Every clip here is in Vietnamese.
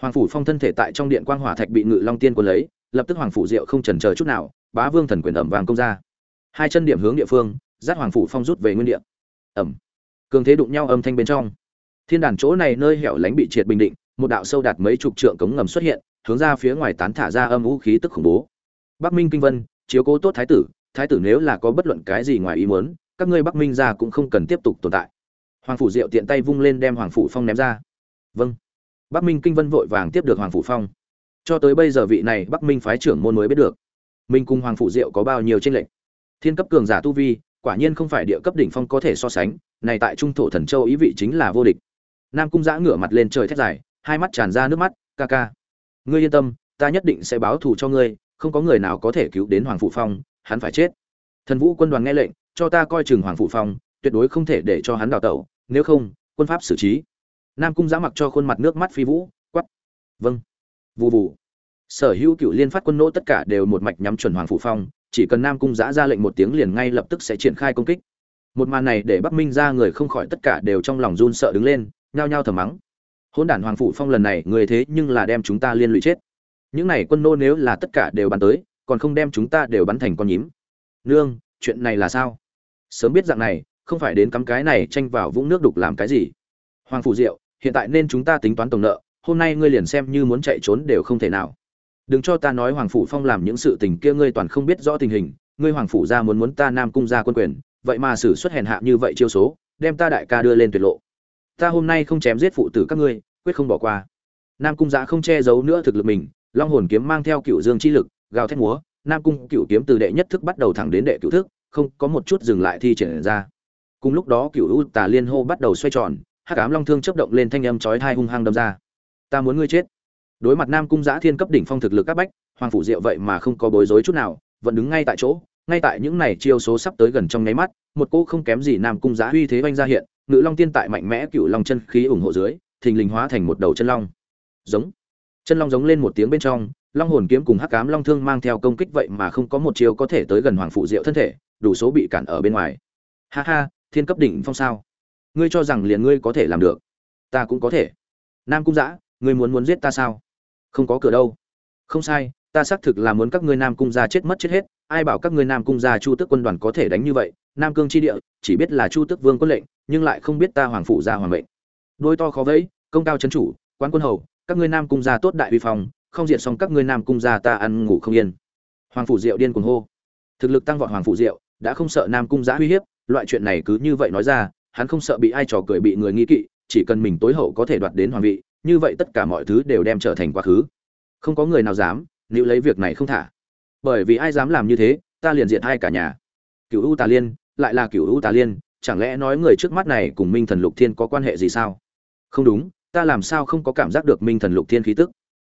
hoàng phủ phong thân thể tại trong điện quang hỏa thạch bị ngự long tiên quân lấy, lập tức hoàng phủ diệu không chần chờ chút nào, bá vương thần quyền ẩm vàng công ra. Hai chân điểm hướng địa phương, dắt hoàng phủ phong rút về nguyên địa. Ẩm. Cường thế đụng nhau âm thanh bên trong. Thiên đàn chỗ này nơi hẻo lánh bị triệt bình định, một đạo sâu đạt mấy chục trượng cống ngầm xuất hiện, hướng ra phía ngoài tán thả ra âm vũ khí tức khủng bố. Bắc minh kinh vân, chiếu cố tốt thái tử thái tử nếu là có bất luận cái gì ngoài ý muốn, các ngươi bắc minh ra cũng không cần tiếp tục tồn tại. Hoàng phủ diệu tiện tay vung lên đem hoàng phủ phong ném ra. Vâng bắc minh kinh vân vội vàng tiếp được hoàng phủ phong. Cho tới bây giờ vị này bắc minh phái trưởng môn mới biết được minh cùng hoàng phủ diệu có bao nhiêu tranh lệch. Thiên cấp cường giả tu vi, quả nhiên không phải địa cấp đỉnh phong có thể so sánh, này tại trung thổ thần châu ý vị chính là vô địch. Nam cung giã ngửa mặt lên trời thét dài, hai mắt tràn ra nước mắt, ca ca, ngươi yên tâm, ta nhất định sẽ báo thù cho ngươi, không có người nào có thể cứu đến hoàng phụ phong, hắn phải chết. Thần vũ quân đoàn nghe lệnh, cho ta coi chừng hoàng phụ phong, tuyệt đối không thể để cho hắn đào tẩu, nếu không, quân pháp xử trí nam cung giã mặc cho khuôn mặt nước mắt phi vũ quắp vâng. Vụ vụ sở hữu cựu liên phát quân nỗ tất cả đều một mạch nhắm chuẩn hoàng phủ phong, chỉ cần nam cung giã ra lệnh một tiếng liền ngay lập tức sẽ triển khai công kích. Một màn này để bắc minh ra người không khỏi tất cả đều trong lòng run sợ đứng lên, nhao nhao thầm mắng. Hôn đản hoàng phủ phong lần này, người thế nhưng là đem chúng ta liên lụy chết. Những này quân nô nếu là tất cả đều bắn tới, còn không đem chúng ta đều bắn thành con nhím. Nương, chuyện này là sao? Sớm biết dạng này, không phải đến cắm cái này tranh vào vũng nước đục làm cái gì. Hoàng phủ diệu hiện tại nên chúng ta tính toán tổng nợ, hôm nay ngươi liền xem như muốn chạy trốn đều không thể nào. Đừng cho ta nói hoàng phủ phong làm những sự tình kia ngươi toàn không biết rõ tình hình, ngươi hoàng phủ ra muốn muốn ta nam cung ra quân quyền, vậy mà xử xuất hèn hạ như vậy chiêu số, đem ta đại ca đưa lên tuyệt lộ. Ta hôm nay không chém giết phụ tử các ngươi, quyết không bỏ qua. Nam cung giã không che giấu nữa thực lực mình, long hồn kiếm mang theo cựu dương chi lực, gào thét múa, nam cung cựu kiếm từ đệ nhất thức bắt đầu thẳng đến đệ cựu thức, không có một chút dừng lại thi triển ra. Cùng lúc đó cựu u tà liên hô bắt đầu xoay tròn hắc ám long thương chớp động lên thanh âm chói tai hung hăng đâm ra. Ta muốn ngươi chết. Đối mặt nam cung giã thiên cấp đỉnh phong thực lực các bách, hoàng phủ diệu vậy mà không có bối rối chút nào, vẫn đứng ngay tại chỗ, ngay tại những này chiêu số sắp tới gần trong nháy mắt, một cô không kém gì nam cung giã uy thế oanh ra hiện, ngự long tiên tại mạnh mẽ cựu long chân khí ủng hộ dưới, thình lình hóa thành một đầu chân long. Giống. Chân long giống lên một tiếng bên trong, long hồn kiếm cùng hắc Ám long thương mang theo công kích vậy mà không có một chiêu có thể tới gần hoàng Phủ diệu thân thể, đủ số bị cản ở bên ngoài. Ha ha, thiên cấp đỉnh phong sao? Ngươi cho rằng liền ngươi có thể làm được. Ta cũng có thể. Nam cung giã ngươi muốn muốn giết ta sao? Không có cửa đâu. Không sai, ta xác thực là muốn các ngươi nam cung gia chết mất chết hết. Ai bảo các ngươi nam cung gia chu tước quân đoàn có thể đánh như vậy? Nam cương chi địa, chỉ biết là chu tước vương quân lệnh, nhưng lại không biết ta hoàng phụ gia hoàng mệnh. Đôi to khó vẫy, công cao chấn chủ quan quân hầu, các ngươi nam cung gia tốt đại uy phong, không diện xong các ngươi nam cung gia ta ăn ngủ không yên. Hoàng phủ diệu điên cuồng hô. Thực lực tăng vọt hoàng phủ diệu, đã không sợ nam cung giã uy hiếp, loại chuyện này cứ như vậy nói ra hắn không sợ bị ai trò cười bị người nghi kỵ, chỉ cần mình tối hậu có thể đoạt đến hoàng vị, như vậy tất cả mọi thứ đều đem trở thành quá khứ. Không có người nào dám, nếu lấy việc này không thả. Bởi vì ai dám làm như thế, ta liền diệt hai cả nhà. Cựu u tà liên, lại là cựu u tà liên, chẳng lẽ nói người trước mắt này cùng minh thần lục thiên có quan hệ gì sao? Không đúng, ta làm sao không có cảm giác được minh thần lục thiên khí tức?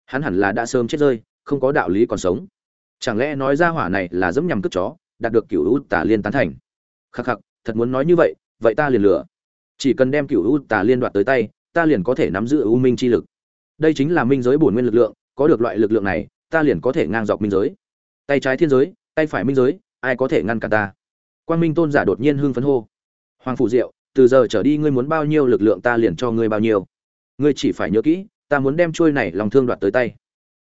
Hắn hẳn là đã sớm chết rơi, không có đạo lý còn sống. Chẳng lẽ nói ra hỏa này là dẫm nhằm cướp chó, đạt được cựu u tà liên tán thành? Khắc khắc, thật muốn nói như vậy vậy ta liền lửa chỉ cần đem cựu u tà liên đoạt tới tay, ta liền có thể nắm giữ u minh chi lực. Đây chính là minh giới bổn nguyên lực lượng, có được loại lực lượng này, ta liền có thể ngang dọc minh giới. Tay trái thiên giới, tay phải minh giới, ai có thể ngăn cản ta? Quan minh tôn giả đột nhiên hưng phấn hô. Hoàng phụ diệu, từ giờ trở đi ngươi muốn bao nhiêu lực lượng ta liền cho ngươi bao nhiêu. Ngươi chỉ phải nhớ kỹ, ta muốn đem chuôi này lòng thương đoạt tới tay.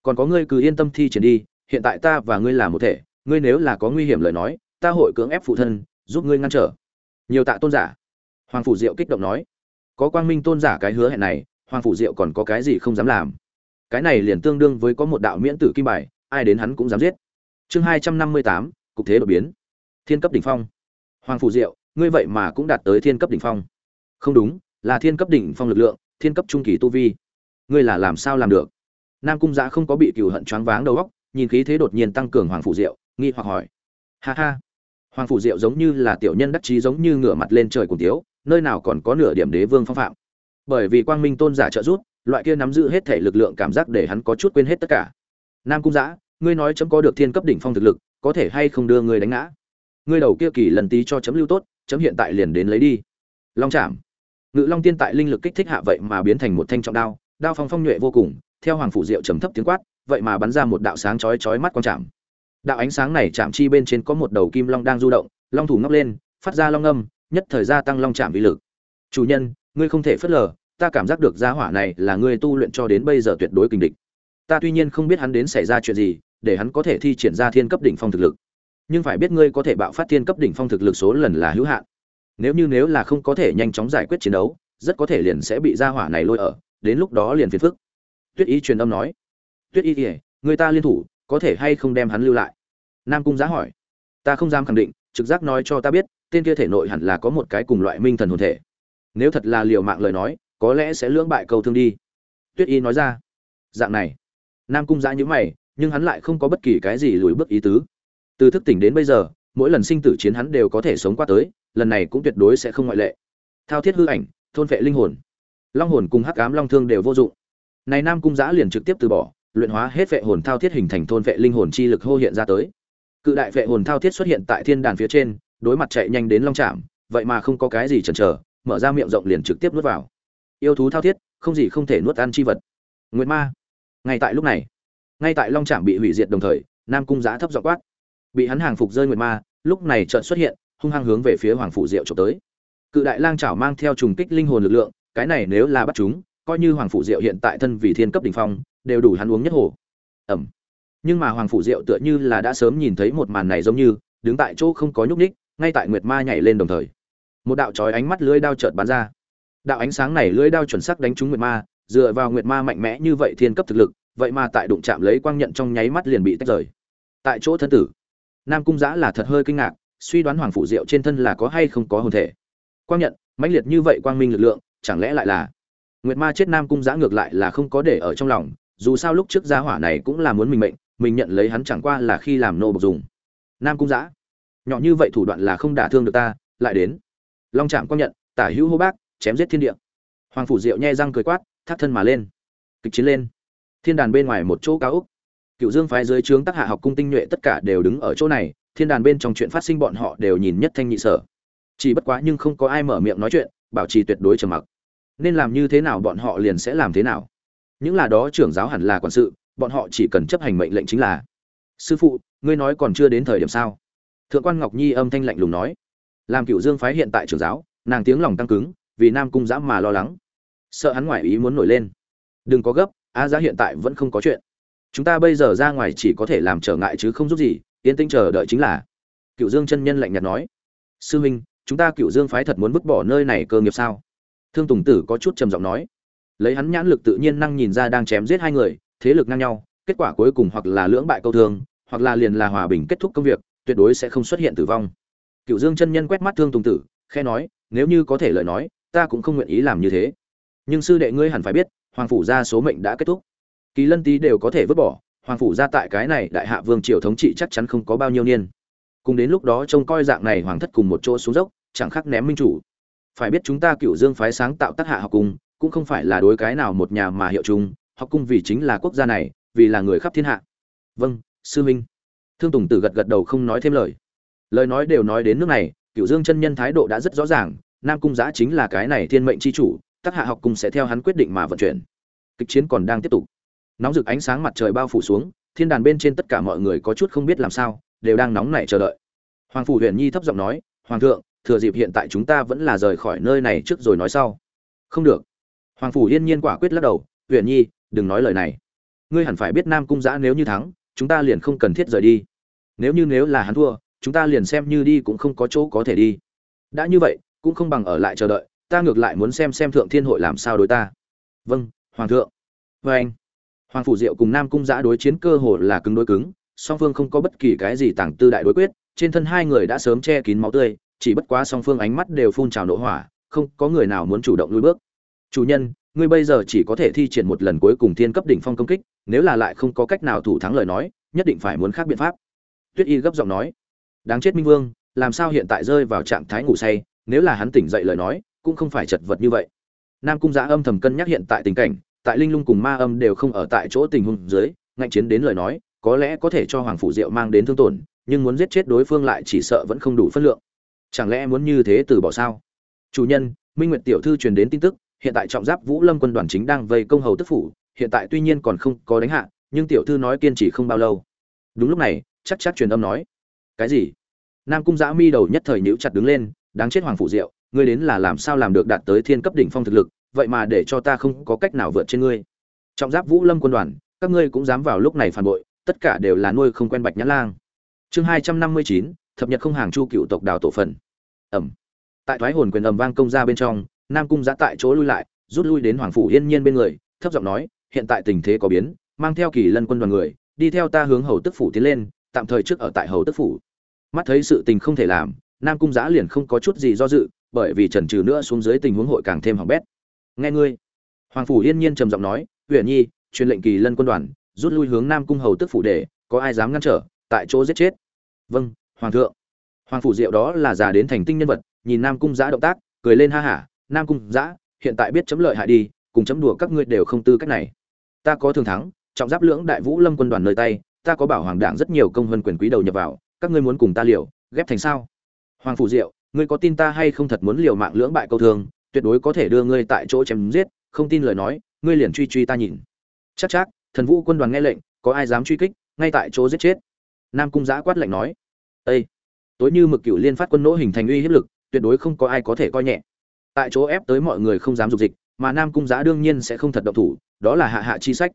Còn có ngươi cứ yên tâm thi triển đi, hiện tại ta và ngươi là một thể, ngươi nếu là có nguy hiểm lời nói, ta hội cưỡng ép phụ thân, giúp ngươi ngăn trở nhiều tạ tôn giả. Hoàng phủ diệu kích động nói. Có quang minh tôn giả cái hứa hẹn này, hoàng phủ diệu còn có cái gì không dám làm? Cái này liền tương đương với có một đạo miễn tử kim bài, ai đến hắn cũng dám giết. Chương hai trăm năm mươi tám, cục thế đột biến. Thiên cấp đỉnh phong. Hoàng phủ diệu, ngươi vậy mà cũng đạt tới thiên cấp đỉnh phong. Không đúng, là thiên cấp đỉnh phong lực lượng, thiên cấp trung kỳ tu vi. Ngươi là làm sao làm được? Nam cung giã không có bị cựu hận choáng váng đầu óc, nhìn khí thế đột nhiên tăng cường hoàng phủ diệu, nghi hoặc hỏi. Ha ha hoàng phủ diệu giống như là tiểu nhân đắc chí giống như ngửa mặt lên trời cùng tiếu, nơi nào còn có nửa điểm đế vương phong phạm. Bởi vì quang minh tôn giả trợ giúp, loại kia nắm giữ hết thể lực lượng cảm giác để hắn có chút quên hết tất cả. Nam cung giã ngươi nói chấm có được thiên cấp đỉnh phong thực lực, có thể hay không đưa ngươi đánh ngã? Ngươi đầu kia kỳ lần tí cho chấm lưu tốt, chấm hiện tại liền đến lấy đi. Long chạm ngự long tiên tại linh lực kích thích hạ vậy mà biến thành một thanh trọng đao đao phong phong nhuệ vô cùng, theo hoàng phủ diệu trầm thấp tiếng quát, vậy mà bắn ra một đạo sáng chói chói mắt quang chạm đạo ánh sáng này chạm chi bên trên có một đầu kim long đang du động, long thủ ngóc lên, phát ra long âm, nhất thời gia tăng long chạm vi lực. Chủ nhân, ngươi không thể phớt lờ, ta cảm giác được gia hỏa này là ngươi tu luyện cho đến bây giờ tuyệt đối kinh địch. Ta tuy nhiên không biết hắn đến xảy ra chuyện gì, để hắn có thể thi triển ra thiên cấp đỉnh phong thực lực. Nhưng phải biết ngươi có thể bạo phát thiên cấp đỉnh phong thực lực số lần là hữu hạn. Nếu như nếu là không có thể nhanh chóng giải quyết chiến đấu, rất có thể liền sẽ bị gia hỏa này lôi ở, đến lúc đó liền phiền phức. Tuyết y truyền âm nói. Tuyết y kể người ta liên thủ có thể hay không đem hắn lưu lại? Nam cung giá hỏi. Ta không dám khẳng định, trực giác nói cho ta biết, tên kia thể nội hẳn là có một cái cùng loại minh thần hồn thể. Nếu thật là liều mạng lời nói, có lẽ sẽ lưỡng bại cầu thương đi. Tuyết y nói ra. Dạng này. Nam cung giã nhữ mày, nhưng hắn lại không có bất kỳ cái gì lùi bước ý tứ. Từ thức tỉnh đến bây giờ, mỗi lần sinh tử chiến hắn đều có thể sống qua tới, lần này cũng tuyệt đối sẽ không ngoại lệ. Thao thiết hư ảnh, thôn vệ linh hồn. Long hồn cùng hắc ám long thương đều vô dụng. Này nam cung giã liền trực tiếp từ bỏ luyện hóa hết vệ hồn thao thiết hình thành thôn vệ linh hồn chi lực hô hiện ra tới. Cự đại vệ hồn thao thiết xuất hiện tại thiên đàn phía trên, đối mặt chạy nhanh đến long trạm vậy mà không có cái gì chần chờ, mở ra miệng rộng liền trực tiếp nuốt vào. Yêu thú thao thiết, không gì không thể nuốt ăn chi vật. Nguyệt ma. Ngay tại lúc này, ngay tại long trạm bị hủy diệt đồng thời, nam cung giã thấp dọ quát. Bị hắn hàng phục rơi nguyệt ma, lúc này chợt xuất hiện, hung hăng hướng về phía hoàng phủ diệu trộm tới. Cự đại lang chảo mang theo trùng kích linh hồn lực lượng, cái này nếu là bắt chúng, coi như hoàng phủ diệu hiện tại thân vì thiên cấp đỉnh phong đều đủ hắn uống nhất hồ. Ẩm. Nhưng mà hoàng phủ diệu tựa như là đã sớm nhìn thấy một màn này giống như, đứng tại chỗ không có nhúc ních ngay tại nguyệt ma nhảy lên đồng thời. Một đạo chói ánh mắt lưỡi đao chợt bắn ra. Đạo ánh sáng này lưỡi đao chuẩn xác đánh trúng nguyệt ma, dựa vào nguyệt ma mạnh mẽ như vậy thiên cấp thực lực, vậy mà tại đụng chạm lấy quang nhận trong nháy mắt liền bị tách rời. Tại chỗ thân tử, nam cung giã là thật hơi kinh ngạc, suy đoán hoàng phủ diệu trên thân là có hay không có hồn thể. Quang nhận, mãnh liệt như vậy quang minh lực lượng, chẳng lẽ lại là nguyệt ma chết nam cung giã ngược lại là không có để ở trong lòng dù sao lúc trước gia hỏa này cũng là muốn mình mệnh, mình nhận lấy hắn chẳng qua là khi làm nô bộc dùng. Nam cung giã, nhỏ như vậy thủ đoạn là không đả thương được ta, lại đến. Long trạm công nhận, tả hữu hô bác, chém giết thiên địa. Hoàng phủ diệu nhe răng cười quát, thắt thân mà lên. Kịch chiến lên. Thiên đàn bên ngoài một chỗ cao úc. Cựu dương phái dưới trướng tác hạ học cung tinh nhuệ tất cả đều đứng ở chỗ này, thiên đàn bên trong chuyện phát sinh bọn họ đều nhìn nhất thanh nhị sở. Chỉ bất quá nhưng không có ai mở miệng nói chuyện, bảo trì tuyệt đối trầm mặc. Nên làm như thế nào bọn họ liền sẽ làm thế nào những là đó trưởng giáo hẳn là quản sự, bọn họ chỉ cần chấp hành mệnh lệnh chính là, sư phụ, ngươi nói còn chưa đến thời điểm sao? Thượng quan ngọc nhi âm thanh lạnh lùng nói. Làm cựu dương phái hiện tại trưởng giáo, nàng tiếng lòng tăng cứng, vì nam cung giã mà lo lắng. Sợ hắn ngoại ý muốn nổi lên. Đừng có gấp, a giá hiện tại vẫn không có chuyện. Chúng ta bây giờ ra ngoài chỉ có thể làm trở ngại chứ không giúp gì, yên tĩnh chờ đợi chính là. Cựu dương chân nhân lạnh nhạt nói. Sư huynh chúng ta cựu dương phái thật muốn vứt bỏ nơi này cơ nghiệp sao? Thương tùng tử có chút trầm giọng nói lấy hắn nhãn lực tự nhiên năng nhìn ra đang chém giết hai người, thế lực ngang nhau, kết quả cuối cùng hoặc là lưỡng bại câu thương, hoặc là liền là hòa bình kết thúc công việc, tuyệt đối sẽ không xuất hiện tử vong. Cựu dương chân nhân quét mắt thương tùng tử khe nói, nếu như có thể lời nói, ta cũng không nguyện ý làm như thế. Nhưng sư đệ ngươi hẳn phải biết, hoàng phủ gia số mệnh đã kết thúc. Kỳ lân tý đều có thể vứt bỏ, hoàng phủ gia tại cái này đại hạ vương triều thống trị chắc chắn không có bao nhiêu niên. Cùng đến lúc đó trông coi dạng này hoàng thất cùng một chỗ xuống dốc, chẳng khác ném minh chủ. Phải biết chúng ta cựu dương phái sáng tạo tác hạ học cùng cũng không phải là đối cái nào một nhà mà hiệu chung, học cung vì chính là quốc gia này, vì là người khắp thiên hạ. Vâng sư minh thương tùng tử gật gật đầu không nói thêm lời. Lời nói đều nói đến nước này cựu dương chân nhân thái độ đã rất rõ ràng, nam cung giã chính là cái này thiên mệnh c h i chủ, các hạ học cung sẽ theo hắn quyết định mà vận chuyển. Kịch chiến còn đang tiếp tục. Nóng rực ánh sáng mặt trời bao phủ xuống, thiên đàn bên trên tất cả mọi người có chút không biết làm sao, đều đang nóng nảy chờ đợi. Hoàng phủ huyền nhi thấp giọng nói, hoàng thượng, thừa dịp hiện tại chúng ta vẫn là rời khỏi nơi này trước rồi nói sau. Không được hoàng phủ yên nhiên quả quyết lắc đầu, huyền nhi, đừng nói lời này. Ngươi hẳn phải biết nam cung giã nếu như thắng, chúng ta liền không cần thiết rời đi. Nếu như nếu là hắn thua, chúng ta liền xem như đi cũng không có chỗ có thể đi. Đã như vậy, cũng không bằng ở lại chờ đợi, ta ngược lại muốn xem xem thượng thiên hội làm sao đối ta. Vâng hoàng thượng. Vê anh. Hoàng phủ diệu cùng nam cung giã đối chiến cơ hồ là cứng đối cứng, song phương không có bất kỳ cái gì tàng tư đại đối quyết, trên thân hai người đã sớm che kín máu tươi, chỉ bất quá song phương ánh mắt đều phun trào nổ hỏa, không có người nào muốn chủ động lùi bước chủ nhân, ngươi bây giờ chỉ có thể thi triển một lần cuối cùng thiên cấp đỉnh phong công kích, nếu là lại không có cách nào thủ thắng lời nói, nhất định phải muốn khác biện pháp. Tuyết y gấp giọng nói. Đáng chết minh vương, làm sao hiện tại rơi vào trạng thái ngủ say, nếu là hắn tỉnh dậy lời nói, cũng không phải chật vật như vậy. Nam cung giã âm thầm cân nhắc hiện tại tình cảnh, tại linh lung cùng ma âm đều không ở tại chỗ tình huống dưới, ngạnh chiến đến lời nói, có lẽ có thể cho hoàng phủ diệu mang đến thương tổn, nhưng muốn giết chết đối phương lại chỉ sợ vẫn không đủ phân lượng. Chẳng lẽ muốn như thế từ bỏ sao? Chủ nhân, minh nguyệt tiểu thư truyền đến tin tức hiện tại trọng giáp vũ lâm quân đoàn chính đang vây công hầu tức phủ, hiện tại tuy nhiên còn không có đánh hạ, nhưng tiểu thư nói kiên trì không bao lâu. Đúng lúc này, chắc chắc truyền âm nói, cái gì? Nam cung giã mi đầu nhất thời nhíu chặt đứng lên, đáng chết hoàng phủ diệu, ngươi đến là làm sao làm được đạt tới thiên cấp đỉnh phong thực lực, vậy mà để cho ta không có cách nào vượt trên ngươi. Trọng giáp vũ lâm quân đoàn, các ngươi cũng dám vào lúc này phản bội, tất cả đều là nuôi không quen bạch nhã lang. Chương hai trăm năm mươi chín, thập nhật không hàng chu cựu tộc đào tổ phần. Ẩm. Tại thoái hồn quyền ầm vang công ra bên trong nam cung giã tại chỗ lui lại, rút lui đến hoàng phủ yên nhiên bên người, thấp giọng nói, hiện tại tình thế có biến, mang theo kỳ lân quân đoàn người, đi theo ta hướng hầu tức phủ tiến lên, tạm thời trước ở tại hầu tức phủ. Mắt thấy sự tình không thể làm, nam cung giã liền không có chút gì do dự, bởi vì trần trừ nữa xuống dưới tình huống hội càng thêm hỏng bét. Nghe ngươi. Hoàng phủ yên nhiên trầm giọng nói, huyền nhi, truyền lệnh kỳ lân quân đoàn, rút lui hướng nam cung hầu tức phủ để, có ai dám ngăn trở, tại chỗ giết chết. Vâng hoàng thượng. Hoàng phủ diệu đó là già đến thành tinh nhân vật, nhìn nam cung giã động tác, cười lên ha hả nam cung giã hiện tại biết chấm lợi hại đi, cùng chấm đùa các ngươi đều không tư cách này. Ta có thường thắng, trọng giáp lưỡng đại vũ lâm quân đoàn nơi tay, ta có bảo hoàng đảng rất nhiều công hơn quyền quý đầu nhập vào, các ngươi muốn cùng ta liều, ghép thành sao? Hoàng phủ diệu, ngươi có tin ta hay không thật muốn liều mạng lưỡng bại câu thương, tuyệt đối có thể đưa ngươi tại chỗ chém giết, không tin lời nói, ngươi liền truy truy ta nhìn. Chắc chắc, thần vũ quân đoàn nghe lệnh, có ai dám truy kích, ngay tại chỗ giết chết. Nam cung giã quát lệnh nói. Ây tối như mực cựu liên phát quân nỗ hình thành uy hiếp lực, tuyệt đối không có ai có thể coi nhẹ tại chỗ ép tới mọi người không dám dục dịch, mà nam cung giá đương nhiên sẽ không thật động thủ, đó là hạ hạ chi sách.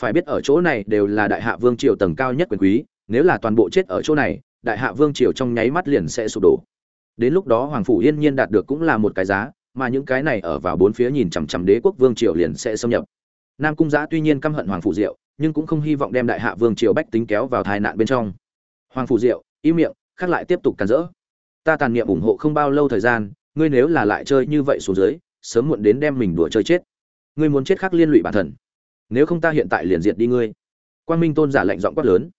Phải biết ở chỗ này đều là đại hạ vương triều tầng cao nhất quyền quý, nếu là toàn bộ chết ở chỗ này, đại hạ vương triều trong nháy mắt liền sẽ sụp đổ. Đến lúc đó hoàng phủ yên nhiên đạt được cũng là một cái giá, mà những cái này ở vào bốn phía nhìn chằm chằm đế quốc vương triều liền sẽ xâm nhập. Nam cung giã tuy nhiên căm hận hoàng phủ diệu, nhưng cũng không hy vọng đem đại hạ vương triều bách tính kéo vào tai nạn bên trong. Hoàng phủ diệu, im miệng khác lại tiếp tục cản rỡ. Ta tàn niệm ủng hộ không bao lâu thời gian ngươi nếu là lại chơi như vậy xuống dưới, sớm muộn đến đem mình đùa chơi chết. Ngươi muốn chết khác liên lụy bản thần. Nếu không ta hiện tại liền diệt đi ngươi. Quang minh tôn giả lệnh giọng quát lớn.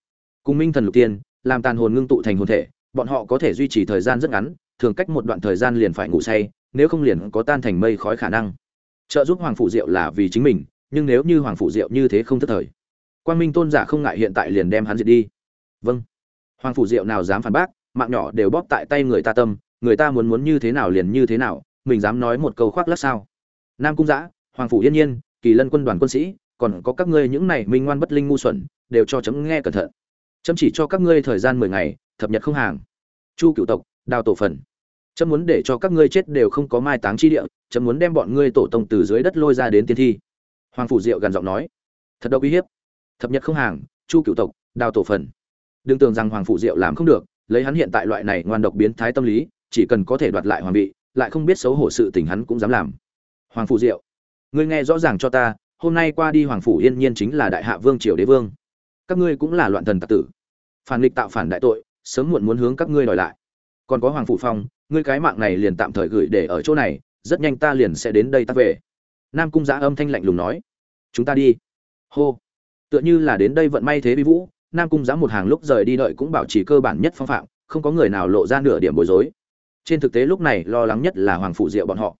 Cùng minh thần lục tiên, làm tàn hồn ngưng tụ thành hồn thể, bọn họ có thể duy trì thời gian rất ngắn, thường cách một đoạn thời gian liền phải ngủ say, nếu không liền có tan thành mây khói khả năng. Trợ giúp hoàng phụ diệu là vì chính mình, nhưng nếu như hoàng phụ diệu như thế không thất thời, quang minh tôn giả không ngại hiện tại liền đem hắn diệt đi. Vâng. Hoàng phụ diệu nào dám phản bác, mạng nhỏ đều bóp tại tay người ta tâm người ta muốn muốn như thế nào liền như thế nào, mình dám nói một câu khoác lắc sao? Nam cung giã hoàng phủ yên nhiên, kỳ lân quân đoàn quân sĩ, còn có các ngươi những này minh ngoan bất linh ngu xuẩn, đều cho chấm nghe cẩn thận. Chấm chỉ cho các ngươi thời gian mười ngày, thập nhật không hàng. Chu cựu tộc, đào tổ phần. Chấm muốn để cho các ngươi chết đều không có mai táng chi địa, chấm muốn đem bọn ngươi tổ tông từ dưới đất lôi ra đến tiên thi. Hoàng phủ diệu gần giọng nói. Thật độc uy hiếp. Thập nhật không hàng, chu cựu tộc, đào tổ phần. Đừng tưởng rằng hoàng phủ diệu làm không được, lấy hắn hiện tại loại này ngoan độc biến thái tâm lý chỉ cần có thể đoạt lại hoàng vị, lại không biết xấu hổ sự tình hắn cũng dám làm. Hoàng phủ diệu, ngươi nghe rõ ràng cho ta, hôm nay qua đi hoàng phủ yên nhiên chính là đại hạ vương triều đế vương. Các ngươi cũng là loạn thần tặc tử. Phản nghịch tạo phản đại tội, sớm muộn muốn hướng các ngươi đòi lại. Còn có hoàng phủ phong, ngươi cái mạng này liền tạm thời gửi để ở chỗ này, rất nhanh ta liền sẽ đến đây ta về. Nam cung Giá âm thanh lạnh lùng nói. Chúng ta đi. Hô. Tựa như là đến đây vận may thế vi vũ, nam cung Giá một hàng lúc rời đi đợi cũng bảo trì cơ bản nhất phong phạm, không có người nào lộ ra nửa điểm bối rối trên thực tế lúc này lo lắng nhất là hoàng phụ diệu bọn họ.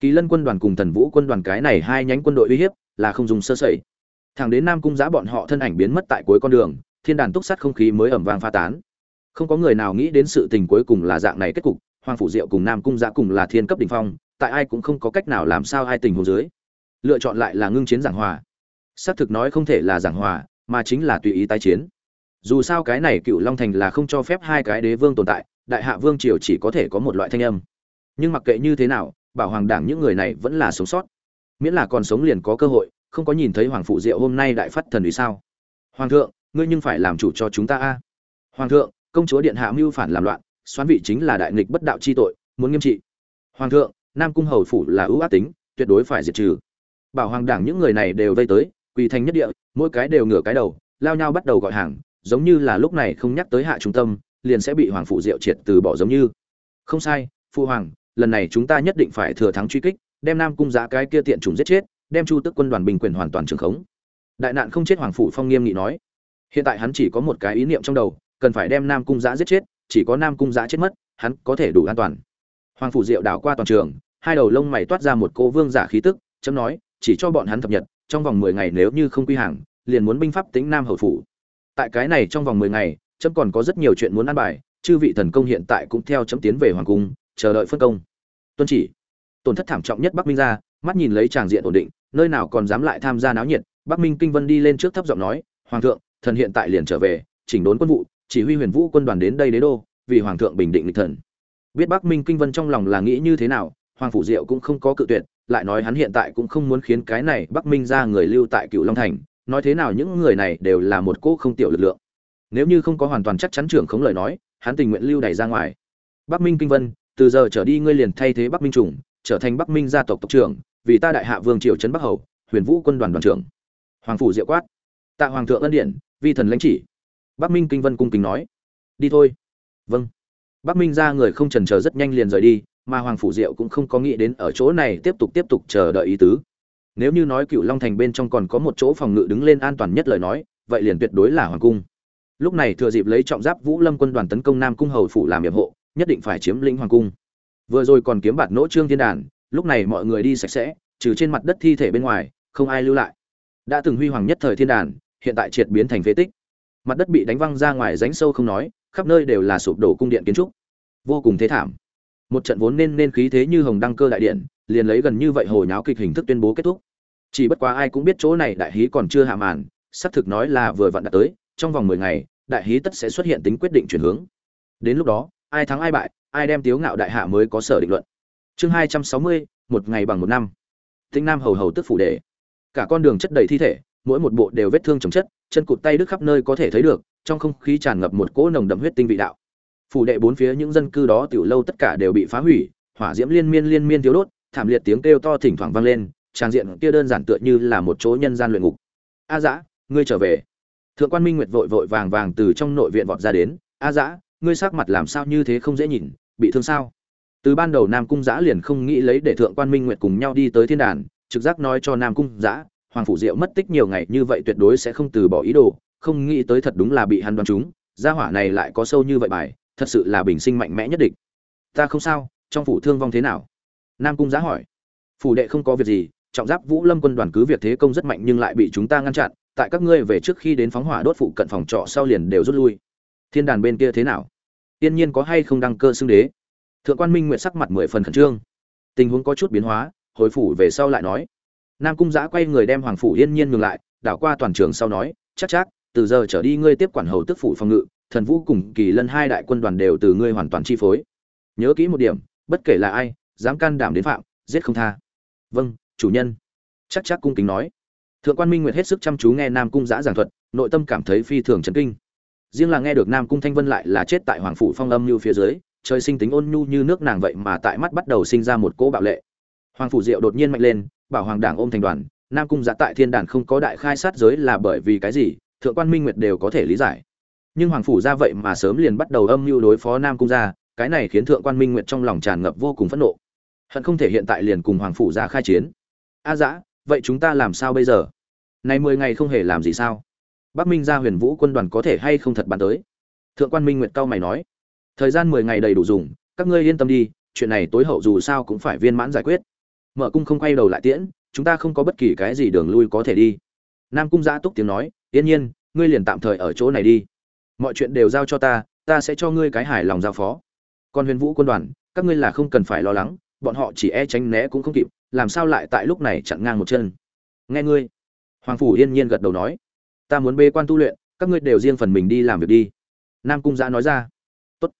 Kỳ lân quân đoàn cùng thần vũ quân đoàn cái này hai nhánh quân đội uy hiếp, là không dùng sơ sẩy. Thẳng đến nam cung giã bọn họ thân ảnh biến mất tại cuối con đường, thiên đàn túc sát không khí mới ẩm vang pha tán. Không có người nào nghĩ đến sự tình cuối cùng là dạng này kết cục, hoàng phủ diệu cùng nam cung giã cùng là thiên cấp đ ỉ n h phong, tại ai cũng không có cách nào làm sao hai tình hồ dưới. Lựa chọn lại là ngưng chiến giảng hòa. Xác thực nói không thể là giảng hòa, mà chính là tùy ý tái chiến. Dù sao cái này cựu long thành là không cho phép hai cái đế vương tồn tại đại hạ vương triều chỉ có thể có một loại thanh âm. Nhưng mặc kệ như thế nào, bảo hoàng đảng những người này vẫn là sống sót. Miễn là còn sống liền có cơ hội, không có nhìn thấy hoàng phụ diệu hôm nay đại phát thần ủy sao. Hoàng thượng, ngươi nhưng phải làm chủ cho chúng ta a. Hoàng thượng, công chúa điện hạ mưu phản làm loạn, xoán vị chính là đại nghịch bất đạo chi tội, muốn nghiêm trị. Hoàng thượng, nam cung hầu phủ là ưu ác tính, tuyệt đối phải diệt trừ. Bảo hoàng đảng những người này đều vây tới, quỳ thành nhất địa, mỗi cái đều ngửa cái đầu, lao nhau bắt đầu gọi hàng, giống như là lúc này không nhắc tới hạ trung tâm liền sẽ bị hoàng phụ diệu triệt từ bỏ giống như. Không sai phụ hoàng, lần này chúng ta nhất định phải thừa thắng truy kích, đem nam cung giá cái kia tiện trùng giết chết, đem chu tức quân đoàn bình quyền hoàn toàn trường khống. Đại nạn không chết hoàng phủ phong nghiêm nghị nói. Hiện tại hắn chỉ có một cái ý niệm trong đầu, cần phải đem nam cung giá giết chết, chỉ có nam cung giá chết mất, hắn có thể đủ an toàn. Hoàng phủ diệu đảo qua toàn trường, hai đầu lông mày toát ra một cô vương giả khí tức, chấm nói, chỉ cho bọn hắn thập nhật, trong vòng mười ngày nếu như không quy hàng, liền muốn binh pháp tính nam hầu phủ. Tại cái này trong vòng mười ngày chấm còn có rất nhiều chuyện muốn ăn bài, chư vị thần công hiện tại cũng theo chấm tiến về hoàng cung, chờ đợi phân công. Tuân chỉ. Tổn thất thảm trọng nhất bắc minh ra, mắt nhìn lấy tràng diện ổn định, nơi nào còn dám lại tham gia náo nhiệt, bắc minh kinh vân đi lên trước thấp giọng nói, hoàng thượng, thần hiện tại liền trở về, chỉnh đốn quân vụ, chỉ huy huyền vũ quân đoàn đến đây đế đô, vì hoàng thượng bình định lịch thần. Biết bắc minh kinh vân trong lòng là nghĩ như thế nào, hoàng phủ diệu cũng không có cự tuyệt, lại nói hắn hiện tại cũng không muốn khiến cái này bắc minh ra người lưu tại cựu long thành, nói thế nào những người này đều là một cỗ không tiểu lực lượng nếu như không có hoàn toàn chắc chắn trưởng không lời nói, hắn tình nguyện lưu đày ra ngoài. Bắc minh kinh vân, từ giờ trở đi ngươi liền thay thế bắc minh trùng trở thành bắc minh gia tộc tộc trưởng, vì ta đại hạ vương triều trấn bắc hầu, huyền vũ quân đoàn đoàn trưởng. Hoàng phủ diệu quát. Tạ hoàng thượng ân điện vi thần lãnh chỉ. Bắc minh kinh vân cung kính nói. Đi thôi. Vâng. Bắc minh ra người không trần chờ rất nhanh liền rời đi, mà hoàng phủ diệu cũng không có nghĩ đến ở chỗ này tiếp tục tiếp tục chờ đợi ý tứ. Nếu như nói cựu long thành bên trong còn có một chỗ phòng ngự đứng lên an toàn nhất lời nói, vậy liền tuyệt đối là hoàng cung lúc này thừa dịp lấy trọng giáp vũ lâm quân đoàn tấn công nam cung hầu phủ làm nhiệm hộ, nhất định phải chiếm lĩnh hoàng cung. Vừa rồi còn kiếm bạt nỗ trương thiên đàn, lúc này mọi người đi sạch sẽ, trừ trên mặt đất thi thể bên ngoài, không ai lưu lại. Đã từng huy hoàng nhất thời thiên đàn, hiện tại triệt biến thành phế tích. Mặt đất bị đánh văng ra ngoài rãnh sâu không nói, khắp nơi đều là sụp đổ cung điện kiến trúc. Vô cùng thế thảm. Một trận vốn nên nên khí thế như hồng đăng cơ đại điện, liền lấy gần như vậy hồi nháo kịch hình thức tuyên bố kết thúc. Chỉ bất quá ai cũng biết chỗ này đại hí còn chưa hạ màn, xác thực nói là vừa vặn đã tới trong vòng mười ngày, đại hí tất sẽ xuất hiện tính quyết định chuyển hướng. Đến lúc đó, ai thắng ai bại, ai đem tiếu ngạo đại hạ mới có sở định luận. Chương hai trăm sáu mươi, một ngày bằng một năm. Tinh nam hầu hầu tức phủ đệ. Cả con đường chất đầy thi thể, mỗi một bộ đều vết thương chồng chất, chân cụt tay đứt khắp nơi có thể thấy được, trong không khí tràn ngập một cỗ nồng đậm huyết tinh vị đạo. Phủ đệ bốn phía những dân cư đó tiểu lâu tất cả đều bị phá hủy, hỏa diễm liên miên liên miên thiếu đốt, thảm liệt tiếng kêu to thỉnh thoảng vang lên trang diện kia đơn giản tựa như là một chỗ nhân gian luyện ngục. A dã, ngươi trở về thượng quan minh nguyệt vội vội vàng vàng từ trong nội viện vọt ra đến, a dã, ngươi sắc mặt làm sao như thế không dễ nhìn, bị thương sao? Từ ban đầu nam cung giã liền không nghĩ lấy để thượng quan minh nguyệt cùng nhau đi tới thiên đàn, trực giác nói cho nam cung giã hoàng phủ diệu mất tích nhiều ngày như vậy tuyệt đối sẽ không từ bỏ ý đồ, không nghĩ tới thật đúng là bị hắn đoán trúng, gia hỏa này lại có sâu như vậy bài, thật sự là bình sinh mạnh mẽ nhất định ta không sao, trong phủ thương vong thế nào? Nam cung giã hỏi. Phủ đệ không có việc gì, trọng giáp vũ lâm quân đoàn cứ việc thế công rất mạnh nhưng lại bị chúng ta ngăn chặn tại các ngươi về trước khi đến phóng hỏa đốt phụ cận phòng trọ sau liền đều rút lui. Thiên đàn bên kia thế nào? Tiên nhiên có hay không đăng cơ xưng đế? Thượng quan minh nguyện sắc mặt mười phần khẩn trương. Tình huống có chút biến hóa, hồi phủ về sau lại nói. Nam cung giã quay người đem hoàng phủ yên nhiên ngừng lại, đảo qua toàn trường sau nói, chắc chắc, từ giờ trở đi ngươi tiếp quản hầu tức phủ phòng ngự, thần vũ cùng kỳ lân hai đại quân đoàn đều từ ngươi hoàn toàn chi phối. Nhớ kỹ một điểm, bất kể là ai, dám can đảm đến phạm, giết không tha. Vâng chủ nhân. Chắc chắc cung kính nói thượng quan minh nguyệt hết sức chăm chú nghe nam cung giã giảng thuật, nội tâm cảm thấy phi thường chấn kinh. Riêng là nghe được nam cung thanh vân lại là chết tại hoàng phủ phong âm như phía dưới, trời sinh tính ôn nhu như nước nàng vậy mà tại mắt bắt đầu sinh ra một cỗ bạo lệ. Hoàng phủ diệu đột nhiên mạnh lên, bảo hoàng đảng ôm thành đoàn, nam cung giã tại thiên đàn không có đại khai sát giới là bởi vì cái gì, thượng quan minh nguyệt đều có thể lý giải. Nhưng hoàng phủ ra vậy mà sớm liền bắt đầu âm mưu đối phó nam cung ra cái này khiến thượng quan minh nguyệt trong lòng tràn ngập vô cùng phẫn nộ. Hận không thể hiện tại liền cùng hoàng phủ ra khai chiến. A dã vậy chúng ta làm sao bây giờ? Này mười ngày không hề làm gì sao? Bắc minh gia huyền vũ quân đoàn có thể hay không thật bàn tới? Thượng quan minh nguyệt cao mày nói. Thời gian mười ngày đầy đủ dùng, các ngươi yên tâm đi, chuyện này tối hậu dù sao cũng phải viên mãn giải quyết. Mở cung không quay đầu lại tiễn, chúng ta không có bất kỳ cái gì đường lui có thể đi. Nam cung giã túc tiếng nói, yên nhiên, ngươi liền tạm thời ở chỗ này đi. Mọi chuyện đều giao cho ta ta sẽ cho ngươi cái hài lòng giao phó. Còn huyền vũ quân đoàn, các ngươi là không cần phải lo lắng, bọn họ chỉ e tránh né cũng không kịp, làm sao lại tại lúc này chặn ngang một chân? Nghe ngươi hoàng phủ yên nhiên gật đầu nói, ta muốn bê quan tu luyện, các ngươi đều riêng phần mình đi làm việc đi. Nam cung giã nói ra, Tốt.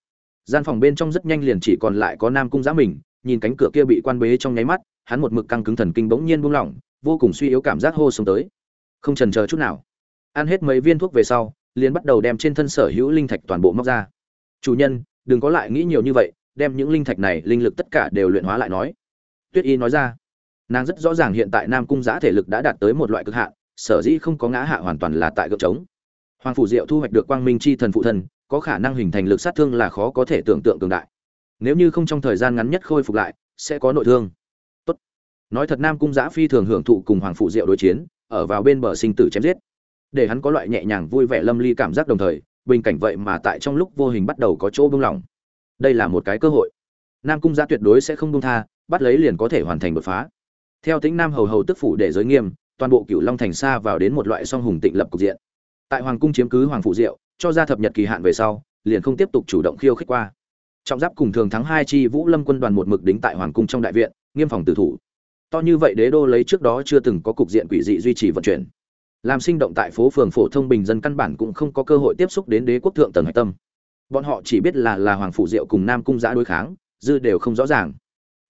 gian phòng bên trong rất nhanh liền chỉ còn lại có nam cung giã mình, nhìn cánh cửa kia bị quan bế trong nháy mắt, hắn một mực căng cứng thần kinh bỗng nhiên buông lỏng, vô cùng suy yếu cảm giác hô xuống tới. Không trần chờ chút nào. Ăn hết mấy viên thuốc về sau, liền bắt đầu đem trên thân sở hữu linh thạch toàn bộ móc ra. Chủ nhân, đừng có lại nghĩ nhiều như vậy, đem những linh thạch này, linh lực tất cả đều luyện hóa lại nói. Tuyết y nói ra nàng rất rõ ràng hiện tại nam cung giã thể lực đã đạt tới một loại cực hạn, sở dĩ không có ngã hạ hoàn toàn là tại gợp trống. Hoàng phủ diệu thu hoạch được quang minh chi thần phụ thần có khả năng hình thành lực sát thương là khó có thể tưởng tượng cường đại. Nếu như không trong thời gian ngắn nhất khôi phục lại, sẽ có nội thương. Tốt. nói thật nam cung giã phi thường hưởng thụ cùng hoàng phủ diệu đối chiến, ở vào bên bờ sinh tử chém giết. Để hắn có loại nhẹ nhàng vui vẻ lâm ly cảm giác đồng thời, bình cảnh vậy mà tại trong lúc vô hình bắt đầu có chỗ bông lỏng. Đây là một cái cơ hội. Nam cung giã tuyệt đối sẽ không bông tha, bắt lấy liền có thể hoàn thành đột phá theo tính nam hầu hầu tức phủ để giới nghiêm, toàn bộ cửu long thành xa vào đến một loại song hùng tịnh lập cục diện. Tại hoàng cung chiếm cứ hoàng phụ diệu, cho ra thập nhật kỳ hạn về sau, liền không tiếp tục chủ động khiêu khích qua. Trọng giáp cùng thường thắng hai chi vũ lâm quân đoàn một mực đính tại hoàng cung trong đại viện, nghiêm phòng tử thủ. To như vậy đế đô lấy trước đó chưa từng có cục diện quỷ dị duy trì vận chuyển. Làm sinh động tại phố phường phổ thông bình dân căn bản cũng không có cơ hội tiếp xúc đến đế quốc thượng tầng hạch tâm. Bọn họ chỉ biết là là hoàng phủ diệu cùng nam cung giã đối kháng, dư đều không rõ ràng.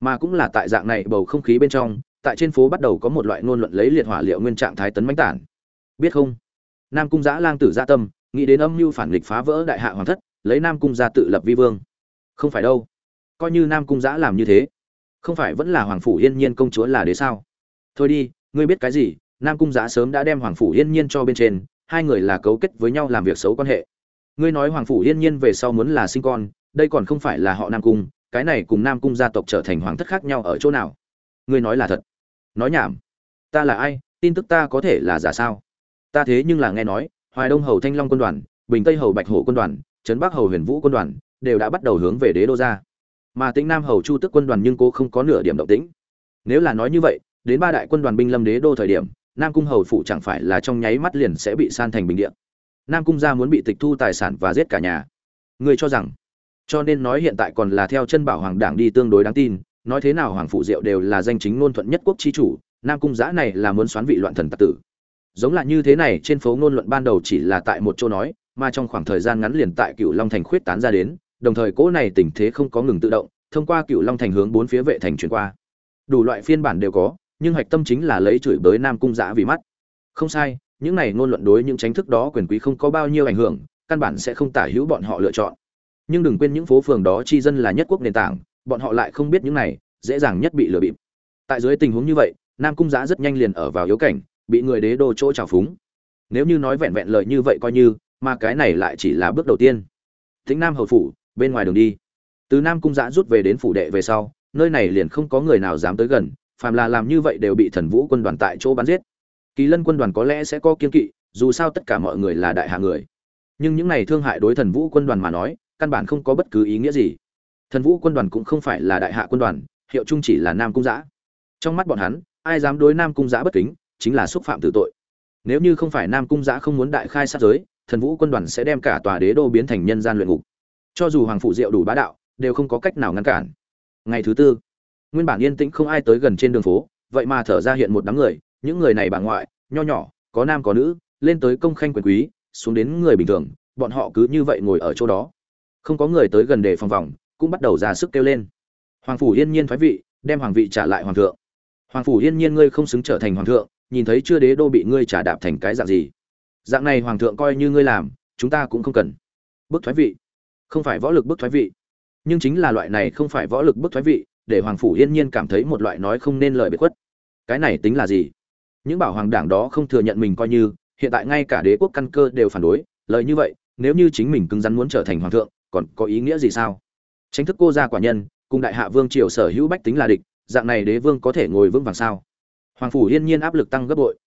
Mà cũng là tại dạng này bầu không khí bên trong tại trên phố bắt đầu có một loại ngôn luận lấy liệt hỏa liệu nguyên trạng thái tấn mãnh tản. Biết không? Nam cung giã lang tử gia tâm, nghĩ đến âm mưu phản nghịch phá vỡ đại hạ hoàng thất, lấy nam cung gia tự lập vi vương. Không phải đâu. Coi như nam cung giã làm như thế, không phải vẫn là hoàng phủ yên nhiên công chúa là đế sao? Thôi đi, ngươi biết cái gì? Nam cung giã sớm đã đem hoàng phủ yên nhiên cho bên trên, hai người là cấu kết với nhau làm việc xấu quan hệ. Ngươi nói hoàng phủ yên nhiên về sau muốn là sinh con, đây còn không phải là họ nam cung, cái này cùng nam cung gia tộc trở thành hoàng thất khác nhau ở chỗ nào? Ngươi nói là thật nói nhảm. Ta là ai? Tin tức ta có thể là giả sao? Ta thế nhưng là nghe nói, hoài đông hầu thanh long quân đoàn, bình tây hầu bạch hổ quân đoàn, trấn bắc hầu huyền vũ quân đoàn đều đã bắt đầu hướng về đế đô ra. Mà tĩnh nam hầu chu tức quân đoàn nhưng cô không có nửa điểm động tĩnh. Nếu là nói như vậy, đến ba đại quân đoàn binh lâm đế đô thời điểm, nam cung hầu phụ chẳng phải là trong nháy mắt liền sẽ bị san thành bình địa. Nam cung gia muốn bị tịch thu tài sản và giết cả nhà. Người cho rằng, cho nên nói hiện tại còn là theo chân bảo hoàng đảng đi tương đối đáng tin nói thế nào hoàng phụ diệu đều là danh chính ngôn thuận nhất quốc chi chủ, nam cung giã này là muốn xoán vị loạn thần tặc tử. Giống là như thế này, trên phố ngôn luận ban đầu chỉ là tại một chỗ nói, mà trong khoảng thời gian ngắn liền tại cựu long thành khuyết tán ra đến, đồng thời cỗ này tình thế không có ngừng tự động, thông qua cựu long thành hướng bốn phía vệ thành chuyển qua. Đủ loại phiên bản đều có, nhưng hạch tâm chính là lấy chửi bới nam cung giã vì mắt. Không sai, những này ngôn luận đối những tránh thức đó quyền quý không có bao nhiêu ảnh hưởng, căn bản sẽ không tả hữu bọn họ lựa chọn. Nhưng đừng quên những phố phường đó chi dân là nhất quốc nền tảng bọn họ lại không biết những này, dễ dàng nhất bị lừa bịp. Tại dưới tình huống như vậy, nam cung giã rất nhanh liền ở vào yếu cảnh, bị người đế đô chỗ trào phúng. Nếu như nói vẹn vẹn lời như vậy coi như, mà cái này lại chỉ là bước đầu tiên. Thính nam hầu phủ, bên ngoài đường đi. Từ nam cung giã rút về đến phủ đệ về sau, nơi này liền không có người nào dám tới gần, phàm là làm như vậy đều bị thần vũ quân đoàn tại chỗ bắn giết. Kỳ lân quân đoàn có lẽ sẽ có kiên kỵ, dù sao tất cả mọi người là đại hạ người. Nhưng những này thương hại đối thần vũ quân đoàn mà nói, căn bản không có bất cứ ý nghĩa gì thần vũ quân đoàn cũng không phải là đại hạ quân đoàn, hiệu chung chỉ là nam cung giã. Trong mắt bọn hắn, ai dám đối nam cung giã bất kính, chính là xúc phạm tử tội. Nếu như không phải nam cung giã không muốn đại khai sát giới, thần vũ quân đoàn sẽ đem cả tòa đế đô biến thành nhân gian luyện ngục. Cho dù hoàng phụ diệu đủ bá đạo, đều không có cách nào ngăn cản. Ngày thứ tư, nguyên bản yên tĩnh không ai tới gần trên đường phố, vậy mà thở ra hiện một đám người, những người này bà ngoại, nho nhỏ, có nam có nữ, lên tới công khanh quyền quý, xuống đến người bình thường, bọn họ cứ như vậy ngồi ở chỗ đó. Không có người tới gần để phòng vòng cũng bắt đầu ra sức kêu lên. Hoàng phủ yên nhiên thoái vị, đem hoàng vị trả lại hoàng thượng. Hoàng phủ yên nhiên ngươi không xứng trở thành hoàng thượng, nhìn thấy chưa đế đô bị ngươi trả đạp thành cái dạng gì? Dạng này hoàng thượng coi như ngươi làm, chúng ta cũng không cần. Bức thoái vị. Không phải võ lực bức thoái vị. Nhưng chính là loại này không phải võ lực bức thoái vị, để hoàng phủ yên nhiên cảm thấy một loại nói không nên lời biệt khuất. Cái này tính là gì? Những bảo hoàng đảng đó không thừa nhận mình coi như, hiện tại ngay cả đế quốc căn cơ đều phản đối, lời như vậy, nếu như chính mình cứng rắn muốn trở thành hoàng thượng, còn có ý nghĩa gì sao? Tranh thức cô gia quả nhân, cùng đại hạ vương triều sở hữu bách tính là địch, dạng này đế vương có thể ngồi vững vàng sao? Hoàng phủ yên nhiên áp lực tăng gấp bội.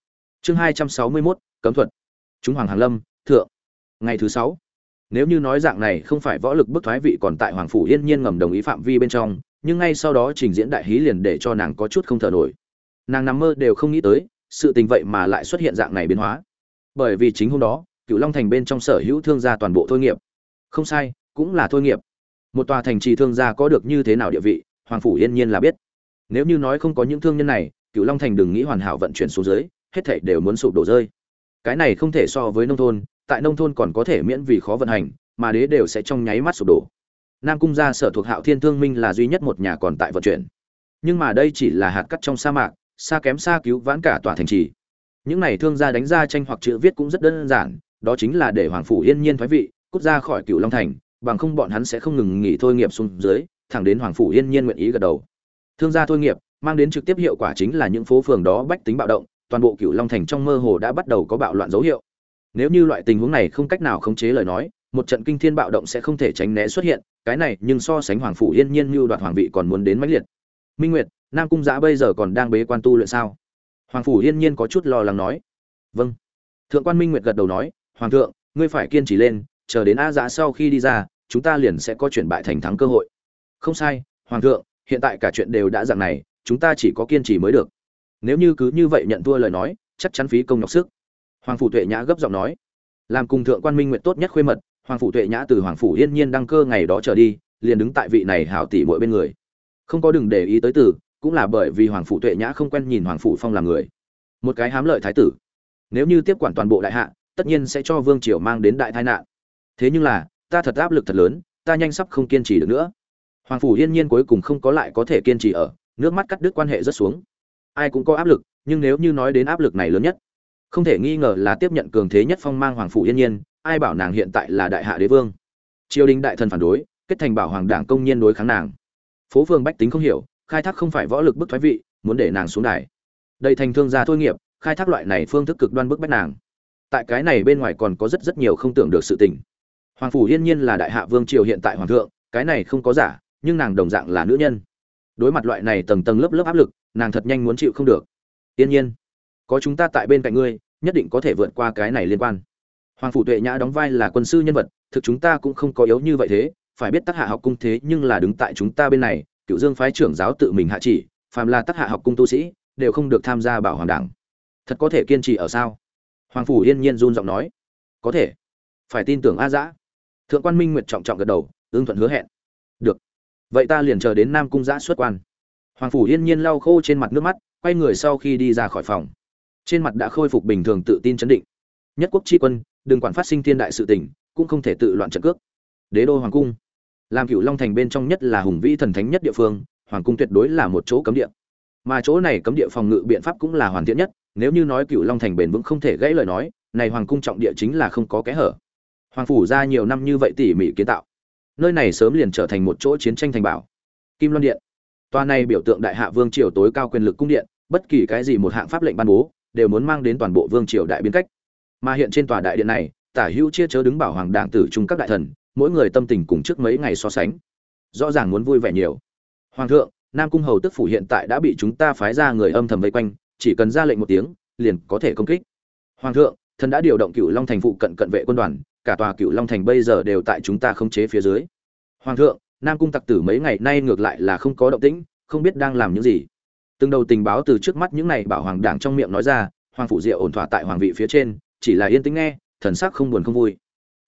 Chương hai trăm sáu mươi mốt, cấm thuật. Chúng hoàng hàn lâm, thượng. Ngày thứ sáu. Nếu như nói dạng này không phải võ lực bức thoái vị còn tại hoàng phủ yên nhiên ngầm đồng ý phạm vi bên trong, nhưng ngay sau đó trình diễn đại hí liền để cho nàng có chút không thở nổi. Nàng nằm mơ đều không nghĩ tới, sự tình vậy mà lại xuất hiện dạng này biến hóa. Bởi vì chính hôm đó cựu long thành bên trong sở hữu thương gia toàn bộ thôi nghiệp. Không sai, cũng là thôi nghiệp một tòa thành trì thương gia có được như thế nào địa vị, hoàng phủ yên nhiên là biết. Nếu như nói không có những thương nhân này cựu long thành đừng nghĩ hoàn hảo vận chuyển xuống dưới, hết thảy đều muốn sụp đổ rơi. Cái này không thể so với nông thôn, tại nông thôn còn có thể miễn vì khó vận hành, mà đế đều sẽ trong nháy mắt sụp đổ. Nam cung gia sở thuộc hạo thiên thương minh là duy nhất một nhà còn tại vận chuyển. Nhưng mà đây chỉ là hạt cắt trong sa mạc xa kém xa cứu vãn cả tòa thành trì. Những này thương gia đánh ra tranh hoặc chữ viết cũng rất đơn giản, đó chính là để hoàng phủ yên nhiên thoái vị, cút ra khỏi cựu long thành bằng không bọn hắn sẽ không ngừng nghỉ thôi nghiệp xuống dưới, thẳng đến hoàng phủ yên nhiên nguyện ý gật đầu. Thương gia thôi nghiệp, mang đến trực tiếp hiệu quả chính là những phố phường đó bách tính bạo động, toàn bộ cựu long thành trong mơ hồ đã bắt đầu có bạo loạn dấu hiệu. Nếu như loại tình huống này không cách nào khống chế lời nói, một trận kinh thiên bạo động sẽ không thể tránh né xuất hiện, cái này nhưng so sánh hoàng phủ yên nhiên như đoạt hoàng vị còn muốn đến mãnh liệt. Minh nguyệt, nam cung giã bây giờ còn đang bế quan tu luyện sao? Hoàng phủ yên nhiên có chút lo lắng nói. Vâng. Thượng quan minh nguyệt gật đầu nói, hoàng thượng, ngươi phải kiên trì lên chờ đến a Dã sau khi đi ra, chúng ta liền sẽ có chuyển bại thành thắng cơ hội. Không sai, hoàng thượng, hiện tại cả chuyện đều đã dạng này, chúng ta chỉ có kiên trì mới được. Nếu như cứ như vậy nhận thua lời nói, chắc chắn phí công nhọc sức. Hoàng phủ tuệ nhã gấp giọng nói. Làm cùng thượng quan minh nguyện tốt nhất khuê mật, hoàng phủ tuệ nhã từ hoàng phủ yên nhiên đăng cơ ngày đó trở đi, liền đứng tại vị này hảo tỷ mỗi bên người. Không có đừng để ý tới từ, cũng là bởi vì hoàng phủ tuệ nhã không quen nhìn hoàng phủ phong làm người. Một cái hám lợi thái tử. Nếu như tiếp quản toàn bộ đại hạ, tất nhiên sẽ cho vương triều mang đến đại tai nạn thế nhưng là, ta thật áp lực thật lớn, ta nhanh sắp không kiên trì được nữa. Hoàng phủ yên nhiên cuối cùng không có lại có thể kiên trì ở, nước mắt cắt đứt quan hệ rất xuống. Ai cũng có áp lực, nhưng nếu như nói đến áp lực này lớn nhất, không thể nghi ngờ là tiếp nhận cường thế nhất phong mang hoàng phủ yên nhiên, ai bảo nàng hiện tại là đại hạ đế vương. Triều đình đại thần phản đối, kết thành bảo hoàng đảng công nhiên đối kháng nàng. Phố phường bách tính không hiểu, khai thác không phải võ lực bức thoái vị, muốn để nàng xuống đài. Đây thành thương gia thôi nghiệp, khai thác loại này phương thức cực đoan bức bách nàng. Tại cái này bên ngoài còn có rất rất nhiều không tưởng được sự tình hoàng phủ yên nhiên là đại hạ vương triều hiện tại hoàng thượng, cái này không có giả, nhưng nàng đồng dạng là nữ nhân. Đối mặt loại này tầng tầng lớp lớp áp lực, nàng thật nhanh muốn chịu không được. Yên nhiên, có chúng ta tại bên cạnh ngươi, nhất định có thể vượt qua cái này liên quan. Hoàng phủ tuệ nhã đóng vai là quân sư nhân vật, thực chúng ta cũng không có yếu như vậy thế, phải biết tác hạ học cung thế nhưng là đứng tại chúng ta bên này, cựu dương phái trưởng giáo tự mình hạ chỉ, phàm là tác hạ học cung tu sĩ, đều không được tham gia bảo hoàng đảng. Thật có thể kiên trì ở sao? Hoàng phủ yên nhiên run giọng nói. Có thể. Phải tin tưởng a dã thượng quan minh nguyệt trọng trọng gật đầu ương thuận hứa hẹn. Được. Vậy ta liền chờ đến nam cung giã xuất quan. Hoàng phủ yên nhiên lau khô trên mặt nước mắt, quay người sau khi đi ra khỏi phòng. Trên mặt đã khôi phục bình thường tự tin chấn định. Nhất quốc tri quân, đừng quản phát sinh thiên đại sự tình, cũng không thể tự loạn trận cước. Đế đô hoàng cung. Làm cựu long thành bên trong nhất là hùng vĩ thần thánh nhất địa phương, hoàng cung tuyệt đối là một chỗ cấm địa. Mà chỗ này cấm địa phòng ngự biện pháp cũng là hoàn thiện nhất, nếu như nói cựu long thành bền vững không thể gãy lời nói, này hoàng cung trọng địa chính là không có kẽ hở hoàng phủ ra nhiều năm như vậy tỉ mỉ kiến tạo. Nơi này sớm liền trở thành một chỗ chiến tranh thành bảo. Kim loan điện. Tòa này biểu tượng đại hạ vương triều tối cao quyền lực cung điện, bất kỳ cái gì một hạng pháp lệnh ban bố, đều muốn mang đến toàn bộ vương triều đại biến cách. Mà hiện trên tòa đại điện này, tả hữu chia chớ đứng bảo hoàng đảng tử trung các đại thần, mỗi người tâm tình cùng trước mấy ngày so sánh, rõ ràng muốn vui vẻ nhiều. Hoàng thượng, nam cung hầu tức phủ hiện tại đã bị chúng ta phái ra người âm thầm vây quanh, chỉ cần ra lệnh một tiếng, liền có thể công kích. Hoàng thượng, thần đã điều động cựu long thành phụ cận cận vệ quân đoàn cả tòa cựu long thành bây giờ đều tại chúng ta khống chế phía dưới. Hoàng thượng, nam cung tặc tử mấy ngày nay ngược lại là không có động tĩnh, không biết đang làm những gì. Từng đầu tình báo từ trước mắt những này bảo hoàng đảng trong miệng nói ra, hoàng phủ diệu ổn thỏa tại hoàng vị phía trên, chỉ là yên tĩnh nghe, thần sắc không buồn không vui.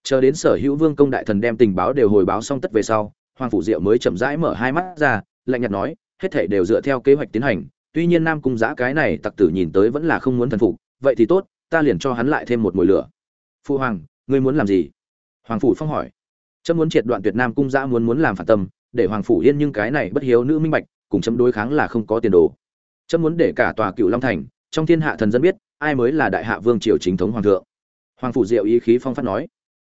Chờ đến sở hữu vương công đại thần đem tình báo đều hồi báo xong tất về sau, hoàng phủ diệu mới chậm rãi mở hai mắt ra, lạnh nhạt nói, hết thảy đều dựa theo kế hoạch tiến hành, tuy nhiên nam cung giã cái này tặc tử nhìn tới vẫn là không muốn thần phục, vậy thì tốt, ta liền cho hắn lại thêm một mồi lửa. Phu hoàng ngươi muốn làm gì? Hoàng phủ phong hỏi. Trâm muốn triệt đoạn tuyệt nam cung giã muốn muốn làm phản tâm, để hoàng phủ yên nhưng cái này bất hiếu nữ minh bạch, cùng chấm đối kháng là không có tiền đồ. Trâm muốn để cả tòa cựu long thành, trong thiên hạ thần dân biết, ai mới là đại hạ vương triều chính thống hoàng thượng. Hoàng phủ diệu ý khí phong phát nói.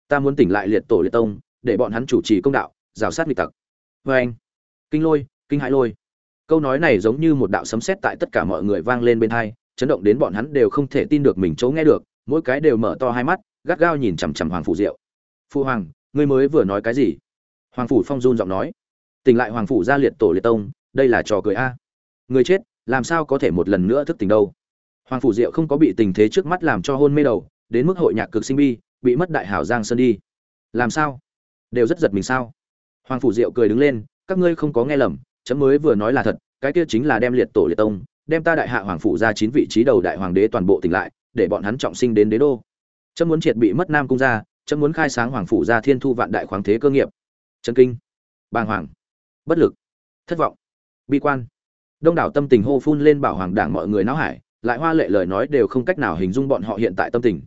Ta muốn tỉnh lại liệt tổ liệt tông, để bọn hắn chủ trì công đạo, rào sát nghịch tặc. Vê anh. Kinh lôi, kinh hãi lôi. Câu nói này giống như một đạo sấm sét tại tất cả mọi người vang lên bên hai, chấn động đến bọn hắn đều không thể tin được mình chỗ nghe được, mỗi cái đều mở to hai mắt gắt gao nhìn chằm chằm hoàng phủ diệu. Phu hoàng, ngươi mới vừa nói cái gì? Hoàng phủ phong run giọng nói. Tỉnh lại hoàng phủ ra liệt tổ liệt tông, đây là trò cười a. Người chết, làm sao có thể một lần nữa thức tỉnh đâu? Hoàng phủ diệu không có bị tình thế trước mắt làm cho hôn mê đầu, đến mức hội nhạc cực sinh bi, bị mất đại hảo giang sơn đi. Làm sao? Đều rất giật mình sao? Hoàng phủ diệu cười đứng lên, các ngươi không có nghe lầm, chấm mới vừa nói là thật, cái kia chính là đem liệt tổ liệt tông, đem ta đại hạ hoàng phủ ra chín vị trí đầu đại hoàng đế toàn bộ tỉnh lại, để bọn hắn trọng sinh đến đế đô chấm muốn triệt bị mất nam cung ra chấm muốn khai sáng hoàng phủ ra thiên thu vạn đại khoáng thế cơ nghiệp. Chân kinh. Bàng hoàng. Bất lực. Thất vọng. Bi quan. Đông đảo tâm tình hô phun lên bảo hoàng đảng mọi người náo hải, lại hoa lệ lời nói đều không cách nào hình dung bọn họ hiện tại tâm tình.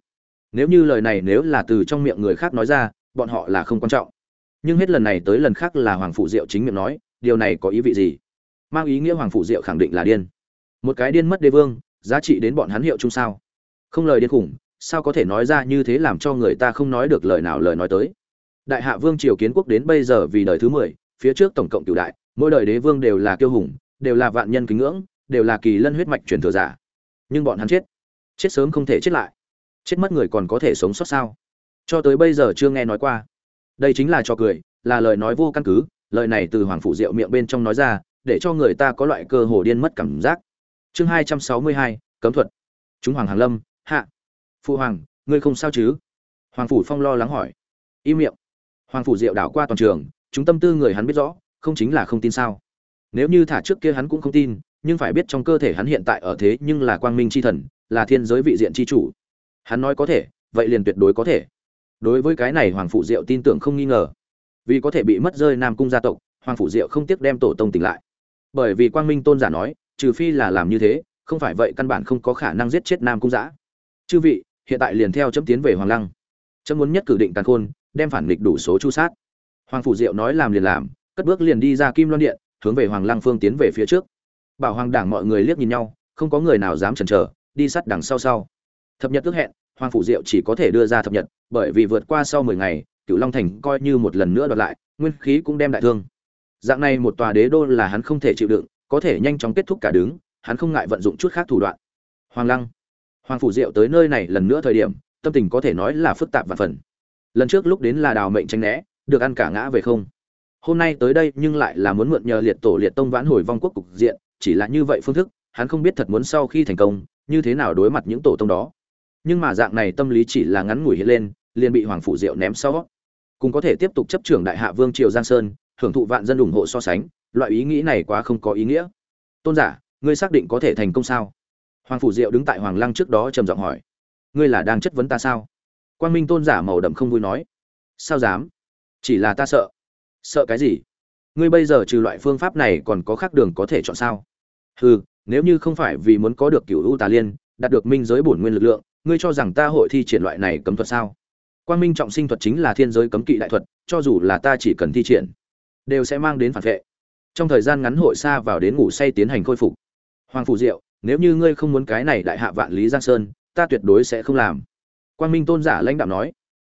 Nếu như lời này nếu là từ trong miệng người khác nói ra, bọn họ là không quan trọng. Nhưng hết lần này tới lần khác là hoàng phủ diệu chính miệng nói, điều này có ý vị gì? Mang ý nghĩa hoàng phủ diệu khẳng định là điên. Một cái điên mất đế vương, giá trị đến bọn hắn hiệu chung sao? Không lời điên khủng sao có thể nói ra như thế làm cho người ta không nói được lời nào lời nói tới? Đại hạ vương triều kiến quốc đến bây giờ vì đời thứ mười, phía trước tổng cộng cửu đại, mỗi đời đế vương đều là kiêu hùng, đều là vạn nhân kính ngưỡng, đều là kỳ lân huyết mạch truyền thừa giả. Nhưng bọn hắn chết. Chết sớm không thể chết lại. Chết mất người còn có thể sống sót sao? Cho tới bây giờ chưa nghe nói qua. Đây chính là trò cười, là lời nói vô căn cứ, lời này từ hoàng phủ diệu miệng bên trong nói ra, để cho người ta có loại cơ hồ điên mất cảm giác. Chương hai trăm sáu mươi hai, cấm thuật. Chúng hoàng hàng lâm, hạ phụ hoàng, ngươi không sao chứ? Hoàng phủ phong lo lắng hỏi. Im miệng. Hoàng phủ diệu đảo qua toàn trường, chúng tâm tư người hắn biết rõ, không chính là không tin sao? Nếu như thả trước kia hắn cũng không tin, nhưng phải biết trong cơ thể hắn hiện tại ở thế nhưng là quang minh c h i thần, là thiên giới vị diện c h i chủ. Hắn nói có thể, vậy liền tuyệt đối có thể. Đối với cái này hoàng phủ diệu tin tưởng không nghi ngờ. Vì có thể bị mất rơi nam cung gia tộc, hoàng phủ diệu không tiếc đem tổ tông tỉnh lại. Bởi vì quang minh tôn giả nói, trừ phi là làm như thế, không phải vậy căn bản không có khả năng giết chết nam cung giã chư vị hiện tại liền theo chấm tiến về hoàng lăng. Chấm muốn nhất cử định tàn khôn, đem phản nghịch đủ số chu sát. Hoàng phủ diệu nói làm liền làm, cất bước liền đi ra kim loan điện, hướng về hoàng lăng phương tiến về phía trước. Bảo hoàng đảng mọi người liếc nhìn nhau, không có người nào dám chần chờ, đi sát đằng sau sau. Thập nhật ước hẹn, hoàng phủ diệu chỉ có thể đưa ra thập nhật, bởi vì vượt qua sau mười ngày cựu long thành coi như một lần nữa đoạt lại, nguyên khí cũng đem đại thương. Dạng này một tòa đế đô là hắn không thể chịu đựng, có thể nhanh chóng kết thúc cả đứng, hắn không ngại vận dụng chút khác thủ đoạn. Hoàng lăng hoàng phủ diệu tới nơi này lần nữa thời điểm, tâm tình có thể nói là phức tạp và phần. Lần trước lúc đến là đào mệnh tranh né, được ăn cả ngã về không. Hôm nay tới đây nhưng lại là muốn mượn nhờ liệt tổ liệt tông vãn hồi vong quốc cục diện, chỉ là như vậy phương thức, hắn không biết thật muốn sau khi thành công, như thế nào đối mặt những tổ tông đó. Nhưng mà dạng này tâm lý chỉ là ngắn ngủi hiện lên, liền bị hoàng phủ diệu ném sau. Cũng có thể tiếp tục chấp trưởng đại hạ vương triều giang sơn, hưởng thụ vạn dân ủng hộ so sánh, loại ý nghĩ này quá không có ý nghĩa. Tôn giả, ngươi xác định có thể thành công sao? Hoàng phủ diệu đứng tại hoàng lăng trước đó trầm giọng hỏi, ngươi là đang chất vấn ta sao? Quang minh tôn giả màu đậm không vui nói, sao dám? Chỉ là ta sợ. Sợ cái gì? Ngươi bây giờ trừ loại phương pháp này còn có khác đường có thể chọn sao? Hừ, nếu như không phải vì muốn có được cựu u tà liên, đạt được minh giới bổn nguyên lực lượng, ngươi cho rằng ta hội thi triển loại này cấm thuật sao? Quang minh trọng sinh thuật chính là thiên giới cấm kỵ đại thuật, cho dù là ta chỉ cần thi triển, đều sẽ mang đến phản vệ. Trong thời gian ngắn hội xa vào đến ngủ say tiến hành khôi phục. Hoàng phủ diệu nếu như ngươi không muốn cái này đại hạ vạn lý giang sơn, ta tuyệt đối sẽ không làm. Quang minh tôn giả lãnh đạo nói.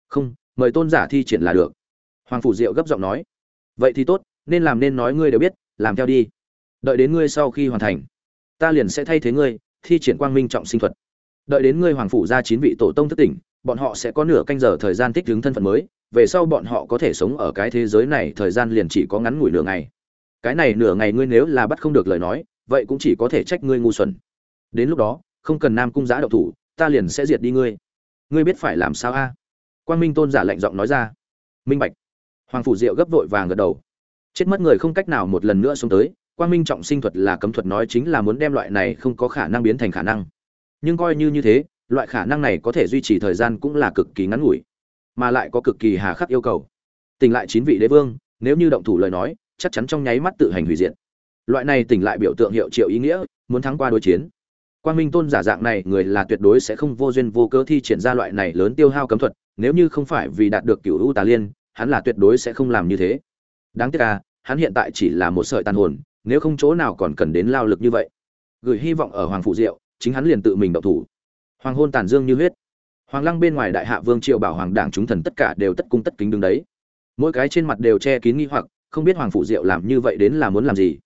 Không, mời tôn giả thi triển là được. Hoàng phủ diệu gấp giọng nói. Vậy thì tốt, nên làm nên nói ngươi đều biết, làm theo đi. Đợi đến ngươi sau khi hoàn thành, ta liền sẽ thay thế ngươi, thi triển quang minh trọng sinh thuật. Đợi đến ngươi hoàng phủ ra chín vị tổ tông thất tỉnh, bọn họ sẽ có nửa canh giờ thời gian thích ứng thân phận mới, về sau bọn họ có thể sống ở cái thế giới này thời gian liền chỉ có ngắn ngủi nửa ngày. Cái này nửa ngày ngươi nếu là bắt không được lời nói vậy cũng chỉ có thể trách ngươi ngu xuẩn. Đến lúc đó, không cần nam cung giã đậu thủ, ta liền sẽ diệt đi ngươi. Ngươi biết phải làm sao a? Quang minh tôn giả lạnh giọng nói ra. Minh bạch. Hoàng phủ diệu gấp vội vàng gật đầu. Chết mất người không cách nào một lần nữa xuống tới, quang minh trọng sinh thuật là cấm thuật nói chính là muốn đem loại này không có khả năng biến thành khả năng. Nhưng coi như như thế, loại khả năng này có thể duy trì thời gian cũng là cực kỳ ngắn ngủi, mà lại có cực kỳ hà khắc yêu cầu. Tỉnh lại chín vị đế vương, nếu như động thủ lời nói, chắc chắn trong nháy mắt tự hành hủy diệt loại này tỉnh lại biểu tượng hiệu triệu ý nghĩa, muốn thắng qua đối chiến. Quan minh tôn giả dạng này, người là tuyệt đối sẽ không vô duyên vô cớ thi triển ra loại này lớn tiêu hao cấm thuật, nếu như không phải vì đạt được cựu u tà liên, hắn là tuyệt đối sẽ không làm như thế. Đáng tiếc là hắn hiện tại chỉ là một sợi tàn hồn, nếu không chỗ nào còn cần đến lao lực như vậy. Gửi hy vọng ở hoàng phụ diệu, chính hắn liền tự mình động thủ. Hoàng hôn tàn dương như huyết. Hoàng lăng bên ngoài đại hạ vương triệu bảo hoàng đảng chúng thần tất cả đều tất cung tất kính đứng đấy. Mỗi cái trên mặt đều che kín nghi hoặc, không biết hoàng phụ diệu làm như vậy đến là muốn làm gì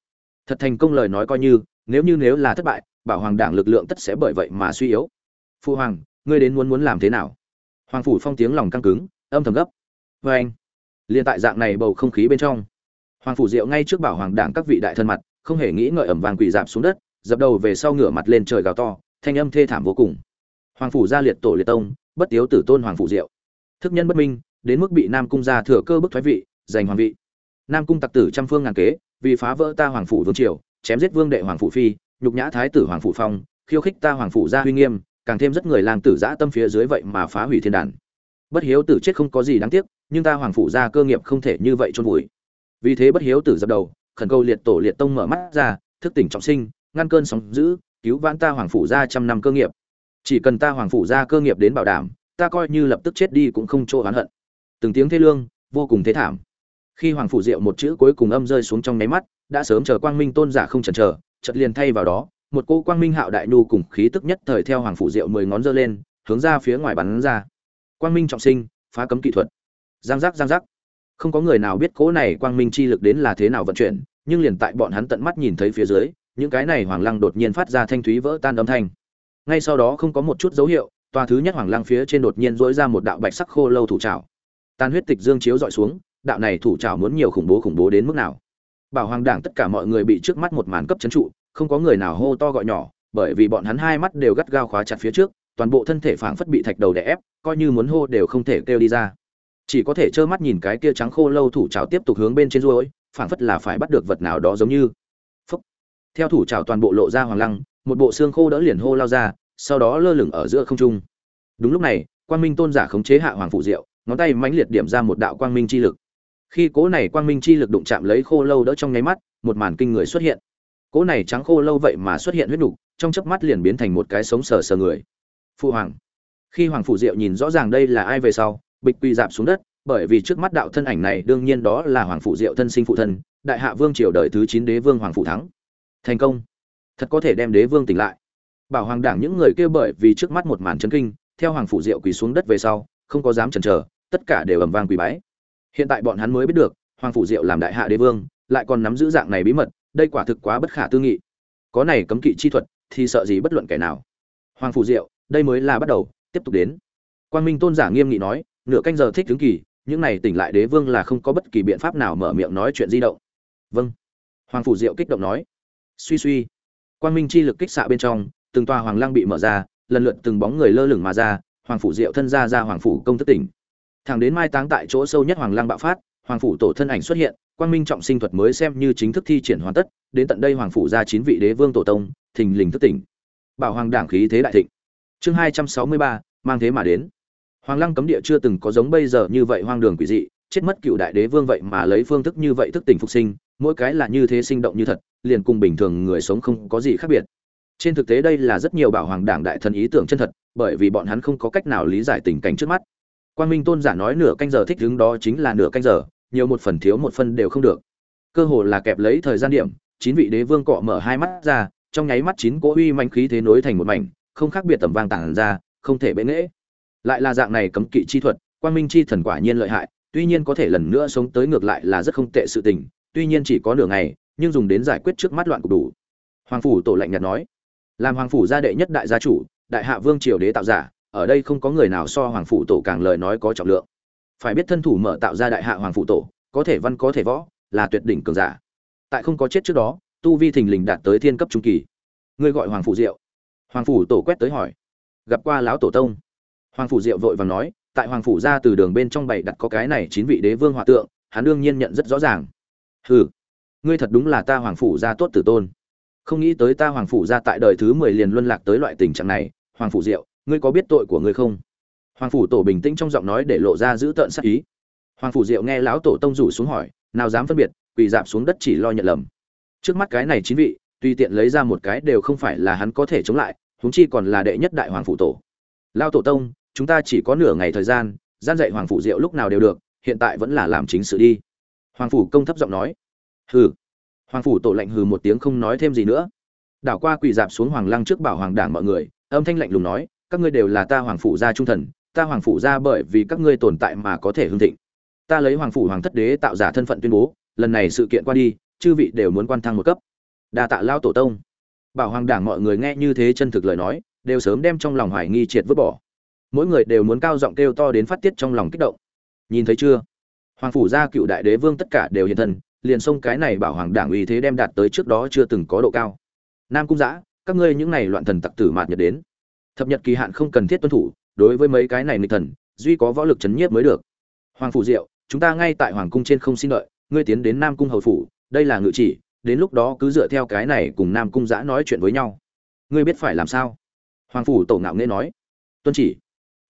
thật thành công lời nói coi như, nếu như nếu là thất bại, bảo hoàng đảng lực lượng tất sẽ bởi vậy mà suy yếu. Phu hoàng, ngươi đến muốn muốn làm thế nào? Hoàng phủ phong tiếng lòng căng cứng, âm thầm gấp. Vê anh. Liền tại dạng này bầu không khí bên trong, hoàng phủ diệu ngay trước bảo hoàng đảng các vị đại thân mặt, không hề nghĩ ngợi ẩm vàng quỳ dạp xuống đất, dập đầu về sau ngửa mặt lên trời gào to, thanh âm thê thảm vô cùng. Hoàng phủ gia liệt tổ liệt tông, bất tiếu tử tôn hoàng phủ diệu thức nhân bất minh, đến mức bị nam cung gia thừa cơ bức thoái vị, giành hoàng vị nam cung tặc tử trăm phương ngàn kế, vì phá vỡ ta hoàng phủ vương triều, chém giết vương đệ hoàng phủ phi, nhục nhã thái tử hoàng phủ phong, khiêu khích ta hoàng phủ gia huy nghiêm, càng thêm rất người lang tử giã tâm phía dưới vậy mà phá hủy thiên đàn. Bất hiếu tử chết không có gì đáng tiếc, nhưng ta hoàng phủ gia cơ nghiệp không thể như vậy chôn vùi. Vì thế bất hiếu tử dập đầu, khẩn cầu liệt tổ liệt tông mở mắt ra, thức tỉnh trọng sinh, ngăn cơn sóng dữ, cứu vãn ta hoàng phủ gia trăm năm cơ nghiệp. Chỉ cần ta hoàng phủ gia cơ nghiệp đến bảo đảm, ta coi như lập tức chết đi cũng không chỗ oán hận. Từng tiếng thê lương, vô cùng thế thảm khi hoàng phủ diệu một chữ cuối cùng âm rơi xuống trong nháy mắt, đã sớm chờ quang minh tôn giả không chần chờ, chợt liền thay vào đó, một cô quang minh hạo đại nhu cùng khí tức nhất thời theo hoàng phủ diệu mười ngón giơ lên, hướng ra phía ngoài bắn ra. Quang minh trọng sinh, phá cấm kỹ thuật. Giang giác giang giác. Không có người nào biết cỗ này quang minh chi lực đến là thế nào vận chuyển, nhưng liền tại bọn hắn tận mắt nhìn thấy phía dưới, những cái này hoàng lăng đột nhiên phát ra thanh thúy vỡ tan âm thanh. Ngay sau đó không có một chút dấu hiệu, tòa thứ nhất hoàng lăng phía trên đột nhiên dỗi ra một đạo bạch sắc khô lâu thủ trào tan huyết tịch dương chiếu dọi xuống đạo này thủ trảo muốn nhiều khủng bố khủng bố đến mức nào? Bảo hoàng đảng tất cả mọi người bị trước mắt một màn cấp chấn trụ, không có người nào hô to gọi nhỏ, bởi vì bọn hắn hai mắt đều gắt gao khóa chặt phía trước, toàn bộ thân thể phảng phất bị thạch đầu đè ép, coi như muốn hô đều không thể kêu đi ra. Chỉ có thể trơ mắt nhìn cái kia trắng khô lâu thủ trào tiếp tục hướng bên trên duỗi phảng phất là phải bắt được vật nào đó giống như. Phúc. Theo thủ trào toàn bộ lộ ra hoàng lăng, một bộ xương khô đỡ liền hô lao ra, sau đó lơ lửng ở giữa không trung. Đúng lúc này, quang minh tôn giả khống chế hạ hoàng phụ diệu, ngón tay mãnh liệt điểm ra một đạo quang minh chi lực khi cố này quang minh chi lực đụng chạm lấy khô lâu đỡ trong nháy mắt một màn kinh người xuất hiện. Cố này trắng khô lâu vậy mà xuất hiện huyết đủ, trong chớp mắt liền biến thành một cái sống sờ sờ người. Phụ hoàng. Khi hoàng phủ diệu nhìn rõ ràng đây là ai về sau bịch quỳ dạp xuống đất bởi vì trước mắt đạo thân ảnh này đương nhiên đó là hoàng phủ diệu thân sinh phụ thân đại hạ vương triều đời thứ chín đế vương hoàng phủ thắng. Thành công. Thật có thể đem đế vương tỉnh lại. Bảo hoàng đảng những người kia bởi vì trước mắt một màn chấn kinh theo hoàng phủ diệu quỳ xuống đất về sau không có dám chần chờ tất cả đều ầm vang quỳ bái hiện tại bọn hắn mới biết được, hoàng phủ diệu làm đại hạ đế vương, lại còn nắm giữ dạng này bí mật, đây quả thực quá bất khả tư nghị. Có này cấm kỵ chi thuật, thì sợ gì bất luận kẻ nào. Hoàng phủ diệu, đây mới là bắt đầu, tiếp tục đến. Quan minh tôn giả nghiêm nghị nói, nửa canh giờ thích tướng kỳ, những này tỉnh lại đế vương là không có bất kỳ biện pháp nào mở miệng nói chuyện di động. Vâng. Hoàng phủ diệu kích động nói. Suy suy. Quan minh chi lực kích xạ bên trong, từng tòa hoàng lang bị mở ra, lần lượt từng bóng người lơ lửng mà ra, hoàng phủ diệu thân ra ra hoàng phủ công thất tỉnh thẳng đến mai táng tại chỗ sâu nhất hoàng lang bạo phát, hoàng phủ tổ thân ảnh xuất hiện, quang minh trọng sinh thuật mới xem như chính thức thi triển hoàn tất, đến tận đây hoàng phủ ra chín vị đế vương tổ tông, thình lình thức tỉnh. Bảo hoàng đảng khí thế đại thịnh. Chương hai trăm sáu mươi ba, mang thế mà đến. Hoàng lăng cấm địa chưa từng có giống bây giờ như vậy hoang đường quỷ dị, chết mất cựu đại đế vương vậy mà lấy phương thức như vậy thức tỉnh phục sinh, mỗi cái là như thế sinh động như thật, liền cùng bình thường người sống không có gì khác biệt. Trên thực tế đây là rất nhiều bảo hoàng đảng đại thần ý tưởng chân thật, bởi vì bọn hắn không có cách nào lý giải tình cảnh trước mắt quan minh tôn giả nói nửa canh giờ thích đứng đó chính là nửa canh giờ, nhiều một phần thiếu một phần đều không được. Cơ hồ là kẹp lấy thời gian điểm, chín vị đế vương cọ mở hai mắt ra, trong nháy mắt chín cỗ uy manh khí thế nối thành một mảnh, không khác biệt tầm vang tản ra, không thể bệ nghễ. Lại là dạng này cấm kỵ chi thuật quan minh chi thần quả nhiên lợi hại, tuy nhiên có thể lần nữa sống tới ngược lại là rất không tệ sự tình, tuy nhiên chỉ có nửa ngày, nhưng dùng đến giải quyết trước mắt loạn cục đủ. Hoàng phủ tổ lạnh nhạt nói, làm hoàng phủ gia đệ nhất đại gia chủ, đại hạ vương triều đế tạo giả ở đây không có người nào so hoàng phụ tổ càng lời nói có trọng lượng. Phải biết thân thủ mở tạo ra đại hạ hoàng phụ tổ, có thể văn có thể võ, là tuyệt đỉnh cường giả. Tại không có chết trước đó, tu vi thình lình đạt tới thiên cấp trung kỳ. Ngươi gọi hoàng phụ diệu. Hoàng phủ tổ quét tới hỏi. Gặp qua lão tổ tông. Hoàng phủ diệu vội vàng nói, tại hoàng phủ ra từ đường bên trong bày đặt có cái này chín vị đế vương hòa tượng, hắn đương nhiên nhận rất rõ ràng. Hừ, ngươi thật đúng là ta hoàng phủ ra tốt tử tôn. Không nghĩ tới ta hoàng phủ ra tại đời thứ mười liền luân lạc tới loại tình trạng này, hoàng phủ diệu ngươi có biết tội của ngươi không? Hoàng phủ tổ bình tĩnh trong giọng nói để lộ ra giữ tợn sắc ý. Hoàng phủ diệu nghe lão tổ tông rủ xuống hỏi, nào dám phân biệt, quỳ dạp xuống đất chỉ lo nhận lầm. Trước mắt cái này chín vị, tùy tiện lấy ra một cái đều không phải là hắn có thể chống lại, huống chi còn là đệ nhất đại hoàng phủ tổ. Lao tổ tông, chúng ta chỉ có nửa ngày thời gian gian dạy hoàng phủ diệu lúc nào đều được, hiện tại vẫn là làm chính sự đi. Hoàng phủ công thấp giọng nói. Hừ. Hoàng phủ tổ lạnh hừ một tiếng không nói thêm gì nữa. Đảo qua quỳ dạp xuống hoàng lăng trước bảo hoàng đảng mọi người, âm thanh lạnh lùng nói các ngươi đều là ta hoàng phủ gia trung thần, ta hoàng phủ gia bởi vì các ngươi tồn tại mà có thể hưng thịnh. Ta lấy hoàng phủ hoàng thất đế tạo giả thân phận tuyên bố, lần này sự kiện qua đi, chư vị đều muốn quan thăng một cấp. Đa tạ lao tổ tông. Bảo hoàng đảng mọi người nghe như thế chân thực lời nói, đều sớm đem trong lòng hoài nghi triệt vứt bỏ. Mỗi người đều muốn cao giọng kêu to đến phát tiết trong lòng kích động. Nhìn thấy chưa? Hoàng phủ gia cựu đại đế vương tất cả đều hiện thân, liền xông cái này bảo hoàng đảng uy thế đem đạt tới trước đó chưa từng có độ cao. Nam cung giã, các ngươi những này loạn thần tặc tử mạt nhật đến thập nhật kỳ hạn không cần thiết tuân thủ, đối với mấy cái này nghịch thần, duy có võ lực chấn nhiếp mới được. Hoàng phủ diệu, chúng ta ngay tại hoàng cung trên không xin đợi, ngươi tiến đến nam cung hầu phủ, đây là ngự chỉ, đến lúc đó cứ dựa theo cái này cùng nam cung giã nói chuyện với nhau. Ngươi biết phải làm sao? Hoàng phủ tổ ngạo nghe nói. Tuân chỉ.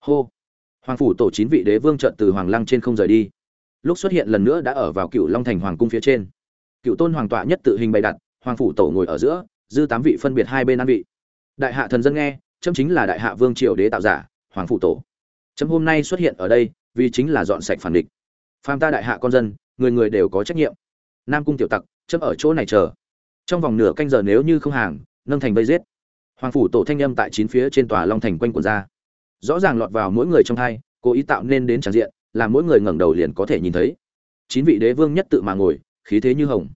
Hô. Hoàng phủ tổ chín vị đế vương trợn từ hoàng lăng trên không rời đi. Lúc xuất hiện lần nữa đã ở vào cựu long thành hoàng cung phía trên. Cựu tôn hoàng tọa nhất tự hình bày đặt, hoàng phủ tổ ngồi ở giữa, dư tám vị phân biệt hai bên an vị. Đại hạ thần dân nghe chấm chính là đại hạ vương triều đế tạo giả, hoàng phủ tổ. Chấm hôm nay xuất hiện ở đây, vì chính là dọn sạch phản địch. Phàm ta đại hạ con dân, người người đều có trách nhiệm. Nam cung tiểu tặc, chấm ở chỗ này chờ. Trong vòng nửa canh giờ nếu như không hàng, nâng thành vây giết. Hoàng phủ tổ thanh âm tại chín phía trên tòa long thành quanh quần ra. Rõ ràng lọt vào mỗi người trong hai, cố ý tạo nên đến tràn diện, làm mỗi người ngẩng đầu liền có thể nhìn thấy. Chín vị đế vương nhất tự mà ngồi, khí thế như hồng.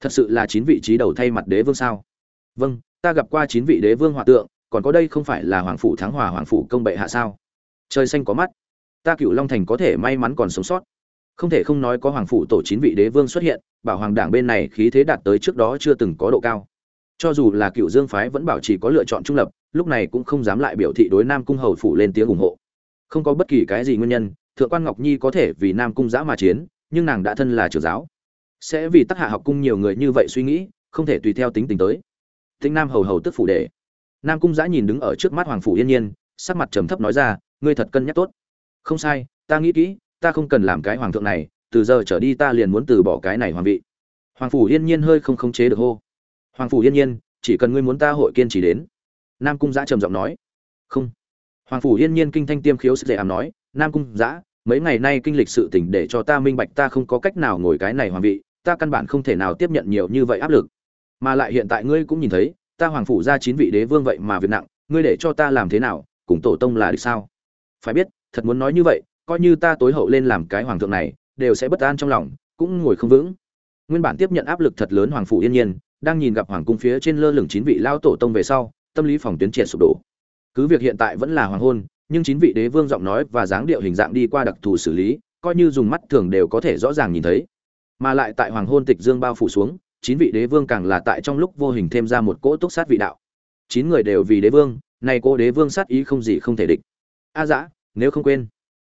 Thật sự là chín vị trí đầu thay mặt đế vương sao? Vâng ta gặp qua chín vị đế vương hòa tượng còn có đây không phải là hoàng phủ thắng hòa hoàng phủ công bệ hạ sao? Trời xanh có mắt. Ta cựu long thành có thể may mắn còn sống sót. Không thể không nói có hoàng phủ tổ chín vị đế vương xuất hiện, bảo hoàng đảng bên này khí thế đạt tới trước đó chưa từng có độ cao. Cho dù là cựu dương phái vẫn bảo chỉ có lựa chọn trung lập, lúc này cũng không dám lại biểu thị đối nam cung hầu phủ lên tiếng ủng hộ. Không có bất kỳ cái gì nguyên nhân, thượng quan ngọc nhi có thể vì nam cung giã mà chiến, nhưng nàng đã thân là trưởng giáo. Sẽ vì tác hạ học cung nhiều người như vậy suy nghĩ, không thể tùy theo tính tình tới. Tĩnh nam hầu hầu tức phủ đệ nam cung giã nhìn đứng ở trước mắt hoàng phủ yên nhiên, sắc mặt trầm thấp nói ra, ngươi thật cân nhắc tốt. Không sai, ta nghĩ kỹ, ta không cần làm cái hoàng thượng này, từ giờ trở đi ta liền muốn từ bỏ cái này hoàng vị. Hoàng phủ yên nhiên hơi không khống chế được hô. Hoàng phủ yên nhiên, chỉ cần ngươi muốn ta hội kiên trì đến. Nam cung giã trầm giọng nói. Không. Hoàng phủ yên nhiên kinh thanh tiêm khiếu sức dễ ảm nói, nam cung giã, mấy ngày nay kinh lịch sự tình để cho ta minh bạch ta không có cách nào ngồi cái này hoàng vị, ta căn bản không thể nào tiếp nhận nhiều như vậy áp lực. Mà lại hiện tại ngươi cũng nhìn thấy ta hoàng phủ ra chín vị đế vương vậy mà việc nặng, ngươi để cho ta làm thế nào, cùng tổ tông là được sao? Phải biết, thật muốn nói như vậy, coi như ta tối hậu lên làm cái hoàng thượng này, đều sẽ bất an trong lòng, cũng ngồi không vững. Nguyên bản tiếp nhận áp lực thật lớn hoàng phủ yên nhiên, đang nhìn gặp hoàng cung phía trên lơ lửng chín vị lao tổ tông về sau, tâm lý phòng tuyến triệt sụp đổ. Cứ việc hiện tại vẫn là hoàng hôn, nhưng chín vị đế vương giọng nói và dáng điệu hình dạng đi qua đặc thù xử lý, coi như dùng mắt thường đều có thể rõ ràng nhìn thấy. Mà lại tại hoàng hôn tịch dương bao phủ xuống chín vị đế vương càng là tại trong lúc vô hình thêm ra một cỗ túc sát vị đạo. Chín người đều vì đế vương, nay cô đế vương sát ý không gì không thể địch. A dã, nếu không quên.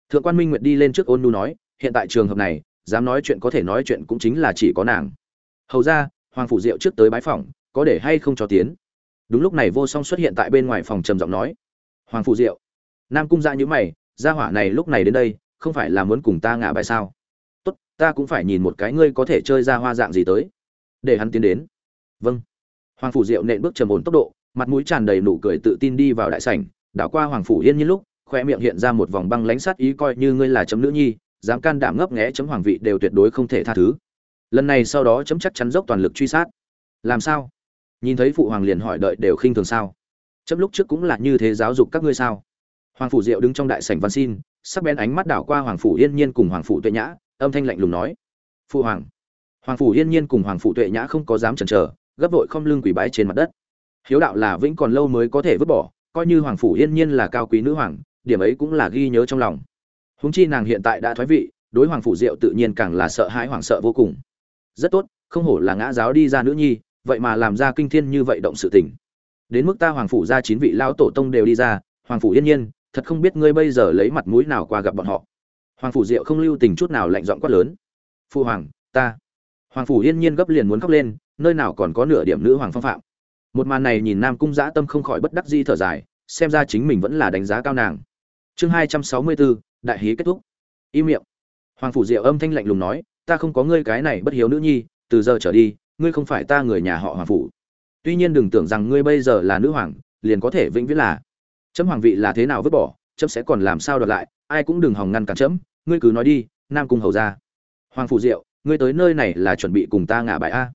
Thượng quan minh nguyệt đi lên trước ôn nu nói, hiện tại trường hợp này, dám nói chuyện có thể nói chuyện cũng chính là chỉ có nàng. Hầu ra, hoàng phủ diệu trước tới bái phòng có để hay không cho tiến? Đúng lúc này vô song xuất hiện tại bên ngoài phòng trầm giọng nói. Hoàng phủ diệu. Nam cung dạ ra nhữ mày, gia hỏa này lúc này đến đây, không phải là muốn cùng ta ngả bài sao? Tốt, ta cũng phải nhìn một cái ngươi có thể chơi ra hoa dạng gì tới để hắn tiến đến. Vâng. Hoàng phủ diệu nện bước trầm ổn tốc độ, mặt mũi tràn đầy nụ cười tự tin đi vào đại sảnh. Đảo qua hoàng phủ yên nhiên lúc, khoe miệng hiện ra một vòng băng lánh sát ý coi như ngươi là chấm nữ nhi, dám can đảm ngấp nghé chấm hoàng vị đều tuyệt đối không thể tha thứ. Lần này sau đó chấm chắc chắn dốc toàn lực truy sát. Làm sao? Nhìn thấy phụ hoàng liền hỏi đợi đều khinh thường sao? Chấm lúc trước cũng là như thế giáo dục các ngươi sao? Hoàng phủ diệu đứng trong đại sảnh văn xin, sắc bén ánh mắt đảo qua hoàng phủ yên nhiên cùng hoàng phủ tuệ nhã, âm thanh lạnh lùng nói. Phụ hoàng hoàng phủ yên nhiên cùng hoàng phủ tuệ nhã không có dám chần chờ, gấp vội không lưng quỳ bái trên mặt đất. Hiếu đạo là vĩnh còn lâu mới có thể vứt bỏ, coi như hoàng phủ yên nhiên là cao quý nữ hoàng, điểm ấy cũng là ghi nhớ trong lòng. Húng chi nàng hiện tại đã thoái vị, đối hoàng phủ diệu tự nhiên càng là sợ hãi hoảng sợ vô cùng. Rất tốt, không hổ là ngã giáo đi ra nữ nhi, vậy mà làm ra kinh thiên như vậy động sự tình. Đến mức ta hoàng phủ ra chín vị lão tổ tông đều đi ra, hoàng phủ yên nhiên, thật không biết ngươi bây giờ lấy mặt mũi nào qua gặp bọn họ. Hoàng phủ diệu không lưu tình chút nào lạnh giọng quát lớn. Phu hoàng, ta hoàng phủ yên nhiên gấp liền muốn khóc lên, nơi nào còn có nửa điểm nữ hoàng phong phạm. Một màn này nhìn nam cung dã tâm không khỏi bất đắc di thở dài, xem ra chính mình vẫn là đánh giá cao nàng. Chương hai trăm sáu mươi bốn, đại hí kết thúc. Im miệng. Hoàng phủ diệu âm thanh lạnh lùng nói, ta không có ngươi cái này bất hiếu nữ nhi, từ giờ trở đi, ngươi không phải ta người nhà họ hoàng phủ. Tuy nhiên đừng tưởng rằng ngươi bây giờ là nữ hoàng, liền có thể vĩnh viễn là. Chấm hoàng vị là thế nào vứt bỏ, chấm sẽ còn làm sao đoạt lại, ai cũng đừng hòng ngăn cản chấm, ngươi cứ nói đi, nam cung hầu ra. Hoàng phủ diệu ngươi tới nơi này là chuẩn bị cùng ta ngả bài a.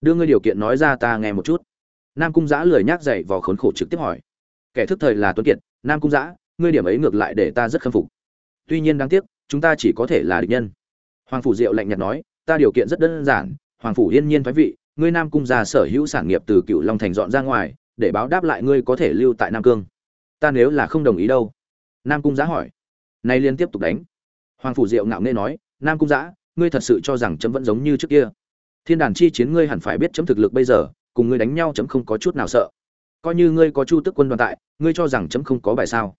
Đưa ngươi điều kiện nói ra ta nghe một chút. Nam cung giã lười nhác dậy vào khốn khổ trực tiếp hỏi. Kẻ thức thời là tuấn kiệt, nam cung giã, ngươi điểm ấy ngược lại để ta rất khâm phục. Tuy nhiên đáng tiếc, chúng ta chỉ có thể là địch nhân. Hoàng phủ diệu lạnh nhạt nói, ta điều kiện rất đơn giản, hoàng phủ yên nhiên thoái vị, ngươi nam cung già sở hữu sản nghiệp từ cựu long thành dọn ra ngoài, để báo đáp lại ngươi có thể lưu tại nam cương. Ta nếu là không đồng ý đâu? Nam cung giã hỏi. Nay liên tiếp tục đánh. Hoàng phủ diệu ngạo nghê nói, nam cung giã ngươi thật sự cho rằng chấm vẫn giống như trước kia. Thiên đàn chi chiến ngươi hẳn phải biết chấm thực lực bây giờ, cùng ngươi đánh nhau chấm không có chút nào sợ. Coi như ngươi có chu tức quân đoàn tại, ngươi cho rằng chấm không có bài sao?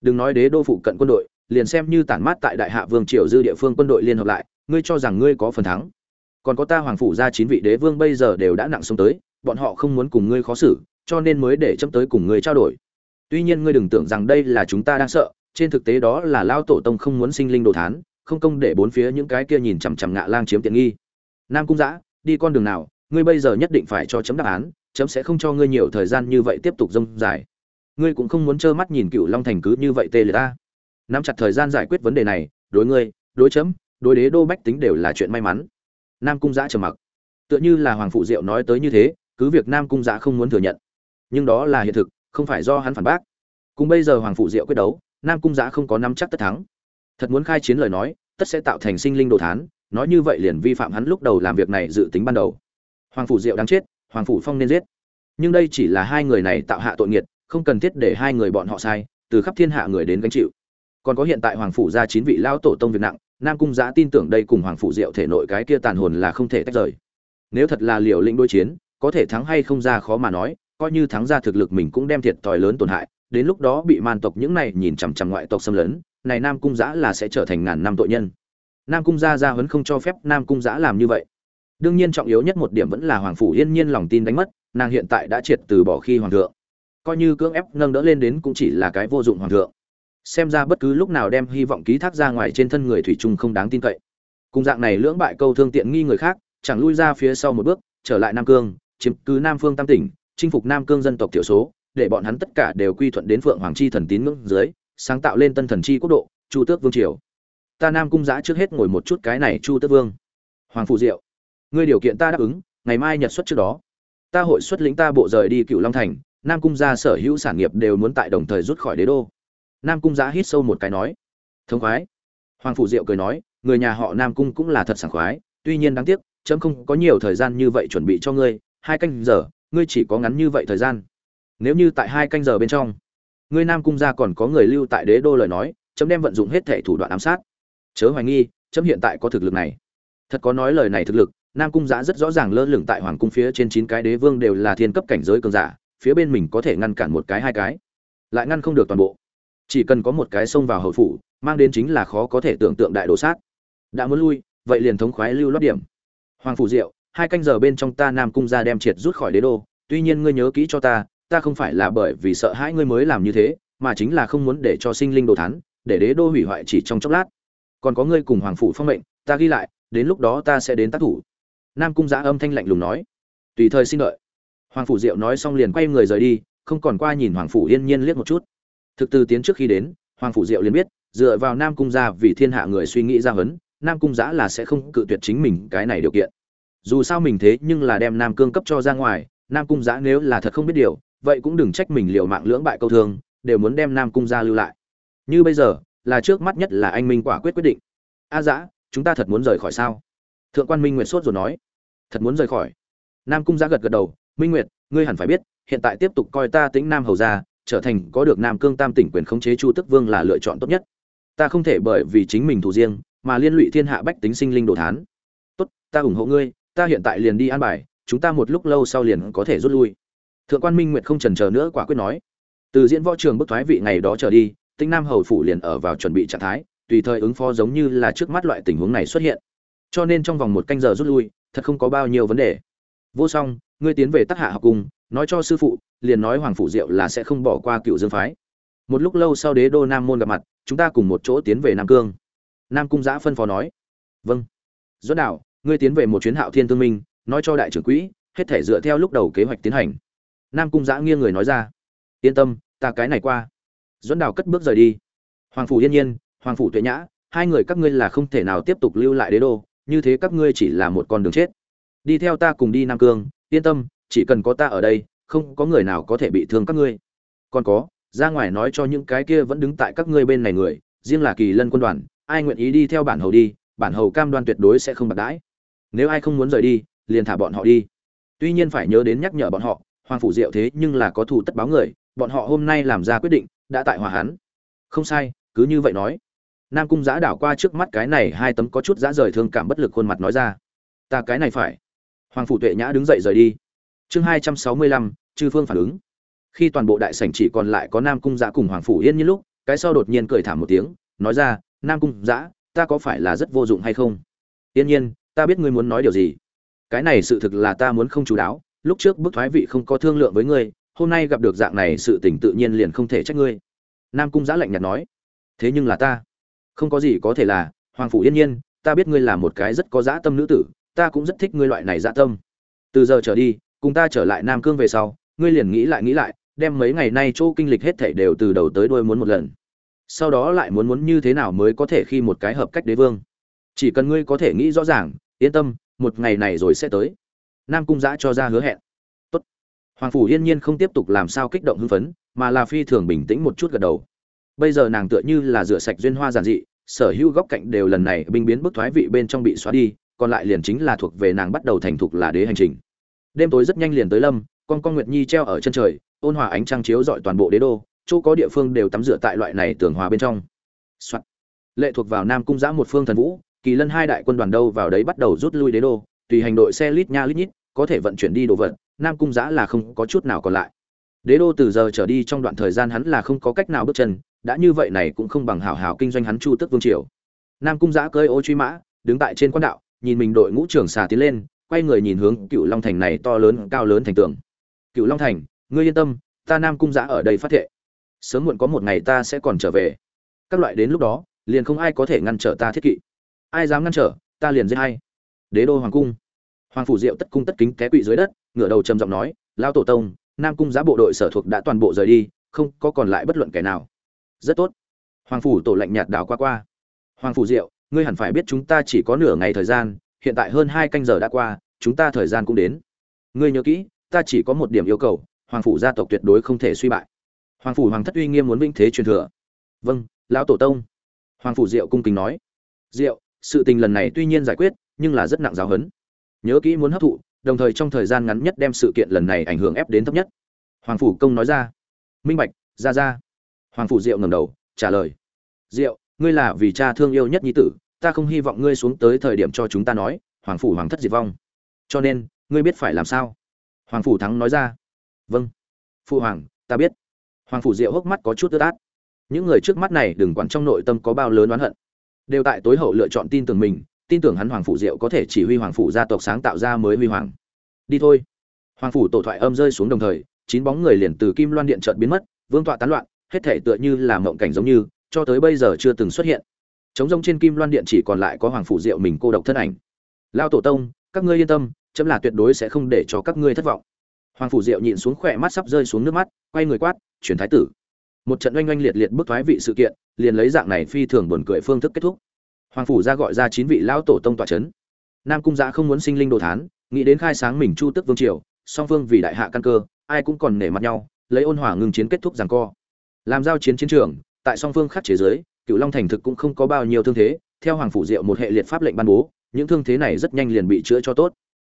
Đừng nói đế đô phụ cận quân đội, liền xem như tản mát tại đại hạ vương triều dư địa phương quân đội liên hợp lại, ngươi cho rằng ngươi có phần thắng. Còn có ta hoàng phủ ra chín vị đế vương bây giờ đều đã nặng xuống tới, bọn họ không muốn cùng ngươi khó xử, cho nên mới để chấm tới cùng ngươi trao đổi. Tuy nhiên ngươi đừng tưởng rằng đây là chúng ta đang sợ, trên thực tế đó là lao tổ tông không muốn sinh linh đồ thán không công để bốn phía những cái kia nhìn chằm chằm ngạ lang chiếm tiện nghi. Nam cung giã đi con đường nào, ngươi bây giờ nhất định phải cho chấm đáp án, chấm sẽ không cho ngươi nhiều thời gian như vậy tiếp tục dông dài. Ngươi cũng không muốn trơ mắt nhìn cựu long thành cứ như vậy tê liệt ta. Nắm chặt thời gian giải quyết vấn đề này, đối ngươi, đối chấm, đối đế đô bách tính đều là chuyện may mắn. Nam cung giã trầm mặc. Tựa như là hoàng phụ diệu nói tới như thế, cứ việc nam cung giã không muốn thừa nhận, nhưng đó là hiện thực, không phải do hắn phản bác. Cùng bây giờ hoàng phụ diệu quyết đấu, nam cung giã không có nắm chắc tất thắng thật muốn khai chiến lời nói, tất sẽ tạo thành sinh linh đồ thán, nói như vậy liền vi phạm hắn lúc đầu làm việc này dự tính ban đầu. Hoàng phủ diệu đáng chết, hoàng phủ phong nên giết. Nhưng đây chỉ là hai người này tạo hạ tội nghiệt, không cần thiết để hai người bọn họ sai, từ khắp thiên hạ người đến gánh chịu. Còn có hiện tại hoàng phủ ra chín vị lão tổ tông việc nặng, nam cung giã tin tưởng đây cùng hoàng phủ diệu thể nội cái kia tàn hồn là không thể tách rời. Nếu thật là liều lĩnh đối chiến, có thể thắng hay không ra khó mà nói, coi như thắng ra thực lực mình cũng đem thiệt thòi lớn tổn hại đến lúc đó bị man tộc những này nhìn chằm chằm ngoại tộc xâm lấn, này nam cung giã là sẽ trở thành ngàn năm tội nhân. Nam cung gia gia huấn không cho phép nam cung giã làm như vậy. Đương nhiên trọng yếu nhất một điểm vẫn là hoàng phủ yên nhiên lòng tin đánh mất, nàng hiện tại đã triệt từ bỏ khi hoàng thượng. Coi như cưỡng ép nâng đỡ lên đến cũng chỉ là cái vô dụng hoàng thượng. Xem ra bất cứ lúc nào đem hy vọng ký thác ra ngoài trên thân người thủy chung không đáng tin cậy. Cùng dạng này lưỡng bại câu thương tiện nghi người khác, chẳng lui ra phía sau một bước, trở lại nam cương, chiếm cứ nam phương tam tỉnh, chinh phục nam cương dân tộc thiểu số để bọn hắn tất cả đều quy thuận đến phượng hoàng chi thần tín ngưỡng dưới, sáng tạo lên tân thần chi quốc độ, chu tước vương triều. Ta nam cung giã trước hết ngồi một chút cái này chu tước vương. Hoàng phụ diệu, ngươi điều kiện ta đáp ứng, ngày mai nhật xuất trước đó. Ta hội xuất lĩnh ta bộ rời đi cựu long thành, nam cung gia sở hữu sản nghiệp đều muốn tại đồng thời rút khỏi đế đô. Nam cung giã hít sâu một cái nói thống khoái. Hoàng phủ diệu cười nói, người nhà họ nam cung cũng là thật sảng khoái, tuy nhiên đáng tiếc, chấm không có nhiều thời gian như vậy chuẩn bị cho ngươi, hai canh giờ, ngươi chỉ có ngắn như vậy thời gian nếu như tại hai canh giờ bên trong ngươi nam cung gia còn có người lưu tại đế đô lời nói, chấm đem vận dụng hết thể thủ đoạn ám sát. Chớ hoài nghi, chấm hiện tại có thực lực này. Thật có nói lời này thực lực, nam cung giã rất rõ ràng lơ lửng tại hoàng cung phía trên chín cái đế vương đều là thiên cấp cảnh giới cường giả, phía bên mình có thể ngăn cản một cái, hai cái. Lại ngăn không được toàn bộ. Chỉ cần có một cái xông vào hậu phủ, mang đến chính là khó có thể tưởng tượng đại đồ sát. Đã muốn lui, vậy liền thống khoái lưu lót điểm. Hoàng phủ diệu, hai canh giờ bên trong ta nam cung ra đem triệt rút khỏi đế đô, tuy nhiên ngươi nhớ kỹ cho ta ta không phải là bởi vì sợ hãi ngươi mới làm như thế mà chính là không muốn để cho sinh linh đồ thán, để đế đô hủy hoại chỉ trong chốc lát. Còn có ngươi cùng hoàng phủ phong mệnh ta ghi lại đến lúc đó ta sẽ đến tác thủ. Nam cung giã âm thanh lạnh lùng nói. Tùy thời xin đợi. Hoàng phủ diệu nói xong liền quay người rời đi không còn qua nhìn hoàng phủ yên nhiên liếc một chút. Thực từ tiến trước khi đến hoàng phủ diệu liền biết dựa vào nam cung gia vì thiên hạ người suy nghĩ ra hấn nam cung giã là sẽ không cự tuyệt chính mình cái này điều kiện. Dù sao mình thế nhưng là đem nam cương cấp cho ra ngoài nam cung giã nếu là thật không biết điều vậy cũng đừng trách mình liều mạng lưỡng bại câu thương, đều muốn đem nam cung gia lưu lại. Như bây giờ, là trước mắt nhất là anh minh quả quyết quyết định. A dã, chúng ta thật muốn rời khỏi sao? Thượng quan minh nguyệt sốt rồi nói. Thật muốn rời khỏi. Nam cung gia gật gật đầu. Minh nguyệt, ngươi hẳn phải biết, hiện tại tiếp tục coi ta tính nam hầu gia, trở thành có được nam cương tam tỉnh quyền khống chế chu tức vương là lựa chọn tốt nhất. Ta không thể bởi vì chính mình thủ riêng, mà liên lụy thiên hạ bách tính sinh linh đồ thán. Tốt, ta ủng hộ ngươi, ta hiện tại liền đi an bài, chúng ta một lúc lâu sau liền có thể rút lui thượng quan minh nguyệt không trần chờ nữa quả quyết nói, từ diễn võ trường bức thoái vị ngày đó trở đi, tinh nam hầu phủ liền ở vào chuẩn bị trạng thái, tùy thời ứng phó giống như là trước mắt loại tình huống này xuất hiện. Cho nên trong vòng một canh giờ rút lui, thật không có bao nhiêu vấn đề. Vô song, ngươi tiến về tắc hạ học cung nói cho sư phụ, liền nói hoàng phủ diệu là sẽ không bỏ qua cựu dương phái. Một lúc lâu sau đế đô nam môn gặp mặt, chúng ta cùng một chỗ tiến về nam cương. Nam cung giã phân phó nói vâng. Dẫn đạo, ngươi tiến về một chuyến hạo thiên thương minh, nói cho đại trưởng quỹ, hết thể dựa theo lúc đầu kế hoạch tiến hành nam cung giã nghiêng người nói ra, yên tâm, ta cái này qua. Dẫn đào cất bước rời đi. Hoàng phủ yên nhiên, hoàng phủ tuệ nhã, hai người các ngươi là không thể nào tiếp tục lưu lại đế đô, như thế các ngươi chỉ là một con đường chết. Đi theo ta cùng đi nam cương, yên tâm, chỉ cần có ta ở đây, không có người nào có thể bị thương các ngươi. Còn có, ra ngoài nói cho những cái kia vẫn đứng tại các ngươi bên này người, riêng là kỳ lân quân đoàn, ai nguyện ý đi theo bản hầu đi, bản hầu cam đoan tuyệt đối sẽ không bạc đãi. Nếu ai không muốn rời đi, liền thả bọn họ đi. Tuy nhiên phải nhớ đến nhắc nhở bọn họ hoàng phủ diệu thế nhưng là có thù tất báo người, bọn họ hôm nay làm ra quyết định, đã tại hòa hán không sai, cứ như vậy nói. Nam cung giã đảo qua trước mắt cái này hai tấm có chút giã rời thương cảm bất lực khuôn mặt nói ra. Ta cái này phải. Hoàng phủ tuệ nhã đứng dậy rời đi. Chương hai trăm sáu mươi lăm, chư phương phản ứng. Khi toàn bộ đại sảnh chỉ còn lại có nam cung giã cùng hoàng phủ yên như lúc, cái sau đột nhiên cười thảm một tiếng, nói ra, nam cung giã, ta có phải là rất vô dụng hay không? Yên nhiên, ta biết ngươi muốn nói điều gì. Cái này sự thực là ta muốn không chú đáo lúc trước bức thoái vị không có thương lượng với ngươi, hôm nay gặp được dạng này sự tình tự nhiên liền không thể trách ngươi. Nam cung giã lạnh nhạt nói. Thế nhưng là ta, không có gì có thể là, hoàng phủ yên nhiên, ta biết ngươi là một cái rất có dã tâm nữ tử, ta cũng rất thích ngươi loại này dã tâm. Từ giờ trở đi, cùng ta trở lại nam cương về sau, ngươi liền nghĩ lại nghĩ lại, đem mấy ngày nay chỗ kinh lịch hết thảy đều từ đầu tới đuôi muốn một lần. Sau đó lại muốn muốn như thế nào mới có thể khi một cái hợp cách đế vương. Chỉ cần ngươi có thể nghĩ rõ ràng, yên tâm, một ngày này rồi sẽ tới nam cung giã cho ra hứa hẹn. Tốt. hoàng phủ yên nhiên không tiếp tục làm sao kích động hưng phấn, mà là phi thường bình tĩnh một chút gật đầu. Bây giờ nàng tựa như là rửa sạch duyên hoa giản dị, sở hữu góc cạnh đều lần này binh biến bức thoái vị bên trong bị xóa đi, còn lại liền chính là thuộc về nàng bắt đầu thành thục là đế hành trình. Đêm tối rất nhanh liền tới lâm, con con nguyệt nhi treo ở chân trời, ôn hòa ánh trăng chiếu dọi toàn bộ đế đô, chỗ có địa phương đều tắm rửa tại loại này tường hòa bên trong、Soạn. lệ thuộc vào nam cung giã một phương thần vũ, kỳ lân hai đại quân đoàn đâu vào đấy bắt đầu rút lui đế đô tùy hành đội xe lít nha lít nhít, có thể vận chuyển đi đồ vật, nam cung giã là không có chút nào còn lại. Đế đô từ giờ trở đi trong đoạn thời gian hắn là không có cách nào bước chân, đã như vậy này cũng không bằng hảo hảo kinh doanh hắn chu tức vương triều. Nam cung giã cơi ô truy mã, đứng tại trên quan đạo, nhìn mình đội ngũ trưởng xà tiến lên, quay người nhìn hướng cựu long thành này to lớn, cao lớn thành tường. Cựu long thành, ngươi yên tâm, ta nam cung giã ở đây phát thệ. Sớm muộn có một ngày ta sẽ còn trở về. Các loại đến lúc đó, liền không ai có thể ngăn trở ta thiết kỵ. Ai dám ngăn trở, ta liền giết hay. Đế đô hoàng cung hoàng phủ diệu tất cung tất kính té quỵ dưới đất, ngửa đầu trầm giọng nói lao tổ tông, nam cung giá bộ đội sở thuộc đã toàn bộ rời đi, không có còn lại bất luận kẻ nào. Rất tốt. Hoàng phủ tổ lạnh nhạt đảo qua qua. Hoàng phủ diệu, ngươi hẳn phải biết chúng ta chỉ có nửa ngày thời gian, hiện tại hơn hai canh giờ đã qua, chúng ta thời gian cũng đến. Ngươi nhớ kỹ, ta chỉ có một điểm yêu cầu, hoàng phủ gia tộc tuyệt đối không thể suy bại. Hoàng phủ hoàng thất uy nghiêm muốn vĩnh thế truyền thừa. Vâng lão tổ tông. Hoàng phủ diệu cung kính nói. Diệu, sự tình lần này tuy nhiên giải quyết, nhưng là rất nặng giáo hấn nhớ kỹ muốn hấp thụ, đồng thời trong thời gian ngắn nhất đem sự kiện lần này ảnh hưởng ép đến thấp nhất. Hoàng phủ công nói ra. Minh bạch, ra ra. Hoàng phủ diệu ngầm đầu, trả lời. Diệu, ngươi là vì cha thương yêu nhất nhi tử, ta không hy vọng ngươi xuống tới thời điểm cho chúng ta nói, hoàng phủ hoàng thất diệt vong. Cho nên, ngươi biết phải làm sao? Hoàng phủ thắng nói ra. Vâng. Phụ hoàng, ta biết. Hoàng phủ diệu hốc mắt có chút ướt át. Những người trước mắt này đừng quản trong nội tâm có bao lớn oán hận. Đều tại tối hậu lựa chọn tin tưởng mình tin tưởng hắn hoàng phủ diệu có thể chỉ huy hoàng phủ gia tộc sáng tạo ra mới huy hoàng. Đi thôi. Hoàng phủ tổ thoại âm rơi xuống đồng thời, chín bóng người liền từ kim loan điện trợt biến mất, vương tọa tán loạn, hết thể tựa như là mộng cảnh giống như, cho tới bây giờ chưa từng xuất hiện. Trống rông trên kim loan điện chỉ còn lại có hoàng phủ diệu mình cô độc thân ảnh. Lao tổ tông, các ngươi yên tâm, chấm là tuyệt đối sẽ không để cho các ngươi thất vọng. Hoàng phủ diệu nhìn xuống khỏe mắt sắp rơi xuống nước mắt, quay người quát, chuyển thái tử. Một trận oanh oanh liệt liệt bức thoái vị sự kiện, liền lấy dạng này phi thường buồn cười phương thức kết thúc hoàng phủ ra gọi ra chín vị lão tổ tông tọa c nam cung giã không muốn sinh linh đồ thán, nghĩ đến khai sáng mình chu tức vương triều, song phương vì đại hạ căn cơ, ai cũng còn nể mặt nhau, lấy ôn hòa ngừng chiến kết thúc giằng co. Làm giao chiến chiến trường, tại song phương khắc chế giới cựu long thành thực cũng không có bao nhiêu thương thế, theo hoàng phủ diệu một hệ liệt pháp lệnh ban bố, những thương thế này rất nhanh liền bị chữa cho tốt.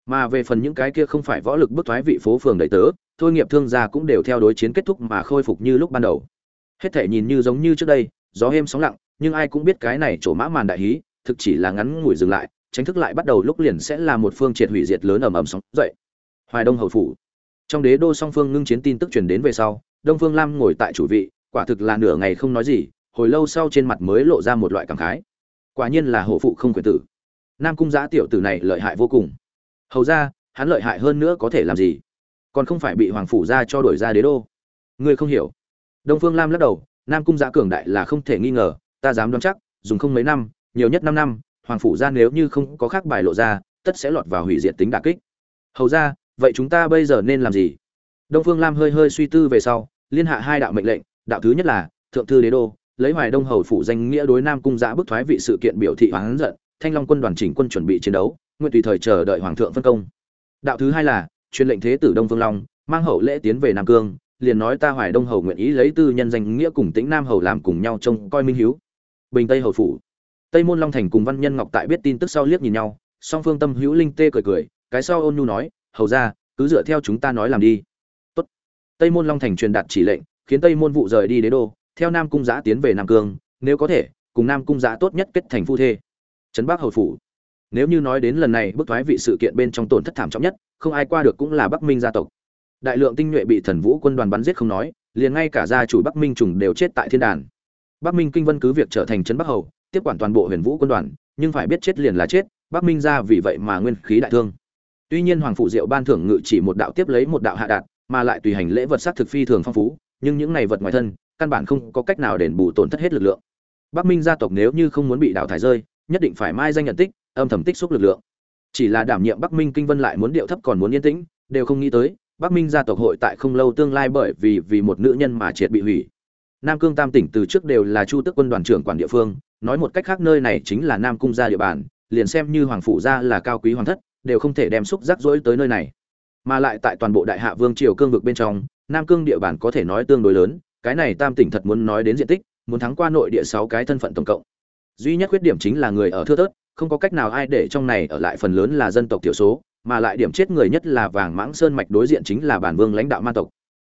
Mà về phần những cái kia không phải võ lực bức thoái vị phố phường đầy tớ, thôi nghiệp thương gia cũng đều theo đối chiến kết thúc mà khôi phục như lúc ban đầu. Hết thể nhìn như giống như trước đây, gió êm sóng lặng nhưng ai cũng biết cái này chỗ mã màn đại hí, thực chỉ là ngắn ngủi dừng lại, tránh thức lại bắt đầu lúc liền sẽ là một phương triệt hủy diệt lớn ầm ầm sóng dậy. Hoài đông hầu phủ. Trong đế đô song phương ngưng chiến tin tức truyền đến về sau, đông phương lam ngồi tại chủ vị, quả thực là nửa ngày không nói gì, hồi lâu sau trên mặt mới lộ ra một loại cảm khái. Quả nhiên là hổ phụ không quyền tử. Nam cung giã tiểu tử này lợi hại vô cùng. Hầu ra, hắn lợi hại hơn nữa có thể làm gì? Còn không phải bị hoàng phủ ra cho đổi ra đế đô. Ngươi không hiểu. Đông phương lam lắc đầu, nam cung giã cường đại là không thể nghi ngờ ta dám đoán chắc, dùng không mấy năm, nhiều nhất năm năm, hoàng phủ gia nếu như không có khác bài lộ ra, tất sẽ lọt vào hủy diệt tính đả kích. Hầu gia vậy chúng ta bây giờ nên làm gì? Đông phương lam hơi hơi suy tư về sau, liên hạ hai đạo mệnh lệnh. Đạo thứ nhất là, thượng thư đế đô, lấy hoài đông hầu phủ danh nghĩa đối nam cung giã bức thoái vị sự kiện biểu thị oán giận, thanh long quân đoàn chỉnh quân chuẩn bị chiến đấu, nguyện tùy thời chờ đợi hoàng thượng phân công. Đạo thứ hai là, truyền lệnh thế tử đông phương long, mang hậu lễ tiến về nam cương, liền nói ta hoài đông hầu nguyện ý lấy tư nhân danh nghĩa cùng tĩnh nam hầu làm cùng nhau trông coi minh hiếu bình tây hầu phủ. Tây môn long thành cùng văn nhân ngọc tại biết tin tức sau liếc nhìn nhau, song phương tâm hữu linh tê cười cười, cái sau ôn nhu nói, hầu ra cứ dựa theo chúng ta nói làm đi. Tốt. tây môn long thành truyền đạt chỉ lệnh, khiến tây môn vụ rời đi đế đô, theo nam cung giã tiến về nam cương, nếu có thể, cùng nam cung giã tốt nhất kết thành phu thê. Trấn bắc hầu phủ. Nếu như nói đến lần này, bức thoái vị sự kiện bên trong tổn thất thảm trọng nhất, không ai qua được cũng là bắc minh gia tộc. Đại lượng tinh nhuệ bị thần vũ quân đoàn bắn giết không nói, liền ngay cả gia chủ bắc minh trùng đều chết tại thiên đàn bắc minh kinh vân cứ việc trở thành trấn bắc hầu, tiếp quản toàn bộ huyền vũ quân đoàn, nhưng phải biết chết liền là chết, bắc minh gia vì vậy mà nguyên khí đại thương. Tuy nhiên hoàng phụ diệu ban thưởng ngự chỉ một đạo tiếp lấy một đạo hạ đạt, mà lại tùy hành lễ vật sắc thực phi thường phong phú, nhưng những này vật ngoài thân, căn bản không có cách nào đền bù tổn thất hết lực lượng. Bắc minh gia tộc nếu như không muốn bị đào thải rơi, nhất định phải mai danh nhận tích, âm thầm tích xúc lực lượng. Chỉ là đảm nhiệm bắc minh kinh vân lại muốn điệu thấp còn muốn yên tĩnh, đều không nghĩ tới, bắc minh gia tộc hội tại không lâu tương lai bởi vì vì một nữ nhân mà triệt bị hủy nam cương tam tỉnh từ trước đều là chu tức quân đoàn trưởng quản địa phương, nói một cách khác nơi này chính là nam cung gia địa bàn, liền xem như hoàng phủ gia là cao quý hoàng thất, đều không thể đem xúc rắc rối tới nơi này. Mà lại tại toàn bộ đại hạ vương triều cương vực bên trong, nam cương địa bàn có thể nói tương đối lớn, cái này tam tỉnh thật muốn nói đến diện tích, muốn thắng qua nội địa sáu cái thân phận tổng cộng. Duy nhất khuyết điểm chính là người ở thưa thớt, không có cách nào ai để trong này ở lại phần lớn là dân tộc thiểu số, mà lại điểm chết người nhất là vàng mãng sơn mạch đối diện chính là bản vương lãnh đạo ma tộc.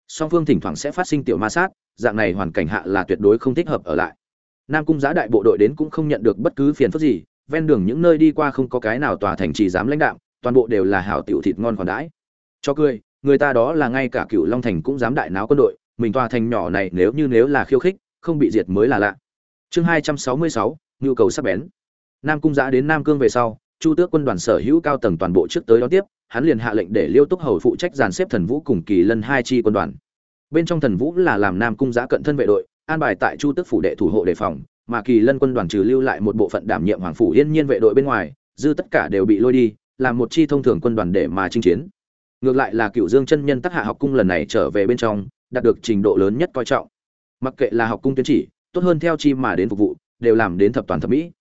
Song phương thỉnh thoảng sẽ phát sinh tiểu ma sát dạng này hoàn cảnh hạ là tuyệt đối không thích hợp ở lại. Nam cung giá đại bộ đội đến cũng không nhận được bất cứ phiền phức gì, ven đường những nơi đi qua không có cái nào tòa thành trì dám lãnh đạo toàn bộ đều là hảo tiểu thịt ngon khoản đãi. Cho cười, người ta đó là ngay cả cựu long thành cũng dám đại náo quân đội, mình tòa thành nhỏ này nếu như nếu là khiêu khích, không bị diệt mới là lạ. Chương hai trăm sáu mươi sáu, nhu cầu sắp bén. Nam cung giã đến nam cương về sau, chu tước quân đoàn sở hữu cao tầng toàn bộ trước tới đón tiếp, hắn liền hạ lệnh để liêu túc hầu phụ trách dàn xếp thần vũ cùng kỳ lân hai chi quân đoàn bên trong thần vũ là làm nam cung giã cận thân vệ đội, an bài tại chu tước phủ đệ thủ hộ đề phòng, mà kỳ lân quân đoàn trừ lưu lại một bộ phận đảm nhiệm hoàng phủ yên nhiên vệ đội bên ngoài, dư tất cả đều bị lôi đi, làm một chi thông thường quân đoàn để mà chinh chiến. Ngược lại là cựu dương chân nhân tác hạ học cung lần này trở về bên trong, đạt được trình độ lớn nhất coi trọng. Mặc kệ là học cung tiến chỉ, tốt hơn theo chi mà đến phục vụ, đều làm đến thập toàn thập mỹ.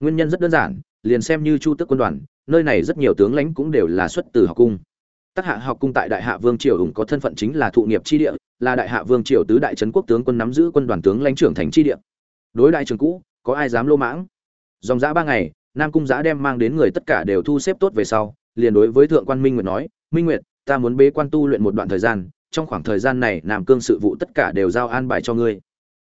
Nguyên nhân rất đơn giản, liền xem như chu tước quân đoàn, nơi này rất nhiều tướng lãnh cũng đều là xuất từ học cung. Tác Hạ học cung tại Đại Hạ Vương triều ủng có thân phận chính là thụ nghiệp chi địa, là Đại Hạ Vương triều tứ đại trấn quốc tướng quân nắm giữ quân đoàn tướng lãnh trưởng thành chi địa. Đối đại trường cũ, có ai dám lô mãng? Dòng dã ba ngày, Nam cung Giã đem mang đến người tất cả đều thu xếp tốt về sau, liền đối với thượng quan Minh Nguyệt nói, "Minh Nguyệt, ta muốn bế quan tu luyện một đoạn thời gian, trong khoảng thời gian này Nam Cương sự vụ tất cả đều giao an bài cho ngươi.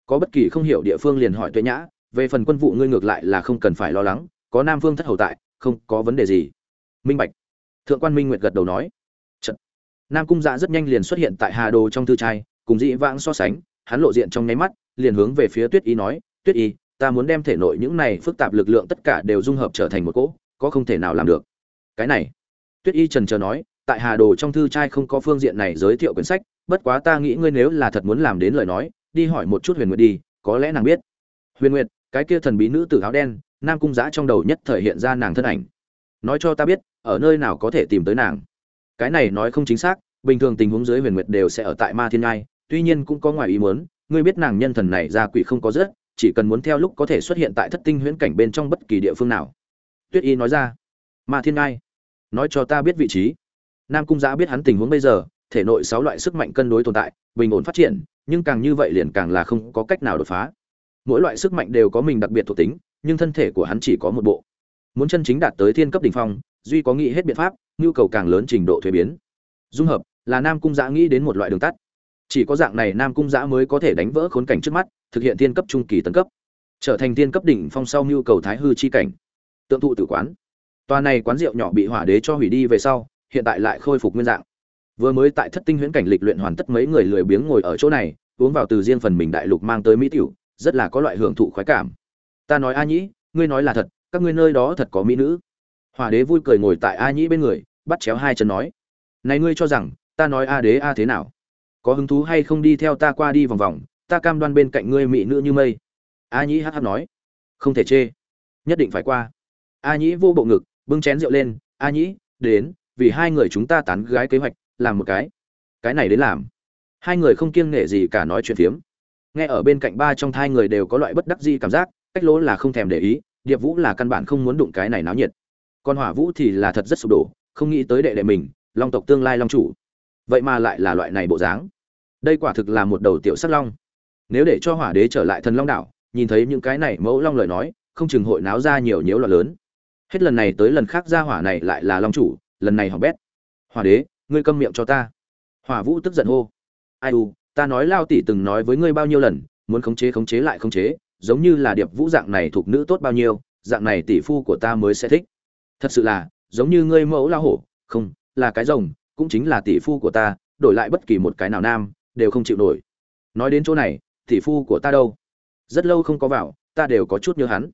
Có bất kỳ không hiểu địa phương liền hỏi Tuệ Nhã, về phần quân vụ ngươi ngược lại là không cần phải lo lắng, có Nam Vương thất hầu tại, không có vấn đề gì." Minh Bạch. Thượng quan Minh Nguyệt gật đầu nói. Nam cung Dạ rất nhanh liền xuất hiện tại Hà Đồ trong thư trai, cùng dị vãng so sánh, hắn lộ diện trong nháy mắt, liền hướng về phía Tuyết Y nói, "Tuyết Y, ta muốn đem thể nội những này phức tạp lực lượng tất cả đều dung hợp trở thành một cỗ, có không thể nào làm được." Cái này, Tuyết Y trần chờ nói, tại Hà Đồ trong thư trai không có phương diện này giới thiệu quyển sách, bất quá ta nghĩ ngươi nếu là thật muốn làm đến lời nói, đi hỏi một chút Huyền Nguyệt đi, có lẽ nàng biết. Huyền Nguyệt, cái kia thần bí nữ tử áo đen, Nam cung Giã trong đầu nhất thời hiện ra nàng thân ảnh. Nói cho ta biết, ở nơi nào có thể tìm tới nàng. Cái này nói không chính xác, bình thường tình huống dưới Huyền Nguyệt đều sẽ ở tại Ma Thiên Ngai, tuy nhiên cũng có ngoài ý muốn, ngươi biết nàng nhân thần này ra quỷ không có rất, chỉ cần muốn theo lúc có thể xuất hiện tại thất tinh huyễn cảnh bên trong bất kỳ địa phương nào. Tuyết Y nói ra. Ma Thiên Ngai, nói cho ta biết vị trí nam cung giã biết hắn tình huống bây giờ thể nội sáu loại sức mạnh cân đối tồn tại bình ổn phát triển nhưng càng như vậy liền càng là không có cách nào đột phá mỗi loại sức mạnh đều có mình đặc biệt thuộc tính nhưng thân thể của hắn chỉ có một bộ muốn chân chính đạt tới thiên cấp đ ỉ n h phong, duy có nghĩ hết biện pháp, nhu cầu càng lớn trình độ thuế biến. Dung hợp, là nam cung giã nghĩ đến một loại đường tắt. Chỉ có dạng này nam cung giã mới có thể đánh vỡ khốn cảnh trước mắt, thực hiện thiên cấp trung kỳ tấn cấp. Trở thành thiên cấp đỉnh phong sau nhu cầu thái hư chi cảnh. Tượng thụ tử quán. Tòa này quán rượu nhỏ bị hỏa đế cho hủy đi về sau, hiện tại lại khôi phục nguyên dạng. Vừa mới tại thất tinh huyễn cảnh lịch luyện hoàn tất mấy người lười biếng ngồi ở chỗ này, uống vào từ riêng phần mình đại lục mang tới mỹ tiểu, rất là có loại hưởng thụ khoái cảm. Ta nói a nhĩ, ngươi nói là thật các ngươi nơi đó thật có mỹ nữ. Hòa đế vui cười ngồi tại a nhĩ bên người, bắt chéo hai chân nói, này ngươi cho rằng, ta nói a đế a thế nào? Có hứng thú hay không đi theo ta qua đi vòng vòng, ta cam đoan bên cạnh ngươi mỹ nữ như mây. A nhĩ hắc hắc nói, không thể chê, nhất định phải qua. A nhĩ vô bộ ngực, bưng chén rượu lên, a nhĩ, đến, vì hai người chúng ta tán gái kế hoạch, làm một cái. Cái này đến làm. Hai người không kiêng nể gì cả nói chuyện phiếm. Nghe ở bên cạnh ba trong thai người đều có loại bất đắc di cảm giác, cách lỗ là không thèm để ý điệp vũ là căn bản không muốn đụng cái này náo nhiệt. Còn hỏa vũ thì là thật rất sụp đổ, không nghĩ tới đệ đệ mình, long tộc tương lai long chủ. Vậy mà lại là loại này bộ dáng. Đây quả thực là một đầu tiểu sắc long. Nếu để cho hỏa đế trở lại thần long đảo, nhìn thấy những cái này mẫu long lời nói, không chừng hội náo ra nhiều nhiễu loạn lớn. Hết lần này tới lần khác ra hỏa này lại là long chủ, lần này hỏng bét. Hỏa đế, ngươi câm miệng cho ta. Hỏa vũ tức giận hô. Ai u, ta nói lao tỷ từng nói với ngươi bao nhiêu lần, muốn khống chế khống chế lại khống chế giống như là điệp vũ dạng này thuộc nữ tốt bao nhiêu, dạng này tỷ phu của ta mới sẽ thích. Thật sự là, giống như ngươi mẫu lao hổ, không, là cái rồng, cũng chính là tỷ phu của ta, đổi lại bất kỳ một cái nào nam, đều không chịu nổi. Nói đến chỗ này, tỷ phu của ta đâu? Rất lâu không có vào, ta đều có chút nhớ hắn.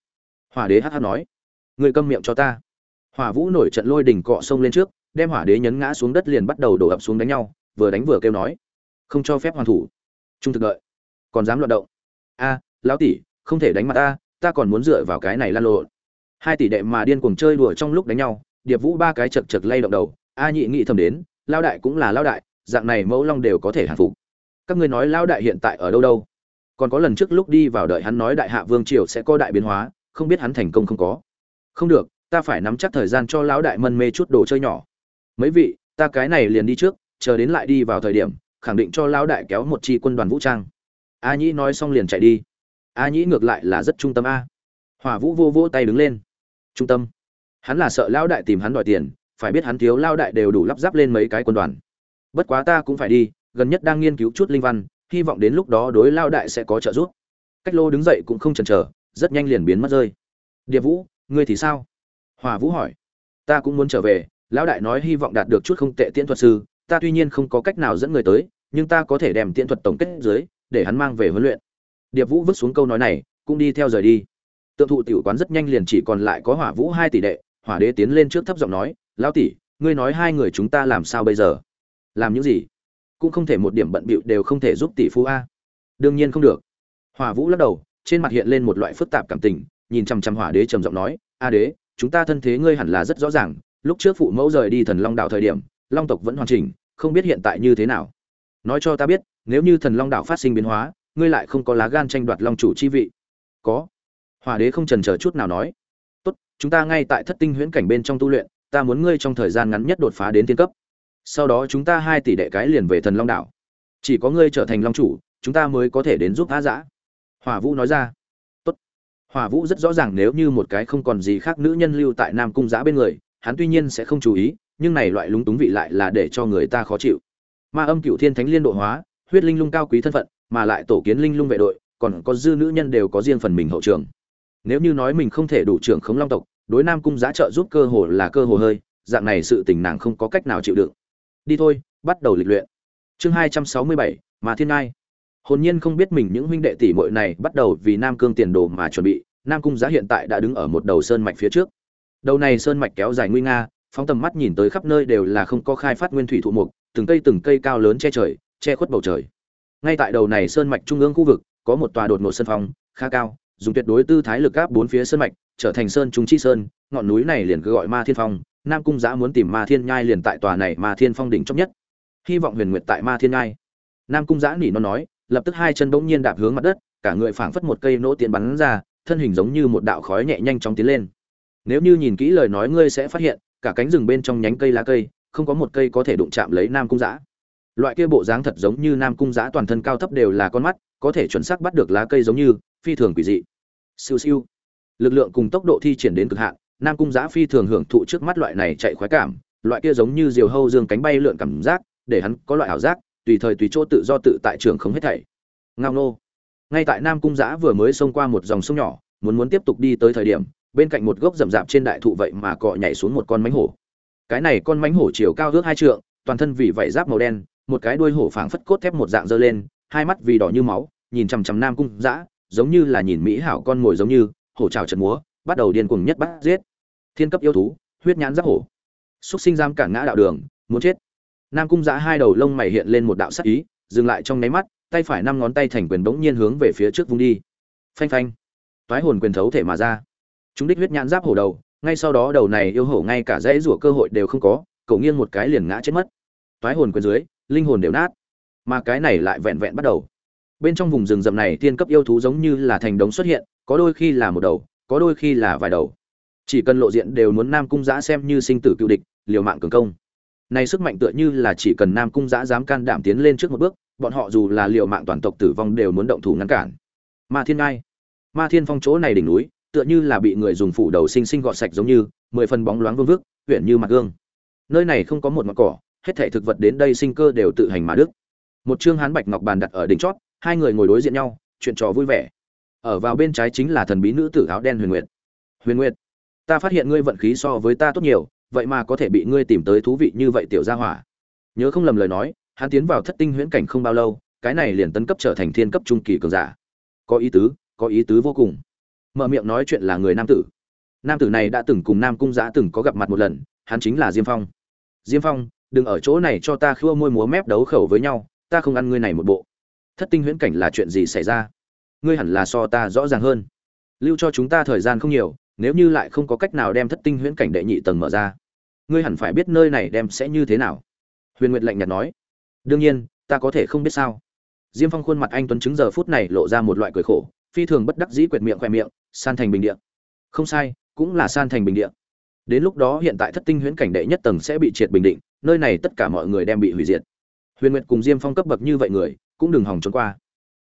Hỏa đế hh nói. Ngươi câm miệng cho ta. Hỏa vũ nổi trận lôi đỉnh cọ sông lên trước, đem hỏa đế nhấn ngã xuống đất liền bắt đầu đổ ập xuống đánh nhau, vừa đánh vừa kêu nói. Không cho phép hoàn thủ. Trung thực đợi. Còn dám loạn động. A, lão tỷ không thể đánh mặt ta ta còn muốn dựa vào cái này lan lộn. Hai tỷ đệ mà điên cuồng chơi đùa trong lúc đánh nhau, điệp vũ ba cái chật chật lay động đầu, a nhị nghĩ thầm đến, lao đại cũng là lao đại, dạng này mẫu long đều có thể hàng phục. Các ngươi nói lao đại hiện tại ở đâu đâu? Còn có lần trước lúc đi vào đợi hắn nói đại hạ vương triều sẽ có đại biến hóa, không biết hắn thành công không có. Không được, ta phải nắm chắc thời gian cho lão đại mân mê chút đồ chơi nhỏ. Mấy vị, ta cái này liền đi trước, chờ đến lại đi vào thời điểm, khẳng định cho lão đại kéo một chi quân đoàn vũ trang. A nhĩ nói xong liền chạy đi a nhĩ ngược lại là rất trung tâm a. Hỏa vũ vô vô tay đứng lên. Trung tâm. Hắn là sợ lão đại tìm hắn đòi tiền, phải biết hắn thiếu lão đại đều đủ lắp ráp lên mấy cái quân đoàn. Bất quá ta cũng phải đi, gần nhất đang nghiên cứu chút linh văn, hy vọng đến lúc đó đối lão đại sẽ có trợ giúp. Cách lô đứng dậy cũng không chần chờ, rất nhanh liền biến mất rơi. Điệp vũ, ngươi thì sao? Hòa vũ hỏi. Ta cũng muốn trở về, lão đại nói hy vọng đạt được chút không tệ tiễn thuật sư, ta tuy nhiên không có cách nào dẫn người tới, nhưng ta có thể đem tiễn thuật tổng kết dưới, để hắn mang về huấn luyện điệp vũ vứt xuống câu nói này, cũng đi theo rời đi. Tượng thụ tiểu quán rất nhanh liền chỉ còn lại có hỏa vũ hai tỷ đệ, hỏa đế tiến lên trước thấp giọng nói, lão tỷ, ngươi nói hai người chúng ta làm sao bây giờ? Làm những gì? Cũng không thể một điểm bận bịu đều không thể giúp tỷ phú a. Đương nhiên không được. Hỏa vũ lắc đầu, trên mặt hiện lên một loại phức tạp cảm tình, nhìn chằm chằm hỏa đế trầm giọng nói, a đế, chúng ta thân thế ngươi hẳn là rất rõ ràng, lúc trước phụ mẫu rời đi thần long đảo thời điểm, long tộc vẫn hoàn chỉnh, không biết hiện tại như thế nào. Nói cho ta biết, nếu như thần long đảo phát sinh biến hóa ngươi lại không có lá gan tranh đoạt long chủ chi vị. Có. Hòa đế không trần chờ chút nào nói. Tốt, chúng ta ngay tại thất tinh huyễn cảnh bên trong tu luyện, ta muốn ngươi trong thời gian ngắn nhất đột phá đến tiên cấp. Sau đó chúng ta hai tỷ đệ cái liền về thần long đảo. Chỉ có ngươi trở thành long chủ, chúng ta mới có thể đến giúp á dã. Hỏa vũ nói ra. Tốt. hỏa vũ rất rõ ràng nếu như một cái không còn gì khác nữ nhân lưu tại nam cung giã bên người, hắn tuy nhiên sẽ không chú ý, nhưng này loại lúng túng vị lại là để cho người ta khó chịu. Ma âm cựu thiên thánh liên độ hóa, huyết linh lung cao quý thân phận mà lại tổ kiến linh lung vệ đội, còn có dư nữ nhân đều có riêng phần mình hậu trường. Nếu như nói mình không thể đủ trưởng khống long tộc, đối nam cung giá trợ giúp cơ hồ là cơ hồ hơi, dạng này sự tình nàng không có cách nào chịu đựng. Đi thôi, bắt đầu lịch luyện. Chương hai trăm sáu mươi bảy, mà thiên ngai. Hồn nhiên không biết mình những huynh đệ tỷ muội này bắt đầu vì nam cương tiền đồ mà chuẩn bị, nam cung giá hiện tại đã đứng ở một đầu sơn mạch phía trước. Đầu này sơn mạch kéo dài nguy nga, phóng tầm mắt nhìn tới khắp nơi đều là không có khai phát nguyên thủy thụ mục, từng cây từng cây cao lớn che trời, che khuất bầu trời ngay tại đầu này sơn mạch trung ương khu vực, có một tòa đột ngột sân phong, khá cao, dùng tuyệt đối tư thái lực áp bốn phía sơn mạch, trở thành sơn trung chi sơn, ngọn núi này liền cứ gọi ma thiên phong, nam cung giã muốn tìm ma thiên nhai liền tại tòa này ma thiên phong đỉnh chóc nhất. Hy vọng huyền nguyệt tại ma thiên nhai. Nam cung giã nỉ nó nói, lập tức hai chân bỗng nhiên đạp hướng mặt đất, cả người phảng phất một cây nỗ tiến bắn ra, thân hình giống như một đạo khói nhẹ nhanh chóng tiến lên. Nếu như nhìn kỹ lời nói ngươi sẽ phát hiện, cả cánh rừng bên trong nhánh cây lá cây, không có một cây có thể đụng chạm lấy nam cung giã loại kia bộ dáng thật giống như nam cung giã toàn thân cao thấp đều là con mắt, có thể chuẩn xác bắt được lá cây giống như, phi thường quỷ dị. Siêu siêu. Lực lượng cùng tốc độ thi triển đến cực hạn, nam cung giã phi thường hưởng thụ trước mắt loại này chạy khoái cảm, loại kia giống như diều hâu dương cánh bay lượn cảm giác, để hắn có loại ảo giác, tùy thời tùy chỗ tự do tự tại trường không hết thảy. Ngao nô. Ngay tại nam cung giã vừa mới xông qua một dòng sông nhỏ, muốn muốn tiếp tục đi tới thời điểm, bên cạnh một gốc rậm rạp trên đại thụ vậy mà cọ nhảy xuống một con mánh hổ. Cái này con mánh hổ chiều cao ước hai trượng, toàn thân vì vảy giáp màu đen một cái đuôi hổ phảng phất cốt thép một dạng dơ lên, hai mắt vì đỏ như máu, nhìn chằm chằm nam cung giã giống như là nhìn mỹ hảo con ngồi giống như, hổ trào trận múa, bắt đầu điên cuồng nhất bắt giết. Thiên cấp yêu thú, huyết nhãn giáp hổ. Xúc sinh giam cản ngã đạo đường, muốn chết. Nam cung giã hai đầu lông mày hiện lên một đạo sắc ý, dừng lại trong nháy mắt, tay phải năm ngón tay thành quyền bỗng nhiên hướng về phía trước vung đi. Phanh phanh. Toái hồn quyền thấu thể mà ra. Chúng đích huyết nhãn giáp hổ đầu, ngay sau đó đầu này yêu hổ ngay cả dãy rủa cơ hội đều không có cậu nghiêng một cái liền ngã chết mất. Toái hồn quyền dưới linh hồn đều nát. Mà cái này lại vẹn vẹn bắt đầu. Bên trong vùng rừng rậm này tiên cấp yêu thú giống như là thành đống xuất hiện, có đôi khi là một đầu, có đôi khi là vài đầu. Chỉ cần lộ diện đều muốn nam cung giã xem như sinh tử cựu địch, liều mạng cường công. Nay sức mạnh tựa như là chỉ cần nam cung giã dám can đảm tiến lên trước một bước, bọn họ dù là liều mạng toàn tộc tử vong đều muốn động thủ ngăn cản. Ma thiên ngai. Ma thiên phong chỗ này đỉnh núi, tựa như là bị người dùng phủ đầu sinh sinh gọt sạch giống như, mười phần bóng loáng vương vước huyện như mặt gương. Nơi này không có một mặt cỏ hết thảy thực vật đến đây sinh cơ đều tự hành mà đức. Một trương hán bạch ngọc bàn đặt ở đỉnh chót, hai người ngồi đối diện nhau, chuyện trò vui vẻ. Ở vào bên trái chính là thần bí nữ tử áo đen huyền nguyệt. Huyền nguyệt, ta phát hiện ngươi vận khí so với ta tốt nhiều, vậy mà có thể bị ngươi tìm tới thú vị như vậy tiểu gia hỏa. Nhớ không lầm lời nói, hắn tiến vào thất tinh huyễn cảnh không bao lâu, cái này liền tấn cấp trở thành thiên cấp trung kỳ cường giả. Có ý tứ, có ý tứ vô cùng. Mở miệng nói chuyện là người nam tử. Nam tử này đã từng cùng nam cung Giá từng có gặp mặt một lần, hắn chính là diêm phong. Diêm phong đừng ở chỗ này cho ta khua môi múa mép đấu khẩu với nhau, ta không ăn ngươi này một bộ. Thất tinh huyễn cảnh là chuyện gì xảy ra? Ngươi hẳn là so ta rõ ràng hơn. Lưu cho chúng ta thời gian không nhiều, nếu như lại không có cách nào đem thất tinh huyễn cảnh đệ nhị tầng mở ra, ngươi hẳn phải biết nơi này đem sẽ như thế nào. Huyền nguyệt lạnh nhạt nói. Đương nhiên, ta có thể không biết sao. Diêm phong khuôn mặt anh tuấn chứng giờ phút này lộ ra một loại cười khổ, phi thường bất đắc dĩ quệt miệng khoe miệng, san thành bình địa. Không sai, cũng là san thành bình địa. Đến lúc đó hiện tại thất tinh huyễn cảnh đệ nhất tầng sẽ bị triệt bình định nơi này tất cả mọi người đem bị hủy diệt. Huyền nguyệt cùng diêm phong cấp bậc như vậy người, cũng đừng hòng trốn qua.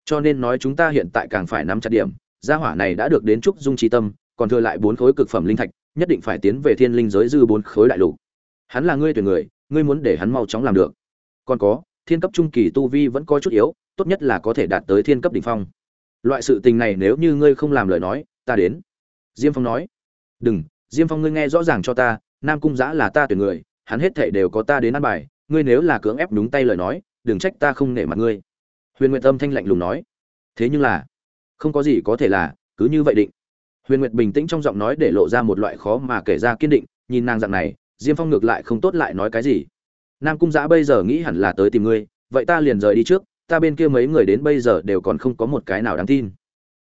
Cho nên nói chúng ta hiện tại càng phải nắm chặt điểm, gia hỏa này đã được đến trúc dung trí tâm, còn thừa lại bốn khối cực phẩm linh thạch, nhất định phải tiến về thiên linh giới dư bốn khối đại lục. Hắn là ngươi tuyển người, ngươi muốn để hắn mau chóng làm được. Còn có, thiên cấp trung kỳ tu vi vẫn có chút yếu, tốt nhất là có thể đạt tới thiên cấp đỉnh phong. Loại sự tình này nếu như ngươi không làm lời nói, ta đến. Diêm phong nói. Đừng, diêm phong ngươi nghe rõ ràng cho ta, nam cung giã là ta tuyển người hắn hết thảy đều có ta đến ăn bài, ngươi nếu là cưỡng ép đúng tay lời nói, đừng trách ta không nể mặt ngươi. Huyền nguyệt tâm thanh lạnh lùng nói. Thế nhưng là, không có gì có thể là, cứ như vậy định. Huyền nguyệt bình tĩnh trong giọng nói để lộ ra một loại khó mà kể ra kiên định, nhìn nàng dạng này, diêm phong ngược lại không tốt lại nói cái gì. Nam cung giã bây giờ nghĩ hẳn là tới tìm ngươi, vậy ta liền rời đi trước, ta bên kia mấy người đến bây giờ đều còn không có một cái nào đáng tin.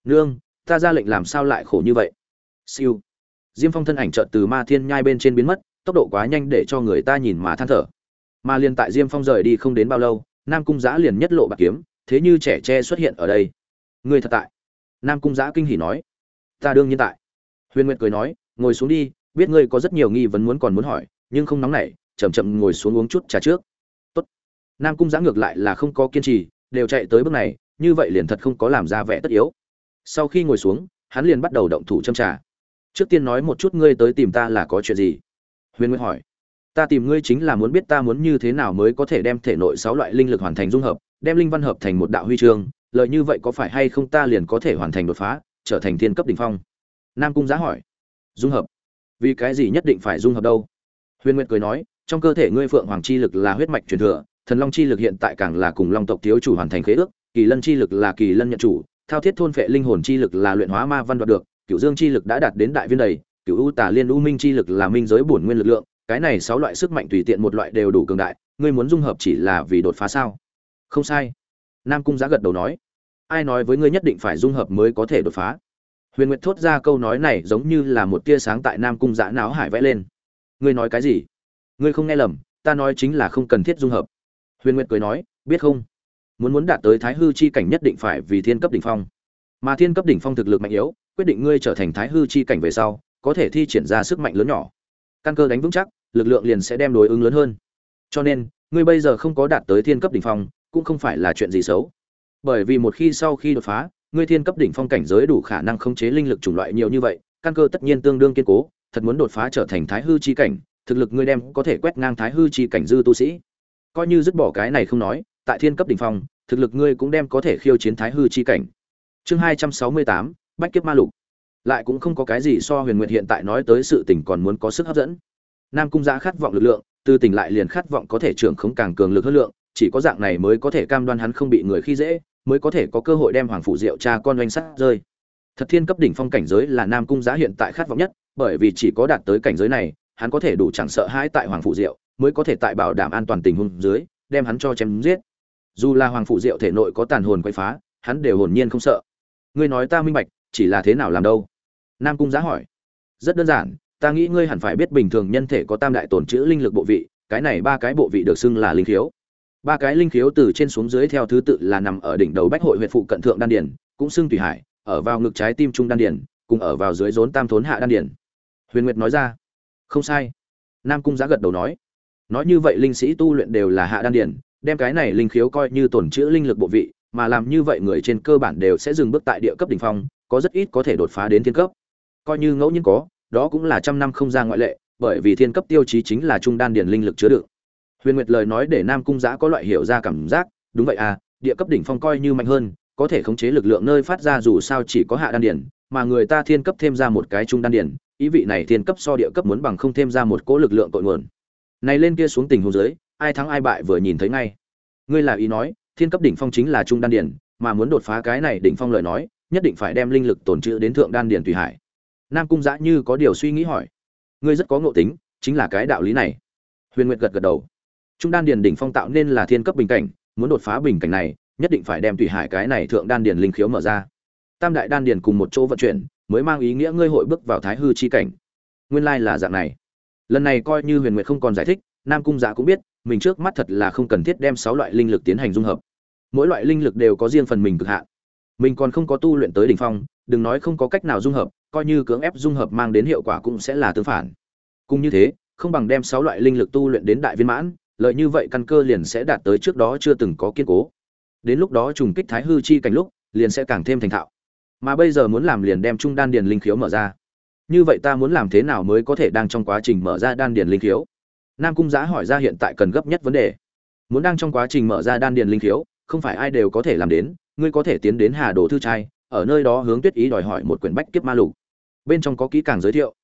Nương, ta ra lệnh làm sao lại khổ như vậy? Siêu. Diêm phong thân ảnh chợt từ ma thiên nhai bên trên biến mất tốc độ quá nhanh để cho người ta nhìn mà than thở. Mà liền tại diêm phong rời đi không đến bao lâu, nam cung giã liền nhất lộ bạc kiếm, thế như trẻ tre xuất hiện ở đây. Người thật tại. Nam cung giã kinh hỉ nói. Ta đương nhiên tại. Huyền nguyệt cười nói, ngồi xuống đi, biết ngươi có rất nhiều nghi vấn muốn còn muốn hỏi, nhưng không nóng nảy, chậm chậm ngồi xuống uống chút trà trước. Tốt. nam cung giã ngược lại là không có kiên trì, đều chạy tới bước này, như vậy liền thật không có làm ra vẻ tất yếu. Sau khi ngồi xuống, hắn liền bắt đầu động thủ châm trà. Trước tiên nói một chút ngươi tới tìm ta là có chuyện gì? Huyền Nguyệt hỏi, ta tìm ngươi chính là muốn biết ta muốn như thế nào mới có thể đem thể nội sáu loại linh lực hoàn thành dung hợp, đem linh văn hợp thành một đạo huy chương lợi như vậy có phải hay không ta liền có thể hoàn thành đột phá, trở thành thiên cấp đỉnh phong? Nam cung giá hỏi, dung hợp? Vì cái gì nhất định phải dung hợp đâu? Huyền nguyệt cười nói, trong cơ thể ngươi phượng hoàng chi lực là huyết mạch truyền thừa, thần long chi lực hiện tại càng là cùng long tộc thiếu chủ hoàn thành khế ước, kỳ lân chi lực là kỳ lân nhận chủ, thao thiết thôn phệ linh hồn chi lực là luyện hóa ma văn đoạt được cựu dương chi lực đã đạt đến đại viên đầy cựu u tả liên u minh chi lực là minh giới bổn nguyên lực lượng, cái này sáu loại sức mạnh tùy tiện một loại đều đủ cường đại, ngươi muốn dung hợp chỉ là vì đột phá sao? Không sai. Nam cung giá gật đầu nói. Ai nói với ngươi nhất định phải dung hợp mới có thể đột phá? Huyền nguyệt thốt ra câu nói này giống như là một tia sáng tại nam cung giã não hải vẽ lên. Ngươi nói cái gì? Ngươi không nghe lầm, ta nói chính là không cần thiết dung hợp. Huyền nguyệt cười nói, biết không? Muốn muốn đạt tới thái hư chi cảnh nhất định phải vì thiên cấp đỉnh phong. Mà thiên cấp đỉnh phong thực lực mạnh yếu, quyết định ngươi trở thành thái hư chi cảnh về sau có thể thi triển ra sức mạnh lớn nhỏ. Căn cơ đánh vững chắc, lực lượng liền sẽ đem đối ứng lớn hơn. Cho nên, ngươi bây giờ không có đạt tới thiên cấp đỉnh phong, cũng không phải là chuyện gì xấu. Bởi vì một khi sau khi đột phá, ngươi thiên cấp đỉnh phong cảnh giới đủ khả năng khống chế linh lực chủng loại nhiều như vậy, căn cơ tất nhiên tương đương kiên cố, thật muốn đột phá trở thành thái hư chi cảnh, thực lực ngươi đem có thể quét ngang thái hư chi cảnh dư tu sĩ. Coi như dứt bỏ cái này không nói, tại thiên cấp đỉnh phong, thực lực ngươi cũng đem có thể khiêu chiến thái hư chi cảnh. Chương hai trăm sáu mươi tám, bách kiếp ma lục lại cũng không có cái gì so huyền nguyệt hiện tại nói tới sự tình còn muốn có sức hấp dẫn. Nam cung giã khát vọng lực lượng, từ tỉnh lại liền khát vọng có thể trưởng khống càng cường lực hơn lượng, chỉ có dạng này mới có thể cam đoan hắn không bị người khi dễ, mới có thể có cơ hội đem hoàng phủ diệu cha con doanh sát rơi. Thật thiên cấp đỉnh phong cảnh giới là nam cung giá hiện tại khát vọng nhất, bởi vì chỉ có đạt tới cảnh giới này, hắn có thể đủ chẳng sợ hãi tại hoàng phủ diệu, mới có thể tại bảo đảm an toàn tình huống dưới, đem hắn cho chém giết. Dù là hoàng phủ diệu thể nội có tàn hồn quay phá, hắn đều hồn nhiên không sợ. Ngươi nói ta minh bạch, chỉ là thế nào làm đâu? Nam cung giá hỏi. Rất đơn giản ta nghĩ ngươi hẳn phải biết bình thường nhân thể có tam đại tổn chữ linh lực bộ vị cái này ba cái bộ vị được xưng là linh khiếu. Ba cái linh khiếu từ trên xuống dưới theo thứ tự là nằm ở đỉnh đầu bách hội huyện phụ cận thượng đan điền, cũng xưng tùy hải ở vào ngực trái tim trung đan điền, cùng ở vào dưới rốn tam thốn hạ đan điền. huyền nguyệt nói ra. Không sai. Nam cung giá gật đầu nói. Nói như vậy linh sĩ tu luyện đều là hạ đan điền, đem cái này linh khiếu coi như tổn chữ linh lực bộ vị mà làm như vậy người trên cơ bản đều sẽ dừng bước tại địa cấp đỉnh phong có rất ít có thể đột phá đến thiên cấp coi như ngẫu nhiên có, đó cũng là trăm năm không ra ngoại lệ, bởi vì thiên cấp tiêu chí chính là trung đan điển linh lực chứa đựng. Huyền nguyệt lời nói để nam cung giã có loại hiểu ra cảm giác, đúng vậy à địa cấp đỉnh phong coi như mạnh hơn, có thể khống chế lực lượng nơi phát ra dù sao chỉ có hạ đan điển mà người ta thiên cấp thêm ra một cái trung đan điển ý vị này thiên cấp so địa cấp muốn bằng không thêm ra một cỗ lực lượng cội nguồn. Này lên kia xuống tình huống dưới, ai thắng ai bại vừa nhìn thấy ngay. Ngươi là ý nói, thiên cấp đỉnh phong chính là trung đan điển mà muốn đột phá cái này đỉnh phong lời nói, nhất định phải đem linh lực tồn trữ đến thượng đan điển tùy hải nam cung giã như có điều suy nghĩ hỏi. Ngươi rất có ngộ tính, chính là cái đạo lý này. Huyền nguyệt gật gật đầu. Trung đan điền đỉnh phong tạo nên là thiên cấp bình cảnh, muốn đột phá bình cảnh này, nhất định phải đem tùy hải cái này thượng đan điền linh khiếu mở ra. Tam đại đan điền cùng một chỗ vận chuyển, mới mang ý nghĩa ngươi hội bước vào thái hư chi cảnh. Nguyên lai là dạng này. Lần này coi như huyền nguyệt không còn giải thích, nam cung giả cũng biết, mình trước mắt thật là không cần thiết đem sáu loại linh lực tiến hành dung hợp. Mỗi loại linh lực đều có riêng phần mình cực hạn. Mình còn không có tu luyện tới đỉnh phong đừng nói không có cách nào dung hợp, coi như cưỡng ép dung hợp mang đến hiệu quả cũng sẽ là tương phản. Cũng như thế, không bằng đem sáu loại linh lực tu luyện đến đại viên mãn, lợi như vậy căn cơ liền sẽ đạt tới trước đó chưa từng có kiên cố. Đến lúc đó trùng kích thái hư chi cảnh lúc, liền sẽ càng thêm thành thạo. Mà bây giờ muốn làm liền đem trung đan điền linh khiếu mở ra. Như vậy ta muốn làm thế nào mới có thể đang trong quá trình mở ra đan điền linh khiếu? Nam cung Giá hỏi ra hiện tại cần gấp nhất vấn đề. Muốn đang trong quá trình mở ra đan điền linh khiếu, không phải ai đều có thể làm đến, ngươi có thể tiến đến hà đồ thư trai ở nơi đó hướng tuyết ý đòi hỏi một quyển bách kiếp ma lục. Bên trong có kỹ càng giới thiệu.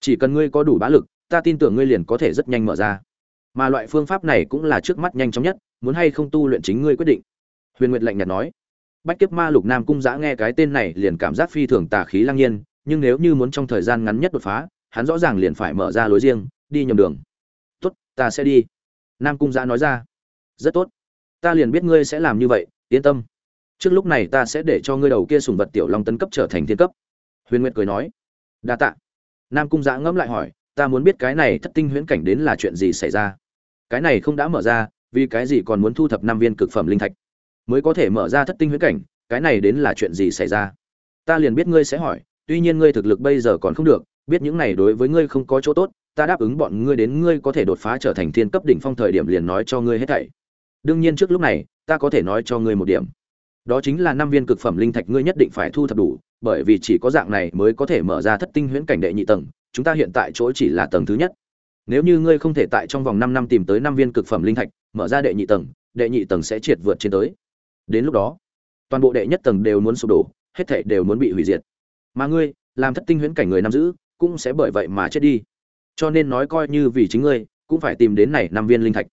Chỉ cần ngươi có đủ bá lực, ta tin tưởng ngươi liền có thể rất nhanh mở ra. Mà loại phương pháp này cũng là trước mắt nhanh chóng nhất, muốn hay không tu luyện chính ngươi quyết định. Huyền nguyệt lạnh nhạt nói. Bách kiếp ma lục nam cung giã nghe cái tên này liền cảm giác phi thường tà khí lang nhiên, nhưng nếu như muốn trong thời gian ngắn nhất đột phá, hắn rõ ràng liền phải mở ra lối riêng, đi nhầm đường. Tốt, ta sẽ đi. Nam cung giã nói ra. Rất tốt. Ta liền biết ngươi sẽ làm như vậy, yên tâm trước lúc này ta sẽ để cho ngươi đầu kia sùng vật tiểu long tấn cấp trở thành thiên cấp. Huyền nguyệt cười nói, đa tạ. Nam cung giã ngẫm lại hỏi, ta muốn biết cái này thất tinh huyễn cảnh đến là chuyện gì xảy ra? Cái này không đã mở ra, vì cái gì còn muốn thu thập năm viên cực phẩm linh thạch? Mới có thể mở ra thất tinh huyễn cảnh, cái này đến là chuyện gì xảy ra? Ta liền biết ngươi sẽ hỏi, tuy nhiên ngươi thực lực bây giờ còn không được, biết những này đối với ngươi không có chỗ tốt, ta đáp ứng bọn ngươi đến ngươi có thể đột phá trở thành thiên cấp đỉnh phong thời điểm liền nói cho ngươi hết thảy. Đương nhiên trước lúc này, ta có thể nói cho ngươi một điểm đó chính là năm viên cực phẩm linh thạch ngươi nhất định phải thu thập đủ, bởi vì chỉ có dạng này mới có thể mở ra thất tinh huyễn cảnh đệ nhị tầng, chúng ta hiện tại chỗ chỉ là tầng thứ nhất. Nếu như ngươi không thể tại trong vòng năm năm tìm tới năm viên cực phẩm linh thạch, mở ra đệ nhị tầng, đệ nhị tầng sẽ triệt vượt trên tới. Đến lúc đó, toàn bộ đệ nhất tầng đều muốn sụp đổ, hết thảy đều muốn bị hủy diệt. Mà ngươi, làm thất tinh huyễn cảnh người nắm giữ, cũng sẽ bởi vậy mà chết đi. Cho nên nói coi như vì chính ngươi, cũng phải tìm đến này năm viên linh thạch.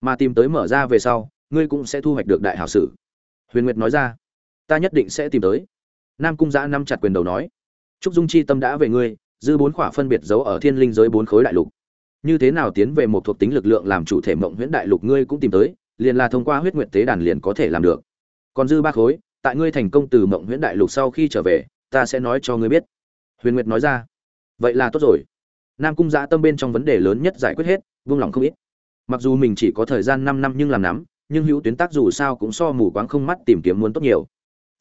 Mà tìm tới mở ra về sau, ngươi cũng sẽ thu hoạch được đại hảo sử huyền nguyệt nói ra, ta nhất định sẽ tìm tới. Nam cung giã nắm chặt quyền đầu nói, trúc dung chi tâm đã về ngươi dư bốn khỏa phân biệt giấu ở thiên linh giới bốn khối đại lục. Như thế nào tiến về một thuộc tính lực lượng làm chủ thể mộng huyễn đại lục ngươi cũng tìm tới, liền là thông qua huyết nguyệt tế đàn liền có thể làm được. Còn dư ba khối, tại ngươi thành công từ mộng huyễn đại lục sau khi trở về, ta sẽ nói cho ngươi biết. Huyền nguyệt nói ra, vậy là tốt rồi. Nam cung giã tâm bên trong vấn đề lớn nhất giải quyết hết, vung lòng không ít. Mặc dù mình chỉ có thời gian năm năm nhưng làm nắm nhưng hữu tuyến tác dù sao cũng so mù quáng không mắt tìm kiếm muốn tốt nhiều.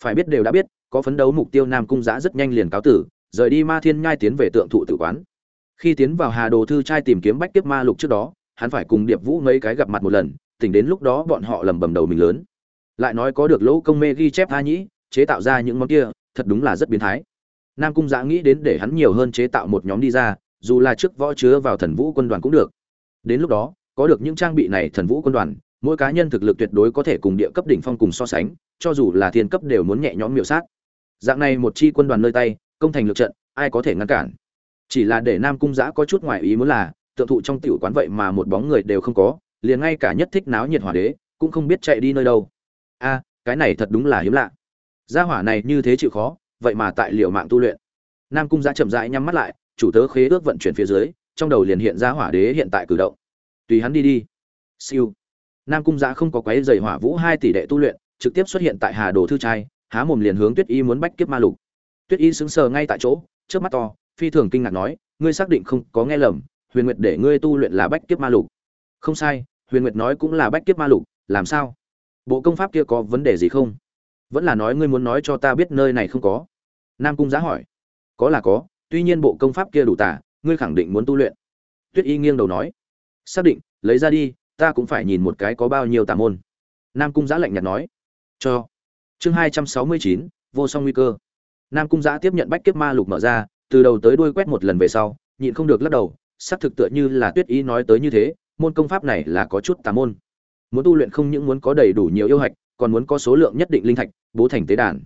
Phải biết đều đã biết, có phấn đấu mục tiêu nam cung giã rất nhanh liền cáo tử, rời đi ma thiên nhai tiến về tượng thụ tử quán. Khi tiến vào hà đồ thư trai tìm kiếm bách kiếp ma lục trước đó, hắn phải cùng điệp vũ mấy cái gặp mặt một lần, tỉnh đến lúc đó bọn họ lầm bầm đầu mình lớn. Lại nói có được lỗ công mê ghi chép a nhĩ, chế tạo ra những món kia, thật đúng là rất biến thái. Nam cung giã nghĩ đến để hắn nhiều hơn chế tạo một nhóm đi ra, dù là trước võ chứa vào thần vũ quân đoàn cũng được. Đến lúc đó, có được những trang bị này thần vũ quân đoàn mỗi cá nhân thực lực tuyệt đối có thể cùng địa cấp đỉnh phong cùng so sánh, cho dù là thiên cấp đều muốn nhẹ nhõm miểu sát. Dạng này một chi quân đoàn nơi tay, công thành lực trận, ai có thể ngăn cản? Chỉ là để nam cung giã có chút ngoại ý muốn là, tượng thụ trong tiểu quán vậy mà một bóng người đều không có, liền ngay cả nhất thích náo nhiệt hỏa đế, cũng không biết chạy đi nơi đâu. A, cái này thật đúng là hiếm lạ. Gia hỏa này như thế chịu khó, vậy mà tại liệu mạng tu luyện. Nam cung giã chậm rãi nhắm mắt lại, chủ tớ khế ước vận chuyển phía dưới, trong đầu liền hiện ra hỏa đế hiện tại cử động. Tùy hắn đi đi. Siêu nam cung giã không có quấy dày hỏa vũ hai tỷ đệ tu luyện, trực tiếp xuất hiện tại hà đồ thư trai, há mồm liền hướng tuyết y muốn bách kiếp ma lục. Tuyết y sững sờ ngay tại chỗ trước mắt to, phi thường kinh ngạc nói, ngươi xác định không có nghe lầm, huyền nguyệt để ngươi tu luyện là bách kiếp ma lục. Không sai, huyền nguyệt nói cũng là bách kiếp ma lục, làm sao? Bộ công pháp kia có vấn đề gì không? Vẫn là nói ngươi muốn nói cho ta biết nơi này không có. Nam cung giá hỏi. Có là có, tuy nhiên bộ công pháp kia đủ tả ngươi khẳng định muốn tu luyện. Tuyết y nghiêng đầu nói. Xác định, lấy ra đi ta cũng phải nhìn một cái có bao nhiêu tà môn. Nam cung giã lạnh nhạt nói. Cho. Chương hai trăm sáu mươi chín, vô song nguy cơ. Nam cung giã tiếp nhận bách kiếp ma lục mở ra, từ đầu tới đuôi quét một lần về sau, nhịn không được lắc đầu, xác thực tựa như là tuyết ý nói tới như thế, môn công pháp này là có chút tà môn. Muốn tu luyện không những muốn có đầy đủ nhiều yêu hạch, còn muốn có số lượng nhất định linh thạch, bố thành tế đàn.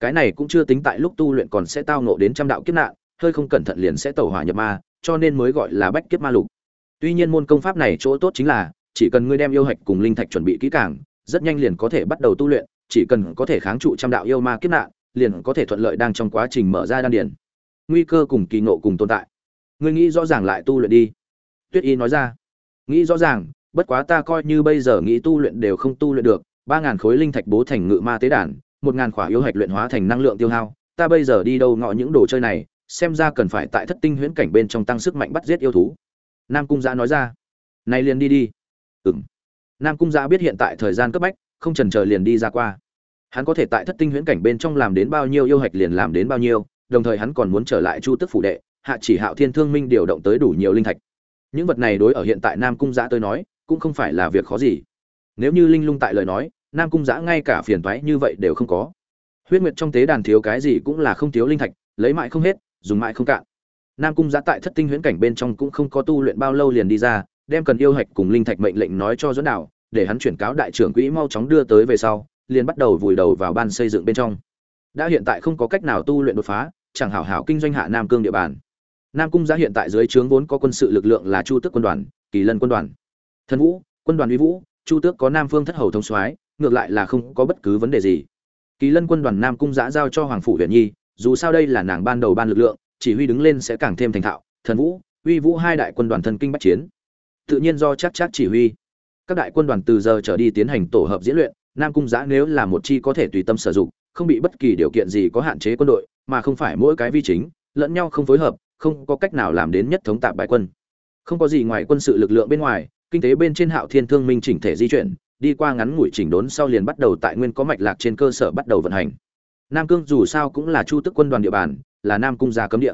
Cái này cũng chưa tính tại lúc tu luyện còn sẽ tao nộ đến trăm đạo kiếp nạn, hơi không cẩn thận liền sẽ tẩu hỏa nhập ma, cho nên mới gọi là bách kiếp ma lục. Tuy nhiên môn công pháp này chỗ tốt chính là chỉ cần ngươi đem yêu hạch cùng linh thạch chuẩn bị kỹ càng, rất nhanh liền có thể bắt đầu tu luyện, chỉ cần có thể kháng trụ trăm đạo yêu ma kiếp nạn, liền có thể thuận lợi đang trong quá trình mở ra đan điển nguy cơ cùng kỳ ngộ cùng tồn tại. Ngươi nghĩ rõ ràng lại tu luyện đi. Tuyết y nói ra. Nghĩ rõ ràng, bất quá ta coi như bây giờ nghĩ tu luyện đều không tu luyện được, ba ngàn khối linh thạch bố thành ngự ma tế đàn, một ngàn khỏa yêu hạch luyện hóa thành năng lượng tiêu hao, ta bây giờ đi đâu ngọ những đồ chơi này, xem ra cần phải tại thất tinh huyễn cảnh bên trong tăng sức mạnh bắt giết yêu thú. Nam cung giã nói ra. Này liền đi đi. Ừm. nam cung giã biết hiện tại thời gian cấp bách, không trần chờ liền đi ra qua. Hắn có thể tại thất tinh huyễn cảnh bên trong làm đến bao nhiêu yêu hạch liền làm đến bao nhiêu, đồng thời hắn còn muốn trở lại chu tức phủ đệ, hạ chỉ hạo thiên thương minh điều động tới đủ nhiều linh thạch. Những vật này đối ở hiện tại nam cung giã tới nói, cũng không phải là việc khó gì. Nếu như linh lung tại lời nói, nam cung giã ngay cả phiền toái như vậy đều không có. Huyết nguyệt trong tế đàn thiếu cái gì cũng là không thiếu linh thạch, lấy mãi không hết, dùng mãi không cạn. Nam cung giã tại thất tinh huyễn cảnh bên trong cũng không có tu luyện bao lâu liền đi ra đem cần yêu hạch cùng linh thạch mệnh lệnh nói cho dẫn đạo để hắn chuyển cáo đại trưởng quỹ mau chóng đưa tới về sau, liền bắt đầu vùi đầu vào ban xây dựng bên trong. Đã hiện tại không có cách nào tu luyện đột phá, chẳng hảo hảo kinh doanh hạ nam cương địa bàn. Nam cung giá hiện tại dưới trướng vốn có quân sự lực lượng là chu tước quân đoàn, kỳ lân quân đoàn. Thần vũ, quân đoàn uy vũ, chu tước có nam phương thất hầu thông soái, ngược lại là không có bất cứ vấn đề gì. Kỳ lân quân đoàn nam cung giã giao cho hoàng phủ huyền nhi, dù sao đây là nàng ban đầu ban lực lượng, chỉ huy đứng lên sẽ càng thêm thành thạo. Thần vũ, uy vũ hai đại quân đoàn thần kinh bách chiến tự nhiên do chắc chắc chỉ huy. Các đại quân đoàn từ giờ trở đi tiến hành tổ hợp diễn luyện, nam cung giã nếu là một chi có thể tùy tâm sử dụng, không bị bất kỳ điều kiện gì có hạn chế quân đội, mà không phải mỗi cái vi chính, lẫn nhau không phối hợp, không có cách nào làm đến nhất thống tạp bại quân. Không có gì ngoài quân sự lực lượng bên ngoài, kinh tế bên trên hạo thiên thương minh chỉnh thể di chuyển, đi qua ngắn ngủi chỉnh đốn sau liền bắt đầu tại nguyên có mạch lạc trên cơ sở bắt đầu vận hành. Nam cương dù sao cũng là chu tức quân đoàn địa bàn, là nam cung gia cấm địa.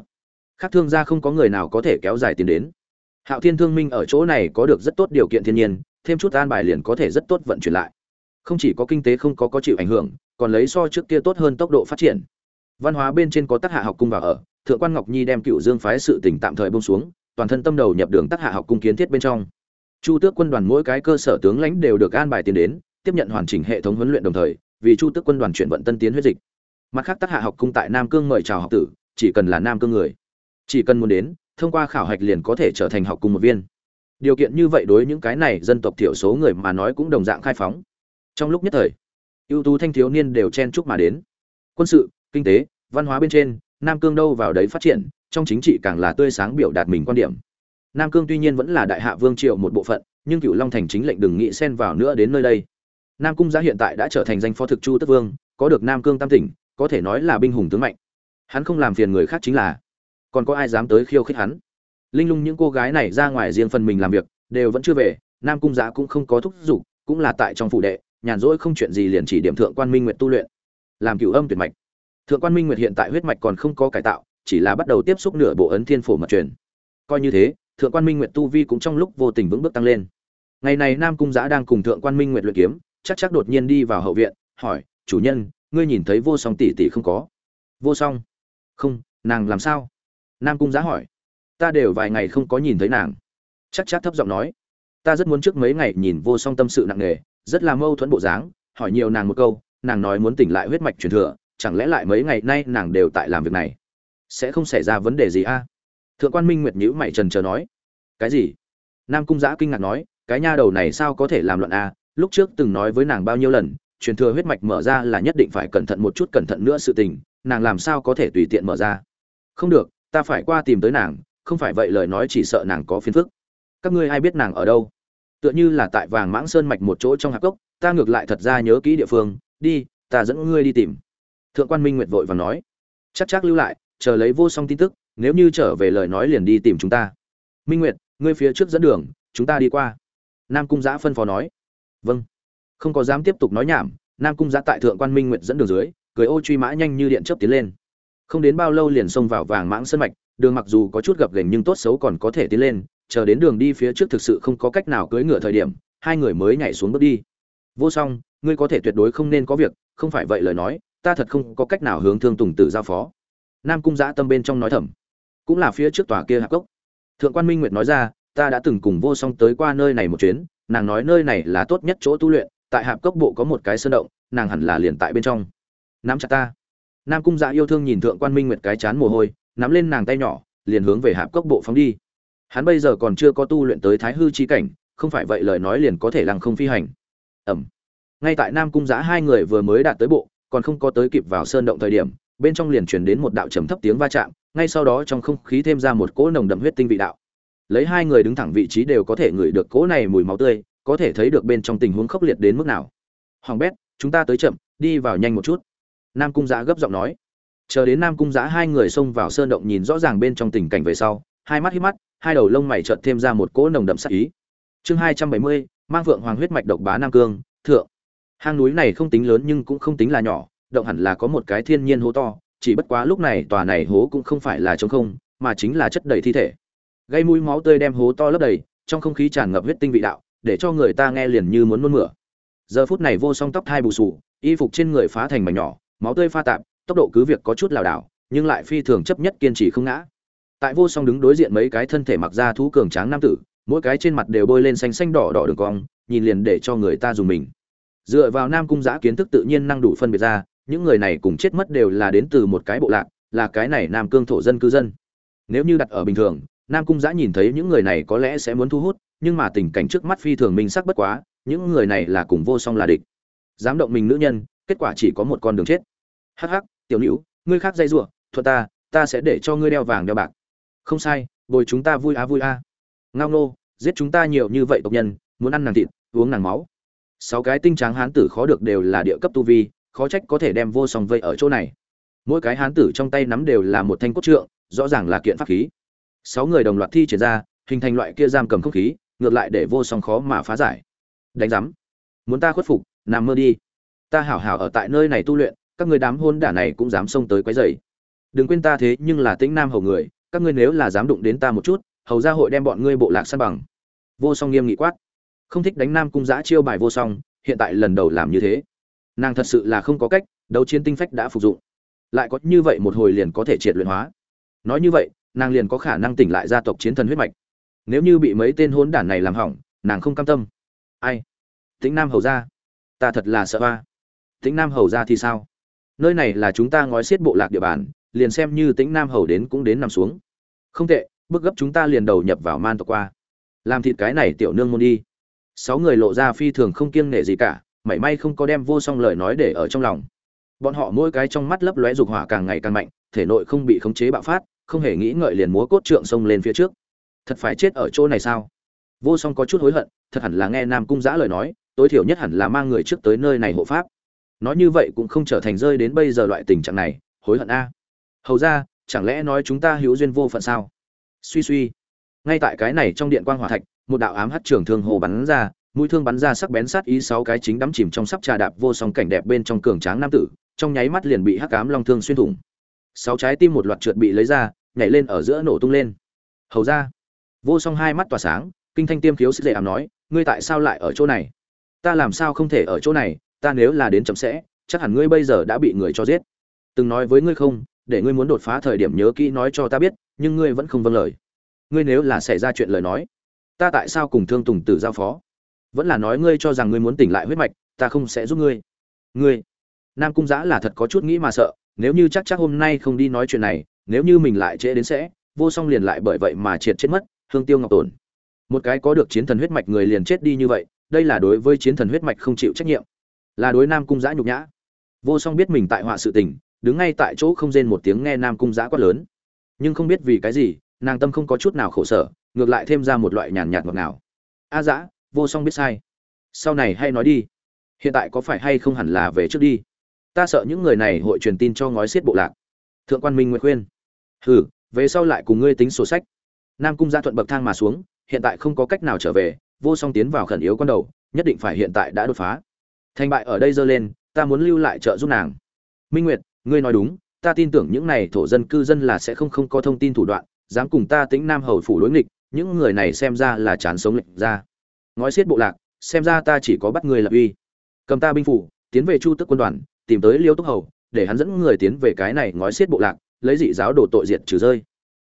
Khác thương gia không có người nào có thể kéo dài tiền đến hạo thiên thương minh ở chỗ này có được rất tốt điều kiện thiên nhiên, thêm chút an bài liền có thể rất tốt vận chuyển lại. Không chỉ có kinh tế không có có chịu ảnh hưởng, còn lấy so trước kia tốt hơn tốc độ phát triển. Văn hóa bên trên có tác hạ học cung vào ở, thượng quan ngọc nhi đem cựu dương phái sự tỉnh tạm thời bông xuống, toàn thân tâm đầu nhập đường tác hạ học cung kiến thiết bên trong. Chu tước quân đoàn mỗi cái cơ sở tướng lãnh đều được an bài tiền đến, tiếp nhận hoàn chỉnh hệ thống huấn luyện đồng thời, vì chu tước quân đoàn chuyển vận tân tiến huyết dịch. Mặt khác tác hạ học cung tại nam cương mời chào học tử, chỉ cần là nam cương người. Chỉ cần muốn đến thông qua khảo hạch liền có thể trở thành học cung một viên. Điều kiện như vậy đối những cái này dân tộc thiểu số người mà nói cũng đồng dạng khai phóng. Trong lúc nhất thời, ưu tú thanh thiếu niên đều chen chúc mà đến. Quân sự, kinh tế, văn hóa bên trên, nam cương đâu vào đấy phát triển, trong chính trị càng là tươi sáng biểu đạt mình quan điểm. Nam cương tuy nhiên vẫn là đại hạ vương triều một bộ phận, nhưng cựu long thành chính lệnh đừng nghĩ xen vào nữa đến nơi đây. Nam cung gia hiện tại đã trở thành danh phó thực chu tức vương, có được nam cương tam tỉnh, có thể nói là binh hùng tướng mạnh. Hắn không làm phiền người khác chính là còn có ai dám tới khiêu khích hắn? Linh lung những cô gái này ra ngoài riêng phần mình làm việc, đều vẫn chưa về, nam cung giá cũng không có thúc giục, cũng là tại trong phủ đệ, nhàn rỗi không chuyện gì liền chỉ điểm thượng quan minh nguyệt tu luyện. Làm cửu âm tuyệt mạch. Thượng quan minh nguyệt hiện tại huyết mạch còn không có cải tạo, chỉ là bắt đầu tiếp xúc nửa bộ ấn thiên phổ mật truyền. Coi như thế, thượng quan minh nguyệt tu vi cũng trong lúc vô tình vững bước tăng lên. Ngày này nam cung giã đang cùng thượng quan minh nguyệt luyện kiếm, chắc chắc đột nhiên đi vào hậu viện, hỏi, chủ nhân, ngươi nhìn thấy vô song tỷ tỷ không có? Vô song. Không, nàng làm sao? Nam cung giá hỏi. Ta đều vài ngày không có nhìn thấy nàng. Chắc chắc thấp giọng nói. Ta rất muốn trước mấy ngày nhìn vô song tâm sự nặng nề, rất là mâu thuẫn bộ dáng, hỏi nhiều nàng một câu, nàng nói muốn tỉnh lại huyết mạch truyền thừa, chẳng lẽ lại mấy ngày nay nàng đều tại làm việc này? Sẽ không xảy ra vấn đề gì a? Thượng quan minh nguyệt nhữ mày trần chờ nói. Cái gì? Nam cung giã kinh ngạc nói, cái nha đầu này sao có thể làm loạn a? Lúc trước từng nói với nàng bao nhiêu lần, truyền thừa huyết mạch mở ra là nhất định phải cẩn thận một chút cẩn thận nữa sự tình, nàng làm sao có thể tùy tiện mở ra? Không được ta phải qua tìm tới nàng, không phải vậy lời nói chỉ sợ nàng có phiền phức. Các ngươi ai biết nàng ở đâu? Tựa như là tại vàng mãng sơn mạch một chỗ trong hạp cốc, ta ngược lại thật ra nhớ kỹ địa phương, đi, ta dẫn ngươi đi tìm. Thượng quan minh nguyệt vội và nói. Chắc chắc lưu lại, chờ lấy vô song tin tức, nếu như trở về lời nói liền đi tìm chúng ta. Minh nguyệt, ngươi phía trước dẫn đường, chúng ta đi qua. Nam cung giã phân phó nói. Vâng. Không có dám tiếp tục nói nhảm, nam cung giã tại thượng quan minh nguyệt dẫn đường dưới, cười ô truy mã nhanh như điện chớp tiến lên không đến bao lâu liền xông vào vàng mãng sân mạch, đường mặc dù có chút gập ghềnh nhưng tốt xấu còn có thể tiến lên, chờ đến đường đi phía trước thực sự không có cách nào cưỡi ngựa thời điểm, hai người mới nhảy xuống bước đi. Vô song, ngươi có thể tuyệt đối không nên có việc, không phải vậy lời nói, ta thật không có cách nào hướng thương tùng tử giao phó. Nam cung giã tâm bên trong nói thầm. Cũng là phía trước tòa kia Hạc cốc. Thượng quan minh nguyệt nói ra, ta đã từng cùng vô song tới qua nơi này một chuyến, nàng nói nơi này là tốt nhất chỗ tu luyện, tại hạp cốc bộ có một cái sơn động, nàng hẳn là liền tại bên trong. Nắm chặt ta nam cung dạ yêu thương nhìn thượng quan minh nguyệt cái chán mồ hôi, nắm lên nàng tay nhỏ, liền hướng về hạp cốc bộ phóng đi. Hắn bây giờ còn chưa có tu luyện tới thái hư chi cảnh, không phải vậy lời nói liền có thể lăng không phi hành. Ẩm. Ngay tại nam cung giã hai người vừa mới đạt tới bộ, còn không có tới kịp vào sơn động thời điểm, bên trong liền truyền đến một đạo trầm thấp tiếng va chạm, ngay sau đó trong không khí thêm ra một cỗ nồng đậm huyết tinh vị đạo. Lấy hai người đứng thẳng vị trí đều có thể ngửi được cỗ này mùi máu tươi, có thể thấy được bên trong tình huống khốc liệt đến mức nào. Hoàng bét, chúng ta tới chậm, đi vào nhanh một chút nam cung giã gấp giọng nói. Chờ đến nam cung giã hai người xông vào sơn động nhìn rõ ràng bên trong tình cảnh về sau, hai mắt hít mắt, hai đầu lông mày trợt thêm ra một cỗ nồng đậm sắc ý. Chương hai trăm bảy mươi, mang vượng hoàng huyết mạch độc bá nam cương, thượng. Hang núi này không tính lớn nhưng cũng không tính là nhỏ, động hẳn là có một cái thiên nhiên hố to, chỉ bất quá lúc này tòa này hố cũng không phải là trống không, mà chính là chất đầy thi thể. Gây mũi máu tươi đem hố to lấp đầy, trong không khí tràn ngập huyết tinh vị đạo, để cho người ta nghe liền như muốn nôn mửa. Giờ phút này vô song tóc thai bù sù, y phục trên người phá thành mảnh nhỏ máu tươi pha tạp, tốc độ cứ việc có chút lảo đảo, nhưng lại phi thường chấp nhất kiên trì không ngã. Tại vô song đứng đối diện mấy cái thân thể mặc ra thú cường tráng nam tử, mỗi cái trên mặt đều bôi lên xanh xanh đỏ đỏ đường cong, nhìn liền để cho người ta dùng mình. Dựa vào nam cung giã kiến thức tự nhiên năng đủ phân biệt ra, những người này cùng chết mất đều là đến từ một cái bộ lạc, là cái này nam cương thổ dân cư dân. Nếu như đặt ở bình thường, nam cung giã nhìn thấy những người này có lẽ sẽ muốn thu hút, nhưng mà tình cảnh trước mắt phi thường minh sắc bất quá, những người này là cùng vô song là địch. Dám động mình nữ nhân kết quả chỉ có một con đường chết. Hắc hắc, tiểu nữ ngươi khác dây giụa thuận ta ta sẽ để cho ngươi đeo vàng đeo bạc. Không sai, bồi chúng ta vui á vui a. Ngao nô giết chúng ta nhiều như vậy tộc nhân, muốn ăn nàng thịt, uống nàng máu. Sáu cái tinh tráng hán tử khó được đều là địa cấp tu vi, khó trách có thể đem vô song vây ở chỗ này. Mỗi cái hán tử trong tay nắm đều là một thanh cốt trượng, rõ ràng là kiện pháp khí. Sáu người đồng loạt thi triển ra, hình thành loại kia giam cầm không khí, ngược lại để vô song khó mà phá giải. Đánh giám, muốn ta khuất phục, nằm mơ đi ta hảo hảo ở tại nơi này tu luyện, các người đám hôn đả này cũng dám xông tới quấy rầy. Đừng quên ta thế nhưng là tĩnh nam hầu người, các ngươi nếu là dám đụng đến ta một chút, hầu gia hội đem bọn ngươi bộ lạc san bằng. Vô song nghiêm nghị quát. Không thích đánh nam cung giã chiêu bài vô song, hiện tại lần đầu làm như thế. Nàng thật sự là không có cách, đấu chiến tinh phách đã phục dụng. Lại có như vậy một hồi liền có thể triệt luyện hóa. Nói như vậy, nàng liền có khả năng tỉnh lại gia tộc chiến thần huyết mạch. Nếu như bị mấy tên hôn đản này làm hỏng, nàng không cam tâm. Ai? Tĩnh nam hầu ra ta thật là sợ ba tĩnh nam hầu ra thì sao? Nơi này là chúng ta ngói xiết bộ lạc địa bàn, liền xem như tĩnh nam hầu đến cũng đến nằm xuống. Không tệ, bước gấp chúng ta liền đầu nhập vào man tộc qua. Làm thịt cái này tiểu nương môn đi. Sáu người lộ ra phi thường không kiêng nể gì cả, mảy may không có đem vô song lời nói để ở trong lòng. Bọn họ mỗi cái trong mắt lấp lóe dục hỏa càng ngày càng mạnh, thể nội không bị khống chế bạo phát, không hề nghĩ ngợi liền múa cốt trượng xông lên phía trước. Thật phải chết ở chỗ này sao? Vô song có chút hối hận, thật hẳn là nghe nam cung giã lời nói, tối thiểu nhất hẳn là mang người trước tới nơi này hộ pháp nói như vậy cũng không trở thành rơi đến bây giờ loại tình trạng này, hối hận a. Hầu ra, chẳng lẽ nói chúng ta hữu duyên vô phận sao? Suy suy. Ngay tại cái này trong điện quang hỏa thạch, một đạo ám hắt trường thương hồ bắn ra, mũi thương bắn ra sắc bén sát ý sáu cái chính đắm chìm trong sắp trà đạp vô song cảnh đẹp bên trong cường tráng nam tử, trong nháy mắt liền bị hắc ám long thương xuyên thủng. Sáu trái tim một loạt trượt bị lấy ra, nhảy lên ở giữa nổ tung lên. Hầu ra. Vô song hai mắt tỏa sáng, kinh thanh tiêm khiếu sức dễ ảm nói, ngươi tại sao lại ở chỗ này? Ta làm sao không thể ở chỗ này? Ta nếu là đến chậm sẽ, chắc hẳn ngươi bây giờ đã bị người cho giết. Từng nói với ngươi không, để ngươi muốn đột phá thời điểm nhớ kỹ nói cho ta biết, nhưng ngươi vẫn không vâng lời. Ngươi nếu là xảy ra chuyện lời nói, ta tại sao cùng thương tùng tử giao phó? Vẫn là nói ngươi cho rằng ngươi muốn tỉnh lại huyết mạch, ta không sẽ giúp ngươi. Ngươi, nam cung giã là thật có chút nghĩ mà sợ, nếu như chắc chắc hôm nay không đi nói chuyện này, nếu như mình lại trễ đến sẽ, vô song liền lại bởi vậy mà triệt chết mất, hương tiêu ngọc tổn. Một cái có được chiến thần huyết mạch người liền chết đi như vậy, đây là đối với chiến thần huyết mạch không chịu trách nhiệm là đối nam cung giã nhục nhã. Vô song biết mình tại họa sự tình, đứng ngay tại chỗ không rên một tiếng nghe nam cung giã quát lớn. Nhưng không biết vì cái gì, nàng tâm không có chút nào khổ sở, ngược lại thêm ra một loại nhàn nhạt ngọt ngào. A dã vô song biết sai. Sau này hay nói đi. Hiện tại có phải hay không hẳn là về trước đi? Ta sợ những người này hội truyền tin cho ngói xiết bộ lạc. Thượng quan minh nguyện khuyên. Hừ, về sau lại cùng ngươi tính sổ sách. Nam cung gia thuận bậc thang mà xuống, hiện tại không có cách nào trở về, vô song tiến vào khẩn yếu con đầu, nhất định phải hiện tại đã đột phá thành bại ở đây dơ lên, ta muốn lưu lại trợ giúp nàng. Minh nguyệt, ngươi nói đúng, ta tin tưởng những này thổ dân cư dân là sẽ không không có thông tin thủ đoạn, dám cùng ta tính nam hầu phủ đối nghịch, những người này xem ra là chán sống lệnh ra. Ngói xiết bộ lạc, xem ra ta chỉ có bắt người lập uy. Cầm ta binh phủ, tiến về chu tức quân đoàn, tìm tới liêu túc hầu, để hắn dẫn người tiến về cái này ngói xiết bộ lạc, lấy dị giáo đồ tội diệt trừ rơi.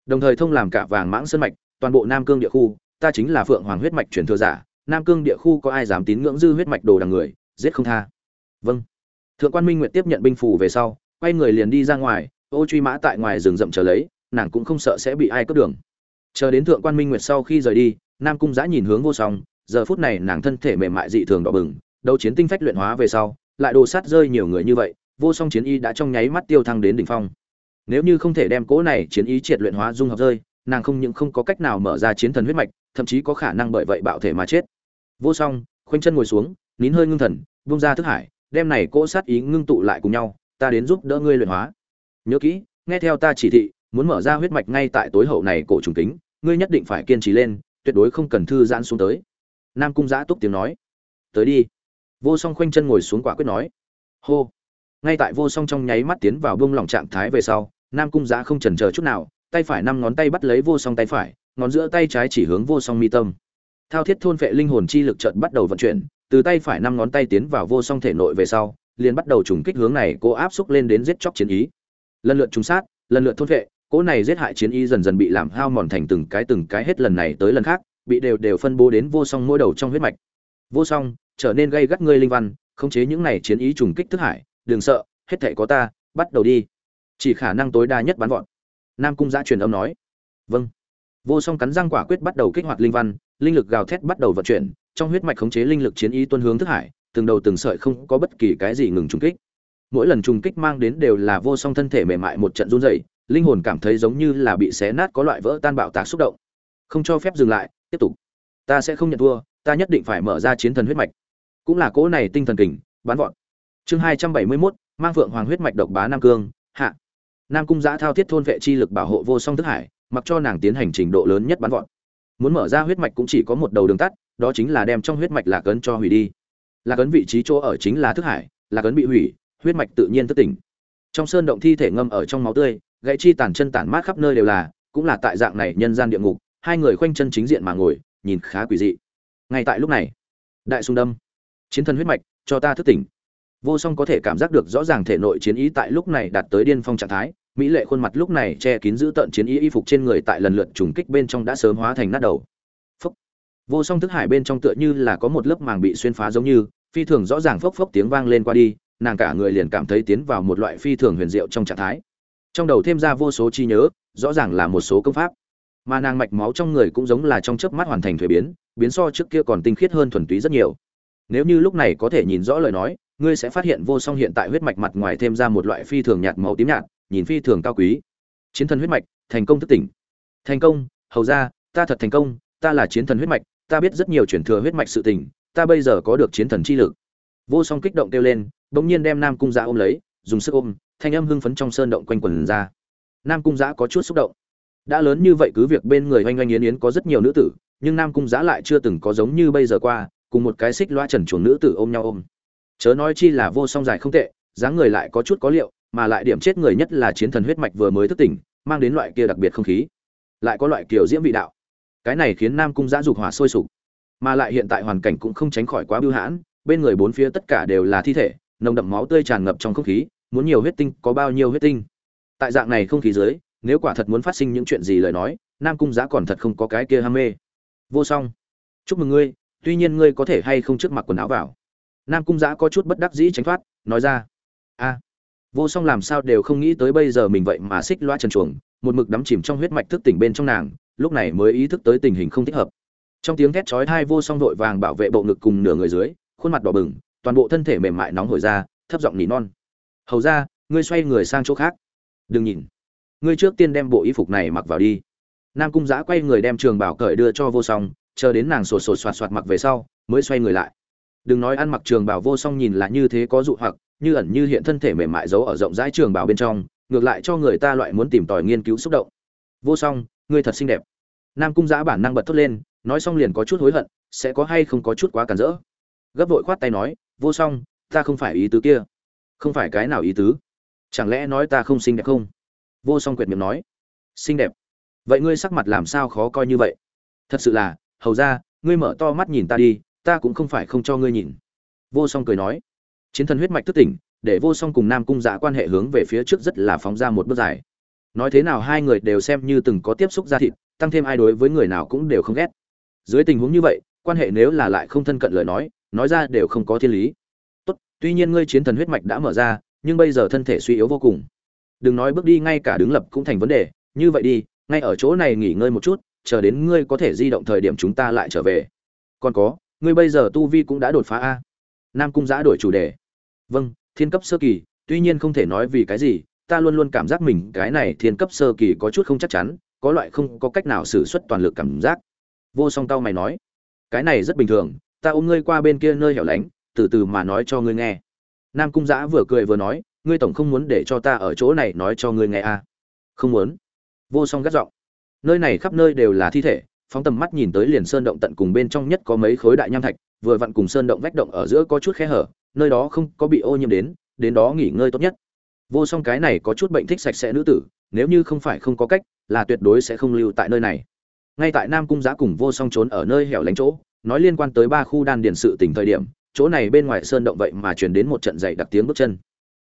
Đồng thời thông làm cả vàng mãng sân mạch, toàn bộ nam cương địa khu, ta chính là phượng hoàng huyết mạch truyền thừa giả, nam cương địa khu có ai dám tín ngưỡng dư huyết mạch đồ đằng người giết không tha. Vâng. Thượng quan minh nguyệt tiếp nhận binh phủ về sau, quay người liền đi ra ngoài, ô truy mã tại ngoài rừng rậm chờ lấy, nàng cũng không sợ sẽ bị ai cướp đường. Chờ đến thượng quan minh nguyệt sau khi rời đi, nam cung giã nhìn hướng vô song, giờ phút này nàng thân thể mềm mại dị thường đỏ bừng, đấu chiến tinh phách luyện hóa về sau, lại đồ sát rơi nhiều người như vậy, vô song chiến y đã trong nháy mắt tiêu thăng đến đỉnh phong. Nếu như không thể đem cỗ này chiến ý triệt luyện hóa dung hợp rơi, nàng không những không có cách nào mở ra chiến thần huyết mạch, thậm chí có khả năng bởi vậy bạo thể mà chết. Vô song, khoanh chân ngồi xuống nín hơi ngưng thần buông ra thức hải, đem này cỗ sát ý ngưng tụ lại cùng nhau, ta đến giúp đỡ ngươi luyện hóa. Nhớ kỹ, nghe theo ta chỉ thị, muốn mở ra huyết mạch ngay tại tối hậu này cổ trùng kính, ngươi nhất định phải kiên trì lên, tuyệt đối không cần thư giãn xuống tới. Nam cung giã túc tiếng nói. Tới đi. Vô song khoanh chân ngồi xuống quả quyết nói. Hô. Ngay tại vô song trong nháy mắt tiến vào bông lỏng trạng thái về sau, nam cung giã không chần chờ chút nào, tay phải năm ngón tay bắt lấy vô song tay phải, ngón giữa tay trái chỉ hướng vô song mi tâm. Thao thiết thôn vệ linh hồn chi lực chợt bắt đầu vận chuyển từ tay phải năm ngón tay tiến vào vô song thể nội về sau, liền bắt đầu trùng kích hướng này cố áp xúc lên đến giết chóc chiến ý. Lần lượt trùng sát, lần lượt thôn vệ, cỗ này giết hại chiến ý dần dần bị làm hao mòn thành từng cái từng cái hết lần này tới lần khác, bị đều đều phân bố đến vô song mỗi đầu trong huyết mạch. Vô song, trở nên gây gắt ngươi linh văn, khống chế những này chiến ý trùng kích thức hải, đừng sợ, hết thảy có ta, bắt đầu đi. Chỉ khả năng tối đa nhất bắn vọt. Nam cung giã truyền âm nói. Vâng. Vô song cắn răng quả quyết bắt đầu kích hoạt linh văn linh lực gào thét bắt đầu vận chuyển trong huyết mạch khống chế linh lực chiến ý tuân hướng thức hải từng đầu từng sợi không có bất kỳ cái gì ngừng trùng kích. Mỗi lần trùng kích mang đến đều là vô song thân thể mềm mại một trận run rẩy linh hồn cảm thấy giống như là bị xé nát có loại vỡ tan bạo tạc xúc động. Không cho phép dừng lại tiếp tục. Ta sẽ không nhận thua ta nhất định phải mở ra chiến thần huyết mạch. Cũng là cỗ này tinh thần kình bán vọt. Chương hai trăm bảy mươi 271, mang vượng hoàng huyết mạch độc bá nam cương hạ. Nam cung giã thao thiết thôn vệ chi lực bảo hộ vô song thức hải mặc cho nàng tiến hành trình độ lớn nhất bán vọt muốn mở ra huyết mạch cũng chỉ có một đầu đường tắt, đó chính là đem trong huyết mạch lạc ấn cho hủy đi. Lạc ấn vị trí chỗ ở chính là thức hải, lạc ấn bị hủy, huyết mạch tự nhiên thức tỉnh. Trong sơn động thi thể ngâm ở trong máu tươi, gãy chi tàn chân tản mát khắp nơi đều là, cũng là tại dạng này nhân gian địa ngục, hai người khoanh chân chính diện mà ngồi, nhìn khá quỷ dị. Ngay tại lúc này, đại xung đâm, chiến thần huyết mạch, cho ta thức tỉnh. Vô song có thể cảm giác được rõ ràng thể nội chiến ý tại lúc này đạt tới điên phong trạng thái mỹ lệ khuôn mặt lúc này che kín giữ tận chiến ý y phục trên người tại lần lượt trùng kích bên trong đã sớm hóa thành nát đầu. Phốc. Vô song thức hải bên trong tựa như là có một lớp màng bị xuyên phá giống như, phi thường rõ ràng phốc phốc tiếng vang lên qua đi, nàng cả người liền cảm thấy tiến vào một loại phi thường huyền diệu trong trạng thái. Trong đầu thêm ra vô số chi nhớ, rõ ràng là một số công pháp. Mà nàng mạch máu trong người cũng giống là trong chớp mắt hoàn thành thuế biến biến so trước kia còn tinh khiết hơn thuần túy rất nhiều. Nếu như lúc này có thể nhìn rõ lời nói, ngươi sẽ phát hiện vô song hiện tại huyết mạch mặt ngoài thêm ra một loại phi thường nhạt màu tím nhạt nhìn phi thường cao quý. Chiến thần huyết mạch, thành công thức tỉnh. Thành công, hầu ra, ta thật thành công, ta là chiến thần huyết mạch, ta biết rất nhiều chuyển thừa huyết mạch sự tình, ta bây giờ có được chiến thần chi lực. Vô song kích động kêu lên, bỗng nhiên đem nam cung giã ôm lấy, dùng sức ôm, thanh âm hưng phấn trong sơn động quanh quần ra. Nam cung giã có chút xúc động. Đã lớn như vậy cứ việc bên người oanh oanh yến yến có rất nhiều nữ tử, nhưng nam cung giã lại chưa từng có giống như bây giờ qua, cùng một cái xích loa trần chuồng nữ tử ôm nhau ôm. Chớ nói chi là vô song dài không tệ, dáng người lại có chút có liệu mà lại điểm chết người nhất là chiến thần huyết mạch vừa mới thức tỉnh, mang đến loại kia đặc biệt không khí. Lại có loại kiểu diễm vị đạo. Cái này khiến nam cung giã dục hỏa sôi sục. Mà lại hiện tại hoàn cảnh cũng không tránh khỏi quá bưu hãn, bên người bốn phía tất cả đều là thi thể, nồng đậm máu tươi tràn ngập trong không khí, muốn nhiều huyết tinh có bao nhiêu huyết tinh. Tại dạng này không khí dưới, nếu quả thật muốn phát sinh những chuyện gì lời nói, nam cung giã còn thật không có cái kia ham mê. Vô song. Chúc mừng ngươi, tuy nhiên ngươi có thể hay không trước mặc quần áo vào. Nam cung giã có chút bất đắc dĩ tránh thoát, nói ra. A vô song làm sao đều không nghĩ tới bây giờ mình vậy mà xích loa trần chuồng, một mực đắm chìm trong huyết mạch thức tỉnh bên trong nàng, lúc này mới ý thức tới tình hình không thích hợp. Trong tiếng thét chói thai vô song vội vàng bảo vệ bộ ngực cùng nửa người dưới, khuôn mặt đỏ bừng, toàn bộ thân thể mềm mại nóng hổi ra, thấp giọng nỉ non. Hầu ra, ngươi xoay người sang chỗ khác. Đừng nhìn. Ngươi trước tiên đem bộ y phục này mặc vào đi. Nam cung giã quay người đem trường bảo cởi đưa cho vô song, chờ đến nàng sột sột soạt soạt mặc về sau, mới xoay người lại. Đừng nói ăn mặc trường bảo vô song nhìn là như thế có dụ hoặc như ẩn như hiện thân thể mềm mại giấu ở rộng rãi trường bào bên trong, ngược lại cho người ta loại muốn tìm tòi nghiên cứu xúc động. Vô song, ngươi thật xinh đẹp. Nam cung giã bản năng bật thốt lên, nói xong liền có chút hối hận, sẽ có hay không có chút quá cản rỡ. Gấp vội khoát tay nói, vô song, ta không phải ý tứ kia. Không phải cái nào ý tứ? Chẳng lẽ nói ta không xinh đẹp không? Vô song quyệt miệng nói, xinh đẹp. Vậy ngươi sắc mặt làm sao khó coi như vậy? Thật sự là, hầu ra, ngươi mở to mắt nhìn ta đi, ta cũng không phải không cho ngươi nhìn. Vô song cười nói chiến thần huyết mạch thức tỉnh, để vô song cùng nam cung dạ quan hệ hướng về phía trước rất là phóng ra một bước dài. Nói thế nào hai người đều xem như từng có tiếp xúc ra thịt, tăng thêm ai đối với người nào cũng đều không ghét. Dưới tình huống như vậy, quan hệ nếu là lại không thân cận lời nói nói ra đều không có thiên lý. Tốt, tuy nhiên ngươi chiến thần huyết mạch đã mở ra, nhưng bây giờ thân thể suy yếu vô cùng. Đừng nói bước đi ngay cả đứng lập cũng thành vấn đề, như vậy đi, ngay ở chỗ này nghỉ ngơi một chút, chờ đến ngươi có thể di động thời điểm chúng ta lại trở về. Còn có, ngươi bây giờ tu vi cũng đã đột phá a. Nam cung giã đổi chủ đề vâng thiên cấp sơ kỳ, tuy nhiên không thể nói vì cái gì, ta luôn luôn cảm giác mình cái này thiên cấp sơ kỳ có chút không chắc chắn, có loại không có cách nào xử suất toàn lực cảm giác. Vô song tao mày nói, cái này rất bình thường, ta ôm ngươi qua bên kia nơi hẻo lánh, từ từ mà nói cho ngươi nghe. Nam cung giã vừa cười vừa nói, ngươi tổng không muốn để cho ta ở chỗ này nói cho ngươi nghe à. không muốn. Vô song gắt giọng, nơi này khắp nơi đều là thi thể, phóng tầm mắt nhìn tới liền sơn động tận cùng bên trong nhất có mấy khối đại nham thạch, vừa vặn cùng sơn động vách động ở giữa có chút khe hở nơi đó không có bị ô nhiễm đến đến đó nghỉ ngơi tốt nhất. Vô song cái này có chút bệnh thích sạch sẽ nữ tử, nếu như không phải không có cách, là tuyệt đối sẽ không lưu tại nơi này. Ngay tại nam cung giá cùng vô song trốn ở nơi hẻo lánh chỗ, nói liên quan tới ba khu đan điền sự tỉnh thời điểm, chỗ này bên ngoài sơn động vậy mà truyền đến một trận dậy đặc tiếng bước chân.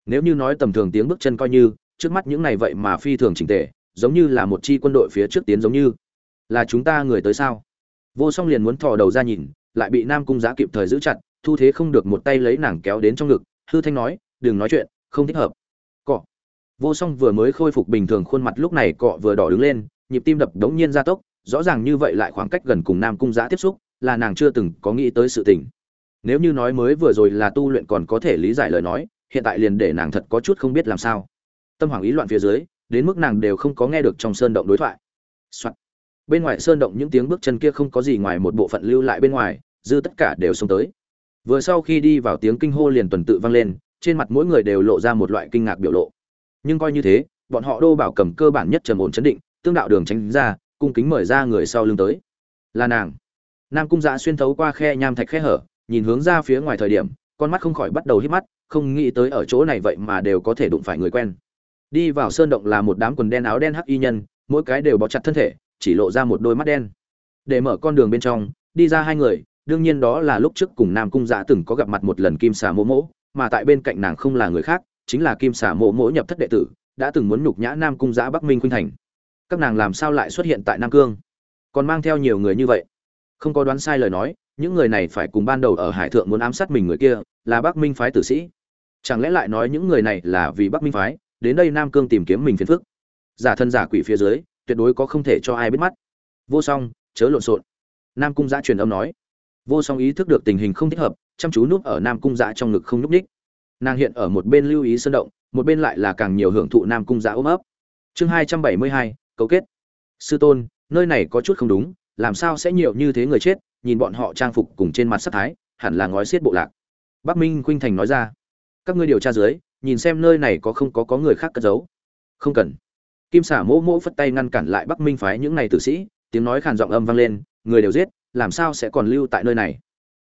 Nếu như nói tầm thường tiếng bước chân coi như, trước mắt những này vậy mà phi thường chỉnh tề, giống như là một chi quân đội phía trước tiến giống như. Là chúng ta người tới sao? Vô song liền muốn thò đầu ra nhìn, lại bị nam cung giá kịp thời giữ chặt thu thế không được một tay lấy nàng kéo đến trong ngực, hư thanh nói, đừng nói chuyện, không thích hợp. Cọ. Vô song vừa mới khôi phục bình thường khuôn mặt lúc này cọ vừa đỏ đứng lên, nhịp tim đập đống nhiên gia tốc, rõ ràng như vậy lại khoảng cách gần cùng nam cung giã tiếp xúc, là nàng chưa từng có nghĩ tới sự tình. Nếu như nói mới vừa rồi là tu luyện còn có thể lý giải lời nói, hiện tại liền để nàng thật có chút không biết làm sao. Tâm hoàng ý loạn phía dưới, đến mức nàng đều không có nghe được trong sơn động đối thoại、Soạn. bên ngoài sơn động những tiếng bước chân kia không có gì ngoài một bộ phận lưu lại bên ngoài, dư tất cả đều xông tới vừa sau khi đi vào tiếng kinh hô liền tuần tự vang lên, trên mặt mỗi người đều lộ ra một loại kinh ngạc biểu lộ. Nhưng coi như thế, bọn họ đô bảo cầm cơ bản nhất trầm ổn chấn định, tương đạo đường tránh ra, cung kính mời ra người sau lưng tới. Là nàng. Nam cung dạ xuyên thấu qua khe nham thạch khe hở, nhìn hướng ra phía ngoài thời điểm, con mắt không khỏi bắt đầu hít mắt, không nghĩ tới ở chỗ này vậy mà đều có thể đụng phải người quen. Đi vào sơn động là một đám quần đen áo đen hắc y nhân, mỗi cái đều bó chặt thân thể, chỉ lộ ra một đôi mắt đen. Để mở con đường bên trong, đi ra hai người đương nhiên đó là lúc trước cùng nam cung dạ từng có gặp mặt một lần kim xà mỗ mỗ, mà tại bên cạnh nàng không là người khác, chính là kim xà mỗ mỗ nhập thất đệ tử, đã từng muốn nhục nhã nam cung giả bắc minh khuynh thành. Các nàng làm sao lại xuất hiện tại nam cương? Còn mang theo nhiều người như vậy? Không có đoán sai lời nói, những người này phải cùng ban đầu ở hải thượng muốn ám sát mình người kia, là bắc minh phái tử sĩ. Chẳng lẽ lại nói những người này là vì bắc minh phái, đến đây nam cương tìm kiếm mình phiền phức? Giả thân giả quỷ phía dưới, tuyệt đối có không thể cho ai biết mắt. Vô song, chớ lộn xộn. Nam cung giã truyền âm nói vô song ý thức được tình hình không thích hợp, chăm chú núp ở nam cung dạ trong ngực không nhúc ních nàng hiện ở một bên lưu ý sơn động, một bên lại là càng nhiều hưởng thụ nam cung dạ ôm ấp. Chương hai trăm bảy mươi hai, cấu kết. Sư tôn, nơi này có chút không đúng, làm sao sẽ nhiều như thế người chết, nhìn bọn họ trang phục cùng trên mặt sắc thái, hẳn là ngói xiết bộ lạc. Bắc minh khuynh thành nói ra. Các ngươi điều tra dưới, nhìn xem nơi này có không có có người khác cất giấu. Không cần. Kim xả mỗ mỗ phất tay ngăn cản lại bắc minh phái những này tử sĩ, tiếng nói khàn giọng âm vang lên, người đều giết làm sao sẽ còn lưu tại nơi này?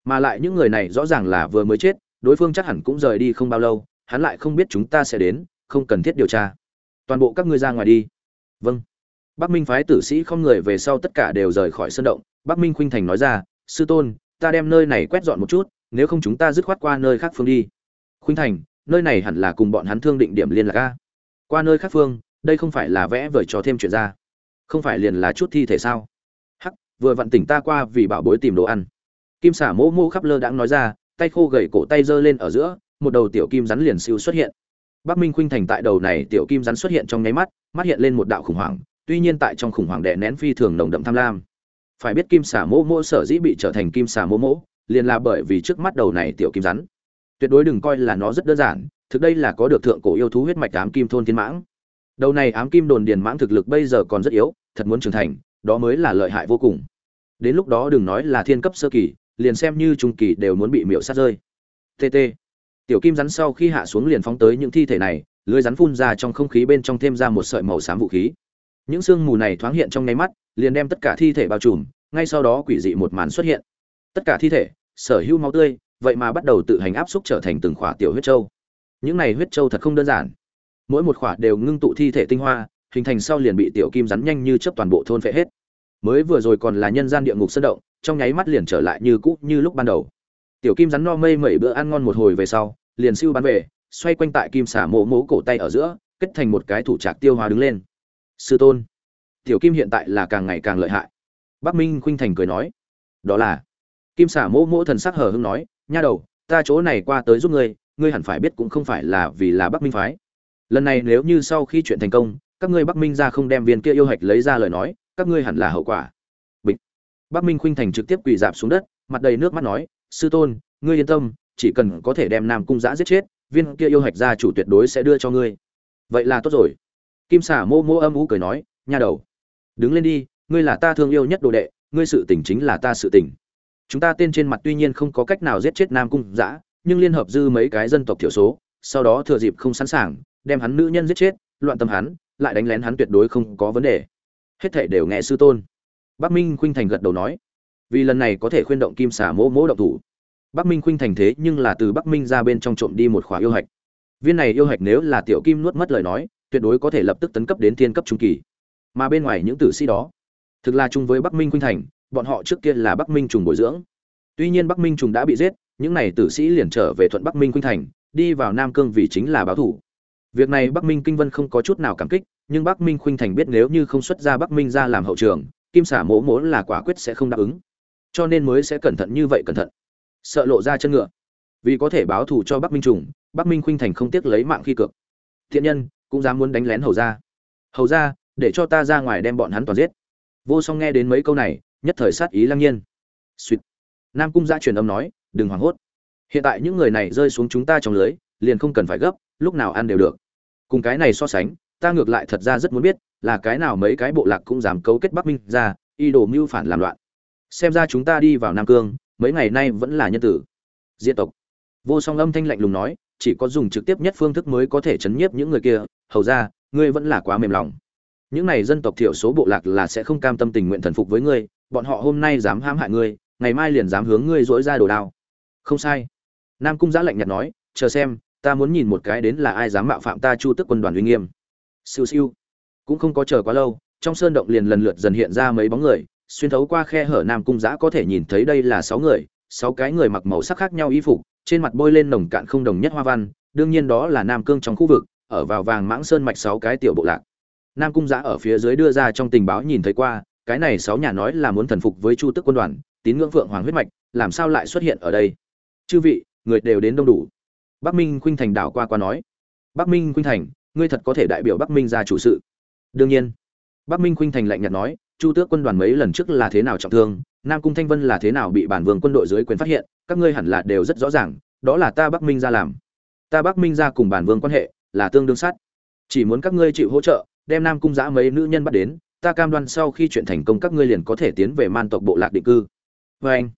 Mà lại những người này rõ ràng là vừa mới chết, đối phương chắc hẳn cũng rời đi không bao lâu, hắn lại không biết chúng ta sẽ đến, không cần thiết điều tra. Toàn bộ các ngươi ra ngoài đi. Vâng. Bắc minh phái tử sĩ không người về sau tất cả đều rời khỏi sân động, bắc minh khuynh thành nói ra, sư tôn, ta đem nơi này quét dọn một chút, nếu không chúng ta dứt khoát qua nơi khác phương đi. Khuynh thành, nơi này hẳn là cùng bọn hắn thương định điểm liên lạc a. Qua nơi khác phương, đây không phải là vẽ vời trò thêm chuyện ra. Không phải liền là chút thi thể sao? Vừa vặn tỉnh ta qua vì bảo bối tìm đồ ăn. Kim xả mỗ mỗ khắp lơ đãng nói ra, tay khô gầy cổ tay giơ lên ở giữa, một đầu tiểu kim rắn liền siêu xuất hiện. Bắc minh khuynh thành tại đầu này tiểu kim rắn xuất hiện trong nháy mắt mắt hiện lên một đạo khủng hoảng, tuy nhiên tại trong khủng hoảng đè nén phi thường nồng đậm tham lam. Phải biết kim xả mỗ mỗ sở dĩ bị trở thành kim xả mỗ mỗ, liền là bởi vì trước mắt đầu này tiểu kim rắn. Tuyệt đối đừng coi là nó rất đơn giản, thực đây là có được thượng cổ yêu thú huyết mạch ám kim thôn thiên mãng. Đầu này ám kim đồn điền mãng thực lực bây giờ còn rất yếu, thật muốn trưởng thành, đó mới là lợi hại vô cùng đến lúc đó đừng nói là thiên cấp sơ kỳ, liền xem như trung kỳ đều muốn bị miệu sát rơi. Tt tiểu kim rắn sau khi hạ xuống liền phóng tới những thi thể này, lưới rắn phun ra trong không khí bên trong thêm ra một sợi màu xám vũ khí. Những sương mù này thoáng hiện trong nháy mắt, liền đem tất cả thi thể bao trùm, ngay sau đó quỷ dị một màn xuất hiện. Tất cả thi thể, sở hữu máu tươi, vậy mà bắt đầu tự hành áp xúc trở thành từng khỏa tiểu huyết châu những này huyết châu thật không đơn giản. Mỗi một khỏa đều ngưng tụ thi thể tinh hoa, hình thành sau liền bị tiểu kim rắn nhanh như chấp toàn bộ thôn phệ hết mới vừa rồi còn là nhân gian địa ngục sơn động, trong nháy mắt liền trở lại như cũ như lúc ban đầu. Tiểu kim rắn no mây mẩy bữa ăn ngon một hồi về sau, liền siêu bắn về, xoay quanh tại kim xả mộ mố cổ tay ở giữa, kết thành một cái thủ trạc tiêu hóa đứng lên. Sư tôn, tiểu kim hiện tại là càng ngày càng lợi hại. Bắc minh khuynh thành cười nói, đó là. Kim xả mỗ mỗ thần sắc hờ hưng nói, nha đầu, ta chỗ này qua tới giúp ngươi ngươi hẳn phải biết cũng không phải là vì là bắc minh phái. Lần này nếu như sau khi chuyện thành công các ngươi bắc minh ra không đem viên kia yêu hạch lấy ra lời nói, các ngươi hẳn là hậu quả. Bịch. Bắc minh khuynh thành trực tiếp quỳ dạp xuống đất, mặt đầy nước mắt nói, sư tôn, ngươi yên tâm, chỉ cần có thể đem nam cung giã giết chết, viên kia yêu hạch gia chủ tuyệt đối sẽ đưa cho ngươi. Vậy là tốt rồi. Kim xả mô mô âm ú cười nói, nha đầu, đứng lên đi, ngươi là ta thương yêu nhất đồ đệ, ngươi sự tình chính là ta sự tình. Chúng ta tên trên mặt tuy nhiên không có cách nào giết chết nam cung giã, nhưng liên hợp dư mấy cái dân tộc thiểu số, sau đó thừa dịp không sẵn sàng, đem hắn nữ nhân giết chết, loạn tâm hắn lại đánh lén hắn tuyệt đối không có vấn đề. Hết thảy đều nghe sư tôn. Bắc minh khuynh thành gật đầu nói, vì lần này có thể khuyên động kim xả mỗ mỗ động thủ. Bắc minh khuynh thành thế nhưng là từ bắc minh ra bên trong trộm đi một khóa yêu hạch. Viên này yêu hạch nếu là tiểu kim nuốt mất lời nói, tuyệt đối có thể lập tức tấn cấp đến thiên cấp trung kỳ. Mà bên ngoài những tử sĩ đó, thực là chung với bắc minh khuynh thành, bọn họ trước kia là bắc minh trùng bồi dưỡng. Tuy nhiên bắc minh trùng đã bị giết, những này tử sĩ liền trở về thuận bắc minh khuynh thành, đi vào nam cương vì chính là báo thủ việc này bắc minh kinh vân không có chút nào cảm kích nhưng bắc minh khuynh thành biết nếu như không xuất ra bắc minh ra làm hậu trường kim xả mỗ mỗ là quả quyết sẽ không đáp ứng. Cho nên mới sẽ cẩn thận như vậy cẩn thận. Sợ lộ ra chân ngựa. Vì có thể báo thù cho bắc minh trùng bắc minh khuynh thành không tiếc lấy mạng khi cược. Thiện nhân cũng dám muốn đánh lén hầu Gia. hầu Gia, để cho ta ra ngoài đem bọn hắn toàn giết. Vô song nghe đến mấy câu này nhất thời sát ý lăng nhiên. Xuyệt. nam cung gia truyền âm nói đừng hoảng hốt. Hiện tại những người này rơi xuống chúng ta trong lưới liền không cần phải gấp lúc nào ăn đều được cùng cái này so sánh, ta ngược lại thật ra rất muốn biết, là cái nào mấy cái bộ lạc cũng dám cấu kết bắc minh ra y đồ mưu phản làm loạn. Xem ra chúng ta đi vào nam cương, mấy ngày nay vẫn là nhân tử. Diệt tộc. Vô song âm thanh lạnh lùng nói, chỉ có dùng trực tiếp nhất phương thức mới có thể chấn nhiếp những người kia, hầu ra, ngươi vẫn là quá mềm lòng. Những này dân tộc thiểu số bộ lạc là sẽ không cam tâm tình nguyện thần phục với ngươi, bọn họ hôm nay dám hãm hại ngươi, ngày mai liền dám hướng ngươi dỗi ra đồ đao. Không sai. Nam cung giã lạnh nhạt nói, chờ xem ta muốn nhìn một cái đến là ai dám mạo phạm ta chu tức quân đoàn uy nghiêm. Siêu siêu. Cũng không có chờ quá lâu, trong sơn động liền lần lượt dần hiện ra mấy bóng người, xuyên thấu qua khe hở nam cung giã có thể nhìn thấy đây là sáu người, sáu cái người mặc màu sắc khác nhau y phục, trên mặt bôi lên nồng cạn không đồng nhất hoa văn, đương nhiên đó là nam cương trong khu vực, ở vào vàng mãng sơn mạch sáu cái tiểu bộ lạc. Nam cung giã ở phía dưới đưa ra trong tình báo nhìn thấy qua, cái này sáu nhà nói là muốn thần phục với chu tức quân đoàn, tín ngưỡng phượng hoàng huyết mạch, làm sao lại xuất hiện ở đây? Chư vị, người đều đến đông đủ bắc minh khuynh thành đảo qua qua nói. Bắc minh khuynh thành, ngươi thật có thể đại biểu bắc minh ra chủ sự. Đương nhiên. Bắc minh khuynh thành lạnh nhạt nói, chu tước quân đoàn mấy lần trước là thế nào trọng thương, nam cung thanh vân là thế nào bị bản vương quân đội dưới quyền phát hiện, các ngươi hẳn là đều rất rõ ràng, đó là ta bắc minh ra làm. Ta bắc minh ra cùng bản vương quan hệ là tương đương sát. Chỉ muốn các ngươi chịu hỗ trợ, đem nam cung giã mấy nữ nhân bắt đến, ta cam đoan sau khi chuyện thành công các ngươi liền có thể tiến về man tộc bộ lạc định cư. Vê anh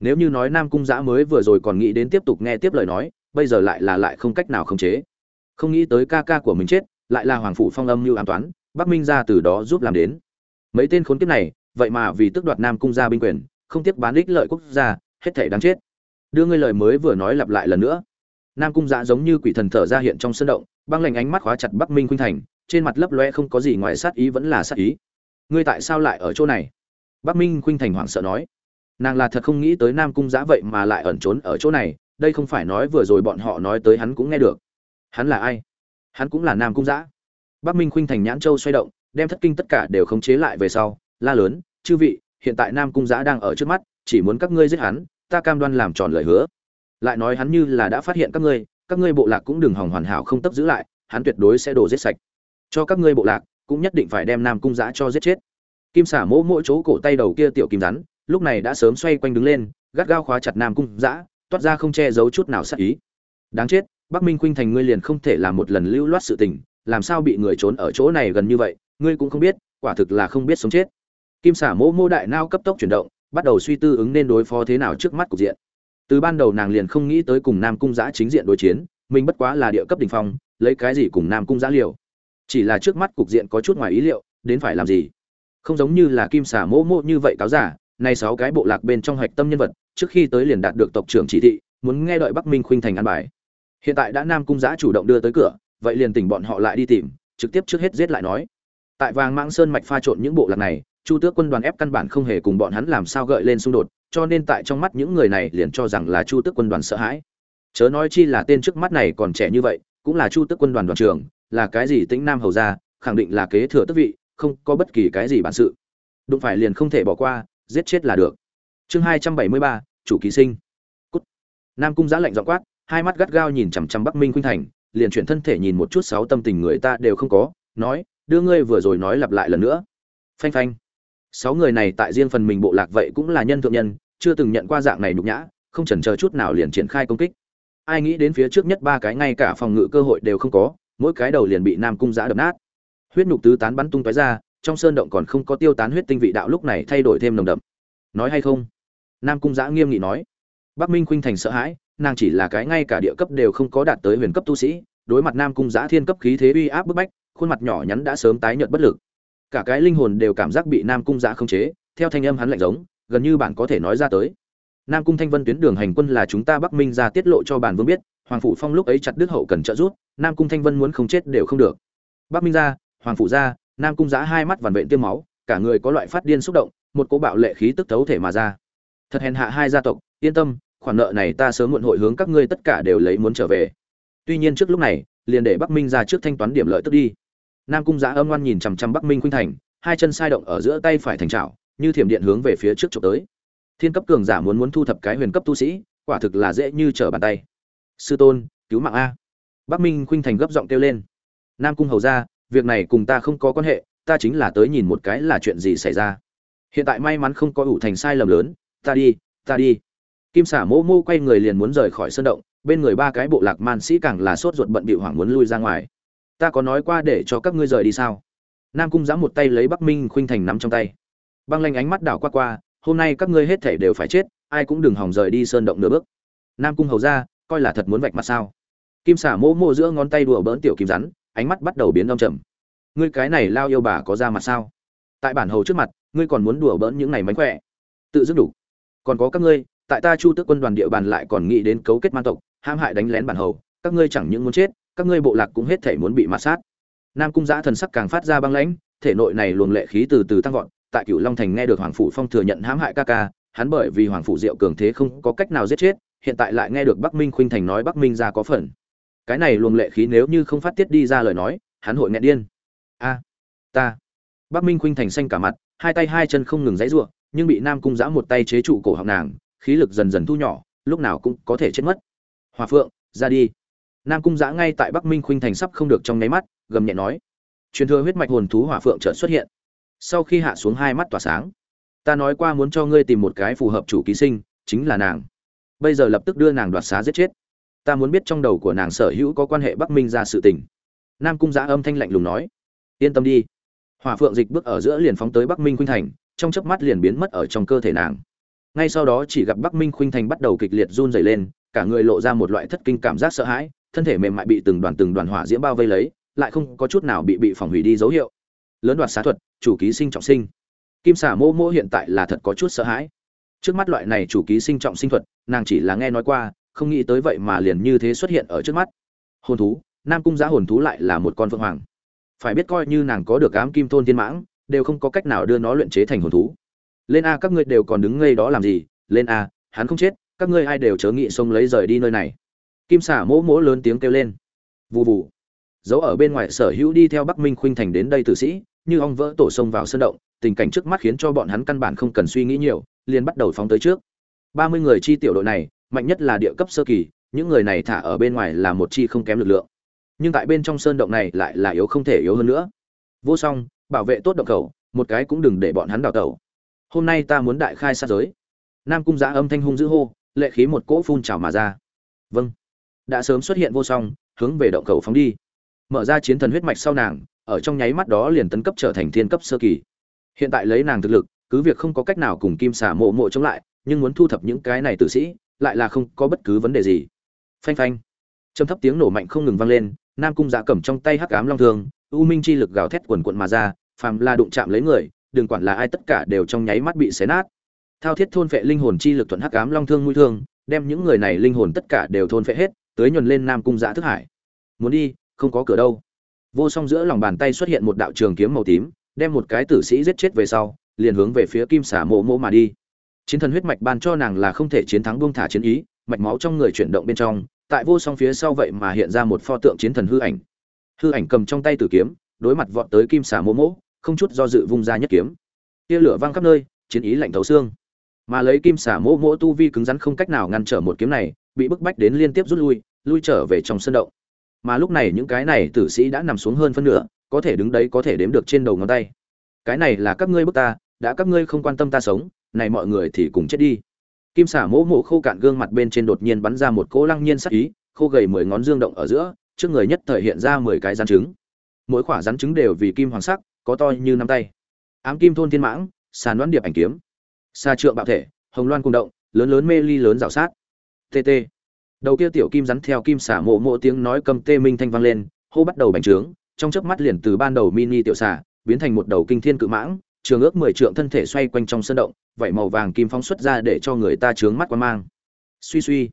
nếu như nói nam cung giã mới vừa rồi còn nghĩ đến tiếp tục nghe tiếp lời nói bây giờ lại là lại không cách nào khống chế. Không nghĩ tới ca ca của mình chết, lại là hoàng phủ phong âm như an toán, bắc minh ra từ đó giúp làm đến. Mấy tên khốn kiếp này, vậy mà vì tước đoạt nam cung gia binh quyền, không tiếc bán ích lợi quốc gia, hết thể đáng chết. Đưa ngươi lời mới vừa nói lặp lại lần nữa. Nam cung dạ giống như quỷ thần thở ra hiện trong sân động, băng lạnh ánh mắt khóa chặt bắc minh khuynh thành, trên mặt lấp loe không có gì ngoài sát ý vẫn là sát ý. Ngươi tại sao lại ở chỗ này? Bắc minh khuynh thành hoảng sợ nói. Nàng là thật không nghĩ tới nam cung giã vậy mà lại ẩn trốn ở chỗ này đây không phải nói vừa rồi bọn họ nói tới hắn cũng nghe được. Hắn là ai? Hắn cũng là nam cung giã bắc minh khuynh thành nhãn châu xoay động, đem thất kinh tất cả đều khống chế lại về sau, la lớn, chư vị, hiện tại nam cung giã đang ở trước mắt, chỉ muốn các ngươi giết hắn, ta cam đoan làm tròn lời hứa. Lại nói hắn như là đã phát hiện các ngươi các ngươi bộ lạc cũng đừng hòng hoàn hảo không tấp giữ lại, hắn tuyệt đối sẽ đổ giết sạch. Cho các ngươi bộ lạc, cũng nhất định phải đem nam cung giã cho giết chết. Kim xả mỗ mỗi chỗ cổ tay đầu kia tiểu kim rắn, lúc này đã sớm xoay quanh đứng lên, gắt gao khóa chặt nam cung giã toát ra không che giấu chút nào sát ý. Đáng chết, bắc minh khuynh thành ngươi liền không thể làm một lần lưu loát sự tình, làm sao bị người trốn ở chỗ này gần như vậy, ngươi cũng không biết, quả thực là không biết sống chết. Kim xả mỗ mô đại nao cấp tốc chuyển động, bắt đầu suy tư ứng nên đối phó thế nào trước mắt cục diện. Từ ban đầu nàng liền không nghĩ tới cùng nam cung giã chính diện đối chiến, mình bất quá là địa cấp đ ỉ n h phong, lấy cái gì cùng nam cung giã liều? Chỉ là trước mắt cục diện có chút ngoài ý liệu, đến phải làm gì? Không giống như là kim xả mỗ mô như vậy cáo giả nay sáu cái bộ lạc bên trong hạch tâm nhân vật trước khi tới liền đạt được tộc trưởng chỉ thị, muốn nghe đợi bắc minh khuynh thành ăn bài. Hiện tại đã nam cung giã chủ động đưa tới cửa, vậy liền tỉnh bọn họ lại đi tìm, trực tiếp trước hết giết lại nói. Tại vàng mãng sơn mạch pha trộn những bộ lạc này, chu tước quân đoàn ép căn bản không hề cùng bọn hắn làm sao gợi lên xung đột, cho nên tại trong mắt những người này liền cho rằng là chu tước quân đoàn sợ hãi. Chớ nói chi là tên trước mắt này còn trẻ như vậy, cũng là chu tước quân đoàn đoàn trưởng, là cái gì tĩnh nam hầu ra khẳng định là kế thừa tước vị, không có bất kỳ cái gì bản sự. Đụng phải liền không thể bỏ qua, giết chết là được chương hai trăm bảy mươi ba, chủ ký sinh. Cút. nam cung giã lạnh dọn quát, hai mắt gắt gao nhìn chằm chằm bắc minh khuynh thành, liền chuyển thân thể nhìn một chút sáu tâm tình người ta đều không có, nói, đưa ngươi vừa rồi nói lặp lại lần nữa. Phanh phanh. Sáu người này tại riêng phần mình bộ lạc vậy cũng là nhân thượng nhân, chưa từng nhận qua dạng này nhục nhã, không chần chờ chút nào liền triển khai công kích. Ai nghĩ đến phía trước nhất ba cái ngay cả phòng ngự cơ hội đều không có, mỗi cái đầu liền bị nam cung giã đập nát. Huyết nhục tứ tán bắn tung tói ra, trong sơn động còn không có tiêu tán huyết tinh vị đạo lúc này thay đổi thêm nồng đậm. Nói hay không? Nam cung giã nghiêm nghị nói. Bắc minh khuynh thành sợ hãi, nàng chỉ là cái ngay cả địa cấp đều không có đạt tới huyền cấp tu sĩ, đối mặt nam cung giã thiên cấp khí thế uy áp bức bách, khuôn mặt nhỏ nhắn đã sớm tái nhợt bất lực. Cả cái linh hồn đều cảm giác bị nam cung giã không chế, theo thanh âm hắn lạnh giống, gần như bạn có thể nói ra tới. Nam cung thanh vân tuyến đường hành quân là chúng ta bắc minh ra tiết lộ cho bản vương biết, hoàng phủ phong lúc ấy chặt đức hậu cần trợ giúp, nam cung thanh vân muốn không chết đều không được. Bắc minh ra, hoàng phủ ra, nam cung giã hai mắt vằn vện tiêm máu, cả người có loại phát điên xúc động, một cỗ bạo lệ khí tức thấu thể mà ra thật hèn hạ hai gia tộc, yên tâm, khoản nợ này ta sớm muộn hội hướng các ngươi tất cả đều lấy muốn trở về. Tuy nhiên trước lúc này, liền để bắc minh ra trước thanh toán điểm lợi tức đi. Nam cung giã âm ngoan nhìn chằm chằm bắc minh khuynh thành, hai chân sai động ở giữa tay phải thành trào như thiểm điện hướng về phía trước trộm tới. Thiên cấp cường giả muốn muốn thu thập cái huyền cấp tu sĩ, quả thực là dễ như trở bàn tay. Sư tôn, cứu mạng a. Bắc minh khuynh thành gấp giọng kêu lên. Nam cung hầu ra, việc này cùng ta không có quan hệ, ta chính là tới nhìn một cái là chuyện gì xảy ra. Hiện tại may mắn không có ủ thành sai lầm lớn ta đi ta đi. Kim xả mô mô quay người liền muốn rời khỏi sân động, bên người ba cái bộ lạc man sĩ càng là sốt ruột bận bịu hoảng muốn lui ra ngoài. Ta có nói qua để cho các ngươi rời đi sao? Nam cung giã một tay lấy bắc minh khuynh thành nắm trong tay. Băng lanh ánh mắt đảo qua qua, hôm nay các ngươi hết thể đều phải chết, ai cũng đừng hòng rời đi sơn động nửa bước. Nam cung hầu ra, coi là thật muốn vạch mặt sao? Kim xả mô mô giữa ngón tay đùa bỡn tiểu kim rắn, ánh mắt bắt đầu biến đông trầm. Ngươi cái này lao yêu bà có ra mặt sao? Tại bản hầu trước mặt, ngươi còn muốn đùa bỡn những này mánh khỏe. Tự dứt đủ còn có các ngươi, tại ta chu tước quân đoàn địa bàn lại còn nghĩ đến cấu kết man tộc ham hại đánh lén bản hầu, các ngươi chẳng những muốn chết, các ngươi bộ lạc cũng hết thể muốn bị mạt sát. Nam cung giã thần sắc càng phát ra băng lãnh, thể nội này luồng lệ khí từ từ tăng vọt, tại cửu long thành nghe được hoàng phủ phong thừa nhận hãm hại ca ca, hắn bởi vì hoàng phủ diệu cường thế không có cách nào giết chết, hiện tại lại nghe được bắc minh khuynh thành nói bắc minh ra có phần. Cái này luồng lệ khí nếu như không phát tiết đi ra lời nói, hắn hội nghẹn điên. A, ta. Bắc minh khuynh thành xanh cả mặt, hai tay hai chân không ngừng dãy ruộng nhưng bị nam cung giã một tay chế trụ cổ họng nàng, khí lực dần dần thu nhỏ, lúc nào cũng có thể chết mất. Hòa phượng, ra đi. Nam cung giã ngay tại bắc minh khuynh thành sắp không được trong nháy mắt, gầm nhẹ nói. Truyền thừa huyết mạch hồn thú hỏa phượng chợt xuất hiện. Sau khi hạ xuống hai mắt tỏa sáng, ta nói qua muốn cho ngươi tìm một cái phù hợp chủ ký sinh, chính là nàng. Bây giờ lập tức đưa nàng đoạt xá giết chết. Ta muốn biết trong đầu của nàng sở hữu có quan hệ bắc minh ra sự tình. Nam cung giã âm thanh lạnh lùng nói. Yên tâm đi. Hỏa phượng dịch bước ở giữa liền phóng tới bắc minh khuynh thành trong chớp mắt liền biến mất ở trong cơ thể nàng. Ngay sau đó chỉ gặp bắc minh khuynh thành bắt đầu kịch liệt run rẩy lên, cả người lộ ra một loại thất kinh cảm giác sợ hãi, thân thể mềm mại bị từng đoàn từng đoàn hỏa diễm bao vây lấy, lại không có chút nào bị bị phòng hủy đi dấu hiệu. Lớn đoạt xá thuật, chủ ký sinh trọng sinh. Kim xả mô mô hiện tại là thật có chút sợ hãi. Trước mắt loại này chủ ký sinh trọng sinh thuật, nàng chỉ là nghe nói qua, không nghĩ tới vậy mà liền như thế xuất hiện ở trước mắt. Hồn thú, nam cung giá hồn thú lại là một con phượng hoàng. Phải biết coi như nàng có được ám kim thôn thiên mãng đều không có cách nào đưa nó luyện chế thành hồn thú. Lên a, các ngươi đều còn đứng ngây đó làm gì? Lên a, hắn không chết, các ngươi ai đều chớ nghị xông lấy rời đi nơi này. Kim xả mỗ mỗ lớn tiếng kêu lên. Vù vù. Dấu ở bên ngoài sở hữu đi theo bắc minh khuynh thành đến đây tử sĩ, như ong vỡ tổ sông vào sân động, tình cảnh trước mắt khiến cho bọn hắn căn bản không cần suy nghĩ nhiều, liền bắt đầu phóng tới trước. Ba mươi người chi tiểu đội này, mạnh nhất là địa cấp sơ kỳ, những người này thả ở bên ngoài là một chi không kém lực lượng. Nhưng tại bên trong sơn động này lại là yếu không thể yếu hơn nữa. Vô song bảo vệ tốt động khẩu, một cái cũng đừng để bọn hắn đào tẩu. Hôm nay ta muốn đại khai sát giới. Nam cung giã âm thanh hung dữ hô, lệ khí một cỗ phun trào mà ra. Vâng. Đã sớm xuất hiện vô song, hướng về động khẩu phóng đi. Mở ra chiến thần huyết mạch sau nàng, ở trong nháy mắt đó liền tấn cấp trở thành thiên cấp sơ kỳ. Hiện tại lấy nàng thực lực, cứ việc không có cách nào cùng kim xả mộ mộ chống lại, nhưng muốn thu thập những cái này tử sĩ, lại là không có bất cứ vấn đề gì. Phanh phanh. Trầm thấp tiếng nổ mạnh không ngừng vang lên, nam cung giả cầm trong tay hắc ám long thương u minh chi lực gào thét quần quận mà ra, phàm là đụng chạm lấy người, đừng quản là ai tất cả đều trong nháy mắt bị xé nát. Thao thiết thôn phệ linh hồn chi lực thuận hắc ám long thương mũi thương, đem những người này linh hồn tất cả đều thôn phệ hết tới nhuần lên nam cung giả thức hải. Muốn đi, không có cửa đâu. Vô song giữa lòng bàn tay xuất hiện một đạo trường kiếm màu tím, đem một cái tử sĩ giết chết về sau, liền hướng về phía kim xả mộ mộ mà đi. Chiến thần huyết mạch ban cho nàng là không thể chiến thắng buông thả chiến ý, mạch máu trong người chuyển động bên trong, tại vô song phía sau vậy mà hiện ra một pho tượng chiến thần hư ảnh hư ảnh cầm trong tay tử kiếm, đối mặt vọt tới kim xả mỗ mỗ, không chút do dự vung ra nhất kiếm. Tia lửa vang khắp nơi, chiến ý lạnh thấu xương. Mà lấy kim xả mỗ mỗ tu vi cứng rắn không cách nào ngăn trở một kiếm này, bị bức bách đến liên tiếp rút lui lui trở về trong sân động. Mà lúc này những cái này tử sĩ đã nằm xuống hơn phân nửa, có thể đứng đấy có thể đếm được trên đầu ngón tay. Cái này là các ngươi bức ta, đã các ngươi không quan tâm ta sống, này mọi người thì cùng chết đi. Kim xả mỗ mỗ khô cạn gương mặt bên trên đột nhiên bắn ra một cỗ lăng nhiên sắc ý, khô gầy mười ngón dương động ở giữa trước người nhất thời hiện ra mười cái rắn trứng. Mỗi quả rắn trứng đều vì kim hoàng sắc, có to như nắm tay. Ám kim thôn thiên mãng sàn đoán điệp ảnh kiếm. Xa trượng bạo thể, hồng loan cung động, lớn lớn mê ly lớn rào sát. Tt đầu kia tiểu kim rắn theo kim xả mộ mộ tiếng nói cầm tê minh thanh vang lên, hô bắt đầu bành trướng, trong chớp mắt liền từ ban đầu mini tiểu xả biến thành một đầu kinh thiên cự mãng, trường ước mười trượng thân thể xoay quanh trong sân động vậy màu vàng kim phóng xuất ra để cho người ta trướng mắt quá mang. Suy suy.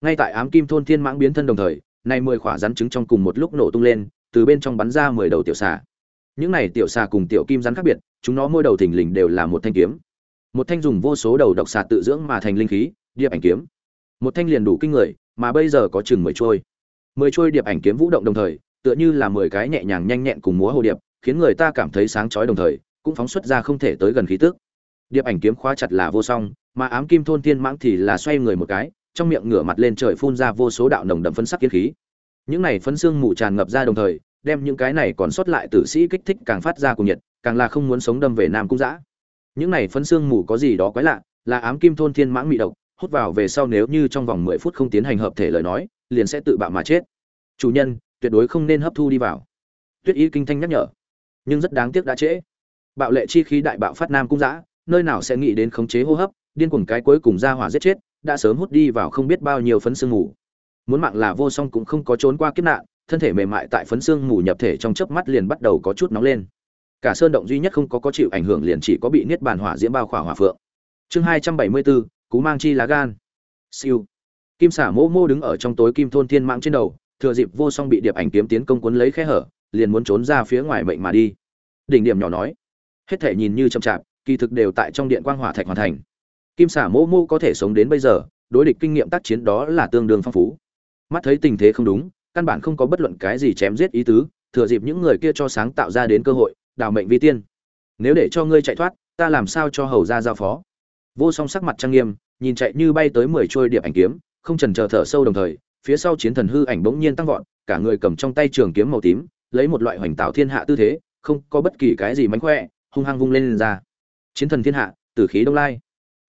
Ngay tại ám kim thôn thiên mãng biến thân đồng thời này mười khỏa rắn trứng trong cùng một lúc nổ tung lên, từ bên trong bắn ra mười đầu tiểu xà. Những này tiểu xà cùng tiểu kim rắn khác biệt, chúng nó mỗi đầu thình lình đều là một thanh kiếm. Một thanh dùng vô số đầu độc xà tự dưỡng mà thành linh khí, điệp ảnh kiếm. Một thanh liền đủ kinh người, mà bây giờ có chừng mười trôi. Mười trôi điệp ảnh kiếm vũ động đồng thời, tựa như là mười cái nhẹ nhàng nhanh nhẹn cùng múa hồ điệp, khiến người ta cảm thấy sáng chói đồng thời, cũng phóng xuất ra không thể tới gần khí tức. Điệp ảnh kiếm khóa chặt là vô song, mà ám kim thôn tiên mãng thì là xoay người một cái trong miệng ngửa mặt lên trời phun ra vô số đạo nồng đậm phấn sắc kiến khí. Những này phấn xương mù tràn ngập ra đồng thời, đem những cái này còn sót lại tử sĩ kích thích càng phát ra cùng nhiệt, càng là không muốn sống đâm về nam cung giã những này phấn xương mù có gì đó quái lạ, là ám kim thôn thiên mãng mị độc, hút vào về sau nếu như trong vòng mười phút không tiến hành hợp thể lời nói, liền sẽ tự bạo mà chết. Chủ nhân, tuyệt đối không nên hấp thu đi vào. Tuyết y kinh thanh nhắc nhở. Nhưng rất đáng tiếc đã trễ. Bạo lệ chi khí đại bạo phát nam cung giã nơi nào sẽ nghĩ đến khống chế hô hấp, điên cuồng cái cuối cùng ra hỏa giết chết đã sớm hút đi vào không biết bao nhiêu phấn xương mù. Muốn mạng là vô song cũng không có trốn qua kiếp nạn, thân thể mềm mại tại phấn xương mù nhập thể trong chớp mắt liền bắt đầu có chút nóng lên. Cả sơn động duy nhất không có có chịu ảnh hưởng liền chỉ có bị niết bàn hỏa diễm bao khỏa hỏa phượng. Chương hai trăm bảy mươi bốn cú mang chi lá gan. Siêu. Kim xả mô mô đứng ở trong tối kim thôn thiên mạng trên đầu, thừa dịp vô song bị điệp ảnh kiếm tiến công cuốn lấy khe hở, liền muốn trốn ra phía ngoài mệnh mà đi. Đỉnh điểm nhỏ nói. Hết thể nhìn như chậm chạp, kỳ thực đều tại trong điện quang hỏa thạch hoàn thành kim xả mô mô có thể sống đến bây giờ đối địch kinh nghiệm tác chiến đó là tương đương phong phú. Mắt thấy tình thế không đúng căn bản không có bất luận cái gì chém giết ý tứ thừa dịp những người kia cho sáng tạo ra đến cơ hội đào mệnh vi tiên. Nếu để cho ngươi chạy thoát ta làm sao cho hầu ra giao phó? Vô song sắc mặt trang nghiêm nhìn chạy như bay tới mười trôi điệp ảnh kiếm không trần chờ thở sâu đồng thời phía sau chiến thần hư ảnh bỗng nhiên tăng vọt cả người cầm trong tay trường kiếm màu tím lấy một loại hoành tạo thiên hạ tư thế không có bất kỳ cái gì mánh khỏe hung hăng vung lên, lên ra. Chiến thần thiên hạ tử khí đông lai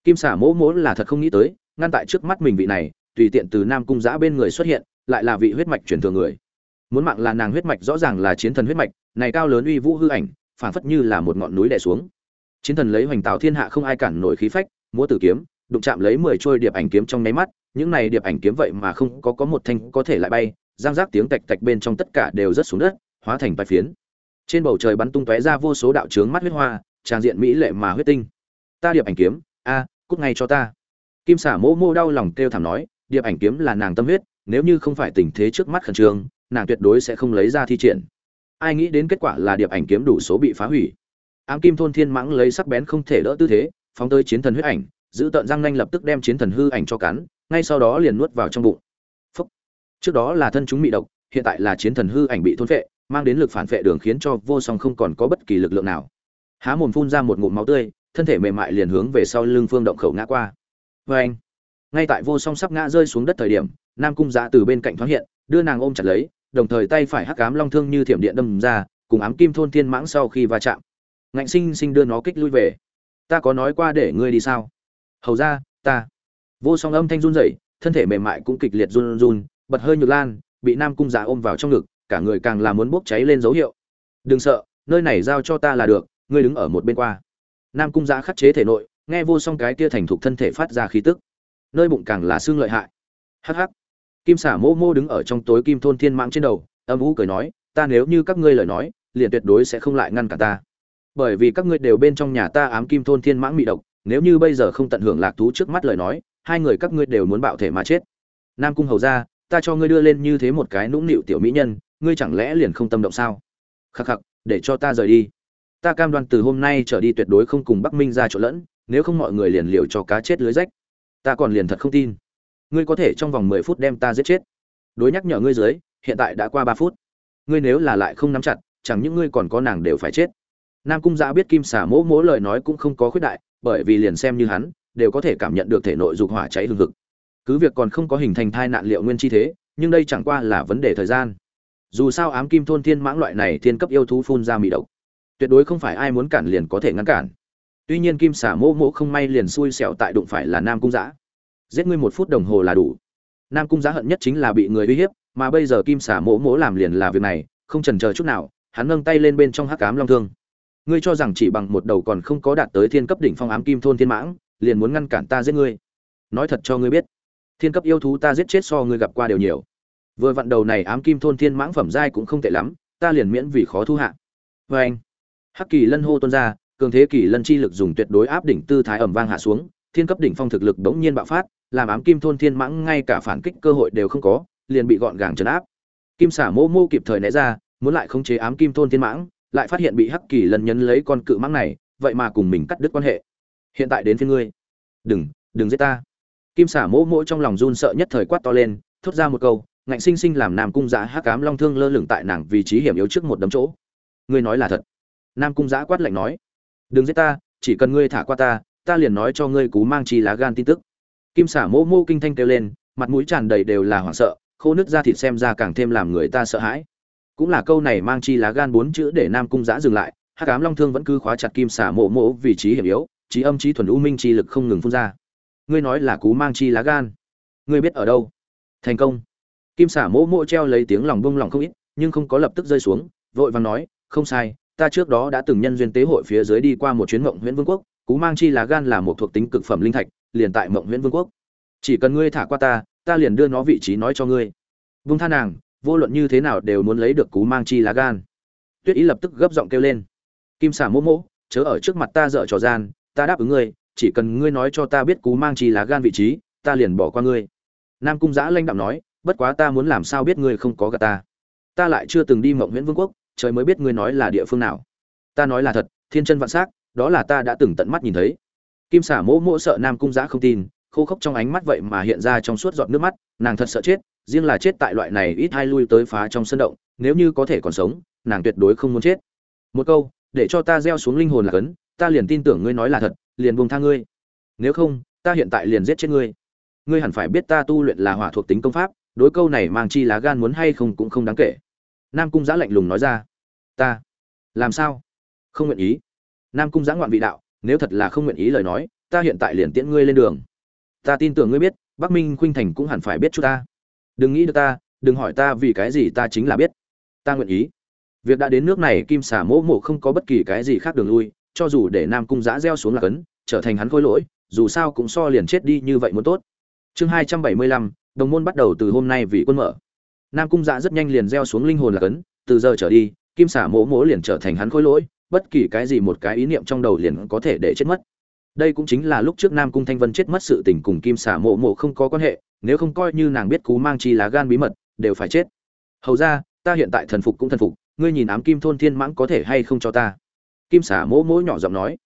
kim xả mỗ mỗ là thật không nghĩ tới, ngăn tại trước mắt mình vị này, tùy tiện từ nam cung giã bên người xuất hiện, lại là vị huyết mạch truyền thừa người. Muốn mạng là nàng huyết mạch rõ ràng là chiến thần huyết mạch, này cao lớn uy vũ hư ảnh, phảng phất như là một ngọn núi đè xuống. Chiến thần lấy hoành tạo thiên hạ không ai cản nổi khí phách, múa tử kiếm, đụng chạm lấy mười trôi điệp ảnh kiếm trong nháy mắt, những này điệp ảnh kiếm vậy mà không có có một thanh có thể lại bay, giang giác tiếng tạch tạch bên trong tất cả đều rớt xuống đất, hóa thành vài phiến. Trên bầu trời bắn tung tóe ra vô số đạo trướng mắt huyết hoa, tràn diện mỹ lệ mà huyết tinh. Ta điệp ảnh kiếm, a cút ngay cho ta. Kim xả mỗ mô đau lòng kêu thảm nói, điệp ảnh kiếm là nàng tâm huyết, nếu như không phải tình thế trước mắt khẩn trương, nàng tuyệt đối sẽ không lấy ra thi triển. Ai nghĩ đến kết quả là điệp ảnh kiếm đủ số bị phá hủy. Ám kim thôn thiên mãng lấy sắc bén không thể đỡ tư thế, phóng tới chiến thần huyết ảnh, giữ tợn răng nanh lập tức đem chiến thần hư ảnh cho cắn, ngay sau đó liền nuốt vào trong bụng. Phúc. trước đó là thân chúng bị độc, hiện tại là chiến thần hư ảnh bị thôn phệ, mang đến lực phản phệ đường khiến cho vô song không còn có bất kỳ lực lượng nào. Há mồm phun ra một ngụm máu tươi thân thể mềm mại liền hướng về sau lưng phương động khẩu ngã qua. Vê anh, ngay tại vô song sắp ngã rơi xuống đất thời điểm, nam cung giã từ bên cạnh thoáng hiện, đưa nàng ôm chặt lấy, đồng thời tay phải hắc ám long thương như thiểm điện đâm ra, cùng ám kim thôn thiên mãng sau khi va chạm. Ngạnh sinh sinh đưa nó kích lui về. Ta có nói qua để ngươi đi sao? Hầu ra, ta. Vô song âm thanh run rẩy, thân thể mềm mại cũng kịch liệt run run bật hơi nhược lan, bị nam cung giã ôm vào trong ngực, cả người càng là muốn bốc cháy lên dấu hiệu. Đừng sợ, nơi này giao cho ta là được, ngươi đứng ở một bên qua nam cung giã khắc chế thể nội, nghe vô song cái kia thành thục thân thể phát ra khí tức. Nơi bụng càng là xương lợi hại. Hắc hắc. Kim xả mô mô đứng ở trong tối kim thôn thiên mãng trên đầu, âm ú cười nói, ta nếu như các ngươi lời nói, liền tuyệt đối sẽ không lại ngăn cả ta. Bởi vì các ngươi đều bên trong nhà ta ám kim thôn thiên mãng mị độc, nếu như bây giờ không tận hưởng lạc thú trước mắt lời nói, hai người các ngươi đều muốn bạo thể mà chết. Nam cung hầu ra, ta cho ngươi đưa lên như thế một cái nũng nịu tiểu mỹ nhân, ngươi chẳng lẽ liền không tâm động sao? Khắc khắc, để cho ta rời đi ta cam đoan từ hôm nay trở đi tuyệt đối không cùng bắc minh ra chỗ lẫn, nếu không mọi người liền liều cho cá chết lưới rách. Ta còn liền thật không tin. Ngươi có thể trong vòng mười phút đem ta giết chết. Đối nhắc nhở ngươi dưới, hiện tại đã qua ba phút. Ngươi nếu là lại không nắm chặt, chẳng những ngươi còn có nàng đều phải chết. Nam cung giả biết kim xả mỗ mỗ lời nói cũng không có khuyết đại, bởi vì liền xem như hắn, đều có thể cảm nhận được thể nội dục hỏa cháy hừng hực. Cứ việc còn không có hình thành thai nạn liệu nguyên chi thế, nhưng đây chẳng qua là vấn đề thời gian. Dù sao ám kim thôn thiên mãng loại này thiên cấp yêu thú phun ra mị độc tuyệt đối không phải ai muốn cản liền có thể ngăn cản. Tuy nhiên kim xả mỗ mỗ không may liền xui xẻo tại đụng phải là nam cung giã. Giết ngươi một phút đồng hồ là đủ. Nam cung giã hận nhất chính là bị người uy hiếp, mà bây giờ kim xả mỗ mỗ làm liền là việc này, không trần chờ chút nào, hắn nâng tay lên bên trong hắc cám long thương. Ngươi cho rằng chỉ bằng một đầu còn không có đạt tới thiên cấp đỉnh phong ám kim thôn thiên mãng, liền muốn ngăn cản ta giết ngươi. Nói thật cho ngươi biết, thiên cấp yêu thú ta giết chết so ngươi gặp qua đều nhiều. Vừa vặn đầu này ám kim thôn thiên mãng phẩm giai cũng không tệ lắm, ta liền miễn vì khó thu hạ. Vê anh hắc kỳ lân hô tuôn ra, cường thế kỳ lân chi lực dùng tuyệt đối áp đỉnh tư thái ẩm vang hạ xuống, thiên cấp đỉnh phong thực lực bỗng nhiên bạo phát, làm ám kim thôn thiên mãng ngay cả phản kích cơ hội đều không có, liền bị gọn gàng trấn áp. Kim xả mô mô kịp thời né ra, muốn lại khống chế ám kim thôn thiên mãng, lại phát hiện bị hắc kỳ lân nhấn lấy con cự mãng này, vậy mà cùng mình cắt đứt quan hệ. Hiện tại đến phía ngươi. Đừng đừng giết ta. Kim xả mỗ mỗ trong lòng run sợ nhất thời quát to lên, thốt ra một câu, ngạnh sinh sinh làm nam cung giã hắc ám long thương lơ lửng tại nàng vị trí hiểm yếu trước một đấm chỗ. Ngươi nói là thật nam cung giã quát lạnh nói, đừng giết ta, chỉ cần ngươi thả qua ta ta liền nói cho ngươi cú mang chi lá gan tin tức. Kim xả mỗ mô kinh thanh kêu lên, mặt mũi tràn đầy đều là hoảng sợ, khô nước ra thịt xem ra càng thêm làm người ta sợ hãi. Cũng là câu này mang chi lá gan bốn chữ để nam cung giã dừng lại, hắc ám long thương vẫn cứ khóa chặt kim xả mộ mộ vị trí hiểm yếu, trí âm trí thuần u minh chi lực không ngừng phun ra. Ngươi nói là cú mang chi lá gan? Ngươi biết ở đâu? Thành công. Kim xả mỗ mỗ treo lấy tiếng lòng bông lòng không ít, nhưng không có lập tức rơi xuống, vội vàng nói, không sai ta trước đó đã từng nhân duyên tế hội phía dưới đi qua một chuyến mộng huyện vương quốc, cú mang chi lá gan là một thuộc tính cực phẩm linh thạch, liền tại mộng huyện vương quốc. Chỉ cần ngươi thả qua ta ta liền đưa nó vị trí nói cho ngươi. Vung tha nàng, vô luận như thế nào đều muốn lấy được cú mang chi lá gan. Tuyết ý lập tức gấp giọng kêu lên. Kim xả mỗ mỗ, chớ ở trước mặt ta dở trò gian, ta đáp ứng ngươi, chỉ cần ngươi nói cho ta biết cú mang chi lá gan vị trí, ta liền bỏ qua ngươi. Nam cung giã lanh đạm nói, bất quá ta muốn làm sao biết ngươi không có gà ta. Ta lại chưa từng đi mộng nguyễn vương quốc trời mới biết ngươi nói là địa phương nào. Ta nói là thật, thiên chân vạn s á c đó là ta đã từng tận mắt nhìn thấy. Kim xả mỗ mỗ sợ nam cung giã không tin, khô khốc trong ánh mắt vậy mà hiện ra trong suốt giọt nước mắt, nàng thật sợ chết, riêng là chết tại loại này ít hai lui tới phá trong sân động, nếu như có thể còn sống, nàng tuyệt đối không muốn chết. Một câu, để cho ta gieo xuống linh hồn là cấn, ta liền tin tưởng ngươi nói là thật, liền buông tha ngươi. Nếu không, ta hiện tại liền giết chết ngươi. Ngươi hẳn phải biết ta tu luyện là hỏa thuộc tính công pháp, đối câu này mang chi lá gan muốn hay không cũng không đáng kể nam cung giã lạnh lùng nói ra. Ta. Làm sao? Không nguyện ý. Nam cung giã ngoạn vị đạo, nếu thật là không nguyện ý lời nói, ta hiện tại liền tiễn ngươi lên đường. Ta tin tưởng ngươi biết, bắc minh khuynh thành cũng hẳn phải biết chút ta. Đừng nghĩ được ta, đừng hỏi ta vì cái gì ta chính là biết. Ta nguyện ý. Việc đã đến nước này, kim xà mỗ mộ không có bất kỳ cái gì khác đường lui, cho dù để nam cung giã gieo xuống là cấn, trở thành hắn khôi lỗi, dù sao cũng so liền chết đi như vậy muốn tốt. Chương hai trăm bảy mươi lăm, đồng môn bắt đầu từ hôm nay vì quân mở nam cung dạ rất nhanh liền gieo xuống linh hồn là cấn, từ giờ trở đi, kim xả mỗ mỗ liền trở thành hắn khối lỗi, bất kỳ cái gì một cái ý niệm trong đầu liền có thể để chết mất. Đây cũng chính là lúc trước nam cung thanh vân chết mất sự tình cùng kim xả mộ mộ không có quan hệ, nếu không coi như nàng biết cú mang chi lá gan bí mật, đều phải chết. Hầu ra, ta hiện tại thần phục cũng thần phục, ngươi nhìn ám kim thôn thiên mãng có thể hay không cho ta? Kim xả mỗ mỗ nhỏ giọng nói.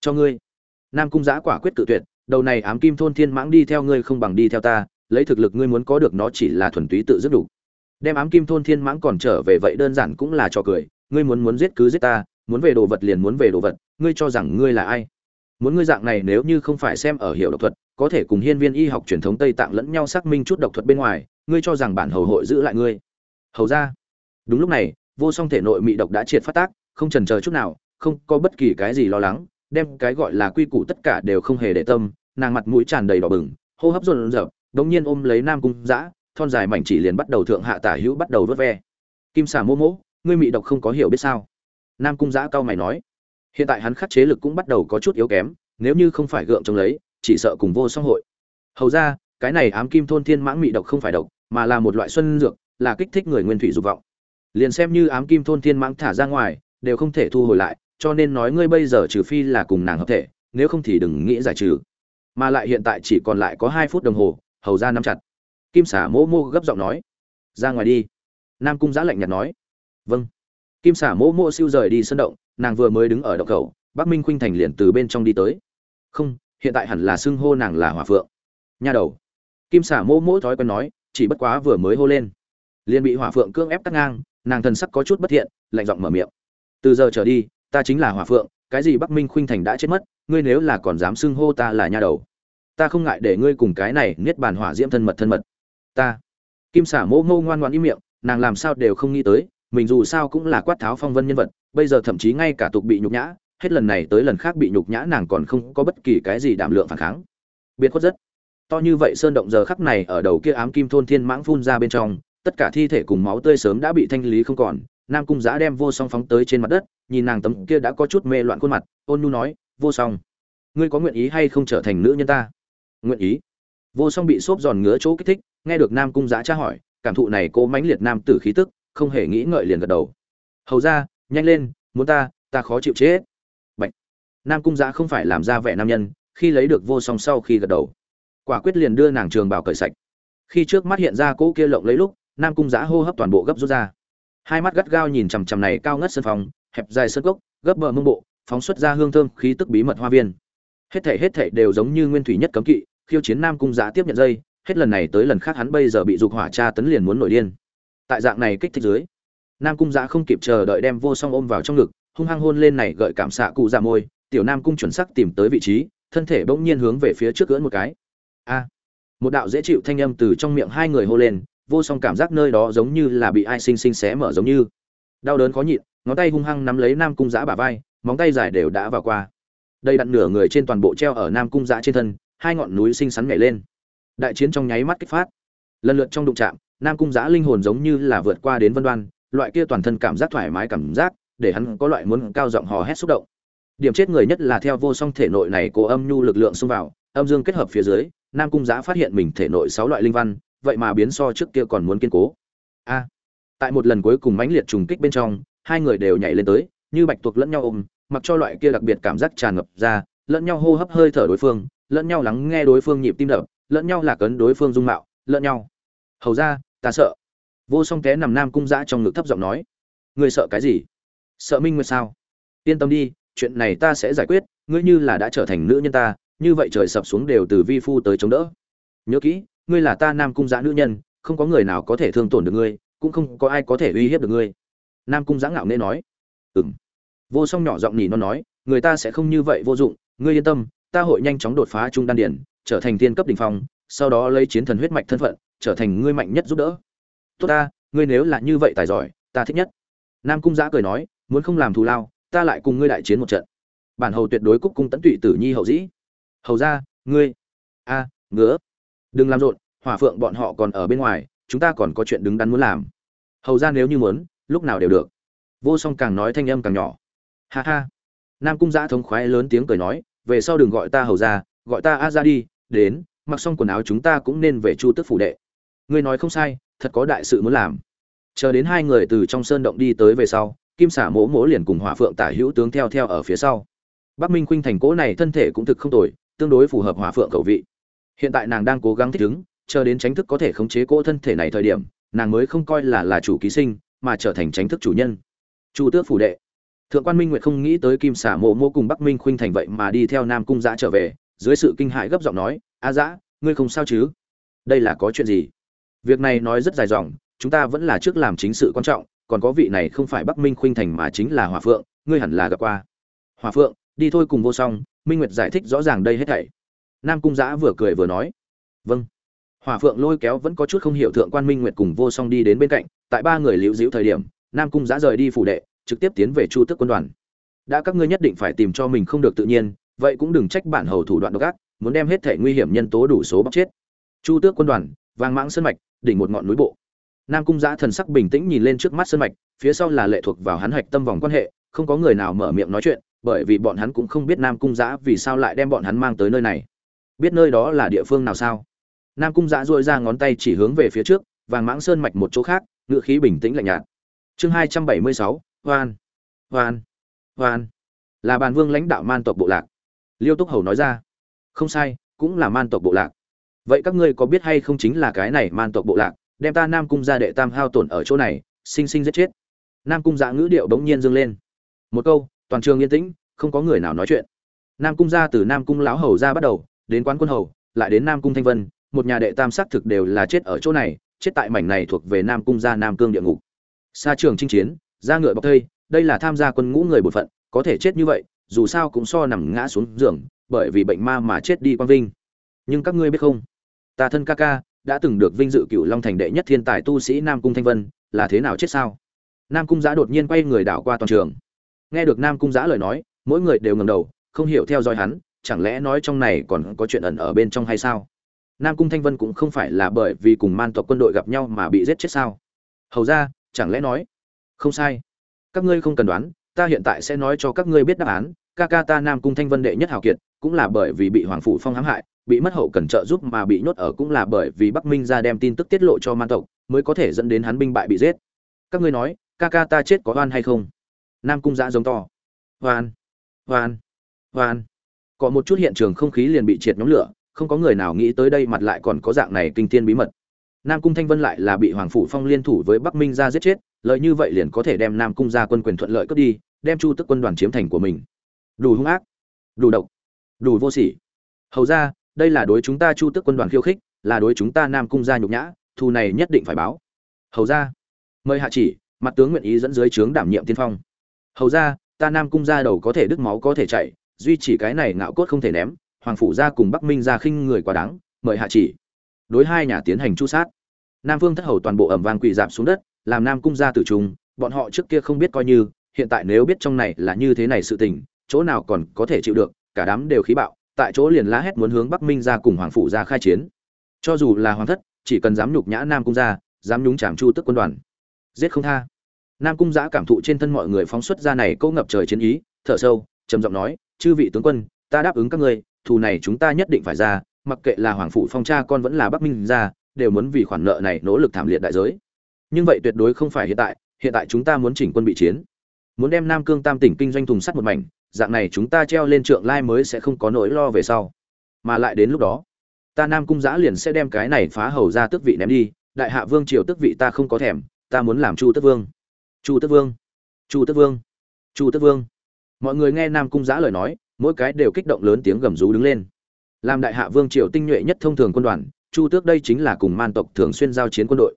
Cho ngươi. Nam cung giã quả quyết tự tuyệt, đầu này ám kim thôn thiên mãng đi theo ngươi không bằng đi theo ta, lấy thực lực ngươi muốn có được nó chỉ là thuần túy tự rất đủ đem ám kim thôn thiên mãng còn trở về vậy đơn giản cũng là cho cười. Ngươi muốn muốn giết cứ giết ta, muốn về đồ vật liền muốn về đồ vật, ngươi cho rằng ngươi là ai? Muốn ngươi dạng này nếu như không phải xem ở hiệu độc thuật, có thể cùng hiên viên y học truyền thống tây tạng lẫn nhau xác minh chút độc thuật bên ngoài, ngươi cho rằng bản hầu hội giữ lại ngươi. Hầu ra. Đúng lúc này, vô song thể nội mị độc đã triệt phát tác, không trần chờ chút nào, không có bất kỳ cái gì lo lắng, đem cái gọi là quy củ tất cả đều không hề để tâm, nàng mặt mũi tràn đầy đỏ bừng, hô hấp rộn rợp đống nhiên ôm lấy nam cung dã thon dài mảnh chỉ liền bắt đầu thượng hạ tả hữu bắt đầu vớt ve. Kim xà mô mỗ, ngươi mị độc không có hiểu biết sao? Nam cung giã cao mày nói. Hiện tại hắn khắc chế lực cũng bắt đầu có chút yếu kém, nếu như không phải gượng chống lấy, chỉ sợ cùng vô song hội. Hầu ra, cái này ám kim thôn thiên mãng mị độc không phải độc, mà là một loại xuân dược, là kích thích người nguyên thủy dục vọng. Liền xem như ám kim thôn thiên mãng thả ra ngoài, đều không thể thu hồi lại, cho nên nói ngươi bây giờ trừ phi là cùng nàng hợp thể, nếu không thì đừng nghĩ giải trừ. Mà lại hiện tại chỉ còn lại có hai phút đồng hồ, hầu ra nắm chặt kim xả mô mô gấp giọng nói. Ra ngoài đi. Nam cung giã lạnh nhạt nói. Vâng. Kim xả mô mô siêu rời đi sân động, nàng vừa mới đứng ở động khẩu, bắc minh khuynh thành liền từ bên trong đi tới. Không, hiện tại hẳn là xưng hô nàng là hỏa phượng. Nha đầu. Kim xả mô mô thói quen nói, chỉ bất quá vừa mới hô lên. Liền bị hỏa phượng cưỡng ép cắt ngang, nàng thần sắc có chút bất thiện, lạnh giọng mở miệng. Từ giờ trở đi, ta chính là hỏa phượng, cái gì bắc minh khuynh thành đã chết mất, ngươi nếu là còn dám xưng hô ta là nha đầu. Ta không ngại để ngươi cùng cái này niết bàn hỏa diễm thân mật thân mật ta. Kim xả mô mô ngoan ngoan im miệng, nàng làm sao đều không nghĩ tới, mình dù sao cũng là quát tháo phong vân nhân vật, bây giờ thậm chí ngay cả tục bị nhục nhã, hết lần này tới lần khác bị nhục nhã nàng còn không có bất kỳ cái gì đảm lượng phản kháng. Biệt khuất rất. To như vậy sơn động giờ khắc này ở đầu kia ám kim thôn thiên mãng phun ra bên trong, tất cả thi thể cùng máu tươi sớm đã bị thanh lý không còn, nam cung giã đem vô song phóng tới trên mặt đất, nhìn nàng tấm kia đã có chút mê loạn khuôn mặt, ôn nu nói, vô song, ngươi có nguyện ý hay không trở thành nữ nhân ta? Nguyện ý. Vô song bị xốp giòn ngứa chỗ kích thích nghe được nam cung giã tra hỏi, cảm thụ này cố mãnh liệt nam tử khí tức, không hề nghĩ ngợi liền gật đầu. Hầu ra, nhanh lên, muốn ta ta khó chịu chết. Bạch. nam cung giã không phải làm ra vẻ nam nhân, khi lấy được vô song sau khi gật đầu. Quả quyết liền đưa nàng trường bảo cởi sạch. Khi trước mắt hiện ra cỗ kia lộng lấy lúc, nam cung giã hô hấp toàn bộ gấp rút ra. Hai mắt gắt gao nhìn chằm chằm này cao ngất sân phòng, hẹp dài sân gốc gấp bờ mông bộ, phóng xuất ra hương thơm, khí tức bí mật hoa viên. Hết thảy hết thảy đều giống như nguyên thủy nhất cấm kỵ, khiêu chiến nam cung giã tiếp nhận dây hết lần này tới lần khác hắn bây giờ bị dục hỏa tra tấn liền muốn nổi điên. Tại dạng này kích thích dưới, nam cung giã không kịp chờ đợi đem vô song ôm vào trong ngực, hung hăng hôn lên này gợi cảm xạ cụ ra môi, tiểu nam cung chuẩn sắc tìm tới vị trí, thân thể bỗng nhiên hướng về phía trước cưỡn một cái. A! Một đạo dễ chịu thanh âm từ trong miệng hai người hô lên, vô song cảm giác nơi đó giống như là bị ai sinh sinh xé mở giống như. Đau đớn khó nhịn, ngón tay hung hăng nắm lấy nam cung giã bả vai, móng tay dài đều đã vào qua. Đây đặt nửa người trên toàn bộ treo ở nam cung giã trên thân, hai ngọn núi xinh xắn nhảy lên đại chiến trong nháy mắt kích phát. Lần lượt trong đụng chạm, nam cung giã linh hồn giống như là vượt qua đến vân đoan, loại kia toàn thân cảm giác thoải mái cảm giác, để hắn có loại muốn cao giọng hò hét xúc động. Điểm chết người nhất là theo vô song thể nội này cố âm nhu lực lượng xông vào, âm dương kết hợp phía dưới, nam cung giã phát hiện mình thể nội sáu loại linh văn, vậy mà biến so trước kia còn muốn kiên cố. A! Tại một lần cuối cùng mãnh liệt trùng kích bên trong, hai người đều nhảy lên tới, như bạch tuộc lẫn nhau ôm, mặc cho loại kia đặc biệt cảm giác tràn ngập ra, lẫn nhau hô hấp hơi thở đối phương, lẫn nhau lắng nghe đối phương nhịp tim đập lẫn nhau là cấn đối phương dung mạo, lẫn nhau. Hầu ra, ta sợ. Vô song té nằm nam cung giã trong ngực thấp giọng nói. Ngươi sợ cái gì? Sợ minh nguyệt sao? Yên tâm đi, chuyện này ta sẽ giải quyết, ngươi như là đã trở thành nữ nhân ta, như vậy trời sập xuống đều từ vi phu tới chống đỡ. Nhớ kỹ, ngươi là ta nam cung giã nữ nhân, không có người nào có thể thương tổn được ngươi, cũng không có ai có thể uy hiếp được ngươi. Nam cung giã ngạo nên nói. Ừng vô song nhỏ giọng nhỉ nó nói, người ta sẽ không như vậy vô dụng, ngươi yên tâm, ta hội nhanh chóng đột phá trung đan điển trở thành tiên cấp đỉnh phong sau đó lấy chiến thần huyết mạch thân phận trở thành ngươi mạnh nhất giúp đỡ. Tốt ta ngươi nếu là như vậy tài giỏi ta thích nhất. Nam cung giã cười nói muốn không làm thù lao ta lại cùng ngươi đại chiến một trận. Bản hầu tuyệt đối cúc cung tấn tụy tử nhi hậu dĩ. Hầu gia, ngươi. A à, ngứa. Đừng làm rộn hỏa phượng bọn họ còn ở bên ngoài chúng ta còn có chuyện đứng đắn muốn làm. Hầu gia nếu như muốn lúc nào đều được. Vô song càng nói thanh âm càng nhỏ. Ha ha. Nam cung giã thống khoái lớn tiếng cười nói về sau đừng gọi ta hầu gia, gọi ta a gia đi đến, mặc xong quần áo chúng ta cũng nên về chu tước phủ đệ. Ngươi nói không sai, thật có đại sự muốn làm. Chờ đến hai người từ trong sơn động đi tới về sau, kim xả mỗ mỗ liền cùng hỏa phượng tả hữu tướng theo theo ở phía sau. Bắc minh khuynh thành cố này thân thể cũng thực không tồi, tương đối phù hợp hỏa phượng cầu vị. Hiện tại nàng đang cố gắng thích ứng, chờ đến tránh thức có thể khống chế cỗ thân thể này thời điểm, nàng mới không coi là là chủ ký sinh, mà trở thành tránh thức chủ nhân. Chu tước phủ đệ. Thượng quan minh nguyệt không nghĩ tới kim xả mộ mô cùng bắc minh khuynh thành vậy mà đi theo nam cung giã trở về dưới sự kinh hãi gấp giọng nói, a dã, ngươi không sao chứ? Đây là có chuyện gì? Việc này nói rất dài dòng, chúng ta vẫn là trước làm chính sự quan trọng, còn có vị này không phải bắc minh khuynh thành mà chính là hòa phượng, ngươi hẳn là gặp qua. Hòa phượng, đi thôi cùng vô song, minh nguyệt giải thích rõ ràng đây hết thảy. Nam cung giã vừa cười vừa nói vâng. Hòa phượng lôi kéo vẫn có chút không hiểu thượng quan minh nguyệt cùng vô song đi đến bên cạnh, tại ba người liễu dĩu thời điểm, nam cung giã rời đi phủ đệ, trực tiếp tiến về chu tước quân đoàn. Đã các ngươi nhất định phải tìm cho mình không được tự nhiên vậy cũng đừng trách bản hầu thủ đoạn độc ác, muốn đem hết thể nguy hiểm nhân tố đủ số bóc chết. Chu tước quân đoàn vàng mãng sơn mạch, đỉnh một ngọn núi bộ. Nam cung giã thần sắc bình tĩnh nhìn lên trước mắt sơn mạch, phía sau là lệ thuộc vào hắn hạch tâm vòng quan hệ, không có người nào mở miệng nói chuyện, bởi vì bọn hắn cũng không biết nam cung giã vì sao lại đem bọn hắn mang tới nơi này. Biết nơi đó là địa phương nào sao? Nam cung giã dội ra ngón tay chỉ hướng về phía trước, vàng mãng sơn mạch một chỗ khác, ngựa khí bình tĩnh lạnh nhạt. Chương hai trăm bảy mươi sáu, hoan. Hoan. Hoan. Là bàn vương lãnh đạo man tộc bộ lạc liêu túc hầu nói ra, không sai, cũng là man tộc bộ lạc. Vậy các ngươi có biết hay không chính là cái này man tộc bộ lạc, đem ta nam cung ra đệ tam hao tổn ở chỗ này, sinh sinh giết chết. Nam cung dạ ngữ điệu bỗng nhiên dâng lên. Một câu, toàn trường yên tĩnh, không có người nào nói chuyện. Nam cung ra từ nam cung lão hầu ra bắt đầu, đến quán quân hầu, lại đến nam cung thanh vân, một nhà đệ tam xác thực đều là chết ở chỗ này, chết tại mảnh này thuộc về nam cung gia nam cương địa ngục. Xa trường chinh chiến, ra ngựa bọc thây, đây là tham gia quân ngũ người bột phận, có thể chết như vậy dù sao cũng so nằm ngã xuống giường, bởi vì bệnh ma mà chết đi quang vinh. Nhưng các ngươi biết không? Ta thân ca ca, đã từng được vinh dự cựu long thành đệ nhất thiên tài tu sĩ nam cung thanh vân, là thế nào chết sao? Nam cung giã đột nhiên quay người đảo qua toàn trường. Nghe được nam cung giã lời nói, mỗi người đều ngầm đầu, không hiểu theo dõi hắn, chẳng lẽ nói trong này còn có chuyện ẩn ở bên trong hay sao? Nam cung thanh vân cũng không phải là bởi vì cùng man tộc quân đội gặp nhau mà bị giết chết sao? Hầu ra, chẳng lẽ nói? Không sai. Các ngươi không cần đoán ta hiện tại sẽ nói cho các ngươi biết đáp án ca ca ta nam cung thanh vân đệ nhất hào kiệt, cũng là bởi vì bị hoàng phủ phong hãm hại, bị mất hậu cần trợ giúp mà bị nhốt ở cũng là bởi vì bắc minh ra đem tin tức tiết lộ cho man tộc, mới có thể dẫn đến hắn binh bại bị giết. Các ngươi nói ca ca ta chết có oan hay không? Nam cung giã giống to. Oan oan oan. Có một chút hiện trường không khí liền bị triệt nhóm lửa, không có người nào nghĩ tới đây mặt lại còn có dạng này kinh thiên bí mật. Nam cung thanh vân lại là bị hoàng phủ phong liên thủ với bắc minh ra giết chết lợi như vậy liền có thể đem nam cung gia quân quyền thuận lợi cướp đi đem chu tức quân đoàn chiếm thành của mình. Đủ hung ác đủ độc đủ vô sỉ. Hầu ra đây là đối chúng ta chu tức quân đoàn khiêu khích là đối chúng ta nam cung gia nhục nhã thù này nhất định phải báo. Hầu ra mời hạ chỉ mặt tướng nguyện ý dẫn dưới trướng đảm nhiệm tiên phong. Hầu ra ta nam cung gia đầu có thể đứt máu có thể chảy, duy chỉ cái này ngạo cốt không thể ném hoàng phủ gia cùng bắc minh gia khinh người quá đáng mời hạ chỉ. Đối hai nhà tiến hành chu sát. Nam vương thất hầu toàn bộ ẩm vang quỳ dạp xuống đất làm nam cung gia tử trung bọn họ trước kia không biết coi như, hiện tại nếu biết trong này là như thế này sự tình, chỗ nào còn có thể chịu được, cả đám đều khí bạo, tại chỗ liền la hét muốn hướng bắc minh ra cùng hoàng phủ ra khai chiến. Cho dù là hoàng thất, chỉ cần dám nhục nhã nam cung ra dám nhúng chàng chu tức quân đoàn, giết không tha. Nam cung giã cảm thụ trên thân mọi người phóng xuất ra này câu ngập trời chiến ý, thở sâu, trầm giọng nói, chư vị tướng quân, ta đáp ứng các ngươi, thù này chúng ta nhất định phải ra, mặc kệ là hoàng phủ phong cha con vẫn là bắc minh ra đều muốn vì khoản nợ này nỗ lực thảm liệt đại giới nhưng vậy tuyệt đối không phải hiện tại hiện tại chúng ta muốn chỉnh quân bị chiến. Muốn đem nam cương tam tỉnh kinh doanh thùng sắt một mảnh, dạng này chúng ta treo lên trượng lai mới sẽ không có nỗi lo về sau. Mà lại đến lúc đó, ta nam cung giã liền sẽ đem cái này phá hầu ra tước vị ném đi, đại hạ vương triều tước vị ta không có thèm, ta muốn làm chu tước vương. Chu tước vương, chu tước vương, chu tước vương. Mọi người nghe nam cung giã lời nói, mỗi cái đều kích động lớn tiếng gầm rú đứng lên. Làm đại hạ vương triều tinh nhuệ nhất thông thường quân đoàn, chu tước đây chính là cùng man tộc thường xuyên giao chiến quân đội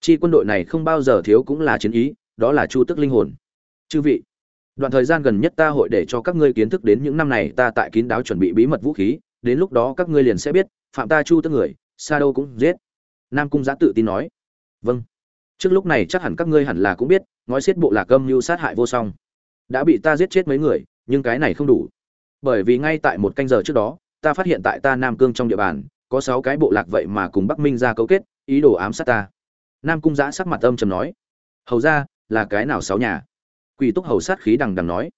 chi quân đội này không bao giờ thiếu cũng là chiến ý, đó là chu Tức linh hồn. Chư vị, đoạn thời gian gần nhất ta hội để cho các ngươi kiến thức đến những năm này ta tại kín đáo chuẩn bị bí mật vũ khí, đến lúc đó các ngươi liền sẽ biết, phạm ta chu Tức người, xa đâu cũng giết. Nam cung giã tự tin nói. Vâng. Trước lúc này chắc hẳn các ngươi hẳn là cũng biết, ngói xiết bộ lạc âm mưu sát hại vô song. Đã bị ta giết chết mấy người, nhưng cái này không đủ. Bởi vì ngay tại một canh giờ trước đó, ta phát hiện tại ta nam cương trong địa bàn, có sáu cái bộ lạc vậy mà cùng bắc minh ra cấu kết, ý đồ ám sát ta nam cung giã sắc mặt âm trầm nói, hầu ra là cái nào sáu nhà? Quỷ túc hầu sát khí đằng đằng nói,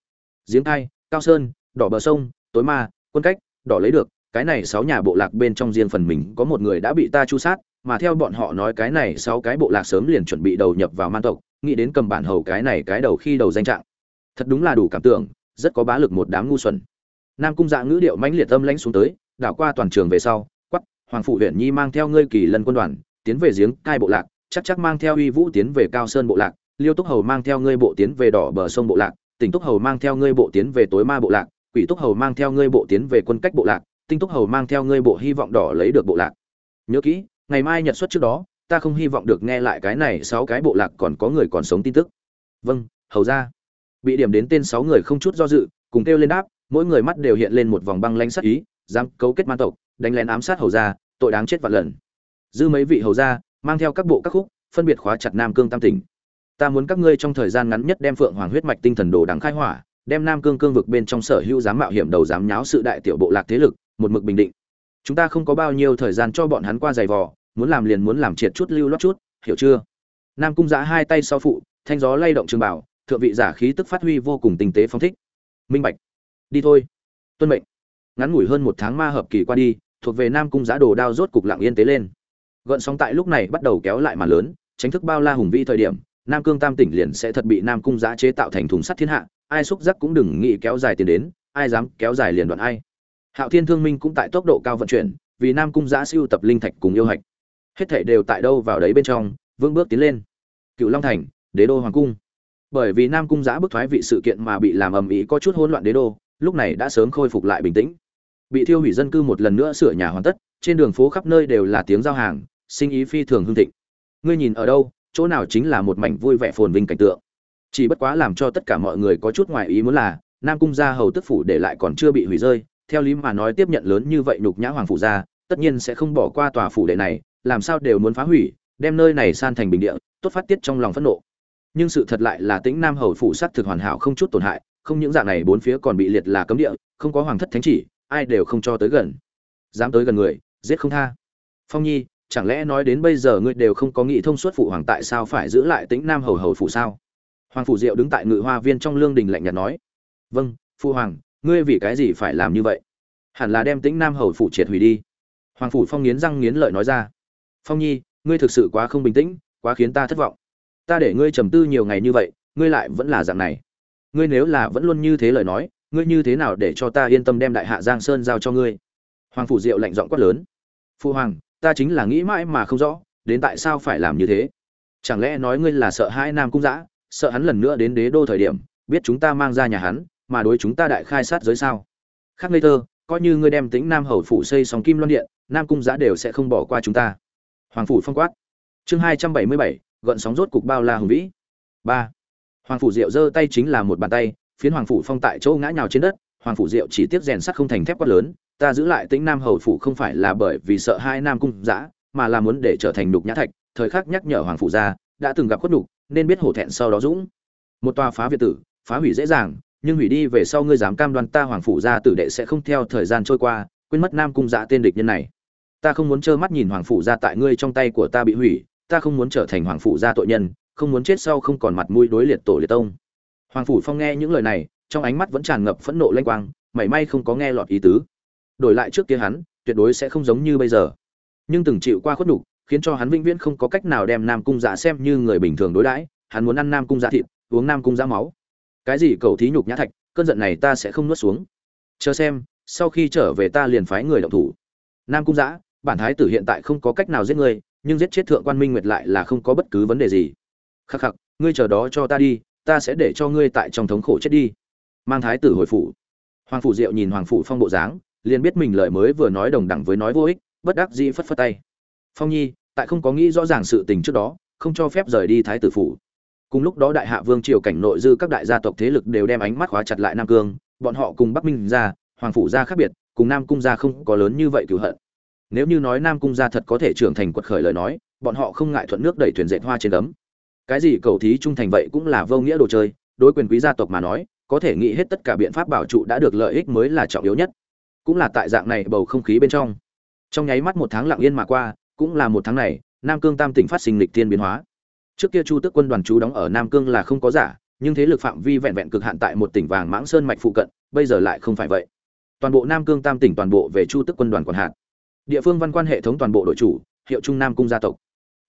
giếng thai, cao sơn, đỏ bờ sông, tối ma, quân cách, đỏ lấy được, cái này sáu nhà bộ lạc bên trong riêng phần mình có một người đã bị ta chu sát, mà theo bọn họ nói cái này sáu cái bộ lạc sớm liền chuẩn bị đầu nhập vào man tộc, nghĩ đến cầm bản hầu cái này cái đầu khi đầu danh trạng. Thật đúng là đủ cảm tưởng, rất có bá lực một đám ngu xuẩn. Nam cung dạ ngữ điệu mãnh liệt âm lãnh xuống tới, đảo qua toàn trường về sau quắp hoàng phụ huyện nhi mang theo ngươi kỳ lân quân đoàn, tiến về giếng cai bộ lạc chắc chắc mang theo uy vũ tiến về cao sơn bộ lạc, liêu túc hầu mang theo ngươi bộ tiến về đỏ bờ sông bộ lạc, tỉnh túc hầu mang theo ngươi bộ tiến về tối ma bộ lạc, quỷ túc hầu mang theo ngươi bộ tiến về quân cách bộ lạc, tinh túc hầu mang theo ngươi bộ hy vọng đỏ lấy được bộ lạc. Nhớ kỹ, ngày mai nhật xuất trước đó, ta không hy vọng được nghe lại cái này sáu cái bộ lạc còn có người còn sống tin tức. Vâng hầu ra bị điểm đến tên sáu người không chút do dự, cùng kêu lên đáp, mỗi người mắt đều hiện lên một vòng băng lanh sắc ý, dám cấu kết man tộc, đánh lén ám sát hầu ra tội đáng chết vạn lần. Dư mấy vị hầu ra mang theo các bộ các khúc, phân biệt khóa chặt nam cương tam tỉnh. Ta muốn các ngươi trong thời gian ngắn nhất đem phượng hoàng huyết mạch tinh thần đồ đằng khai hỏa, đem nam cương cương vực bên trong sở hữu dám mạo hiểm đầu dám nháo sự đại tiểu bộ lạc thế lực, một mực bình định. Chúng ta không có bao nhiêu thời gian cho bọn hắn qua giày vò, muốn làm liền muốn làm triệt chút lưu lót chút, hiểu chưa? Nam cung giã hai tay sau phụ, thanh gió lay động trường bảo, thượng vị giả khí tức phát huy vô cùng tinh tế phong thích. Minh bạch. Đi thôi. Tuân mệnh. Ngắn ngủi hơn một tháng ma hợp kỳ qua đi, thuộc về nam cung giã đồ đao rốt cục lặng yên tế lên gợn sóng tại lúc này bắt đầu kéo lại mà lớn, tránh thức bao la hùng vĩ thời điểm, nam cương tam tỉnh liền sẽ thật bị nam cung Giá chế tạo thành thùng sắt thiên hạ, ai xúc giác cũng đừng nghĩ kéo dài tiền đến, ai dám kéo dài liền đoạn ai. Hạo thiên thương minh cũng tại tốc độ cao vận chuyển, vì nam cung Giá siêu tập linh thạch cùng yêu hạch. Hết thảy đều tại đâu vào đấy bên trong vương bước tiến lên. Cựu long thành, đế đô hoàng cung. Bởi vì nam cung giã bức thoái vị sự kiện mà bị làm ầm ĩ có chút hỗn loạn đế đô, lúc này đã sớm khôi phục lại bình tĩnh. Bị thiêu hủy dân cư một lần nữa sửa nhà hoàn tất, trên đường phố khắp nơi đều là tiếng giao hàng sinh ý phi thường hưng thịnh. Ngươi nhìn ở đâu, chỗ nào chính là một mảnh vui vẻ phồn vinh cảnh tượng. Chỉ bất quá làm cho tất cả mọi người có chút ngoài ý muốn là, nam cung gia hầu tức phủ để lại còn chưa bị hủy rơi, theo lý mà nói tiếp nhận lớn như vậy nhục nhã hoàng phủ gia tất nhiên sẽ không bỏ qua tòa phủ đệ này, làm sao đều muốn phá hủy, đem nơi này san thành bình địa, tốt phát tiết trong lòng phẫn nộ. Nhưng sự thật lại là tĩnh nam hầu phủ sát thực hoàn hảo không chút tổn hại, không những dạng này bốn phía còn bị liệt là cấm địa, không có hoàng thất thánh chỉ, ai đều không cho tới gần. Dám tới gần người, giết không tha. Phong nhi chẳng lẽ nói đến bây giờ ngươi đều không có nghĩ thông suốt phụ hoàng tại sao phải giữ lại tính nam hầu hầu phủ sao? Hoàng phủ diệu đứng tại ngự hoa viên trong lương đình lạnh nhạt nói. Vâng phụ hoàng, ngươi vì cái gì phải làm như vậy? Hẳn là đem tính nam hầu phủ triệt hủy đi. Hoàng phủ phong nghiến răng nghiến lợi nói ra. Phong nhi, ngươi thực sự quá không bình tĩnh, quá khiến ta thất vọng. Ta để ngươi trầm tư nhiều ngày như vậy, ngươi lại vẫn là dạng này. Ngươi nếu là vẫn luôn như thế lời nói, ngươi như thế nào để cho ta yên tâm đem đại hạ giang sơn giao cho ngươi? Hoàng phủ diệu lạnh giọng quát lớn. Phụ hoàng ta chính là nghĩ mãi mà không rõ, đến tại sao phải làm như thế? Chẳng lẽ nói ngươi là sợ hai nam cung giã sợ hắn lần nữa đến đế đô thời điểm, biết chúng ta mang ra nhà hắn, mà đối chúng ta đại khai sát giới sao? Khác ngây thơ, coi như ngươi đem tính nam hầu phủ xây sóng kim loan điện, nam cung giã đều sẽ không bỏ qua chúng ta. Hoàng phủ phong quát. Chương hai trăm bảy mươi bảy gợn sóng rốt cục bao la hùng vĩ. Ba. Hoàng phủ diệu giơ tay chính là một bàn tay, phiến hoàng phủ phong tại chỗ ngã nhào trên đất, hoàng phủ diệu chỉ tiếp rèn sắt không thành thép quát lớn ta giữ lại tĩnh nam hầu phủ không phải là bởi vì sợ hai nam cung giã mà là muốn để trở thành nhục nhã thạch, thời khắc nhắc nhở hoàng phủ gia đã từng gặp khuất nhục, nên biết hổ thẹn sau đó dũng. Một tòa phá việt tử, phá hủy dễ dàng, nhưng hủy đi về sau ngươi dám cam đoan ta hoàng phủ gia tử đệ sẽ không theo thời gian trôi qua, quên mất nam cung giã tên địch nhân này. Ta không muốn trơ mắt nhìn hoàng phủ gia tại ngươi trong tay của ta bị hủy, ta không muốn trở thành hoàng phủ gia tội nhân, không muốn chết sau không còn mặt mũi đối liệt tổ liệt tông. Hoàng phủ phong nghe những lời này, trong ánh mắt vẫn tràn ngập phẫn nộ lanh quang, mảy may không có nghe lọt ý tứ đổi lại trước kia hắn, tuyệt đối sẽ không giống như bây giờ. Nhưng từng chịu qua khuất nhục, khiến cho hắn vĩnh viễn không có cách nào đem nam cung dạ xem như người bình thường đối đãi. Hắn muốn ăn nam cung dạ thịt, uống nam cung dạ máu. Cái gì cầu thí nhục nhã thạch, cơn giận này ta sẽ không nuốt xuống. Chờ xem, sau khi trở về ta liền phái người động thủ. Nam cung dạ bản thái tử hiện tại không có cách nào giết ngươi nhưng giết chết thượng quan minh nguyệt lại là không có bất cứ vấn đề gì. Khắc khắc, ngươi chờ đó cho ta đi, ta sẽ để cho ngươi tại trong thống khổ chết đi. Mang thái tử hồi phủ. Hoàng phủ diệu nhìn hoàng phủ phong bộ dáng liền biết mình lời mới vừa nói đồng đẳng với nói vô ích, bất đắc dĩ phất phất tay. Phong nhi, tại không có nghĩ rõ ràng sự tình trước đó, không cho phép rời đi thái tử phủ. Cùng lúc đó đại hạ vương triều cảnh nội dư các đại gia tộc thế lực đều đem ánh mắt khóa chặt lại nam cương, bọn họ cùng bắc minh ra, hoàng phủ gia khác biệt, cùng nam cung gia không có lớn như vậy cửu hận. Nếu như nói nam cung gia thật có thể trưởng thành quật khởi lời nói, bọn họ không ngại thuận nước đẩy thuyền dệt hoa trên đấm cái gì cầu thí trung thành vậy cũng là vô nghĩa đồ chơi, đối quyền quý gia tộc mà nói, có thể nghĩ hết tất cả biện pháp bảo trụ đã được lợi ích mới là trọng yếu nhất cũng là tại dạng này bầu không khí bên trong. Trong nháy mắt một tháng lặng yên mà qua, cũng là một tháng này, nam cương tam tỉnh phát sinh lịch thiên biến hóa. Trước kia chu tước quân đoàn chú đóng ở nam cương là không có giả, nhưng thế lực phạm vi vẹn vẹn cực hạn tại một tỉnh vàng mãng sơn mạch phụ cận, bây giờ lại không phải vậy. Toàn bộ nam cương tam tỉnh toàn bộ về chu tước quân đoàn còn hạn địa phương văn quan hệ thống toàn bộ đội chủ, hiệu trung nam cung gia tộc.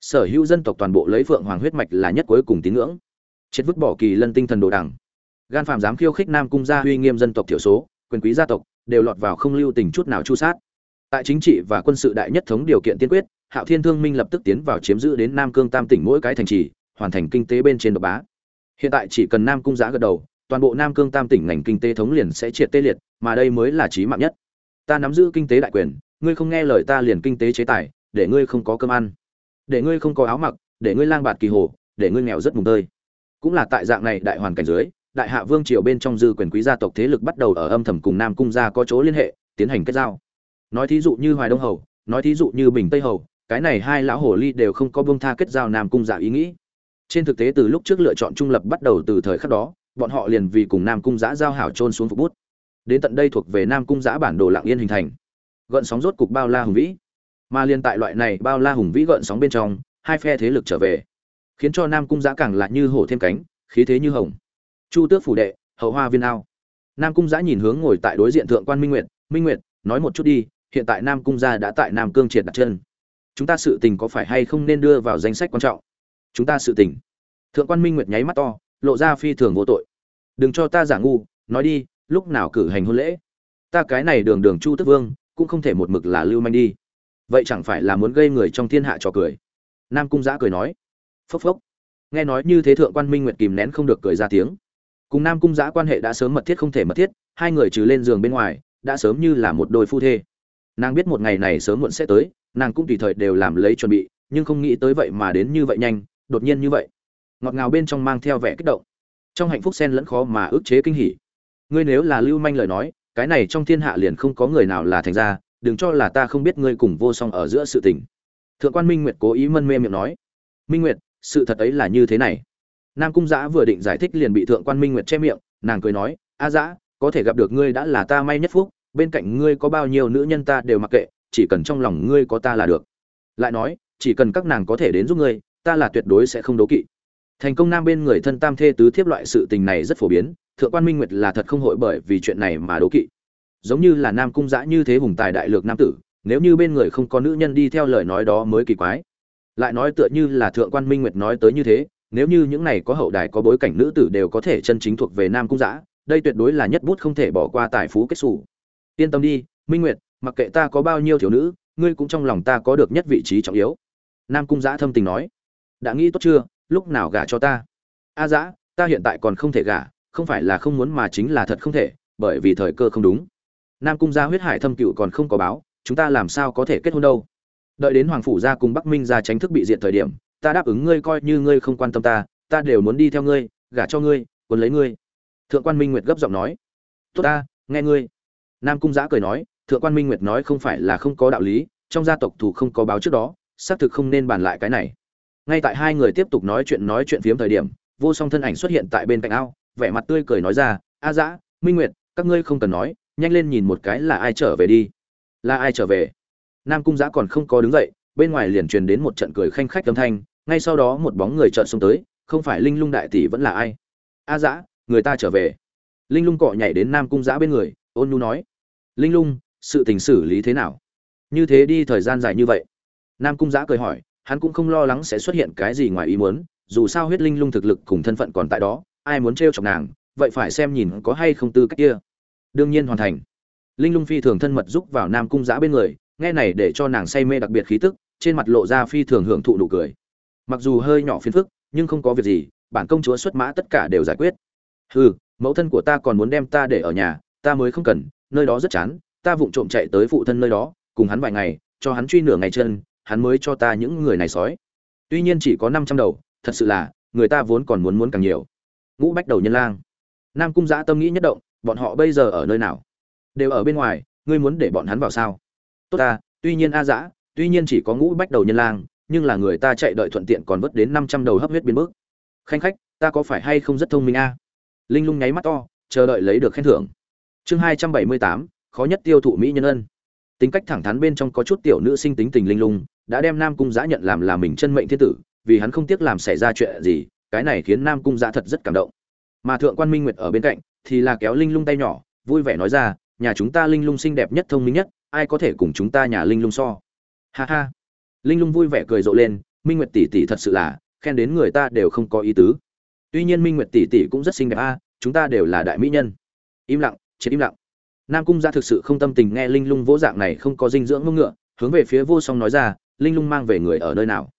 Sở hữu dân tộc toàn bộ lấy phượng hoàng huyết mạch là nhất cuối cùng tín ngưỡng. Chết vứt bỏ kỳ lân tinh thần đồ đằng. Gan phạm dám khiêu khích nam cung gia uy nghiêm dân tộc thiểu số, quyền quý gia tộc đều lọt vào không lưu tình chút nào chu sát. Tại chính trị và quân sự đại nhất thống điều kiện tiên quyết, hạo thiên thương minh lập tức tiến vào chiếm giữ đến nam cương tam tỉnh mỗi cái thành trì, hoàn thành kinh tế bên trên độc bá. Hiện tại chỉ cần nam cung Giá gật đầu, toàn bộ nam cương tam tỉnh ngành kinh tế thống liền sẽ triệt tê liệt, mà đây mới là chí mạng nhất. Ta nắm giữ kinh tế đại quyền, ngươi không nghe lời ta liền kinh tế chế tài, để ngươi không có cơm ăn. Để ngươi không có áo mặc, để ngươi lang bạt kỳ hồ, để ngươi nghèo rất mùng tơi. Cũng là tại dạng này đại hoàn cảnh dưới đại hạ vương triều bên trong dư quyền quý gia tộc thế lực bắt đầu ở âm thầm cùng nam cung gia có chỗ liên hệ, tiến hành kết giao. Nói thí dụ như hoài đông hầu, nói thí dụ như bình tây hầu, cái này hai lão hồ ly đều không có bông tha kết giao nam cung giả ý nghĩ. Trên thực tế từ lúc trước lựa chọn trung lập bắt đầu từ thời khắc đó, bọn họ liền vì cùng nam cung giã giao hảo trôn xuống phục bút. Đến tận đây thuộc về nam cung giã bản đồ lạng yên hình thành. Gợn sóng rốt cục bao la hùng vĩ. Mà liên tại loại này bao la hùng vĩ gợn sóng bên trong, hai phe thế lực trở về, khiến cho nam cung giã càng lại như hổ thêm cánh, khí thế như hồng chu tước phủ đệ, hậu hoa viên ao. Nam cung giã nhìn hướng ngồi tại đối diện thượng quan minh nguyệt minh nguyệt, nói một chút đi, hiện tại nam cung gia đã tại nam cương triệt đặt chân. Chúng ta sự tình có phải hay không nên đưa vào danh sách quan trọng? Chúng ta sự tình. Thượng quan minh nguyệt nháy mắt to, lộ ra phi thường vô tội. Đừng cho ta giả ngu, nói đi, lúc nào cử hành hôn lễ? Ta cái này đường đường chu tức vương, cũng không thể một mực là lưu manh đi. Vậy chẳng phải là muốn gây người trong thiên hạ trò cười? Nam cung giã cười nói. Phốc phốc. Nghe nói như thế thượng quan minh nguyệt kìm nén không được cười ra tiếng cùng nam cung giã quan hệ đã sớm mật thiết không thể mật thiết, hai người trừ lên giường bên ngoài, đã sớm như là một đôi phu thê. Nàng biết một ngày này sớm muộn sẽ tới, nàng cũng tùy thời đều làm lấy chuẩn bị, nhưng không nghĩ tới vậy mà đến như vậy nhanh, đột nhiên như vậy. Ngọt ngào bên trong mang theo vẻ kích động. Trong hạnh phúc sen lẫn khó mà ức chế kinh hỉ. Ngươi nếu là lưu manh lời nói, cái này trong thiên hạ liền không có người nào là thành ra đừng cho là ta không biết ngươi cùng vô song ở giữa sự tình. Thượng quan minh nguyệt cố ý mân mê miệng nói. Minh nguyệt, sự thật ấy là như thế này nam cung giã vừa định giải thích liền bị thượng quan minh nguyệt che miệng, nàng cười nói, a giã, có thể gặp được ngươi đã là ta may nhất phúc, bên cạnh ngươi có bao nhiêu nữ nhân ta đều mặc kệ, chỉ cần trong lòng ngươi có ta là được. Lại nói, chỉ cần các nàng có thể đến giúp ngươi, ta là tuyệt đối sẽ không đố kỵ. Thành công nam bên người thân tam thê tứ thiếp loại sự tình này rất phổ biến, thượng quan minh nguyệt là thật không hội bởi vì chuyện này mà đố kỵ. Giống như là nam cung giã như thế hùng tài đại lược nam tử, nếu như bên người không có nữ nhân đi theo lời nói đó mới kỳ quái. Lại nói tựa như là thượng quan minh nguyệt nói tới như thế nếu như những này có hậu đài có bối cảnh nữ tử đều có thể chân chính thuộc về nam cung giã đây tuyệt đối là nhất bút không thể bỏ qua tài phú kết xù. Yên tâm đi, minh nguyệt, mặc kệ ta có bao nhiêu thiếu nữ, ngươi cũng trong lòng ta có được nhất vị trí trọng yếu. Nam cung giã thâm tình nói. Đã nghĩ tốt chưa? Lúc nào gả cho ta? A à giã ta hiện tại còn không thể gả, không phải là không muốn mà chính là thật không thể, bởi vì thời cơ không đúng. Nam cung gia huyết hải thâm cựu còn không có báo, chúng ta làm sao có thể kết hôn đâu? Đợi đến hoàng phủ gia cùng bắc minh gia tránh thức bị diệt thời điểm ta đáp ứng ngươi coi như ngươi không quan tâm ta ta đều muốn đi theo ngươi, gả cho ngươi quân lấy ngươi. Thượng quan minh nguyệt gấp giọng nói. Tốt ta, nghe ngươi. Nam cung giã cười nói, thượng quan minh nguyệt nói không phải là không có đạo lý, trong gia tộc thủ không có báo trước đó, xác thực không nên bàn lại cái này. Ngay tại hai người tiếp tục nói chuyện nói chuyện phiếm thời điểm, vô song thân ảnh xuất hiện tại bên cạnh ao, vẻ mặt tươi cười nói ra, a dã minh nguyệt, các ngươi không cần nói, nhanh lên nhìn một cái là ai trở về đi. Là ai trở về? Nam cung giã còn không có đứng dậy, bên ngoài liền truyền đến một trận cười khanh khách âm thanh ngay sau đó một bóng người trợn xông tới, không phải linh lung đại tỷ vẫn là ai? A dã, người ta trở về. Linh lung cọ nhảy đến nam cung giã bên người, ôn nhu nói. Linh lung, sự tình xử lý thế nào? Như thế đi thời gian dài như vậy. Nam cung giã cười hỏi, hắn cũng không lo lắng sẽ xuất hiện cái gì ngoài ý muốn, dù sao huyết linh lung thực lực cùng thân phận còn tại đó, ai muốn t r chọc nàng, vậy phải xem nhìn có hay không tư cách kia. Đương nhiên hoàn thành. Linh lung phi thường thân mật giúp vào nam cung giã bên người, nghe này để cho nàng say mê đặc biệt khí tức, trên mặt lộ ra phi thường hưởng thụ nụ cười mặc dù hơi nhỏ phiền phức, nhưng không có việc gì, bản công chúa xuất mã tất cả đều giải quyết. Hừ, mẫu thân của ta còn muốn đem ta để ở nhà, ta mới không cần, nơi đó rất chán, ta vụng trộm chạy tới phụ thân nơi đó, cùng hắn vài ngày, cho hắn truy nửa ngày chân, hắn mới cho ta những người này sói. Tuy nhiên chỉ có năm trăm đầu, thật sự là, người ta vốn còn muốn muốn càng nhiều. Ngũ bách đầu nhân lang. Nam cung giã tâm nghĩ nhất động, bọn họ bây giờ ở nơi nào? Đều ở bên ngoài, ngươi muốn để bọn hắn vào sao? Tốt ta, tuy nhiên a dã tuy nhiên chỉ có ngũ bách đầu nhân lang nhưng là người ta chạy đợi thuận tiện còn vớt đến năm trăm đầu hấp huyết biến mức khanh khách, ta có phải hay không rất thông minh a? Linh lung nháy mắt to, chờ đợi lấy được khen thưởng. Chương hai trăm bảy mươi tám, khó nhất tiêu thụ mỹ nhân ân. Tính cách thẳng thắn bên trong có chút tiểu nữ sinh tính tình linh lung, đã đem nam cung giã nhận làm là mình chân mệnh thiên tử, vì hắn không tiếc làm xảy ra chuyện gì, cái này khiến nam cung giã thật rất cảm động. Mà thượng quan minh nguyệt ở bên cạnh, thì là kéo linh lung tay nhỏ, vui vẻ nói ra, nhà chúng ta linh lung xinh đẹp nhất, thông minh nhất, ai có thể cùng chúng ta nhà linh lung so? Ha ha linh lung vui vẻ cười rộ lên, minh nguyệt tỷ tỷ thật sự là, khen đến người ta đều không có ý tứ. Tuy nhiên minh nguyệt tỷ tỷ cũng rất xinh đẹp a, chúng ta đều là đại mỹ nhân. Im lặng, chết im lặng. Nam cung gia thực sự không tâm tình nghe linh lung vỗ dạng này không có dinh dưỡng ngông ngựa hướng về phía vô song nói ra, linh lung mang về người ở nơi nào?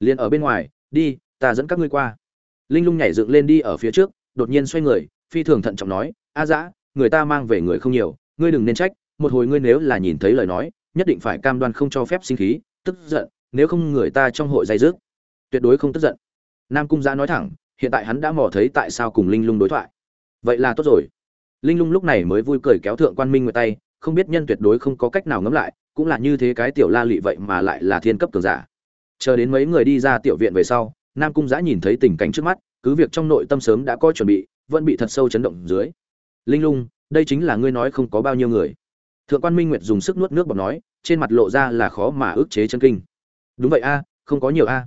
Liền ở bên ngoài, đi, ta dẫn các ngươi qua. Linh lung nhảy dựng lên đi ở phía trước, đột nhiên xoay người, phi thường thận trọng nói, a dã, người ta mang về người không nhiều, ngươi đừng nên trách, một hồi ngươi nếu là nhìn thấy lời nói, nhất định phải cam đoan không cho phép sinh khí tức giận, nếu không người ta trong hội dây dứt, tuyệt đối không tức giận. Nam cung giã nói thẳng, hiện tại hắn đã mò thấy tại sao cùng linh lung đối thoại. Vậy là tốt rồi. Linh lung lúc này mới vui cười kéo thượng quan minh nguyệt tay, không biết nhân tuyệt đối không có cách nào ngẫm lại, cũng là như thế cái tiểu la lị vậy mà lại là thiên cấp cường giả. Chờ đến mấy người đi ra tiểu viện về sau, nam cung giã nhìn thấy tình cảnh trước mắt, cứ việc trong nội tâm sớm đã có chuẩn bị, vẫn bị thật sâu chấn động dưới. Linh lung, đây chính là ngươi nói không có bao nhiêu người. Thượng quan minh nguyệt dùng sức nuốt nước bọt nói trên mặt lộ ra là khó mà ức chế chân kinh. Đúng vậy a, không có nhiều a.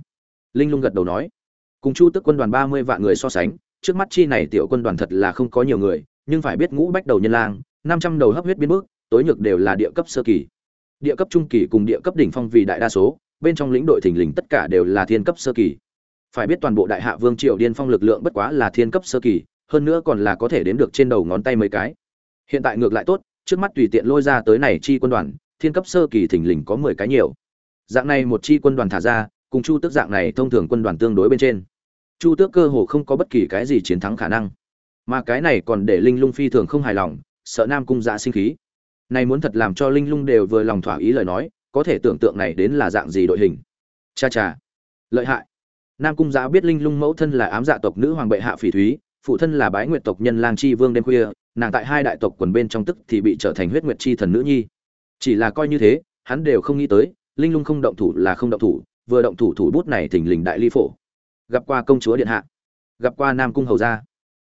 Linh lung gật đầu nói. Cùng chu tức quân đoàn ba mươi vạn người so sánh, trước mắt chi này tiểu quân đoàn thật là không có nhiều người, nhưng phải biết ngũ bách đầu nhân lang, năm trăm đầu hấp huyết biến bước tối nhược đều là địa cấp sơ kỳ. Địa cấp trung kỳ cùng địa cấp đỉnh phong vì đại đa số, bên trong lĩnh đội thình lình tất cả đều là thiên cấp sơ kỳ. Phải biết toàn bộ đại hạ vương triều điên phong lực lượng bất quá là thiên cấp sơ kỳ, hơn nữa còn là có thể đếm được trên đầu ngón tay mấy cái. Hiện tại ngược lại tốt, trước mắt tùy tiện lôi ra tới này chi quân đoàn thiên cấp sơ kỳ thình lình có mười cái nhiều. Dạng này một chi quân đoàn thả ra, cùng chu tước dạng này thông thường quân đoàn tương đối bên trên. Chu tước cơ hồ không có bất kỳ cái gì chiến thắng khả năng. Mà cái này còn để linh lung phi thường không hài lòng, sợ nam cung dạ sinh khí. Này muốn thật làm cho linh lung đều vừa lòng thỏa ý lời nói, có thể tưởng tượng này đến là dạng gì đội hình. Cha cha. Lợi hại. Nam cung dạ biết linh lung mẫu thân là ám dạ tộc nữ hoàng bệ hạ phỉ thúy, phụ thân là bái nguyệt tộc nhân lang chi vương đêm khuya, nàng tại hai đại tộc quần bên trong tức thì bị trở thành huyết nguyệt chi thần nữ nhi chỉ là coi như thế, hắn đều không nghĩ tới, linh lung không động thủ là không động thủ, vừa động thủ thủ bút này thình lình đại ly phổ. Gặp qua công chúa điện hạ, gặp qua nam cung hầu gia.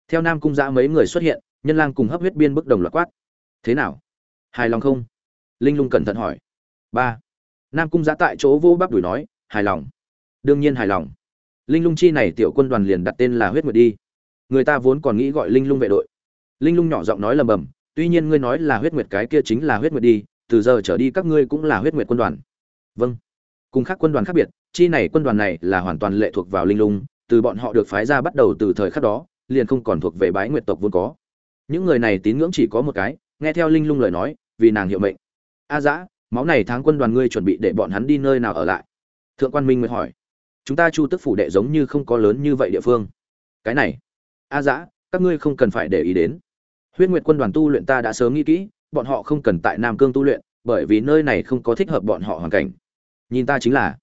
Theo nam cung giã mấy người xuất hiện, nhân lang cùng hấp huyết biên bức đồng loạt quát. Thế nào? Hài lòng không? Linh lung cẩn thận hỏi. Ba. Nam cung giã tại chỗ vô bắp đuổi nói, hài lòng. Đương nhiên hài lòng. Linh lung chi này tiểu quân đoàn liền đặt tên là huyết nguyệt đi. Người ta vốn còn nghĩ gọi linh lung vệ đội. Linh lung nhỏ giọng nói lầm bầm, tuy nhiên ngươi nói là huyết nguyệt cái kia chính là huyết nguyệt đi từ giờ trở đi các ngươi cũng là huyết nguyệt quân đoàn. Vâng. Cùng khác quân đoàn khác biệt, chi này quân đoàn này là hoàn toàn lệ thuộc vào linh lung, từ bọn họ được phái ra bắt đầu từ thời khắc đó, liền không còn thuộc về bái nguyệt tộc vốn có. Những người này tín ngưỡng chỉ có một cái, nghe theo linh lung lời nói, vì nàng hiệu mệnh. A dã, máu này tháng quân đoàn ngươi chuẩn bị để bọn hắn đi nơi nào ở lại? Thượng quan minh nguyệt hỏi. Chúng ta chu tức phủ đệ giống như không có lớn như vậy địa phương. Cái này. A dã, các ngươi không cần phải để ý đến. Huyết nguyệt quân đoàn tu luyện ta đã sớm nghĩ kỹ bọn họ không cần tại nam cương tu luyện, bởi vì nơi này không có thích hợp bọn họ hoàn cảnh. Nhìn ta chính là,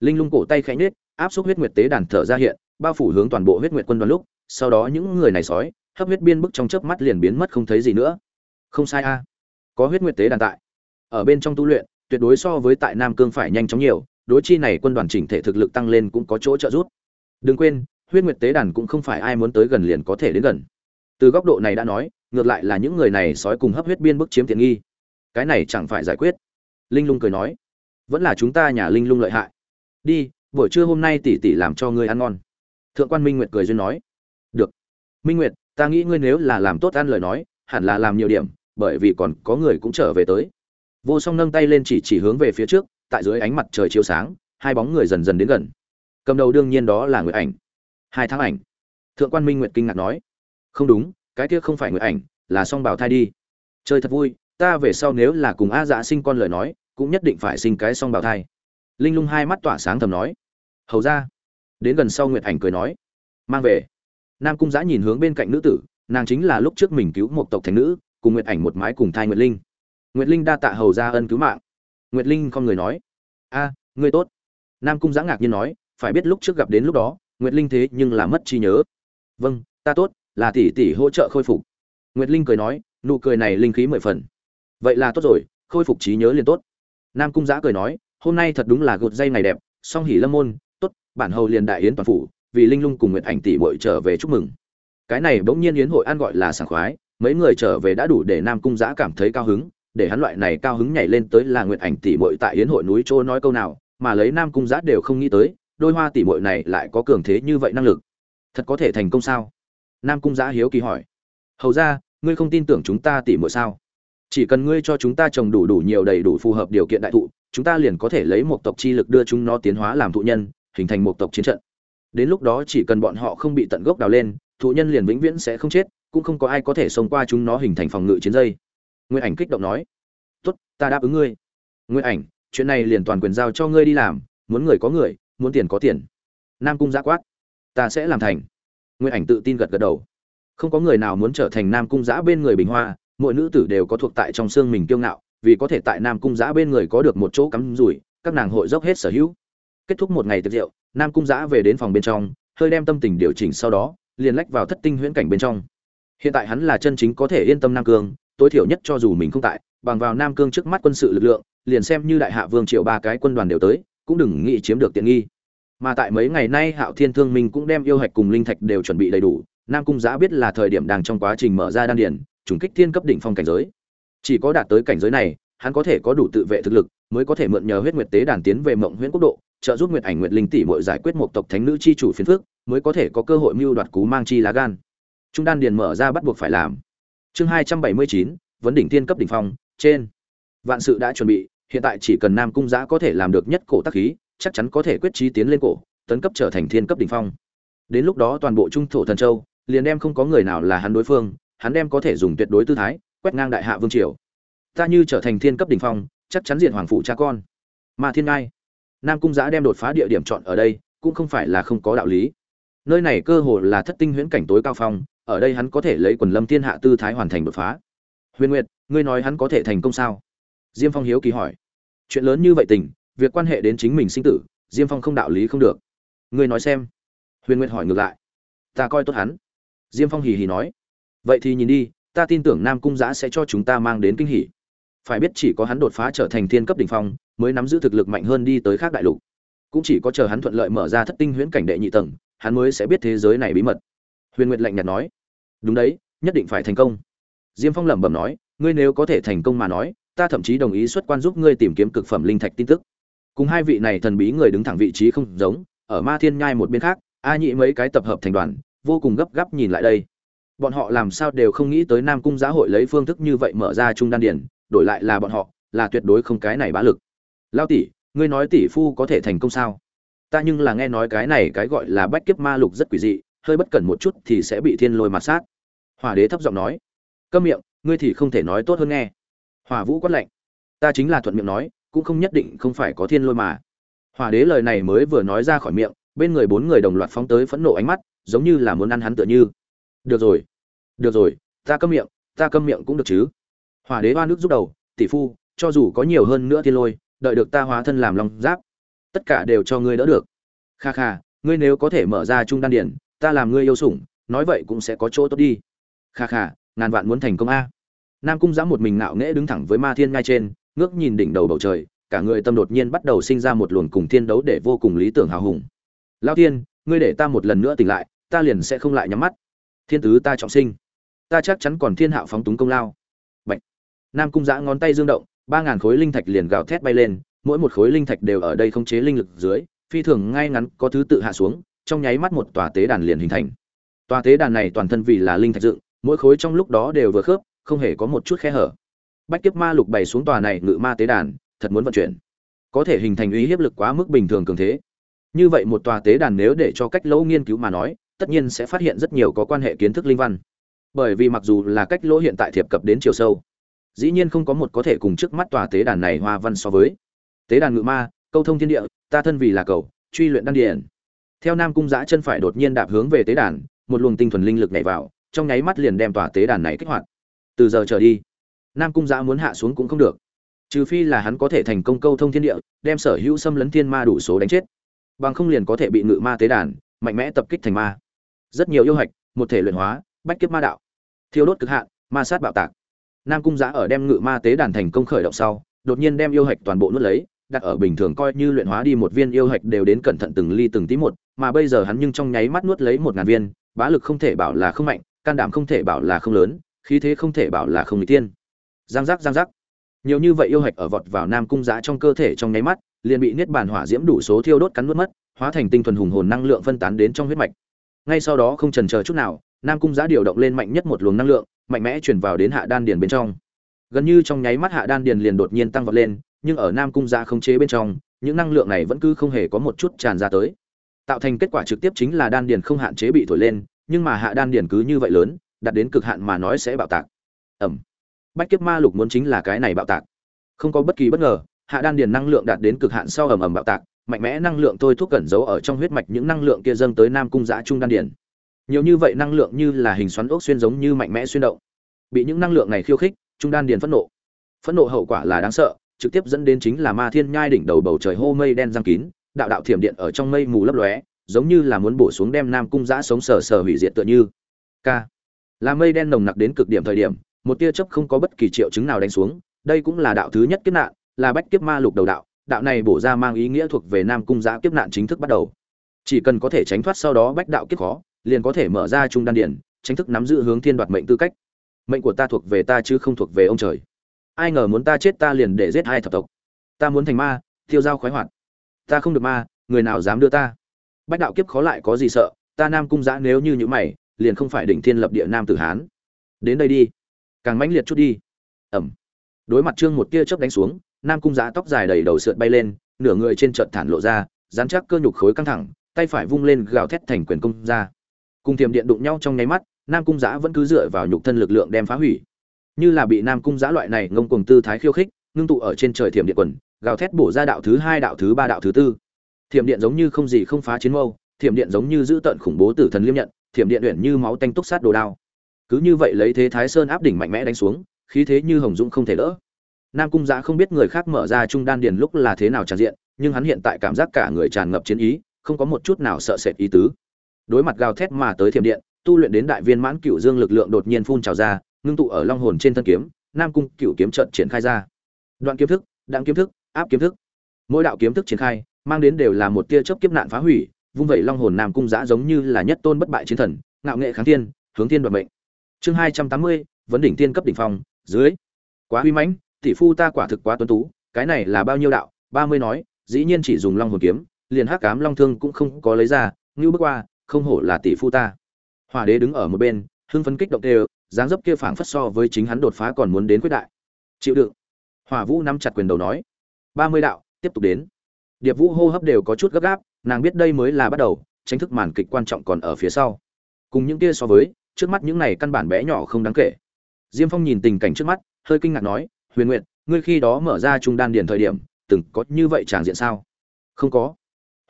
linh lung cổ tay khẽ nhếch, áp suất huyết nguyệt tế đàn thở ra hiện, bao phủ hướng toàn bộ huyết nguyệt quân đoàn lúc, sau đó những người này sói, hấp huyết biên bức trong chớp mắt liền biến mất không thấy gì nữa. Không sai a. Có huyết nguyệt tế đàn tại. Ở bên trong tu luyện, tuyệt đối so với tại nam cương phải nhanh chóng nhiều, đối chi này quân đoàn chỉnh thể thực lực tăng lên cũng có chỗ trợ giúp. Đừng quên, huyết nguyệt tế đàn cũng không phải ai muốn tới gần liền có thể đến gần. Từ góc độ này đã nói ngược lại là những người này sói cùng hấp huyết biên bức chiếm tiện nghi. Cái này chẳng phải giải quyết. Linh lung cười nói, vẫn là chúng ta nhà linh lung lợi hại. Đi, buổi trưa hôm nay tỷ tỷ làm cho ngươi ăn ngon. Thượng quan minh nguyệt cười duyên nói, được. Minh nguyệt, ta nghĩ ngươi nếu là làm tốt ăn lời nói, hẳn là làm nhiều điểm, bởi vì còn có người cũng trở về tới. Vô song nâng tay lên chỉ chỉ hướng về phía trước, tại dưới ánh mặt trời chiếu sáng, hai bóng người dần dần đến gần. Cầm đầu đương nhiên đó là người ảnh. Hai tháng ảnh. Thượng quan minh nguyệt kinh ngạc nói, không đúng cái kia không phải người ảnh, là song bào thai đi. Chơi thật vui, ta về sau nếu là cùng a dạ sinh con lời nói, cũng nhất định phải sinh cái song bào thai. Linh lung hai mắt tỏa sáng thầm nói. Hầu ra. Đến gần sau nguyệt ảnh cười nói. Mang về. Nam cung giã nhìn hướng bên cạnh nữ tử, nàng chính là lúc trước mình cứu một tộc thành nữ, cùng nguyệt ảnh một mái cùng thai nguyệt linh. Nguyệt linh đa tạ hầu ra ân cứu mạng. Nguyệt linh con người nói. A, ngươi tốt. Nam cung giã ngạc nhiên nói, phải biết lúc trước gặp đến lúc đó nguyệt linh thế nhưng là mất trí nhớ. Vâng ta tốt là tỷ tỷ hỗ trợ khôi phục. Nguyệt linh cười nói, nụ cười này linh khí mười phần. Vậy là tốt rồi, khôi phục trí nhớ liền tốt. Nam cung giã cười nói, hôm nay thật đúng là gột dây ngày đẹp, song hỉ lâm môn, tốt, bản hầu liền đại yến toàn phủ, vì linh lung cùng nguyệt ảnh tỷ bội trở về chúc mừng. Cái này bỗng nhiên yến hội ăn gọi là sảng khoái, mấy người trở về đã đủ để nam cung giã cảm thấy cao hứng, để hắn loại này cao hứng nhảy lên tới là nguyệt ảnh tỷ bội tại yến hội núi chỗ nói câu nào, mà lấy nam cung giã đều không nghĩ tới, đôi hoa tỷ bội này lại có cường thế như vậy năng lực. Thật có thể thành công sao? Nam cung giã hiếu kỳ hỏi. Hầu ra, ngươi không tin tưởng chúng ta tỷ muội sao? Chỉ cần ngươi cho chúng ta trồng đủ đủ nhiều đầy đủ phù hợp điều kiện đại thụ, chúng ta liền có thể lấy một tộc chi lực đưa chúng nó tiến hóa làm thụ nhân, hình thành một tộc chiến trận. Đến lúc đó chỉ cần bọn họ không bị tận gốc đào lên, thụ nhân liền vĩnh viễn sẽ không chết, cũng không có ai có thể xông qua chúng nó hình thành phòng ngự chiến dây. Nguyên ảnh kích động nói. Tốt, ta đáp ứng ngươi. Nguyên ảnh, chuyện này liền toàn quyền giao cho ngươi đi làm, muốn người có người, muốn tiền có tiền. Nam cung giã quát. Ta sẽ làm thành nguyên ảnh tự tin gật gật đầu. Không có người nào muốn trở thành nam cung giã bên người bình hoa mỗi nữ tử đều có thuộc tại trong xương mình kiêu ngạo, vì có thể tại nam cung giã bên người có được một chỗ cắm rủi, các nàng hội dốc hết sở hữu. Kết thúc một ngày tiệc rượu, nam cung giã về đến phòng bên trong, hơi đem tâm tình điều chỉnh sau đó, liền lách vào thất tinh huyễn cảnh bên trong. Hiện tại hắn là chân chính có thể yên tâm nam cương, tối thiểu nhất cho dù mình không tại, bằng vào nam cương trước mắt quân sự lực lượng, liền xem như đại hạ vương triệu ba cái quân đoàn đều tới, cũng đừng nghĩ chiếm được tiện nghi mà tại mấy ngày nay hạo thiên thương minh cũng đem yêu hạch cùng linh thạch đều chuẩn bị đầy đủ, nam cung giã biết là thời điểm đang trong quá trình mở ra đan điển trùng kích thiên cấp đỉnh phong cảnh giới. Chỉ có đạt tới cảnh giới này, hắn có thể có đủ tự vệ thực lực, mới có thể mượn nhờ huyết nguyệt tế đàn tiến về mộng huyễn quốc độ, trợ giúp nguyệt ảnh nguyệt linh tỷ muội giải quyết một tộc thánh nữ chi chủ phiền phước mới có thể có cơ hội mưu đoạt cú mang chi lá gan. Trung đan điền mở ra bắt buộc phải làm. Chương hai trăm bảy mươi chín, vấn đỉnh thiên cấp đỉnh phong, trên. Vạn sự đã chuẩn bị, hiện tại chỉ cần nam cung giã có thể làm được nhất cổ tác khí chắc chắn có thể quyết trí tiến lên cổ, tấn cấp trở thành thiên cấp đỉnh phong. Đến lúc đó toàn bộ trung thổ thần châu, liền đem không có người nào là hắn đối phương, hắn đem có thể dùng tuyệt đối tư thái, quét ngang đại hạ vương triều. Ta như trở thành thiên cấp đỉnh phong, chắc chắn diện hoàng phụ cha con. Mà thiên ngai, nam cung giã đem đột phá địa điểm chọn ở đây, cũng không phải là không có đạo lý. Nơi này cơ hồ là thất tinh huyễn cảnh tối cao phong, ở đây hắn có thể lấy quần lâm thiên hạ tư thái hoàn thành đột phá. Huyền nguyệt, ngươi nói hắn có thể thành công sao? Diêm phong hiếu kỳ hỏi. Chuyện lớn như vậy tình việc quan hệ đến chính mình sinh tử, diêm phong không đạo lý không được. Ngươi nói xem. Huyền nguyệt hỏi ngược lại. Ta coi tốt hắn. Diêm phong hì hì nói. Vậy thì nhìn đi, ta tin tưởng nam cung giã sẽ cho chúng ta mang đến kinh hỉ. Phải biết chỉ có hắn đột phá trở thành thiên cấp đ ỉ n h phong, mới nắm giữ thực lực mạnh hơn đi tới khác đại lục. Cũng chỉ có chờ hắn thuận lợi mở ra thất tinh huyễn cảnh đệ nhị tầng, hắn mới sẽ biết thế giới này bí mật. Huyền nguyệt lạnh nhạt nói. Đúng đấy, nhất định phải thành công. Diêm phong lẩm bẩm nói. Ngươi nếu có thể thành công mà nói, ta thậm chí đồng ý xuất quan giúp ngươi tìm kiếm cực phẩm linh thạch tin tức cùng hai vị này thần bí người đứng thẳng vị trí không giống, ở ma thiên nhai một bên khác, a nhị mấy cái tập hợp thành đoàn, vô cùng gấp gáp nhìn lại đây. Bọn họ làm sao đều không nghĩ tới nam cung giá hội lấy phương thức như vậy mở ra trung đan điển, đổi lại là bọn họ, là tuyệt đối không cái này bá lực. Lao tỷ, ngươi nói tỷ phu có thể thành công sao? Ta nhưng là nghe nói cái này cái gọi là bách kiếp ma lục rất quỷ dị, hơi bất cẩn một chút thì sẽ bị thiên lôi mặt sát. Hỏa đế thấp giọng nói. Câm miệng, ngươi thì không thể nói tốt hơn nghe. Hỏa vũ quát lạnh. Ta chính là thuận miệng nói cũng không nhất định không phải có thiên lôi mà. Hỏa đế lời này mới vừa nói ra khỏi miệng, bên người bốn người đồng loạt phóng tới phẫn nộ ánh mắt, giống như là muốn ăn hắn tựa như. Được rồi được rồi, ta câm miệng, ta câm miệng cũng được chứ. Hỏa đế hoa nước giúp đầu, tỷ phu, cho dù có nhiều hơn nữa thiên lôi, đợi được ta hóa thân làm long giáp, tất cả đều cho ngươi đỡ được. Kha kha, ngươi nếu có thể mở ra trung đan điển, ta làm ngươi yêu sủng, nói vậy cũng sẽ có chỗ tốt đi. Kha kha, ngàn vạn muốn thành công a. Nam cung giã một mình ngạo nghễ đứng thẳng với ma thiên ngay trên ngước nhìn đỉnh đầu bầu trời, cả người tâm đột nhiên bắt đầu sinh ra một luồng cùng thiên đấu để vô cùng lý tưởng hào hùng. Lao thiên, ngươi để ta một lần nữa tỉnh lại, ta liền sẽ không lại nhắm mắt. Thiên tứ ta trọng sinh. Ta chắc chắn còn thiên hạo phóng túng công lao. Bạch. nam cung giã ngón tay dương động, ba ngàn khối linh thạch liền gào thét bay lên, mỗi một khối linh thạch đều ở đây không chế linh lực dưới, phi thường ngay ngắn, có thứ tự hạ xuống, trong nháy mắt một tòa tế đàn liền hình thành. Tòa tế đàn này toàn thân vì là linh thạch dựng, mỗi khối trong lúc đó đều vừa khớp, không hề có một chút khe hở bách kiếp ma lục bày xuống tòa này ngự ma tế đàn, thật muốn vận chuyển. Có thể hình thành uy hiếp lực quá mức bình thường cường thế. Như vậy một tòa tế đàn nếu để cho cách lỗ nghiên cứu mà nói, tất nhiên sẽ phát hiện rất nhiều có quan hệ kiến thức linh văn. Bởi vì mặc dù là cách lỗ hiện tại thiệp cập đến chiều sâu, dĩ nhiên không có một có thể cùng trước mắt tòa tế đàn này hoa văn so với. Tế đàn ngự ma, câu thông thiên địa, ta thân vì là cầu, truy luyện đan điển theo nam cung giã chân phải đột nhiên đạp hướng về tế đàn, một luồng tinh thuần linh lực nhảy vào, trong nháy mắt liền đem tòa tế đàn này kích hoạt. Từ giờ trở đi nam cung giã muốn hạ xuống cũng không được. Trừ phi là hắn có thể thành công câu thông thiên địa, đem sở hữu xâm lấn thiên ma đủ số đánh chết. Bằng không liền có thể bị ngự ma tế đàn, mạnh mẽ tập kích thành ma. Rất nhiều yêu hạch, một thể luyện hóa, bách kiếp ma đạo. Thiêu đốt cực hạn, ma sát bạo tạc. Nam cung giã ở đem ngự ma tế đàn thành công khởi động sau, đột nhiên đem yêu hạch toàn bộ nuốt lấy, đặt ở bình thường coi như luyện hóa đi một viên yêu hạch đều đến cẩn thận từng ly từng tí một, mà bây giờ hắn nhưng trong nháy mắt nuốt lấy một ngàn viên, bá lực không thể bảo là không mạnh, can đảm không thể bảo là không lớn, khí thế không thể bảo là không n tiên giang giác giang giác. Nhiều như vậy yêu hạch ở vọt vào nam cung giã trong cơ thể trong nháy mắt, liền bị niết bàn hỏa diễm đủ số thiêu đốt cắn nuốt mất, hóa thành tinh thuần hùng hồn năng lượng phân tán đến trong huyết mạch. Ngay sau đó không trần chờ chút nào, nam cung giã điều động lên mạnh nhất một luồng năng lượng, mạnh mẽ chuyển vào đến hạ đan điền bên trong. Gần như trong nháy mắt hạ đan điền liền đột nhiên tăng vọt lên, nhưng ở nam cung giã không chế bên trong, những năng lượng này vẫn cứ không hề có một chút tràn ra tới. Tạo thành kết quả trực tiếp chính là đan điền không hạn chế bị thổi lên, nhưng mà hạ đan điền cứ như vậy lớn, đạt đến cực hạn mà nói sẽ bạo tạc. Ẩm bách kiếp ma lục muốn chính là cái này bạo tạc. Không có bất kỳ bất ngờ, hạ đan điền năng lượng đạt đến cực hạn sau ầm ầm bạo tạc, mạnh mẽ năng lượng tôi thúc cẩn giấu ở trong huyết mạch những năng lượng kia dâng tới nam cung giã trung đan điền. Nhiều như vậy năng lượng như là hình xoắn ốc xuyên giống như mạnh mẽ xuyên động, bị những năng lượng này khiêu khích, trung đan điền phẫn nộ. Phẫn nộ hậu quả là đáng sợ, trực tiếp dẫn đến chính là ma thiên nhai đỉnh đầu bầu trời hô mây đen giăng kín, đạo đạo thiểm điện ở trong mây mù lấp lóe, giống như là muốn bổ xuống đem nam cung giã sống sờ sờ hủy diệt tựa như. K là mây đen nồng nặc đến cực điểm thời điểm một tia chớp không có bất kỳ triệu chứng nào đánh xuống, đây cũng là đạo thứ nhất kiếp nạn, là bách kiếp ma lục đầu đạo đạo này bổ ra mang ý nghĩa thuộc về nam cung giã kiếp nạn chính thức bắt đầu. Chỉ cần có thể tránh thoát sau đó bách đạo kiếp khó, liền có thể mở ra trung đan điển tránh thức nắm giữ hướng thiên đoạt mệnh tư cách. Mệnh của ta thuộc về ta chứ không thuộc về ông trời. Ai ngờ muốn ta chết ta liền để giết hai thập tộc. Ta muốn thành ma tiêu dao khoái hoạt. Ta không được ma, người nào dám đưa ta? Bách đạo kiếp khó lại có gì sợ, ta nam cung giã nếu như những mày, liền không phải đỉnh thiên lập địa nam tử hán. Đến đây đi càng mãnh liệt chút đi. Ẩm. Đối mặt trương một tia chớp đánh xuống, nam cung giã tóc dài đầy đầu sượt bay lên, nửa người trên trận thản lộ ra dán chắc cơ nhục khối căng thẳng, tay phải vung lên gào thét thành quyền công ra. Cùng thiềm điện đụng nhau trong nháy mắt, nam cung giã vẫn cứ dựa vào nhục thân lực lượng đem phá hủy. Như là bị nam cung giã loại này ngông cuồng tư thái khiêu khích, ngưng tụ ở trên trời thiểm điện quần, gào thét bổ ra đạo thứ hai, đạo thứ ba, đạo thứ tư. Thiểm điện giống như không gì không phá chiến mâu, thiểm điện giống như giữ tận khủng bố tử thần liêm nhận, thiểm điện luyện như máu tanh túc sát đồ đao cứ như vậy lấy thế thái sơn áp đỉnh mạnh mẽ đánh xuống, khí thế như hồng dũng không thể đỡ. Nam cung giã không biết người khác mở ra trung đan điền lúc là thế nào tràn diện, nhưng hắn hiện tại cảm giác cả người tràn ngập chiến ý, không có một chút nào sợ sệt ý tứ. Đối mặt gào thét mà tới thiểm điện, tu luyện đến đại viên mãn cựu dương lực lượng đột nhiên phun trào ra, ngưng tụ ở long hồn trên thân kiếm, nam cung cựu kiếm trận triển khai ra. Đoạn kiếm thức, đặng kiếm thức, áp kiếm thức. Mỗi đạo kiếm thức triển khai, mang đến đều là một tia chớp kiếp nạn phá hủy, vung vẩy long hồn nam cung giã giống như là nhất tôn bất bại chiến thần, ngạo nghệ kháng thiên, hướng thiên đoạt mệnh chương hai trăm tám mươi, vấn đỉnh tiên cấp đỉnh phong, dưới. Quá huy mãnh, tỷ phu ta quả thực quá tuấn tú, cái này là bao nhiêu đạo? Ba mươi nói, dĩ nhiên chỉ dùng long hồn kiếm, liền hắc cám long thương cũng không có lấy ra ngưu bước qua, không hổ là tỷ phu ta. Hỏa đế đứng ở một bên, hưng phấn kích động đều dáng dấp kia phảng phất so với chính hắn đột phá còn muốn đến quyết đại. Chịu đựng. Hỏa vũ nắm chặt quyền đầu nói, ba mươi đạo, tiếp tục đến. Điệp vũ hô hấp đều có chút gấp gáp, nàng biết đây mới là bắt đầu tranh thức màn kịch quan trọng còn ở phía sau. Cùng những kia so với trước mắt những này căn bản bé nhỏ không đáng kể. Diêm phong nhìn tình cảnh trước mắt, hơi kinh ngạc nói, huyền nguyện ngươi khi đó mở ra trung đan điền thời điểm, từng có như vậy tràng diện sao? Không có.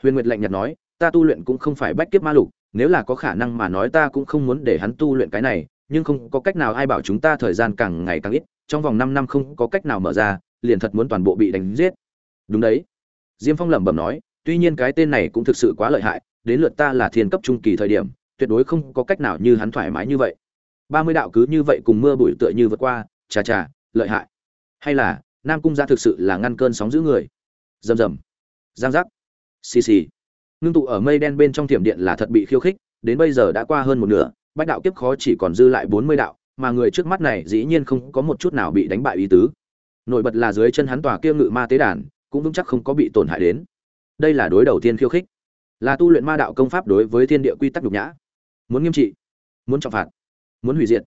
Huyền nguyệt lạnh nhạt nói, ta tu luyện cũng không phải bách kiếp ma lục, nếu là có khả năng mà nói ta cũng không muốn để hắn tu luyện cái này, nhưng không có cách nào ai bảo chúng ta thời gian càng ngày càng ít, trong vòng năm năm không có cách nào mở ra, liền thật muốn toàn bộ bị đánh giết. Đúng đấy. Diêm phong lẩm bẩm nói, tuy nhiên cái tên này cũng thực sự quá lợi hại, đến lượt ta là thiên cấp trung kỳ thời điểm tuyệt đối không có cách nào như hắn thoải mái như vậy. Ba mươi đạo cứ như vậy cùng mưa bụi tựa như vượt qua, chà chà, lợi hại. Hay là, nam cung gia thực sự là ngăn cơn sóng giữ người. Rầm rầm. Giang giác. Xì xì. Ngưng tụ ở mây đen bên trong thiểm điện là thật bị khiêu khích, đến bây giờ đã qua hơn một nửa, bách đạo kiếp khó chỉ còn dư lại bốn mươi đạo, mà người trước mắt này dĩ nhiên không có một chút nào bị đánh bại ý tứ. Nổi bật là dưới chân hắn tòa kia ngự ma tế đàn, cũng vững chắc không có bị tổn hại đến. Đây là đối đầu tiên khiêu khích. Là tu luyện ma đạo công pháp đối với thiên địa quy tắc nhục nhã muốn nghiêm trị, muốn trọng phạt, muốn hủy diệt.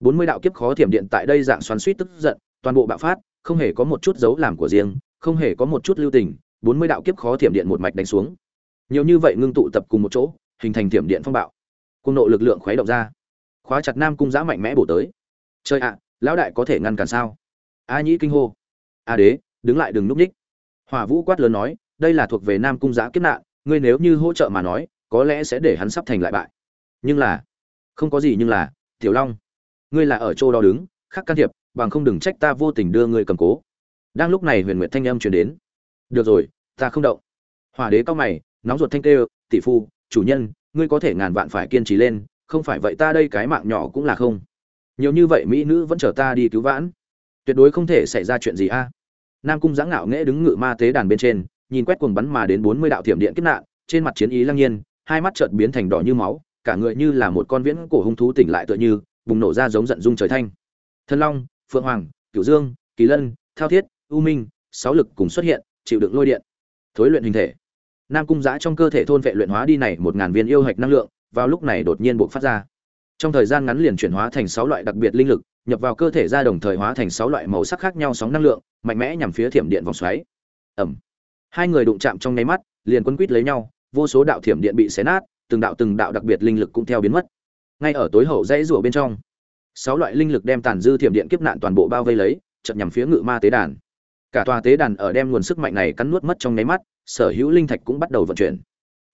Bốn mươi đạo kiếp khó thiểm điện tại đây dạng xoắn suýt tức giận, toàn bộ bạo phát, không hề có một chút dấu làm của riêng, không hề có một chút lưu tình, bốn mươi đạo kiếp khó thiểm điện một mạch đánh xuống. Nhiều như vậy ngưng tụ tập cùng một chỗ, hình thành thiểm điện phong bạo. Cung nộ lực lượng khuấy động ra. Khóa chặt nam cung giã mạnh mẽ bổ tới. Chơi ạ, lão đại có thể ngăn cản sao? A nhĩ kinh hô. A đế, đứng lại đừng núp ních. Hỏa vũ quát lớn nói, đây là thuộc về nam cung giã kiếp nạn, ngươi nếu như hỗ trợ mà nói, có lẽ sẽ để hắn sắp thành lại bại nhưng là, không có gì nhưng là, tiểu long, ngươi là ở chỗ đó đứng, khắc can thiệp, bằng không đừng trách ta vô tình đưa ngươi cầm cố. Đang lúc này huyền nguyệt thanh âm truyền đến. Được rồi, ta không động. Hỏa đế cao mày, nóng ruột thanh kêu, tỷ phu, chủ nhân, ngươi có thể ngàn vạn phải kiên trì lên, không phải vậy ta đây cái mạng nhỏ cũng là không. Nhiều như vậy mỹ nữ vẫn chờ ta đi cứu vãn. Tuyệt đối không thể xảy ra chuyện gì a. Nam cung giã ngạo nghễ đứng ngự ma tế đàn bên trên, nhìn quét cuồng bắn mà đến bốn mươi đạo thiểm điện kết nạn, trên mặt chiến ý lăng nhiên, hai mắt chợt biến thành đỏ như máu cả người như là một con viễn cổ hung thú tỉnh lại tựa như, bùng nổ ra giống giận dung trời thanh. Thân long, phượng hoàng, cửu dương, kỳ lân, thao thiết, u minh, sáu lực cùng xuất hiện, chịu đựng lôi điện. Thối luyện hình thể. Nam cung giã trong cơ thể thôn vệ luyện hóa đi này một ngàn viên yêu hạch năng lượng, vào lúc này đột nhiên buộc phát ra. Trong thời gian ngắn liền chuyển hóa thành sáu loại đặc biệt linh lực, nhập vào cơ thể ra đồng thời hóa thành sáu loại màu sắc khác nhau sóng năng lượng, mạnh mẽ nhằm phía thiểm điện vòng xoáy. Ẩm hai người đụng chạm trong nháy mắt, liền quân quýt lấy nhau, vô số đạo thiểm điện bị xé nát từng đạo từng đạo đặc biệt linh lực cũng theo biến mất. Ngay ở tối hậu dãy rủa bên trong, sáu loại linh lực đem tàn dư thiểm điện kiếp nạn toàn bộ bao vây lấy chậm nhằm phía ngự ma tế đàn. Cả tòa tế đàn ở đem nguồn sức mạnh này cắn nuốt mất trong nháy mắt, sở hữu linh thạch cũng bắt đầu vận chuyển.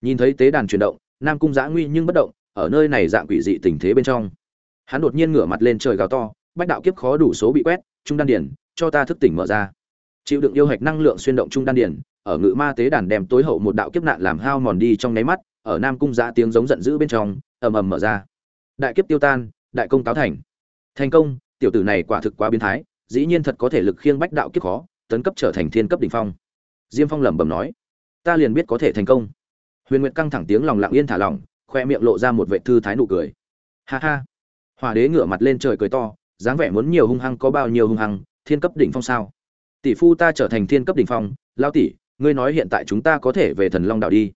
Nhìn thấy tế đàn chuyển động, nam cung giã nguy nhưng bất động, ở nơi này dạng quỷ dị tình thế bên trong. Hắn đột nhiên ngửa mặt lên trời gào to, bách đạo kiếp khó đủ số bị quét, trung đan điển cho ta thức tỉnh mở ra. Chịu đựng yêu hạch năng lượng xuyên động trung đan điển ở ngự ma tế đàn đem tối hậu một đạo kiếp nạn làm hao mòn đi trong nháy mắt ở nam cung giã tiếng giống giận dữ bên trong, ầm ầm mở ra. Đại kiếp tiêu tan, đại công cáo thành. Thành công, tiểu tử này quả thực quá biến thái, dĩ nhiên thật có thể lực khiêng bách đạo kiếp khó, tấn cấp trở thành thiên cấp đỉnh phong. Diêm phong lẩm bẩm nói, ta liền biết có thể thành công. Huyền nguyệt căng thẳng tiếng lòng lặng yên thả lỏng, khoe miệng lộ ra một vệ thư thái nụ cười. Ha ha. Hòa đế ngửa mặt lên trời cười to, dáng vẻ muốn nhiều hung hăng có bao nhiêu hung hăng, thiên cấp đỉnh phong sao? Tỷ phu ta trở thành thiên cấp đỉnh phong lao tỷ, ngươi nói hiện tại chúng ta có thể về thần long đảo đi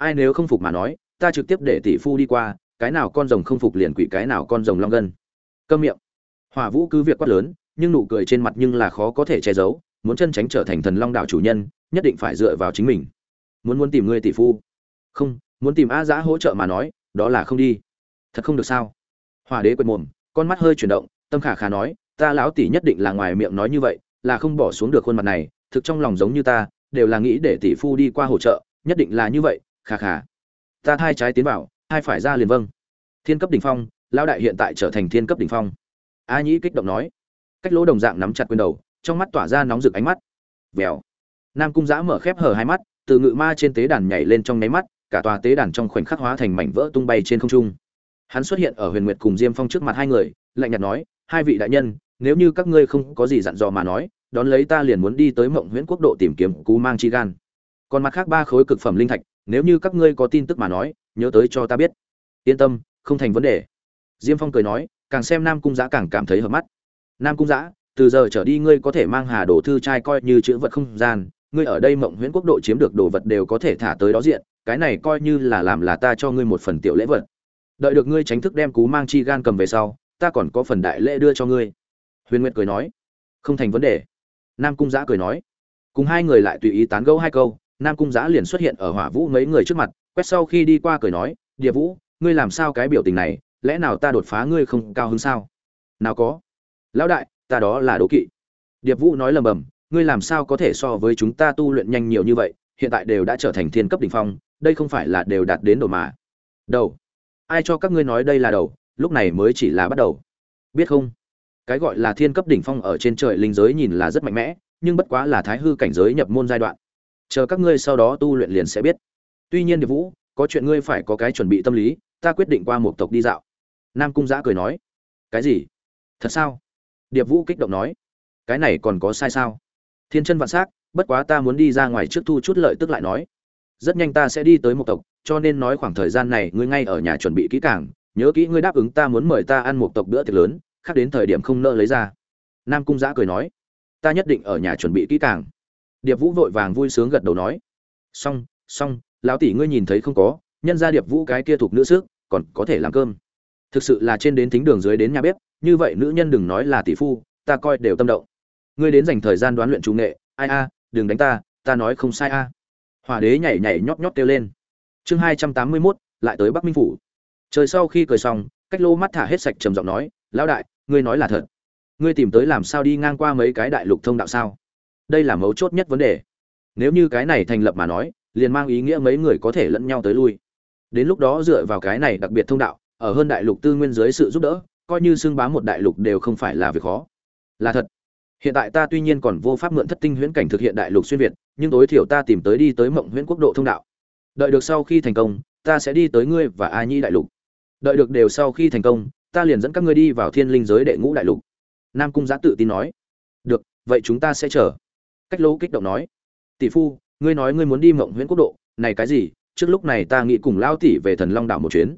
ai nếu không phục mà nói, ta trực tiếp để tỷ phu đi qua, cái nào con rồng không phục liền quỷ cái nào con rồng long gân. Câm miệng. Hỏa vũ cứ việc quát lớn, nhưng nụ cười trên mặt nhưng là khó có thể che giấu, muốn chân tránh trở thành thần long đảo chủ nhân, nhất định phải dựa vào chính mình. Muốn muốn tìm ngươi tỷ phu. Không, muốn tìm a giã hỗ trợ mà nói, đó là không đi. Thật không được sao? Hòa đế quệt mồm, con mắt hơi chuyển động, tâm khả khả nói, ta lão tỷ nhất định là ngoài miệng nói như vậy, là không bỏ xuống được khuôn mặt này, thực trong lòng giống như ta, đều là nghĩ để tỷ phu đi qua hỗ trợ, nhất định là như vậy khà khà ta hai trái tiến vào hai phải ra liền vâng. Thiên cấp đỉnh phong, lão đại hiện tại trở thành thiên cấp đỉnh phong. A nhĩ kích động nói. Cách lỗ đồng dạng nắm chặt quyền đầu, trong mắt tỏa ra nóng rực ánh mắt. Vèo. Nam cung giã mở khép hở hai mắt, từ ngự ma trên tế đàn nhảy lên trong nháy mắt, cả tòa tế đàn trong khoảnh khắc hóa thành mảnh vỡ tung bay trên không trung. Hắn xuất hiện ở huyền nguyệt cùng diêm phong trước mặt hai người, lạnh nhạt nói, hai vị đại nhân, nếu như các ngươi không có gì dặn dò mà nói, đón lấy ta liền muốn đi tới mộng nguyễn quốc độ tìm kiếm cú mang chi gan. Còn mặt khác ba khối cực phẩm linh thạch nếu như các ngươi có tin tức mà nói, nhớ tới cho ta biết. Yên tâm, không thành vấn đề. Diêm phong cười nói, càng xem nam cung giã càng cảm thấy hợp mắt. Nam cung giã từ giờ trở đi ngươi có thể mang hà đồ thư trai coi như chữ vật không gian, ngươi ở đây mộng huyễn quốc độ chiếm được đồ vật đều có thể thả tới đó diện, cái này coi như là làm là ta cho ngươi một phần tiểu lễ vật. Đợi được ngươi tránh thức đem cú mang chi gan cầm về sau, ta còn có phần đại lễ đưa cho ngươi. Huyền nguyệt cười nói. Không thành vấn đề. Nam cung giã cười nói. Cùng hai người lại tùy ý tán gẫu hai câu nam cung giã liền xuất hiện ở hỏa vũ mấy người trước mặt, quét sau khi đi qua cười nói, địa vũ, ngươi làm sao cái biểu tình này, lẽ nào ta đột phá ngươi không cao hơn sao? Nào có. Lão đại, ta đó là đố kỵ. Điệp vũ nói lầm bầm, ngươi làm sao có thể so với chúng ta tu luyện nhanh nhiều như vậy, hiện tại đều đã trở thành thiên cấp đ ỉ n h phong, đây không phải là đều đạt đến đầu mà. Đầu. Ai cho các ngươi nói đây là đầu, lúc này mới chỉ là bắt đầu. Biết không? Cái gọi là thiên cấp đỉnh phong ở trên trời linh giới nhìn là rất mạnh mẽ, nhưng bất quá là thái hư cảnh giới nhập môn giai đoạn chờ các ngươi sau đó tu luyện liền sẽ biết. Tuy nhiên điệp vũ, có chuyện ngươi phải có cái chuẩn bị tâm lý, ta quyết định qua một tộc đi dạo. Nam cung giã cười nói. Cái gì? Thật sao? Điệp vũ kích động nói. Cái này còn có sai sao? Thiên chân vạn s á c bất quá ta muốn đi ra ngoài trước thu chút lợi tức lại nói. Rất nhanh ta sẽ đi tới một tộc, cho nên nói khoảng thời gian này ngươi ngay ở nhà chuẩn bị kỹ càng, nhớ kỹ ngươi đáp ứng ta muốn mời ta ăn một tộc bữa tiệc lớn, khác đến thời điểm không nợ lấy ra. Nam cung giã cười nói. Ta nhất định ở nhà chuẩn bị kỹ càng điệp vũ vội vàng vui sướng gật đầu nói, xong xong, lão tỷ ngươi nhìn thấy không có, nhân ra điệp vũ cái kia thuộc nữ sức còn có thể làm cơm. Thực sự là trên đến thính đường dưới đến nhà bếp, như vậy nữ nhân đừng nói là tỷ phu, ta coi đều tâm động. Ngươi đến dành thời gian đoán luyện trung nghệ, ai a, đừng đánh ta ta nói không sai a. À. hỏa đế nhảy nhảy nhót nhót kêu lên. Chương hai trăm tám mươi mốt, lại tới bắc minh phủ. Trời sau khi cười xong, cách lô mắt thả hết sạch trầm giọng nói, lão đại, ngươi nói là thật. Ngươi tìm tới làm sao đi ngang qua mấy cái đại lục thông đạo sao? Đây là mấu chốt nhất vấn đề. Nếu như cái này thành lập mà nói, liền mang ý nghĩa mấy người có thể lẫn nhau tới lui. Đến lúc đó dựa vào cái này đặc biệt thông đạo, ở hơn đại lục tư nguyên dưới sự giúp đỡ, coi như xưng bá một đại lục đều không phải là việc khó. Là thật. Hiện tại ta tuy nhiên còn vô pháp mượn thất tinh huyễn cảnh thực hiện đại lục xuyên việt, nhưng tối thiểu ta tìm tới đi tới mộng huyễn quốc độ thông đạo. Đợi được sau khi thành công, ta sẽ đi tới ngươi và a nhi đại lục. Đợi được đều sau khi thành công, ta liền dẫn các ngươi đi vào thiên linh giới đệ ngũ đại lục. Nam cung giã tự tin nói. Được, vậy chúng ta sẽ chờ cách lỗ kích động nói, tỷ phu, ngươi nói ngươi muốn đi mộng huyễn quốc độ, này cái gì? Trước lúc này ta nghĩ cùng lao tỷ về thần long đảo một chuyến.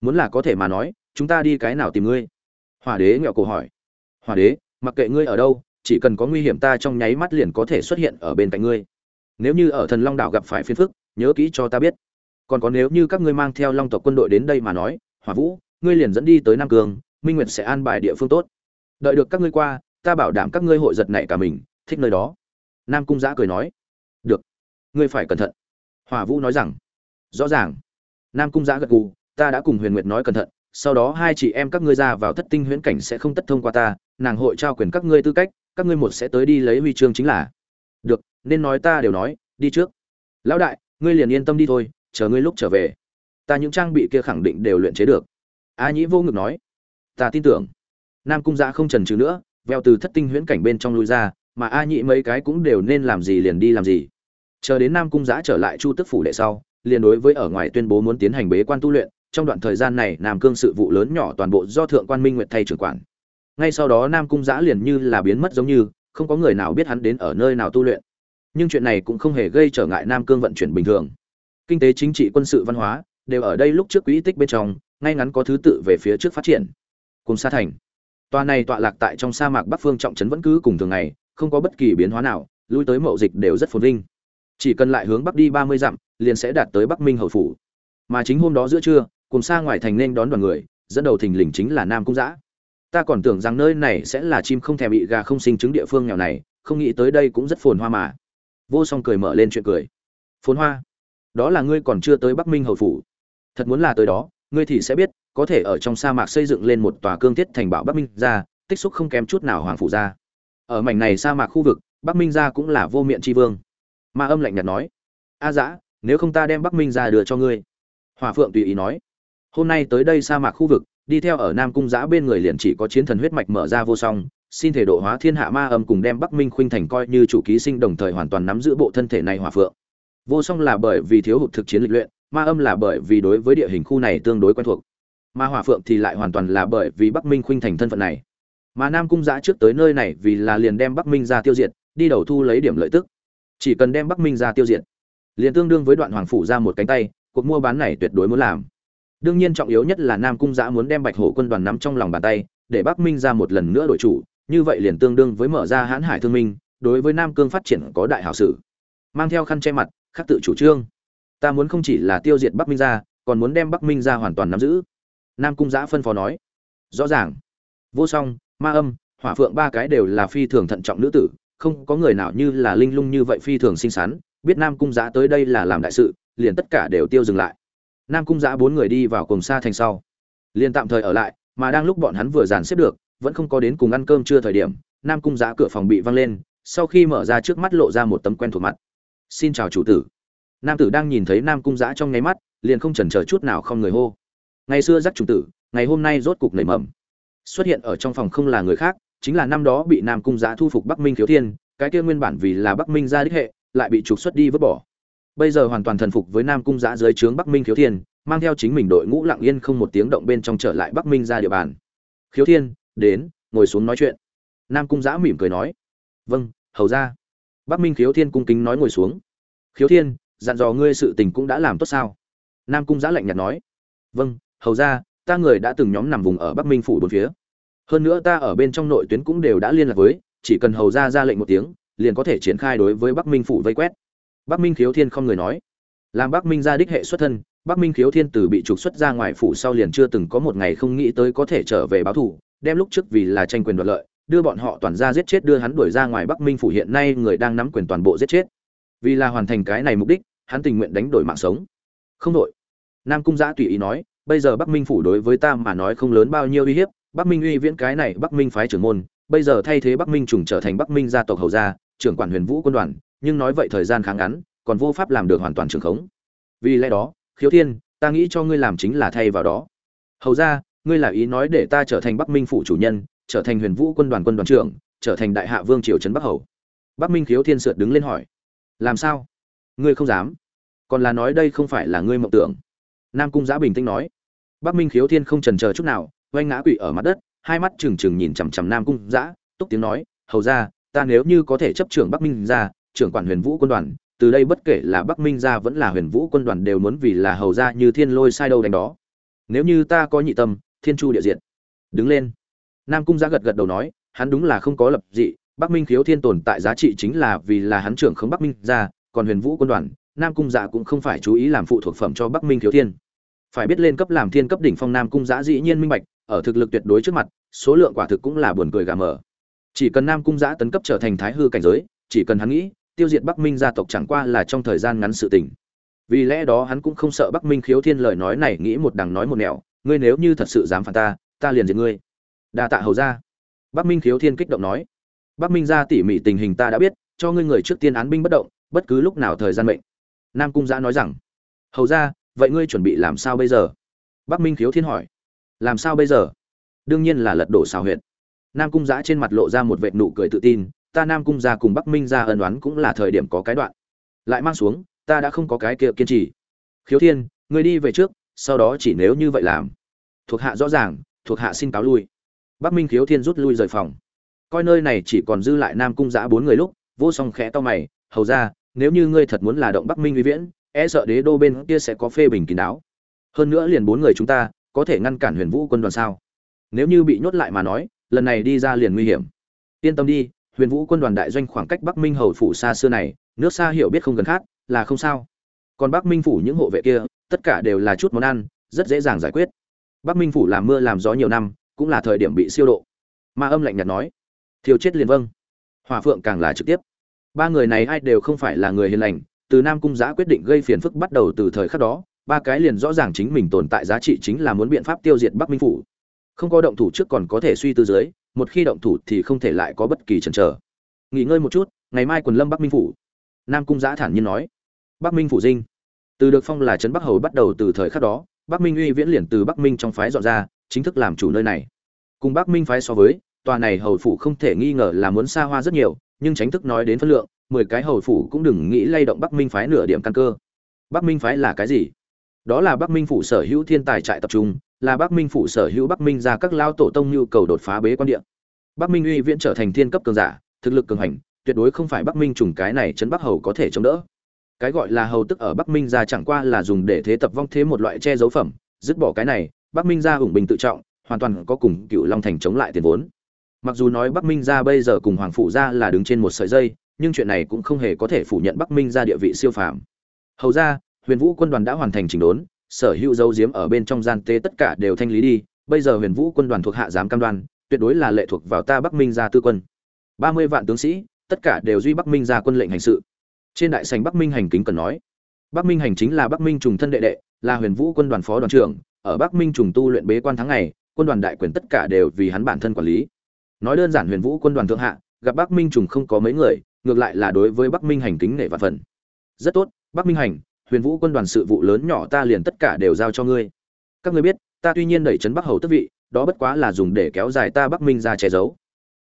Muốn là có thể mà nói, chúng ta đi cái nào tìm ngươi? Hỏa đế nghẹo cổ hỏi, hỏa đế, mặc kệ ngươi ở đâu, chỉ cần có nguy hiểm ta trong nháy mắt liền có thể xuất hiện ở bên cạnh ngươi. Nếu như ở thần long đảo gặp phải phiền phức, nhớ kỹ cho ta biết. Còn có nếu như các ngươi mang theo long tộc quân đội đến đây mà nói, hỏa vũ, ngươi liền dẫn đi tới nam cường, minh nguyệt sẽ an bài địa phương tốt. Đợi được các ngươi qua, ta bảo đảm các ngươi hội giật nảy cả mình, thích nơi đó nam cung giã cười nói, được, ngươi phải cẩn thận. Hòa vũ nói rằng, rõ ràng. Nam cung giã gật gù, ta đã cùng huyền nguyệt nói cẩn thận, sau đó hai chị em các ngươi ra vào thất tinh huyễn cảnh sẽ không tất thông qua ta, nàng hội trao quyền các ngươi tư cách, các ngươi một sẽ tới đi lấy huy chương chính là. Được, nên nói ta đều nói, đi trước. Lão đại, ngươi liền yên tâm đi thôi, chờ ngươi lúc trở về. Ta những trang bị kia khẳng định đều luyện chế được. A nhĩ vô ngực nói, ta tin tưởng. Nam cung giã không trần trừ nữa, veo từ thất tinh huyễn cảnh bên trong lui ra mà a nhị mấy cái cũng đều nên làm gì liền đi làm gì. Chờ đến nam cung giã trở lại chu tức phủ đệ sau, liền đối với ở ngoài tuyên bố muốn tiến hành bế quan tu luyện, trong đoạn thời gian này nam cương sự vụ lớn nhỏ toàn bộ do thượng quan minh nguyệt thay trưởng quản. Ngay sau đó nam cung giã liền như là biến mất giống như, không có người nào biết hắn đến ở nơi nào tu luyện. Nhưng chuyện này cũng không hề gây trở ngại nam cương vận chuyển bình thường. Kinh tế chính trị quân sự văn hóa đều ở đây lúc trước quỹ tích bên trong, ngay ngắn có thứ tự về phía trước phát triển. Cùng sa thành. Tòa này tọa lạc tại trong sa mạc bắc phương trọng trấn vẫn cứ cùng thường ngày không có bất kỳ biến hóa nào, lui tới mậu dịch đều rất phồn vinh. Chỉ cần lại hướng bắc đi ba mươi dặm, liền sẽ đạt tới bắc minh hầu phủ. Mà chính hôm đó giữa trưa, cùng xa ngoài thành nên đón đoàn người, dẫn đầu thình lình chính là nam cung giã ta còn tưởng rằng nơi này sẽ là chim không thèm bị gà không sinh trứng địa phương nghèo này, không nghĩ tới đây cũng rất phồn hoa mà. Vô song cười mở lên chuyện cười. Phồn hoa? Đó là ngươi còn chưa tới bắc minh hầu phủ. Thật muốn là tới đó, ngươi thì sẽ biết, có thể ở trong sa mạc xây dựng lên một tòa cương thiết thành bảo bắc minh ra, tích xúc không kém chút nào hoàng phủ ra ở mảnh này sa mạc khu vực, bắc minh gia cũng là vô miệng tri vương. Ma âm lạnh nhạt nói, a dã, nếu không ta đem bắc minh ra đưa cho ngươi. Hòa phượng tùy ý nói, hôm nay tới đây sa mạc khu vực, đi theo ở nam cung giã bên người liền chỉ có chiến thần huyết mạch mở ra vô song, xin thể độ hóa thiên hạ ma âm cùng đem bắc minh khuynh thành coi như chủ ký sinh đồng thời hoàn toàn nắm giữ bộ thân thể này hòa phượng. Vô song là bởi vì thiếu hụt thực chiến lịch luyện, ma âm là bởi vì đối với địa hình khu này tương đối quen thuộc. Ma Hòa phượng thì lại hoàn toàn là bởi vì bắc minh khuynh thành thân phận này mà nam cung giã trước tới nơi này vì là liền đem bắc minh ra tiêu diệt, đi đầu thu lấy điểm lợi tức. Chỉ cần đem bắc minh ra tiêu diệt, liền tương đương với đoạn hoàng phủ ra một cánh tay, cuộc mua bán này tuyệt đối muốn làm. Đương nhiên trọng yếu nhất là nam cung giã muốn đem bạch hổ quân đoàn nắm trong lòng bàn tay, để bắc minh ra một lần nữa đổi chủ, như vậy liền tương đương với mở ra hãn hải thương minh, đối với nam cương phát triển có đại hảo sử mang theo khăn che mặt, khắc tự chủ trương. Ta muốn không chỉ là tiêu diệt bắc minh ra, còn muốn đem bắc minh ra hoàn toàn nắm giữ. Nam cung giã phân phó nói. Rõ ràng. Vô song ma âm, hỏa phượng ba cái đều là phi thường thận trọng nữ tử, không có người nào như là linh lung như vậy phi thường xinh xắn. Biết nam cung giã tới đây là làm đại sự, liền tất cả đều tiêu dừng lại. Nam cung giã bốn người đi vào cùng xa thành sau. Liền tạm thời ở lại, mà đang lúc bọn hắn vừa dàn xếp được, vẫn không có đến cùng ăn cơm chưa thời điểm, nam cung giã cửa phòng bị văng lên, sau khi mở ra trước mắt lộ ra một tấm quen thuộc mặt. Xin chào chủ tử. Nam tử đang nhìn thấy nam cung giã trong nháy mắt, liền không chần chờ chút nào không người hô. Ngày xưa giác chủ tử, ngày hôm nay rốt cục nảy mầm xuất hiện ở trong phòng không là người khác, chính là năm đó bị nam cung Giá thu phục bắc minh khiếu thiên, cái kia nguyên bản vì là bắc minh ra đích hệ, lại bị trục xuất đi vứt bỏ. Bây giờ hoàn toàn thần phục với nam cung giã dưới trướng bắc minh khiếu thiên, mang theo chính mình đội ngũ lặng yên không một tiếng động bên trong trở lại bắc minh ra địa bàn. Khiếu thiên, đến, ngồi xuống nói chuyện. Nam cung giã mỉm cười nói. Vâng hầu ra. Bắc minh khiếu thiên cung kính nói ngồi xuống. Khiếu thiên, dặn dò ngươi sự tình cũng đã làm tốt sao? Nam cung giã lạnh nhạt nói. Vâng hầu ra ta người đã từng nhóm nằm vùng ở bắc minh phủ bốn phía. Hơn nữa ta ở bên trong nội tuyến cũng đều đã liên lạc với, chỉ cần hầu ra ra lệnh một tiếng, liền có thể triển khai đối với bắc minh phủ vây quét. Bắc minh khiếu thiên không người nói. Làm bắc minh ra đích hệ xuất thân, bắc minh khiếu thiên từ bị trục xuất ra ngoài phủ sau liền chưa từng có một ngày không nghĩ tới có thể trở về báo thù, đem lúc trước vì là tranh quyền đoạt lợi, đưa bọn họ toàn ra giết chết đưa hắn đuổi ra ngoài bắc minh phủ hiện nay người đang nắm quyền toàn bộ giết chết. Vì là hoàn thành cái này mục đích, hắn tình nguyện đánh đổi mạng sống. Không đội nam cung giã tùy ý nói bây giờ bắc minh phủ đối với ta mà nói không lớn bao nhiêu uy hiếp, bắc minh uy viễn cái này bắc minh phái trưởng môn, bây giờ thay thế bắc minh trùng trở thành bắc minh gia tộc hầu gia, trưởng quản huyền vũ quân đoàn, nhưng nói vậy thời gian kháng ngắn, còn vô pháp làm được hoàn toàn trường khống. Vì lẽ đó, khiếu thiên, ta nghĩ cho ngươi làm chính là thay vào đó. Hầu ra ngươi là ý nói để ta trở thành bắc minh phủ chủ nhân, trở thành huyền vũ quân đoàn quân đoàn trưởng, trở thành đại hạ vương triều trấn bắc hầu. Bắc minh khiếu thiên sượt đứng lên hỏi. Làm sao? Ngươi không dám. Còn là nói đây không phải là ngươi mộng tưởng nam cung giã bình tĩnh nói. Bắc minh khiếu thiên không trần chờ chút nào, oanh ngã quỵ ở mặt đất, hai mắt trừng trừng nhìn chằm chằm nam cung giã, túc tiếng nói, hầu ra ta nếu như có thể chấp trưởng bắc minh ra trưởng quản huyền vũ quân đoàn, từ đây bất kể là bắc minh ra vẫn là huyền vũ quân đoàn đều muốn vì là hầu ra như thiên lôi sai đâu đánh đó. Nếu như ta có nhị tâm, thiên chu địa diện đứng lên. Nam cung giã gật gật đầu nói, hắn đúng là không có lập dị, bắc minh khiếu thiên tồn tại giá trị chính là vì là hắn trưởng không bắc minh ra còn huyền vũ quân đoàn nam cung dạ cũng không phải chú ý làm phụ thuộc phẩm cho bắc minh thiếu thiên. Phải biết lên cấp làm thiên cấp đỉnh phong nam cung dạ dĩ nhiên minh bạch, ở thực lực tuyệt đối trước mặt, số lượng quả thực cũng là buồn cười gà mờ. Chỉ cần nam cung dạ tấn cấp trở thành thái hư cảnh giới, chỉ cần hắn nghĩ, tiêu diệt bắc minh gia tộc chẳng qua là trong thời gian ngắn sự tình. Vì lẽ đó hắn cũng không sợ bắc minh khiếu thiên lời nói này nghĩ một đằng nói một nẻo, ngươi nếu như thật sự dám phản ta ta liền diệt ngươi. Đa tạ hầu ra bắc minh khiếu thiên kích động nói, bắc minh ra tỉ mỉ tình hình ta đã biết, cho ngươi người trước tiên án binh bất động, bất cứ lúc nào thời gian mệnh nam cung giã nói rằng, hầu ra vậy ngươi chuẩn bị làm sao bây giờ? Bắc minh khiếu thiên hỏi, làm sao bây giờ? Đương nhiên là lật đổ xào huyệt. Nam cung giã trên mặt lộ ra một vệt nụ cười tự tin, ta nam cung ra cùng bắc minh ra ân đoán cũng là thời điểm có cái đoạn. Lại mang xuống, ta đã không có cái kia kiên trì. Khiếu thiên, ngươi đi về trước, sau đó chỉ nếu như vậy làm. Thuộc hạ rõ ràng, thuộc hạ xin cáo lui. Bắc minh khiếu thiên rút lui rời phòng. Coi nơi này chỉ còn dư lại nam cung giã bốn người lúc, vô song khẽ to mày, hầu ra nếu như ngươi thật muốn là động bắc minh uy viễn e sợ đế đô bên kia sẽ có phê bình kín đáo. Hơn nữa liền bốn người chúng ta, có thể ngăn cản huyền vũ quân đoàn sao? Nếu như bị nhốt lại mà nói, lần này đi ra liền nguy hiểm. Yên tâm đi, huyền vũ quân đoàn đại doanh khoảng cách bắc minh hầu phủ xa xưa này, nước xa hiểu biết không gần khát là không sao. Còn bắc minh phủ những hộ vệ kia, tất cả đều là chút món ăn, rất dễ dàng giải quyết. Bắc minh phủ làm mưa làm gió nhiều năm, cũng là thời điểm bị siêu độ. Ma âm lạnh nhạt nói. Thiêu chết liền vâng. Hỏa phượng càng là trực tiếp ba người này ai đều không phải là người hiền lành, từ nam cung giã quyết định gây phiền phức bắt đầu từ thời khắc đó, ba cái liền rõ ràng chính mình tồn tại giá trị chính là muốn biện pháp tiêu diệt bắc minh phủ. Không có động thủ trước còn có thể suy tư dưới, một khi động thủ thì không thể lại có bất kỳ chần chờ. Nghỉ ngơi một chút, ngày mai quần lâm bắc minh phủ. Nam cung giã thản nhiên nói. Bắc minh phủ dinh. Từ được phong là trấn bắc hầu bắt đầu từ thời khắc đó, bắc minh uy viễn liền từ bắc minh trong phái dọn ra, chính thức làm chủ nơi này. Cùng bắc minh phái so với, tòa này hầu phủ không thể nghi ngờ là muốn xa hoa rất nhiều nhưng tránh thức nói đến phân lượng, mười cái hầu phủ cũng đừng nghĩ lay động bắc minh phái nửa điểm căn cơ. Bắc minh phái là cái gì? Đó là bắc minh phủ sở hữu thiên tài trại tập trung, là bắc minh phủ sở hữu bắc minh ra các lao tổ tông nhu cầu đột phá bế quan điện bắc minh uy viễn trở thành thiên cấp cường giả, thực lực cường hành, tuyệt đối không phải bắc minh trùng cái này chấn bắc hầu có thể chống đỡ. Cái gọi là hầu tức ở bắc minh ra chẳng qua là dùng để thế tập vong thế một loại che dấu phẩm, dứt bỏ cái này, bắc minh ra ủng bình tự trọng, hoàn toàn có cùng cựu long thành chống lại tiền vốn mặc dù nói bắc minh gia bây giờ cùng hoàng phụ gia là đứng trên một sợi dây, nhưng chuyện này cũng không hề có thể phủ nhận bắc minh gia địa vị siêu phàm. Hầu ra, huyền vũ quân đoàn đã hoàn thành chỉnh đốn, sở hữu dấu diếm ở bên trong gian tế tất cả đều thanh lý đi, bây giờ huyền vũ quân đoàn thuộc hạ giám cam đoan, tuyệt đối là lệ thuộc vào ta bắc minh gia tư quân. Ba mươi vạn tướng sĩ, tất cả đều duy bắc minh ra quân lệnh hành sự. Trên đại sành bắc minh hành kính cần nói, bắc minh hành chính là bắc minh trùng thân đệ đệ, là huyền vũ quân đoàn phó đoàn trưởng, ở bắc minh trùng tu luyện bế quan tháng ngày, quân đoàn đại quyền tất cả đều vì hắn bản thân quản lý nói đơn giản huyền vũ quân đoàn thượng hạ, gặp bắc minh trùng không có mấy người, ngược lại là đối với bắc minh hành kính nể và phần. Rất tốt, bắc minh hành, huyền vũ quân đoàn sự vụ lớn nhỏ ta liền tất cả đều giao cho ngươi. Các ngươi biết, ta tuy nhiên đẩy trấn bắc hầu tức vị, đó bất quá là dùng để kéo dài ta bắc minh ra che giấu.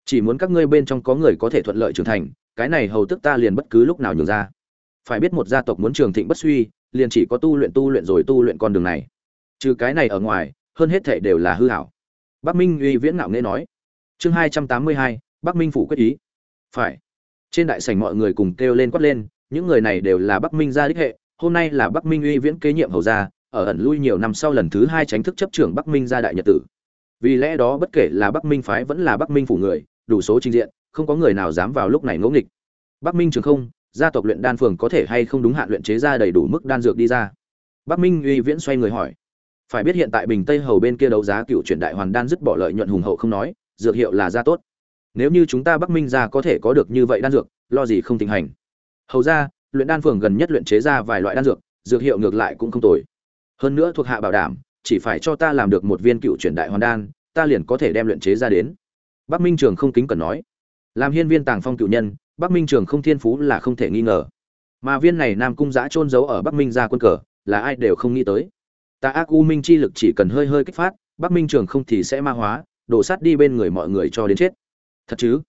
Chỉ muốn các ngươi bên trong có người có thể thuận lợi trưởng thành, cái này hầu tức ta liền bất cứ lúc nào nhường ra. Phải biết một gia tộc muốn trường thịnh bất suy, liền chỉ có tu luyện tu luyện rồi tu luyện con đường này. Trừ cái này ở ngoài, hơn hết thể đều là hư hảo. Bắc minh uy viễn ngạo nghễ nói chương hai trăm tám mươi hai, bắc minh phủ quyết ý. Phải. Trên đại sảnh mọi người cùng kêu lên quát lên, những người này đều là bắc minh gia đích hệ, hôm nay là bắc minh uy viễn kế nhiệm hầu gia, ở ẩn lui nhiều năm sau lần thứ hai tránh thức chấp trưởng bắc minh gia đại nhật tử. Vì lẽ đó bất kể là bắc minh phái vẫn là bắc minh phủ người, đủ số trình diện, không có người nào dám vào lúc này ngỗ nghịch. Bắc minh trường không, gia tộc luyện đan phường có thể hay không đúng hạn luyện chế ra đầy đủ mức đan dược đi ra? Bắc minh uy viễn xoay người hỏi. Phải biết hiện tại bình tây hầu bên kia đấu giá cựu truyền đại hoàn đan dứt bỏ lợi nhuận hùng hậu không nói dược hiệu là gia tốt. Nếu như chúng ta bắc minh ra có thể có được như vậy đan dược, lo gì không tình hành. Hầu ra, luyện đan phường gần nhất luyện chế ra vài loại đan dược dược hiệu ngược lại cũng không tồi. Hơn nữa thuộc hạ bảo đảm, chỉ phải cho ta làm được một viên cựu chuyển đại hoàn đan, ta liền có thể đem luyện chế ra đến. Bắc minh trường không kính cần nói. Làm hiên viên tàng phong cựu nhân, bắc minh trường không thiên phú là không thể nghi ngờ. Mà viên này nam cung giã trôn giấu ở bắc minh ra quân cờ, là ai đều không nghĩ tới. Ta ác u minh chi lực chỉ cần hơi hơi kích phát, bắc minh trường không thì sẽ ma hóa đổ sát đi bên người mọi người cho đến chết. Thật chứ?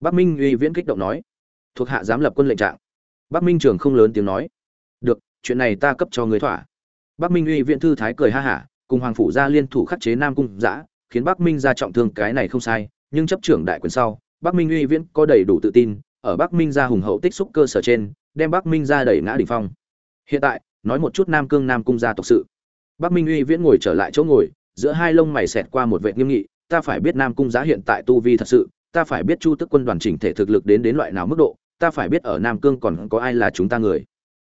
Bắc minh uy viễn kích động nói. Thuộc hạ dám lập quân lệnh trạng. Bắc minh trường không lớn tiếng nói. Được, chuyện này ta cấp cho người thỏa. Bắc minh uy viễn thư thái cười ha hả, cùng hoàng phủ gia liên thủ khắc chế nam cung giã khiến bắc minh ra trọng thương cái này không sai, nhưng chấp trưởng đại quyền sau, bắc minh uy viễn có đầy đủ tự tin, ở bắc minh ra hùng hậu tích xúc cơ sở trên, đem bắc minh ra đẩy ngã đỉnh phong. Hiện tại, nói một chút nam cương nam cung gia tộc sự. Bắc minh uy viễn ngồi trở lại chỗ ngồi, giữa hai lông mày xẹt qua một vệ nghiêm nghị ta phải biết nam cung giá hiện tại tu vi thật sự, ta phải biết chu tức quân đoàn chỉnh thể thực lực đến đến loại nào mức độ, ta phải biết ở nam cương còn có ai là chúng ta người.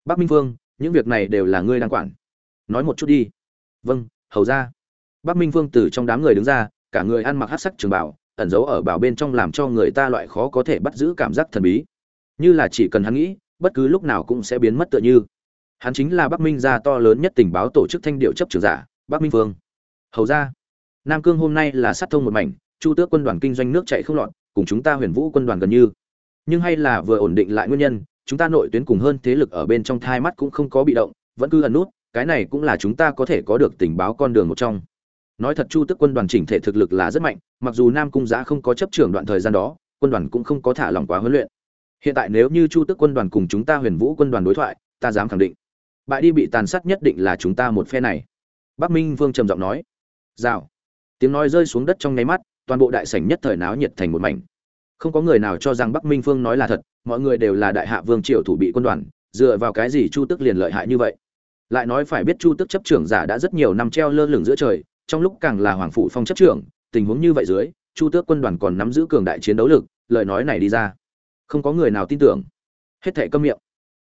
Bắc minh vương, những việc này đều là ngươi đang quản. Nói một chút đi. Vâng hầu gia. bắc minh vương từ trong đám người đứng ra, cả người ăn mặc hắc sắc trường bảo ẩn giấu ở bảo bên trong làm cho người ta loại khó có thể bắt giữ cảm giác thần bí. Như là chỉ cần hắn nghĩ, bất cứ lúc nào cũng sẽ biến mất tựa như. Hắn chính là bắc minh gia to lớn nhất tình báo tổ chức thanh điệu chấp trưởng giả, bắc minh vương. Hầu gia nam cương hôm nay là sát thông một mảnh, chu tước quân đoàn kinh doanh nước chạy không lọt, cùng chúng ta huyền vũ quân đoàn gần như. Nhưng hay là vừa ổn định lại nguyên nhân, chúng ta nội tuyến cùng hơn thế lực ở bên trong thai mắt cũng không có bị động, vẫn cứ ẩn nút, cái này cũng là chúng ta có thể có được tình báo con đường một trong. Nói thật chu tước quân đoàn chỉnh thể thực lực là rất mạnh, mặc dù nam cung giã không có chấp trưởng đoạn thời gian đó, quân đoàn cũng không có thả lỏng quá huấn luyện. Hiện tại nếu như chu tước quân đoàn cùng chúng ta huyền vũ quân đoàn đối thoại, ta dám khẳng định, bại đi bị tàn sát nhất định là chúng ta một phe này. Bắc minh vương trầm giọng nói, rào tiếng nói rơi xuống đất trong nháy mắt, toàn bộ đại sảnh nhất thời náo nhiệt thành một mảnh. Không có người nào cho rằng bắc minh phương nói là thật, mọi người đều là đại hạ vương triều thủ bị quân đoàn, dựa vào cái gì chu tức liền lợi hại như vậy? Lại nói phải biết chu tức chấp trưởng giả đã rất nhiều năm treo lơ lửng giữa trời, trong lúc càng là hoàng phụ phong chấp trưởng, tình huống như vậy dưới, chu tước quân đoàn còn nắm giữ cường đại chiến đấu lực, lời nói này đi ra. Không có người nào tin tưởng. Hết thệ câm miệng.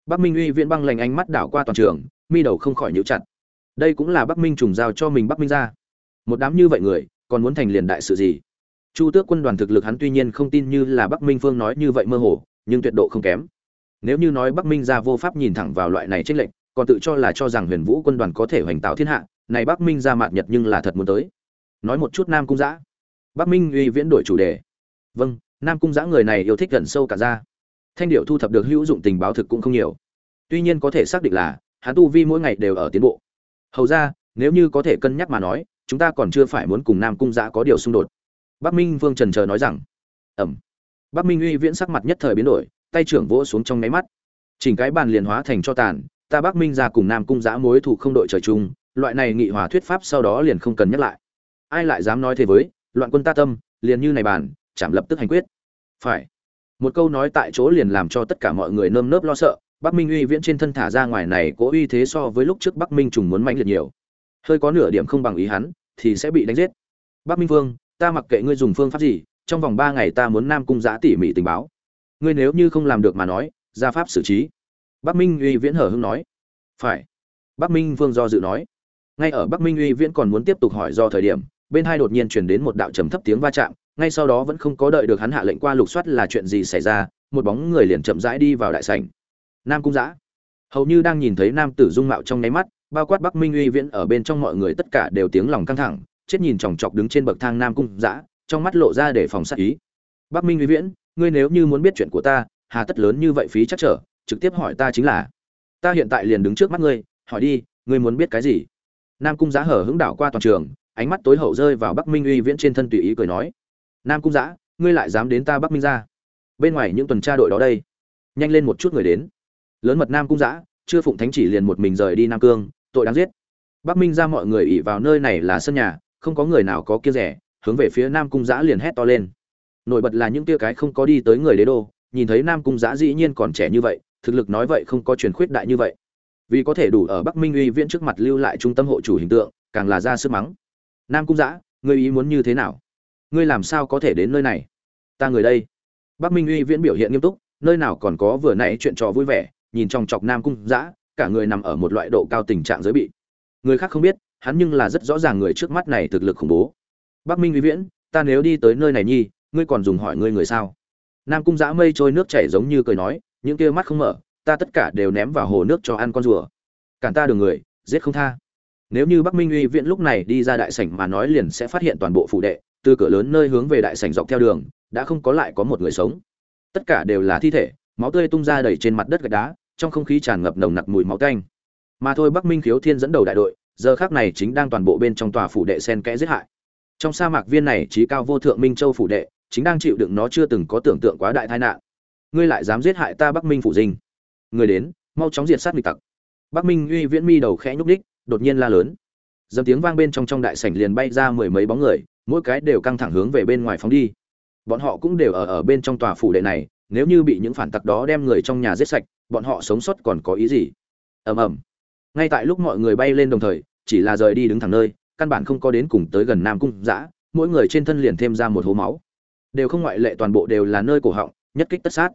Bắc minh uy viễn băng lành ánh mắt đảo qua toàn trường, mi đầu không khỏi nhíu chặt. Đây cũng là bắc minh trùng giao cho mình bắc minh ra một đám như vậy người, còn muốn thành liền đại sự gì? Chu tước quân đoàn thực lực hắn tuy nhiên không tin như là bắc minh phương nói như vậy mơ hồ, nhưng tuyệt độ không kém. Nếu như nói bắc minh ra vô pháp nhìn thẳng vào loại này tranh lệch, còn tự cho là cho rằng huyền vũ quân đoàn có thể hoành tạo thiên hạ, này bắc minh ra mạt nhật nhưng là thật muốn tới. Nói một chút nam cung giã. Bắc minh uy viễn đổi chủ đề. Vâng nam cung giã người này yêu thích gần sâu cả ra thanh điệu thu thập được hữu dụng tình báo thực cũng không nhiều. Tuy nhiên có thể xác định là, hắn tu vi mỗi ngày đều ở tiến bộ. Hầu ra, nếu như có thể cân nhắc mà nói chúng ta còn chưa phải muốn cùng nam cung giã có điều xung đột. Bắc minh vương trần chờ nói rằng, ẩm. Bắc minh uy viễn sắc mặt nhất thời biến đổi, tay trưởng vỗ xuống trong nháy mắt. Chỉnh cái bàn liền hóa thành cho tàn, ta bắc minh ra cùng nam cung giã mối thủ không đội trời chung, loại này nghị hòa thuyết pháp sau đó liền không cần nhắc lại. Ai lại dám nói thế với, loạn quân ta tâm, liền như này bàn, chạm lập tức hành quyết. Phải. Một câu nói tại chỗ liền làm cho tất cả mọi người nơm nớp lo sợ, bắc minh uy viễn trên thân thả ra ngoài này cố uy thế so với lúc trước bắc minh trùng muốn mạnh liệt nhiều hơi có nửa điểm không bằng ý hắn, thì sẽ bị đánh giết. Bắc minh vương, ta mặc kệ ngươi dùng phương pháp gì, trong vòng ba ngày ta muốn nam cung giã tỉ mỉ tình báo. Ngươi nếu như không làm được mà nói, ra pháp xử trí. Bắc minh uy viễn hở hưng nói. Phải. Bắc minh vương do dự nói. Ngay ở bắc minh uy viễn còn muốn tiếp tục hỏi do thời điểm, bên hai đột nhiên truyền đến một đạo trầm thấp tiếng va chạm, ngay sau đó vẫn không có đợi được hắn hạ lệnh qua lục soát là chuyện gì xảy ra, một bóng người liền chậm rãi đi vào đại sảnh. Nam cung giã. Hầu như đang nhìn thấy nam tử dung mạo trong nháy mắt bao quát bắc minh uy viễn ở bên trong mọi người tất cả đều tiếng lòng căng thẳng, chết nhìn chòng chọc đứng trên bậc thang nam cung giã trong mắt lộ ra để phòng sát ý. Bắc minh uy viễn, ngươi nếu như muốn biết chuyện của ta, hà tất lớn như vậy phí chắc trở, trực tiếp hỏi ta chính là. Ta hiện tại liền đứng trước mắt ngươi, hỏi đi, ngươi muốn biết cái gì? Nam cung giã hở hứng đảo qua toàn trường, ánh mắt tối hậu rơi vào bắc minh uy viễn trên thân tùy ý cười nói. Nam cung giã ngươi lại dám đến ta bắc minh ra? Bên ngoài những tuần tra đội đó đây, nhanh lên một chút người đến. Lớn mật nam cung giã chưa phụng thánh chỉ liền một mình rời đi nam cương tội đáng giết. Bắc minh ra mọi người ỉ vào nơi này là sân nhà, không có người nào có kia rẻ, hướng về phía nam cung giã liền hét to lên. Nổi bật là những tia cái không có đi tới người đế đô, nhìn thấy nam cung giã dĩ nhiên còn trẻ như vậy, thực lực nói vậy không có truyền khuyết đại như vậy. Vì có thể đủ ở bắc minh uy viễn trước mặt lưu lại trung tâm hộ chủ hình tượng, càng là ra sức mắng. Nam cung giã, ngươi ý muốn như thế nào? Ngươi làm sao có thể đến nơi này? Ta người đây. Bắc minh uy viễn biểu hiện nghiêm túc, nơi nào còn có vừa nãy chuyện trò vui vẻ, nhìn trong chọc nam cung giã cả người nằm ở một loại độ cao tình trạng giới bị. Người khác không biết, hắn nhưng là rất rõ ràng người trước mắt này thực lực khủng bố. Bắc minh uy viễn, ta nếu đi tới nơi này nhi, ngươi còn dùng hỏi ngươi người sao? Nam cung giã mây trôi nước chảy giống như cười nói, những kia mắt không mở, ta tất cả đều ném vào hồ nước cho ăn con rùa. Cản ta đường người, giết không tha. Nếu như bắc minh uy viễn lúc này đi ra đại sảnh mà nói liền sẽ phát hiện toàn bộ phủ đệ, từ cửa lớn nơi hướng về đại sảnh dọc theo đường, đã không có lại có một người sống. Tất cả đều là thi thể, máu tươi tung ra đầy trên mặt đất gạch đá trong không khí tràn ngập nồng nặc mùi máu tanh. Mà thôi bắc minh khiếu thiên dẫn đầu đại đội, giờ khác này chính đang toàn bộ bên trong tòa phủ đệ sen kẽ giết hại. Trong sa mạc viên này trí cao vô thượng minh châu phủ đệ, chính đang chịu đựng nó chưa từng có tưởng tượng quá đại tai nạn. Ngươi lại dám giết hại ta bắc minh phủ dinh. Người đến, mau chóng diệt sát nghịch tặc. Bắc minh uy viễn mi đầu khẽ nhúc đích đột nhiên la lớn. Dầm tiếng vang bên trong trong đại sảnh liền bay ra mười mấy bóng người, mỗi cái đều căng thẳng hướng về bên ngoài phóng đi. Bọn họ cũng đều ở ở bên trong tòa phủ đệ này, nếu như bị những phản tặc đó đem người trong nhà giết sạch bọn họ sống sót còn có ý gì? Ầm ầm. Ngay tại lúc mọi người bay lên đồng thời, chỉ là rời đi đứng thẳng nơi, căn bản không có đến cùng tới gần nam cung giã mỗi người trên thân liền thêm ra một hố máu. Đều không ngoại lệ toàn bộ đều là nơi cổ họng, nhất kích tất sát.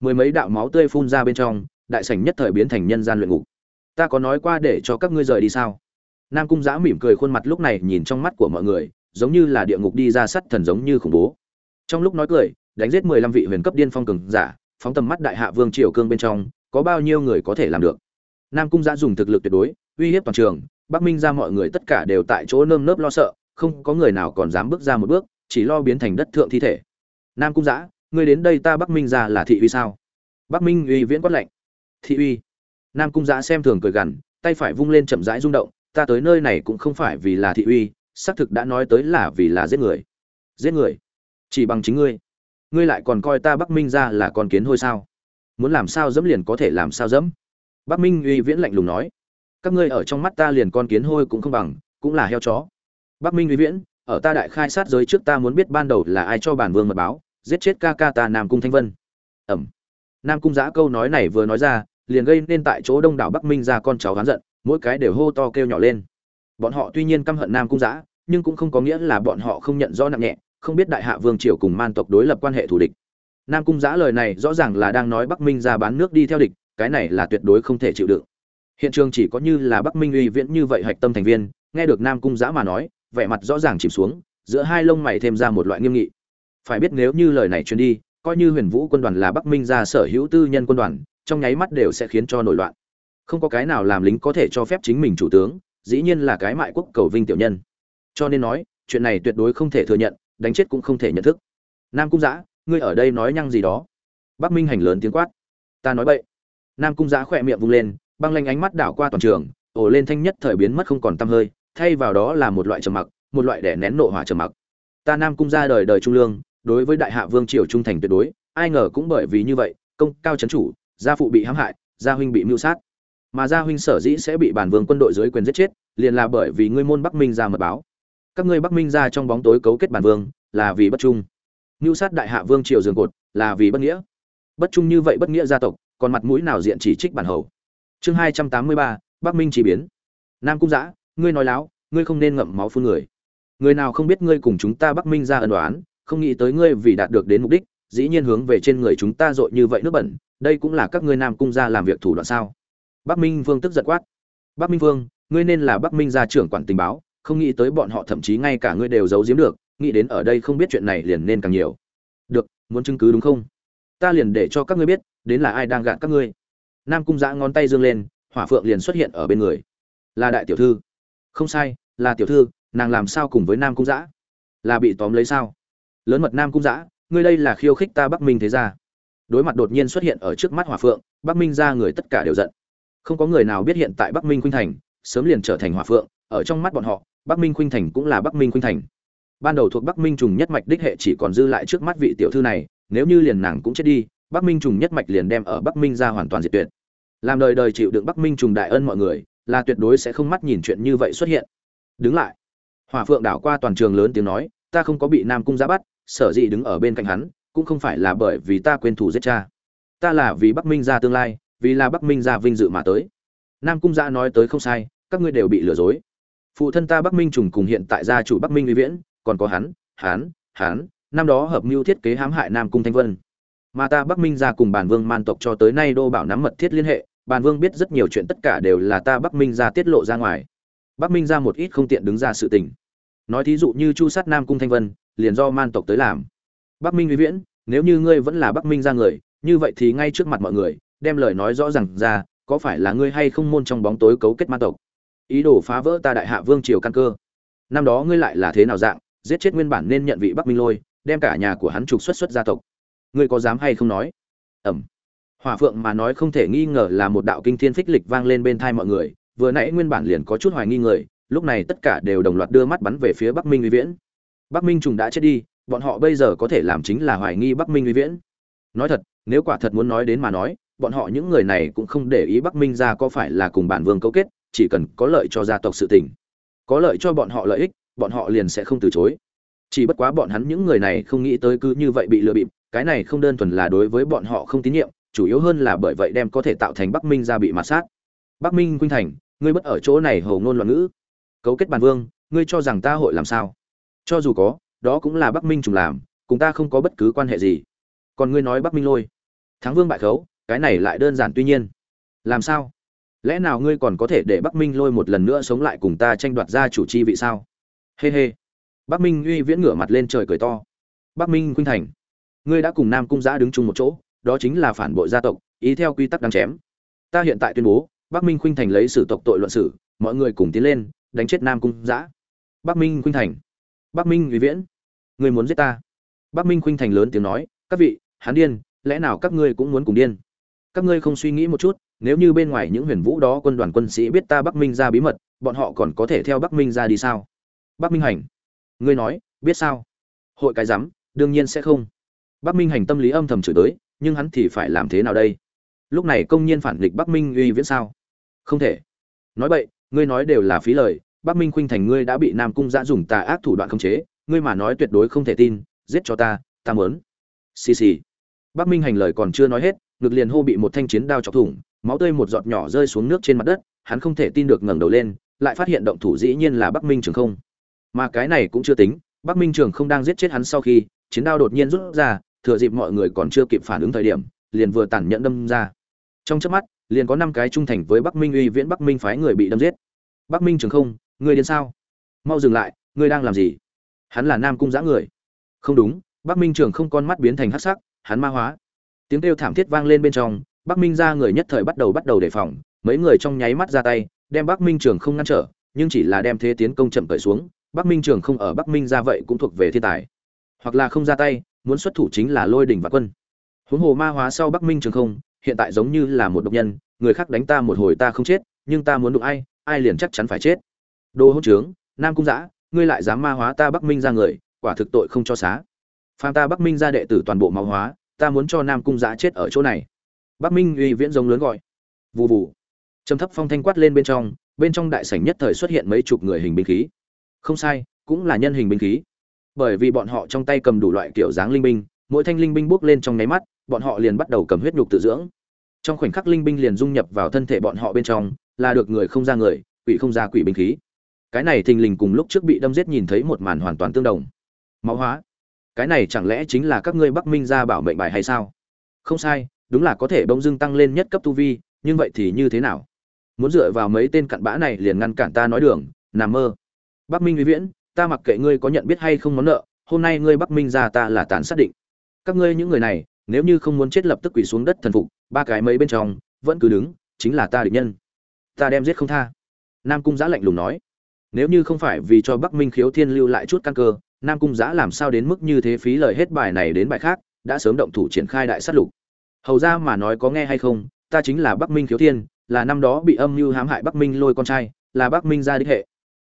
Mười mấy đạo máu tươi phun ra bên trong, đại sảnh nhất thời biến thành nhân gian luyện ngục. Ta có nói qua để cho các ngươi rời đi sao? Nam cung giã mỉm cười khuôn mặt lúc này nhìn trong mắt của mọi người, giống như là địa ngục đi ra sắt thần giống như khủng bố. Trong lúc nói cười, đánh giết mười lăm vị huyền cấp điên phong cường giả phóng tầm mắt đại hạ vương triều cương bên trong, có bao nhiêu người có thể làm được. Nam cung giã dùng thực lực tuyệt đối, uy hiếp toàn trường, bắc minh ra mọi người tất cả đều tại chỗ nơm nớp lo sợ, không có người nào còn dám bước ra một bước, chỉ lo biến thành đất thượng thi thể. Nam cung giã ngươi đến đây ta bắc minh ra là thị uy sao? Bắc minh uy viễn quát lệnh thị uy? Nam cung giã xem thường cười gằn, tay phải vung lên chậm rãi rung động, ta tới nơi này cũng không phải vì là thị uy, xác thực đã nói tới là vì là giết người. Giết người? Chỉ bằng chính ngươi ngươi lại còn coi ta bắc minh ra là con kiến hôi sao? Muốn làm sao dẫm liền có thể làm sao dẫm? Bắc minh uy viễn lạnh lùng nói, các ngươi ở trong mắt ta liền con kiến hôi cũng không bằng, cũng là heo chó. Bắc minh uy viễn, ở ta đại khai sát giới trước ta muốn biết ban đầu là ai cho bản vương mật báo, giết chết ca ca ta nam cung thanh vân. Ẩm. Nam cung giã câu nói này vừa nói ra, liền gây nên tại chỗ đông đảo bắc minh ra con cháu hán giận, mỗi cái đều hô to kêu nhỏ lên. Bọn họ tuy nhiên căm hận nam cung giã, nhưng cũng không có nghĩa là bọn họ không nhận rõ nặng nhẹ không biết đại hạ vương triều cùng man tộc đối lập quan hệ thù địch. Nam cung giã lời này rõ ràng là đang nói bắc minh ra bán nước đi theo địch, cái này là tuyệt đối không thể chịu đựng. Hiện trường chỉ có như là bắc minh uy viễn như vậy hạch tâm thành viên, nghe được nam cung giã mà nói, vẻ mặt rõ ràng chìm xuống, giữa hai lông mày thêm ra một loại nghiêm nghị. Phải biết nếu như lời này truyền đi, coi như huyền vũ quân đoàn là bắc minh ra sở hữu tư nhân quân đoàn, trong nháy mắt đều sẽ khiến cho nổi loạn. Không có cái nào làm lính có thể cho phép chính mình chủ tướng, dĩ nhiên là cái mại quốc cầu vinh tiểu nhân. Cho nên nói, chuyện này tuyệt đối không thể thừa nhận đánh chết cũng không thể nhận thức. Nam cung giã ngươi ở đây nói nhăng gì đó? Bắc minh hành lớn tiếng quát. Ta nói bậy. Nam cung giã khỏe miệng vung lên, băng lanh ánh mắt đảo qua toàn trường, ồ lên thanh nhất thời biến mất không còn tăm hơi, thay vào đó là một loại trầm mặc, một loại đẻ nén nộ hỏa trầm mặc. Ta nam cung ra đời đời trung lương, đối với đại hạ vương triều trung thành tuyệt đối, ai ngờ cũng bởi vì như vậy, công cao chấn chủ, gia phụ bị hãm hại, gia huynh bị mưu sát. Mà gia huynh sở dĩ sẽ bị bản vương quân đội dưới quyền giết chết, liền là bởi vì ngươi môn bắc minh ra mật báo các ngươi bắc minh ra trong bóng tối cấu kết bản vương, là vì bất trung. Mưu sát đại hạ vương triều giường cột, là vì bất nghĩa. Bất trung như vậy bất nghĩa gia tộc, còn mặt mũi nào diện chỉ trích bản hầu? Chương hai trăm tám mươi ba, bắc minh chỉ biến. Nam cung giã, ngươi nói láo, ngươi không nên ngậm máu phun người. Người nào không biết ngươi cùng chúng ta bắc minh ra ân đoán không nghĩ tới ngươi vì đạt được đến mục đích, dĩ nhiên hướng về trên người chúng ta dội như vậy nước bẩn, đây cũng là các ngươi nam cung gia làm việc thủ đoạn sao? Bắc minh vương tức giật quát. Bắc minh vương, ngươi nên là bắc minh gia trưởng quản tình báo không nghĩ tới bọn họ thậm chí ngay cả ngươi đều giấu giếm được, nghĩ đến ở đây không biết chuyện này liền nên càng nhiều. Được, muốn chứng cứ đúng không? Ta liền để cho các ngươi biết, đến là ai đang gạt các ngươi. Nam cung giã ngón tay dương lên, hỏa phượng liền xuất hiện ở bên người. Là đại tiểu thư. Không sai, là tiểu thư, nàng làm sao cùng với nam cung giã? Là bị tóm lấy sao? Lớn mật nam cung giã, ngươi đây là khiêu khích ta bắc minh thế ra đối mặt đột nhiên xuất hiện ở trước mắt hỏa phượng, bắc minh ra người tất cả đều giận. Không có người nào biết hiện tại bắc minh khuynh thành, sớm liền trở thành hỏa phượng, ở trong mắt bọn họ bắc minh khuynh thành cũng là bắc minh khuynh thành. Ban đầu thuộc bắc minh trùng nhất mạch đích hệ chỉ còn dư lại trước mắt vị tiểu thư này, nếu như liền nàng cũng chết đi, bắc minh trùng nhất mạch liền đem ở bắc minh ra hoàn toàn diệt tuyệt. Làm đời đời chịu đựng bắc minh trùng đại ân mọi người, là tuyệt đối sẽ không mắt nhìn chuyện như vậy xuất hiện. Đứng lại. Hòa phượng đảo qua toàn trường lớn tiếng nói, ta không có bị nam cung ra bắt, sở dĩ đứng ở bên cạnh hắn, cũng không phải là bởi vì ta quên thủ giết cha. Ta là vì bắc minh ra tương lai, vì là bắc minh ra vinh dự mà tới. Nam cung gia nói tới không sai, các ngươi đều bị lừa dối phụ thân ta bắc minh trùng cùng hiện tại gia chủ bắc minh uy viễn, còn có hắn hắn hắn, năm đó hợp mưu thiết kế hãm hại nam cung thanh vân. Mà ta bắc minh ra cùng bản vương man tộc cho tới nay đô bảo nắm mật thiết liên hệ, bản vương biết rất nhiều chuyện tất cả đều là ta bắc minh ra tiết lộ ra ngoài. Bắc minh ra một ít không tiện đứng ra sự tình. Nói thí dụ như chu sát nam cung thanh vân, liền do man tộc tới làm. Bắc minh uy viễn, nếu như ngươi vẫn là bắc minh ra người, như vậy thì ngay trước mặt mọi người, đem lời nói rõ ràng ra, có phải là ngươi hay không môn trong bóng tối cấu kết man tộc? Ý đồ phá vỡ ta đại hạ vương triều căn cơ. Năm đó ngươi lại là thế nào dạng, giết chết nguyên bản nên nhận vị bắc minh lôi, đem cả nhà của hắn trục xuất xuất gia tộc. Ngươi có dám hay không nói? Ẩm. Hòa phượng mà nói không thể nghi ngờ là một đạo kinh thiên phích lịch vang lên bên thai mọi người, vừa nãy nguyên bản liền có chút hoài nghi người, lúc này tất cả đều đồng loạt đưa mắt bắn về phía bắc minh uy viễn. Bắc minh trùng đã chết đi, bọn họ bây giờ có thể làm chính là hoài nghi bắc minh uy viễn. Nói thật, nếu quả thật muốn nói đến mà nói, bọn họ những người này cũng không để ý bắc minh ra có phải là cùng bản vương cấu kết chỉ cần có lợi cho gia tộc sự tình. Có lợi cho bọn họ lợi ích, bọn họ liền sẽ không từ chối. Chỉ bất quá bọn hắn những người này không nghĩ tới cứ như vậy bị lừa bịp, cái này không đơn thuần là đối với bọn họ không tín nhiệm, chủ yếu hơn là bởi vậy đem có thể tạo thành bắc minh ra bị mạt sát. Bắc minh khuynh thành, ngươi bất ở chỗ này hầu ngôn loạn ngữ. Cấu kết bàn vương, ngươi cho rằng ta hội làm sao? Cho dù có, đó cũng là bắc minh trùng làm, cùng ta không có bất cứ quan hệ gì. Còn ngươi nói bắc minh lôi. Thắng vương bại khấu, cái này lại đơn giản tuy nhiên. Làm sao? Lẽ nào ngươi còn có thể để bắc minh lôi một lần nữa sống lại cùng ta tranh đoạt ra chủ chi vị sao? Hê、hey、hê、hey. bắc minh uy viễn ngửa mặt lên trời cười to. Bắc minh khuynh thành. Ngươi đã cùng nam cung giã đứng chung một chỗ, đó chính là phản bội gia tộc, ý theo quy tắc đang chém. Ta hiện tại tuyên bố, bắc minh khuynh thành lấy sử tộc tội luận sử, mọi người cùng tiến lên, đánh chết nam cung giã. Bắc minh khuynh thành. Bắc minh uy viễn người muốn giết ta. Bắc minh khuynh thành lớn tiếng nói, các vị, hắn điên, lẽ nào các ngươi cũng muốn cùng điên? Các ngươi không suy nghĩ một chút nếu như bên ngoài những huyền vũ đó quân đoàn quân sĩ biết ta bắc minh ra bí mật, bọn họ còn có thể theo bắc minh ra đi sao? Bắc minh hành. Ngươi nói, biết sao? Hội cái rắm đương nhiên sẽ không. Bắc minh hành tâm lý âm thầm chửi tới, nhưng hắn thì phải làm thế nào đây? Lúc này công nhiên phản địch bắc minh uy viễn sao? Không thể. Nói vậy ngươi nói đều là phí lời, bắc minh khuynh thành ngươi đã bị nam cung giã dùng tà ác thủ đoạn khống chế, ngươi mà nói tuyệt đối không thể tin, giết cho ta ta mớn xì xì. Bắc minh hành lời còn chưa nói hết, ngực liền hô bị một thanh chiến đao chọc thủng máu tươi một giọt nhỏ rơi xuống nước trên mặt đất, hắn không thể tin được ngẩng đầu lên, lại phát hiện động thủ dĩ nhiên là bắc minh trường không. Mà cái này cũng chưa tính, bắc minh trường không đang giết chết hắn sau khi, chiến đao đột nhiên rút ra, thừa dịp mọi người còn chưa kịp phản ứng thời điểm, liền vừa tản nhẫn đâm ra. Trong chớp mắt, liền có năm cái trung thành với bắc minh uy viễn bắc minh phái người bị đâm giết. Bắc minh trường không, ngươi đến sao? Mau dừng lại, ngươi đang làm gì? Hắn là nam cung giã người. Không đúng, bắc minh trường không con mắt biến thành hắc sắc, hắn ma hóa. Tiếng kêu thảm thiết vang lên bên trong bắc minh ra người nhất thời bắt đầu bắt đầu đề phòng, mấy người trong nháy mắt ra tay, đem bắc minh trường không ngăn trở, nhưng chỉ là đem thế tiến công chậm cởi xuống, bắc minh trường không ở bắc minh ra vậy cũng thuộc về thiên tài. Hoặc là không ra tay, muốn xuất thủ chính là lôi đỉnh và quân. Huống hồ ma hóa sau bắc minh trường không, hiện tại giống như là một độc nhân, người khác đánh ta một hồi ta không chết, nhưng ta muốn đụng ai ai liền chắc chắn phải chết. Đồ hỗn trướng, nam cung giã ngươi lại dám ma hóa ta bắc minh ra người, quả thực tội không cho xá. Phàm ta bắc minh ra đệ tử toàn bộ máu hóa, ta muốn cho nam cung giã chết ở chỗ này bắc minh uy viễn giống lớn gọi. Vù vù. Trầm thấp phong thanh quát lên bên trong bên trong đại sảnh nhất thời xuất hiện mấy chục người hình binh khí. Không sai, cũng là nhân hình binh khí. Bởi vì bọn họ trong tay cầm đủ loại kiểu dáng linh binh, mỗi thanh linh binh bước lên trong nháy mắt, bọn họ liền bắt đầu cầm huyết nhục tự dưỡng. Trong khoảnh khắc linh binh liền dung nhập vào thân thể bọn họ bên trong, là được người không ra người, quỷ không ra quỷ binh khí. Cái này thình lình cùng lúc trước bị đâm giết nhìn thấy một màn hoàn toàn tương đồng. Máu hóa. Cái này chẳng lẽ chính là các ngươi bắc minh ra bảo mệnh bài hay sao? Không sai đúng là có thể bỗng dưng tăng lên nhất cấp tu vi, nhưng vậy thì như thế nào? Muốn dựa vào mấy tên cặn bã này liền ngăn cản ta nói đường, nằm mơ. Bắc minh vi viễn, ta mặc kệ ngươi có nhận biết hay không món nợ, hôm nay ngươi bắc minh ra ta là tàn xác định. Các ngươi những người này, nếu như không muốn chết lập tức quỳ xuống đất thần phục, ba cái mấy bên trong, vẫn cứ đứng, chính là ta địch nhân. Ta đem giết không tha. Nam cung Giá lạnh lùng nói. Nếu như không phải vì cho bắc minh khiếu thiên lưu lại chút căn cơ, nam cung Giá làm sao đến mức như thế phí lời hết bài này đến bài khác, đã sớm động thủ triển khai đại sát lục hầu ra mà nói có nghe hay không, ta chính là bắc minh khiếu thiên, là năm đó bị âm mưu hãm hại bắc minh lôi con trai, là bắc minh gia đích hệ.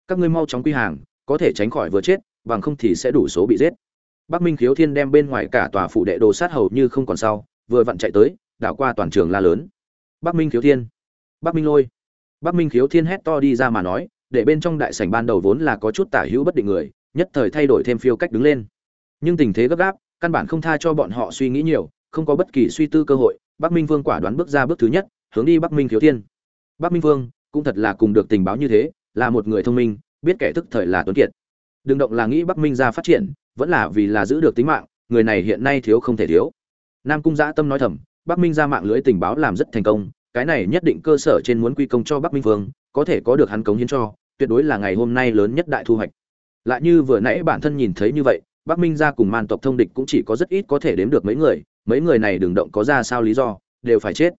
Các ngươi mau chóng quy hàng, có thể tránh khỏi vừa chết, bằng không thì sẽ đủ số bị giết. Bắc minh khiếu thiên đem bên ngoài cả tòa phủ đệ đồ sát hầu như không còn sau, vừa vặn chạy tới, đảo qua toàn trường la lớn. Bắc minh khiếu thiên, bắc minh lôi. Bắc minh khiếu thiên hét to đi ra mà nói, để bên trong đại sảnh ban đầu vốn là có chút tả hữu bất định người, nhất thời thay đổi thêm phiêu cách đứng lên. Nhưng tình thế gấp gáp, căn bản không tha cho bọn họ suy nghĩ nhiều không có bất kỳ suy tư cơ hội, bắc minh vương quả đoán bước ra bước thứ nhất, hướng đi bắc minh khiếu thiên. Bắc minh vương cũng thật là cùng được tình báo như thế, là một người thông minh, biết kẻ thức thời là tuấn kiệt. Đừng động là nghĩ bắc minh ra phát triển, vẫn là vì là giữ được tính mạng, người này hiện nay thiếu không thể thiếu. Nam cung giã tâm nói thầm, bắc minh ra mạng lưới tình báo làm rất thành công, cái này nhất định cơ sở trên muốn quy công cho bắc minh vương, có thể có được hắn cống hiến cho, tuyệt đối là ngày hôm nay lớn nhất đại thu hoạch. Lại như vừa nãy bản thân nhìn thấy như vậy, bắc minh ra cùng man tộc thông địch cũng chỉ có rất ít có thể đếm được mấy người mấy người này đừng động có ra sao lý do, đều phải chết.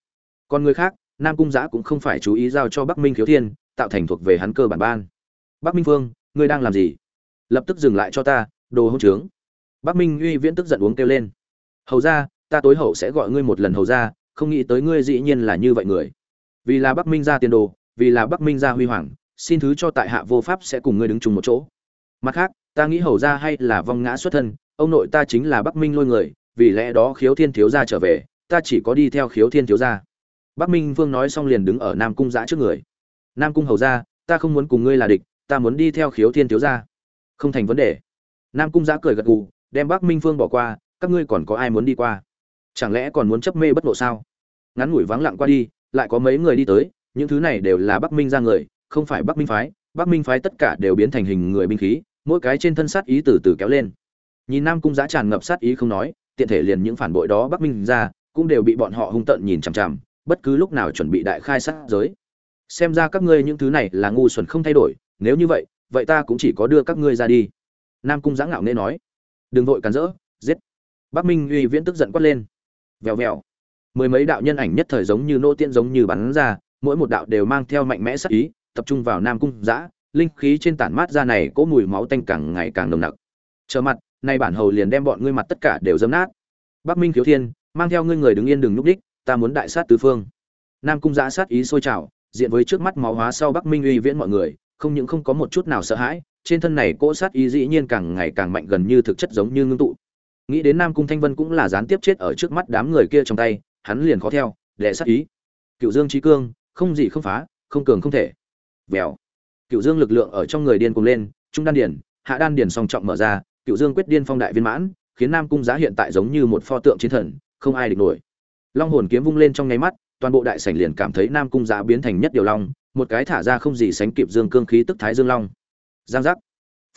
Còn người khác, nam cung giã cũng không phải chú ý giao cho bắc minh khiếu thiên, tạo thành thuộc về hắn cơ bản ban. Bắc minh phương ngươi đang làm gì? Lập tức dừng lại cho ta, đồ hỗn trướng. Bắc minh uy viễn tức giận uống kêu lên. Hầu ra, ta tối hậu sẽ gọi ngươi một lần hầu ra, không nghĩ tới ngươi dĩ nhiên là như vậy người. Vì là bắc minh ra tiền đồ, vì là bắc minh ra huy hoàng, xin thứ cho tại hạ vô pháp sẽ cùng ngươi đứng chung một chỗ. Mặt khác, ta nghĩ hầu ra hay là vong ngã xuất thân, ông nội ta chính là bắc minh lôi người vì lẽ đó khiếu thiên thiếu gia trở về, ta chỉ có đi theo khiếu thiên thiếu gia. Bắc minh vương nói xong liền đứng ở nam cung giã trước người. Nam cung hầu gia, ta không muốn cùng ngươi là địch, ta muốn đi theo khiếu thiên thiếu gia. Không thành vấn đề. Nam cung giã cười gật gù, đem bắc minh vương bỏ qua, các ngươi còn có ai muốn đi qua? Chẳng lẽ còn muốn chấp mê bất ngộ sao? Ngắn ngủi vắng lặng qua đi, lại có mấy người đi tới, những thứ này đều là bắc minh ra người, không phải bắc minh phái. Bắc minh phái tất cả đều biến thành hình người binh khí, mỗi cái trên thân sát ý từ từ kéo lên. Nhìn nam cung giã tràn ngập sát ý không nói tiện thể liền những phản bội đó bắc minh ra, cũng đều bị bọn họ hung tợn nhìn chằm chằm, bất cứ lúc nào chuẩn bị đại khai sát giới. Xem ra các ngươi những thứ này là ngu xuẩn không thay đổi, nếu như vậy vậy ta cũng chỉ có đưa các ngươi ra đi. Nam cung giã ngạo nghe nói. Đừng vội cắn rỡ, giết. Bắc minh uy viễn tức giận quát lên. Vèo vèo. Mười mấy đạo nhân ảnh nhất thời giống như nô tiên giống như bắn ra, mỗi một đạo đều mang theo mạnh mẽ sắc ý, tập trung vào nam cung giã, linh khí trên tản mát ra này cỗ mùi máu tanh càng ngày càng nồng nặc. Trở mặt nay bản hầu liền đem bọn ngươi mặt tất cả đều dấm nát. Bắc minh khiếu thiên, mang theo ngươi người đứng yên đừng núp đích ta muốn đại sát tứ phương. Nam cung giã sát ý sôi trào, diện với trước mắt máu hóa sau bắc minh uy viễn mọi người, không những không có một chút nào sợ hãi, trên thân này cỗ sát ý dĩ nhiên càng ngày càng mạnh gần như thực chất giống như ngưng tụ. Nghĩ đến nam cung thanh vân cũng là gián tiếp chết ở trước mắt đám người kia trong tay, hắn liền khó theo, để sát ý. Cựu dương trí cương, không gì không phá, không cường không thể. Vèo. Cựu dương lực lượng ở trong người điên cuồng lên, trung đan điển hạ đan điển song trọng mở ra cựu dương quyết điên phong đại viên mãn, khiến nam cung giá hiện tại giống như một pho tượng chiến thần, không ai địch nổi. Long hồn kiếm vung lên trong nháy mắt, toàn bộ đại sảnh liền cảm thấy nam cung giá biến thành nhất điều long, một cái thả ra không gì sánh kịp dương cương khí tức thái dương long. Giang giác.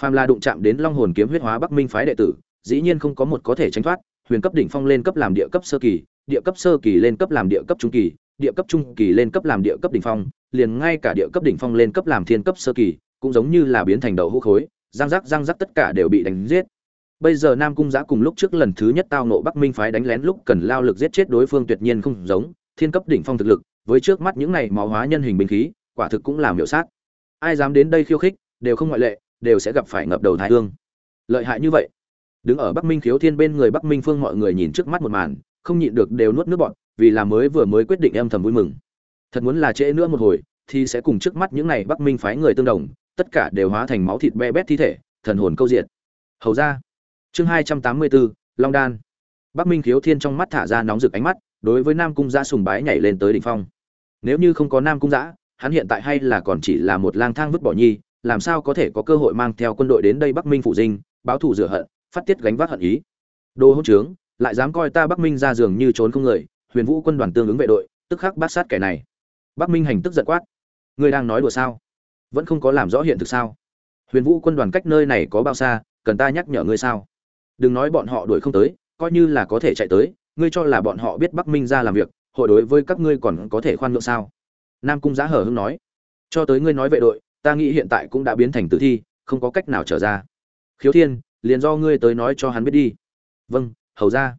Phàm la đụng chạm đến long hồn kiếm huyết hóa bắc minh phái đệ tử, dĩ nhiên không có một có thể tránh thoát, huyền cấp đỉnh phong lên cấp làm địa cấp sơ kỳ, địa cấp sơ kỳ lên cấp làm địa cấp trung kỳ, địa cấp trung kỳ lên cấp làm địa cấp đỉnh phong, liền ngay cả địa cấp đỉnh phong lên cấp làm thiên cấp sơ kỳ, cũng giống như là biến thành đầu hũ khối giang rắc giang rắc tất cả đều bị đánh giết. Bây giờ nam cung giã cùng lúc trước lần thứ nhất tao nộ bắc minh phái đánh lén lúc cần lao lực giết chết đối phương tuyệt nhiên không giống, thiên cấp đỉnh phong thực lực, với trước mắt những này máu hóa nhân hình binh khí, quả thực cũng làm hiệu sát. Ai dám đến đây khiêu khích, đều không ngoại lệ, đều sẽ gặp phải ngập đầu thái hương. Lợi hại như vậy. Đứng ở bắc minh khiếu thiên bên người bắc minh phương mọi người nhìn trước mắt một màn, không nhịn được đều nuốt nước bọn vì là mới vừa mới quyết định âm thầm vui mừng. Thật muốn là trễ nữa một hồi, thì sẽ cùng trước mắt những này bắc minh phái người tương đồng tất cả đều hóa thành máu thịt be bét thi thể, thần hồn câu diệt. Hầu ra. Chương hai trăm tám mươi bốn long đan. Bắc minh khiếu thiên trong mắt thả ra nóng rực ánh mắt, đối với nam cung giã sùng bái nhảy lên tới đỉnh phong. Nếu như không có nam cung giã, hắn hiện tại hay là còn chỉ là một lang thang vứt bỏ nhi, làm sao có thể có cơ hội mang theo quân đội đến đây bắc minh phụ dinh, báo thù rửa hận, phát tiết gánh vác hận ý. Đồ hỗn trướng, lại dám coi ta bắc minh ra giường như trốn không người, huyền vũ quân đoàn tương ứng vệ đội, tức khắc bát sát kẻ này. Bắc minh hành tức giận quát. Ngươi đang nói đùa sao? Vẫn không có làm rõ hiện thực sao? Huyền vũ quân đoàn cách nơi này có bao xa, cần ta nhắc nhở ngươi sao? Đừng nói bọn họ đuổi không tới, coi như là có thể chạy tới, ngươi cho là bọn họ biết bắc minh ra làm việc, hội đối với các ngươi còn có thể khoan nhượng sao? Nam cung giá hở hưng nói. Cho tới ngươi nói vệ đội, ta nghĩ hiện tại cũng đã biến thành tử thi, không có cách nào trở ra. Khiếu thiên, liền do ngươi tới nói cho hắn biết đi. Vâng hầu ra.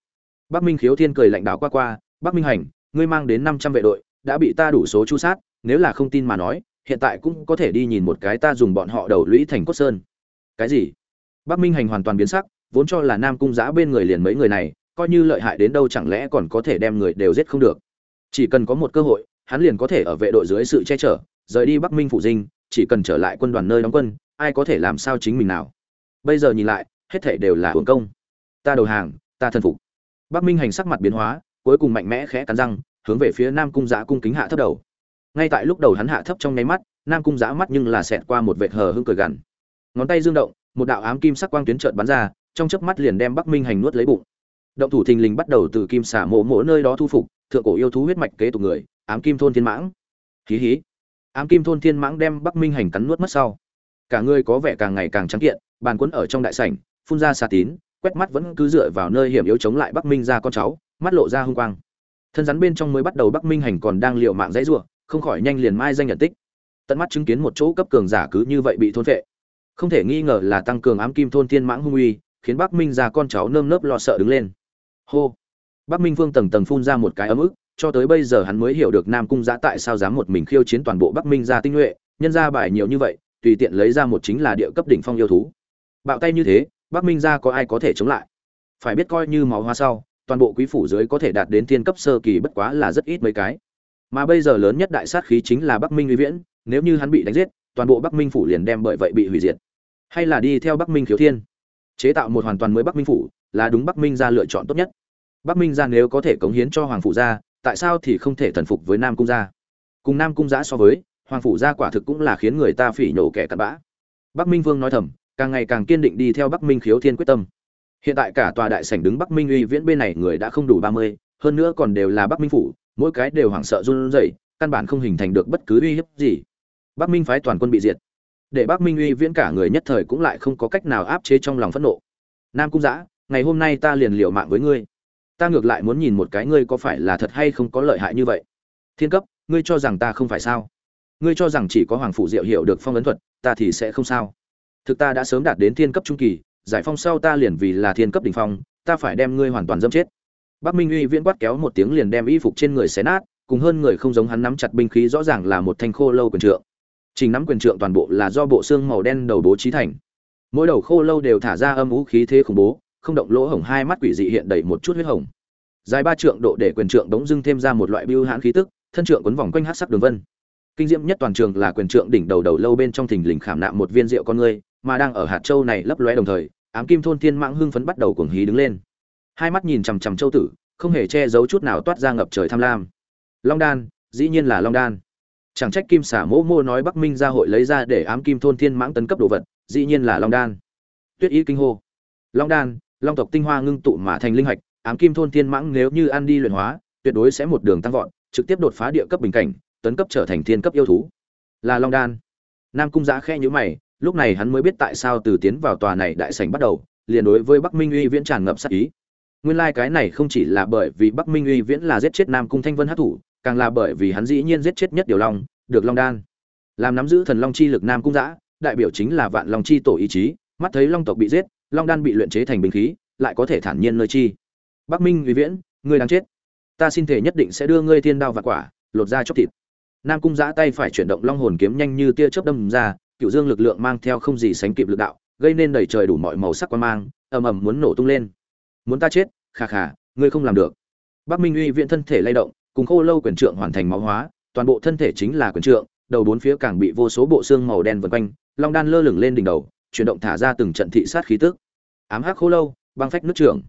Bắc minh khiếu thiên cười lạnh đạo qua qua. Bắc minh hành, ngươi mang đến năm trăm vệ đội, đã bị ta đủ số chu sát, nếu là không tin mà nói hiện tại cũng có thể đi nhìn một cái ta dùng bọn họ đầu lũy thành cốt sơn. Cái gì? Bắc minh hành hoàn toàn biến sắc, vốn cho là nam cung giã bên người liền mấy người này, coi như lợi hại đến đâu chẳng lẽ còn có thể đem người đều giết không được. Chỉ cần có một cơ hội, hắn liền có thể ở vệ đội dưới sự che chở, rời đi bắc minh phủ dinh, chỉ cần trở lại quân đoàn nơi đóng quân, ai có thể làm sao chính mình nào. Bây giờ nhìn lại, hết thể đều là hưởng công. Ta đầu hàng, ta thân phục. Bắc minh hành sắc mặt biến hóa, cuối cùng mạnh mẽ khẽ cắn răng, hướng về phía nam cung giã cung kính hạ thấp đầu ngay tại lúc đầu hắn hạ thấp trong nháy mắt, nam cung giã mắt nhưng là xẹt qua một vệt hờ hưng cười gằn. Ngón tay dương động, một đạo ám kim sắc quang tuyến trợn bắn ra, trong chớp mắt liền đem bắc minh hành nuốt lấy bụng. Động thủ thình lình bắt đầu từ kim xả mộ mộ nơi đó thu phục, thượng cổ yêu thú huyết mạch kế tục người, ám kim thôn thiên mãng. Hí hí. Ám kim thôn thiên mãng đem bắc minh hành cắn nuốt mất sau. Cả người có vẻ càng ngày càng trắng kiện, bàn quấn ở trong đại sảnh, phun ra xà tín, quét mắt vẫn cứ dựa vào nơi hiểm yếu chống lại bắc minh ra con cháu, mắt lộ ra hung quang. Thân rắn bên trong mới bắt đầu bắc minh hành còn đang liều mạng dãy rủa không khỏi nhanh liền mai danh nhận tích. Tận mắt chứng kiến một chỗ cấp cường giả cứ như vậy bị thôn phệ. Không thể nghi ngờ là tăng cường ám kim thôn thiên mãng hung uy, khiến bắc minh ra con cháu nơm nớp lo sợ đứng lên. Hô! Bắc minh vương tầng tầng phun ra một cái ấm ức, cho tới bây giờ hắn mới hiểu được nam cung giã tại sao dám một mình khiêu chiến toàn bộ bắc minh ra tinh nhuệ, nhân ra bài nhiều như vậy, tùy tiện lấy ra một chính là địa cấp đỉnh phong yêu thú. Bạo tay như thế, bắc minh ra có ai có thể chống lại? Phải biết coi như máu hoa sau, toàn bộ quý phủ dưới có thể đạt đến thiên cấp sơ kỳ bất quá là rất ít mấy cái mà bây giờ lớn nhất đại sát khí chính là bắc minh uy viễn nếu như hắn bị đánh giết toàn bộ bắc minh phủ liền đem bởi vậy bị hủy diệt hay là đi theo bắc minh khiếu thiên chế tạo một hoàn toàn mới bắc minh phủ là đúng bắc minh ra lựa chọn tốt nhất bắc minh ra nếu có thể cống hiến cho hoàng phủ gia tại sao thì không thể thần phục với nam cung gia cùng nam cung giã so với hoàng phủ gia quả thực cũng là khiến người ta phỉ nhổ kẻ cặn bã bắc minh vương nói thầm càng ngày càng kiên định đi theo bắc minh khiếu thiên quyết tâm hiện tại cả tòa đại sảnh đứng bắc minh uy viễn bên này người đã không đủ ba mươi hơn nữa còn đều là bắc minh phủ mỗi cái đều hoảng sợ run rẩy, căn bản không hình thành được bất cứ uy hiếp gì. Bắc minh phái toàn quân bị diệt. Để bắc minh uy viễn cả người nhất thời cũng lại không có cách nào áp chế trong lòng phẫn nộ. Nam cung giã, ngày hôm nay ta liền liều mạng với ngươi. Ta ngược lại muốn nhìn một cái ngươi có phải là thật hay không có lợi hại như vậy. Thiên cấp, ngươi cho rằng ta không phải sao? Ngươi cho rằng chỉ có hoàng phủ diệu hiểu được phong ấn thuật, ta thì sẽ không sao. Thực ta đã sớm đạt đến thiên cấp trung kỳ, giải phong sau ta liền vì là thiên cấp đỉnh phong, ta phải đem ngươi hoàn toàn dâm chết bắc minh uy viễn quát kéo một tiếng liền đem y phục trên người xé nát, cùng hơn người không giống hắn nắm chặt binh khí rõ ràng là một thanh khô lâu quyền trượng. Trình nắm quyền trượng toàn bộ là do bộ xương màu đen đầu bố trí thành. Mỗi đầu khô lâu đều thả ra âm vũ khí thế khủng bố, không động lỗ hổng hai mắt quỷ dị hiện đầy một chút huyết hồng. Dài ba trượng độ để quyền trượng đống dưng thêm ra một loại biêu hãn khí tức, thân trượng quấn vòng quanh hắc sắc đường vân. Kinh diễm nhất toàn trường là quyền trượng đỉnh đầu đầu lâu bên trong thình lình khảm nạm một viên rượu con người, mà đang ở hạt châu này lấp lóe đồng thời, ám kim thôn thiên mãng hưng phấn bắt đầu cuồng hí đứng lên hai mắt nhìn chằm chằm châu tử, không hề che giấu chút nào toát ra ngập trời tham lam. Long đan, dĩ nhiên là long đan. Chẳng trách kim xả mỗ mô nói bắc minh gia hội lấy ra để ám kim thôn thiên mãng tấn cấp đồ vật, dĩ nhiên là long đan. Tuyết ý kinh hô. Long đan, long tộc tinh hoa ngưng tụ mà thành linh hạch, ám kim thôn thiên mãng nếu như ăn đi luyện hóa, tuyệt đối sẽ một đường tăng vọt, trực tiếp đột phá địa cấp bình cảnh, tấn cấp trở thành thiên cấp yêu thú. Là long đan. Nam cung giã khe nhữ mày, lúc này hắn mới biết tại sao từ tiến vào tòa này đại sảnh bắt đầu, liền đối với bắc minh uy viễn tràn ngập sát ý nguyên lai cái này không chỉ là bởi vì bắc minh uy viễn là giết chết nam cung thanh vân hát thủ, càng là bởi vì hắn dĩ nhiên giết chết nhất điều long, được long đan. Làm nắm giữ thần long chi lực nam cung giã đại biểu chính là vạn long chi tổ ý chí, mắt thấy long tộc bị giết, long đan bị luyện chế thành bình khí, lại có thể thản nhiên nơi chi. Bắc minh uy viễn, ngươi đang chết. Ta xin thể nhất định sẽ đưa ngươi thiên đao và quả, lột ra chóc thịt. Nam cung giã tay phải chuyển động long hồn kiếm nhanh như tia chớp đâm ra, cựu dương lực lượng mang theo không gì sánh kịp lực đạo, gây nên đầy trời đủ mọi màu sắc quan mang, ầm ầm muốn nổ tung lên muốn ta chết, khà khà, ngươi không làm được. Bắc minh uy viện thân thể lay động, cùng khô lâu quyền trượng hoàn thành máu hóa, toàn bộ thân thể chính là quyền trượng, đầu bốn phía càng bị vô số bộ xương màu đen vần quanh, long đan lơ lửng lên đỉnh đầu, chuyển động thả ra từng trận thị sát khí tức. Ám hắc khô lâu, băng phách nước trưởng.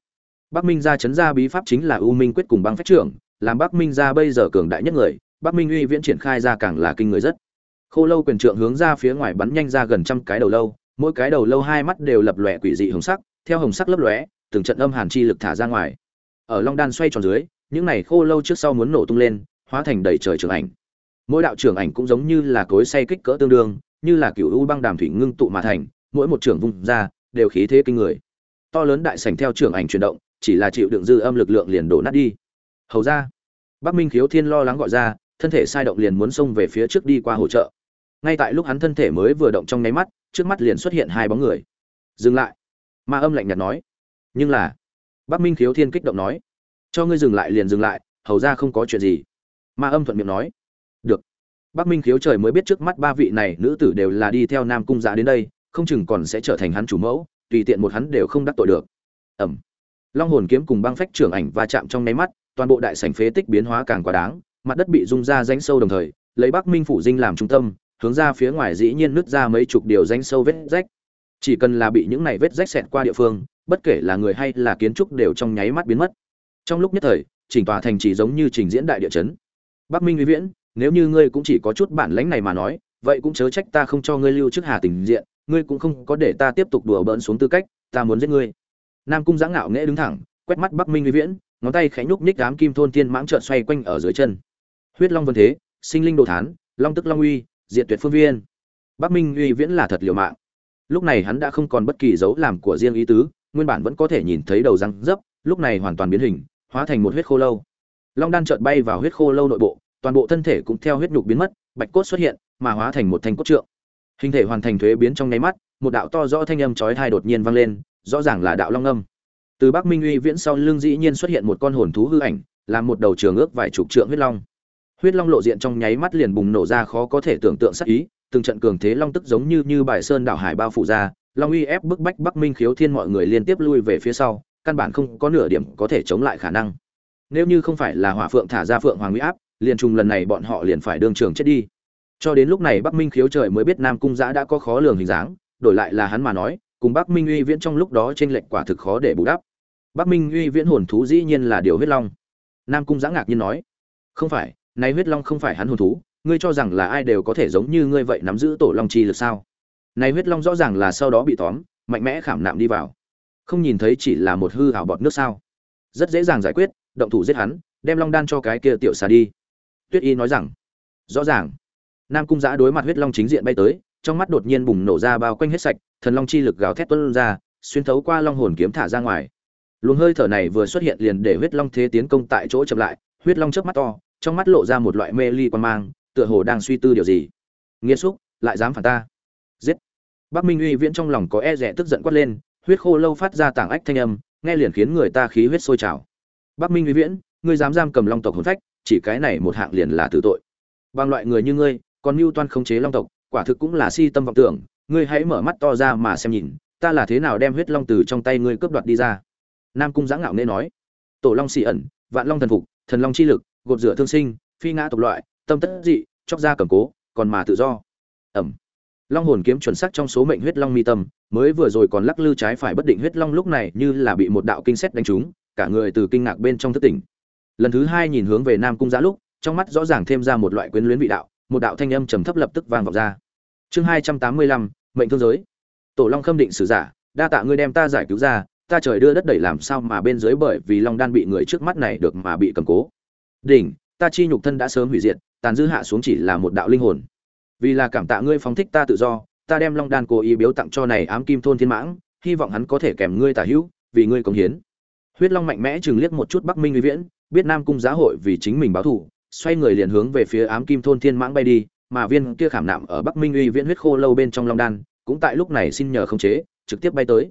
Bắc minh gia chấn gia bí pháp chính là u minh quyết cùng băng phách trưởng, làm bắc minh gia bây giờ cường đại nhất người, bắc minh uy viễn triển khai ra càng là kinh người rất. Khô lâu quyền trượng hướng ra phía ngoài bắn nhanh ra gần trăm cái đầu lâu, mỗi cái đầu lâu hai mắt đều lập lòe quỷ dị hồng sắc, theo hồng sắc lấp lóe từng trận âm hàn chi lực thả ra ngoài. Ở long đan xoay tròn dưới, những này khô lâu trước sau muốn nổ tung lên, hóa thành đầy trời trường ảnh. Mỗi đạo trường ảnh cũng giống như là cối say kích cỡ tương đương, như là cựu u băng đàm thủy ngưng tụ mà thành, mỗi một trường vung ra, đều khí thế kinh người. To lớn đại sảnh theo trường ảnh chuyển động, chỉ là chịu đựng dư âm lực lượng liền đổ nát đi. Hầu ra, bắc minh khiếu thiên lo lắng gọi ra, thân thể sai động liền muốn xông về phía trước đi qua hỗ trợ. Ngay tại lúc hắn thân thể mới vừa động trong nháy mắt, trước mắt liền xuất hiện hai bóng người. Dừng lại. Ma âm lạnh nhạt nói nhưng là, bắc minh khiếu thiên kích động nói, cho ngươi dừng lại liền dừng lại, hầu ra không có chuyện gì. Ma âm thuận miệng nói, được. Bắc minh khiếu trời mới biết trước mắt ba vị này nữ tử đều là đi theo nam cung Giá đến đây, không chừng còn sẽ trở thành hắn chủ mẫu, tùy tiện một hắn đều không đắc tội được. Ẩm. Long hồn kiếm cùng băng phách trưởng ảnh va chạm trong nháy mắt, toàn bộ đại sảnh phế tích biến hóa càng quá đáng, mặt đất bị rung ra rãnh sâu đồng thời, lấy bắc minh phủ dinh làm trung tâm, hướng ra phía ngoài dĩ nhiên nứt ra mấy chục điều rãnh sâu vết rách. Chỉ cần là bị những này vết rách xẹt qua địa phương bất kể là người hay là kiến trúc đều trong nháy mắt biến mất. Trong lúc nhất thời, chỉnh tòa thành chỉ giống như trình diễn đại địa chấn. Bắc minh uy viễn, nếu như ngươi cũng chỉ có chút bản lãnh này mà nói, vậy cũng chớ trách ta không cho ngươi lưu trước hà tình diện, ngươi cũng không có để ta tiếp tục đùa bỡn xuống tư cách, ta muốn giết ngươi. Nam cung giã ngạo nghễ đứng thẳng, quét mắt bắc minh uy viễn, ngón tay khẽ nhúc nhích đám kim thôn thiên mãng trợn xoay quanh ở dưới chân. Huyết long vân thế, sinh linh đồ thán, long tức long uy diện tuyệt phương viên. Bắc minh uy viễn là thật liều mạng. Lúc này hắn đã không còn bất kỳ dấu làm của riêng ý tứ nguyên bản vẫn có thể nhìn thấy đầu răng dấp, lúc này hoàn toàn biến hình, hóa thành một huyết khô lâu. Long đan chợt bay vào huyết khô lâu nội bộ, toàn bộ thân thể cũng theo huyết nhục biến mất, bạch cốt xuất hiện, mà hóa thành một thanh cốt trượng. Hình thể hoàn thành thuế biến trong nháy mắt, một đạo to rõ thanh âm chói tai đột nhiên vang lên, rõ ràng là đạo long âm. Từ bắc minh uy viễn sau lưng dĩ nhiên xuất hiện một con hồn thú hư ảnh, làm một đầu trường ước vài chục trượng huyết long. Huyết long lộ diện trong nháy mắt liền bùng nổ ra khó có thể tưởng tượng sắc ý, từng trận cường thế long tức giống như như bài sơn đảo hải bao phủ ra long uy ép bức bách bắc minh khiếu thiên mọi người liên tiếp lui về phía sau, căn bản không có nửa điểm có thể chống lại khả năng. Nếu như không phải là hỏa phượng thả ra phượng hoàng uy áp, liền trùng lần này bọn họ liền phải đương trường chết đi. Cho đến lúc này bắc minh khiếu trời mới biết nam cung giã đã có khó lường hình dáng, đổi lại là hắn mà nói, cùng bắc minh uy viễn trong lúc đó t r ê n lệch quả thực khó để bù đắp. Bắc minh uy viễn hồn thú dĩ nhiên là điều huyết long. Nam cung giã ngạc nhiên nói, không phải nay huyết long không phải hắn hồn thú, ngươi cho rằng là ai đều có thể giống như ngươi vậy nắm giữ tổ long chi lực sao? Này huyết long rõ ràng là sau đó bị tóm, mạnh mẽ khảm nạm đi vào. Không nhìn thấy chỉ là một hư ảo bọt nước sao? Rất dễ dàng giải quyết, động thủ giết hắn, đem long đan cho cái kia tiểu xà đi. Tuyết y nói rằng, rõ ràng. Nam cung giã đối mặt huyết long chính diện bay tới, trong mắt đột nhiên bùng nổ ra bao quanh hết sạch, thần long chi lực gào thét tuôn ra, xuyên thấu qua long hồn kiếm thả ra ngoài. Luồng hơi thở này vừa xuất hiện liền để huyết long thế tiến công tại chỗ chậm lại, huyết long chớp mắt to, trong mắt lộ ra một loại mê ly quan mang, tựa hồ đang suy tư điều gì. Nghiên xúc, lại dám phản ta? Giết. Bắc minh uy viễn trong lòng có e rẽ tức giận quát lên, huyết khô lâu phát ra tảng ách thanh âm, nghe liền khiến người ta khí huyết sôi trào. Bắc minh uy viễn, ngươi dám giam cầm long tộc hồn phách, chỉ cái này một hạng liền là tử tội. Bằng loại người như ngươi, còn mưu toan khống chế long tộc, quả thực cũng là si tâm vọng tưởng, ngươi hãy mở mắt to ra mà xem nhìn, ta là thế nào đem huyết long từ trong tay ngươi cướp đoạt đi ra? Nam cung giã ngạo nên nói. Tổ long xì ẩn, vạn long thần phục, thần long chi lực, gột rửa thương sinh, phi ngã tộc loại, tâm tất dị, chóc ra cầm cố, còn mà tự do. Ẩm long hồn kiếm chuẩn xác trong số mệnh huyết long mi tâm, mới vừa rồi còn lắc lư trái phải bất định huyết long lúc này như là bị một đạo kinh xét đánh trúng, cả người từ kinh ngạc bên trong thất tỉnh. Lần thứ hai nhìn hướng về nam cung giã lúc, trong mắt rõ ràng thêm ra một loại quyến luyến vị đạo, một đạo thanh âm trầm thấp lập tức vang vọng ra. Chương hai trăm tám mươi lăm, mệnh thương giới. Tổ long khâm định sử giả, đa tạ ngươi đem ta giải cứu ra, ta trời đưa đất đẩy làm sao mà bên dưới bởi vì long đan bị người trước mắt này được mà bị cầm cố. Đỉnh, ta chi nhục thân đã sớm hủy diệt, tàn dư hạ xuống chỉ là một đạo linh hồn vì là cảm tạ ngươi phóng thích ta tự do, ta đem long đan cố ý biếu tặng cho này ám kim thôn thiên mãng, hy vọng hắn có thể kèm ngươi tả hữu, vì ngươi cống hiến. Huyết long mạnh mẽ chừng liếc một chút bắc minh uy viễn, biết nam cung giá hội vì chính mình báo thù, xoay người liền hướng về phía ám kim thôn thiên mãng bay đi, mà viên kia khảm nạm ở bắc minh uy viễn huyết khô lâu bên trong long đan, cũng tại lúc này xin nhờ không chế, trực tiếp bay tới.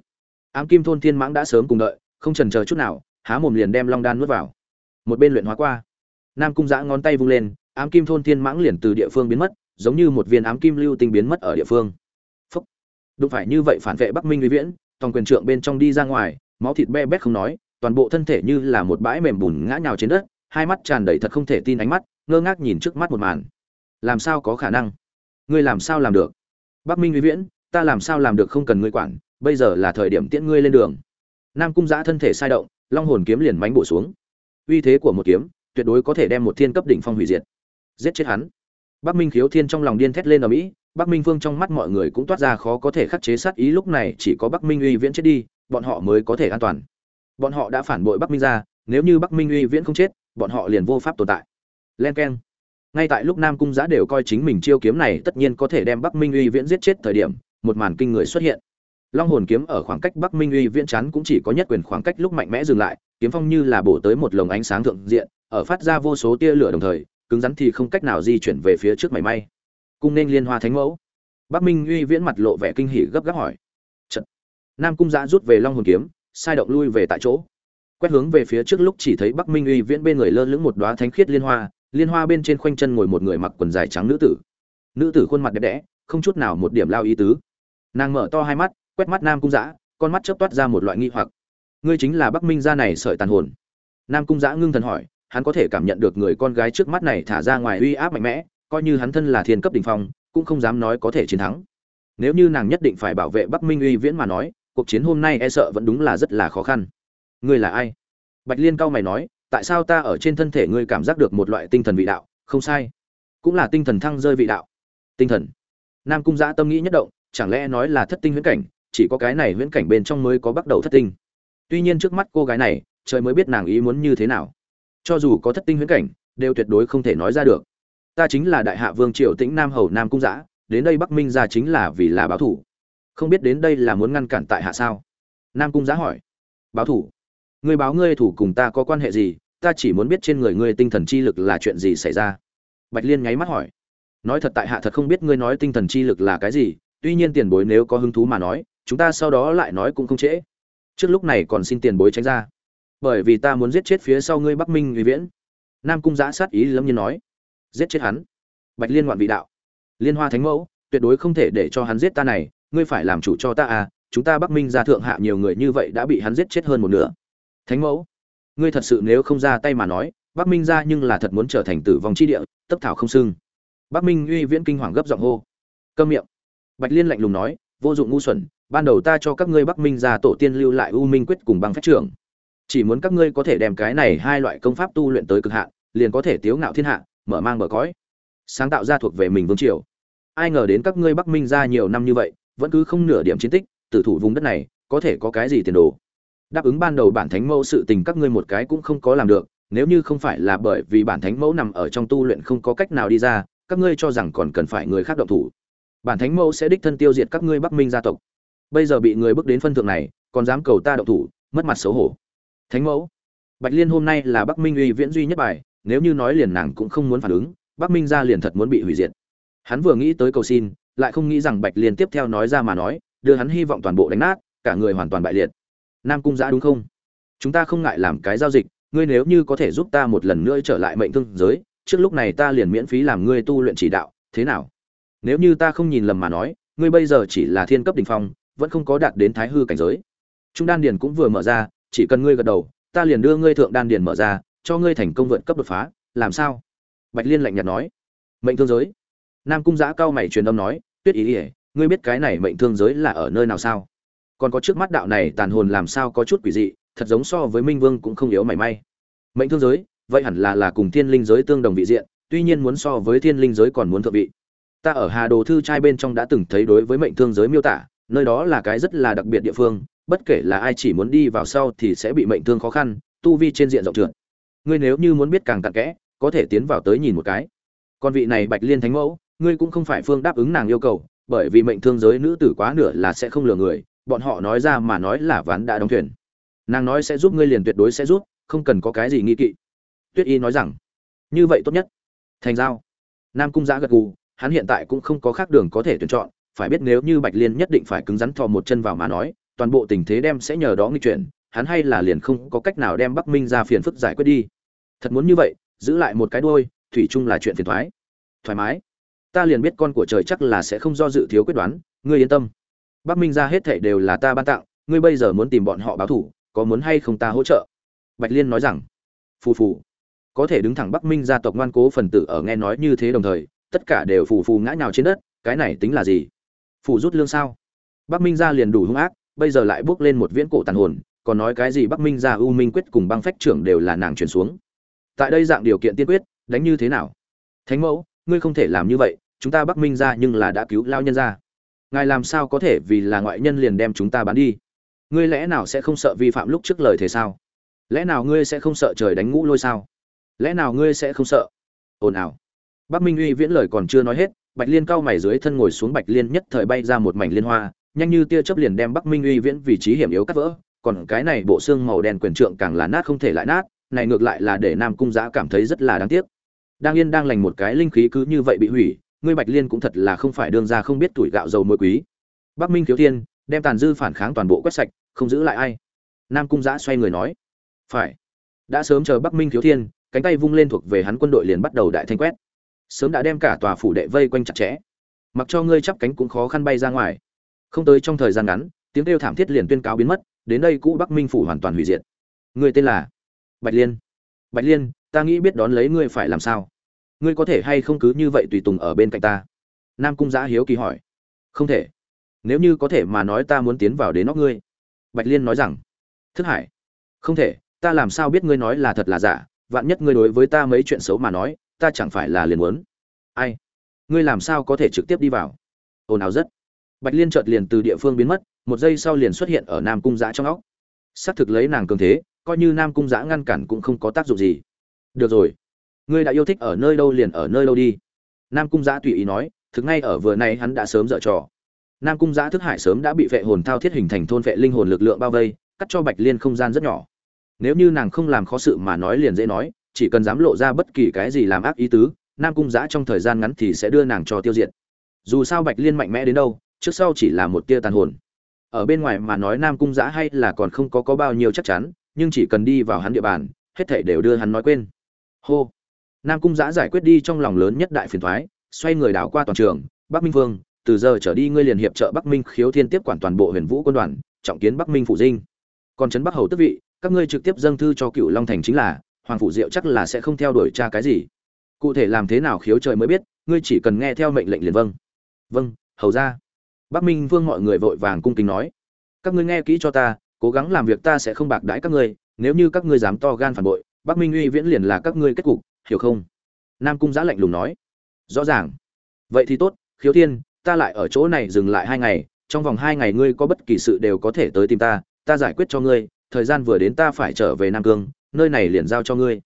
Ám kim thôn thiên mãng đã sớm cùng đợi, không trần chờ chút nào, há mồm liền đem long đan nuốt vào. Một bên luyện hóa qua, nam cung giã ngón tay vung lên, ám kim thôn thiên mãng liền từ địa phương biến mất giống như một viên ám kim lưu tinh biến mất ở địa phương. Phúc. Đụng phải như vậy phản vệ bắc minh uy viễn toàn quyền trượng bên trong đi ra ngoài, máu thịt be bét không nói, toàn bộ thân thể như là một bãi mềm bùn ngã nhào trên đất, hai mắt tràn đầy thật không thể tin ánh mắt, ngơ ngác nhìn trước mắt một màn. Làm sao có khả năng? Ngươi làm sao làm được? Bắc minh uy viễn, ta làm sao làm được không cần ngươi quản, bây giờ là thời điểm tiễn ngươi lên đường. Nam cung giã thân thể sai động, long hồn kiếm liền mánh bổ xuống. Uy thế của một kiếm, tuyệt đối có thể đem một thiên cấp đỉnh phong hủy diệt. Giết chết hắn bắc minh khiếu thiên trong lòng điên thét lên ở mỹ, bắc minh vương trong mắt mọi người cũng toát ra khó có thể khắc chế sát ý, lúc này chỉ có bắc minh uy viễn chết đi, bọn họ mới có thể an toàn. Bọn họ đã phản bội bắc minh ra, nếu như bắc minh uy viễn không chết, bọn họ liền vô pháp tồn tại. Len keng. ngay tại lúc nam cung Giá đều coi chính mình chiêu kiếm này tất nhiên có thể đem bắc minh uy viễn giết chết thời điểm, một màn kinh người xuất hiện. Long hồn kiếm ở khoảng cách bắc minh uy viễn chắn cũng chỉ có nhất quyền khoảng cách lúc mạnh mẽ dừng lại, kiếm phong như là bổ tới một lồng ánh sáng thượng diện, ở phát ra vô số tia lửa đồng thời cứng rắn thì không cách nào di chuyển về phía trước mảy may. Cung nên liên hoa thánh mẫu. Bắc minh uy viễn mặt lộ vẻ kinh hỉ gấp gáp hỏi. Trận. nam cung giã rút về long hồn kiếm, sai động lui về tại chỗ. Quét hướng về phía trước lúc chỉ thấy bắc minh uy viễn bên người lơ lửng một đoá thánh khiết liên hoa liên hoa bên trên khoanh chân ngồi một người mặc quần dài trắng nữ tử. Nữ tử khuôn mặt đẹp đẽ, không chút nào một điểm lao ý tứ. Nàng mở to hai mắt, quét mắt nam cung giã, con mắt chớp toát ra một loại nghi hoặc. Ngươi chính là bắc minh gia này sợi tàn hồn. Nam cung giã ngưng thần hỏi hắn có thể cảm nhận được người con gái trước mắt này thả ra ngoài uy áp mạnh mẽ, coi như hắn thân là thiên cấp đ ỉ n h phong, cũng không dám nói có thể chiến thắng. Nếu như nàng nhất định phải bảo vệ bắc minh uy viễn mà nói, cuộc chiến hôm nay e sợ vẫn đúng là rất là khó khăn. Ngươi là ai? Bạch liên cao mày nói, tại sao ta ở trên thân thể ngươi cảm giác được một loại tinh thần vị đạo? Không sai. Cũng là tinh thần thăng rơi vị đạo. Tinh thần. Nam cung giã tâm nghĩ nhất động, chẳng lẽ nói là thất tinh huyễn cảnh, chỉ có cái này huyễn cảnh bên trong mới có bắt đầu thất tinh. Tuy nhiên trước mắt cô gái này, trời mới biết nàng ý muốn như thế nào cho dù có thất tinh huyễn cảnh, đều tuyệt đối không thể nói ra được. Ta chính là đại hạ vương triều tĩnh nam hầu nam cung giã, đến đây bắc minh ra chính là vì là báo thủ. Không biết đến đây là muốn ngăn cản tại hạ sao? Nam cung giã hỏi. Báo thủ? Ngươi báo ngươi thủ cùng ta có quan hệ gì? Ta chỉ muốn biết trên người ngươi tinh thần chi lực là chuyện gì xảy ra. Bạch liên nháy mắt hỏi. Nói thật tại hạ thật không biết ngươi nói tinh thần chi lực là cái gì, tuy nhiên tiền bối nếu có hứng thú mà nói, chúng ta sau đó lại nói cũng không trễ. Trước lúc này còn xin tiền bối tránh ra bởi vì ta muốn giết chết phía sau ngươi bắc minh uy viễn. Nam cung giã sát ý lâm nhiên nói, giết chết hắn. Bạch liên ngoạn vị đạo, liên hoa thánh mẫu, tuyệt đối không thể để cho hắn giết ta này, ngươi phải làm chủ cho ta à chúng ta bắc minh ra thượng hạ nhiều người như vậy đã bị hắn giết chết hơn một nửa. Thánh mẫu, ngươi thật sự nếu không ra tay mà nói, bắc minh ra nhưng là thật muốn trở thành tử vong chi địa tấp thảo không sưng bắc minh uy viễn kinh hoàng gấp giọng hô. Câm miệng. Bạch liên lạnh lùng nói, vô dụng ngu xuẩn, ban đầu ta cho các ngươi bắc minh ra tổ tiên lưu lại u minh quyết cùng băng phách trưởng chỉ muốn các ngươi có thể đem cái này hai loại công pháp tu luyện tới cực hạn, liền có thể tiếu ngạo thiên hạ, mở mang bờ cõi. Sáng tạo ra thuộc về mình vương triều. Ai ngờ đến các ngươi bắc minh ra nhiều năm như vậy, vẫn cứ không nửa điểm chiến tích, tử thủ vùng đất này, có thể có cái gì tiền đồ? Đáp ứng ban đầu bản thánh mẫu sự tình các ngươi một cái cũng không có làm được, nếu như không phải là bởi vì bản thánh mẫu nằm ở trong tu luyện không có cách nào đi ra, các ngươi cho rằng còn cần phải người khác động thủ. Bản thánh mẫu sẽ đích thân tiêu diệt các ngươi bắc minh gia tộc. Bây giờ bị người bước đến phân thượng này, còn dám cầu ta động thủ, mất mặt xấu hổ thánh mẫu. Bạch liên hôm nay là bắc minh uy viễn duy nhất bài, nếu như nói liền nàng cũng không muốn phản ứng, bắc minh ra liền thật muốn bị hủy diệt. Hắn vừa nghĩ tới cầu xin, lại không nghĩ rằng bạch liên tiếp theo nói ra mà nói, đưa hắn hy vọng toàn bộ đánh nát, cả người hoàn toàn bại liệt. Nam cung giã đúng không? Chúng ta không ngại làm cái giao dịch, ngươi nếu như có thể giúp ta một lần nữa trở lại mệnh thương giới, trước lúc này ta liền miễn phí làm ngươi tu luyện chỉ đạo, thế nào? Nếu như ta không nhìn lầm mà nói, ngươi bây giờ chỉ là thiên cấp đ ỉ n h phong, vẫn không có đạt đến thái hư cảnh giới. Trung đan điền cũng vừa mở ra chỉ cần ngươi gật đầu, ta liền đưa ngươi thượng đan điền mở ra, cho ngươi thành công vượt cấp đột phá, làm sao? Bạch liên lạnh nhạt nói. Mệnh thương giới. Nam cung giã cao mày truyền âm nói, tuyết ý ỉa ngươi biết cái này mệnh thương giới là ở nơi nào sao? Còn có trước mắt đạo này tàn hồn làm sao có chút quỷ dị, thật giống so với minh vương cũng không yếu mảy may. Mệnh thương giới, vậy hẳn là là cùng thiên linh giới tương đồng vị diện, tuy nhiên muốn so với thiên linh giới còn muốn thượng vị. Ta ở hà đồ thư trai bên trong đã từng thấy đối với mệnh thương giới miêu tả, nơi đó là cái rất là đặc biệt địa phương bất kể là ai chỉ muốn đi vào sau thì sẽ bị mệnh thương khó khăn, tu vi trên diện rộng trượt. Ngươi nếu như muốn biết càng cặn kẽ, có thể tiến vào tới nhìn một cái. Còn vị này bạch liên thánh mẫu, ngươi cũng không phải phương đáp ứng nàng yêu cầu, bởi vì mệnh thương giới nữ tử quá nửa là sẽ không lừa người, bọn họ nói ra mà nói là ván đã đóng thuyền. Nàng nói sẽ giúp ngươi liền tuyệt đối sẽ giúp, không cần có cái gì nghi kỵ. Tuyết y nói rằng, như vậy tốt nhất. Thành giao. Nam cung giã gật gù, hắn hiện tại cũng không có khác đường có thể tuyển chọn, phải biết nếu như bạch liên nhất định phải cứng rắn thò một chân vào mà nói toàn bộ tình thế đem sẽ nhờ đó nghi chuyển, hắn hay là liền không có cách nào đem bắc minh ra phiền phức giải quyết đi. Thật muốn như vậy, giữ lại một cái đôi thủy chung là chuyện phiền thoái. Thoải mái. Ta liền biết con của trời chắc là sẽ không do dự thiếu quyết đoán, ngươi yên tâm. Bắc minh ra hết thảy đều là ta ban tặng, ngươi bây giờ muốn tìm bọn họ báo thủ, có muốn hay không ta hỗ trợ? Bạch liên nói rằng, phù phù. Có thể đứng thẳng bắc minh gia tộc ngoan cố phần tử ở nghe nói như thế đồng thời, tất cả đều phù phù ngã nhào trên đất, cái này tính là gì? Phù rút lương sao? Bắc minh gia liền đủ hung ác bây giờ lại bước lên một viễn cổ tàn hồn, còn nói cái gì bắc minh gia u minh quyết cùng băng phách trưởng đều là nàng chuyển xuống. Tại đây dạng điều kiện tiên quyết, đánh như thế nào? Thánh mẫu, ngươi không thể làm như vậy, chúng ta bắc minh gia nhưng là đã cứu lao nhân ra. Ngài làm sao có thể vì là ngoại nhân liền đem chúng ta bán đi? Ngươi lẽ nào sẽ không sợ vi phạm lúc trước lời thế sao? Lẽ nào ngươi sẽ không sợ trời đánh ngũ lôi sao? Lẽ nào ngươi sẽ không sợ? Ồn ào. Bắc minh uy viễn lời còn chưa nói hết, bạch liên cao mày dưới thân ngồi xuống bạch liên nhất thời bay ra một mảnh liên hoa nhanh như tia chớp liền đem bắc minh uy viễn vị trí hiểm yếu cắt vỡ, còn cái này bộ xương màu đen quyền trượng càng là nát không thể lại nát, này ngược lại là để nam cung Giá cảm thấy rất là đáng tiếc. Đang yên đang lành một cái linh khí cứ như vậy bị hủy, ngươi bạch liên cũng thật là không phải đương ra không biết tuổi gạo dầu muối quý. Bắc minh thiếu thiên, đem tàn dư phản kháng toàn bộ quét sạch, không giữ lại ai. Nam cung Giá xoay người nói, phải. Đã sớm chờ bắc minh thiếu thiên, cánh tay vung lên thuộc về hắn quân đội liền bắt đầu đại thanh quét. Sớm đã đem cả tòa phủ đệ vây quanh chặt chẽ. Mặc cho ngươi chắp cánh cũng khó khăn bay ra ngoài không tới trong thời gian ngắn, tiếng kêu thảm thiết liền tuyên cáo biến mất, đến đây cũ bắc minh phủ hoàn toàn hủy diệt. Người tên là bạch liên. Bạch liên, ta nghĩ biết đón lấy ngươi phải làm sao? Ngươi có thể hay không cứ như vậy tùy tùng ở bên cạnh ta? Nam cung giã hiếu kỳ hỏi. Không thể. Nếu như có thể mà nói ta muốn tiến vào đến nóc ngươi. Bạch liên nói rằng. Thức hải. Không thể, ta làm sao biết ngươi nói là thật là giả? Vạn nhất ngươi đối với ta mấy chuyện xấu mà nói, ta chẳng phải là liền muốn. Ai? Ngươi làm sao có thể trực tiếp đi vào? Ồn ào rất bạch liên chợt liền từ địa phương biến mất, một giây sau liền xuất hiện ở nam cung giã trong óc. Xác thực lấy nàng cường thế, coi như nam cung giã ngăn cản cũng không có tác dụng gì. Được rồi, ngươi đã yêu thích ở nơi đâu liền ở nơi đâu đi. Nam cung giã tùy ý nói, thực ngay ở vừa nay hắn đã sớm dở trò. Nam cung giã thức hải sớm đã bị vệ hồn thao thiết hình thành thôn vệ linh hồn lực lượng bao vây, cắt cho bạch liên không gian rất nhỏ. Nếu như nàng không làm khó sự mà nói liền dễ nói, chỉ cần dám lộ ra bất kỳ cái gì làm ác ý tứ, nam cung giã trong thời gian ngắn thì sẽ đưa nàng cho tiêu diệt. Dù sao bạch liên mạnh mẽ đến đâu trước sau chỉ là một tia tàn hồn. Ở bên ngoài mà nói nam cung giã hay là còn không có có bao nhiêu chắc chắn, nhưng chỉ cần đi vào hắn địa bàn, hết thảy đều đưa hắn nói quên. Hô. Nam cung giã giải quyết đi trong lòng lớn nhất đại phiền thoái, xoay người đảo qua toàn trường, bắc minh vương, từ giờ trở đi ngươi liền hiệp trợ bắc minh khiếu thiên tiếp quản toàn bộ huyền vũ quân đoàn, trọng kiến bắc minh phủ dinh. Còn trấn bắc hầu tức vị, các ngươi trực tiếp dâng thư cho cựu long thành chính là, hoàng phủ diệu chắc là sẽ không theo đuổi tra cái gì. Cụ thể làm thế nào khiếu trời mới biết, ngươi chỉ cần nghe theo mệnh lệnh liền vâng. Vâng hầu ra bắc minh vương mọi người vội vàng cung kính nói, các ngươi nghe kỹ cho ta, cố gắng làm việc ta sẽ không bạc đãi các ngươi, nếu như các ngươi dám to gan phản bội, bắc minh uy viễn liền là các ngươi kết cục, hiểu không? Nam cung Giá lạnh lùng nói, rõ ràng. Vậy thì tốt, khiếu thiên, ta lại ở chỗ này dừng lại hai ngày, trong vòng hai ngày ngươi có bất kỳ sự đều có thể tới tìm ta ta giải quyết cho ngươi, thời gian vừa đến ta phải trở về nam cương, nơi này liền giao cho ngươi.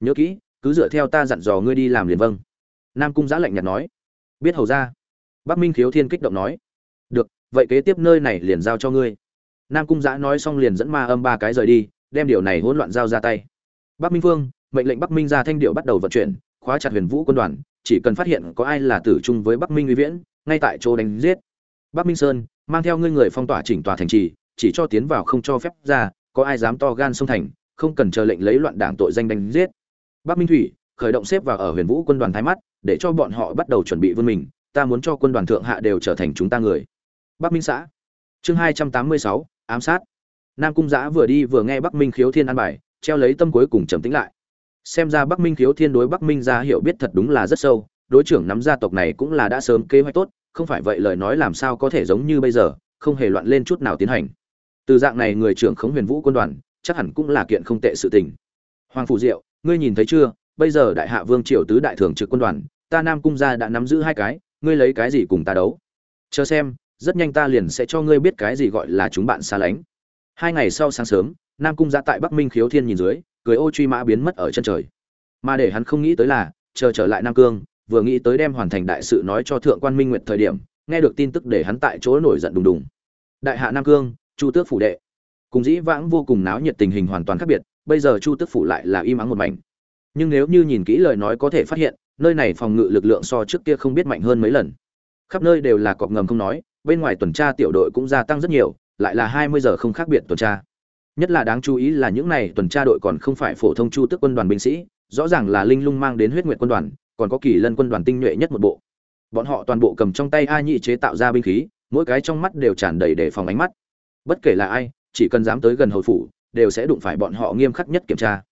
Nhớ kỹ, cứ dựa theo ta dặn dò ngươi đi làm liền vâng. Nam cung Giá lạnh nhạt nói, biết hầu ra. Bắc minh khiếu thiên kích động nói được, vậy kế tiếp nơi này liền giao cho ngươi. Nam cung giã nói xong liền dẫn ma âm ba cái rời đi, đem điều này hỗn loạn giao ra tay. Bắc minh phương mệnh lệnh bắc minh ra thanh điệu bắt đầu vận chuyển, khóa chặt huyền vũ quân đoàn, chỉ cần phát hiện có ai là tử chung với bắc minh uy viễn, ngay tại chỗ đánh giết. Bắc minh sơn, mang theo ngươi người phong tỏa chỉnh tòa thành trì, chỉ cho tiến vào không cho phép ra, có ai dám to gan sông thành, không cần chờ lệnh lấy loạn đảng tội danh đánh giết. Bắc minh thủy, khởi động xếp vào ở huyền vũ quân đoàn thái mắt, để cho bọn họ bắt đầu chuẩn bị vươn mình, ta muốn cho quân đoàn thượng hạ đều trở thành chúng ta người bắc minh xã. Chương hai trăm tám mươi sáu, ám sát. Nam cung giã vừa đi vừa nghe bắc minh khiếu thiên an bài, treo lấy tâm cuối cùng trầm tĩnh lại. Xem ra bắc minh khiếu thiên đối bắc minh gia hiểu biết thật đúng là rất sâu, đối trưởng nắm gia tộc này cũng là đã sớm kế hoạch tốt, không phải vậy lời nói làm sao có thể giống như bây giờ, không hề loạn lên chút nào tiến hành. Từ dạng này người trưởng khống huyền vũ quân đoàn, chắc hẳn cũng là kiện không tệ sự tình. Hoàng phủ diệu, ngươi nhìn thấy chưa, bây giờ đại hạ vương triều tứ đại thường trực quân đoàn, ta nam cung gia đã nắm giữ hai cái, ngươi lấy cái gì cùng ta đấu? Chờ xem rất nhanh ta liền sẽ cho ngươi biết cái gì gọi là chúng bạn xa lánh. Hai ngày sau sáng sớm, nam cung ra tại bắc minh khiếu thiên nhìn dưới, cười ô truy mã biến mất ở chân trời. Mà để hắn không nghĩ tới là, chờ trở lại nam cương, vừa nghĩ tới đem hoàn thành đại sự nói cho thượng quan minh nguyệt thời điểm, nghe được tin tức để hắn tại chỗ nổi giận đùng đùng. Đại hạ nam cương, chu tước phủ đệ. Cùng dĩ vãng vô cùng náo nhiệt tình hình hoàn toàn khác biệt, bây giờ chu tước phủ lại là im ắng một mảnh. Nhưng nếu như nhìn kỹ lời nói có thể phát hiện, nơi này phòng ngự lực lượng so trước kia không biết mạnh hơn mấy lần. Khắp nơi đều là cọp ngầm không nói bên ngoài tuần tra tiểu đội cũng gia tăng rất nhiều, lại là hai mươi giờ không khác biệt tuần tra. Nhất là đáng chú ý là những này tuần tra đội còn không phải phổ thông chu tước quân đoàn binh sĩ, rõ ràng là linh lung mang đến huyết nguyệt quân đoàn, còn có kỳ lân quân đoàn tinh nhuệ nhất một bộ. Bọn họ toàn bộ cầm trong tay a nhị chế tạo ra binh khí, mỗi cái trong mắt đều tràn đầy để phòng ánh mắt. Bất kể là ai, chỉ cần dám tới gần hầu phủ, đều sẽ đụng phải bọn họ nghiêm khắc nhất kiểm tra.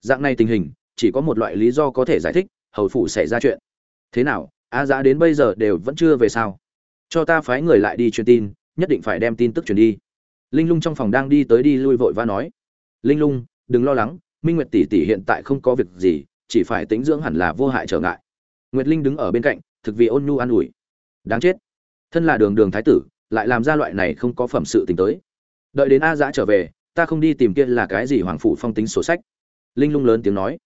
Dạng này tình hình, chỉ có một loại lý do có thể giải thích hầu phủ xảy ra chuyện. Thế nào, a giá đến bây giờ đều vẫn chưa về sao? Cho ta phái người lại đi truyền tin, nhất định phải đem tin tức truyền đi. Linh lung trong phòng đang đi tới đi lui vội và nói. Linh lung, đừng lo lắng, minh nguyệt tỷ tỷ hiện tại không có việc gì, chỉ phải tính dưỡng hẳn là vô hại trở ngại. Nguyệt linh đứng ở bên cạnh, thực vì ôn nhu an ủi. Đáng chết. Thân là đường đường thái tử, lại làm ra loại này không có phẩm sự tình tới. Đợi đến a dã trở về, ta không đi tìm kia là cái gì hoàng phủ phong tính sổ sách. Linh lung lớn tiếng nói.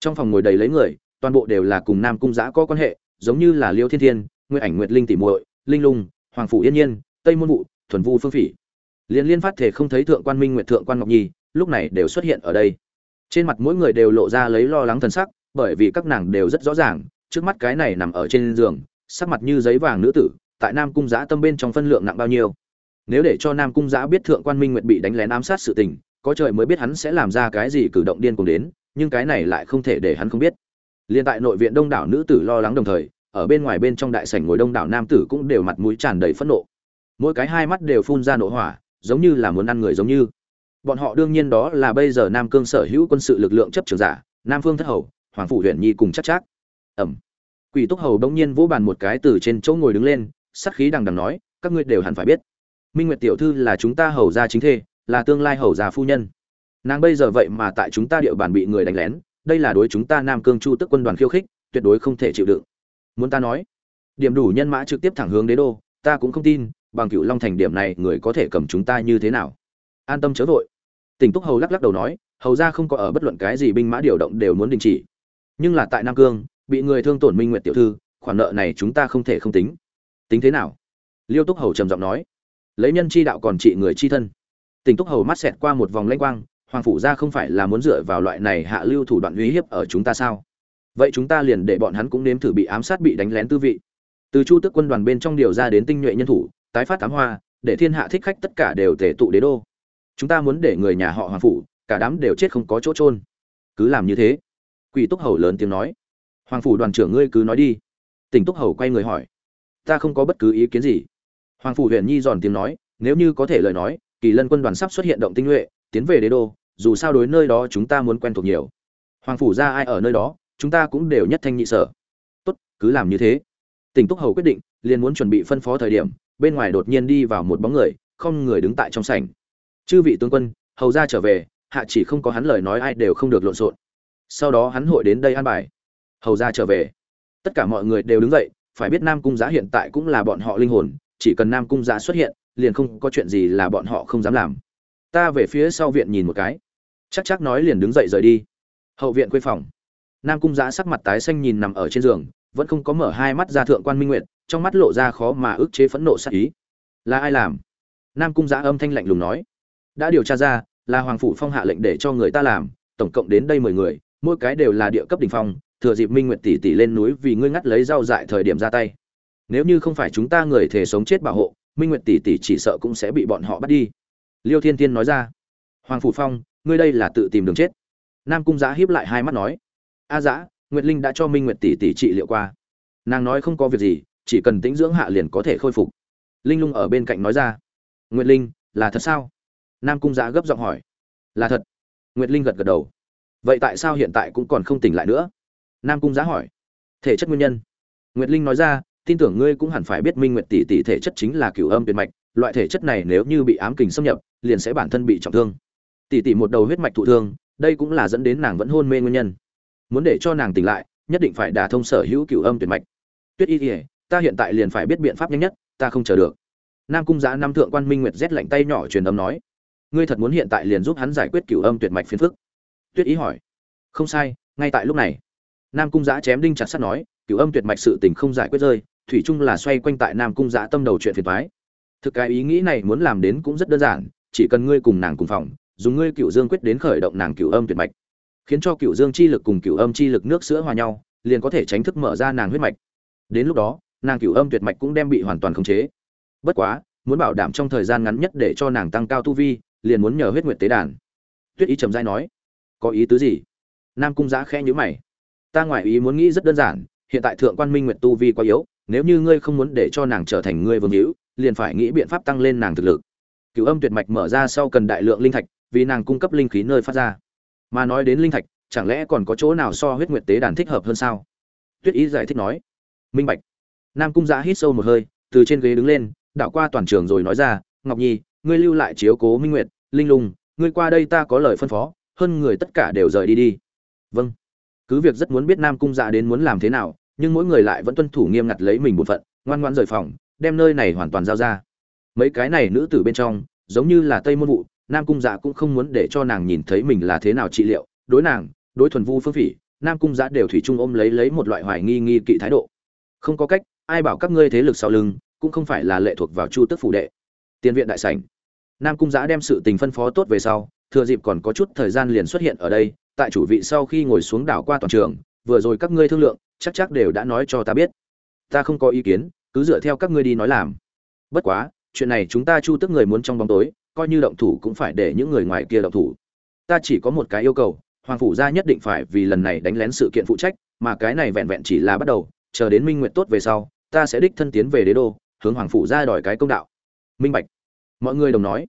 Trong phòng ngồi đầy lấy người, toàn bộ đều là cùng nam cung giã có quan hệ, giống như là liêu thiên thiên nguyện ảnh nguyệt linh tỉ muội linh lung, hoàng phủ yên nhiên, tây môn vụ, thuần vu phương phỉ. Liên liên phát thể không thấy thượng quan minh nguyệt thượng quan ngọc nhi, lúc này đều xuất hiện ở đây. Trên mặt mỗi người đều lộ ra lấy lo lắng thần sắc, bởi vì các nàng đều rất rõ ràng, trước mắt cái này nằm ở trên giường, sắc mặt như giấy vàng nữ tử, tại nam cung giã tâm bên trong phân lượng nặng bao nhiêu. Nếu để cho nam cung giã biết thượng quan minh nguyệt bị đánh lén ám sát sự tình, có trời mới biết hắn sẽ làm ra cái gì cử động điên cùng đến, nhưng cái này lại không thể để hắn không biết. Liên tại nội viện đông đảo nữ tử lo lắng đồng thời ở bên ngoài bên trong đại sảnh ngồi đông đảo nam tử cũng đều mặt mũi tràn đầy phẫn nộ. Mỗi cái hai mắt đều phun ra nộ hỏa, giống như là muốn ăn người giống như. Bọn họ đương nhiên đó là bây giờ nam cương sở hữu quân sự lực lượng chấp trường giả, nam phương thất hầu, hoàng phủ huyện nhi cùng chắc chắc ẩm. Quỷ túc hầu đông nhiên vỗ bàn một cái từ trên chỗ ngồi đứng lên, sắc khí đằng đằng nói, các ngươi đều hẳn phải biết, minh nguyệt tiểu thư là chúng ta hầu gia chính thê, là tương lai hầu gia phu nhân. Nàng bây giờ vậy mà tại chúng ta địa bàn bị người đánh lén, đây là đối chúng ta nam cương chu tức quân đoàn khiêu khích, tuyệt đối không thể chịu đựng muốn ta nói? Điểm đủ nhân mã trực tiếp thẳng hướng đế đô, ta cũng không tin, bằng cựu long thành điểm này người có thể cầm chúng ta như thế nào? An tâm chớ vội. Tỉnh túc hầu lắc lắc đầu nói, hầu ra không có ở bất luận cái gì binh mã điều động đều muốn đình chỉ. Nhưng là tại nam cương, bị người thương tổn minh nguyệt tiểu thư, khoản nợ này chúng ta không thể không tính. Tính thế nào? Liêu túc hầu trầm giọng nói. Lấy nhân chi đạo còn trị người chi thân. Tỉnh túc hầu mắt xẹt qua một vòng lanh quang, hoàng phủ gia không phải là muốn dựa vào loại này hạ lưu thủ đoạn uy hiếp ở chúng ta sao? Vậy chúng ta liền để bọn hắn cũng nếm thử bị ám sát bị đánh lén tư vị. Từ chu tước quân đoàn bên trong điều ra đến tinh nhuệ nhân thủ, tái phát tám hoa, để thiên hạ thích khách tất cả đều thể tụ đế đô. Chúng ta muốn để người nhà họ hoàng phủ, cả đám đều chết không có chỗ trôn cứ làm như thế. Quỷ túc hầu lớn tiếng nói. Hoàng phủ đoàn trưởng ngươi cứ nói đi. Tỉnh túc hầu quay người hỏi. Ta không có bất cứ ý kiến gì. Hoàng phủ huyền nhi giòn tiếng nói, nếu như có thể lời nói, kỳ lân quân đoàn sắp xuất hiện động tinh nhuệ, tiến về đế đô, dù sao đối nơi đó chúng ta muốn quen thuộc nhiều. Hoàng phủ ra ai ở nơi đó chúng ta cũng đều nhất thanh nhị sở. Tốt, cứ làm như thế. Tỉnh túc hầu quyết định, liền muốn chuẩn bị phân phó thời điểm, bên ngoài đột nhiên đi vào một bóng người, không người đứng tại trong sảnh. Chư vị tướng quân, hầu ra trở về, hạ chỉ không có hắn lời nói ai đều không được lộn xộn. Sau đó hắn hội đến đây an bài. Hầu ra trở về. Tất cả mọi người đều đứng dậy, phải biết nam cung giá hiện tại cũng là bọn họ linh hồn, chỉ cần nam cung giá xuất hiện, liền không có chuyện gì là bọn họ không dám làm. Ta về phía sau viện nhìn một cái. Chắc chắc nói liền đứng dậy rời đi. Hậu viện quê phòng nam cung giã sắc mặt tái xanh nhìn nằm ở trên giường, vẫn không có mở hai mắt ra thượng quan minh nguyệt, trong mắt lộ ra khó mà ức chế phẫn nộ sắc ý. Là ai làm? Nam cung giã âm thanh lạnh lùng nói. Đã điều tra ra, là hoàng phủ phong hạ lệnh để cho người ta làm, tổng cộng đến đây mười người, mỗi cái đều là địa cấp đ ỉ n h phong, thừa dịp minh nguyệt tỷ tỷ lên núi vì ngươi ngắt lấy rau dại thời điểm ra tay. Nếu như không phải chúng ta người thể sống chết bảo hộ, minh nguyệt tỷ tỷ chỉ sợ cũng sẽ bị bọn họ bắt đi. Liêu thiên tiên nói ra. Hoàng phủ phong, ngươi đây là tự tìm đường chết. Nam cung giã hiếp lại hai mắt nói a Dã, nguyệt linh đã cho minh nguyệt tỷ tỷ trị liệu qua. Nàng nói không có việc gì chỉ cần tĩnh dưỡng hạ liền có thể khôi phục. Linh lung ở bên cạnh nói ra. Nguyệt linh là thật sao? Nam cung giã gấp giọng hỏi. Là thật. Nguyệt linh gật gật đầu. Vậy tại sao hiện tại cũng còn không tỉnh lại nữa? Nam cung giã hỏi. Thể chất nguyên nhân. Nguyệt linh nói ra tin tưởng ngươi cũng hẳn phải biết minh nguyệt tỷ tỷ thể chất chính là cửu âm tuyệt mạch loại thể chất này nếu như bị ám kình xâm nhập liền sẽ bản thân bị trọng thương. Tỷ tỷ một đầu huyết mạch thụ thương đây cũng là dẫn đến nàng vẫn hôn mê nguyên nhân muốn để cho nàng tỉnh lại, nhất định phải đả thông sở hữu cửu âm tuyệt mạch. Tuyết y ỉa ta hiện tại liền phải biết biện pháp nhanh nhất, ta không chờ được. Nam cung giã năm thượng quan minh nguyệt rét lạnh tay nhỏ truyền âm nói, ngươi thật muốn hiện tại liền giúp hắn giải quyết cửu âm tuyệt mạch phiền phức? Tuyết ý hỏi, không sai, ngay tại lúc này. Nam cung giã chém đinh chặt sắt nói, cửu âm tuyệt mạch sự tình không giải quyết rơi, thủy chung là xoay quanh tại nam cung giã tâm đầu chuyện phiền thoái thực cái ý nghĩ này muốn làm đến cũng rất đơn giản, chỉ cần ngươi cùng nàng cùng phòng, dùng ngươi cựu dương quyết đến khởi động nàng cựu âm tuyệt mạch khiến cho cựu dương chi lực cùng cựu âm chi lực nước sữa hòa nhau, liền có thể tránh thức mở ra nàng huyết mạch. Đến lúc đó, nàng cựu âm tuyệt mạch cũng đem bị hoàn toàn khống chế. Bất quá, muốn bảo đảm trong thời gian ngắn nhất để cho nàng tăng cao tu vi, liền muốn nhờ huyết nguyệt tế đàn. Tuyết ý trầm dai nói, có ý tứ gì? Nam cung giã khẽ nhữ mày. Ta ngoại ý muốn nghĩ rất đơn giản, hiện tại thượng quan minh nguyệt tu vi quá yếu, nếu như ngươi không muốn để cho nàng trở thành ngươi vương hữu, liền phải nghĩ biện pháp tăng lên nàng thực lực. Cựu âm tuyệt mạch mở ra sau cần đại lượng linh thạch, vì nàng cung cấp linh khí nơi phát ra mà nói đến linh thạch chẳng lẽ còn có chỗ nào so huyết nguyệt tế đàn thích hợp hơn sao? Tuyết ý giải thích nói. Minh bạch. Nam cung giã hít sâu một hơi từ trên ghế đứng lên đảo qua toàn trường rồi nói ra ngọc nhi ngươi lưu lại chiếu cố minh nguyệt linh lùng, ngươi qua đây ta có lời phân phó hơn người tất cả đều rời đi đi. Vâng. Cứ việc rất muốn biết nam cung dạ đến muốn làm thế nào nhưng mỗi người lại vẫn tuân thủ nghiêm ngặt lấy mình một phận ngoan ngoan rời phòng đem nơi này hoàn toàn giao ra. Mấy cái này nữ tử bên trong giống như là tây môn vụ nam cung dạ cũng không muốn để cho nàng nhìn thấy mình là thế nào trị liệu. Đối nàng, đối thuần vu phương phỉ, nam cung dạ đều thủy chung ôm lấy lấy một loại hoài nghi nghi kỵ thái độ. Không có cách, ai bảo các ngươi thế lực sau lưng, cũng không phải là lệ thuộc vào chu tức phủ đệ. Tiền viện đại sảnh. Nam cung giã đem sự tình phân phó tốt về sau, thừa dịp còn có chút thời gian liền xuất hiện ở đây, tại chủ vị sau khi ngồi xuống đảo qua toàn trường, vừa rồi các ngươi thương lượng, chắc chắc đều đã nói cho ta biết. Ta không có ý kiến, cứ dựa theo các ngươi đi nói làm. Bất quá, chuyện này chúng ta chu tức người muốn trong bóng tối coi như động thủ cũng phải để những người ngoài kia động thủ. Ta chỉ có một cái yêu cầu, hoàng phủ gia nhất định phải vì lần này đánh lén sự kiện phụ trách, mà cái này vẹn vẹn chỉ là bắt đầu, chờ đến minh nguyện tốt về sau, ta sẽ đích thân tiến về đế đô, hướng hoàng phủ gia đòi cái công đạo. Minh bạch. Mọi người đồng nói.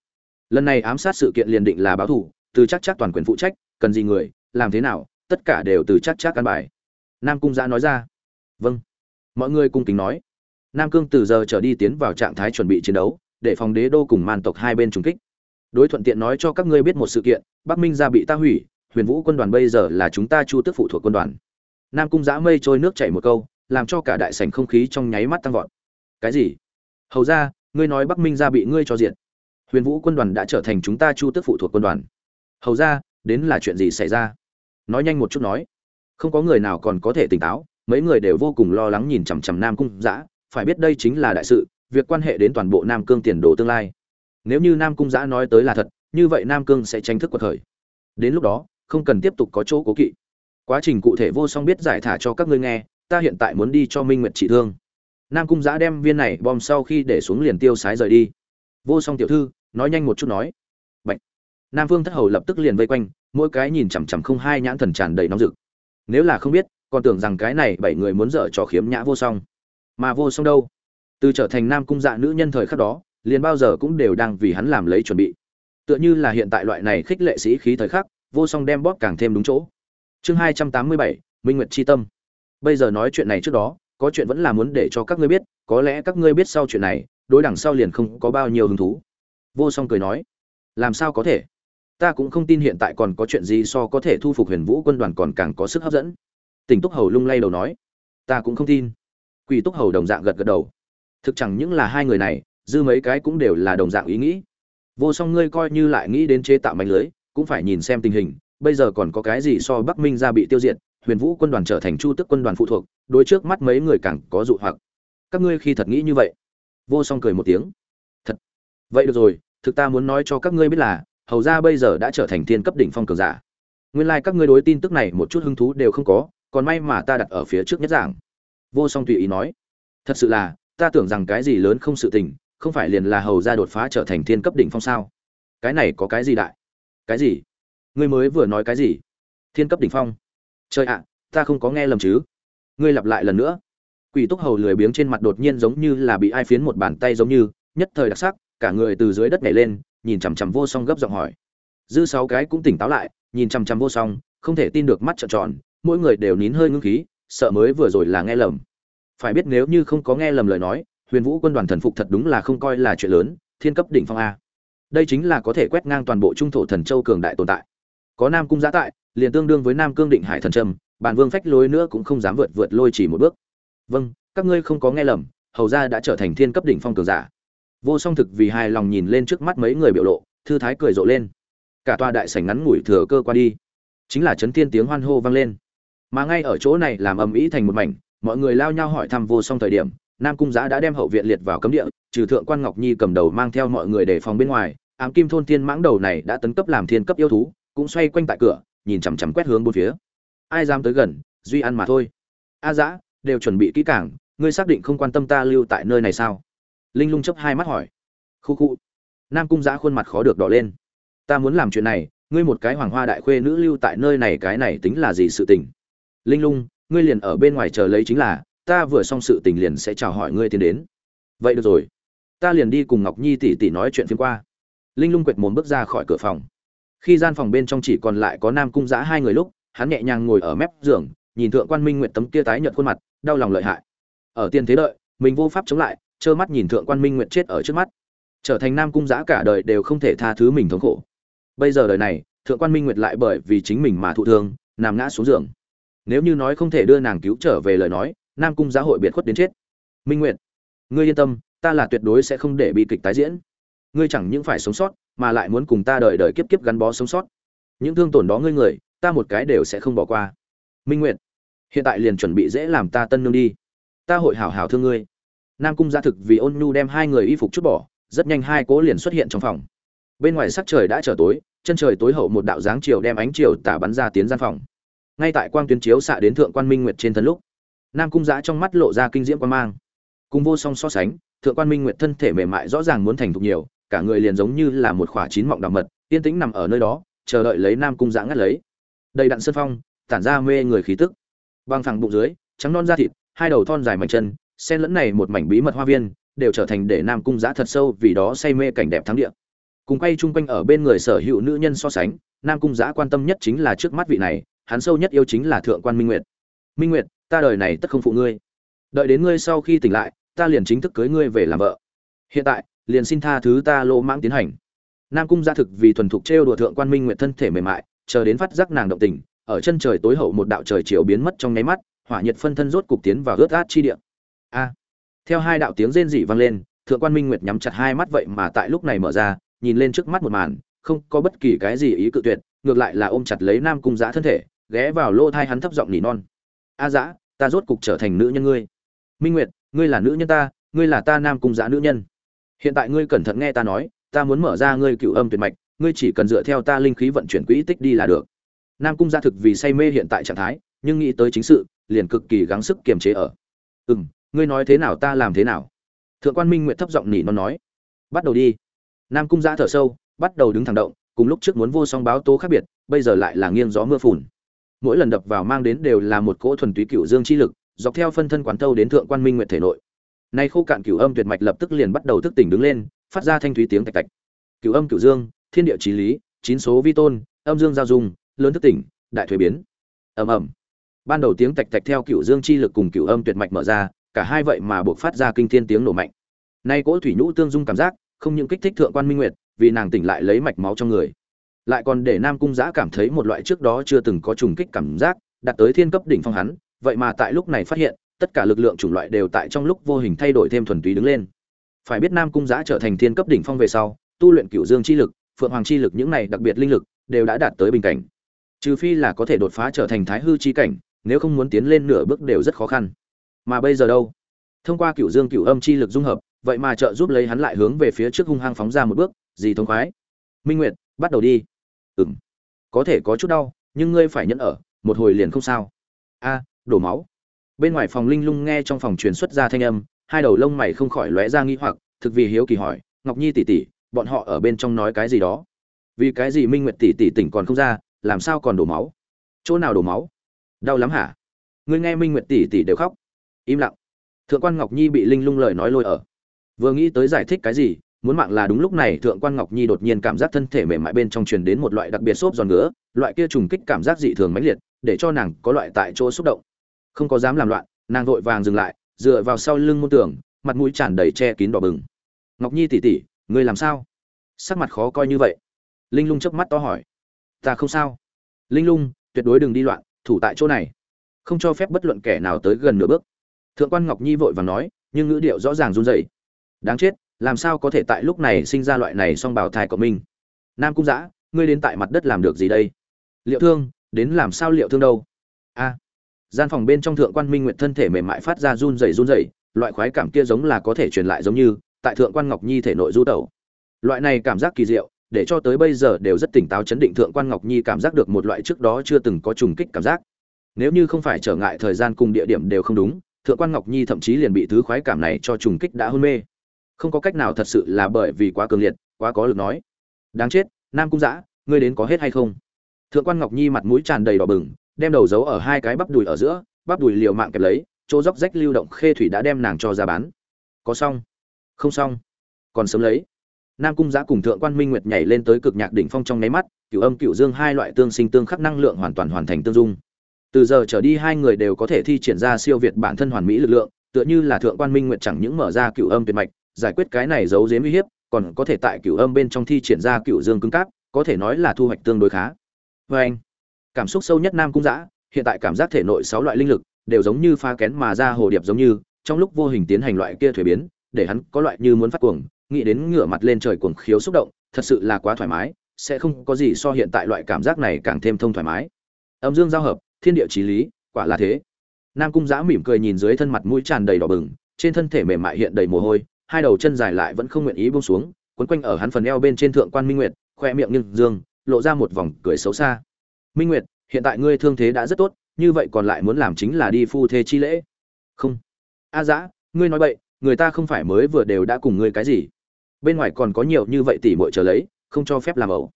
Lần này ám sát sự kiện liền định là báo thủ, từ chắc chắc toàn quyền phụ trách, cần gì người, làm thế nào, tất cả đều từ chắc chắc căn bài. Nam cung giã nói ra. Vâng. Mọi người cung kính nói. Nam cương từ giờ trở đi tiến vào trạng thái chuẩn bị chiến đấu để phòng đế đô cùng man tộc hai bên trùng kích. Đối thuận tiện nói cho các ngươi biết một sự kiện, bắc minh gia bị ta hủy, huyền vũ quân đoàn bây giờ là chúng ta chu tước phụ thuộc quân đoàn. Nam cung giã mây trôi nước chảy một câu, làm cho cả đại sảnh không khí trong nháy mắt tăng vọt. Cái gì? Hầu ra, ngươi nói bắc minh gia bị ngươi cho diện huyền vũ quân đoàn đã trở thành chúng ta chu tước phụ thuộc quân đoàn. Hầu ra, đến là chuyện gì xảy ra? Nói nhanh một chút nói. Không có người nào còn có thể tỉnh táo, mấy người đều vô cùng lo lắng nhìn chằm chằm nam cung giã, phải biết đây chính là đại sự việc quan hệ đến toàn bộ nam cương tiền đồ tương lai. Nếu như nam cung giã nói tới là thật, như vậy nam cương sẽ tranh thức cuộc khởi. Đến lúc đó, không cần tiếp tục có chỗ cố kỵ. Quá trình cụ thể vô song biết giải thả cho các ngươi nghe, ta hiện tại muốn đi cho minh nguyệt trị thương. Nam cung giã đem viên này bom sau khi để xuống liền tiêu sái rời đi. Vô song tiểu thư, nói nhanh một chút nói. Bạch. nam vương thất hầu lập tức liền vây quanh, mỗi cái nhìn chằm chằm không hai nhãn thần tràn đầy nóng rực. Nếu là không biết, còn tưởng rằng cái này bảy người muốn dở trò khiếm nhã vô song. Mà vô song đâu? Từ trở thành nam cung dạ nữ nhân thời khắc đó, liền bao giờ cũng đều đang vì hắn làm lấy chuẩn bị. Tựa như là hiện tại loại này khích lệ sĩ khí thời khắc, vô song đem bóp càng thêm đúng chỗ. Chương hai trăm tám mươi bảy, minh nguyệt c h i tâm. Bây giờ nói chuyện này trước đó, có chuyện vẫn là muốn để cho các ngươi biết, có lẽ các ngươi biết sau chuyện này, đối đằng sau liền không có bao nhiêu hứng thú. Vô song cười nói, làm sao có thể? Ta cũng không tin hiện tại còn có chuyện gì so có thể thu phục huyền vũ quân đoàn còn càng có sức hấp dẫn. Tỉnh túc hầu lung lay đầu nói, ta cũng không tin. Quỷ túc hầu đồng dạng gật gật đầu thực chẳng những là hai người này, dư mấy cái cũng đều là đồng dạng ý nghĩ. Vô song ngươi coi như lại nghĩ đến chế tạo mánh lưới, cũng phải nhìn xem tình hình, bây giờ còn có cái gì so bắc minh ra bị tiêu diệt, huyền vũ quân đoàn trở thành chu tức quân đoàn phụ thuộc đôi trước mắt mấy người càng có dụ hoặc. Các ngươi khi thật nghĩ như vậy? Vô song cười một tiếng. Thật. Vậy được rồi, thực ta muốn nói cho các ngươi biết là, hầu ra bây giờ đã trở thành thiên cấp đỉnh phong cường giả. Nguyên lai、like、các ngươi đối tin tức này một chút hứng thú đều không có, còn may mà ta đặt ở phía trước nhất giảng vô song tùy ý nói. Thật sự là ta tưởng rằng cái gì lớn không sự tình, không phải liền là hầu ra đột phá trở thành thiên cấp đỉnh phong sao? Cái này có cái gì đại? Cái gì? Ngươi mới vừa nói cái gì? Thiên cấp đỉnh phong? Trời ạ, ta không có nghe lầm chứ. Ngươi lặp lại lần nữa. Quỷ túc hầu lười biếng trên mặt đột nhiên giống như là bị ai phiến một bàn tay giống như, nhất thời đặc sắc, cả người từ dưới đất nhảy lên, nhìn chằm chằm vô song gấp giọng hỏi. Dư sáu cái cũng tỉnh táo lại, nhìn chằm chằm vô song, không thể tin được mắt trợn tròn, mỗi người đều nín hơi ngưng khí, sợ mới vừa rồi là nghe lầm phải biết nếu như không có nghe lầm lời nói, huyền vũ quân đoàn thần phục thật đúng là không coi là chuyện lớn, thiên cấp đỉnh phong a. Đây chính là có thể quét ngang toàn bộ trung thổ thần châu cường đại tồn tại. Có nam cung giã tại, liền tương đương với nam cương định hải thần trâm, bản vương phách lối nữa cũng không dám vượt vượt lôi chỉ một bước. Vâng các ngươi không có nghe lầm, hầu ra đã trở thành thiên cấp đỉnh phong cường giả. Vô song thực vì hài lòng nhìn lên trước mắt mấy người biểu lộ, thư thái cười rộ lên. Cả tòa đại sảnh ngắn ngủi thừa cơ qua đi. Chính là chấn thiên tiếng hoan hô vang lên. Mà ngay ở chỗ này làm ầm ĩ thành một mảnh mọi người lao nhau hỏi thăm vô song thời điểm, nam cung giã đã đem hậu viện liệt vào cấm địa, trừ thượng quan ngọc nhi cầm đầu mang theo mọi người để phòng bên ngoài, ám kim thôn thiên mãng đầu này đã tấn cấp làm thiên cấp yêu thú, cũng xoay quanh tại cửa, nhìn chằm chằm quét hướng bốn phía. Ai dám tới gần, duy ăn mà thôi. A dã đều chuẩn bị kỹ càng, ngươi xác định không quan tâm ta lưu tại nơi này sao? Linh lung chấp hai mắt hỏi. Khu khu. Nam cung giã khuôn mặt khó được đỏ lên. Ta muốn làm chuyện này, ngươi một cái hoàng hoa đại khuê nữ lưu tại nơi này, cái này tính là gì sự tình? Linh lung ngươi liền ở bên ngoài chờ lấy chính là, ta vừa xong sự tình liền sẽ chào hỏi ngươi tiến đến. Vậy được rồi. Ta liền đi cùng ngọc nhi tỷ tỷ nói chuyện phim qua. Linh lung quệt mồm bước ra khỏi cửa phòng. Khi gian phòng bên trong chỉ còn lại có nam cung giã hai người lúc, hắn nhẹ nhàng ngồi ở mép giường, nhìn thượng quan minh nguyệt tấm kia tái nhợt khuôn mặt, đau lòng lợi hại. Ở tiền thế đợi mình vô pháp chống lại, trơ mắt nhìn thượng quan minh nguyệt chết ở trước mắt. Trở thành nam cung giã cả đời đều không thể tha thứ mình thống khổ. Bây giờ đời này, thượng quan minh nguyệt lại bởi vì chính mình mà thụ thương, nằm ngã xuống giường nếu như nói không thể đưa nàng cứu trở về lời nói, nam cung giã hội biệt khuất đến chết. Minh nguyệt, ngươi yên tâm, ta là tuyệt đối sẽ không để bị kịch tái diễn. Ngươi chẳng những phải sống sót, mà lại muốn cùng ta đợi đợi kiếp kiếp gắn bó sống sót. Những thương tổn đó ngươi người, ta một cái đều sẽ không bỏ qua. Minh nguyệt, hiện tại liền chuẩn bị dễ làm ta tân nương đi. Ta hội hảo hảo thương ngươi. Nam cung gia thực vì ôn nhu đem hai người y phục chút bỏ, rất nhanh hai cố liền xuất hiện trong phòng. Bên ngoài sắc trời đã trở tối, chân trời tối hậu một đạo dáng chiều đem ánh chiều tả bắn ra tiến gian phòng ngay tại quang tuyến chiếu xạ đến thượng quan minh nguyệt trên thân lúc, nam cung giã trong mắt lộ ra kinh diễm quan mang. Cùng vô song so sánh, thượng quan minh nguyệt thân thể mềm mại rõ ràng muốn thành thục nhiều, cả người liền giống như là một khỏa chín mọng đặc mật, yên tĩnh nằm ở nơi đó, chờ đợi lấy nam cung giã ngắt lấy. Đầy đặn sơn phong, tản ra mê người khí tức. Băng thẳng bụng dưới, trắng non da thịt, hai đầu thon dài mảnh chân sen lẫn này một mảnh bí mật hoa viên, đều trở thành để nam cung giã thật sâu vì đó say mê cảnh đẹp thắng địa. Cùng quay chung quanh ở bên người sở hữu nữ nhân so sánh, nam cung giã quan tâm nhất chính là trước mắt vị này hắn sâu nhất yêu chính là thượng quan minh nguyệt. Minh nguyệt, ta đời này tất không phụ ngươi. Đợi đến ngươi sau khi tỉnh lại, ta liền chính thức cưới ngươi về làm vợ. Hiện tại, liền xin tha thứ ta lỗ mãng tiến hành. Nam cung gia thực vì thuần thục trêu đùa thượng quan minh nguyệt thân thể mềm mại, chờ đến phát giác nàng động tình, ở chân trời tối hậu một đạo trời chiều biến mất trong nháy mắt, hỏa nhiệt phân thân rốt cục tiến vào ướt át chi địa. A! Theo hai đạo tiếng rên rỉ vang lên, thượng quan minh nguyệt nhắm chặt hai mắt vậy mà tại lúc này mở ra, nhìn lên trước mắt một màn, không có bất kỳ cái gì ý cự tuyệt, ngược lại là ôm chặt lấy nam cung giã thân thể ghé vào lô thai hắn thấp giọng nỉ non. A Dã, ta rốt cục trở thành nữ nhân ngươi. Minh nguyệt ngươi là nữ nhân ta ngươi là ta nam cung Dã nữ nhân. Hiện tại ngươi cẩn thận nghe ta nói ta muốn mở ra ngươi cựu âm tuyệt mạch ngươi chỉ cần dựa theo ta linh khí vận chuyển quỹ tích đi là được. Nam cung gia thực vì say mê hiện tại trạng thái nhưng nghĩ tới chính sự liền cực kỳ gắng sức kiềm chế ở. Ừ m ngươi nói thế nào ta làm thế nào? Thượng quan minh nguyện thấp giọng nỉ non nói. Bắt đầu đi. Nam cung gia thở sâu bắt đầu đứng thẳng động cùng lúc trước muốn vô song báo tố khác biệt bây giờ lại là nghiêng gió mưa phùn mỗi lần đập vào mang đến đều là một cỗ thuần túy cựu dương chi lực, dọc theo phân thân quán thâu đến thượng quan minh nguyện thể nội. Nay khô cạn cửu âm tuyệt mạch lập tức liền bắt đầu thức tỉnh đứng lên, phát ra thanh thúy tiếng tạch tạch. Cửu âm cửu dương, thiên địa trí lý, chín số vi tôn, âm dương giao dung, lớn thức tỉnh, đại thuế biến. Ầm ầm. Ban đầu tiếng tạch tạch theo cửu dương chi lực cùng cửu âm tuyệt mạch mở ra, cả hai vậy mà buộc phát ra kinh thiên tiếng nổ mạnh. Nay cỗ thủy nhũ tương dung cảm giác, không những kích thích thượng quan minh nguyệt, vì nàng tỉnh lại lấy mạch máu trong người lại còn để nam cung giã cảm thấy một loại trước đó chưa từng có trùng kích cảm giác, đạt tới thiên cấp đỉnh phong hắn, vậy mà tại lúc này phát hiện, tất cả lực lượng chủng loại đều tại trong lúc vô hình thay đổi thêm thuần túy đứng lên. Phải biết nam cung giã trở thành thiên cấp đỉnh phong về sau, tu luyện cửu dương chi lực, phượng hoàng chi lực những này đặc biệt linh lực, đều đã đạt tới bình cảnh. Trừ phi là có thể đột phá trở thành thái hư chi cảnh, nếu không muốn tiến lên nửa bước đều rất khó khăn. Mà bây giờ đâu? Thông qua cửu dương cửu âm chi lực dung hợp, vậy mà trợ giúp lấy hắn lại hướng về phía trước hung hăng phóng ra một bước, gì thông khoái? Minh nguyệt, bắt đầu đi ừm. Có thể có chút đau, nhưng ngươi phải nhẫn ở, một hồi liền không sao. A, đổ máu. Bên ngoài phòng linh lung nghe trong phòng truyền xuất ra thanh âm, hai đầu lông mày không khỏi lóe ra nghi hoặc, thực vì hiếu kỳ hỏi, ngọc nhi tỷ tỷ, bọn họ ở bên trong nói cái gì đó? Vì cái gì minh nguyệt tỷ tỷ tỉnh còn không ra, làm sao còn đổ máu? Chỗ nào đổ máu? Đau lắm hả? Ngươi nghe minh nguyệt tỷ tỷ đều khóc. Im lặng. Thượng quan ngọc nhi bị linh lung lời nói lôi ở. Vừa nghĩ tới giải thích cái gì muốn mạng là đúng lúc này, thượng quan ngọc nhi đột nhiên cảm giác thân thể mềm mại bên trong truyền đến một loại đặc biệt xốp giòn ngứa, loại kia trùng kích cảm giác dị thường mãnh liệt, để cho nàng có loại tại chỗ xúc động. Không có dám làm loạn, nàng vội vàng dừng lại, dựa vào sau lưng môn tường, mặt mũi tràn đầy che kín đỏ bừng. Ngọc nhi tỉ tỉ, ngươi làm sao? Sắc mặt khó coi như vậy. Linh lung chớp mắt to hỏi. Ta không sao. Linh lung, tuyệt đối đừng đi loạn, thủ tại chỗ này. Không cho phép bất luận kẻ nào tới gần nửa bước. Thượng quan ngọc nhi vội vàng nói, nhưng ngữ điệu rõ ràng run rẩy. Đáng chết làm sao có thể tại lúc này sinh ra loại này song bảo thai của mình? Nam cung giã ngươi đến tại mặt đất làm được gì đây? Liệu thương, đến làm sao liệu thương đâu? A. Gian phòng bên trong thượng quan minh nguyệt thân thể mềm mại phát ra run rẩy run rẩy, loại khoái cảm kia giống là có thể truyền lại giống như tại thượng quan ngọc nhi thể nội du tẩu. Loại này cảm giác kỳ diệu, để cho tới bây giờ đều rất tỉnh táo chấn định thượng quan ngọc nhi cảm giác được một loại trước đó chưa từng có trùng kích cảm giác. Nếu như không phải trở ngại thời gian cùng địa điểm đều không đúng, thượng quan ngọc nhi thậm chí liền bị thứ khoái cảm này cho trùng kích đã hôn mê không có cách nào thật sự là bởi vì quá cường liệt, quá có lực nói. Đáng chết, nam cung giã ngươi đến có hết hay không? Thượng quan ngọc nhi mặt mũi tràn đầy đỏ bừng, đem đầu giấu ở hai cái bắp đùi ở giữa, bắp đùi liều mạng kẹp lấy, chỗ dốc rách lưu động khê thủy đã đem nàng cho ra bán. Có xong. Không xong. Còn sớm lấy. Nam cung giã cùng thượng quan minh nguyệt nhảy lên tới cực nhạc đỉnh phong trong nháy mắt cựu âm cựu dương hai loại tương sinh tương khắc năng lượng hoàn toàn hoàn thành tương dung. Từ giờ trở đi hai người đều có thể thi triển ra siêu việt bản thân hoàn mỹ lực lượng, tựa như là thượng quan minh nguyệt chẳng những mở ra cựu âm tuyệt mạch giải quyết cái này giấu giếm uy hiếp, còn có thể tại cựu âm bên trong thi triển ra cựu dương cứng cáp, có thể nói là thu hoạch tương đối khá. Vê anh, cảm xúc sâu nhất nam cung giã hiện tại cảm giác thể nội sáu loại linh lực đều giống như pha kén mà ra hồ điệp giống như, trong lúc vô hình tiến hành loại kia thuế biến, để hắn có loại như muốn phát cuồng, nghĩ đến ngửa mặt lên trời cuồng khiếu xúc động, thật sự là quá thoải mái, sẽ không có gì so hiện tại loại cảm giác này càng thêm thông thoải mái. Âm dương giao hợp, thiên địa trí lý, quả là thế. Nam cung giã mỉm cười nhìn dưới thân mặt mũi tràn đầy đỏ bừng, trên thân thể mềm mại hiện đầy mồ hôi hai đầu chân dài lại vẫn không nguyện ý buông xuống, quấn quanh ở hắn phần eo bên trên thượng quan minh nguyệt, khoe miệng nghiêng dương, lộ ra một vòng cười xấu xa. Minh nguyệt, hiện tại ngươi thương thế đã rất tốt, như vậy còn lại muốn làm chính là đi phu thê chi lễ. Không. A dã, ngươi nói bậy, người ta không phải mới vừa đều đã cùng ngươi cái gì? Bên ngoài còn có nhiều như vậy tỷ muội chờ lấy, không cho phép làm ẩu.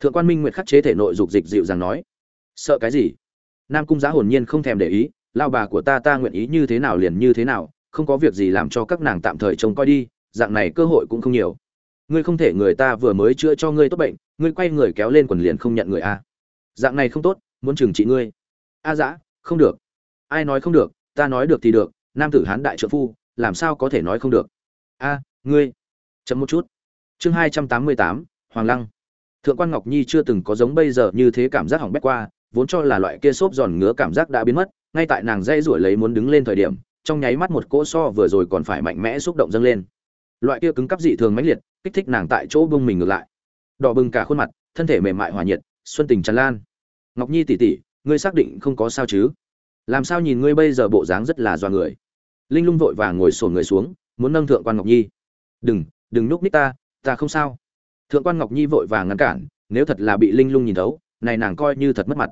Thượng quan minh nguyệt khắc chế thể nội dục dịch dịu dàng nói. Sợ cái gì? Nam cung giá hồn nhiên không thèm để ý lao bà của ta ta nguyện ý như thế nào liền như thế nào không có việc gì làm cho các nàng tạm thời trông coi đi, dạng này cơ hội cũng không nhiều. Ngươi không thể người ta vừa mới chữa cho ngươi tốt bệnh, ngươi quay người kéo lên quần liền không nhận người a. Dạng này không tốt, muốn trừng trị ngươi. A dã, không được. Ai nói không được, ta nói được thì được, nam tử hán đại trợ phu, làm sao có thể nói không được. A, ngươi. Chậm một chút. Chương hai trăm tám mươi tám, hoàng lăng. Thượng quan ngọc nhi chưa từng có giống bây giờ như thế cảm giác hỏng bét qua, vốn cho là loại kia xốp giòn ngứa cảm giác đã biến mất, ngay tại nàng dây rủi lấy muốn đứng lên thời điểm trong nháy mắt một cỗ so vừa rồi còn phải mạnh mẽ xúc động dâng lên. Loại kia cứng cắp dị thường mãnh liệt, kích thích nàng tại chỗ bông mình ngược lại. Đỏ bừng cả khuôn mặt, thân thể mềm mại hòa nhiệt, xuân tình tràn lan. Ngọc nhi tỉ tỉ ngươi xác định không có sao chứ? Làm sao nhìn ngươi bây giờ bộ dáng rất là do người? Linh lung vội vàng ngồi sổn người xuống, muốn nâng thượng quan ngọc nhi. Đừng đừng núp ních ta ta không sao. Thượng quan ngọc nhi vội vàng ngăn cản, nếu thật là bị linh lung nhìn thấu, này nàng coi như thật mất mặt.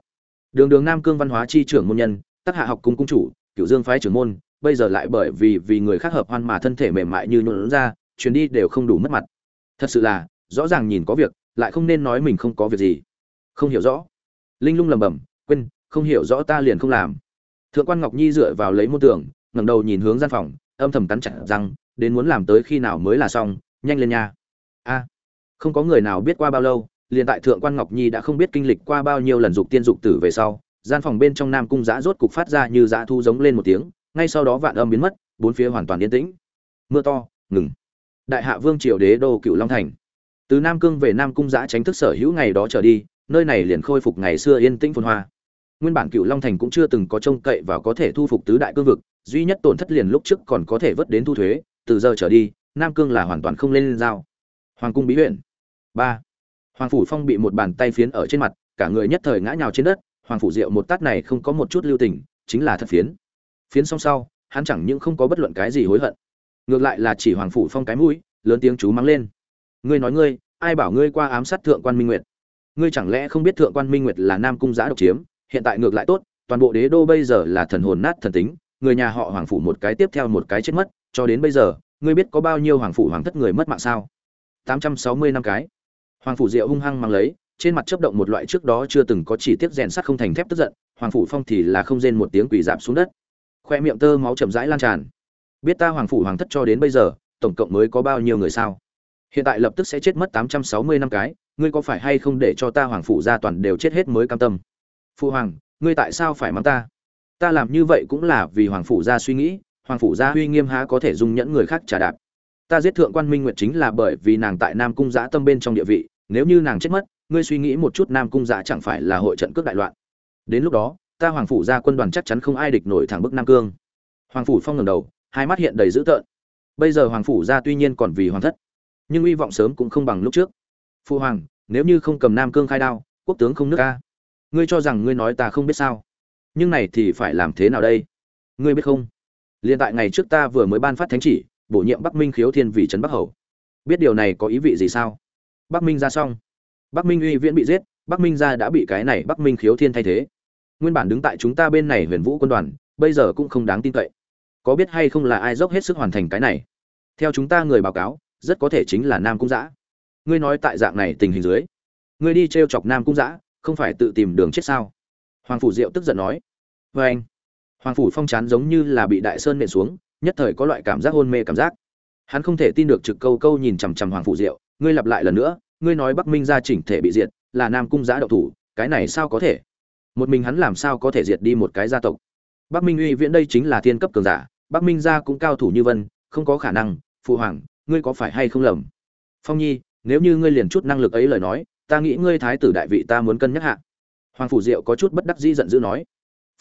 Đường đường nam cương văn hóa chi trưởng môn nhân tác hạ học cung cung chủ cựu dương phái trưởng môn bây giờ lại bởi vì vì người khác hợp hoan mà thân thể mềm mại như nhuộn ra chuyến đi đều không đủ mất mặt. Thật sự là, rõ ràng nhìn có việc, lại không nên nói mình không có việc gì. Không hiểu rõ. Linh lung lầm bầm quên, không hiểu rõ ta liền không làm. Thượng quan ngọc nhi dựa vào lấy môn tường, ngẩng đầu nhìn hướng gian phòng, âm thầm cắn chặt rằng đến muốn làm tới khi nào mới là xong, nhanh lên nha. A, không có người nào biết qua bao lâu, liền tại thượng quan ngọc nhi đã không biết kinh lịch qua bao nhiêu lần dục tiên dục tử về sau, gian phòng bên trong nam cung giã rốt cục phát ra như giã thu giống lên một tiếng ngay sau đó vạn âm biến mất, bốn phía hoàn toàn yên tĩnh. Mưa to, ngừng. Đại hạ vương triều đế đô cựu long thành. Từ nam cương về nam cung giã tránh thức sở hữu ngày đó trở đi, nơi này liền khôi phục ngày xưa yên tĩnh phồn hoa. Nguyên bản cựu long thành cũng chưa từng có trông cậy và có thể thu phục tứ đại cương vực, duy nhất tổn thất liền lúc trước còn có thể vớt đến thu thuế, từ giờ trở đi, nam cương là hoàn toàn không lên giao. Hoàng cung bí huyện. Ba. Hoàng phủ phong bị một bàn tay phiến ở trên mặt, cả người nhất thời ngã nhào trên đất, hoàng phủ diệu một tát này không có một chút lưu tình, chính là thật phiến phiến xong sau, hắn chẳng những không có bất luận cái gì hối hận, ngược lại là chỉ hoàng phủ phong cái mũi, lớn tiếng chú mắng lên. Ngươi nói ngươi, ai bảo ngươi qua ám sát thượng quan minh nguyệt? Ngươi chẳng lẽ không biết thượng quan minh nguyệt là nam cung giã độc chiếm, hiện tại ngược lại tốt, toàn bộ đế đô bây giờ là thần hồn nát thần tính, người nhà họ hoàng phủ một cái tiếp theo một cái chết mất, cho đến bây giờ, ngươi biết có bao nhiêu hoàng phủ hoàng thất người mất mạng sao? Tám trăm sáu mươi năm cái. Hoàng phủ diệu hung hăng mang lấy, trên mặt chớp động một loại trước đó chưa từng có chỉ tiết rèn sắt không thành thép tức giận, hoàng phủ phong thì là không rên một tiếng quỳ dạp xuống đất khoe miệng tơ máu chậm rãi lan tràn. Biết ta hoàng phủ hoàng thất cho đến bây giờ, tổng cộng mới có bao nhiêu người sao? Hiện tại lập tức sẽ chết mất tám trăm sáu mươi năm cái, ngươi có phải hay không để cho ta hoàng phủ gia toàn đều chết hết mới cam tâm? Phụ hoàng, ngươi tại sao phải mắng ta? Ta làm như vậy cũng là vì hoàng phủ gia suy nghĩ, hoàng phủ gia uy nghiêm há có thể dung nhẫn người khác trả đạp. Ta giết thượng quan minh nguyệt chính là bởi vì nàng tại nam cung giã tâm bên trong địa vị, nếu như nàng chết mất, ngươi suy nghĩ một chút nam cung giã chẳng phải là hội trận cướp đại loạn. Đến lúc đó ta hoàng phủ ra quân đoàn chắc chắn không ai địch nổi thẳng bức nam cương. Hoàng phủ phong ngẩng đầu, hai mắt hiện đầy dữ tợn. Bây giờ hoàng phủ gia tuy nhiên còn vì hoàng thất, nhưng hy vọng sớm cũng không bằng lúc trước. Phu hoàng, nếu như không cầm nam cương khai đao, quốc tướng không nước ca ngươi cho rằng ngươi nói ta không biết sao? Nhưng này thì phải làm thế nào đây? Ngươi biết không? Liên tại ngày trước ta vừa mới ban phát thánh chỉ, bổ nhiệm bắc minh khiếu thiên vì trấn bắc hầu. Biết điều này có ý vị gì sao? Bắc minh ra xong. Bắc minh uy viễn bị giết, bắc minh ra đã bị cái này bắc minh khiếu thiên thay thế nguyên bản đứng tại chúng ta bên này huyền vũ quân đoàn, bây giờ cũng không đáng tin cậy. Có biết hay không là ai dốc hết sức hoàn thành cái này? Theo chúng ta người báo cáo, rất có thể chính là nam cung giã ngươi nói tại dạng này tình hình dưới, ngươi đi t r e o chọc nam cung giã không phải tự tìm đường chết sao? Hoàng phủ diệu tức giận nói. Vê anh, hoàng phủ phong chán giống như là bị đại sơn nện xuống, nhất thời có loại cảm giác hôn mê cảm giác. Hắn không thể tin được trực câu câu nhìn chằm chằm hoàng phủ diệu, ngươi lặp lại lần nữa, ngươi nói bắc minh ra chỉnh thể bị diệt, là nam cung giã đậu thủ, cái này sao có thể? Một mình hắn làm sao có thể diệt đi một cái gia tộc? Bắc minh uy viễn đây chính là thiên cấp cường giả, bắc minh gia cũng cao thủ như vân, không có khả năng. Phụ hoàng, ngươi có phải hay không lầm? Phong nhi, nếu như ngươi liền chút năng lực ấy lời nói, ta nghĩ ngươi thái tử đại vị ta muốn cân nhắc hạ. Hoàng phủ diệu có chút bất đắc dĩ giận dữ nói.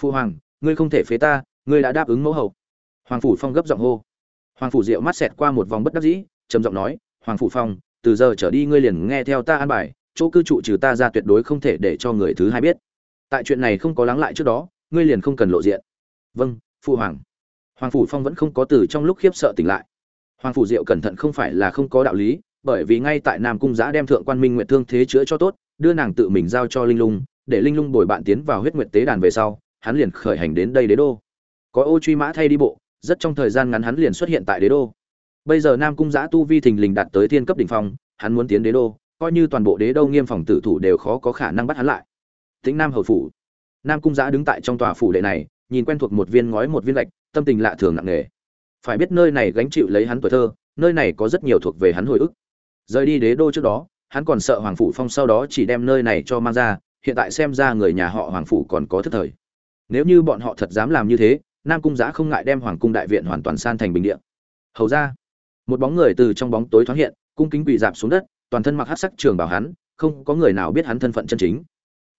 Phụ hoàng, ngươi không thể phế ta, ngươi đã đáp ứng mẫu hậu. Hoàng phủ phong gấp giọng hô. Hoàng phủ diệu mắt xẹt qua một vòng bất đắc dĩ, trầm giọng nói. Hoàng phủ phong, từ giờ trở đi ngươi liền nghe theo ta an bài, chỗ cư trụ trừ ta ra tuyệt đối không thể để cho người thứ hai biết tại chuyện này không có lắng lại trước đó, ngươi liền không cần lộ diện. Vâng phụ hoàng. Hoàng phủ phong vẫn không có từ trong lúc khiếp sợ tỉnh lại. Hoàng phủ diệu cẩn thận không phải là không có đạo lý, bởi vì ngay tại nam cung giã đem thượng quan minh nguyện thương thế chữa cho tốt, đưa nàng tự mình giao cho linh lung, để linh lung bồi bạn tiến vào huyết nguyệt tế đàn về sau, hắn liền khởi hành đến đây đế đô. Có ô truy mã thay đi bộ, rất trong thời gian ngắn hắn liền xuất hiện tại đế đô. Bây giờ nam cung giã tu vi thình lình đạt tới thiên cấp đỉnh phong, hắn muốn tiến đế đô, coi như toàn bộ đế đô nghiêm phòng tử thủ đều khó có khả năng bắt hắn lại tĩnh nam hầu phủ. Nam cung giã đứng tại trong tòa phủ đệ này nhìn quen thuộc một viên ngói một viên lạch, tâm tình lạ thường nặng nề. Phải biết nơi này gánh chịu lấy hắn tuổi thơ nơi này có rất nhiều thuộc về hắn hồi ức. Rời đi đế đô trước đó hắn còn sợ hoàng phủ phong sau đó chỉ đem nơi này cho mang ra hiện tại xem ra người nhà họ hoàng phủ còn có thức thời. Nếu như bọn họ thật dám làm như thế nam cung giã không ngại đem hoàng cung đại viện hoàn toàn san thành bình địa. Hầu ra một bóng người từ trong bóng tối thoáng hiện cung kính quỳ dạp xuống đất toàn thân mặc hát sắc trường bảo hắn không có người nào biết hắn thân phận chân chính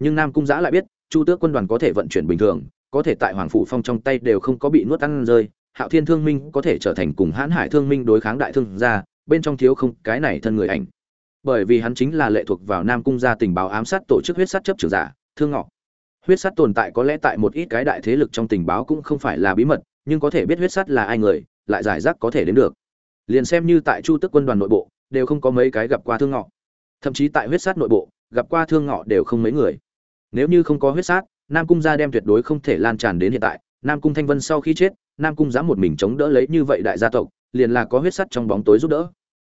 nhưng nam cung giã lại biết, chu tước quân đoàn có thể vận chuyển bình thường, có thể tại hoàng phủ phong trong tay đều không có bị nuốt ăn rơi, hạo thiên thương minh có thể trở thành cùng hãn hải thương minh đối kháng đại thương gia, bên trong thiếu không, cái này thân người ảnh. Bởi vì hắn chính là lệ thuộc vào nam cung gia tình báo ám sát tổ chức huyết sát chấp trưởng giả, thương ngọ. Huyết sát tồn tại có lẽ tại một ít cái đại thế lực trong tình báo cũng không phải là bí mật, nhưng có thể biết huyết sát là ai người, lại giải rác có thể đến được. Liền xem như tại chu tức quân đoàn nội bộ, đều không có mấy cái gặp qua thương ngọ. Thậm chí tại huyết sát nội bộ, gặp qua thương ngọ đều không mấy người nếu như không có huyết sát, nam cung gia đem tuyệt đối không thể lan tràn đến hiện tại. Nam cung thanh vân sau khi chết, nam cung dám một mình chống đỡ lấy như vậy đại gia tộc, liền là có huyết sắt trong bóng tối giúp đỡ.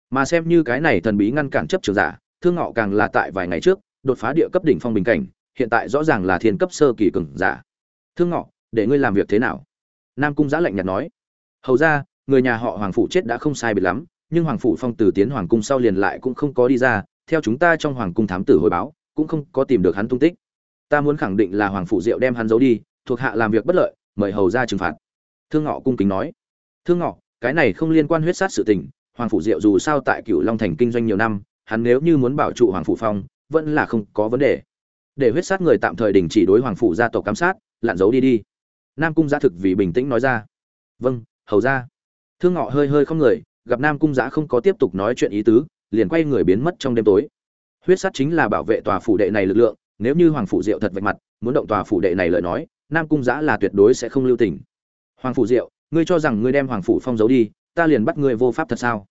Mà xem như cái này thần bí ngăn cản chấp trường giả, thương ngọ càng là tại vài ngày trước, đột phá địa cấp đỉnh phong bình cảnh, hiện tại rõ ràng là thiên cấp sơ kỳ cường giả. Thương ngọ, để ngươi làm việc thế nào? Nam cung giã lạnh nhạt nói. Hầu ra, người nhà họ hoàng phủ chết đã không sai biệt lắm, nhưng hoàng phủ phong từ tiến hoàng cung sau liền lại cũng không có đi ra, theo chúng ta trong hoàng cung thám tử hồi báo, cũng không có tìm được hắn tung tích ta muốn khẳng định là hoàng phủ diệu đem hắn giấu đi, thuộc hạ làm việc bất lợi, mời hầu ra trừng phạt. Thương ngọ cung kính nói. Thương ngọ, cái này không liên quan huyết sát sự tình, hoàng phủ diệu dù sao tại cửu long thành kinh doanh nhiều năm, hắn nếu như muốn bảo trụ hoàng phủ phong, vẫn là không có vấn đề. Để huyết sát người tạm thời đình chỉ đối hoàng phủ gia tộc giám sát, lặn giấu đi đi. Nam cung giã thực vì bình tĩnh nói ra. Vâng hầu ra. Thương ngọ hơi hơi không người, gặp nam cung giã không có tiếp tục nói chuyện ý tứ, liền quay người biến mất trong đêm tối. Huyết sát chính là bảo vệ tòa phủ đệ này lực lượng nếu như hoàng phủ diệu thật vạch mặt, muốn động tòa phủ đệ này lời nói, nam cung giã là tuyệt đối sẽ không lưu tình. Hoàng phủ diệu, ngươi cho rằng ngươi đem hoàng phủ phong giấu đi, ta liền bắt ngươi vô pháp thật sao?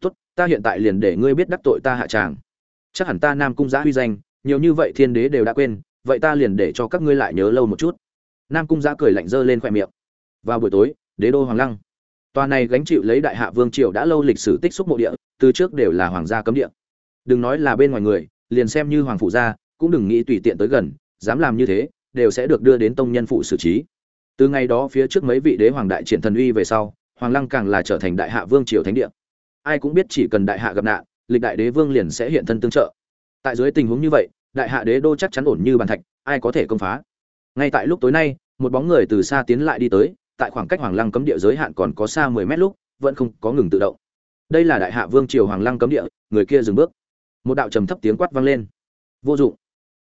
Tốt, ta hiện tại liền để ngươi biết đắc tội ta hạ tràng. Chắc hẳn ta nam cung giã huy danh, nhiều như vậy thiên đế đều đã quên, vậy ta liền để cho các ngươi lại nhớ lâu một chút. Nam cung giã cười lạnh dơ lên khoe miệng. Vào buổi tối, đế đô hoàng lăng. Tòa này gánh chịu lấy đại hạ vương triều đã lâu lịch sử tích xúc mộ địa, từ trước đều là hoàng gia cấm địa. Đừng nói là bên ngoài người, liền xem như hoàng phụ gia cũng đừng nghĩ tùy tiện tới gần, dám làm như thế, đều sẽ được đưa đến tông nhân phụ xử trí. Từ ngày đó phía trước mấy vị đế hoàng đại triển thần uy về sau, hoàng lăng càng là trở thành đại hạ vương triều thánh địa. Ai cũng biết chỉ cần đại hạ gặp nạn, lịch đại đế vương liền sẽ hiện thân tương trợ. Tại dưới tình huống như vậy, đại hạ đế đô chắc chắn ổn như bàn thạch, ai có thể công phá? Ngay tại lúc tối nay, một bóng người từ xa tiến lại đi tới, tại khoảng cách hoàng lăng cấm địa giới hạn còn có xa mười mét lúc, vẫn không có ngừng tự động. Đây là đại hạ vương triều hoàng lăng cấm địa, người kia dừng bước. Một đạo trầm thấp tiếng quát vang lên. Vô dụng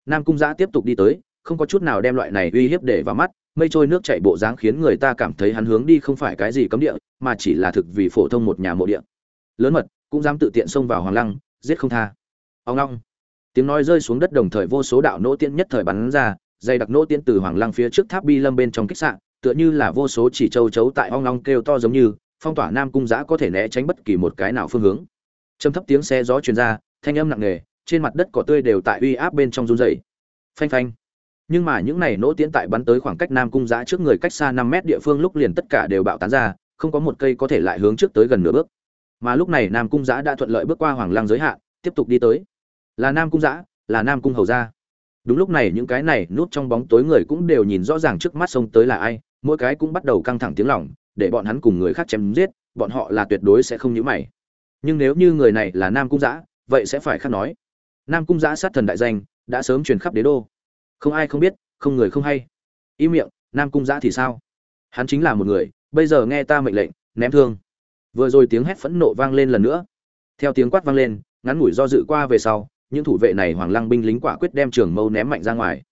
nam cung giã tiếp tục đi tới, không có chút nào đem loại này uy hiếp để vào mắt, mây trôi nước chảy bộ dáng khiến người ta cảm thấy hắn hướng đi không phải cái gì cấm địa, mà chỉ là thực vì phổ thông một nhà mộ địa. Lớn mật, cũng dám tự tiện xông vào hoàng lăng, giết không tha. Ông long. Tiếng nói rơi xuống đất đồng thời vô số đạo nỗ tiễn nhất thời bắn ra, dày đặc nỗ tiễn từ hoàng lăng phía trước tháp bi lâm bên trong kích sạn tựa như là vô số chỉ châu chấu tại ong long kêu to giống như, phong tỏa nam cung giã có thể né tránh bất kỳ một cái nào phương hướng. Trầm thấp tiếng xe gió truyền ra, thanh âm nặng nề trên mặt đất cỏ tươi đều tại uy áp bên trong run rẩy. Phanh phanh. Nhưng mà những này nỗ tiễn tại bắn tới khoảng cách nam cung giã trước người cách xa năm mét địa phương lúc liền tất cả đều bạo tán ra, không có một cây có thể lại hướng trước tới gần nửa bước. Mà lúc này nam cung giã đã thuận lợi bước qua hoàng lang giới hạn, tiếp tục đi tới. Là nam cung giã, là nam cung hầu gia. Đúng lúc này những cái này núp trong bóng tối người cũng đều nhìn rõ ràng trước mắt sông tới là ai, mỗi cái cũng bắt đầu căng thẳng tiếng lỏng để bọn hắn cùng người khác chém giết, bọn họ là tuyệt đối sẽ không nhíu mày. Nhưng nếu như người này là nam cung giã, vậy sẽ phải khác nói nam cung giã sát thần đại danh, đã sớm truyền khắp đế đô. Không ai không biết, không người không hay. Im miệng, nam cung giã thì sao? Hắn chính là một người, bây giờ nghe ta mệnh lệnh, ném thương. Vừa rồi tiếng hét phẫn nộ vang lên lần nữa. Theo tiếng quát vang lên, ngắn ngủi do dự qua về sau, những thủ vệ này hoàng lăng binh lính quả quyết đem trường mâu ném mạnh ra ngoài.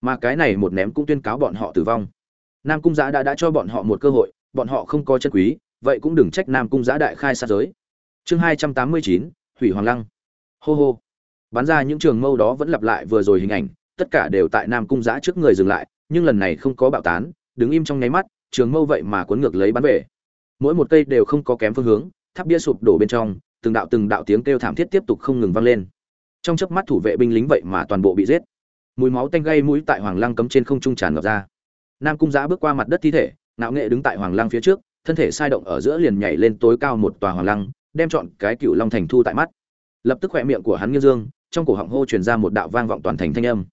Mà cái này một ném cũng tuyên cáo bọn họ tử vong. Nam cung giã đã đã cho bọn họ một cơ hội, bọn họ không có chân quý, vậy cũng đừng trách nam cung giã đại khai sát giới. Chương hai trăm tám mươi chín, hủy hoàng lăng. Hô hô bắn ra những trường mâu đó vẫn lặp lại vừa rồi hình ảnh, tất cả đều tại nam cung giã trước người dừng lại, nhưng lần này không có bạo tán, đứng im trong nháy mắt, trường mâu vậy mà cuốn ngược lấy bắn về. Mỗi một cây đều không có kém phương hướng, tháp bia sụp đổ bên trong, từng đạo từng đạo tiếng kêu thảm thiết tiếp tục không ngừng vang lên. Trong chớp mắt thủ vệ binh lính vậy mà toàn bộ bị giết. Mùi máu tanh gây mũi tại hoàng lăng cấm trên không trung tràn ngập ra. Nam cung giã bước qua mặt đất thi thể nạo nghệ đứng tại hoàng lăng phía trước, thân thể sai động ở giữa liền nhảy lên tối cao một tòa hoàng lăng, đem chọn cái cựu long thành thu tại mắt. Lập tức khỏe miệng của hắn nghiêng dương trong cổ họng hô truyền ra một đạo vang vọng toàn thành thanh âm.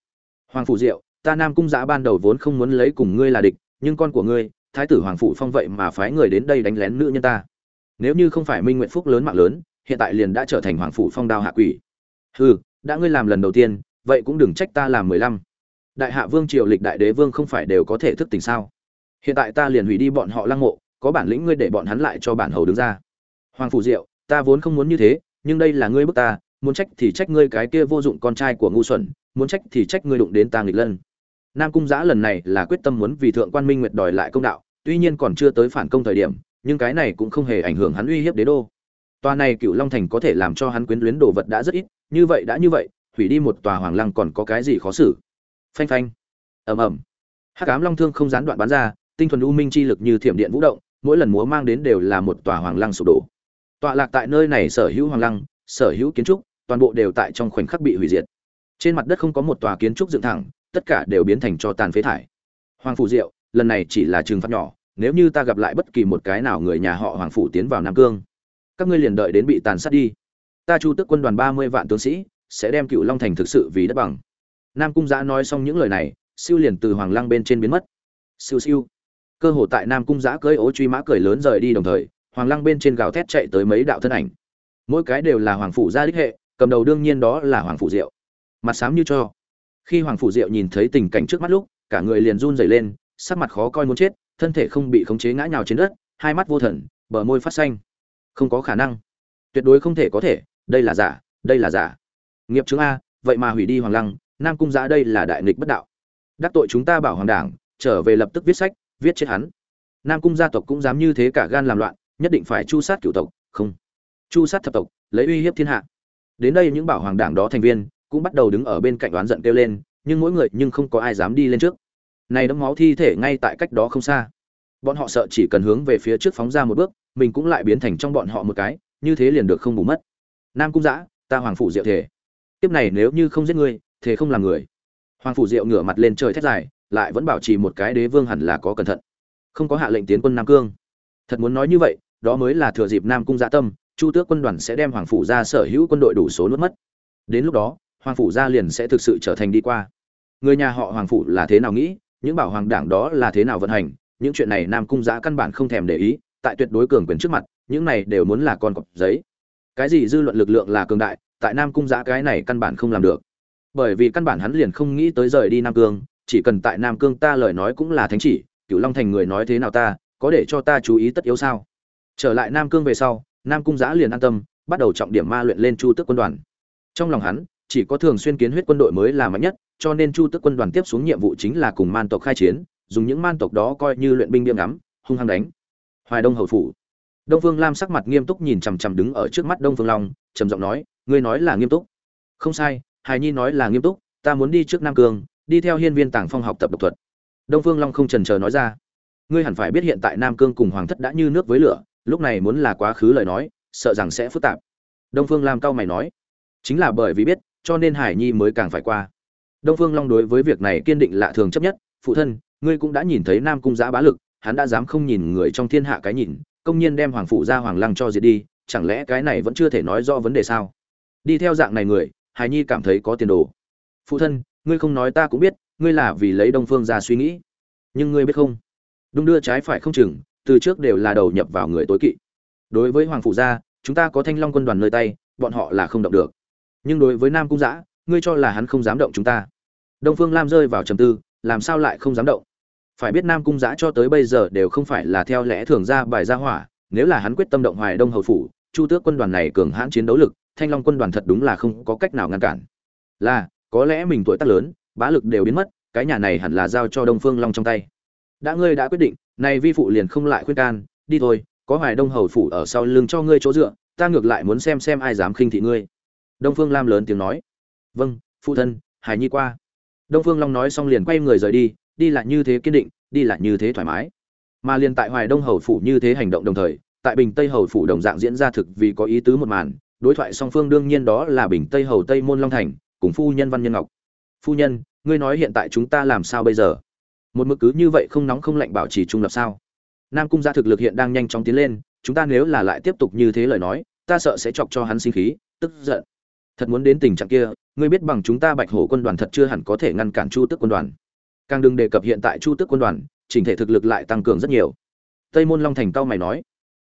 Hoàng phủ diệu, ta nam cung giã ban đầu vốn không muốn lấy cùng ngươi là địch, nhưng con của ngươi, thái tử hoàng phủ phong vậy mà phái người đến đây đánh lén nữ nhân ta. Nếu như không phải minh nguyện phúc lớn mạng lớn, hiện tại liền đã trở thành hoàng phủ phong đao hạ quỷ. Hừ, đã ngươi làm lần đầu tiên, vậy cũng đừng trách ta làm mười lăm. Đại hạ vương triều lịch đại đế vương không phải đều có thể thức tỉnh sao? Hiện tại ta liền hủy đi bọn họ lăng mộ, có bản lĩnh ngươi để bọn hắn lại cho bản hầu đứng ra. Hoàng phủ diệu, ta vốn không muốn như thế, nhưng đây là ngươi bức ta muốn trách thì trách ngươi cái kia vô dụng con trai của ngu xuẩn, muốn trách thì trách ngươi đụng đến ta nghịch lân. Nam cung giã lần này là quyết tâm muốn vì thượng quan minh nguyệt đòi lại công đạo, tuy nhiên còn chưa tới phản công thời điểm, nhưng cái này cũng không hề ảnh hưởng hắn uy hiếp đế đô. Tòa này cựu long thành có thể làm cho hắn quyến luyến đồ vật đã rất ít, như vậy đã như vậy, hủy đi một tòa hoàng lăng còn có cái gì khó xử? Phanh phanh. Ầm ầm. Hắc ám long thương không gián đoạn bán ra, tinh thuần u minh chi lực như thiểm điện vũ động, mỗi lần múa mang đến đều là một tòa hoàng lăng sụp đổ. Tọa lạc tại nơi này sở hữu hoàng lăng, sở hữu kiến trúc toàn bộ đều tại trong khoảnh khắc bị hủy diệt. Trên mặt đất không có một tòa kiến trúc dựng thẳng, tất cả đều biến thành cho tàn phế thải. Hoàng phủ diệu, lần này chỉ là trừng phạt nhỏ, nếu như ta gặp lại bất kỳ một cái nào người nhà họ hoàng phủ tiến vào nam cương, các ngươi liền đợi đến bị tàn sát đi. Ta chu tức quân đoàn ba mươi vạn tướng sĩ, sẽ đem cựu long thành thực sự vì đất bằng. Nam cung giã nói xong những lời này, siêu liền từ hoàng lăng bên trên biến mất. Siêu siêu. Cơ hồ tại nam cung giã cưỡi ố truy mã cười lớn rời đi đồng thời, hoàng lăng bên trên gào thét chạy tới mấy đạo thân ảnh. Mỗi cái đều là hoàng phủ gia đích hệ cầm đầu đương nhiên đó là hoàng phủ diệu. Mặt xám như cho. Khi hoàng phủ diệu nhìn thấy tình cảnh trước mắt lúc, cả người liền run rẩy lên, sắc mặt khó coi muốn chết, thân thể không bị khống chế ngã nhào trên đất, hai mắt vô thần, bờ môi phát xanh. Không có khả năng. Tuyệt đối không thể có thể, đây là giả, đây là giả. Nghiệp chứng a, vậy mà hủy đi hoàng lăng, nam cung giã đây là đại nghịch bất đạo. Đắc tội chúng ta bảo hoàng đảng, trở về lập tức viết sách, viết chết hắn. Nam cung gia tộc cũng dám như thế cả gan làm loạn, nhất định phải chu sát cửu tộc, không. Chu sát thập tộc, lấy uy hiếp thiên hạ đến đây những bảo hoàng đảng đó thành viên cũng bắt đầu đứng ở bên cạnh oán giận kêu lên, nhưng mỗi người nhưng không có ai dám đi lên trước. Này đấm máu thi thể ngay tại cách đó không xa. Bọn họ sợ chỉ cần hướng về phía trước phóng ra một bước, mình cũng lại biến thành trong bọn họ một cái, như thế liền được không bù mất. Nam cung giã ta hoàng phủ diệu thể tiếp này nếu như không giết ngươi thế không làm người. Hoàng phủ diệu ngửa mặt lên trời thét dài, lại vẫn bảo trì một cái đế vương hẳn là có cẩn thận. Không có hạ lệnh tiến quân nam cương. Thật muốn nói như vậy, đó mới là thừa dịp nam cung dạ tâm chu tước quân đoàn sẽ đem hoàng phủ ra sở hữu quân đội đủ số nuốt mất. Đến lúc đó, hoàng phủ gia liền sẽ thực sự trở thành đi qua. Người nhà họ hoàng phủ là thế nào nghĩ, những bảo hoàng đảng đó là thế nào vận hành, những chuyện này nam cung giã căn bản không thèm để ý, tại tuyệt đối cường quyền trước mặt, những này đều muốn là con cọp giấy. Cái gì dư luận lực lượng là cường đại, tại nam cung giã cái này căn bản không làm được. Bởi vì căn bản hắn liền không nghĩ tới rời đi nam cương, chỉ cần tại nam cương ta lời nói cũng là thánh chỉ cựu long thành người nói thế nào ta, có để cho ta chú ý tất yếu sao? Trở lại nam cương về sau nam cung giã liền an tâm, bắt đầu trọng điểm ma luyện lên chu tước quân đoàn. Trong lòng hắn, chỉ có thường xuyên kiến huyết quân đội mới là mạnh nhất, cho nên chu tước quân đoàn tiếp xuống nhiệm vụ chính là cùng man tộc khai chiến, dùng những man tộc đó coi như luyện binh biếm ngắm, hung hăng đánh. Hoài đông hầu phủ. Đông phương lam sắc mặt nghiêm túc nhìn chằm chằm đứng ở trước mắt đông phương long, trầm giọng nói, ngươi nói là nghiêm túc? Không sai hài nhi nói là nghiêm túc, ta muốn đi trước nam cương, đi theo hiên viên tàng phong học tập độc thuật. Đông phương long không trần chờ nói ra. Ngươi hẳn phải biết hiện tại nam cương cùng hoàng thất đã như nước với lửa lúc này muốn là quá khứ lời nói, sợ rằng sẽ phức tạp. Đông phương lam cao mày nói, chính là bởi vì biết, cho nên hải nhi mới càng phải qua. Đông phương long đối với việc này kiên định lạ thường chấp nhất, phụ thân, ngươi cũng đã nhìn thấy nam cung giã bá lực, hắn đã dám không nhìn người trong thiên hạ cái nhìn, công nhiên đem hoàng phụ ra hoàng lăng cho diệt đi, chẳng lẽ cái này vẫn chưa thể nói rõ vấn đề sao? Đi theo dạng này người, hải nhi cảm thấy có tiền đồ. Phụ thân, ngươi không nói ta cũng biết, ngươi là vì lấy đông phương ra suy nghĩ. Nhưng ngươi biết không? Đúng đưa trái phải không chừng từ trước đều là đầu nhập vào người tối kỵ. Đối với hoàng phủ gia, chúng ta có thanh long quân đoàn nơi tay, bọn họ là không động được. Nhưng đối với nam cung giã ngươi cho là hắn không dám động chúng ta. Đông phương lam rơi vào trầm tư, làm sao lại không dám động? Phải biết nam cung giã cho tới bây giờ đều không phải là theo lẽ thường ra bài gia hỏa, nếu là hắn quyết tâm động hoài đông hầu phủ, chu tước quân đoàn này cường hãn chiến đấu lực, thanh long quân đoàn thật đúng là không có cách nào ngăn cản. Là, có lẽ mình tuổi tác lớn, bá lực đều biến mất, cái nhà này hẳn là giao cho đông phương long trong tay. Đã ngươi đã quyết định này vi phụ liền không lại khuyên can, đi thôi, có hoài đông hầu phủ ở sau lưng cho ngươi chỗ dựa, ta ngược lại muốn xem xem ai dám khinh thị ngươi. Đông phương lam lớn tiếng nói. Vâng phụ thân hải nhi qua. Đông phương long nói xong liền quay người rời đi đi lại như thế kiên định, đi lại như thế thoải mái. Mà liền tại hoài đông hầu phủ như thế hành động đồng thời, tại bình tây hầu phủ đồng dạng diễn ra thực vì có ý tứ một màn, đối thoại song phương đương nhiên đó là bình tây hầu tây môn long thành, cùng phu nhân văn nhân ngọc. Phu nhân, ngươi nói hiện tại chúng ta làm sao bây giờ? Một mực cứ như vậy không nóng không lạnh bảo trì trung lập sao? Nam cung gia thực lực hiện đang nhanh chóng tiến lên, chúng ta nếu là lại tiếp tục như thế lời nói, ta sợ sẽ chọc cho hắn sinh khí, tức giận. Thật muốn đến tình trạng kia, ngươi biết bằng chúng ta bạch hổ quân đoàn thật chưa hẳn có thể ngăn cản chu tước quân đoàn. Càng đừng đề cập hiện tại chu tước quân đoàn, chỉnh thể thực lực lại tăng cường rất nhiều. Tây môn long thành cao mày nói,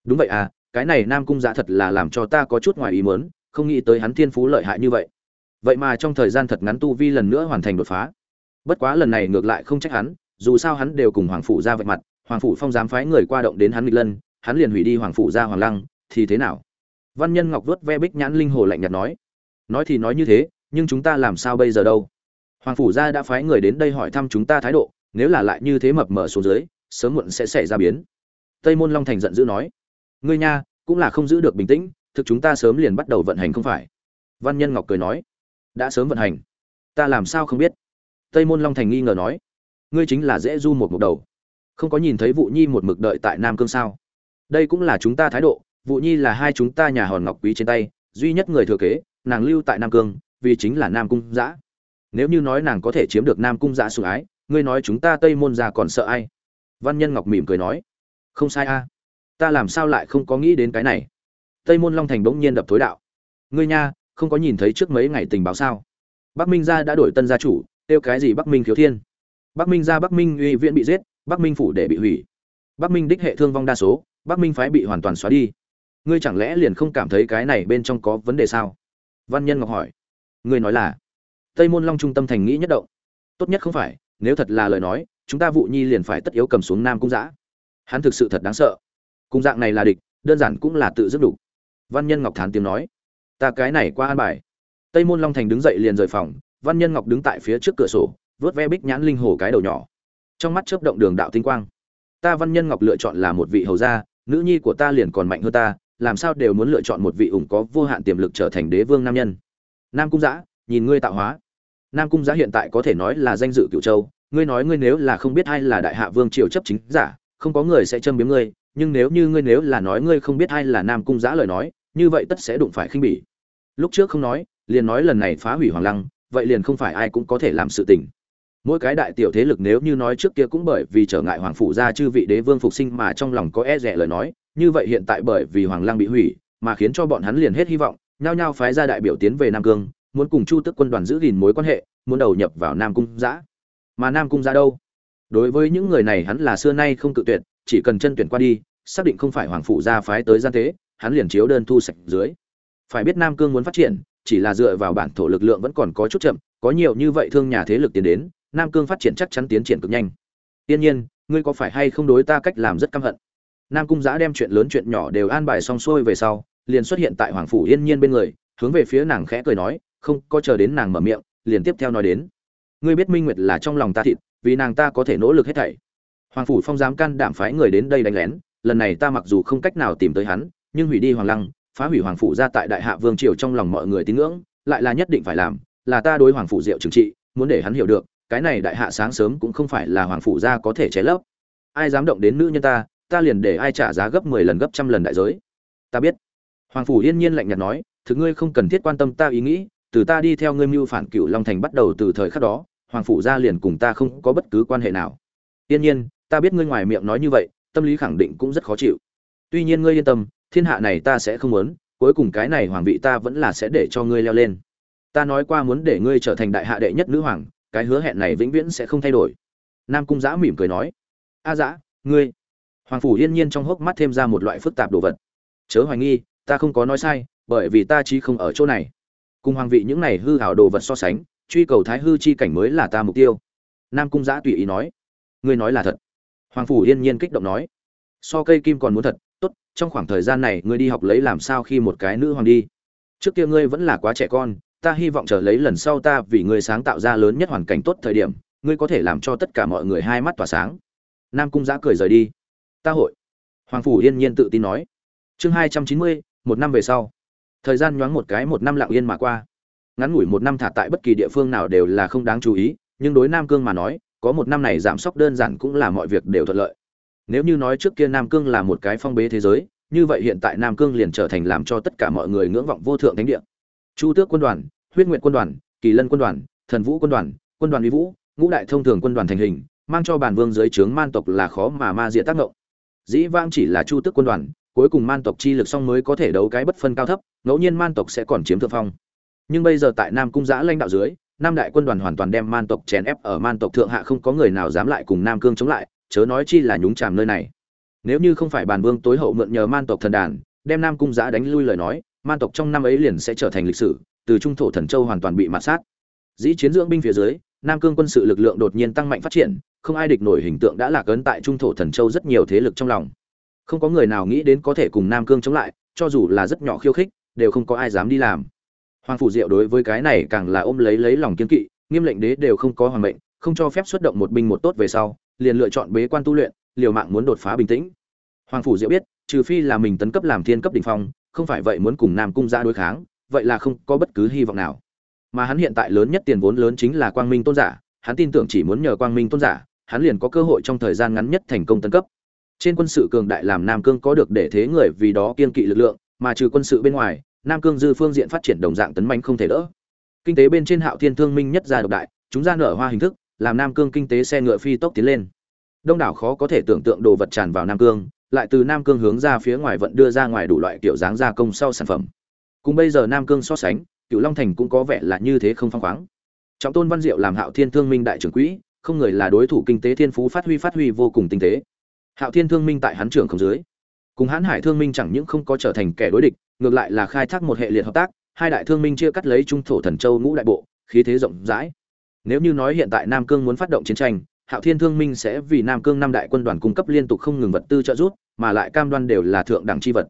đúng vậy à cái này nam cung giã thật là làm cho ta có chút ngoài ý muốn, không nghĩ tới hắn thiên phú lợi hại như vậy. Vậy mà trong thời gian thật ngắn tu vi lần nữa hoàn thành đột phá. Bất quá lần này ngược lại không trách hắn dù sao hắn đều cùng hoàng phủ ra vạch mặt, hoàng phủ phong dám phái người qua động đến hắn nghịch lân, hắn liền hủy đi hoàng phủ ra hoàng lăng, thì thế nào? Văn nhân ngọc vớt ve bích nhãn linh hồ lạnh nhạt nói nói thì nói như thế, nhưng chúng ta làm sao bây giờ đâu? Hoàng phủ gia đã phái người đến đây hỏi thăm chúng ta thái độ, nếu là lại như thế mập mờ xuống dưới, sớm muộn sẽ xảy ra biến. Tây môn long thành giận dữ nói, ngươi nha, cũng là không giữ được bình tĩnh, thực chúng ta sớm liền bắt đầu vận hành không phải? Văn nhân ngọc cười nói, đã sớm vận hành, ta làm sao không biết? Tây môn long thành nghi ngờ nói ngươi chính là dễ du một mục đầu. Không có nhìn thấy vụ nhi một mực đợi tại nam cương sao? Đây cũng là chúng ta thái độ vụ nhi là hai chúng ta nhà hòn ngọc quý trên tay, duy nhất người thừa kế, nàng lưu tại nam cương, vì chính là nam cung giã nếu như nói nàng có thể chiếm được nam cung giã sủng ái, ngươi nói chúng ta tây môn ra còn sợ ai? Văn nhân ngọc mỉm cười nói, không sai a. Ta làm sao lại không có nghĩ đến cái này? Tây môn long thành bỗng nhiên đập thối đạo, ngươi nha, không có nhìn thấy trước mấy ngày tình báo sao? Bắc minh gia đã đổi tân gia chủ tiêu cái gì bắc minh khiếu thiên? Bắc minh gia bắc minh uy viễn bị giết, bắc minh phủ để bị hủy. Bắc minh đích hệ thương vong đa số, bắc minh phái bị hoàn toàn xóa đi. Ngươi chẳng lẽ liền không cảm thấy cái này bên trong có vấn đề sao? Văn nhân ngọc hỏi. Ngươi nói là, tây môn long trung tâm thành nghĩ nhất động. Tốt nhất không phải, nếu thật là lời nói, chúng ta vụ nhi liền phải tất yếu cầm xuống nam cung giã. Hắn thực sự thật đáng sợ. Cung dạng này là địch, đơn giản cũng là tự dứt đủ. Văn nhân ngọc thán tiếng nói. Ta cái này qua an bài. Tây môn long thành đứng dậy liền rời phòng, văn nhân ngọc đứng tại phía trước cửa sổ vớt ve bích nhãn linh hồ cái đầu nhỏ. Trong mắt chớp động đường đạo tinh quang. Ta văn nhân ngọc lựa chọn là một vị hầu gia, nữ nhi của ta liền còn mạnh hơn ta, làm sao đều muốn lựa chọn một vị ủng có vô hạn tiềm lực trở thành đế vương nam nhân. Nam cung giã, nhìn ngươi tạo hóa. Nam cung giã hiện tại có thể nói là danh dự cựu châu, ngươi nói ngươi nếu là không biết ai là đại hạ vương triều chấp chính giả, không có người sẽ châm biếm ngươi, nhưng nếu như ngươi nếu là nói ngươi không biết ai là nam cung giã lời nói, như vậy tất sẽ đụng phải khinh bỉ. Lúc trước không nói, liền nói lần này phá hủy hoàng lăng, vậy liền không phải ai cũng có thể làm sự tình mỗi cái đại tiểu thế lực nếu như nói trước kia cũng bởi vì trở ngại hoàng phủ gia chư vị đế vương phục sinh mà trong lòng có e rẻ lời nói, như vậy hiện tại bởi vì hoàng lang bị hủy, mà khiến cho bọn hắn liền hết hy vọng, nhao nhao phái ra đại biểu tiến về nam cương, muốn cùng chu tức quân đoàn giữ gìn mối quan hệ, muốn đầu nhập vào nam cung giã. Mà nam cung giã đâu? Đối với những người này hắn là xưa nay không tự tuyệt, chỉ cần chân tuyển qua đi, xác định không phải hoàng phủ gia phái tới gian tế, hắn liền chiếu đơn thu sạch dưới. Phải biết nam cương muốn phát triển, chỉ là dựa vào bản thổ lực lượng vẫn còn có chút chậm, có nhiều như vậy thương nhà thế lực tiến đến nam cương phát triển chắc chắn tiến triển cực nhanh. Tiên nhiên, ngươi có phải hay không đối ta cách làm rất căm hận? Nam cung giã đem chuyện lớn chuyện nhỏ đều an bài xong xuôi về sau, liền xuất hiện tại hoàng phủ yên nhiên bên người, hướng về phía nàng khẽ cười nói, không, có chờ đến nàng mở miệng, liền tiếp theo nói đến. Ngươi biết minh nguyệt là trong lòng ta thịt, vì nàng ta có thể nỗ lực hết thảy. Hoàng phủ phong dám can đảm phái người đến đây đánh lén, lần này ta mặc dù không cách nào tìm tới hắn, nhưng hủy đi hoàng lăng, phá hủy hoàng phủ ra tại đại hạ vương triều trong lòng mọi người tín ngưỡng, lại là nhất định phải làm, là ta đối hoàng phủ diệu trừng trị, muốn để hắn hiểu được cái này đại hạ sáng sớm cũng không phải là hoàng phủ gia có thể chế lấp. Ai dám động đến nữ nhân ta ta liền để ai trả giá gấp mười lần gấp trăm lần đại giới. Ta biết. Hoàng phủ yên nhiên lạnh nhạt nói thứ ngươi không cần thiết quan tâm ta ý nghĩ, từ ta đi theo ngươi mưu phản cựu long thành bắt đầu từ thời khắc đó, hoàng phủ gia liền cùng ta không có bất cứ quan hệ nào. Yên nhiên, ta biết ngươi ngoài miệng nói như vậy, tâm lý khẳng định cũng rất khó chịu. Tuy nhiên ngươi yên tâm, thiên hạ này ta sẽ không muốn, cuối cùng cái này hoàng vị ta vẫn là sẽ để cho ngươi leo lên. Ta nói qua muốn để ngươi trở thành đại hạ đệ nhất nữ hoàng cái hứa hẹn này vĩnh viễn sẽ không thay đổi. Nam cung giã mỉm cười nói, a giã, ngươi. Hoàng phủ yên nhiên trong hốc mắt thêm ra một loại phức tạp đồ vật. Chớ hoài nghi, ta không có nói sai, bởi vì ta chỉ không ở chỗ này. Cùng hoàng vị những này hư hảo đồ vật so sánh, truy cầu thái hư chi cảnh mới là ta mục tiêu. Nam cung giã tùy ý nói, ngươi nói là thật. Hoàng phủ yên nhiên kích động nói, so cây kim còn muốn thật, tốt, trong khoảng thời gian này ngươi đi học lấy làm sao khi một cái nữ hoàng đi? Trước kia ngươi vẫn là quá trẻ con ta hy vọng chờ lấy lần sau ta vì ngươi sáng tạo ra lớn nhất hoàn cảnh tốt thời điểm, ngươi có thể làm cho tất cả mọi người hai mắt tỏa sáng. Nam cung giã cười rời đi. Ta hội. Hoàng phủ yên nhiên tự tin nói. Chương hai trăm chín mươi, một năm về sau. Thời gian nhoáng một cái một năm lặng yên mà qua. Ngắn ngủi một năm thả tại bất kỳ địa phương nào đều là không đáng chú ý, nhưng đối nam cương mà nói, có một năm này giảm sốc đơn giản cũng là mọi việc đều thuận lợi. Nếu như nói trước kia nam cương là một cái phong bế thế giới, như vậy hiện tại nam cương liền trở thành làm cho tất cả mọi người ngưỡng vọng vô thượng thánh địa chu tước quân đoàn, huyết Nguyệt quân đoàn, kỳ lân quân đoàn, thần vũ quân đoàn quân đoàn uy vũ, ngũ đại thông thường quân đoàn thành hình, mang cho bản vương dưới trướng man tộc là khó mà ma diệt tác động dĩ vãng chỉ là chu tước quân đoàn, cuối cùng man tộc chi lực song mới có thể đấu cái bất phân cao thấp, ngẫu nhiên man tộc sẽ còn chiếm thượng phong. Nhưng bây giờ tại nam cung giã lãnh đạo dưới, nam đại quân đoàn hoàn toàn đem man tộc chèn ép ở man tộc thượng hạ không có người nào dám lại cùng nam cương chống lại, chớ nói chi là nhúng chàm nơi này. Nếu như không phải bản vương tối hậu mượn nhờ man tộc thần đàn, đem nam cung giã đánh lui lời nói man tộc trong năm ấy liền sẽ trở thành lịch sử, từ trung thổ thần châu hoàn toàn bị mạt sát. Dĩ chiến dưỡng binh phía dưới, nam cương quân sự lực lượng đột nhiên tăng mạnh phát triển, không ai địch nổi hình tượng đã lạc ấn tại trung thổ thần châu rất nhiều thế lực trong lòng. Không có người nào nghĩ đến có thể cùng nam cương chống lại, cho dù là rất nhỏ khiêu khích, đều không có ai dám đi làm. Hoàng phủ diệu đối với cái này càng là ôm lấy lấy lòng kiên kỵ, nghiêm lệnh đế đều không có hoàng mệnh, không cho phép xuất động một binh một tốt về sau, liền lựa chọn bế quan tu luyện, liều mạng muốn đột phá bình tĩnh. Hoàng phủ diệu biết, trừ phi là mình tấn cấp làm thiên cấp đỉnh phong không phải vậy muốn cùng nam cung ra đối kháng, vậy là không có bất cứ hy vọng nào. Mà hắn hiện tại lớn nhất tiền vốn lớn chính là quang minh tôn giả, hắn tin tưởng chỉ muốn nhờ quang minh tôn giả, hắn liền có cơ hội trong thời gian ngắn nhất thành công tấn cấp. Trên quân sự cường đại làm nam cương có được để thế người vì đó kiên kỵ lực lượng, mà trừ quân sự bên ngoài, nam cương dư phương diện phát triển đồng dạng tấn mãnh không thể đỡ. Kinh tế bên trên hạo thiên thương minh nhất gia độc đại, chúng ra nở hoa hình thức, làm nam cương kinh tế xe ngựa phi tốc tiến lên. Đông đảo khó có thể tưởng tượng đồ vật tràn vào nam cương lại từ nam cương hướng ra phía ngoài vận đưa ra ngoài đủ loại kiểu dáng gia công sau sản phẩm. Cùng bây giờ nam cương so sánh cựu long thành cũng có vẻ là như thế không phăng khoáng. Trọng tôn văn diệu làm hạo thiên thương minh đại trưởng quỹ, không người là đối thủ kinh tế thiên phú phát huy phát huy vô cùng tinh tế. Hạo thiên thương minh tại hắn trưởng không dưới. Cùng hãn hải thương minh chẳng những không có trở thành kẻ đối địch, ngược lại là khai thác một hệ liệt hợp tác, hai đại thương minh chia cắt lấy trung thổ thần châu ngũ đại bộ, khí thế rộng rãi. Nếu như nói hiện tại nam cương muốn phát động chiến tranh, hạo thiên thương minh sẽ vì nam cương năm đại quân đoàn cung cấp liên tục không ngừng vật tư trợ giúp mà lại cam đoan đều là thượng đẳng chi vật.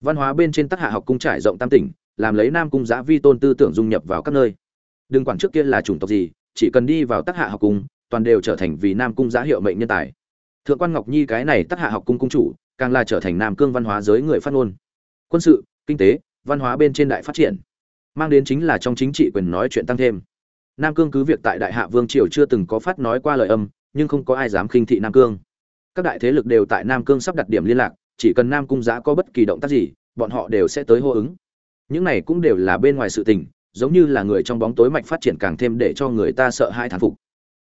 Văn hóa bên trên tác hạ học cung trải rộng tam tỉnh, làm lấy nam cung Giá vi tôn tư tưởng dung nhập vào các nơi. Đừng quản trước kia là chủng tộc gì, chỉ cần đi vào tác hạ học cung, toàn đều trở thành vì nam cung Giá hiệu mệnh nhân tài. Thượng quan ngọc nhi cái này tác hạ học cung cung chủ, càng là trở thành nam cương văn hóa giới người phát ngôn. Quân sự, kinh tế, văn hóa bên trên đại phát triển. Mang đến chính là trong chính trị quyền nói chuyện tăng thêm. Nam cương cứ việc tại đại hạ vương triều chưa từng có phát nói qua lời âm, nhưng không có ai dám khinh thị nam cương các đại thế lực đều tại nam cương sắp đặt điểm liên lạc, chỉ cần nam cung giã có bất kỳ động tác gì, bọn họ đều sẽ tới hô ứng. Những này cũng đều là bên ngoài sự tình, giống như là người trong bóng tối mạch phát triển càng thêm để cho người ta sợ hai thán phục.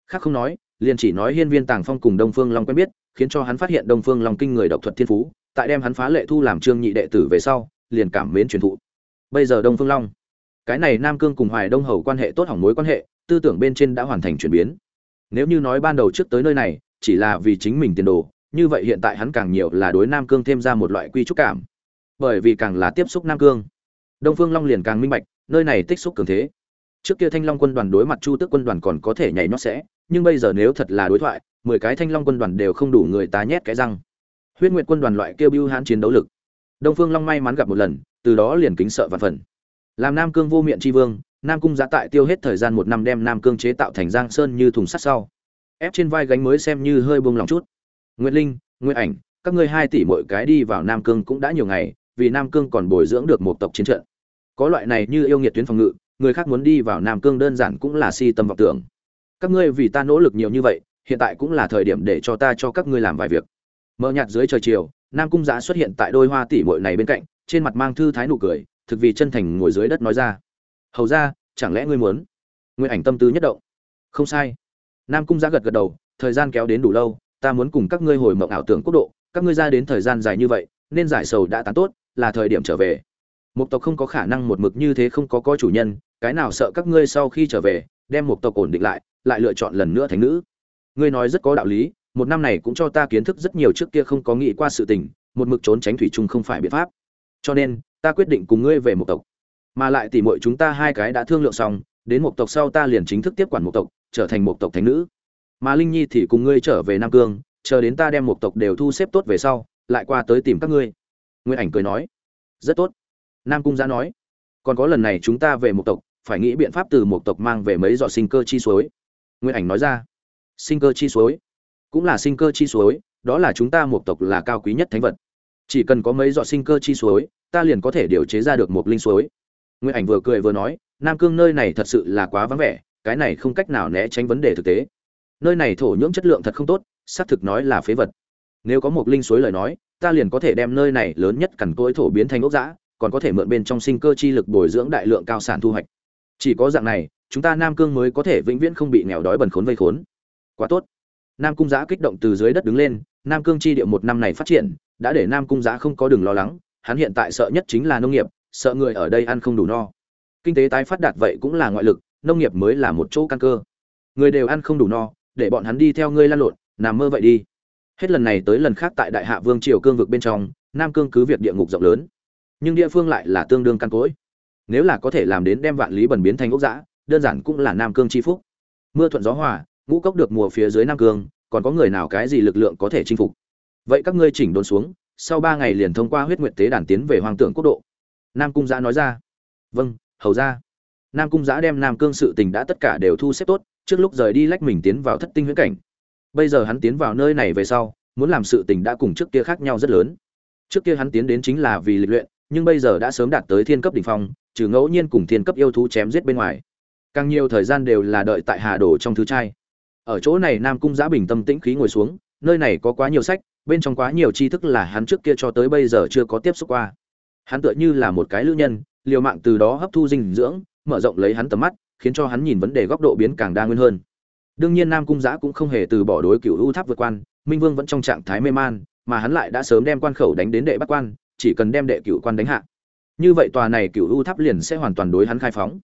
Khác không nói, liền chỉ nói hiên viên tàng phong cùng đông phương long quen biết, khiến cho hắn phát hiện đông phương long kinh người độc thuật thiên phú, tại đem hắn phá lệ thu làm trương nhị đệ tử về sau, liền cảm mến truyền thụ. Bây giờ đông phương long, cái này nam cương cùng hoài đông hầu quan hệ tốt hỏng mối quan hệ, tư tưởng bên trên đã hoàn thành chuyển biến. Nếu như nói ban đầu trước tới nơi này chỉ là vì chính mình tiền đồ, như vậy hiện tại hắn càng nhiều là đối nam cương thêm ra một loại quy trúc cảm. Bởi vì càng là tiếp xúc nam cương, đông phương long liền càng minh bạch, nơi này tích xúc cường thế. Trước kia thanh long quân đoàn đối mặt chu tước quân đoàn còn có thể nhảy nhót sẽ, nhưng bây giờ nếu thật là đối thoại, mười cái thanh long quân đoàn đều không đủ người ta nhét cái răng. Huyết nguyện quân đoàn loại kêu bưu hãn chiến đấu lực. Đông phương long may mắn gặp một lần, từ đó liền kính sợ và phần. Làm nam cương vô miệng tri vương, nam cung Giá tại tiêu hết thời gian một năm đem nam cương chế tạo thành giang sơn như thùng sắt sau ép trên vai gánh mới xem như hơi buông lòng chút. Nguyệt linh, Nguyệt ảnh, các ngươi hai tỷ mỗi cái đi vào nam cương cũng đã nhiều ngày, vì nam cương còn bồi dưỡng được một tộc chiến trận. Có loại này như yêu nghiệt tuyến phòng ngự, người khác muốn đi vào nam cương đơn giản cũng là si tâm vọng tưởng. Các ngươi vì ta nỗ lực nhiều như vậy, hiện tại cũng là thời điểm để cho ta cho các ngươi làm vài việc. Mờ nhạt dưới trời chiều, nam cung giã xuất hiện tại đôi hoa tỷ muội này bên cạnh, trên mặt mang thư thái nụ cười, thực vì chân thành ngồi dưới đất nói ra. Hầu ra chẳng lẽ ngươi muốn? Nguyên ảnh tâm tư nhất động. Không sai nam cung giã gật gật đầu, thời gian kéo đến đủ lâu, ta muốn cùng các ngươi hồi mộng ảo tưởng quốc độ, các ngươi ra đến thời gian dài như vậy, nên giải sầu đã tán tốt, là thời điểm trở về. Một tộc không có khả năng một mực như thế không có có chủ nhân, cái nào sợ các ngươi sau khi trở về, đem một tộc ổn định lại lại lựa chọn lần nữa thành nữ. Ngươi nói rất có đạo lý, một năm này cũng cho ta kiến thức rất nhiều trước kia không có nghĩ qua sự tình, một mực trốn tránh thủy chung không phải biện pháp. Cho nên, ta quyết định cùng ngươi về một tộc. Mà lại tỉ muội chúng ta hai cái đã thương lượng xong đến một tộc sau ta liền chính thức tiếp quản một tộc, trở thành một tộc thánh nữ. Mà linh nhi thì cùng ngươi trở về nam cương, chờ đến ta đem một tộc đều thu xếp tốt về sau, lại qua tới tìm các ngươi. Nguyên ảnh cười nói. Rất tốt. Nam cung giã nói. Còn có lần này chúng ta về một tộc, phải nghĩ biện pháp từ một tộc mang về mấy giọt sinh cơ chi suối. Nguyên ảnh nói ra. Sinh cơ chi suối? Cũng là sinh cơ chi suối, đó là chúng ta một tộc là cao quý nhất thánh vật. Chỉ cần có mấy giọt sinh cơ chi suối, ta liền có thể điều chế ra được một linh suối. Nguyên ảnh vừa cười vừa nói nam cương nơi này thật sự là quá vắng vẻ cái này không cách nào né tránh vấn đề thực tế. Nơi này thổ nhưỡng chất lượng thật không tốt xác thực nói là phế vật. Nếu có một linh suối lời nói ta liền có thể đem nơi này lớn nhất cằn cỗi thổ biến thành ốc giã, còn có thể mượn bên trong sinh cơ chi lực bồi dưỡng đại lượng cao sản thu hoạch. Chỉ có dạng này chúng ta nam cương mới có thể vĩnh viễn không bị nghèo đói bần khốn vây khốn. Quá tốt. Nam cung giã kích động từ dưới đất đứng lên nam cương chi địa một năm này phát triển đã để nam cung giã không có đường lo lắng hắn hiện tại sợ nhất chính là nông nghiệp sợ người ở đây ăn không đủ no kinh tế tái phát đạt vậy cũng là ngoại lực, nông nghiệp mới là một chỗ căn cơ. Người đều ăn không đủ no, để bọn hắn đi theo ngươi lan lộn, nằm mơ vậy đi. Hết lần này tới lần khác tại đại hạ vương triều cương vực bên trong, nam cương cứ việc địa ngục rộng lớn, nhưng địa phương lại là tương đương căn cỗi nếu là có thể làm đến đem vạn lý bẩn biến thành ốc giã đơn giản cũng là nam cương chi phúc. Mưa thuận gió hòa, ngũ cốc được mùa phía dưới nam cương, còn có người nào cái gì lực lượng có thể chinh phục? Vậy các ngươi chỉnh đốn xuống, sau ba ngày liền thông qua huyết nguyện tế đàn tiến về hoàng tưởng quốc độ. Nam cung giã nói ra. Vâng hầu ra. Nam cung giã đem nam cương sự tình đã tất cả đều thu xếp tốt, trước lúc rời đi lách mình tiến vào thất tinh huyễn cảnh. Bây giờ hắn tiến vào nơi này về sau, muốn làm sự tình đã cùng trước kia khác nhau rất lớn. Trước kia hắn tiến đến chính là vì lịch luyện, nhưng bây giờ đã sớm đạt tới thiên cấp đỉnh phong, trừ ngẫu nhiên cùng thiên cấp yêu thú chém giết bên ngoài. Càng nhiều thời gian đều là đợi tại hà đồ trong thứ trai. Ở chỗ này nam cung giã bình tâm tĩnh khí ngồi xuống, nơi này có quá nhiều sách, bên trong quá nhiều tri thức là hắn trước kia cho tới bây giờ chưa có tiếp xúc qua. Hắn tựa như là một cái lữ nhân liều mạng từ đó hấp thu dinh dưỡng, mở rộng lấy hắn tầm mắt, khiến cho hắn nhìn vấn đề góc độ biến càng đa nguyên hơn. Đương nhiên nam cung giã cũng không hề từ bỏ đối cựu u tháp vượt quan, minh vương vẫn trong trạng thái mê man, mà hắn lại đã sớm đem quan khẩu đánh đến đệ Bắc quan, chỉ cần đem đệ cựu quan đánh hạ. Như vậy tòa này cựu u tháp liền sẽ hoàn toàn đối hắn khai phóng.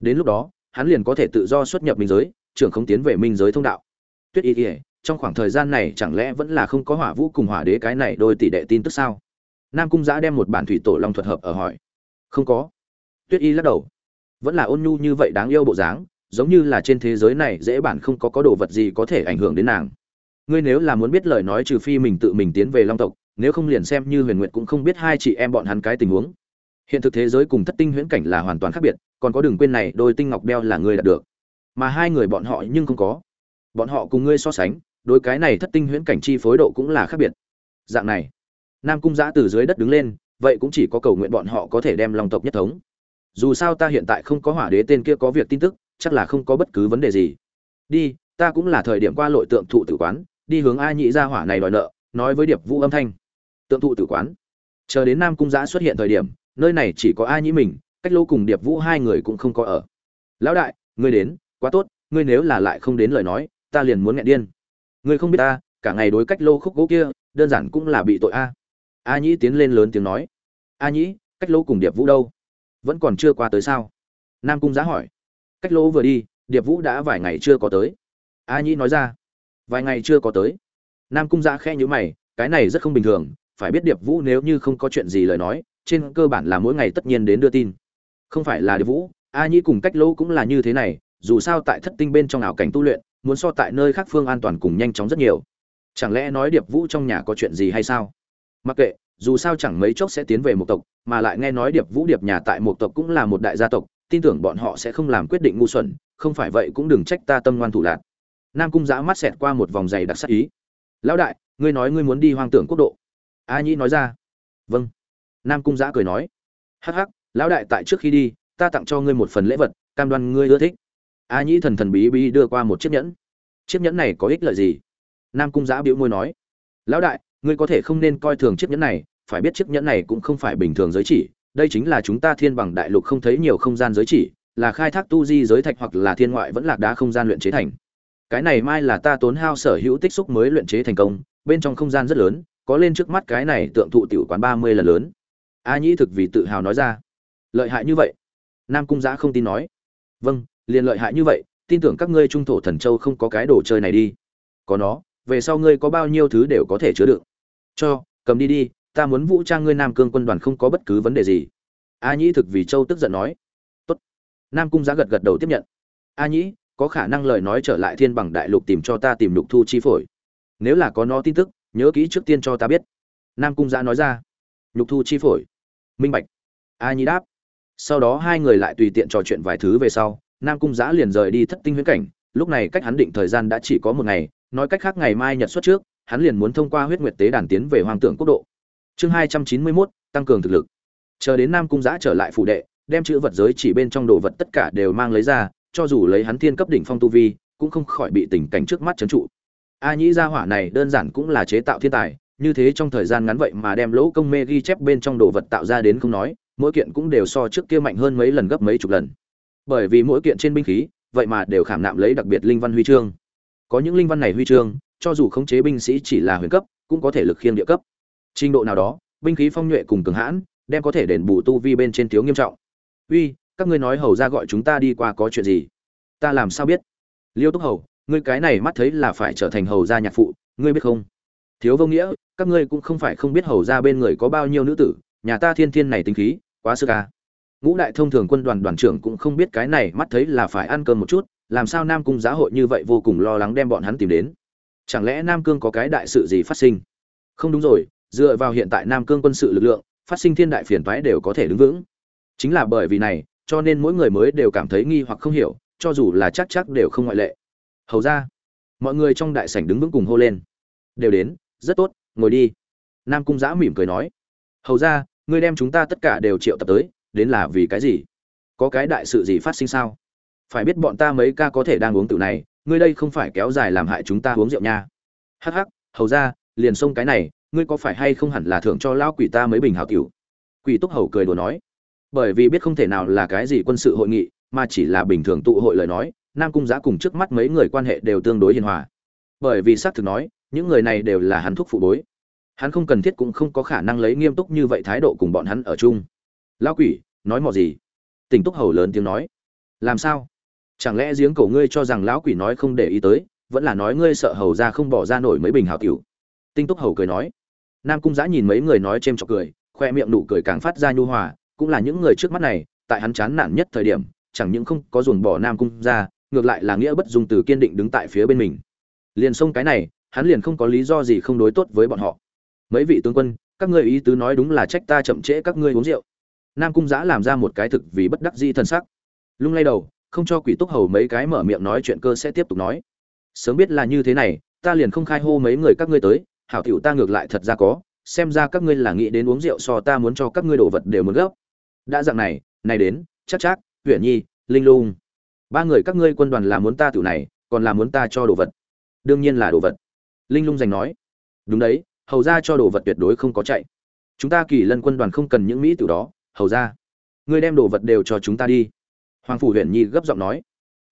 Đến lúc đó, hắn liền có thể tự do xuất nhập minh giới, trưởng không tiến về minh giới thông đạo. Tuyết y ỉa trong khoảng thời gian này chẳng lẽ vẫn là không có hỏa vũ cùng hỏa đế cái này đôi tỷ đệ tin tức sao? Nam cung giã đem một bản thủy tổ long thuật hợp ở hỏi không có. Tuyết y lắc đầu. Vẫn là ôn nhu như vậy đáng yêu bộ dáng, giống như là trên thế giới này dễ bản không có có đồ vật gì có thể ảnh hưởng đến nàng. Ngươi nếu là muốn biết lời nói trừ phi mình tự mình tiến về long tộc, nếu không liền xem như huyền nguyệt cũng không biết hai chị em bọn hắn cái tình huống. Hiện thực thế giới cùng thất tinh huyễn cảnh là hoàn toàn khác biệt, còn có đừng quên này, đôi tinh ngọc đeo là ngươi đạt được. Mà hai người bọn họ nhưng không có. Bọn họ cùng ngươi so sánh đôi cái này thất tinh huyễn cảnh chi phối độ cũng là khác biệt. Dạng này, nam cung giã từ dưới đất đứng lên vậy cũng chỉ có cầu nguyện bọn họ có thể đem long tộc nhất thống. Dù sao ta hiện tại không có hỏa đế tên kia có việc tin tức, chắc là không có bất cứ vấn đề gì. Đi, ta cũng là thời điểm qua lội tượng thụ tử quán, đi hướng a nhị ra hỏa này đòi nợ, nói với điệp vũ âm thanh. Tượng thụ tử quán. Chờ đến nam cung giã xuất hiện thời điểm, nơi này chỉ có a nhĩ mình, cách lô cùng điệp vũ hai người cũng không có ở. Lão đại, ngươi đến, quá tốt, ngươi nếu là lại không đến lời nói, ta liền muốn nghẹn điên. Ngươi không biết ta, cả ngày đối cách lô khúc gỗ kia, đơn giản cũng là bị tội a a nhĩ tiến lên lớn tiếng nói. A nhĩ, cách lô cùng điệp vũ đâu? Vẫn còn chưa qua tới sao? Nam cung giá hỏi. Cách lô vừa đi, điệp vũ đã vài ngày chưa có tới. A nhĩ nói ra. Vài ngày chưa có tới. Nam cung giá khe nhữ mày, cái này rất không bình thường. Phải biết điệp vũ nếu như không có chuyện gì lời nói, trên cơ bản là mỗi ngày tất nhiên đến đưa tin. Không phải là điệp vũ, a nhĩ cùng cách lô cũng là như thế này. Dù sao tại thất tinh bên trong ảo cảnh tu luyện, muốn so tại nơi khác phương an toàn cùng nhanh chóng rất nhiều. Chẳng lẽ nói điệp vũ trong nhà có chuyện gì hay sao? Mặc kệ, dù sao chẳng mấy chốc sẽ tiến về một tộc, mà lại nghe nói điệp vũ điệp nhà tại một tộc cũng là một đại gia tộc, tin tưởng bọn họ sẽ không làm quyết định ngu xuẩn, không phải vậy cũng đừng trách ta tâm ngoan thủ lạc nam cung giã mắt xẹt qua một vòng giày đặc sắc ý. Lão đại, ngươi nói ngươi muốn đi hoang tưởng quốc độ. A nhĩ nói ra. Vâng. Nam cung giã cười nói. Hắc hắc, lão đại tại trước khi đi, ta tặng cho ngươi một phần lễ vật, cam đoan ngươi ưa thích. A nhĩ thần thần bí bí đưa qua một chiếc nhẫn. Chiếc nhẫn này có ích lợi gì? Nam cung giã biểu môi nói. Lão đại ngươi có thể không nên coi thường chiếc nhẫn này, phải biết chiếc nhẫn này cũng không phải bình thường giới chỉ, đây chính là chúng ta thiên bằng đại lục không thấy nhiều không gian giới chỉ, là khai thác tu di giới thạch hoặc là thiên ngoại vẫn lạc đá không gian luyện chế thành. Cái này mai là ta tốn hao sở hữu tích xúc mới luyện chế thành công, bên trong không gian rất lớn, có lên trước mắt cái này tượng thụ tiểu quán ba mươi lần lớn. A nhĩ thực vì tự hào nói ra. Lợi hại như vậy? Nam cung giã không tin nói. Vâng liền lợi hại như vậy, tin tưởng các ngươi trung thổ thần châu không có cái đồ chơi này đi. Có nó, về sau ngươi có bao nhiêu thứ đều có thể chứa đựng cho, cầm đi đi, ta muốn vũ trang ngươi nam cương quân đoàn không có bất cứ vấn đề gì. A nhĩ thực vì châu tức giận nói. Tốt. Nam cung giá gật gật đầu tiếp nhận. A nhĩ, có khả năng lời nói trở lại thiên bằng đại lục tìm cho ta tìm lục thu chi phổi. Nếu là có nó tin tức, nhớ kỹ trước tiên cho ta biết. Nam cung giá nói ra. Lục thu chi phổi. Minh bạch. A nhĩ đáp. Sau đó hai người lại tùy tiện trò chuyện vài thứ về sau, nam cung giá liền rời đi thất tinh huyễn cảnh. Lúc này cách hắn định thời gian đã chỉ có một ngày, nói cách khác ngày mai nhật xuất trước hắn liền muốn thông qua huyết nguyệt tế đàn tiến về hoàng tưởng quốc độ. Chương hai trăm chín mươi mốt, tăng cường thực lực. Chờ đến nam cung giã trở lại phủ đệ, đem chữ vật giới chỉ bên trong đồ vật tất cả đều mang lấy ra, cho dù lấy hắn thiên cấp đỉnh phong tu vi, cũng không khỏi bị tình cảnh trước mắt trấn trụ. A nhĩ gia hỏa này đơn giản cũng là chế tạo thiên tài, như thế trong thời gian ngắn vậy mà đem lỗ công mê ghi chép bên trong đồ vật tạo ra đến không nói, mỗi kiện cũng đều so trước kia mạnh hơn mấy lần gấp mấy chục lần. Bởi vì mỗi kiện trên binh khí, vậy mà đều khảm nạm lấy đặc biệt linh văn huy chương. Có những linh văn này huy chương cho dù khống chế binh sĩ chỉ là huyền cấp, cũng có thể lực khiêng địa cấp. Trình độ nào đó, binh khí phong nhuệ cùng cường hãn, đem có thể đền bù tu vi bên trên thiếu nghiêm trọng. Uy, các ngươi nói hầu ra gọi chúng ta đi qua có chuyện gì? Ta làm sao biết? Liêu túc hầu, ngươi cái này mắt thấy là phải trở thành hầu gia nhạc phụ, ngươi biết không? Thiếu vô nghĩa, các ngươi cũng không phải không biết hầu gia bên người có bao nhiêu nữ tử, nhà ta thiên thiên này tính khí, quá sức ca ngũ đại thông thường quân đoàn đoàn trưởng cũng không biết cái này, mắt thấy là phải ăn cơm một chút, làm sao nam cung giá hội như vậy vô cùng lo lắng đem bọn hắn tìm đến chẳng lẽ nam cương có cái đại sự gì phát sinh? Không đúng rồi, dựa vào hiện tại nam cương quân sự lực lượng, phát sinh thiên đại phiền toái đều có thể đứng vững. Chính là bởi vì này, cho nên mỗi người mới đều cảm thấy nghi hoặc không hiểu, cho dù là chắc chắc đều không ngoại lệ. Hầu ra, mọi người trong đại sảnh đứng vững cùng hô lên. Đều đến, rất tốt, ngồi đi. Nam cung giã mỉm cười nói. Hầu ra, ngươi đem chúng ta tất cả đều triệu tập tới, đến là vì cái gì? Có cái đại sự gì phát sinh sao? Phải biết bọn ta mấy ca có thể đang uống rượu này, ngươi đây không phải kéo dài làm hại chúng ta uống rượu nha. Hắc hắc, hầu ra, liền xông cái này, ngươi có phải hay không hẳn là thưởng cho lão quỷ ta mấy bình hào cửu quỷ túc hầu cười đùa nói. Bởi vì biết không thể nào là cái gì quân sự hội nghị, mà chỉ là bình thường tụ hội lời nói, nam cung giã cùng trước mắt mấy người quan hệ đều tương đối hiền hòa. Bởi vì xác thực nói, những người này đều là hắn thúc phụ bối. Hắn không cần thiết cũng không có khả năng lấy nghiêm túc như vậy thái độ cùng bọn hắn ở chung. Lão quỷ, nói mò gì? Tỉnh túc hầu lớn tiếng nói. Làm sao? Chẳng lẽ giếng cổ ngươi cho rằng lão quỷ nói không để ý tới, vẫn là nói ngươi sợ hầu ra không bỏ ra nổi mấy bình hào cửu tinh túc hầu cười nói. Nam cung giã nhìn mấy người nói c h cười, khoe miệng nụ cười càng phát ra nhu hòa, cũng là những người trước mắt này, tại hắn chán nản nhất thời điểm, chẳng những không có dồn bỏ nam cung ra, ngược lại là nghĩa bất dung từ kiên định đứng tại phía bên mình. Liền xông cái này, hắn liền không có lý do gì không đối tốt với bọn họ. Mấy vị tướng quân, các ngươi ý tứ nói đúng là trách ta chậm trễ các ngươi uống rượu. Nam cung giã làm ra một cái thực vì bất đắc di thân sắc. Lung lay đầu không cho quỷ túc hầu mấy cái mở miệng nói chuyện cơ sẽ tiếp tục nói. Sớm biết là như thế này, ta liền không khai hô mấy người các ngươi tới, hảo tiểu ta ngược lại thật ra có, xem ra các ngươi là nghĩ đến uống rượu so ta muốn cho các ngươi đồ vật đều muốn gấp. Đã dạng này này đến, chắc chắc huyền nhi, linh lung. Ba người các ngươi quân đoàn là muốn ta tiểu này, còn là muốn ta cho đồ vật? Đương nhiên là đồ vật. Linh lung giành nói. Đúng đấy, hầu ra cho đồ vật tuyệt đối không có chạy. Chúng ta kỳ lân quân đoàn không cần những mỹ tiểu đó, hầu ra. Ngươi đem đồ vật đều cho chúng ta đi hoàng phủ huyện nhi gấp giọng nói,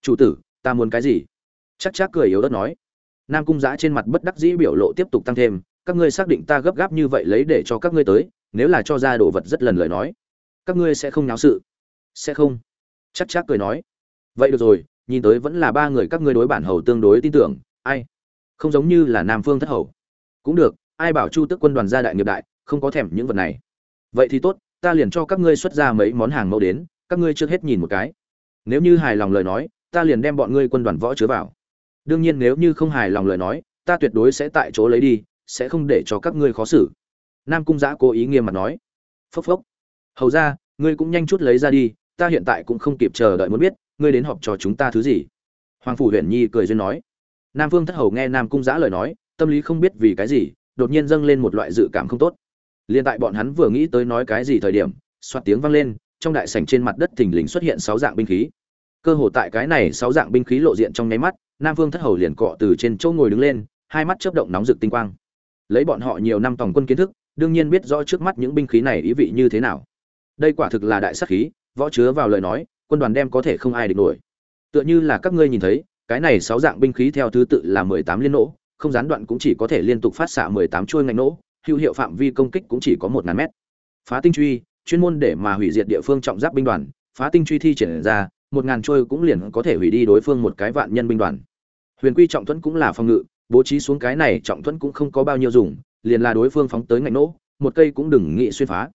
chủ tử, ta muốn cái gì? Chắc chắc cười yếu đất nói, nam cung giã trên mặt bất đắc dĩ biểu lộ tiếp tục tăng thêm, các ngươi xác định ta gấp gáp như vậy lấy để cho các ngươi tới, nếu là cho ra đồ vật rất lần lời nói, các ngươi sẽ không náo sự. Sẽ không. Chắc chắc cười nói, vậy được rồi, nhìn tới vẫn là ba người các ngươi đối bản hầu tương đối tin tưởng, ai? Không giống như là nam phương thất hầu. Cũng được, ai bảo chu tức quân đoàn gia đại nghiệp đại, không có thèm những vật này. Vậy thì tốt, ta liền cho các ngươi xuất ra mấy món hàng mẫu đến, các ngươi trước hết nhìn một cái nếu như hài lòng lời nói, ta liền đem bọn ngươi quân đoàn võ chứa vào. Đương nhiên nếu như không hài lòng lời nói, ta tuyệt đối sẽ tại chỗ lấy đi, sẽ không để cho các ngươi khó xử. Nam cung giã cố ý nghiêm mặt nói. Phốc phốc. Hầu ra, ngươi cũng nhanh chút lấy ra đi, ta hiện tại cũng không kịp chờ đợi muốn biết, ngươi đến họp cho chúng ta thứ gì. Hoàng phủ huyền nhi cười duyên nói. Nam vương thất hầu nghe nam cung giã lời nói, tâm lý không biết vì cái gì, đột nhiên dâng lên một loại dự cảm không tốt. Liền tại bọn hắn vừa nghĩ tới nói cái gì thời điểm xoát tiếng vang lên trong đại sảnh trên mặt đất thình lình xuất hiện sáu dạng binh khí. Cơ hồ tại cái này sáu dạng binh khí lộ diện trong nháy mắt nam vương thất hầu liền cọ từ trên chỗ ngồi đứng lên hai mắt chớp động nóng rực tinh quang. Lấy bọn họ nhiều năm tổng quân kiến thức đương nhiên biết rõ trước mắt những binh khí này ý vị như thế nào. Đây quả thực là đại sát khí võ chứa vào lời nói quân đoàn đem có thể không ai địch nổi. Tựa như là các ngươi nhìn thấy cái này sáu dạng binh khí theo thứ tự là mười tám liên nổ, không gián đoạn cũng chỉ có thể liên tục phát xạ mười tám chuôi ngành nổ, hữu hiệu phạm vi công kích cũng chỉ có một ngàn mét. Phá tinh truy chuyên môn để mà hủy diệt địa phương trọng giáp binh đoàn, phá tinh truy thi triển ra, một ngàn trôi cũng liền có thể hủy đi đối phương một cái vạn nhân binh đoàn. Huyền quy trọng thuẫn cũng là phòng ngự, bố trí xuống cái này trọng thuẫn cũng không có bao nhiêu dùng, liền là đối phương phóng tới ngạnh nỗ, một cây cũng đừng nghĩ xuyên phá.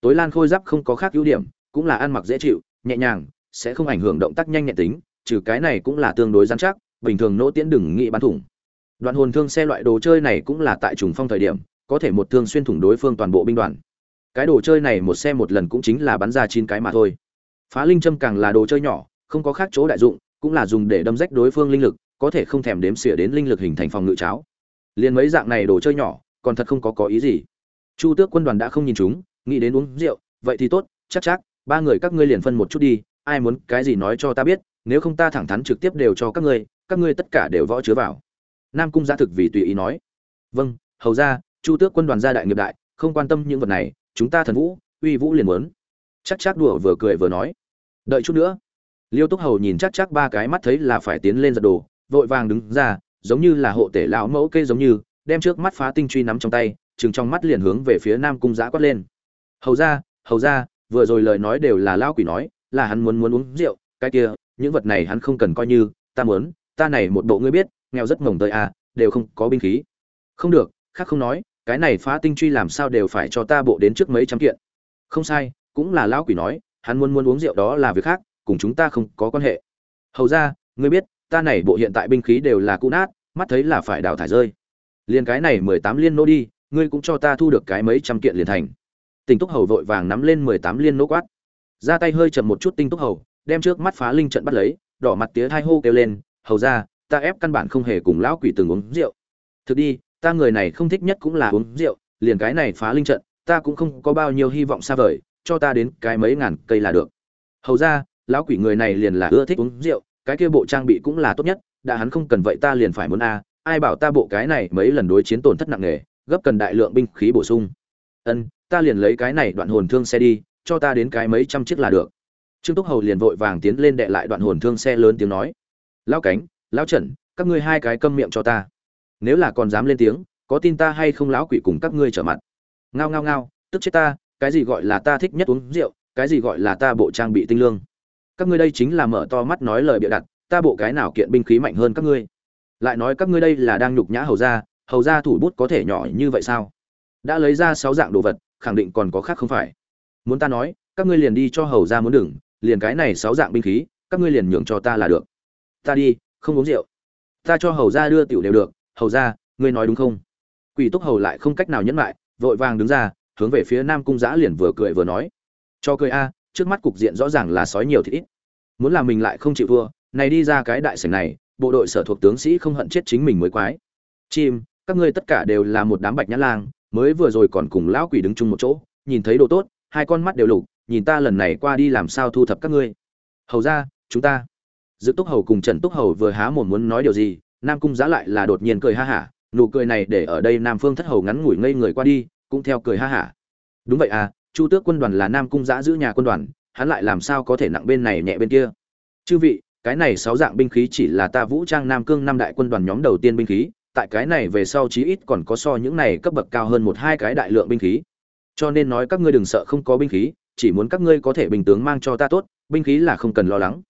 Tối lan khôi giáp không có khác ưu điểm, cũng là ăn mặc dễ chịu, nhẹ nhàng, sẽ không ảnh hưởng động tác nhanh nhẹn tính, trừ cái này cũng là tương đối rắn chắc, bình thường nỗ tiễn đừng nghĩ bắn thủng. Đoạn hồn thương xe loại đồ chơi này cũng là tại trùng phong thời điểm, có thể một thương xuyên thủng đối phương toàn bộ binh đoàn cái đồ chơi này một xe một lần cũng chính là bắn ra chín cái mà thôi. Phá linh châm càng là đồ chơi nhỏ, không có khác chỗ đại dụng, cũng là dùng để đâm rách đối phương linh lực, có thể không thèm đếm xỉa đến linh lực hình thành phòng ngự cháo. Liền mấy dạng này đồ chơi nhỏ, còn thật không có có ý gì. Chu tước quân đoàn đã không nhìn chúng, nghĩ đến uống rượu, vậy thì tốt, chắc chắc, ba người các ngươi liền phân một chút đi, ai muốn cái gì nói cho ta biết, nếu không ta thẳng thắn trực tiếp đều cho các ngươi các ngươi tất cả đều võ chứa vào. Nam cung gia thực vì tùy ý nói. Vâng hầu ra, chu tước quân đoàn gia đại nghiệp đại, không quan tâm những vật này chúng ta thần vũ, uy vũ liền muốn. Chắc chắc đùa vừa cười vừa nói. Đợi chút nữa. Liêu túc hầu nhìn chắc chắc ba cái mắt thấy là phải tiến lên giật đồ, vội vàng đứng ra, giống như là hộ tể lão mẫu kê giống như, đem trước mắt phá tinh truy nắm trong tay, chừng trong mắt liền hướng về phía nam cung giã quát lên. Hầu ra hầu ra vừa rồi lời nói đều là lão quỷ nói, là hắn muốn muốn uống rượu, cái kia, những vật này hắn không cần coi như, ta muốn, ta này một bộ ngươi biết, nghèo rất mồng tới à đều không có binh khí. Không được, khác không nói cái này phá tinh truy làm sao đều phải cho ta bộ đến trước mấy trăm kiện. Không sai, cũng là lão quỷ nói, hắn muốn muốn uống rượu đó là việc khác, cùng chúng ta không có quan hệ. Hầu ra, ngươi biết, ta này bộ hiện tại binh khí đều là cũ nát, mắt thấy là phải đào thải rơi. Liền cái này mười tám liên nô đi, ngươi cũng cho ta thu được cái mấy trăm kiện liền thành. Tinh túc hầu vội vàng nắm lên mười tám liên nô quát. Ra tay hơi chậm một chút tinh túc hầu, đem trước mắt phá linh trận bắt lấy, đỏ mặt tía thai hô kêu lên, hầu ra, ta ép căn bản không hề cùng lão quỷ từng uống rượu. Thực đi ta người này không thích nhất cũng là uống rượu, liền cái này phá linh trận, ta cũng không có bao nhiêu hy vọng xa vời, cho ta đến cái mấy ngàn cây là được. Hầu ra, lão quỷ người này liền là ưa thích uống rượu, cái kia bộ trang bị cũng là tốt nhất, đã hắn không cần vậy ta liền phải muốn a, ai bảo ta bộ cái này mấy lần đối chiến tổn thất nặng nề, gấp cần đại lượng binh khí bổ sung. Ân, ta liền lấy cái này đoạn hồn thương xe đi, cho ta đến cái mấy trăm chiếc là được. Trương túc hầu liền vội vàng tiến lên đệ lại đoạn hồn thương xe lớn tiếng nói. Lão cánh, lão trần, các ngươi hai cái câm miệng cho ta nếu là còn dám lên tiếng, có tin ta hay không lão quỷ cùng các ngươi trở mặt. Ngao ngao ngao, tức chết ta, cái gì gọi là ta thích nhất uống rượu, cái gì gọi là ta bộ trang bị tinh lương. Các ngươi đây chính là mở to mắt nói lời bịa đặt, ta bộ cái nào kiện binh khí mạnh hơn các ngươi? Lại nói các ngươi đây là đang nhục nhã hầu gia hầu gia thủ bút có thể nhỏ như vậy sao? Đã lấy ra sáu dạng đồ vật, khẳng định còn có khác không phải. Muốn ta nói, các ngươi liền đi cho hầu gia muốn đừng, liền cái này sáu dạng binh khí, các ngươi liền nhường cho ta là được. Ta đi, không uống rượu. Ta cho hầu gia đưa tiểu đều được hầu gia ngươi nói đúng không? Quỷ túc hầu lại không cách nào nhẫn lại vội vàng đứng ra, hướng về phía nam cung giã liền vừa cười vừa nói. Cho cười a, trước mắt cục diện rõ ràng là sói nhiều thì ít. Muốn làm mình lại không chịu thua, này đi ra cái đại sảnh này, bộ đội sở thuộc tướng sĩ không hận chết chính mình mới quái. Chim, các ngươi tất cả đều là một đám bạch nhã lang, mới vừa rồi còn cùng lão quỷ đứng chung một chỗ, nhìn thấy đồ tốt, hai con mắt đều lục, nhìn ta lần này qua đi làm sao thu thập các ngươi. Hầu ra, chúng ta. Dự túc hầu cùng trần túc hầu vừa há mồm muốn nói điều gì nam cung giã lại là đột nhiên cười ha hả, nụ cười này để ở đây nam phương thất hầu ngắn ngủi ngây người qua đi, cũng theo cười ha hả. Đúng vậy à chu tước quân đoàn là nam cung giã giữ nhà quân đoàn, hắn lại làm sao có thể nặng bên này nhẹ bên kia? Chư vị, cái này sáu dạng binh khí chỉ là ta vũ trang nam cương năm đại quân đoàn nhóm đầu tiên binh khí, tại cái này về sau chí ít còn có so những này cấp bậc cao hơn một hai cái đại lượng binh khí. Cho nên nói các ngươi đừng sợ không có binh khí, chỉ muốn các ngươi có thể bình tướng mang cho ta tốt, binh khí là không cần lo lắng.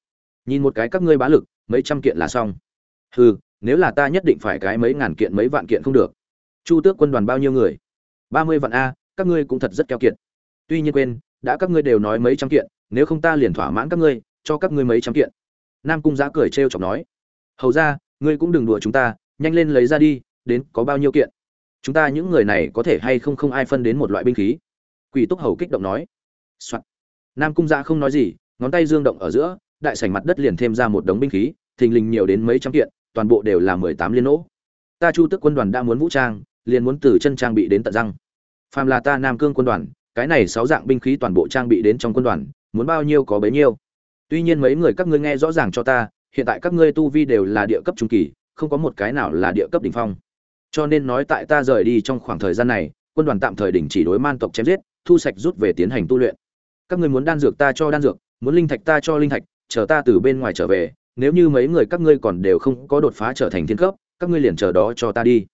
Nhìn một cái các ngươi bá lực, mấy trăm kiện là xong. Hừ nếu là ta nhất định phải cái mấy ngàn kiện, mấy vạn kiện không được. Chu tước quân đoàn bao nhiêu người? Ba mươi vạn a, các ngươi cũng thật rất keo kiệt. Tuy nhiên quên, đã các ngươi đều nói mấy trăm kiện, nếu không ta liền thỏa mãn các ngươi, cho các ngươi mấy trăm kiện. Nam cung giã cười trêu chọc nói, hầu ra, ngươi cũng đừng đùa chúng ta, nhanh lên lấy ra đi, đến có bao nhiêu kiện? Chúng ta những người này có thể hay không không ai phân đến một loại binh khí? Quỷ túc hầu kích động nói、Soạn. nam cung giã không nói gì, ngón tay dương động ở giữa, đại sảnh mặt đất liền thêm ra một đống binh khí, thình lình nhiều đến mấy trăm kiện toàn bộ đều là mười tám liên nỗ. Ta chu tức quân đoàn đã muốn vũ trang, liền muốn từ chân trang bị đến tận răng. Phàm là ta nam cương quân đoàn, cái này sáu dạng binh khí toàn bộ trang bị đến trong quân đoàn, muốn bao nhiêu có bấy nhiêu. Tuy nhiên mấy người các ngươi nghe rõ ràng cho ta, hiện tại các ngươi tu vi đều là địa cấp trung kỳ, không có một cái nào là địa cấp đỉnh phong. Cho nên nói tại ta rời đi trong khoảng thời gian này, quân đoàn tạm thời đình chỉ đối man tộc chém giết, thu sạch rút về tiến hành tu luyện. Các ngươi muốn đan dược ta cho đan dược, muốn linh thạch ta cho linh thạch, chờ ta từ bên ngoài trở về nếu như mấy người các ngươi còn đều không có đột phá trở thành thiên cấp, các ngươi liền chờ đó cho ta đi.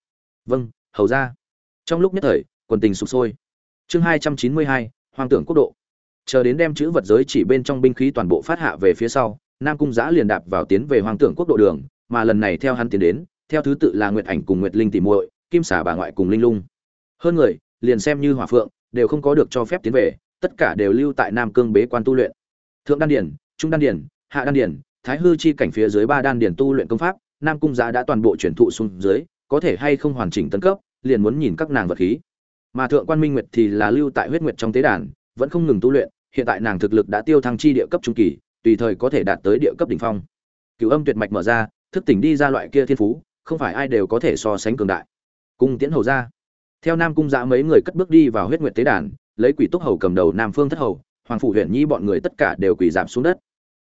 Vâng hầu ra. Trong lúc nhất thời, quần tình sụp sôi. Chương hai trăm chín mươi hai, hoang tưởng quốc độ. Chờ đến đem chữ vật giới chỉ bên trong binh khí toàn bộ phát hạ về phía sau, nam cung giã liền đạp vào tiến về hoàng tưởng quốc độ đường, mà lần này theo hắn tiến đến, theo thứ tự là nguyệt ảnh cùng nguyệt linh tỷ muội, kim xả bà ngoại cùng linh lung. Hơn người, liền xem như hỏa phượng, đều không có được cho phép tiến về, tất cả đều lưu tại nam cương bế quan tu luyện. Thượng đan điển trung đan điển hạ đan điển thái hư chi cảnh phía dưới ba đan điển tu luyện công pháp, nam cung Giá đã toàn bộ chuyển thụ xuống dưới, có thể hay không hoàn chỉnh tấn cấp, liền muốn nhìn các nàng vật khí. Mà thượng quan minh nguyệt thì là lưu tại huyết nguyệt trong tế đàn, vẫn không ngừng tu luyện, hiện tại nàng thực lực đã tiêu thăng chi địa cấp trung kỳ, tùy thời có thể đạt tới địa cấp đỉnh phong. Cửu âm tuyệt mạch mở ra, thức tỉnh đi ra loại kia thiên phú, không phải ai đều có thể so sánh cường đại. Cung tiễn hầu ra. Theo nam cung giã mấy người cất bước đi vào huyết nguyệt tế đàn, lấy quỷ túc hầu cầm đầu nam phương thất hầu, hoàng phủ huyện nhi bọn người tất cả đều quỳ giảm xuống đất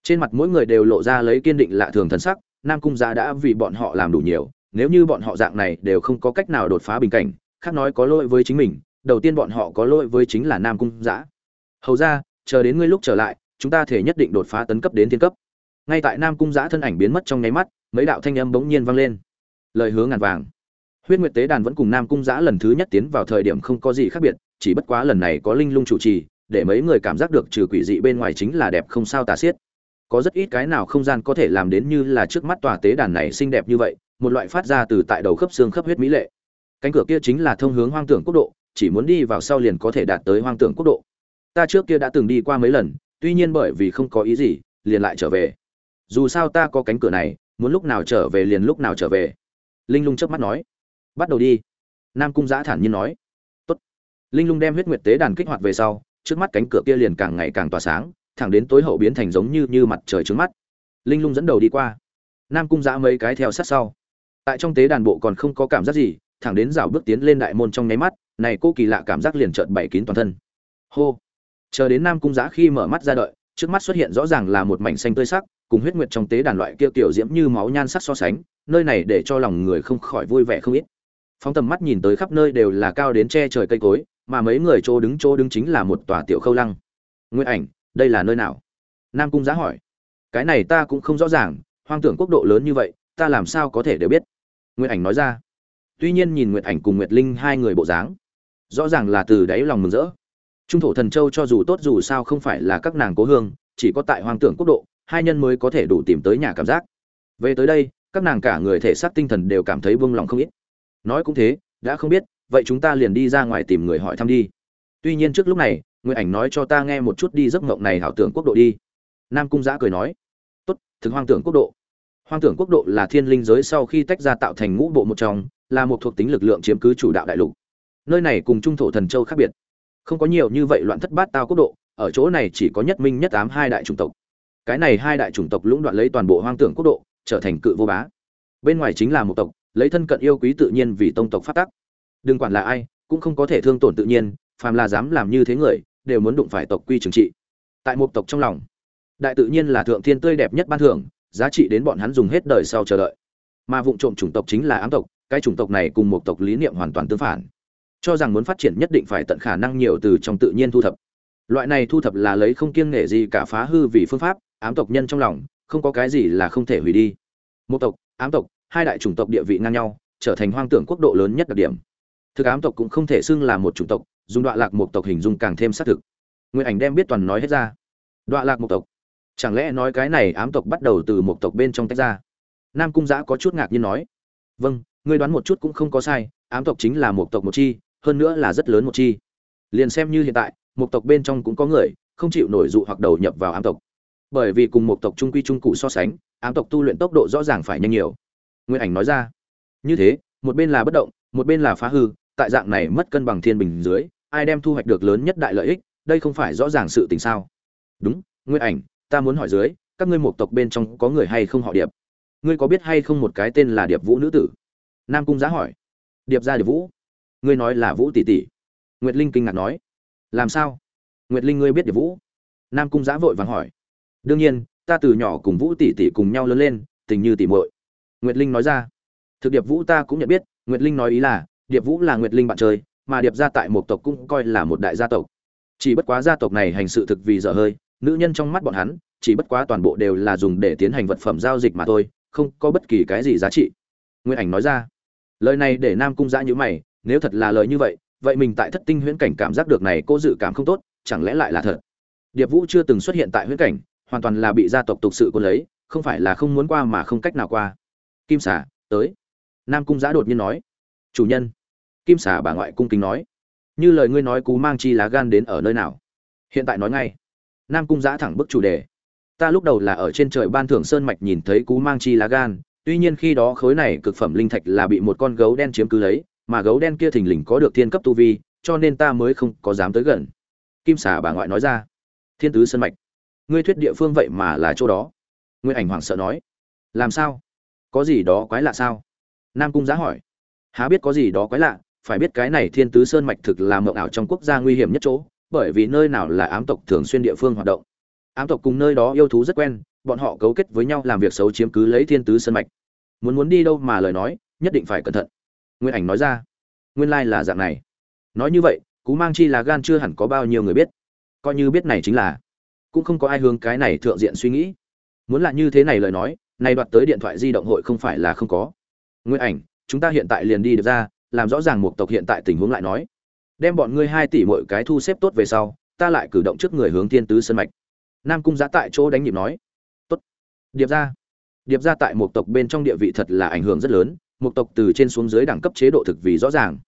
trên mặt mỗi người đều lộ ra lấy kiên định lạ thường thần sắc, nam cung gia đã vì bọn họ làm đủ nhiều, nếu như bọn họ dạng này đều không có cách nào đột phá bình cảnh, khác nói có lỗi với chính mình, đầu tiên bọn họ có lỗi với chính là nam cung giã hầu ra, chờ đến ngươi lúc trở lại, chúng ta thể nhất định đột phá tấn cấp đến thiên cấp. Ngay tại nam cung giã thân ảnh biến mất trong nháy mắt, mấy đạo thanh âm bỗng nhiên vang lên. Lời hứa ngàn vàng. Huyết nguyệt tế đàn vẫn cùng nam cung giã lần thứ nhất tiến vào thời điểm không có gì khác biệt, chỉ bất quá lần này có linh lung chủ trì, để mấy người cảm giác được trừ quỷ dị bên ngoài chính là đẹp không sao tà xiết có rất ít cái nào không gian có thể làm đến như là trước mắt tòa tế đàn này xinh đẹp như vậy, một loại phát ra từ tại đầu khớp xương khớp huyết mỹ lệ. Cánh cửa kia chính là thông hướng hoang tưởng quốc độ, chỉ muốn đi vào sau liền có thể đạt tới hoang tưởng quốc độ. Ta trước kia đã từng đi qua mấy lần, tuy nhiên bởi vì không có ý gì, liền lại trở về. Dù sao ta có cánh cửa này, muốn lúc nào trở về liền lúc nào trở về. Linh lung chớp mắt nói. Bắt đầu đi. Nam cung giã thản nhiên nói. Tốt. linh lung đem huyết nguyệt tế đàn kích hoạt về sau, trước mắt cánh cửa kia liền càng ngày càng tỏa sáng thẳng đến tối hậu biến thành giống như như mặt trời trước mắt. Linh lung dẫn đầu đi qua. Nam cung giã mấy cái theo sát sau. Tại trong tế đàn bộ còn không có cảm giác gì, thẳng đến rảo bước tiến lên đại môn trong nháy mắt, này cô kỳ lạ cảm giác liền trợn bảy kín toàn thân. Hô! Chờ đến nam cung giã khi mở mắt ra đợi, trước mắt xuất hiện rõ ràng là một mảnh xanh tươi sắc, cùng huyết nguyệt trong tế đàn loại kia tiểu diễm như máu nhan sắc so sánh, nơi này để cho lòng người không khỏi vui vẻ không ít. Phóng tầm mắt nhìn tới khắp nơi đều là cao đến che trời cây cối, mà mấy người chỗ đứng chỗ đứng chính là một tòa tiểu khâu lăng. Nguyên ảnh đây là nơi nào? Nam cung giá hỏi. Cái này ta cũng không rõ ràng, hoang tưởng quốc độ lớn như vậy, ta làm sao có thể đều biết? Nguyệt ảnh nói ra. Tuy nhiên nhìn nguyệt ảnh cùng nguyệt linh hai người bộ dáng, rõ ràng là từ đáy lòng mừng rỡ. Trung thổ thần châu cho dù tốt dù sao không phải là các nàng cố hương, chỉ có tại hoang tưởng quốc độ, hai nhân mới có thể đủ tìm tới nhà cảm giác. Về tới đây, các nàng cả người thể xác tinh thần đều cảm thấy buông lòng không ít. Nói cũng thế, đã không biết, vậy chúng ta liền đi ra ngoài tìm người hỏi thăm đi. Tuy nhiên trước lúc này nguyệt ảnh nói cho ta nghe một chút đi giấc mộng này hảo tưởng quốc độ đi. Nam cung giã cười nói, tốt, thực hoang tưởng quốc độ. Hoang tưởng quốc độ là thiên linh giới sau khi tách ra tạo thành ngũ bộ một trong, là một thuộc tính lực lượng chiếm cứ chủ đạo đại lục. Nơi này cùng trung thổ thần châu khác biệt. Không có nhiều như vậy loạn thất bát tao quốc độ, ở chỗ này chỉ có nhất minh nhất ám hai đại chủng tộc. Cái này hai đại chủng tộc lũng đoạn lấy toàn bộ hoang tưởng quốc độ, trở thành cự vô bá. Bên ngoài chính là một tộc, lấy thân cận yêu quý tự nhiên vì tông tộc phát tắc. Đừng quản là ai, cũng không có thể thương tổn tự nhiên, phàm là dám làm như thế người đều muốn đụng phải tộc quy trừng trị. Tại một tộc trong lòng, đại tự nhiên là thượng thiên tươi đẹp nhất ban thưởng, giá trị đến bọn hắn dùng hết đời sau chờ đợi. Mà vụ trộm chủng tộc chính là ám tộc, cái chủng tộc này cùng một tộc lý niệm hoàn toàn tương phản. Cho rằng muốn phát triển nhất định phải tận khả năng nhiều từ trong tự nhiên thu thập. Loại này thu thập là lấy không kiêng nể gì cả phá hư vì phương pháp, ám tộc nhân trong lòng, không có cái gì là không thể hủy đi. Một tộc, ám tộc, hai đại chủng tộc địa vị ngang nhau, trở thành hoang tưởng quốc độ lớn nhất đặc điểm. Thực ám tộc cũng không thể xưng là một chủng tộc dùng đoạn lạc một tộc hình dung càng thêm xác thực. Nguyện ảnh đem biết toàn nói hết ra. Đoạn lạc một tộc? Chẳng lẽ nói cái này ám tộc bắt đầu từ một tộc bên trong tách ra? Nam cung giã có chút ngạc nhiên nói. Vâng ngươi đoán một chút cũng không có sai, ám tộc chính là một tộc một chi, hơn nữa là rất lớn một chi. Liền xem như hiện tại một tộc bên trong cũng có người, không chịu nổi dụ hoặc đầu nhập vào ám tộc. Bởi vì cùng một tộc trung quy trung cụ so sánh, ám tộc tu luyện tốc độ rõ ràng phải nhanh nhiều. Nguyên ảnh nói ra. Như thế, một bên là bất động, một bên là phá hư tại dạng này mất cân bằng thiên bình dưới, ai đem thu hoạch được lớn nhất đại lợi ích, đây không phải rõ ràng sự tình sao? Đúng nguyên ảnh, ta muốn hỏi dưới, các ngươi một tộc bên trong có người hay không họ điệp? Ngươi có biết hay không một cái tên là điệp vũ nữ tử? Nam cung giá hỏi. Điệp gia điệp vũ. Ngươi nói là vũ tỷ tỷ. Nguyệt linh kinh ngạc nói. Làm sao? Nguyệt linh ngươi biết điệp vũ? Nam cung Giá vội vàng hỏi. Đương nhiên, ta từ nhỏ cùng vũ tỷ tỷ cùng nhau lớn lên, tình như tỷ muội. Nguyệt linh nói ra. Thực điệp vũ ta cũng nhận biết, nguyệt linh nói ý là điệp vũ là nguyệt linh bạn chơi, mà điệp gia tại một tộc cũng coi là một đại gia tộc. Chỉ bất quá gia tộc này hành sự thực vì dở hơi, nữ nhân trong mắt bọn hắn, chỉ bất quá toàn bộ đều là dùng để tiến hành vật phẩm giao dịch mà thôi, không có bất kỳ cái gì giá trị. Nguyên ảnh nói ra, lời này để nam cung giã nhữ mày, nếu thật là lời như vậy vậy mình tại thất tinh huyễn cảnh cảm giác được này cô dự cảm không tốt, chẳng lẽ lại là thật? Điệp vũ chưa từng xuất hiện tại huyễn cảnh, hoàn toàn là bị gia tộc tục sự quân lấy, không phải là không muốn qua mà không cách nào qua. Kim xả tới. Nam cung giã đột nhiên nói, chủ nhân kim Xà bà ngoại cung kính nói, như lời ngươi nói cú mang chi lá gan đến ở nơi nào? Hiện tại nói ngay. Nam cung giã thẳng bức chủ đề. Ta lúc đầu là ở trên trời ban thưởng sơn mạch nhìn thấy cú mang chi lá gan, tuy nhiên khi đó khối này cực phẩm linh thạch là bị một con gấu đen chiếm cứ lấy, mà gấu đen kia thình lình có được thiên cấp tu vi, cho nên ta mới không có dám tới gần. Kim Xà bà ngoại nói ra. Thiên tứ sơn mạch, ngươi thuyết địa phương vậy mà là chỗ đó. Nguyên ảnh hoảng sợ nói. Làm sao? Có gì đó quái lạ sao? Nam cung giá hỏi. Há biết có gì đó quái lạ phải biết cái này thiên tứ sơn mạch thực là mộng ảo trong quốc gia nguy hiểm nhất chỗ, bởi vì nơi nào là ám tộc thường xuyên địa phương hoạt động. Ám tộc cùng nơi đó yêu thú rất quen, bọn họ cấu kết với nhau làm việc xấu chiếm cứ lấy thiên tứ sơn mạch. Muốn muốn đi đâu mà lời nói, nhất định phải cẩn thận. Nguyên ảnh nói ra. Nguyên lai là dạng này. Nói như vậy, cú mang chi là gan chưa hẳn có bao nhiêu người biết. Coi như biết này chính là, cũng không có ai hướng cái này thượng diện suy nghĩ. Muốn là như thế này lời nói, nay đoạt tới điện thoại di động hội không phải là không có. Nguyên ảnh, chúng ta hiện tại liền đi được ra làm rõ ràng một tộc hiện tại tình huống lại nói. Đem bọn ngươi hai tỷ mỗi cái thu xếp tốt về sau, ta lại cử động trước người hướng thiên tứ sân mạch. Nam cung giá tại chỗ đánh nhịp nói. Tốt. Điệp ra. Điệp ra tại một tộc bên trong địa vị thật là ảnh hưởng rất lớn, một tộc từ trên xuống dưới đẳng cấp chế độ thực vì rõ ràng.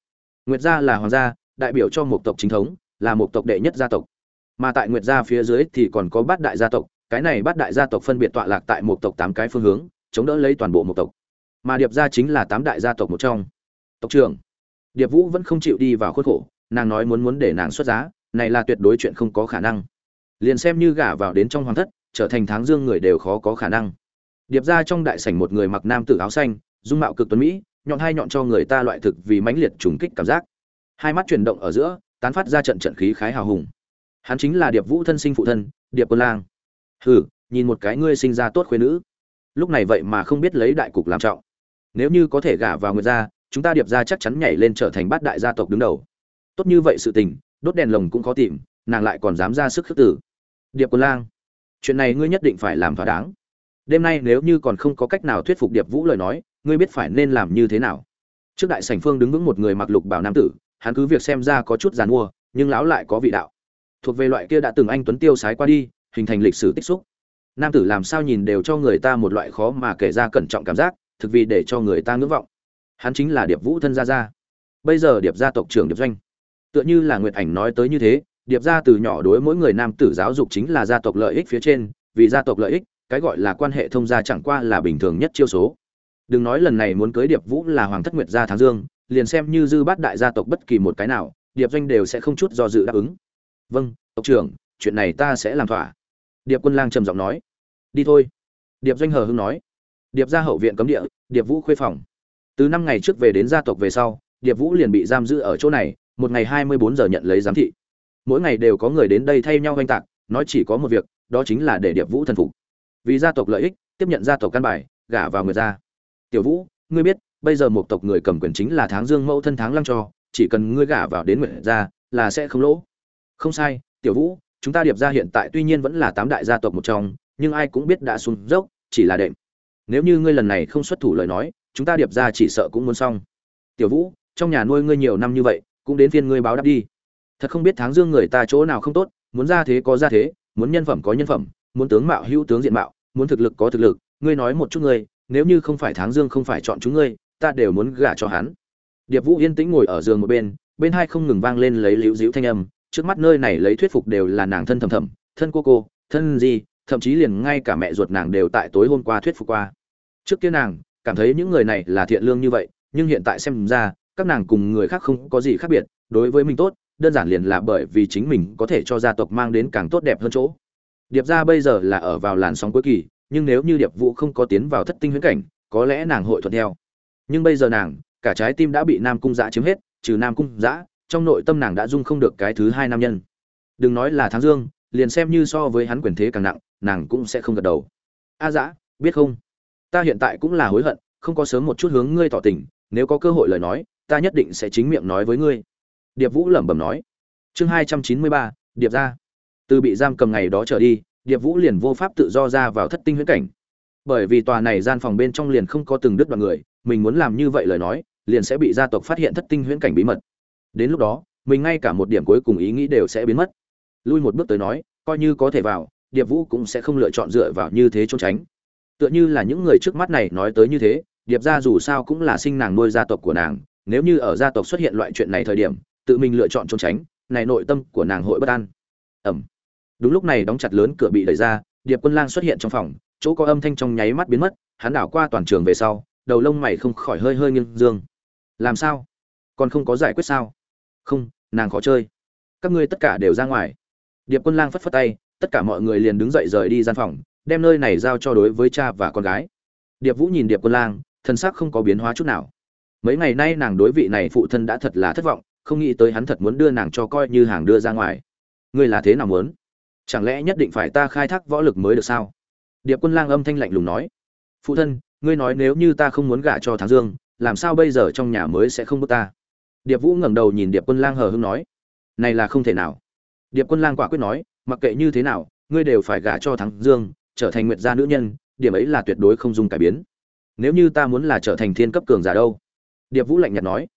Nguyệt gia là hoàng gia, đại biểu cho một tộc chính thống, là một tộc đệ nhất gia tộc. Mà tại nguyệt gia phía dưới thì còn có bát đại gia tộc, cái này bát đại gia tộc phân biệt tọa lạc tại một tộc tám cái phương hướng, chống đỡ lấy toàn bộ một tộc. Mà điệp gia chính là tám đại gia tộc một trong tộc trưởng. Điệp vũ vẫn không chịu đi vào khuất khổ, nàng nói muốn muốn để nàng xuất giá, này là tuyệt đối chuyện không có khả năng. Liền xem như gả vào đến trong hoàng thất, trở thành tháng dương người đều khó có khả năng. Điệp ra trong đại sảnh một người mặc nam tử áo xanh, dung mạo cực tuấn mỹ, nhọn hai nhọn cho người ta loại thực vì mãnh liệt trùng kích cảm giác. Hai mắt chuyển động ở giữa, tán phát ra trận trận khí khái hào hùng. Hắn chính là điệp vũ thân sinh phụ thân, điệp quân lang. Hừ, nhìn một cái ngươi sinh ra tốt khuyên nữ. Lúc này vậy mà không biết lấy đại cục làm trọng. Nếu như có thể gả vào người ra chúng ta điệp ra chắc chắn nhảy lên trở thành bát đại gia tộc đứng đầu. Tốt như vậy sự tình, đốt đèn lồng cũng khó tìm, nàng lại còn dám ra sức khước tử điệp quân lang, chuyện này ngươi nhất định phải làm thỏa đáng. Đêm nay nếu như còn không có cách nào thuyết phục điệp vũ lời nói, ngươi biết phải nên làm như thế nào. Trước đại sảnh phương đứng vững một người mặc lục bảo nam tử, hắn cứ việc xem ra có chút giàn mua, nhưng lão lại có vị đạo. Thuộc về loại kia đã từng anh tuấn tiêu sái qua đi, hình thành lịch sử tích xúc. Nam tử làm sao nhìn đều cho người ta một loại khó mà kể ra cẩn trọng cảm giác, thực vì để cho người ta ngưỡng vọng hắn chính là điệp vũ thân gia gia. Bây giờ điệp gia tộc trưởng điệp doanh. Tựa như là nguyệt ảnh nói tới như thế, điệp gia từ nhỏ đối mỗi người nam tử giáo dục chính là gia tộc lợi ích phía trên, vì gia tộc lợi ích, cái gọi là quan hệ thông gia chẳng qua là bình thường nhất chiêu số. Đừng nói lần này muốn cưới điệp vũ là hoàng thất nguyệt gia tháng dương, liền xem như dư bát đại gia tộc bất kỳ một cái nào, điệp doanh đều sẽ không chút do dự đáp ứng. Vâng tộc trưởng, chuyện này ta sẽ làm thỏa. Điệp quân lang trầm giọng nói. Đi thôi. Điệp doanh hờ hưng nói. Điệp ra hậu viện cấm địa, điệp vũ khuê phòng từ năm ngày trước về đến gia tộc về sau, điệp vũ liền bị giam giữ ở chỗ này, một ngày hai mươi bốn giờ nhận lấy giám thị. Mỗi ngày đều có người đến đây thay nhau oanh tạc, nói chỉ có một việc, đó chính là để điệp vũ thần phục. Vì gia tộc lợi ích, tiếp nhận gia tộc căn bài, gả vào người gia. Tiểu vũ, ngươi biết, bây giờ một tộc người cầm quyền chính là tháng dương mẫu thân tháng lăng cho, chỉ cần ngươi gả vào đến nguyện gia là sẽ không lỗ. Không sai, tiểu vũ, chúng ta điệp gia hiện tại tuy nhiên vẫn là tám đại gia tộc một trong, nhưng ai cũng biết đã xuống dốc, chỉ là đệm. Nếu như ngươi lần này không xuất thủ lời nói chúng ta điệp gia chỉ sợ cũng muốn xong. Tiểu vũ, trong nhà nuôi ngươi nhiều năm như vậy, cũng đến phiên ngươi báo đáp đi. Thật không biết tháng dương người ta chỗ nào không tốt, muốn ra thế có ra thế, muốn nhân phẩm có nhân phẩm, muốn tướng mạo hữu tướng diện mạo, muốn thực lực có thực lực, ngươi nói một chút ngươi, nếu như không phải tháng dương không phải chọn chúng ngươi, ta đều muốn gả cho hắn. Điệp vũ yên tĩnh ngồi ở giường một bên bên hai không ngừng vang lên lấy liễu dĩu thanh âm, trước mắt nơi này lấy thuyết phục đều là nàng thân thầm thầm, thân cô cô, thân gì, thậm chí liền ngay cả mẹ ruột nàng đều tại tối hôm qua thuyết phục qua. Trước kia nàng cảm thấy những người này là thiện lương như vậy, nhưng hiện tại xem ra, các nàng cùng người khác không có gì khác biệt, đối với mình tốt, đơn giản liền là bởi vì chính mình có thể cho gia tộc mang đến càng tốt đẹp hơn chỗ. Điệp gia bây giờ là ở vào làn sóng cuối kỳ, nhưng nếu như điệp vũ không có tiến vào thất tinh huyễn cảnh, có lẽ nàng hội thuận theo. Nhưng bây giờ nàng, cả trái tim đã bị nam cung giã chiếm hết, trừ nam cung giã trong nội tâm nàng đã dung không được cái thứ hai nam nhân. Đừng nói là tháng dương, liền xem như so với hắn quyền thế càng nặng, nàng cũng sẽ không gật đầu. A dã, biết không? Ta hiện tại cũng là hối hận, không có sớm một chút hướng ngươi tỏ tình, nếu có cơ hội lời nói, ta nhất định sẽ chính miệng nói với ngươi. Điệp vũ lẩm bẩm nói. Chương hai trăm chín mươi ba, điệp ra từ bị giam cầm ngày đó trở đi, điệp vũ liền vô pháp tự do ra vào thất tinh huyễn cảnh. Bởi vì tòa này gian phòng bên trong liền không có từng đứt đoạn người, mình muốn làm như vậy lời nói, liền sẽ bị gia tộc phát hiện thất tinh huyễn cảnh bí mật. Đến lúc đó, mình ngay cả một điểm cuối cùng ý nghĩ đều sẽ biến mất. Lui một bước tới nói, coi như có thể vào, điệp vũ cũng sẽ không lựa chọn dựa vào như thế trốn tránh tựa như là những người trước mắt này nói tới như thế, điệp ra dù sao cũng là sinh nàng nuôi gia tộc của nàng, nếu như ở gia tộc xuất hiện loại chuyện này thời điểm, tự mình lựa chọn trốn tránh, này nội tâm của nàng hội bất an. Ẩm đúng lúc này đóng chặt lớn cửa bị đẩy ra, điệp quân lang xuất hiện trong phòng, chỗ có âm thanh trong nháy mắt biến mất, hắn đảo qua toàn trường về sau, đầu lông mày không khỏi hơi hơi nghiêng dương. Làm sao? Còn không có giải quyết sao? Không, nàng khó chơi. Các ngươi tất cả đều ra ngoài. Điệp quân lang phất phất tay, tất cả mọi người liền đứng dậy rời đi gian phòng đem nơi này giao cho đối với cha và con gái. Điệp vũ nhìn điệp quân lang, thân xác không có biến hóa chút nào. Mấy ngày nay nàng đối vị này phụ thân đã thật là thất vọng, không nghĩ tới hắn thật muốn đưa nàng cho coi như hàng đưa ra ngoài. Ngươi là thế nào muốn? Chẳng lẽ nhất định phải ta khai thác võ lực mới được sao? Điệp quân lang âm thanh lạnh lùng nói. Phụ thân, ngươi nói nếu như ta không muốn gả cho thắng dương, làm sao bây giờ trong nhà mới sẽ không bước ta? Điệp vũ ngẩng đầu nhìn điệp quân lang hờ hưng nói. Này là không thể nào. Điệp quân lang quả quyết nói, mặc kệ như thế nào, ngươi đều phải gả cho thắng dương trở thành nguyệt gia nữ nhân, điểm ấy là tuyệt đối không dùng cải biến. Nếu như ta muốn là trở thành thiên cấp cường giả đâu? Điệp vũ lạnh nhạt nói.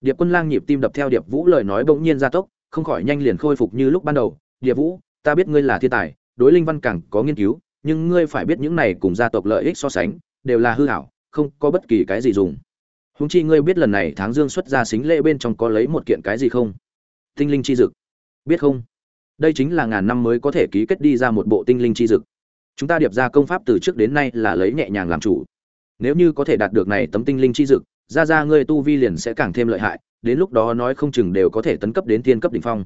Điệp quân lang nhịp tim đập theo điệp vũ lời nói bỗng nhiên gia tốc, không khỏi nhanh liền khôi phục như lúc ban đầu. Điệp vũ, ta biết ngươi là thiên tài, đối linh văn càng có nghiên cứu, nhưng ngươi phải biết những này cùng gia tộc lợi ích so sánh, đều là hư hảo, không có bất kỳ cái gì dùng. Húng chi ngươi biết lần này tháng dương xuất ra xính lễ bên trong có lấy một kiện cái gì không? Tinh linh chi dực. Biết không? Đây chính là ngàn năm mới có thể ký kết đi ra một bộ tinh linh chi dực chúng ta điệp ra công pháp từ trước đến nay là lấy nhẹ nhàng làm chủ. Nếu như có thể đạt được này tấm tinh linh chi dực, ra ra ngươi tu vi liền sẽ càng thêm lợi hại, đến lúc đó nói không chừng đều có thể tấn cấp đến thiên cấp đỉnh phong.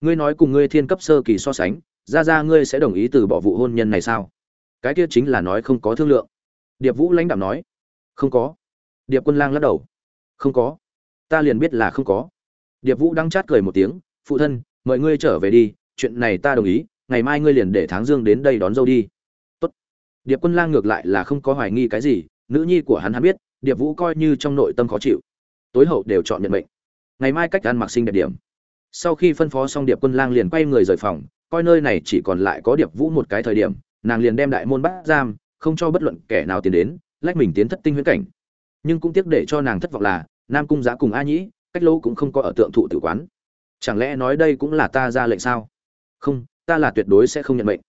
Ngươi nói cùng ngươi thiên cấp sơ kỳ so sánh, ra ra ngươi sẽ đồng ý từ bỏ vụ hôn nhân này sao? Cái kia chính là nói không có thương lượng. Điệp vũ lãnh đạo nói, không có. Điệp quân lang lắc đầu, không có. Ta liền biết là không có. Điệp vũ đang chát cười một tiếng, phụ thân, mời ngươi trở về đi, chuyện này ta đồng ý, ngày mai ngươi liền để tháng dương đến đây đón dâu đi điệp quân lang ngược lại là không có hoài nghi cái gì, nữ nhi của hắn hắn biết, điệp vũ coi như trong nội tâm khó chịu. Tối hậu đều chọn nhận mệnh. Ngày mai cách ăn mặc sinh đẹp điểm. Sau khi phân phó xong điệp quân lang liền quay người rời phòng, coi nơi này chỉ còn lại có điệp vũ một cái thời điểm, nàng liền đem đại môn bắt giam, không cho bất luận kẻ nào tiến đến, lách mình tiến thất tinh huyễn cảnh. Nhưng cũng tiếc để cho nàng thất vọng là, nam cung giá cùng a nhĩ, cách lâu cũng không có ở tượng thụ tử quán. Chẳng lẽ nói đây cũng là ta ra lệnh sao? Không, ta là tuyệt đối sẽ không nhận mệnh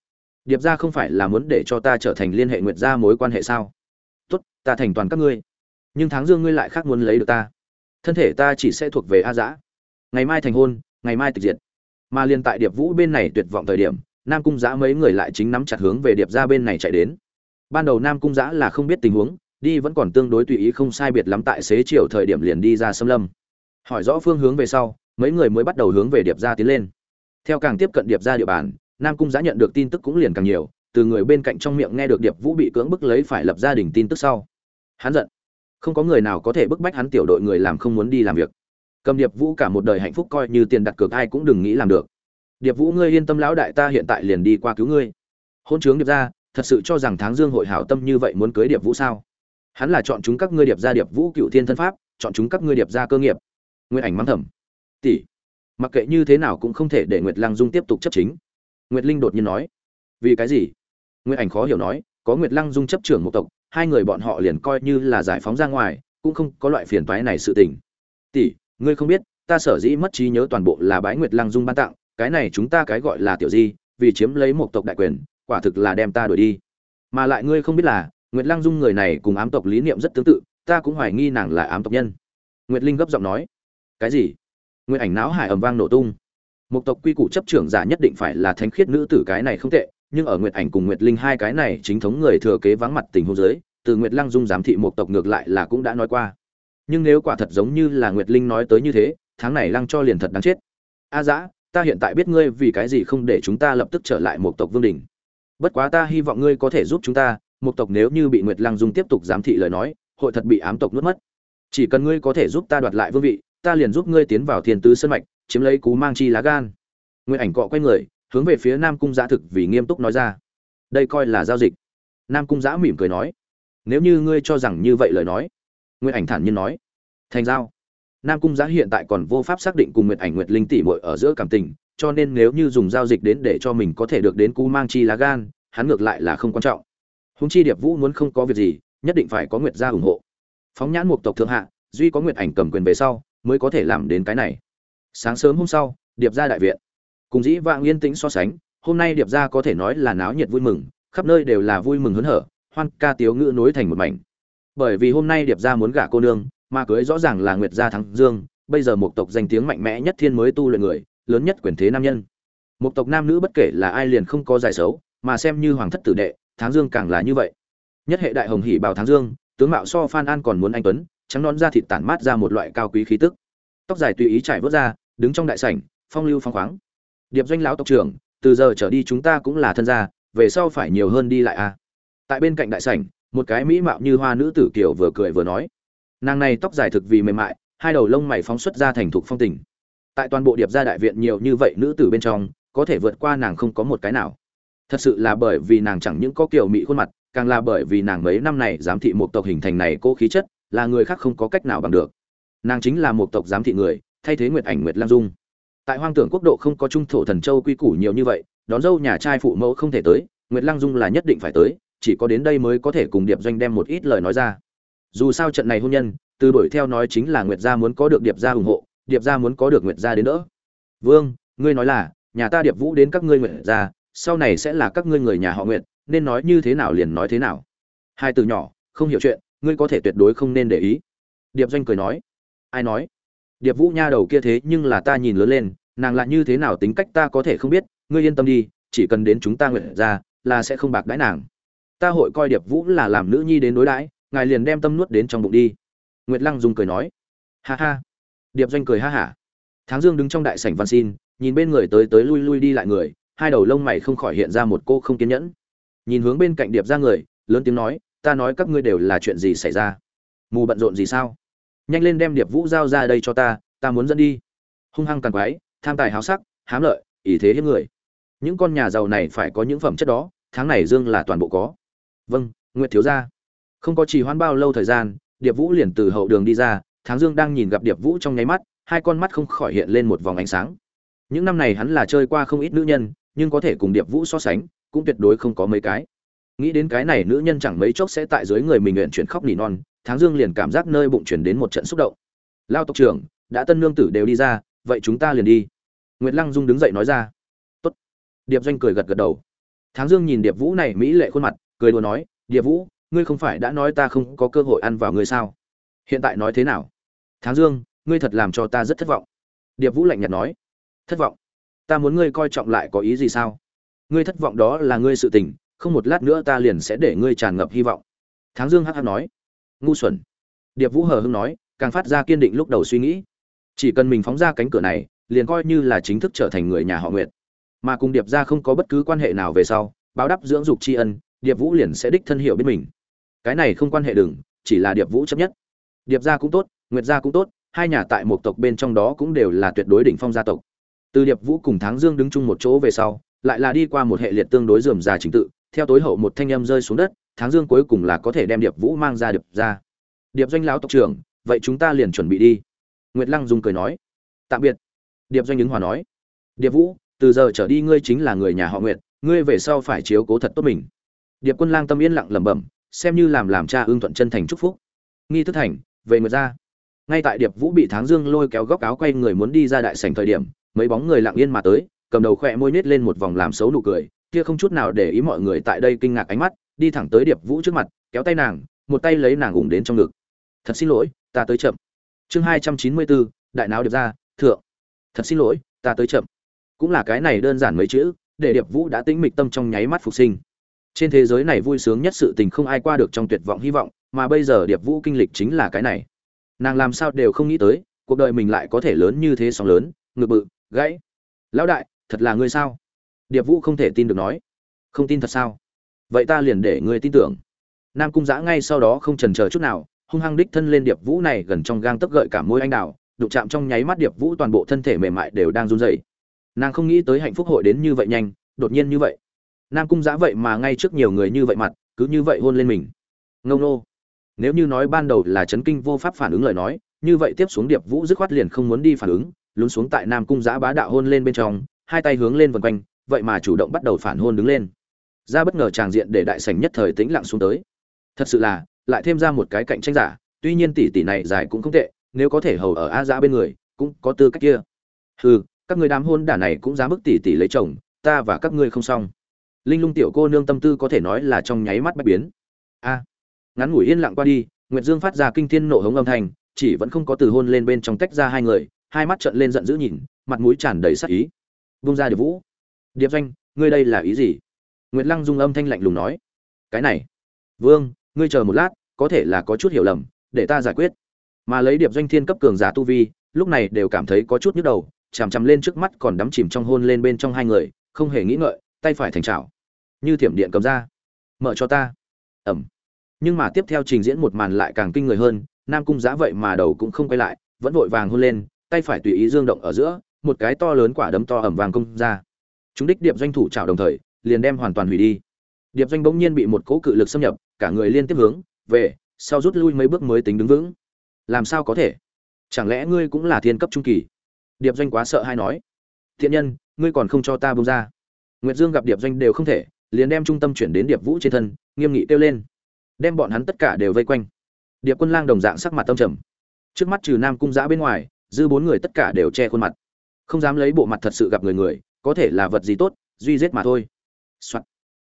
điệp ra không phải là muốn để cho ta trở thành liên hệ nguyệt gia mối quan hệ sao? Tốt, ta thành toàn các ngươi. Nhưng tháng dương ngươi lại khác muốn lấy được ta. Thân thể ta chỉ sẽ thuộc về a dã ngày mai thành hôn, ngày mai tịch diệt. Mà liên tại điệp vũ bên này tuyệt vọng thời điểm, nam cung giã mấy người lại chính nắm chặt hướng về điệp ra bên này chạy đến. Ban đầu nam cung giã là không biết tình huống, đi vẫn còn tương đối tùy ý không sai biệt lắm tại xế chiều thời điểm liền đi ra xâm lâm. Hỏi rõ phương hướng về sau, mấy người mới bắt đầu hướng về điệp ra tiến lên. Theo càng tiếp cận điệp ra địa bàn nam cung giã nhận được tin tức cũng liền càng nhiều, từ người bên cạnh trong miệng nghe được điệp vũ bị cưỡng bức lấy phải lập gia đình tin tức sau. Hắn giận. Không có người nào có thể bức bách hắn tiểu đội người làm không muốn đi làm việc. Cầm điệp vũ cả một đời hạnh phúc coi như tiền đặt cược ai cũng đừng nghĩ làm được. Điệp vũ, ngươi yên tâm lão đại ta hiện tại liền đi qua cứu ngươi. Hôn chướng điệp ra thật sự cho rằng tháng dương hội hảo tâm như vậy muốn cưới điệp vũ sao? Hắn là chọn chúng các ngươi điệp ra điệp vũ cựu thiên thân pháp, chọn chúng các ngươi điệp ra cơ nghiệp. Nguyên ảnh mắng thầm. Tỷ, mặc kệ như thế nào cũng không thể để nguyệt lăng dung tiếp tục chấp chính nguyệt linh đột nhiên nói, vì cái gì? Nguyệt ảnh khó hiểu nói, có nguyệt lăng dung chấp trưởng một tộc, hai người bọn họ liền coi như là giải phóng ra ngoài, cũng không có loại phiền toái này sự tình. Tỷ, ngươi không biết, ta sở dĩ mất trí nhớ toàn bộ là bái nguyệt lăng dung ban tặng, cái này chúng ta cái gọi là tiểu di, vì chiếm lấy một tộc đại quyền, quả thực là đem ta đuổi đi. Mà lại ngươi không biết là, nguyệt lăng dung người này cùng ám tộc lý niệm rất tương tự, ta cũng hoài nghi nàng là ám tộc nhân. Nguyệt linh gấp giọng nói, cái gì? Nguyệt ảnh não hải ầm vang nổ tung một tộc quy củ chấp trưởng giả nhất định phải là thánh khiết nữ tử cái này không tệ, nhưng ở nguyệt ảnh cùng nguyệt linh hai cái này chính thống người thừa kế vắng mặt tình hôn giới từ nguyệt lăng dung giám thị một tộc ngược lại là cũng đã nói qua. Nhưng nếu quả thật giống như là nguyệt linh nói tới như thế, tháng này lăng cho liền thật đáng chết. A dã, ta hiện tại biết ngươi vì cái gì không để chúng ta lập tức trở lại một tộc vương đình. Bất quá ta hy vọng ngươi có thể giúp chúng ta một tộc nếu như bị nguyệt lăng dung tiếp tục giám thị lời nói, hội thật bị ám tộc nuốt mất. Chỉ cần ngươi có thể giúp ta đoạt lại vương vị, ta liền giúp ngươi tiến vào thiên tứ sân mạch chiếm lấy cú mang chi lá gan. Nguyện ảnh cọ quay người, hướng về phía nam cung giã thực vì nghiêm túc nói ra. Đây coi là giao dịch. Nam cung giã mỉm cười nói. Nếu như ngươi cho rằng như vậy lời nói. Nguyện ảnh thản nhiên nói. Thành giao. Nam cung giã hiện tại còn vô pháp xác định cùng nguyện ảnh nguyệt linh tỷ muội ở giữa cảm tình, cho nên nếu như dùng giao dịch đến để cho mình có thể được đến cú mang chi lá gan, hắn ngược lại là không quan trọng. Húng chi điệp vũ muốn không có việc gì, nhất định phải có nguyệt gia ủng hộ. Phóng nhãn mục tộc thượng hạ, duy có nguyệt ảnh cầm quyền về sau, mới có thể làm đến cái này sáng sớm hôm sau, điệp gia đại viện. Cùng dĩ vãng yên tĩnh so sánh, hôm nay điệp gia có thể nói là náo nhiệt vui mừng, khắp nơi đều là vui mừng hớn hở, hoan ca tiếu ngữ nối thành một mảnh. Bởi vì hôm nay điệp gia muốn gả cô nương, mà cưới rõ ràng là nguyệt gia thắng dương, bây giờ một tộc danh tiếng mạnh mẽ nhất thiên mới tu luyện người, lớn nhất quyền thế nam nhân. Một tộc nam nữ bất kể là ai liền không có giải xấu, mà xem như hoàng thất tử đệ tháng dương càng là như vậy. Nhất hệ đại hồng hỷ bào tháng dương, tướng mạo so phan an còn muốn anh tuấn, trắng non da thịt tản mát ra một loại cao quý khí tức. Tóc dài tùy ý trải vớt ra đứng trong đại sảnh, phong lưu phong khoáng. Điệp doanh lão tộc trưởng, từ giờ trở đi chúng ta cũng là thân gia, về sau phải nhiều hơn đi lại a. Tại bên cạnh đại sảnh, một cái mỹ mạo như hoa nữ tử kiều vừa cười vừa nói. Nàng này tóc dài thực vì mềm mại, hai đầu lông mày phóng xuất ra thành thục phong tình. Tại toàn bộ điệp gia đại viện nhiều như vậy nữ tử bên trong, có thể vượt qua nàng không có một cái nào. Thật sự là bởi vì nàng chẳng những có kiểu mỹ khuôn mặt, càng là bởi vì nàng mấy năm này giám thị một tộc hình thành này cô khí chất, là người khác không có cách nào bằng được. Nàng chính là một tộc giám thị người thay thế nguyệt ảnh nguyệt lang dung. Tại hoang tưởng quốc độ không có trung thổ thần châu quy củ nhiều như vậy, đón dâu nhà trai phụ mẫu không thể tới, nguyệt lang dung là nhất định phải tới, chỉ có đến đây mới có thể cùng điệp doanh đem một ít lời nói ra. Dù sao trận này hôn nhân, từ đuổi theo nói chính là nguyệt gia muốn có được điệp gia ủng hộ, điệp gia muốn có được nguyệt gia đến đỡ. Vương, ngươi nói là, nhà ta điệp vũ đến các ngươi nguyệt gia, sau này sẽ là các ngươi người nhà họ nguyệt, nên nói như thế nào liền nói thế nào. Hai từ nhỏ, không hiểu chuyện, ngươi có thể tuyệt đối không nên để ý. Điệp doanh cười nói. Ai nói? Điệp vũ nha đầu kia thế nhưng là ta nhìn lớn lên, nàng là như thế nào tính cách ta có thể không biết, ngươi yên tâm đi, chỉ cần đến chúng ta nguyện ra, là sẽ không bạc đãi nàng. Ta hội coi điệp vũ là làm nữ nhi đến đối đãi, ngài liền đem tâm nuốt đến trong bụng đi. Nguyệt lăng dùng cười nói. Ha ha. Điệp doanh cười ha hả. Tháng dương đứng trong đại sảnh văn xin, nhìn bên người tới tới lui lui đi lại người, hai đầu lông mày không khỏi hiện ra một cô không kiên nhẫn. Nhìn hướng bên cạnh điệp ra người, lớn tiếng nói, ta nói các ngươi đều là chuyện gì xảy ra? Mù bận rộn gì sao? Nhanh lên đem điệp vũ giao ra đây cho ta ta muốn dẫn đi. Hung hăng càng quái tham tài háo sắc, hám lợi, ý thế hiếp người. Những con nhà giàu này phải có những phẩm chất đó, tháng này dương là toàn bộ có. Vâng nguyệt thiếu gia. Không có trì hoãn bao lâu thời gian, điệp vũ liền từ hậu đường đi ra tháng dương đang nhìn gặp điệp vũ trong nháy mắt, hai con mắt không khỏi hiện lên một vòng ánh sáng. Những năm này hắn là chơi qua không ít nữ nhân, nhưng có thể cùng điệp vũ so sánh, cũng tuyệt đối không có mấy cái. Nghĩ đến cái này nữ nhân chẳng mấy chốc sẽ tại dưới người mình nguyện chuyển khóc nỉ non tháng dương liền cảm giác nơi bụng chuyển đến một trận xúc động. Lao tộc trưởng, đã tân nương tử đều đi ra, vậy chúng ta liền đi. Nguyệt lăng dung đứng dậy nói ra. Tốt. Điệp doanh cười gật gật đầu. Tháng dương nhìn điệp vũ này mỹ lệ khuôn mặt, cười đùa nói, điệp vũ, ngươi không phải đã nói ta không có cơ hội ăn vào ngươi sao? Hiện tại nói thế nào? Tháng dương, ngươi thật làm cho ta rất thất vọng. Điệp vũ lạnh nhạt nói, thất vọng? Ta muốn ngươi coi trọng lại có ý gì sao? Ngươi thất vọng đó là ngươi sự tình, không một lát nữa ta liền sẽ để ngươi tràn ngập hy vọng. Tháng dương hh nói ngu xuẩn. Điệp vũ hờ hưng nói, càng phát ra kiên định lúc đầu suy nghĩ. Chỉ cần mình phóng ra cánh cửa này, liền coi như là chính thức trở thành người nhà họ nguyệt. Mà cùng điệp ra không có bất cứ quan hệ nào về sau, báo đáp dưỡng dục tri ân, điệp vũ liền sẽ đích thân hiểu biết mình. Cái này không quan hệ đừng, chỉ là điệp vũ chấp nhất. Điệp gia cũng tốt, nguyệt gia cũng tốt, hai nhà tại một tộc bên trong đó cũng đều là tuyệt đối đỉnh phong gia tộc. Từ điệp vũ cùng tháng dương đứng chung một chỗ về sau, lại là đi qua một hệ liệt tương đối dườm già trình tự, theo tối hậu một thanh âm rơi xuống đất tháng dương cuối cùng là có thể đem điệp vũ mang ra điệp ra. Điệp doanh lão tộc trưởng, vậy chúng ta liền chuẩn bị đi. Nguyệt lăng dung cười nói. Tạm biệt. Điệp doanh ứng hòa nói. Điệp vũ, từ giờ trở đi ngươi chính là người nhà họ nguyệt, ngươi về sau phải chiếu cố thật tốt mình. Điệp quân lang tâm yên lặng lẩm bẩm, xem như làm làm cha ương thuận chân thành chúc phúc. Nghi thức thành, về nguyệt ra. Ngay tại điệp vũ bị tháng dương lôi kéo góc áo quay người muốn đi ra đại sảnh thời điểm, mấy bóng người lặng yên mà tới, cầm đầu khỏe môi nết lên một vòng làm xấu nụ cười kia không chút nào để ý mọi người tại đây kinh ngạc ánh mắt, đi thẳng tới điệp vũ trước mặt, kéo tay nàng, một tay lấy nàng ủng đến trong ngực. Thật xin lỗi, ta tới chậm. Chương hai trăm chín mươi bốn, đại não điệp ra thượng. Thật xin lỗi, ta tới chậm. Cũng là cái này đơn giản mấy chữ, để điệp vũ đã tĩnh mịch tâm trong nháy mắt phục sinh. Trên thế giới này vui sướng nhất sự tình không ai qua được trong tuyệt vọng hy vọng, mà bây giờ điệp vũ kinh lịch chính là cái này. Nàng làm sao đều không nghĩ tới, cuộc đời mình lại có thể lớn như thế sóng lớn, ngực bự, gãy. Lão đại, thật là ngươi sao? Điệp vũ không thể tin được nói. Không tin thật sao? Vậy ta liền để ngươi tin tưởng. Nam cung giã ngay sau đó không trần chờ chút nào, hung hăng đích thân lên điệp vũ này gần trong gang tấc gợi cả môi anh đào, đụng chạm trong nháy mắt điệp vũ toàn bộ thân thể mềm mại đều đang run rẩy. Nàng không nghĩ tới hạnh phúc hội đến như vậy nhanh, đột nhiên như vậy. Nam cung giã vậy mà ngay trước nhiều người như vậy mặt, cứ như vậy hôn lên mình. Ngông nô. Nếu như nói ban đầu là chấn kinh vô pháp phản ứng lời nói, như vậy tiếp xuống điệp vũ dứt khoát liền không muốn đi phản ứng, lún xuống tại nam cung giã bá đạo hôn lên bên trong, hai tay hướng lên vần quanh vậy mà chủ động bắt đầu phản hôn đứng lên. Ra bất ngờ tràng diện để đại sảnh nhất thời tĩnh lặng xuống tới. Thật sự là, lại thêm ra một cái cạnh tranh giả, tuy nhiên tỷ tỷ này dài cũng không tệ, nếu có thể hầu ở a dã bên người, cũng có tư cách kia. Hừ, các người đám hôn đả này cũng dám bức tỷ tỷ lấy chồng, ta và các ngươi không xong. Linh lung tiểu cô nương tâm tư có thể nói là trong nháy mắt bất biến. A, ngắn ngủi yên lặng qua đi, nguyệt dương phát ra kinh thiên nộ hống âm thanh, chỉ vẫn không có từ hôn lên bên trong tách ra hai người, hai mắt trợn lên giận dữ nhìn, mặt mũi tràn đầy sắc ý. Vung ra điệp vũ điệp doanh, ngươi đây là ý gì? Nguyệt lăng dung âm thanh lạnh lùng nói. Cái này. Vương, ngươi chờ một lát, có thể là có chút hiểu lầm, để ta giải quyết. Mà lấy điệp doanh thiên cấp cường giả tu vi, lúc này đều cảm thấy có chút nhức đầu, chằm chằm lên trước mắt còn đắm chìm trong hôn lên bên trong hai người, không hề nghĩ ngợi, tay phải thành trào như thiểm điện cầm ra. Mở cho ta. Ẩm. Nhưng mà tiếp theo trình diễn một màn lại càng kinh người hơn, nam cung giá vậy mà đầu cũng không quay lại, vẫn vội vàng hôn lên, tay phải tùy ý dương động ở giữa, một cái to lớn quả đấm to ẩm vàng công ra chúng đích điệp doanh thủ trào đồng thời, liền đem hoàn toàn hủy đi. Điệp doanh bỗng nhiên bị một cỗ cự lực xâm nhập, cả người liên tiếp hướng về, sau rút lui mấy bước mới tính đứng vững. Làm sao có thể? Chẳng lẽ ngươi cũng là thiên cấp trung kỳ? Điệp doanh quá sợ hay nói. Thiện nhân, ngươi còn không cho ta bông ra. Nguyệt dương gặp điệp doanh đều không thể, liền đem trung tâm chuyển đến điệp vũ trên thân, nghiêm nghị kêu lên. Đem bọn hắn tất cả đều vây quanh. Điệp quân lang đồng dạng sắc mặt tâm trầm. Trước mắt trừ nam cung giã bên ngoài, dư bốn người tất cả đều che khuôn mặt. Không dám lấy bộ mặt thật sự gặp người người có thể là vật gì tốt, duy giết mà thôi、Soạn.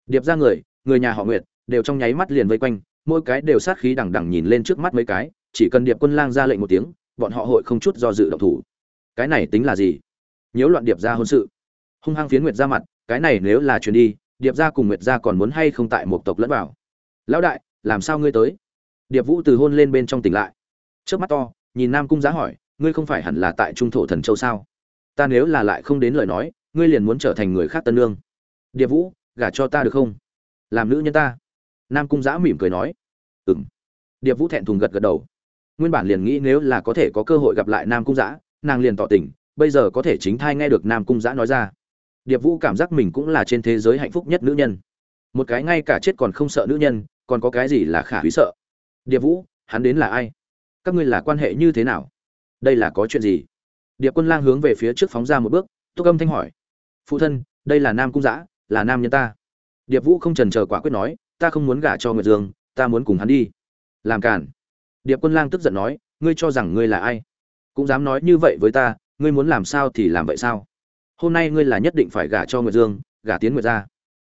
điệp ra người người nhà họ nguyệt, đều trong nháy mắt liền vây quanh, mỗi cái đều sát khí đằng đằng nhìn lên trước mắt mấy cái, chỉ cần điệp quân lang ra lệnh một tiếng, bọn họ hội không chút do dự động thủ. Cái này tính là gì? Nhiễu loạn điệp ra hôn sự. Hung hăng phiến nguyệt ra mặt, cái này nếu là chuyền đi, điệp ra cùng nguyệt ra còn muốn hay không tại một tộc lẫn vào? Lão đại, làm sao ngươi tới? Điệp vũ từ hôn lên bên trong tỉnh lại. Trước mắt to, nhìn nam cung giá hỏi, ngươi không phải hẳn là tại trung thổ thần châu sao? Ta nếu là lại không đến lời nói ngươi liền muốn trở thành người khác tân lương điệp vũ, gả cho ta được không? Làm nữ nhân ta. Nam cung giã mỉm cười nói. Ừng điệp vũ thẹn thùng gật gật đầu. Nguyên bản liền nghĩ nếu là có thể có cơ hội gặp lại nam cung giã, nàng liền tỏ tình, bây giờ có thể chính thai nghe được nam cung giã nói ra. Điệp vũ cảm giác mình cũng là trên thế giới hạnh phúc nhất nữ nhân. Một cái ngay cả chết còn không sợ nữ nhân, còn có cái gì là khả hủy sợ? Điệp vũ, hắn đến là ai? Các ngươi là quan hệ như thế nào? Đây là có chuyện gì? Điệp quân lang hướng về phía trước phóng ra một bước, túc âm thanh hỏi phụ thân, đây là nam cung giã, là nam nhân ta. Điệp vũ không trần chờ quả quyết nói, ta không muốn gả cho nguyệt dương, ta muốn cùng hắn đi. Làm cản điệp quân lang tức giận nói, ngươi cho rằng ngươi là ai? Cũng dám nói như vậy với ta, ngươi muốn làm sao thì làm vậy sao? Hôm nay ngươi là nhất định phải gả cho nguyệt dương, gả tiến nguyệt gia.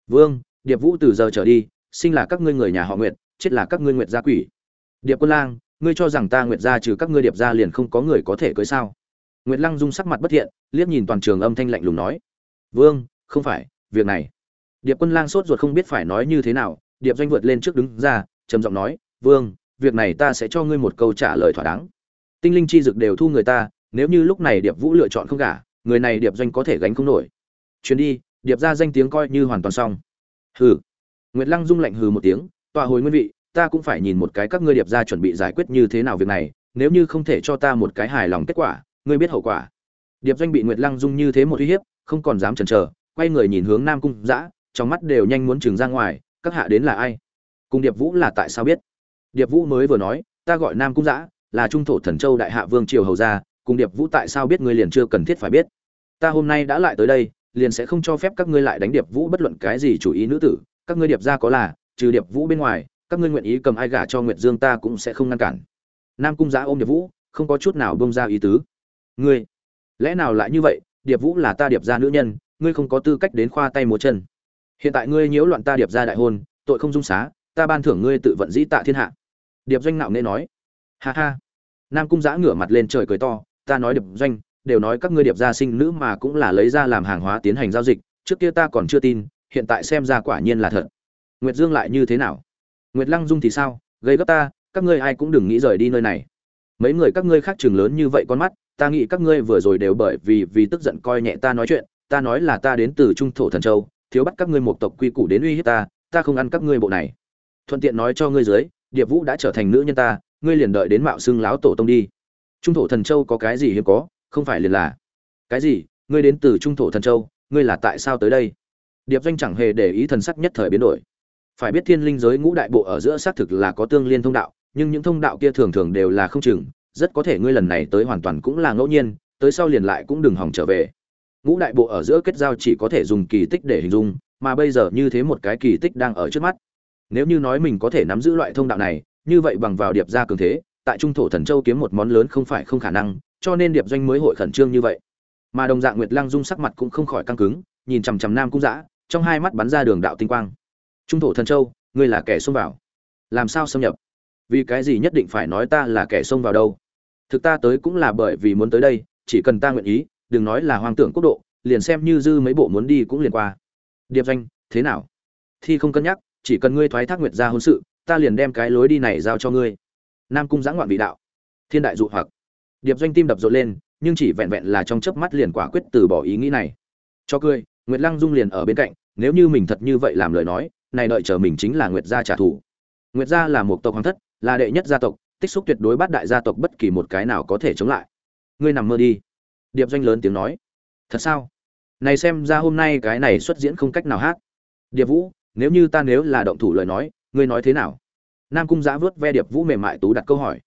Vương, điệp vũ từ giờ trở đi, sinh là các ngươi người nhà họ nguyệt, chết là các ngươi nguyệt gia quỷ. Điệp quân lang, ngươi cho rằng ta nguyệt gia trừ các ngươi điệp gia liền không có người có thể cưới sao? Nguyệt lăng dung sắc mặt bất thiện, liếc nhìn toàn trường âm thanh lạnh lùng nói vương, không phải, việc này. Điệp quân lang sốt ruột không biết phải nói như thế nào, điệp doanh vượt lên trước đứng ra, trầm giọng nói, vương, việc này ta sẽ cho ngươi một câu trả lời thỏa đáng. Tinh linh chi dực đều thu người ta, nếu như lúc này điệp vũ lựa chọn không gả, người này điệp doanh có thể gánh không nổi. Chuyến đi. Điệp ra danh tiếng coi như hoàn toàn xong. Hừ. Nguyệt lăng dung lạnh hừ một tiếng, tọa hồi nguyên vị, ta cũng phải nhìn một cái các ngươi điệp ra chuẩn bị giải quyết như thế nào việc này, nếu như không thể cho ta một cái hài lòng kết quả, ngươi biết hậu quả. Điệp doanh bị nguyệt lăng dung như thế một uy hiếp không còn dám chần chờ, quay người nhìn hướng nam cung giã trong mắt đều nhanh muốn trừng ra ngoài, các hạ đến là ai? Cùng điệp vũ là tại sao biết? Điệp vũ mới vừa nói, ta gọi nam cung giã là trung thổ thần châu đại hạ vương triều hầu gia, cùng điệp vũ tại sao biết ngươi liền chưa cần thiết phải biết? Ta hôm nay đã lại tới đây, liền sẽ không cho phép các ngươi lại đánh điệp vũ bất luận cái gì chủ ý nữ tử, các ngươi điệp ra có là, trừ điệp vũ bên ngoài, các ngươi nguyện ý cầm ai gả cho nguyệt dương ta cũng sẽ không ngăn cản. Nam cung giã ôm điệp vũ, không có chút nào bông ra ý tứ. Ngươi, lẽ nào lại như vậy? Điệp vũ là ta điệp ra nữ nhân, ngươi không có tư cách đến khoa tay múa chân. Hiện tại ngươi nhiễu loạn ta điệp ra đại hôn, tội không dung xá, ta ban thưởng ngươi tự vận dĩ tạ thiên hạ. Điệp doanh nạo nên nói. Ha ha. Nam cung giã ngửa mặt lên trời cười to, ta nói điệp doanh, đều nói các ngươi điệp gia sinh nữ mà cũng là lấy ra làm hàng hóa tiến hành giao dịch, trước kia ta còn chưa tin, hiện tại xem ra quả nhiên là thật. Nguyệt dương lại như thế nào? Nguyệt lăng dung thì sao? Gây gấp ta, các ngươi ai cũng đừng nghĩ rời đi nơi này. Mấy người các ngươi khác trường lớn như vậy con mắt ta nghĩ các ngươi vừa rồi đều bởi vì vì tức giận coi nhẹ ta nói chuyện, ta nói là ta đến từ trung thổ thần châu, thiếu bắt các ngươi một tộc quy củ đến uy hiếp ta ta không ăn các ngươi bộ này. Thuận tiện nói cho ngươi dưới, điệp vũ đã trở thành nữ nhân ta, ngươi liền đợi đến mạo xưng láo tổ tông đi. Trung thổ thần châu có cái gì hiếm có? Không phải liền là, cái gì? Ngươi đến từ trung thổ thần châu, ngươi là tại sao tới đây? Điệp doanh chẳng hề để ý thần sắc nhất thời biến đổi. Phải biết thiên linh giới ngũ đại bộ ở giữa xác thực là có tương liên thông đạo, nhưng những thông đạo kia thường thường đều là không chừng rất có thể ngươi lần này tới hoàn toàn cũng là ngẫu nhiên, tới sau liền lại cũng đừng hỏng trở về. Ngũ đại bộ ở giữa kết giao chỉ có thể dùng kỳ tích để hình dung, mà bây giờ như thế một cái kỳ tích đang ở trước mắt. Nếu như nói mình có thể nắm giữ loại thông đạo này, như vậy bằng vào điệp ra cường thế, tại trung thổ thần châu kiếm một món lớn không phải không khả năng, cho nên điệp doanh mới hội khẩn trương như vậy. Mà đồng dạng nguyệt lăng dung sắc mặt cũng không khỏi căng cứng, nhìn chằm chằm nam cung dã, trong hai mắt bắn ra đường đạo tinh quang. Trung thổ thần châu, ngươi là kẻ xông vào. Làm sao xâm nhập? Vì cái gì nhất định phải nói ta là kẻ xông vào đâu? Thực ta tới cũng là bởi vì muốn tới đây, chỉ cần ta nguyện ý, đừng nói là hoang tưởng quốc độ, liền xem như dư mấy bộ muốn đi cũng liền qua. Điệp doanh, thế nào? Thi không cân nhắc, chỉ cần ngươi thoái thác nguyện ra hôn sự, ta liền đem cái lối đi này giao cho ngươi. Nam cung giã ngoạn vị đạo. Thiên đại dụ hoặc. Điệp doanh tim đập rộn lên, nhưng chỉ vẹn vẹn là trong chớp mắt liền quả quyết từ bỏ ý nghĩ này. Cho cười, nguyệt lăng dung liền ở bên cạnh, nếu như mình thật như vậy làm lời nói, này đợi chờ mình chính là nguyệt gia trả thù. Nguyệt gia là một tộc hoàng thất, là đệ nhất gia tộc tích xúc tuyệt đối bắt đại gia tộc bất kỳ một cái nào có thể chống lại. Ngươi nằm mơ đi. Điệp doanh lớn tiếng nói. Thật sao? Này xem ra hôm nay cái này xuất diễn không cách nào hát. Điệp vũ, nếu như ta nếu là động thủ lời nói, ngươi nói thế nào? Nam cung giã vớt ve điệp vũ mềm mại tú đặt câu hỏi.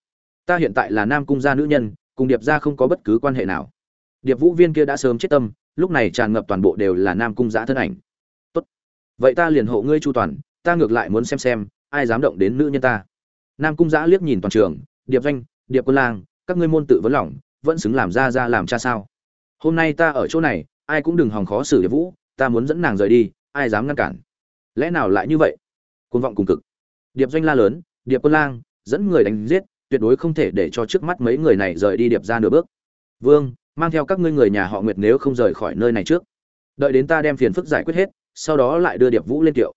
Ta hiện tại là nam cung gia nữ nhân, cùng điệp gia không có bất cứ quan hệ nào. Điệp vũ viên kia đã sớm chết tâm, lúc này tràn ngập toàn bộ đều là nam cung giã thân ảnh. Tốt. Vậy ta liền hộ ngươi chu toàn, ta ngược lại muốn xem xem, ai dám động đến nữ nhân ta nam cung giã liếc nhìn toàn trường, điệp doanh, điệp quân lang, các ngươi môn tự vấn lỏng vẫn xứng làm ra ra làm cha sao? Hôm nay ta ở chỗ này, ai cũng đừng hòng khó xử điệp vũ, ta muốn dẫn nàng rời đi, ai dám ngăn cản? Lẽ nào lại như vậy? Côn vọng cùng cực. Điệp doanh la lớn, điệp quân lang, dẫn người đánh giết, tuyệt đối không thể để cho trước mắt mấy người này rời đi điệp ra nửa bước. Vương, mang theo các ngươi người nhà họ nguyệt nếu không rời khỏi nơi này trước. Đợi đến ta đem phiền phức giải quyết hết, sau đó lại đưa điệp vũ lên kiệu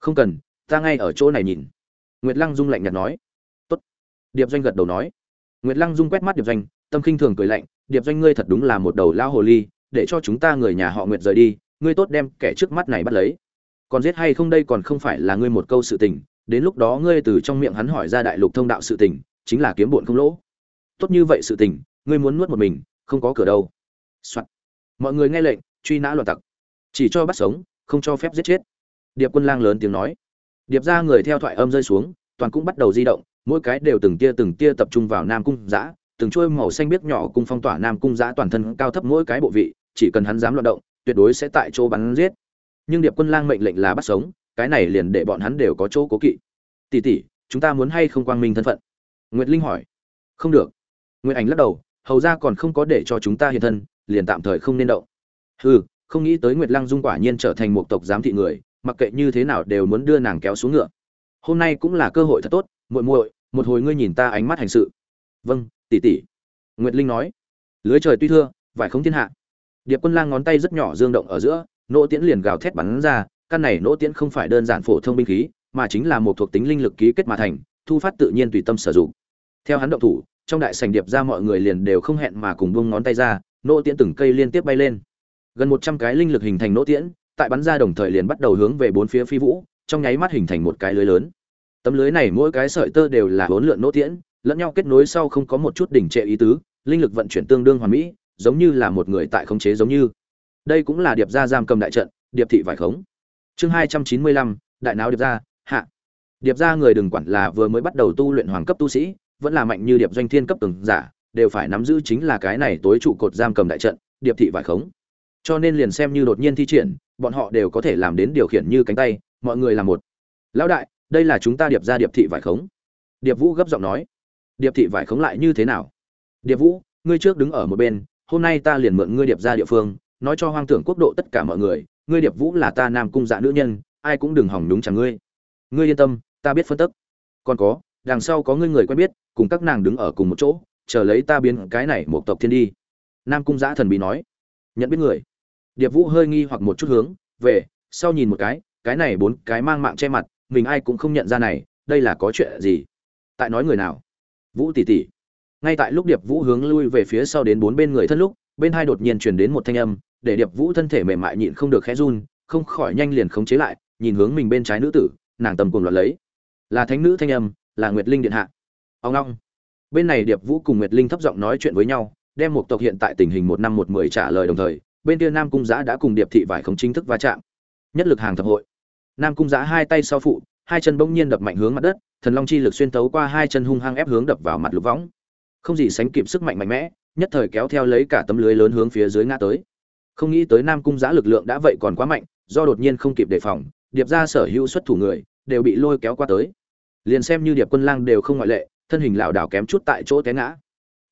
không cần, ta ngay ở chỗ này nhìn nguyệt lăng dung lạnh nhạt nói. Tốt. Điệp doanh gật đầu nói. Nguyệt lăng dung quét mắt điệp doanh, tâm khinh thường cười lạnh. Điệp doanh ngươi thật đúng là một đầu lao hồ ly, để cho chúng ta người nhà họ nguyệt rời đi, ngươi tốt đem kẻ trước mắt này bắt lấy. Còn giết hay không đây còn không phải là ngươi một câu sự tình, đến lúc đó ngươi từ trong miệng hắn hỏi ra đại lục thông đạo sự tình, chính là kiếm bộn không lỗ. Tốt như vậy sự tình, ngươi muốn nuốt một mình, không có cửa đâu. Soạn. mọi người nghe lệnh, truy nã loạn tặc. Chỉ cho bắt sống, không cho phép giết chết. Điệp quân lang lớn tiếng nói điệp ra người theo thoại âm rơi xuống, toàn cũng bắt đầu di động, mỗi cái đều từng tia từng tia tập trung vào nam cung giã, từng trôi màu xanh biếc nhỏ cung phong tỏa nam cung giã toàn thân cao thấp mỗi cái bộ vị, chỉ cần hắn dám loạt động, tuyệt đối sẽ tại chỗ bắn giết. Nhưng điệp quân lang mệnh lệnh là bắt sống, cái này liền để bọn hắn đều có chỗ cố kỵ. Tỷ tỷ, chúng ta muốn hay không quang minh thân phận? Nguyệt linh hỏi. Không được. Nguyệt ảnh lắc đầu, hầu ra còn không có để cho chúng ta hiện thân, liền tạm thời không nên động. Hừ, không nghĩ tới nguyệt lăng dung quả nhiên trở thành một tộc giám thị người mặc kệ như thế nào đều muốn đưa nàng kéo xuống ngựa. Hôm nay cũng là cơ hội thật tốt, muội muội, một hồi ngươi nhìn ta ánh mắt hành sự. Vâng tỷ tỷ. Nguyệt linh nói. Lưới trời tuy thưa, vải không thiên hạ. Điệp quân lang ngón tay rất nhỏ dương động ở giữa, nỗ tiễn liền gào thét bắn ra, căn này nỗ tiễn không phải đơn giản phổ thông binh khí, mà chính là một thuộc tính linh lực ký kết mà thành, thu phát tự nhiên tùy tâm sử dụng. Theo hắn động thủ, trong đại sảnh điệp ra mọi người liền đều không hẹn mà cùng buông ngón tay ra, nỗ tiễn từng cây liên tiếp bay lên. Gần một trăm cái linh lực hình thành nỗ tiễn tại bắn ra đồng thời liền bắt đầu hướng về bốn phía phi vũ, trong nháy mắt hình thành một cái lưới lớn. Tấm lưới này mỗi cái sợi tơ đều là hỗn lượn nỗ tiễn, lẫn nhau kết nối sau không có một chút đỉnh trệ ý tứ, linh lực vận chuyển tương đương hoàn mỹ, giống như là một người tại khống chế giống như. Đây cũng là điệp gia giam cầm đại trận, điệp thị vải khống. Chương hai trăm chín mươi lăm, đại não điệp gia, hạ. Điệp gia người đừng quản là vừa mới bắt đầu tu luyện hoàng cấp tu sĩ, vẫn là mạnh như điệp doanh thiên cấp từng giả, đều phải nắm giữ chính là cái này tối trụ cột giam cầm đại trận, điệp thị vải khống. Cho nên liền xem như đột nhiên thi triển bọn họ đều có thể làm đến điều khiển như cánh tay, mọi người là một. Lão đại, đây là chúng ta điệp gia điệp thị vải khống. Điệp vũ gấp giọng nói. Điệp thị vải khống lại như thế nào? Điệp vũ, ngươi trước đứng ở một bên, hôm nay ta liền mượn ngươi điệp ra địa phương, nói cho hoang tưởng quốc độ tất cả mọi người, ngươi điệp vũ là ta nam cung dạ nữ nhân, ai cũng đừng hỏng đúng chẳng ngươi. Ngươi yên tâm, ta biết phân tức. Còn có, đằng sau có ngươi người quen biết, cùng các nàng đứng ở cùng một chỗ, chờ lấy ta biến cái này một tộc thiên đi. Nam cung giã thần bí nói. Nhận biết người điệp vũ hơi nghi hoặc một chút hướng, về, sau nhìn một cái cái này bốn cái mang mạng che mặt, mình ai cũng không nhận ra này, đây là có chuyện gì? Tại nói người nào? Vũ tỷ tỷ. Ngay tại lúc điệp vũ hướng lui về phía sau đến bốn bên người thân lúc, bên hai đột nhiên chuyển đến một thanh âm, để điệp vũ thân thể mềm mại nhịn không được khẽ run, không khỏi nhanh liền khống chế lại, nhìn hướng mình bên trái nữ tử, nàng tầm cùng loạt lấy. Là thánh nữ thanh âm, là nguyệt linh điện hạ. Ông long bên này điệp vũ cùng nguyệt linh thấp giọng nói chuyện với nhau, đem một tộc hiện tại tình hình một năm một mười trả lời đồng thời bên kia nam cung giã đã cùng điệp thị vải không chính thức va chạm. Nhất lực hàng thập hội. Nam cung giã hai tay sau phụ, hai chân bỗng nhiên đập mạnh hướng mặt đất, thần long chi lực xuyên tấu qua hai chân hung hăng ép hướng đập vào mặt lục võng. Không gì sánh kịp sức mạnh mạnh mẽ, nhất thời kéo theo lấy cả tấm lưới lớn hướng phía dưới ngã tới. Không nghĩ tới nam cung giã lực lượng đã vậy còn quá mạnh, do đột nhiên không kịp đề phòng, điệp ra sở hữu xuất thủ người, đều bị lôi kéo qua tới. Liền xem như điệp quân lang đều không ngoại lệ, thân hình lảo đảo kém chút tại chỗ té ngã.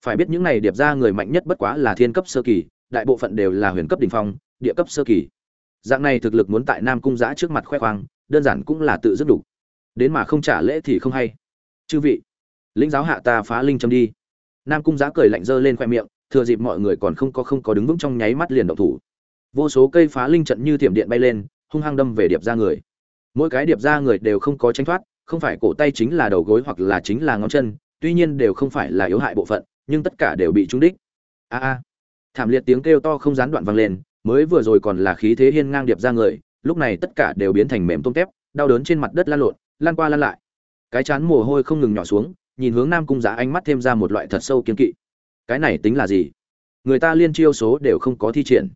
Phải biết những này điệp ra người mạnh nhất bất quá là thiên cấp sơ kỳ đại bộ phận đều là huyền cấp đỉnh phong, địa cấp sơ kỳ. Dạng này thực lực muốn tại nam cung giã trước mặt khoe khoang, đơn giản cũng là tự dứt đủ. Đến mà không trả lễ thì không hay. Chư vị, lĩnh giáo hạ ta phá linh châm đi. Nam cung giã cười lạnh dơ lên khoe miệng, thừa dịp mọi người còn không có không có đứng vững trong nháy mắt liền động thủ. Vô số cây phá linh trận như thiểm điện bay lên, hung hăng đâm về điệp ra người. Mỗi cái điệp ra người đều không có tránh thoát, không phải cổ tay chính là đầu gối hoặc là chính là ngón chân, tuy nhiên đều không phải là yếu hại bộ phận, nhưng tất cả đều bị trúng đích. A a thảm liệt tiếng kêu to không gián đoạn vang lên, mới vừa rồi còn là khí thế hiên ngang điệp ra người, lúc này tất cả đều biến thành mềm tôm tép, đau đớn trên mặt đất lan lộn, lan qua lan lại. Cái chán mồ hôi không ngừng nhỏ xuống, nhìn hướng nam cung giá ánh mắt thêm ra một loại thật sâu kiên kỵ. Cái này tính là gì? Người ta liên chiêu số đều không có thi triển.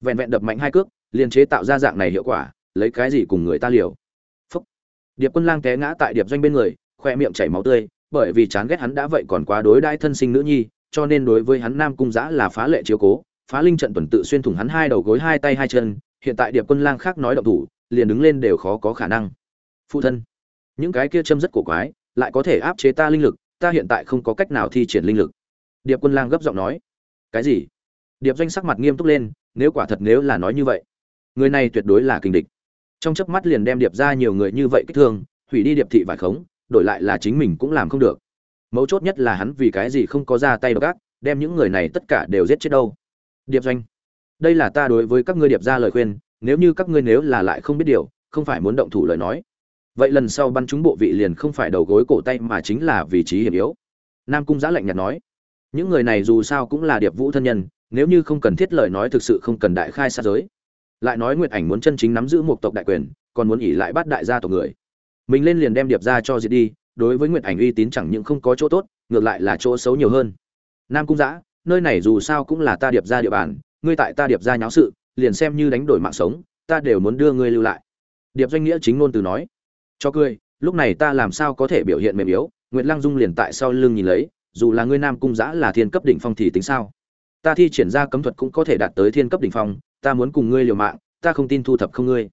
Vẹn vẹn đập mạnh hai cước liên chế tạo ra dạng này hiệu quả, lấy cái gì cùng người ta liều? Phúc. Điệp quân lang té ngã tại điệp doanh bên người, khoe miệng chảy máu tươi, bởi vì chán ghét hắn đã vậy còn quá đối đãi thân sinh nữ nhi cho nên đối với hắn nam cung giã là phá lệ chiếu cố, phá linh trận tuần tự xuyên thủng hắn hai đầu gối, hai tay, hai chân, hiện tại điệp quân lang khác nói động thủ, liền đứng lên đều khó có khả năng. Phụ thân, những cái kia châm rất cổ quái, lại có thể áp chế ta linh lực, ta hiện tại không có cách nào thi triển linh lực. Điệp quân lang gấp giọng nói. Cái gì? Điệp doanh sắc mặt nghiêm túc lên, nếu quả thật nếu là nói như vậy, người này tuyệt đối là kình địch. Trong chớp mắt liền đem điệp ra nhiều người như vậy kích thương, hủy đi điệp thị vài khống, đổi lại là chính mình cũng làm không được mấu chốt nhất là hắn vì cái gì không có ra tay gác đem những người này tất cả đều giết chết đâu. Điệp doanh, đây là ta đối với các ngươi điệp ra lời khuyên, nếu như các ngươi nếu là lại không biết điều, không phải muốn động thủ lời nói. Vậy lần sau bắn trúng bộ vị liền không phải đầu gối cổ tay mà chính là vị trí hiểm yếu. Nam cung giã lạnh nhạt nói, những người này dù sao cũng là điệp vũ thân nhân, nếu như không cần thiết lời nói thực sự không cần đại khai xa giới. Lại nói nguyệt ảnh muốn chân chính nắm giữ một tộc đại quyền, còn muốn ỉ lại bắt đại gia tộc người. Mình lên liền đem điệp ra cho diệt đi đối với nguyệt ảnh uy tín chẳng những không có chỗ tốt, ngược lại là chỗ xấu nhiều hơn. Nam cung giã nơi này dù sao cũng là ta điệp ra địa bàn, ngươi tại ta điệp ra nháo sự, liền xem như đánh đổi mạng sống, ta đều muốn đưa ngươi lưu lại. Điệp doanh nghĩa chính ngôn từ nói. Cho cười, lúc này ta làm sao có thể biểu hiện mềm yếu? Nguyễn lăng dung liền tại sau lưng nhìn lấy, dù là ngươi nam cung giã là thiên cấp đỉnh phong thì tính sao? Ta thi triển ra cấm thuật cũng có thể đạt tới thiên cấp đỉnh phong, ta muốn cùng ngươi liều mạng, ta không tin thu thập không ngươi.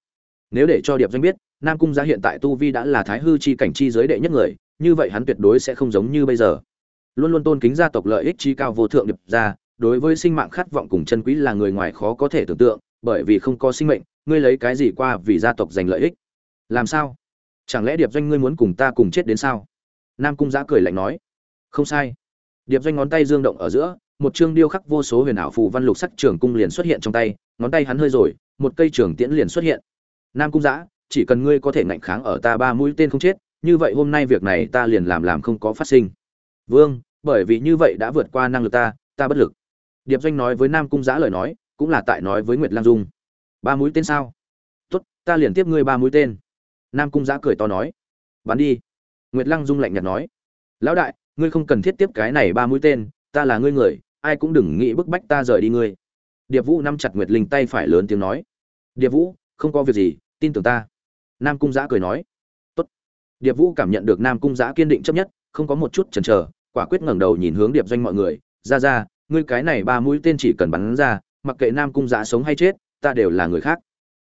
Nếu để cho điệp doanh biết nam cung giã hiện tại tu vi đã là thái hư chi cảnh chi giới đệ nhất người, như vậy hắn tuyệt đối sẽ không giống như bây giờ. Luôn luôn tôn kính gia tộc lợi ích chi cao vô thượng điệp ra đối với sinh mạng khát vọng cùng chân quý là người ngoài khó có thể tưởng tượng, bởi vì không có sinh mệnh, ngươi lấy cái gì qua vì gia tộc giành lợi ích? Làm sao? Chẳng lẽ điệp doanh ngươi muốn cùng ta cùng chết đến sao? Nam cung giã cười lạnh nói. Không sai. Điệp doanh ngón tay dương động ở giữa, một chương điêu khắc vô số huyền ảo phù văn lục sắc trường cung liền xuất hiện trong tay, ngón tay hắn hơi rồi, một cây trường tiễn liền xuất hiện. Nam cung giã chỉ cần ngươi có thể ngạnh kháng ở ta ba mũi tên không chết, như vậy hôm nay việc này ta liền làm làm không có phát sinh. Vương, bởi vì như vậy đã vượt qua năng lực ta ta bất lực. Điệp doanh nói với nam cung giã lời nói, cũng là tại nói với nguyệt lang dung. Ba mũi tên sao? Tốt, ta liền tiếp ngươi ba mũi tên. Nam cung giã cười to nói. Bắn đi. Nguyệt lăng dung lạnh nhạt nói. Lão đại, ngươi không cần thiết tiếp cái này ba mũi tên, ta là ngươi người, ai cũng đừng nghĩ bức bách ta rời đi ngươi. Điệp vũ nắm chặt nguyệt linh tay phải lớn tiếng nói. Điệp vũ, không có việc gì, tin tưởng ta nam cung giã cười nói, Tốt. điệp vũ cảm nhận được nam cung giã kiên định chấp nhất, không có một chút chần chờ, quả quyết ngẩng đầu nhìn hướng điệp doanh mọi người, ra ra, ngươi cái này ba mũi tên chỉ cần bắn ra, mặc kệ nam cung giã sống hay chết, ta đều là người khác.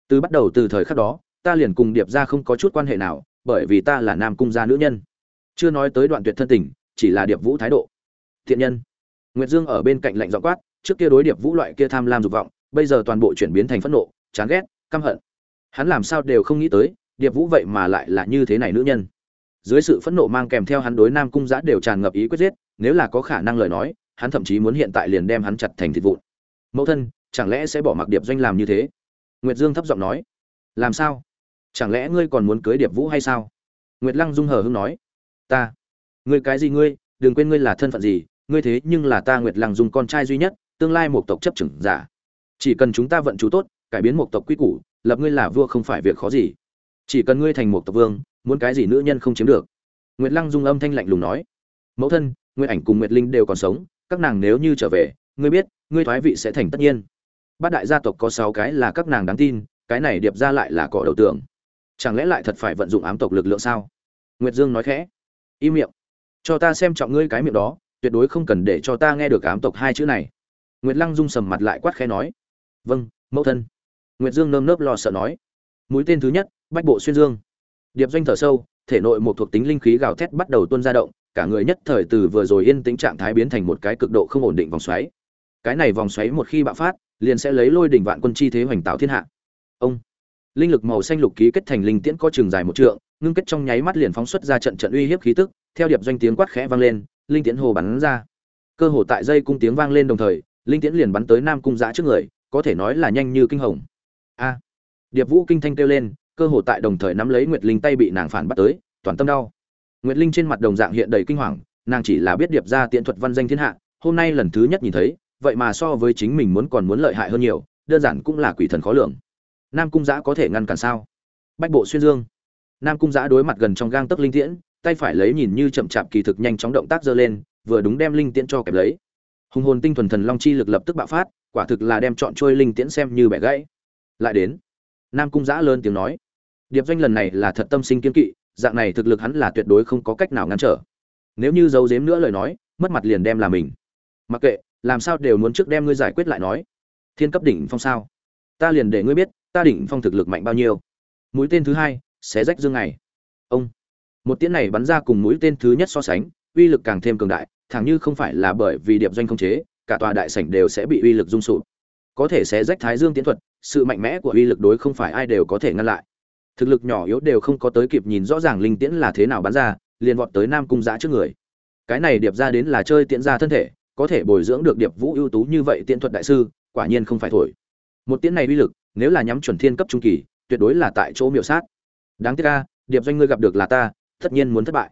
Từ bắt đầu từ thời khắc đó, ta liền cùng điệp ra không có chút quan hệ nào, bởi vì ta là nam cung gia nữ nhân. Chưa nói tới đoạn tuyệt thân tình, chỉ là điệp vũ thái độ. Thiện nhân. Nguyệt dương ở bên cạnh lạnh dọ quát, trước kia đối điệp vũ loại kia tham lam dục vọng, bây giờ toàn bộ chuyển biến thành phẫn nộ, chán ghét, căm hận. Hắn làm sao đều không nghĩ tới điệp vũ vậy mà lại là như thế này nữ nhân. Dưới sự phẫn nộ mang kèm theo hắn đối nam cung giã đều tràn ngập ý quyết giết, nếu là có khả năng lời nói, hắn thậm chí muốn hiện tại liền đem hắn chặt thành thịt vụn. Mẫu thân, chẳng lẽ sẽ bỏ mặc điệp doanh làm như thế? Nguyệt dương thấp giọng nói. Làm sao? Chẳng lẽ ngươi còn muốn cưới điệp vũ hay sao? Nguyệt lăng dung hờ hưng nói. Ta. Ngươi cái gì ngươi? Đừng quên ngươi là thân phận gì, ngươi thế nhưng là ta nguyệt lăng dung con trai duy nhất, tương lai một tộc chấp chừng giả. Chỉ cần chúng ta vận chú tốt, cải biến một tộc quy củ, lập ngươi là vua không phải việc khó gì chỉ cần ngươi thành một tộc vương, muốn cái gì nữ nhân không chiếm được. Nguyệt lăng dung âm thanh lạnh lùng nói. Mẫu thân, nguyệt ảnh cùng nguyệt linh đều còn sống, các nàng nếu như trở về, ngươi biết, ngươi thoái vị sẽ thành tất nhiên. Bát đại gia tộc có sáu cái là các nàng đáng tin, cái này điệp ra lại là cỏ đầu tượng chẳng lẽ lại thật phải vận dụng ám tộc lực lượng sao? Nguyệt dương nói khẽ. Im miệng. Cho ta xem trọng ngươi cái miệng đó, tuyệt đối không cần để cho ta nghe được ám tộc hai chữ này. Nguyệt lăng dung sầm mặt lại quát khẽ nói. Vâng mẫu thân. Nguyệt dương nơm nớp lo sợ nói. Mũi tên thứ nhất bách bộ xuyên dương. Điệp doanh thở sâu, thể nội một thuộc tính linh khí gào thét bắt đầu tuôn ra động, cả người nhất thời từ vừa rồi yên tĩnh trạng thái biến thành một cái cực độ không ổn định vòng xoáy. Cái này vòng xoáy một khi bạo phát, liền sẽ lấy lôi đỉnh vạn quân chi thế hoành tạo thiên hạ. Ông. Linh lực màu xanh lục ký kết thành linh tiễn có trường dài một trượng, ngưng kết trong nháy mắt liền phóng xuất ra trận trận uy hiếp khí tức, theo điệp doanh tiếng quát khẽ vang lên, linh tiễn hồ bắn ra. Cơ hồ tại dây cung tiếng vang lên đồng thời, linh tiễn liền bắn tới nam cung giã trước người, có thể nói là nhanh như kinh hồng. A. Điệp vũ kinh thanh kêu lên cơ hồ tại đồng thời nắm lấy nguyệt linh tay bị nàng phản bắt tới, toàn tâm đau. Nguyệt linh trên mặt đồng dạng hiện đầy kinh hoàng, nàng chỉ là biết điệp ra tiện thuật văn danh thiên hạ, hôm nay lần thứ nhất nhìn thấy, vậy mà so với chính mình muốn còn muốn lợi hại hơn nhiều, đơn giản cũng là quỷ thần khó lường. Nam cung giã có thể ngăn cản sao? Bách bộ xuyên dương. Nam cung giã đối mặt gần trong gang tấc linh tiễn, tay phải lấy nhìn như chậm chạp kỳ thực nhanh chóng động tác giơ lên, vừa đúng đem linh tiễn cho kẹp lấy. Hùng hồn tinh thuần thần long chi lực lập tức bạo phát, quả thực là đem chọn trôi linh tiễn xem như bẻ gãy. Lại đến, nam cung giã lớn tiếng nói điệp doanh lần này là thật tâm sinh kiên kỵ, dạng này thực lực hắn là tuyệt đối không có cách nào ngăn trở. Nếu như giấu giếm nữa lời nói, mất mặt liền đem là mình. Mặc kệ, làm sao đều muốn trước đem ngươi giải quyết lại nói. Thiên cấp đỉnh phong sao? Ta liền để ngươi biết, ta đỉnh phong thực lực mạnh bao nhiêu. Mũi tên thứ hai, xé rách dương này. ông. Một tiễn này bắn ra cùng mũi tên thứ nhất so sánh, uy lực càng thêm cường đại, thẳng như không phải là bởi vì điệp doanh không chế, cả tòa đại sảnh đều sẽ bị uy lực rung sụp. Có thể xé rách thái dương tiến thuật, sự mạnh mẽ của uy lực đối không phải ai đều có thể ngăn lại thực lực nhỏ yếu đều không có tới kịp nhìn rõ ràng linh tiễn là thế nào bắn ra, liền vọt tới nam cung giã trước người. Cái này điệp ra đến là chơi tiễn ra thân thể, có thể bồi dưỡng được điệp vũ ưu tú như vậy tiễn thuật đại sư, quả nhiên không phải thổi. Một tiễn này uy lực, nếu là nhắm chuẩn thiên cấp trung kỳ, tuyệt đối là tại chỗ miểu sát. Đáng tiếc ca điệp doanh ngươi gặp được là ta, tất nhiên muốn thất bại.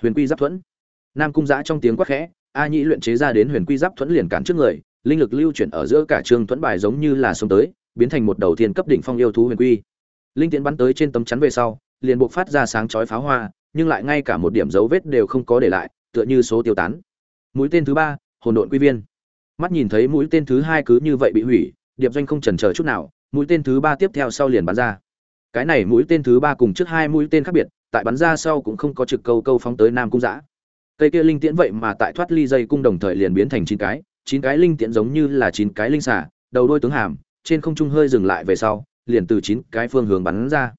Huyền quy giáp thuẫn. Nam cung giã trong tiếng quát khẽ, a nhĩ luyện chế ra đến huyền quy giáp thuẫn liền cản trước người, linh lực lưu chuyển ở giữa cả trường thuẫn bài giống như là sông tới, biến thành một đầu thiên cấp đỉnh phong yêu thú huyền quy linh tiễn bắn tới trên tấm chắn về sau, liền buộc phát ra sáng chói pháo hoa, nhưng lại ngay cả một điểm dấu vết đều không có để lại, tựa như số tiêu tán. Mũi tên thứ ba, hồn độn quy viên. Mắt nhìn thấy mũi tên thứ hai cứ như vậy bị hủy, điệp doanh không chần chờ chút nào, mũi tên thứ ba tiếp theo sau liền bắn ra. Cái này mũi tên thứ ba cùng trước hai mũi tên khác biệt, tại bắn ra sau cũng không có trực câu câu phóng tới nam cung giã cây kia linh tiễn vậy mà tại thoát ly dây cung đồng thời liền biến thành chín cái chín cái linh tiễn giống như là chín cái linh xả đầu đôi tướng hàm, trên không trung hơi dừng lại về sau liền từ chín cái phương hướng bắn ra.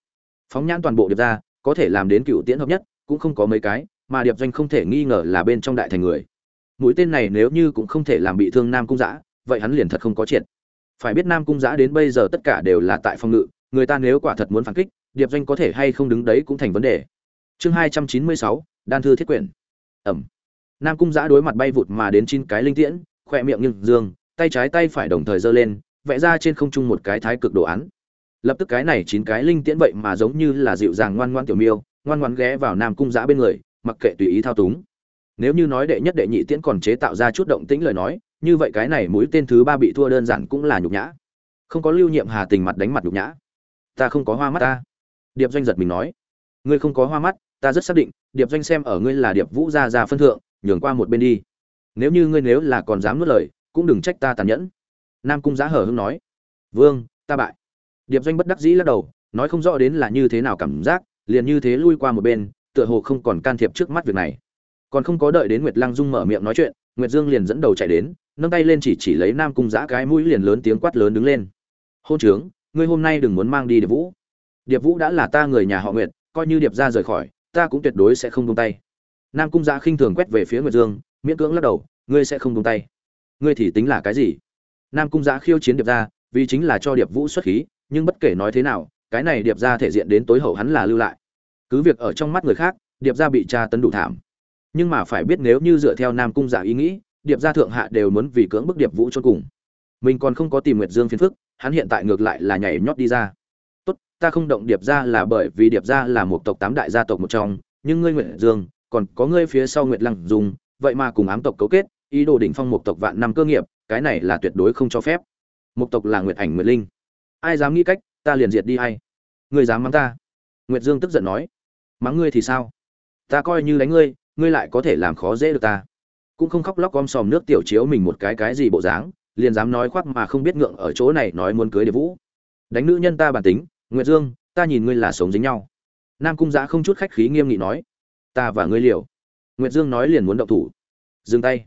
Phóng nhãn toàn bộ điệp ra, có thể làm đến cựu tiễn hợp nhất, cũng không có mấy cái, mà điệp doanh không thể nghi ngờ là bên trong đại thành người. Mũi tên này nếu như cũng không thể làm bị thương nam cung giã vậy hắn liền thật không có triệt. Phải biết nam cung giã đến bây giờ tất cả đều là tại phòng ngự, người ta nếu quả thật muốn phản kích, điệp doanh có thể hay không đứng đấy cũng thành vấn đề. Chương hai trăm chín mươi sáu, đan thư thiết quyển. Ẩm. Nam cung giã đối mặt bay vụt mà đến chín cái linh tiễn khoe miệng nghiêng dương, tay trái tay phải đồng thời giơ lên, vẽ ra trên không trung một cái thái cực đồ án lập tức cái này chín cái linh tiễn vậy mà giống như là dịu dàng ngoan ngoan tiểu miêu, ngoan ngoan ghé vào nam cung giã bên người, mặc kệ tùy ý thao túng. Nếu như nói đệ nhất đệ nhị tiễn còn chế tạo ra chút động tĩnh lời nói, như vậy cái này mũi tên thứ ba bị thua đơn giản cũng là nhục nhã. Không có lưu nhiệm hà tình mặt đánh mặt nhục nhã. Ta không có hoa mắt ta. Điệp doanh giật mình nói. Ngươi không có hoa mắt, ta rất xác định, điệp doanh xem ở ngươi là điệp vũ gia gia phân thượng, nhường qua một bên đi. Nếu như ngươi nếu là còn dám nuốt lời, cũng đừng trách ta tàn nhẫn. Nam cung giá hở hưng nói. Vương, ta bại điệp doanh bất đắc dĩ lắc đầu, nói không rõ đến là như thế nào cảm giác, liền như thế lui qua một bên, tựa hồ không còn can thiệp trước mắt việc này. Còn không có đợi đến nguyệt lăng dung mở miệng nói chuyện, nguyệt dương liền dẫn đầu chạy đến, nâng tay lên chỉ chỉ lấy nam cung giã cái mũi liền lớn tiếng quát lớn đứng lên. Hôn trướng, ngươi hôm nay đừng muốn mang đi điệp vũ. Điệp vũ đã là ta người nhà họ nguyệt, coi như điệp ra rời khỏi, ta cũng tuyệt đối sẽ không buông tay. Nam cung giã khinh thường quét về phía nguyệt dương, miễn cưỡng lắc đầu, ngươi sẽ không buông tay. Ngươi thì tính là cái gì? Nam cung giã khiêu chiến điệp ra, vì chính là cho điệp vũ xuất khí nhưng bất kể nói thế nào, cái này điệp ra thể diện đến tối hậu hắn là lưu lại. Cứ việc ở trong mắt người khác, điệp ra bị tra tấn đủ thảm. Nhưng mà phải biết nếu như dựa theo nam cung giả ý nghĩ, điệp gia thượng hạ đều muốn vì cưỡng bức điệp vũ cho cùng. Mình còn không có tìm nguyệt dương phiền phức, hắn hiện tại ngược lại là nhảy nhót đi ra. Tốt, ta không động điệp gia là bởi vì điệp gia là một tộc tám đại gia tộc một trong, nhưng ngươi nguyệt dương, còn có ngươi phía sau nguyệt lăng dùng vậy mà cùng ám tộc cấu kết, ý đồ đỉnh phong một tộc vạn năm cơ nghiệp, cái này là tuyệt đối không cho phép. Một tộc là nguyệt ảnh nguyệt linh ai dám nghĩ cách, ta liền diệt đi hay ngươi dám mắng ta? Nguyệt dương tức giận nói. Mắng ngươi thì sao? Ta coi như đánh ngươi ngươi lại có thể làm khó dễ được ta. Cũng không khóc lóc om sòm nước tiểu chiếu mình một cái cái gì bộ dáng, liền dám nói khoác mà không biết ngượng ở chỗ này nói muốn cưới điệp vũ. Đánh nữ nhân ta bản tính, nguyệt dương, ta nhìn ngươi là sống dính nhau. Nam cung giã không chút khách khí nghiêm nghị nói. Ta và ngươi liều. Nguyệt dương nói liền muốn động thủ. Dừng tay.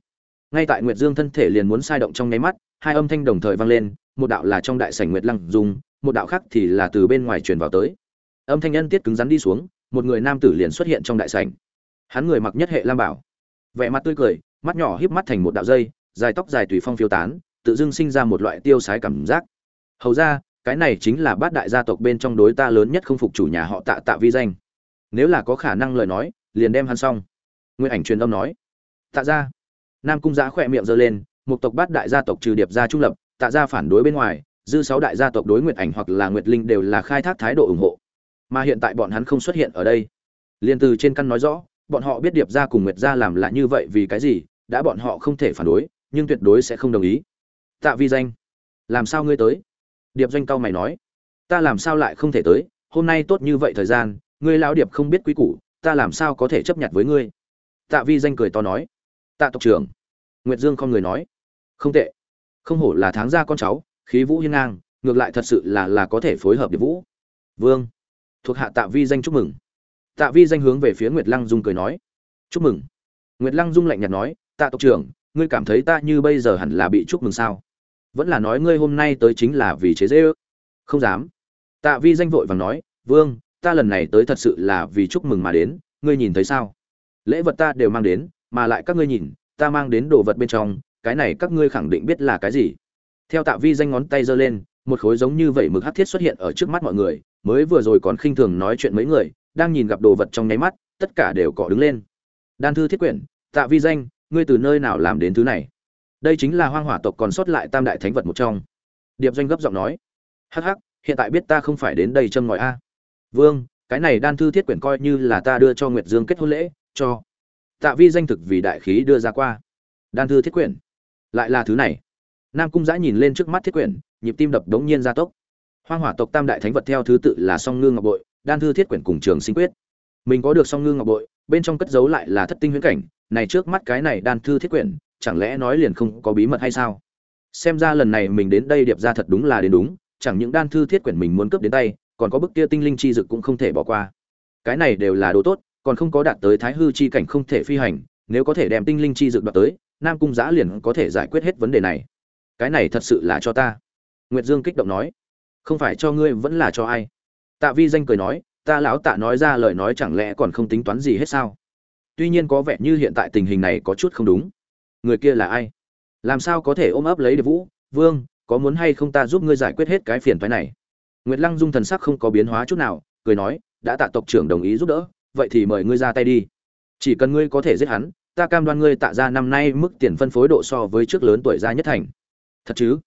Ngay tại nguyệt dương thân thể liền muốn sai động trong nháy mắt, hai âm thanh đồng thời vang lên một đạo là trong đại sảnh nguyệt lăng dùng một đạo khác thì là từ bên ngoài truyền vào tới. Âm thanh nhân tiết cứng rắn đi xuống, một người nam tử liền xuất hiện trong đại sảnh. Hắn người mặc nhất hệ lam bảo. Vẻ mặt tươi cười, mắt nhỏ híp mắt thành một đạo dây, dài tóc dài tùy phong phiêu tán, tự dưng sinh ra một loại tiêu sái cảm giác. Hầu ra, cái này chính là bát đại gia tộc bên trong đối ta lớn nhất không phục chủ nhà họ tạ tạ vi danh. Nếu là có khả năng lời nói, liền đem hắn xong. Nguyên ảnh truyền âm nói. Tạ gia. Nam cung giã khỏe miệng giơ lên một tộc bát đại gia tộc trừ điệp gia trung lập tạ gia phản đối bên ngoài, dư sáu đại gia tộc đối nguyệt ảnh hoặc là nguyệt linh đều là khai thác thái độ ủng hộ. Mà hiện tại bọn hắn không xuất hiện ở đây. Liền từ trên căn nói rõ, bọn họ biết điệp gia cùng nguyệt gia làm lại như vậy vì cái gì, đã bọn họ không thể phản đối, nhưng tuyệt đối sẽ không đồng ý. Tạ vi danh, làm sao ngươi tới? Điệp doanh cao mày nói, ta làm sao lại không thể tới, hôm nay tốt như vậy thời gian, ngươi lão điệp không biết quý củ, ta làm sao có thể chấp nhận với ngươi? Tạ vi danh cười to nói, tạ tộc trưởng, nguyệt dương không người nói, không tệ không hổ là tháng gia con cháu, khí vũ hiên ngang, ngược lại thật sự là là có thể phối hợp điệp vũ. Vương, thuộc hạ tạ vi danh chúc mừng. Tạ vi danh hướng về phía nguyệt lăng dung cười nói. Chúc mừng. Nguyệt lăng dung lạnh nhạt nói, tạ tộc trưởng, ngươi cảm thấy ta như bây giờ hẳn là bị chúc mừng sao? Vẫn là nói ngươi hôm nay tới chính là vì chế dễ ước không dám. Tạ vi danh vội vàng nói, vương, ta lần này tới thật sự là vì chúc mừng mà đến, ngươi nhìn thấy sao? Lễ vật ta đều mang đến, mà lại các ngươi nhìn, ta mang đến đồ vật bên trong cái này các ngươi khẳng định biết là cái gì. Theo tạ vi danh ngón tay giơ lên, một khối giống như vậy mực hắc thiết xuất hiện ở trước mắt mọi người, mới vừa rồi còn khinh thường nói chuyện mấy người, đang nhìn gặp đồ vật trong nháy mắt, tất cả đều cọ đứng lên. Đan thư thiết quyển, tạ vi danh, ngươi từ nơi nào làm đến thứ này? Đây chính là hoang hỏa tộc còn sót lại tam đại thánh vật một trong. Điệp doanh gấp giọng nói, hắc hắc, hiện tại biết ta không phải đến đây châm ngòi a. Vương, cái này đan thư thiết quyển coi như là ta đưa cho nguyệt dương kết hôn lễ, cho. Tạ vi danh thực vì đại khí đưa ra qua. Đan thư thiết quyển lại là thứ này. Nam cung giã nhìn lên trước mắt thiết quyển, nhịp tim đập đống nhiên gia tốc. Hoang hỏa tộc tam đại thánh vật theo thứ tự là song ngư ngọc bội, đan thư thiết quyển cùng trường sinh quyết. Mình có được song ngư ngọc bội, bên trong cất giấu lại là thất tinh huyễn cảnh, này trước mắt cái này đan thư thiết quyển, chẳng lẽ nói liền không có bí mật hay sao? Xem ra lần này mình đến đây điệp ra thật đúng là đến đúng, chẳng những đan thư thiết quyển mình muốn cướp đến tay, còn có bức kia tinh linh chi dực cũng không thể bỏ qua. Cái này đều là đồ tốt, còn không có đạt tới thái hư chi cảnh không thể phi hành, nếu có thể đem tinh linh chi dực đoạt tới nam cung giã liền có thể giải quyết hết vấn đề này. Cái này thật sự là cho ta. Nguyệt dương kích động nói. Không phải cho ngươi vẫn là cho ai. Tạ vi danh cười nói, ta lão tạ nói ra lời nói chẳng lẽ còn không tính toán gì hết sao? Tuy nhiên có vẻ như hiện tại tình hình này có chút không đúng. Người kia là ai? Làm sao có thể ôm ấp lấy được vũ? Vương, có muốn hay không ta giúp ngươi giải quyết hết cái phiền thoái này? Nguyệt lăng dung thần sắc không có biến hóa chút nào, cười nói, đã tạ tộc trưởng đồng ý giúp đỡ, vậy thì mời ngươi ra tay đi. Chỉ cần ngươi có thể giết hắn ta cam đoan ngươi tạ ra năm nay mức tiền phân phối độ so với trước lớn tuổi gia nhất thành. Thật chứ?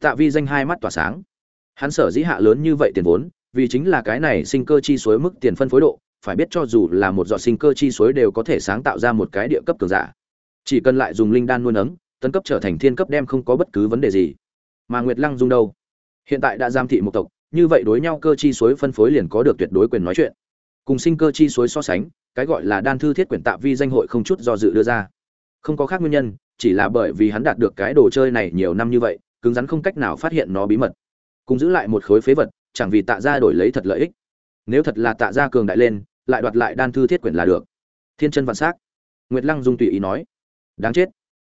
Tạ vi danh hai mắt tỏa sáng. Hắn sở dĩ hạ lớn như vậy tiền vốn, vì chính là cái này sinh cơ chi suối mức tiền phân phối độ, phải biết cho dù là một giọt sinh cơ chi suối đều có thể sáng tạo ra một cái địa cấp cường giả. Chỉ cần lại dùng linh đan nuôi nấng, tấn cấp trở thành thiên cấp đem không có bất cứ vấn đề gì. Mà nguyệt lăng dung đâu? Hiện tại đã giam thị một tộc, như vậy đối nhau cơ chi suối phân phối liền có được tuyệt đối quyền nói chuyện. Cùng sinh cơ chi suối so sánh cái gọi là đan thư thiết quyển tạ vi danh hội không chút do dự đưa ra. Không có khác nguyên nhân, chỉ là bởi vì hắn đạt được cái đồ chơi này nhiều năm như vậy, cứng rắn không cách nào phát hiện nó bí mật. Cùng giữ lại một khối phế vật, chẳng vì tạ ra đổi lấy thật lợi ích. Nếu thật là tạ ra cường đại lên, lại đoạt lại đan thư thiết quyển là được. Thiên chân vạn s á c nguyệt lăng dung tùy ý nói. Đáng chết.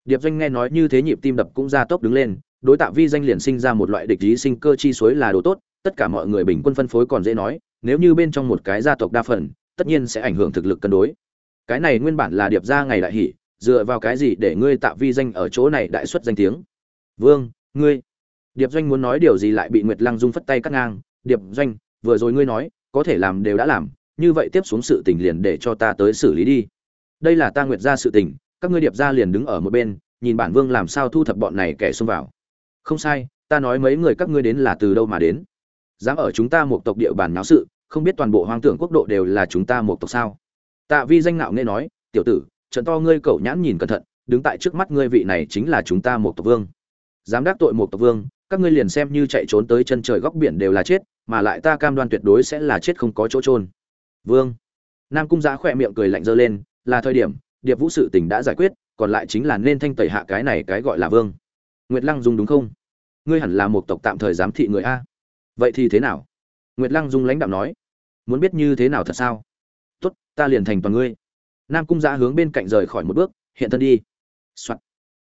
Điệp doanh nghe nói như thế nhịp tim đập cũng ra tốc đứng lên, đối tạ vi danh liền sinh ra một loại địch lý sinh cơ chi suối là đồ tốt, tất cả mọi người bình quân phân phối còn dễ nói, nếu như bên trong một cái gia tộc đa phần tất nhiên sẽ ảnh hưởng thực lực cân đối. Cái này nguyên bản là điệp ra ngày đại hỷ, dựa vào cái gì để ngươi tạo vi danh ở chỗ này đại xuất danh tiếng? Vương, ngươi. Điệp doanh muốn nói điều gì lại bị nguyệt lăng dung phất tay cắt ngang. Điệp doanh, vừa rồi ngươi nói, có thể làm đều đã làm, như vậy tiếp xuống sự tình liền để cho ta tới xử lý đi. Đây là ta nguyệt ra sự tình, các ngươi điệp ra liền đứng ở một bên, nhìn bản vương làm sao thu thập bọn này kẻ xông vào. Không sai, ta nói mấy người các ngươi đến là từ đâu mà đến? Dám ở chúng ta một tộc địa bàn náo sự không biết toàn bộ hoang tưởng quốc độ đều là chúng ta một tộc sao. Tạ vi danh nạo nghe nói, tiểu tử, trận to ngươi cậu nhãn nhìn cẩn thận, đứng tại trước mắt ngươi vị này chính là chúng ta một tộc vương. Dám đắc tội một tộc vương, các ngươi liền xem như chạy trốn tới chân trời góc biển đều là chết, mà lại ta cam đoan tuyệt đối sẽ là chết không có chỗ trôn vương. Nam cung giá khỏe miệng cười lạnh dơ lên, là thời điểm, điệp vũ sự tình đã giải quyết, còn lại chính là nên thanh tẩy hạ cái này cái gọi là vương. Nguyệt lăng dung đúng không? Ngươi hẳn là một tộc tạm thời giám thị người a. Vậy thì thế nào? Nguyệt lăng dung lãnh đạo nói muốn biết như thế nào thật sao? Tốt, ta liền thành toàn ngươi. Nam cung giã hướng bên cạnh rời khỏi một bước, hiện thân đi、Soạn.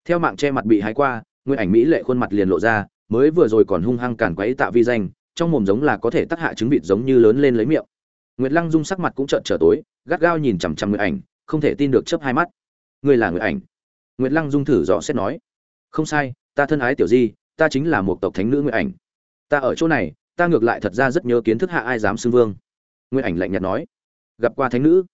theo mạng che mặt bị hái qua, nguyên ảnh mỹ lệ khuôn mặt liền lộ ra, mới vừa rồi còn hung hăng cản quấy tạ vi danh, trong mồm giống là có thể tắc hạ trứng vịt giống như lớn lên lấy miệng. Nguyệt lăng dung sắc mặt cũng trợn trở tối, gắt gao nhìn chằm chằm nguyệt ảnh, không thể tin được chớp hai mắt. Ngươi là nguyệt ảnh? Nguyệt lăng dung thử dò xét nói. Không sai, ta thân ái tiểu di, ta chính là một tộc thánh nữ nguyệt ảnh. Ta ở chỗ này, ta ngược lại thật ra rất nhớ kiến thức hạ ai dám xưng vương. Nguyên ảnh lạnh nhạt nói, gặp qua thánh nữ.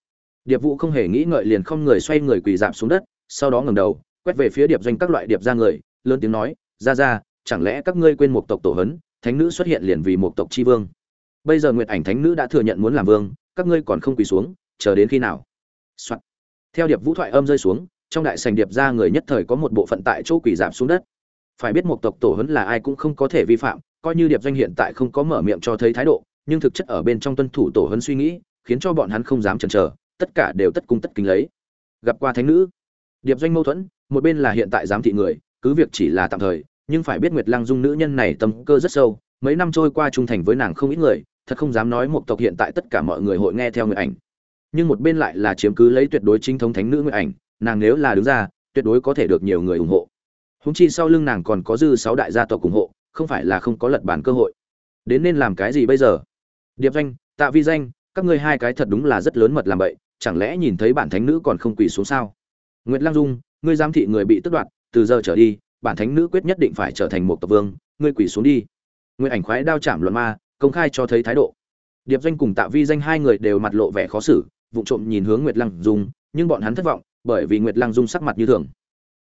Điệp vũ không hề nghĩ ngợi liền không người xoay người quỳ dạp xuống đất, sau đó ngẩng đầu, quét về phía điệp doanh các loại điệp ra người, lớn tiếng nói ra ra chẳng lẽ các ngươi quên một tộc tổ hấn, thánh nữ xuất hiện liền vì một tộc chi vương? Bây giờ nguyệt ảnh thánh nữ đã thừa nhận muốn làm vương, các ngươi còn không quỳ xuống, chờ đến khi nào、Soạn. theo điệp vũ thoại âm rơi xuống, trong đại sành điệp ra người nhất thời có một bộ phận tại chỗ quỳ giảm xuống đất. Phải biết một tộc tổ hấn là ai cũng không có thể vi phạm, coi như điệp doanh hiện tại không có mở miệng cho thấy thái độ nhưng thực chất ở bên trong tuân thủ tổ hấn suy nghĩ, khiến cho bọn hắn không dám chần chờ, tất cả đều tất cung tất kính lấy. Gặp qua thánh nữ, điệp doanh mâu thuẫn, một bên là hiện tại giám thị người, cứ việc chỉ là tạm thời, nhưng phải biết nguyệt lăng dung nữ nhân này tâm cơ rất sâu, mấy năm trôi qua trung thành với nàng không ít người, thật không dám nói một tộc hiện tại tất cả mọi người hội nghe theo người ảnh. Nhưng một bên lại là chiếm cứ lấy tuyệt đối chính thống thánh nữ người ảnh, nàng nếu là đứng ra, tuyệt đối có thể được nhiều người ủng hộ. Húng chi sau lưng nàng còn có dư sáu đại gia tộc ủng hộ, không phải là không có lật bản cơ hội. Đến nên làm cái gì bây giờ? Điệp danh, tạ vi danh, các ngươi hai cái thật đúng là rất lớn mật làm vậy chẳng lẽ nhìn thấy bản thánh nữ còn không quỳ xuống sao? Nguyễn lăng dung, ngươi giám thị người bị tước đoạt, từ giờ trở đi, bản thánh nữ quyết nhất định phải trở thành một tộc vương, ngươi quỳ xuống đi. Nguyên ảnh khoái đao chạm luận ma, công khai cho thấy thái độ. Điệp doanh cùng tạ vi danh hai người đều mặt lộ vẻ khó xử vụ trộm nhìn hướng nguyệt lăng dung, nhưng bọn hắn thất vọng, bởi vì nguyệt lăng dung sắc mặt như thường.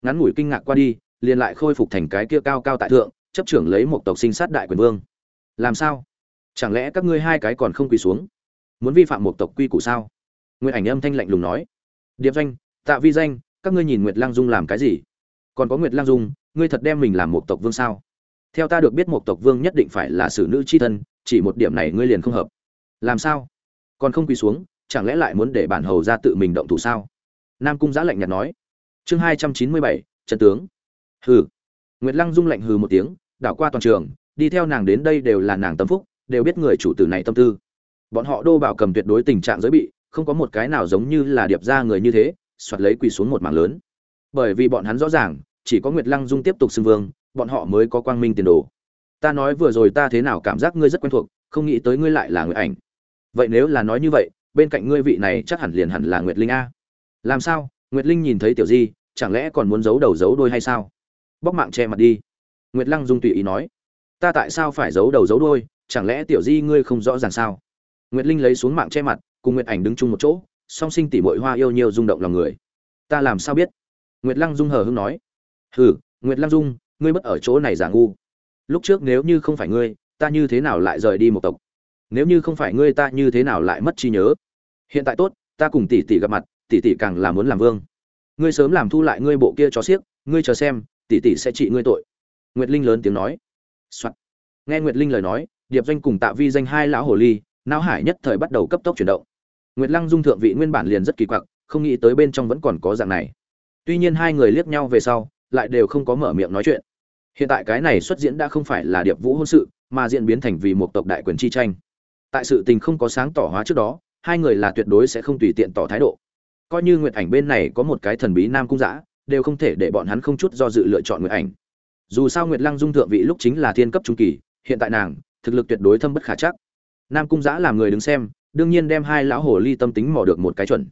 Ngắn ngủi kinh ngạc qua đi, liền lại khôi phục thành cái kia cao cao tại thượng, chấp trưởng lấy một tộc sinh sát đại quyền vương. Làm sao? Chẳng lẽ các ngươi hai cái còn không quỳ xuống? Muốn vi phạm một tộc quy củ sao? Nguyệt ảnh âm thanh lạnh lùng nói. Điệp doanh, tạ vi danh, các ngươi nhìn nguyệt Lang dung làm cái gì? Còn có nguyệt Lang dung, ngươi thật đem mình làm một tộc vương sao? Theo ta được biết một tộc vương nhất định phải là xử nữ c h i thân, chỉ một điểm này ngươi liền không hợp. Làm sao? Còn không quỳ xuống, chẳng lẽ lại muốn để bản hầu ra tự mình động thủ sao? Nam cung giã lạnh nhạt nói. Chương hai trăm chín mươi bảy trần tướng. Hừ. Nguyệt lăng dung lạnh hừ một tiếng, đảo qua toàn trường, đi theo nàng đến đây đều là nàng tâm phúc đều biết người chủ tử này tâm tư bọn họ đô bảo cầm tuyệt đối tình trạng giới bị không có một cái nào giống như là điệp ra người như thế soạt lấy quỳ xuống một mảng lớn bởi vì bọn hắn rõ ràng chỉ có Nguyệt Lăng Dung tiếp tục xưng vương, bọn họ mới có quang minh tiền đồ. Ta nói vừa rồi ta thế nào cảm giác ngươi rất quen thuộc, không nghĩ tới ngươi lại là người ảnh. Vậy nếu là nói như vậy, bên cạnh ngươi vị này chắc hẳn liền hẳn là Nguyệt Linh a. Làm sao? Nguyệt Linh nhìn thấy Tiểu Di, chẳng lẽ còn muốn giấu đầu giấu đuôi hay sao? Bóc mạng che mặt đi. Nguyệt Lăng Dung tùy ý nói. Ta tại sao phải giấu đầu giấu đuôi, chẳng lẽ Tiểu Di ngươi không rõ ràng sao? Nguyệt Linh lấy xuống mạng che mặt, cùng Nguyệt Ảnh đứng chung một chỗ, song sinh tỷ muội hoa yêu nhiều rung động lòng người. Ta làm sao biết? Nguyệt Lăng Dung hờ hững nói hừ nguyệt lăng dung ngươi mất ở chỗ này giả ngu lúc trước nếu như không phải ngươi ta như thế nào lại rời đi một tộc nếu như không phải ngươi ta như thế nào lại mất trí nhớ hiện tại tốt ta cùng tỷ tỷ gặp mặt tỷ tỷ càng là muốn làm vương ngươi sớm làm thu lại ngươi bộ kia cho xiếc ngươi chờ xem tỷ tỷ sẽ trị ngươi tội nguyệt linh lớn tiếng nói、Soạn. nghe nguyệt linh lời nói điệp doanh cùng tạ vi danh hai lão hồ ly, não hải nhất thời bắt đầu cấp tốc chuyển động. Nguyệt lăng dung thượng vị nguyên bản liền rất kỳ quặc, không nghĩ tới bên trong vẫn còn có dạng này. Tuy nhiên hai người liếc nhau về sau, lại đều không có mở miệng nói chuyện. Hiện tại cái này xuất diễn đã không phải là điệp vũ hôn sự, mà diễn biến thành vì một tộc đại quyền chi tranh. Tại sự tình không có sáng tỏ hóa trước đó, hai người là tuyệt đối sẽ không tùy tiện tỏ thái độ. Coi như nguyệt ảnh bên này có một cái thần bí nam cung giã đều không thể để bọn hắn không chút do dự lựa chọn nguyệt ảnh. Dù sao nguyệt lăng dung thượng vị lúc chính là thiên cấp trung kỳ, hiện tại nàng thực lực tuyệt đối thâm bất khả chắc. Nam cung giã làm người đứng xem, đương nhiên đem hai lão hồ ly tâm tính mò được một cái chuẩn.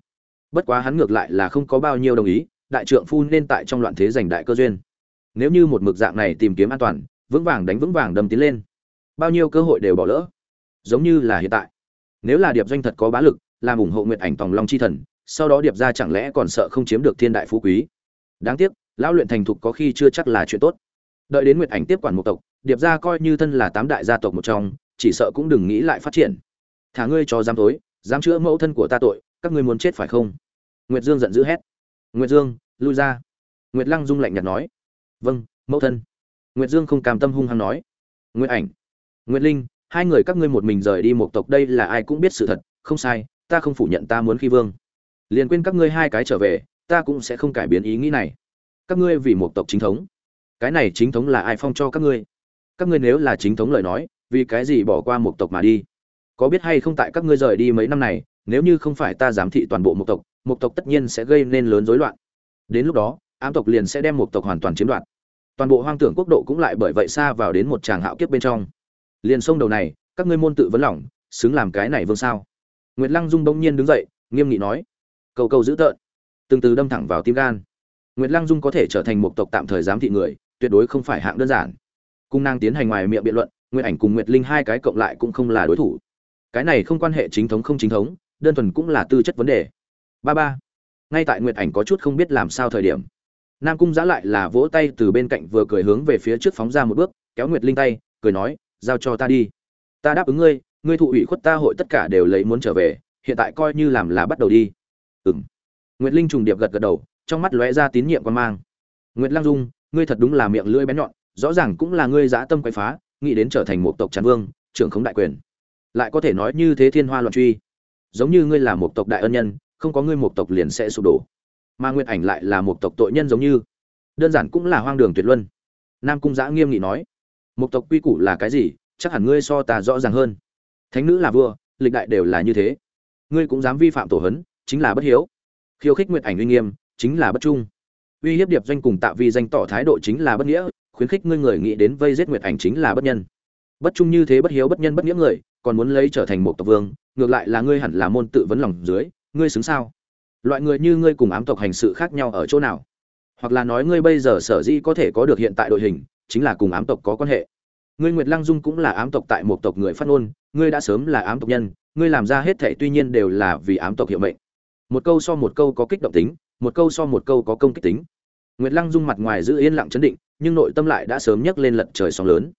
Bất quá hắn ngược lại là không có bao nhiêu đồng ý, đại trượng phu nên tại trong loạn thế giành đại cơ duyên. Nếu như một mực dạng này tìm kiếm an toàn, vững vàng đánh vững vàng đâm tiến lên, bao nhiêu cơ hội đều bỏ lỡ. Giống như là hiện tại. Nếu là điệp doanh thật có bá lực, làm ủng hộ nguyện ảnh tòng long chi thần, sau đó điệp ra chẳng lẽ còn sợ không chiếm được thiên đại phú quý? Đáng tiếc, lão luyện thành thục có khi chưa chắc là chuyện tốt. Đợi đến nguyệt ảnh tiếp quản một tộc điệp gia coi như thân là tám đại gia tộc một trong, chỉ sợ cũng đừng nghĩ lại phát triển. Thả ngươi cho dám tối dám chữa mẫu thân của ta tội, các ngươi muốn chết phải không? Nguyệt dương giận dữ hét. Nguyệt dương, lui ra. Nguyệt lăng dung lạnh nhạt nói. Vâng mẫu thân. Nguyệt dương không cam tâm hung hăng nói. Nguyệt ảnh, nguyệt linh, hai người các ngươi một mình rời đi một tộc đây là ai cũng biết sự thật, không sai, ta không phủ nhận ta muốn khi vương. Liền quên các ngươi hai cái trở về, ta cũng sẽ không cải biến ý nghĩ này. Các ngươi vì một tộc chính thống. Cái này chính thống là ai phong cho các ngươi? Các ngươi nếu là chính thống lời nói, vì cái gì bỏ qua một tộc mà đi? Có biết hay không tại các ngươi rời đi mấy năm này, nếu như không phải ta giám thị toàn bộ một tộc một tộc tất nhiên sẽ gây nên lớn rối loạn. Đến lúc đó, ám tộc liền sẽ đem một tộc hoàn toàn chiếm đoạt. Toàn bộ hoang tưởng quốc độ cũng lại bởi vậy xa vào đến một tràng hạo kiếp bên trong. Liền sông đầu này, các ngươi môn tự vấn lỏng xứng làm cái này vương sao? Nguyệt lăng dung bỗng nhiên đứng dậy, nghiêm nghị nói, cầu cầu dữ tợn. Từng từ đâm thẳng vào tim gan. Nguyệt lăng dung có thể trở thành một tộc tạm thời giám thị người, tuyệt đối không phải hạng đơn giản cung năng tiến hành ngoài miệng biện luận, nguyệt ảnh cùng nguyệt linh hai cái cộng lại cũng không là đối thủ. Cái này không quan hệ chính thống không chính thống, đơn thuần cũng là tư chất vấn đề. Ba ba. Ngay tại nguyệt ảnh có chút không biết làm sao thời điểm, nam cung giã lại là vỗ tay từ bên cạnh vừa cười hướng về phía trước phóng ra một bước, kéo nguyệt linh tay, cười nói, giao cho ta đi. Ta đáp ứng ngươi ngươi thụ ủy khuất ta hội tất cả đều lấy muốn trở về, hiện tại coi như làm là bắt đầu đi. Ừng nguyệt linh trùng điệp gật gật đầu, trong mắt lóe ra tín nhiệm quan mang. Nguyệt lăng dung, ngươi thật đúng là miệng lưỡi bén nhọn rõ ràng cũng là ngươi dã tâm quậy phá, nghĩ đến trở thành một tộc tràn vương, trưởng khống đại quyền. Lại có thể nói như thế thiên hoa loạn truy. Giống như ngươi là một tộc đại ân nhân, không có ngươi một tộc liền sẽ sụp đổ. Mà nguyệt ảnh lại là một tộc tội nhân giống như. Đơn giản cũng là hoang đường tuyệt luân. Nam cung giã nghiêm nghị nói, một tộc quy củ là cái gì? Chắc hẳn ngươi so ta rõ ràng hơn. Thánh nữ là vua, lịch đại đều là như thế. Ngươi cũng dám vi phạm tổ hấn, chính là bất hiếu. Khiêu khích nguyệt ảnh uy nghiêm, chính là bất trung. Uy hiếp điệp doanh cùng tạ vi danh tỏ thái độ chính là bất nghĩa khuyến khích ngươi người nghĩ đến vây giết nguyệt ảnh chính là bất nhân. Bất trung như thế bất hiếu bất nhân bất nghĩa người, còn muốn lấy trở thành một tộc vương, ngược lại là ngươi hẳn là môn tự vấn lòng dưới, ngươi xứng sao? Loại người như ngươi cùng ám tộc hành sự khác nhau ở chỗ nào? Hoặc là nói ngươi bây giờ sở dĩ có thể có được hiện tại đội hình, chính là cùng ám tộc có quan hệ. Ngươi nguyệt lăng dung cũng là ám tộc tại một tộc người phát ngôn, ngươi đã sớm là ám tộc nhân, ngươi làm ra hết thệ tuy nhiên đều là vì ám tộc hiệu mệnh. Một câu so một câu có kích động tính, một câu so một câu có công kích tính nguyệt lăng dung mặt ngoài giữ yên lặng chấn định, nhưng nội tâm lại đã sớm nhấc lên lật trời sóng lớn.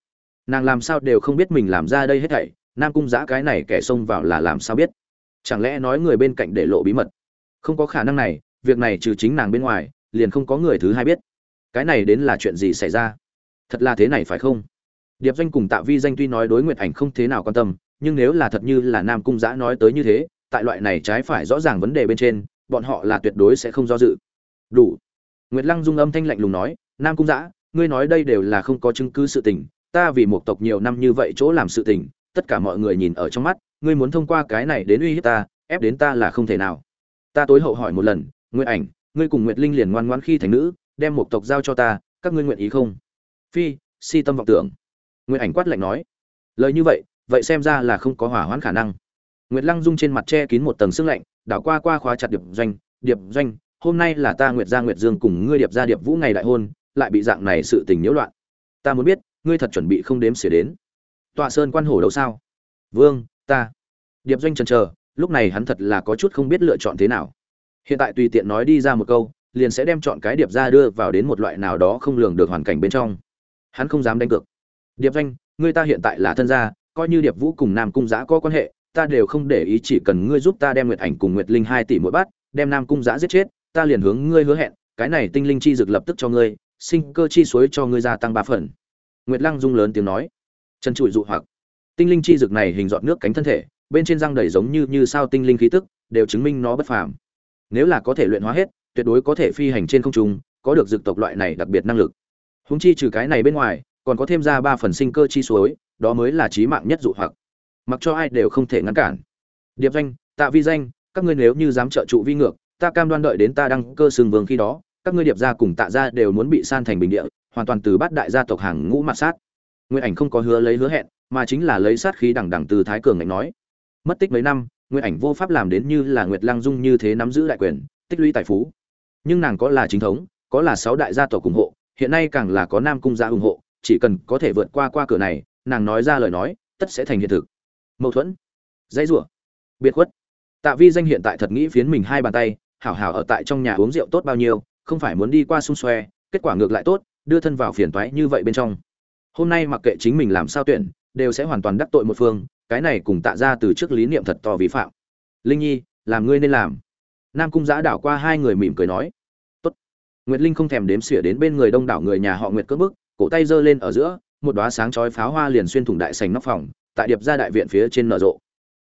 Nàng làm sao đều không biết mình làm ra đây hết thảy, nam cung giã cái này kẻ xông vào là làm sao biết? Chẳng lẽ nói người bên cạnh để lộ bí mật? Không có khả năng này, việc này trừ chính nàng bên ngoài, liền không có người thứ hai biết. Cái này đến là chuyện gì xảy ra? Thật là thế này phải không? Điệp doanh cùng tạ vi danh tuy nói đối nguyệt ảnh không thế nào quan tâm, nhưng nếu là thật như là nam cung giã nói tới như thế, tại loại này trái phải rõ ràng vấn đề bên trên, bọn họ là tuyệt đối sẽ không do dự. Đủ nguyệt lăng dung âm thanh lạnh lùng nói nam cung Dã, ngươi nói đây đều là không có chứng cứ sự tình ta vì một tộc nhiều năm như vậy chỗ làm sự tình tất cả mọi người nhìn ở trong mắt ngươi muốn thông qua cái này đến uy hiếp ta ép đến ta là không thể nào. Ta tối hậu hỏi một lần nguyệt ảnh ngươi cùng nguyệt linh liền ngoan ngoãn khi thành nữ đem một tộc giao cho ta các ngươi nguyện ý không? Phi si tâm vọng tưởng. Nguyệt ảnh quát lạnh nói lời như vậy vậy xem ra là không có hỏa hoãn khả năng. Nguyệt lăng dung trên mặt che kín một tầng sương lạnh đảo qua qua khóa chặt điệp doanh điệp doanh hôm nay là ta nguyệt gia nguyệt dương cùng ngươi điệp gia điệp vũ ngày đại hôn, lại bị dạng này sự tình nhiễu loạn. Ta muốn biết, ngươi thật chuẩn bị không đếm xỉa đến. Tọa sơn quan hổ đâu sao? Vương, ta. Điệp doanh trần chờ, lúc này hắn thật là có chút không biết lựa chọn thế nào. Hiện tại tùy tiện nói đi ra một câu, liền sẽ đem chọn cái điệp ra đưa vào đến một loại nào đó không lường được hoàn cảnh bên trong. Hắn không dám đánh cược. Điệp doanh người ta hiện tại là thân gia, coi như điệp vũ cùng nam cung giã có quan hệ, ta đều không để ý chỉ cần ngươi giúp ta đem nguyệt ảnh cùng nguyệt linh hai tỷ mỗi bát đem nam cung giã giết chết ta liền hướng ngươi hứa hẹn, cái này tinh linh chi dược lập tức cho ngươi, sinh cơ chi suối cho ngươi gia tăng ba phần. Nguyệt lăng dung lớn tiếng nói. Chân trụi dụ hoặc. Tinh linh chi dược này hình dọn nước cánh thân thể, bên trên răng đầy giống như như sao tinh linh khí tức, đều chứng minh nó bất phàm. Nếu là có thể luyện hóa hết, tuyệt đối có thể phi hành trên không trung, có được dược tộc loại này đặc biệt năng lực. Húng chi trừ cái này bên ngoài, còn có thêm ra ba phần sinh cơ chi suối, đó mới là trí mạng nhất dụ hoặc. Mặc cho ai đều không thể ngăn cản. Điệp danh, tạ vi danh, các ngươi nếu như dám trợ trụ vi ngược ta cam đoan đợi đến ta đăng cơ sừng vương khi đó, các ngươi điệp gia cùng tạ gia đều muốn bị san thành bình địa, hoàn toàn từ bát đại gia tộc hàng ngũ mặt sát. Nguyên ảnh không có hứa lấy hứa hẹn, mà chính là lấy sát khí đằng đằng từ thái cường ngạnh nói. Mất tích mấy năm nguyên ảnh vô pháp làm đến như là nguyệt Lang dung như thế nắm giữ đại quyền, tích lũy tài phú. Nhưng nàng có là chính thống, có là sáu đại gia tộc ủng hộ, hiện nay càng là có nam cung gia ủng hộ, chỉ cần có thể vượt qua qua cửa này, nàng nói ra lời nói, tất sẽ thành hiện thực. Mâu thuẫn, dãy rủa, biệt khuất. Tạ vi danh hiện tại thật nghĩ phiến mình hai bàn tay hảo hảo ở tại trong nhà uống rượu tốt bao nhiêu, không phải muốn đi qua xung xoe, kết quả ngược lại tốt, đưa thân vào phiền toái như vậy bên trong. Hôm nay mặc kệ chính mình làm sao tuyển, đều sẽ hoàn toàn đắc tội một phương, cái này cùng tạ ra từ trước lý niệm thật to vi phạm. Linh nhi, làm ngươi nên làm. Nam cung giã đảo qua hai người mỉm cười nói. Tốt. Nguyệt linh không thèm đếm xỉa đến bên người đông đảo người nhà họ nguyệt cất bức cổ tay giơ lên ở giữa, một đóa sáng chói pháo hoa liền xuyên thủng đại sành nóc phòng, tại điệp ra đại viện phía trên nở rộ.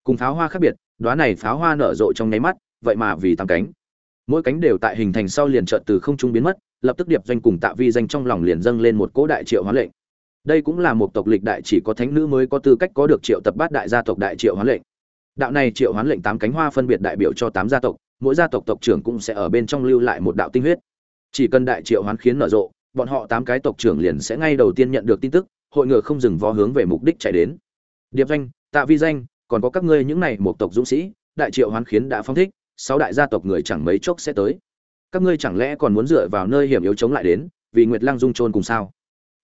Cùng pháo hoa khác biệt, đóa này pháo hoa nở rộ trong nháy mắt, vậy mà vì tăng cánh mỗi cánh đều tại hình thành sau liền chợt từ không trung biến mất, lập tức điệp doanh cùng tạ vi danh trong lòng liền dâng lên một cỗ đại triệu hoán lệnh. Đây cũng là một tộc lịch đại chỉ có thánh nữ mới có tư cách có được triệu tập bát đại gia tộc đại triệu hoán lệnh. Đạo này triệu hoán lệnh tám cánh hoa phân biệt đại biểu cho tám gia tộc, mỗi gia tộc tộc trưởng cũng sẽ ở bên trong lưu lại một đạo tinh huyết. Chỉ cần đại triệu hoán khiến nở rộ, bọn họ tám cái tộc trưởng liền sẽ ngay đầu tiên nhận được tin tức, hội ngựa không dừng vó hướng về mục đích chạy đến. Điệp danh tạ vi danh, còn có các ngươi những này một tộc dũng sĩ, đại triệu hoán khiến đã phong thích sáu đại gia tộc người chẳng mấy chốc sẽ tới. Các ngươi chẳng lẽ còn muốn dựa vào nơi hiểm yếu chống lại đến, vì nguyệt lăng dung trôn cùng sao?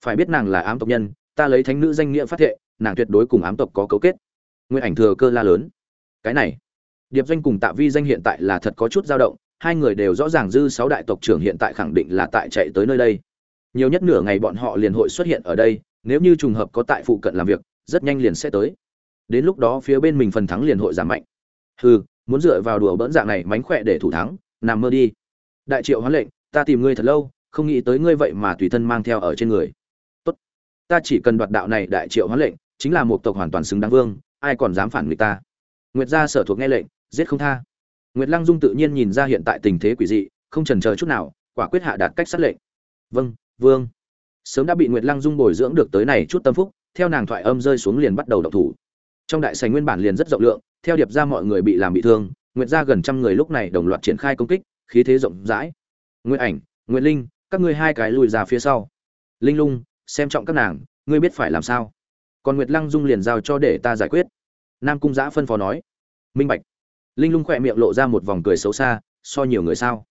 Phải biết nàng là ám tộc nhân, ta lấy thánh nữ danh nghĩa phát thệ, nàng tuyệt đối cùng ám tộc có cấu kết. Nguyên ảnh thừa cơ la lớn. Cái này, điệp doanh cùng tạ vi danh hiện tại là thật có chút dao động, hai người đều rõ ràng dư sáu đại tộc trưởng hiện tại khẳng định là tại chạy tới nơi đây. Nhiều nhất nửa ngày bọn họ liền hội xuất hiện ở đây, nếu như trùng hợp có tại phụ cận làm việc, rất nhanh liền sẽ tới. Đến lúc đó phía bên mình phần thắng liền hội giảm mạnh. Hừ muốn dựa vào đùa bỡn dạng này mánh khỏe để thủ thắng, nằm mơ đi. Đại triệu hoán lệnh, ta tìm ngươi thật lâu, không nghĩ tới ngươi vậy mà tùy thân mang theo ở trên người. Tốt. Ta chỉ cần đoạt đạo này, đại triệu hoán lệnh, chính là một tộc hoàn toàn xứng đáng vương, ai còn dám phản người ta? Nguyệt gia sở thuộc nghe lệnh, giết không tha. Nguyệt lăng dung tự nhiên nhìn ra hiện tại tình thế quỷ dị, không chần chờ chút nào, quả quyết hạ đạt cách sát lệnh. Vâng vương. Sớm đã bị nguyệt lăng dung bồi dưỡng được tới này chút tâm phúc, theo nàng thoại âm rơi xuống liền bắt đầu độc thủ trong đại sành nguyên bản liền rất rộng lượng, theo điệp ra mọi người bị làm bị thương, nguyệt ra gần trăm người lúc này đồng loạt triển khai công kích, khí thế rộng rãi. Nguyệt ảnh, nguyệt linh, các ngươi hai cái lùi ra phía sau. Linh lung, xem trọng các nàng, ngươi biết phải làm sao? Còn nguyệt lăng dung liền giao cho để ta giải quyết. Nam cung giã phân phó nói. Minh bạch. Linh lung khỏe miệng lộ ra một vòng cười xấu xa, so nhiều người sao?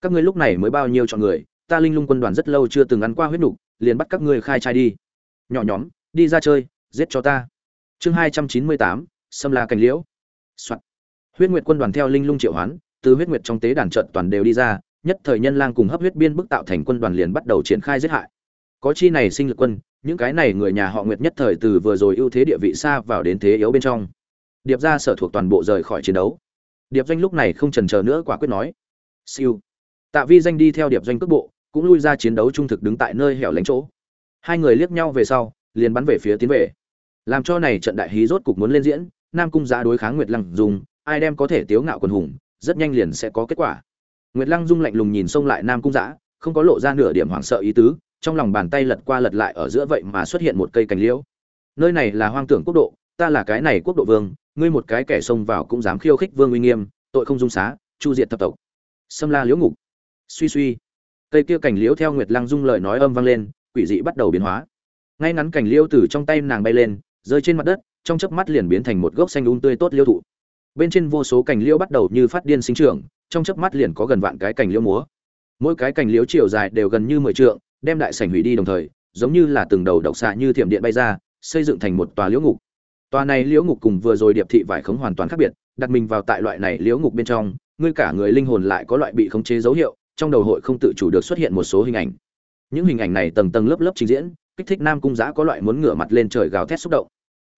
Các ngươi lúc này mới bao nhiêu chọn người, ta linh lung quân đoàn rất lâu chưa từng ăn qua huyết nục, liền bắt các ngươi khai trai đi. Nhỏ nhóm, đi ra chơi, giết cho ta chương hai trăm chín mươi tám xâm la cành liễu. Soạn. huyết nguyệt quân đoàn theo linh lung triệu hoán, từ huyết nguyệt trong tế đàn trận toàn đều đi ra, nhất thời nhân lang cùng hấp huyết biên bức tạo thành quân đoàn liền bắt đầu triển khai giết hại. Có chi này sinh lực quân, những cái này người nhà họ nguyệt nhất thời từ vừa rồi ưu thế địa vị xa vào đến thế yếu bên trong. Điệp ra sở thuộc toàn bộ rời khỏi chiến đấu. Điệp doanh lúc này không trần chờ nữa quả quyết nói. Siêu. Tạ vi danh đi theo điệp doanh cước bộ, cũng lui ra chiến đấu trung thực đứng tại nơi hẻo lánh chỗ. Hai người liếc nhau về sau, liền bắn về phía tiến về làm cho này trận đại hí rốt cục muốn lên diễn, nam cung giá đối kháng nguyệt lăng dung, ai đem có thể tiếu ngạo quần hùng, rất nhanh liền sẽ có kết quả. Nguyệt lăng dung lạnh lùng nhìn xông lại nam cung giã không có lộ ra nửa điểm hoảng sợ ý tứ, trong lòng bàn tay lật qua lật lại ở giữa vậy mà xuất hiện một cây cành liễu. Nơi này là hoang tưởng quốc độ, ta là cái này quốc độ vương, ngươi một cái kẻ xông vào cũng dám khiêu khích vương uy nghiêm, tội không dung xá, chu diệt thập tộc. Xâm la liễu ngục. Suy suy. Cây kia cành liễu theo nguyệt lăng dung lời nói âm vang lên, quỷ dị bắt đầu biến hóa. Ngay ngắn cành liễu từ trong tay nàng bay lên rơi trên mặt đất, trong chớp mắt liền biến thành một gốc xanh un tươi tốt liêu thụ. Bên trên vô số cành liễu bắt đầu như phát điên sinh trưởng, trong chớp mắt liền có gần vạn cái cành liễu múa. Mỗi cái cành liễu chiều dài đều gần như mười trượng, đem đại sảnh hủy đi đồng thời, giống như là từng đầu độc xạ như thiểm điện bay ra, xây dựng thành một tòa liễu ngục. Tòa này liễu ngục cùng vừa rồi điệp thị vải khống hoàn toàn khác biệt, đặt mình vào tại loại này liễu ngục bên trong, ngươi cả người linh hồn lại có loại bị khống chế dấu hiệu, trong đầu hội không tự chủ được xuất hiện một số hình ảnh. Những hình ảnh này tầng tầng lớp lớp trình diễn kích thích nam cung giã có loại muốn ngửa mặt lên trời gào thét xúc động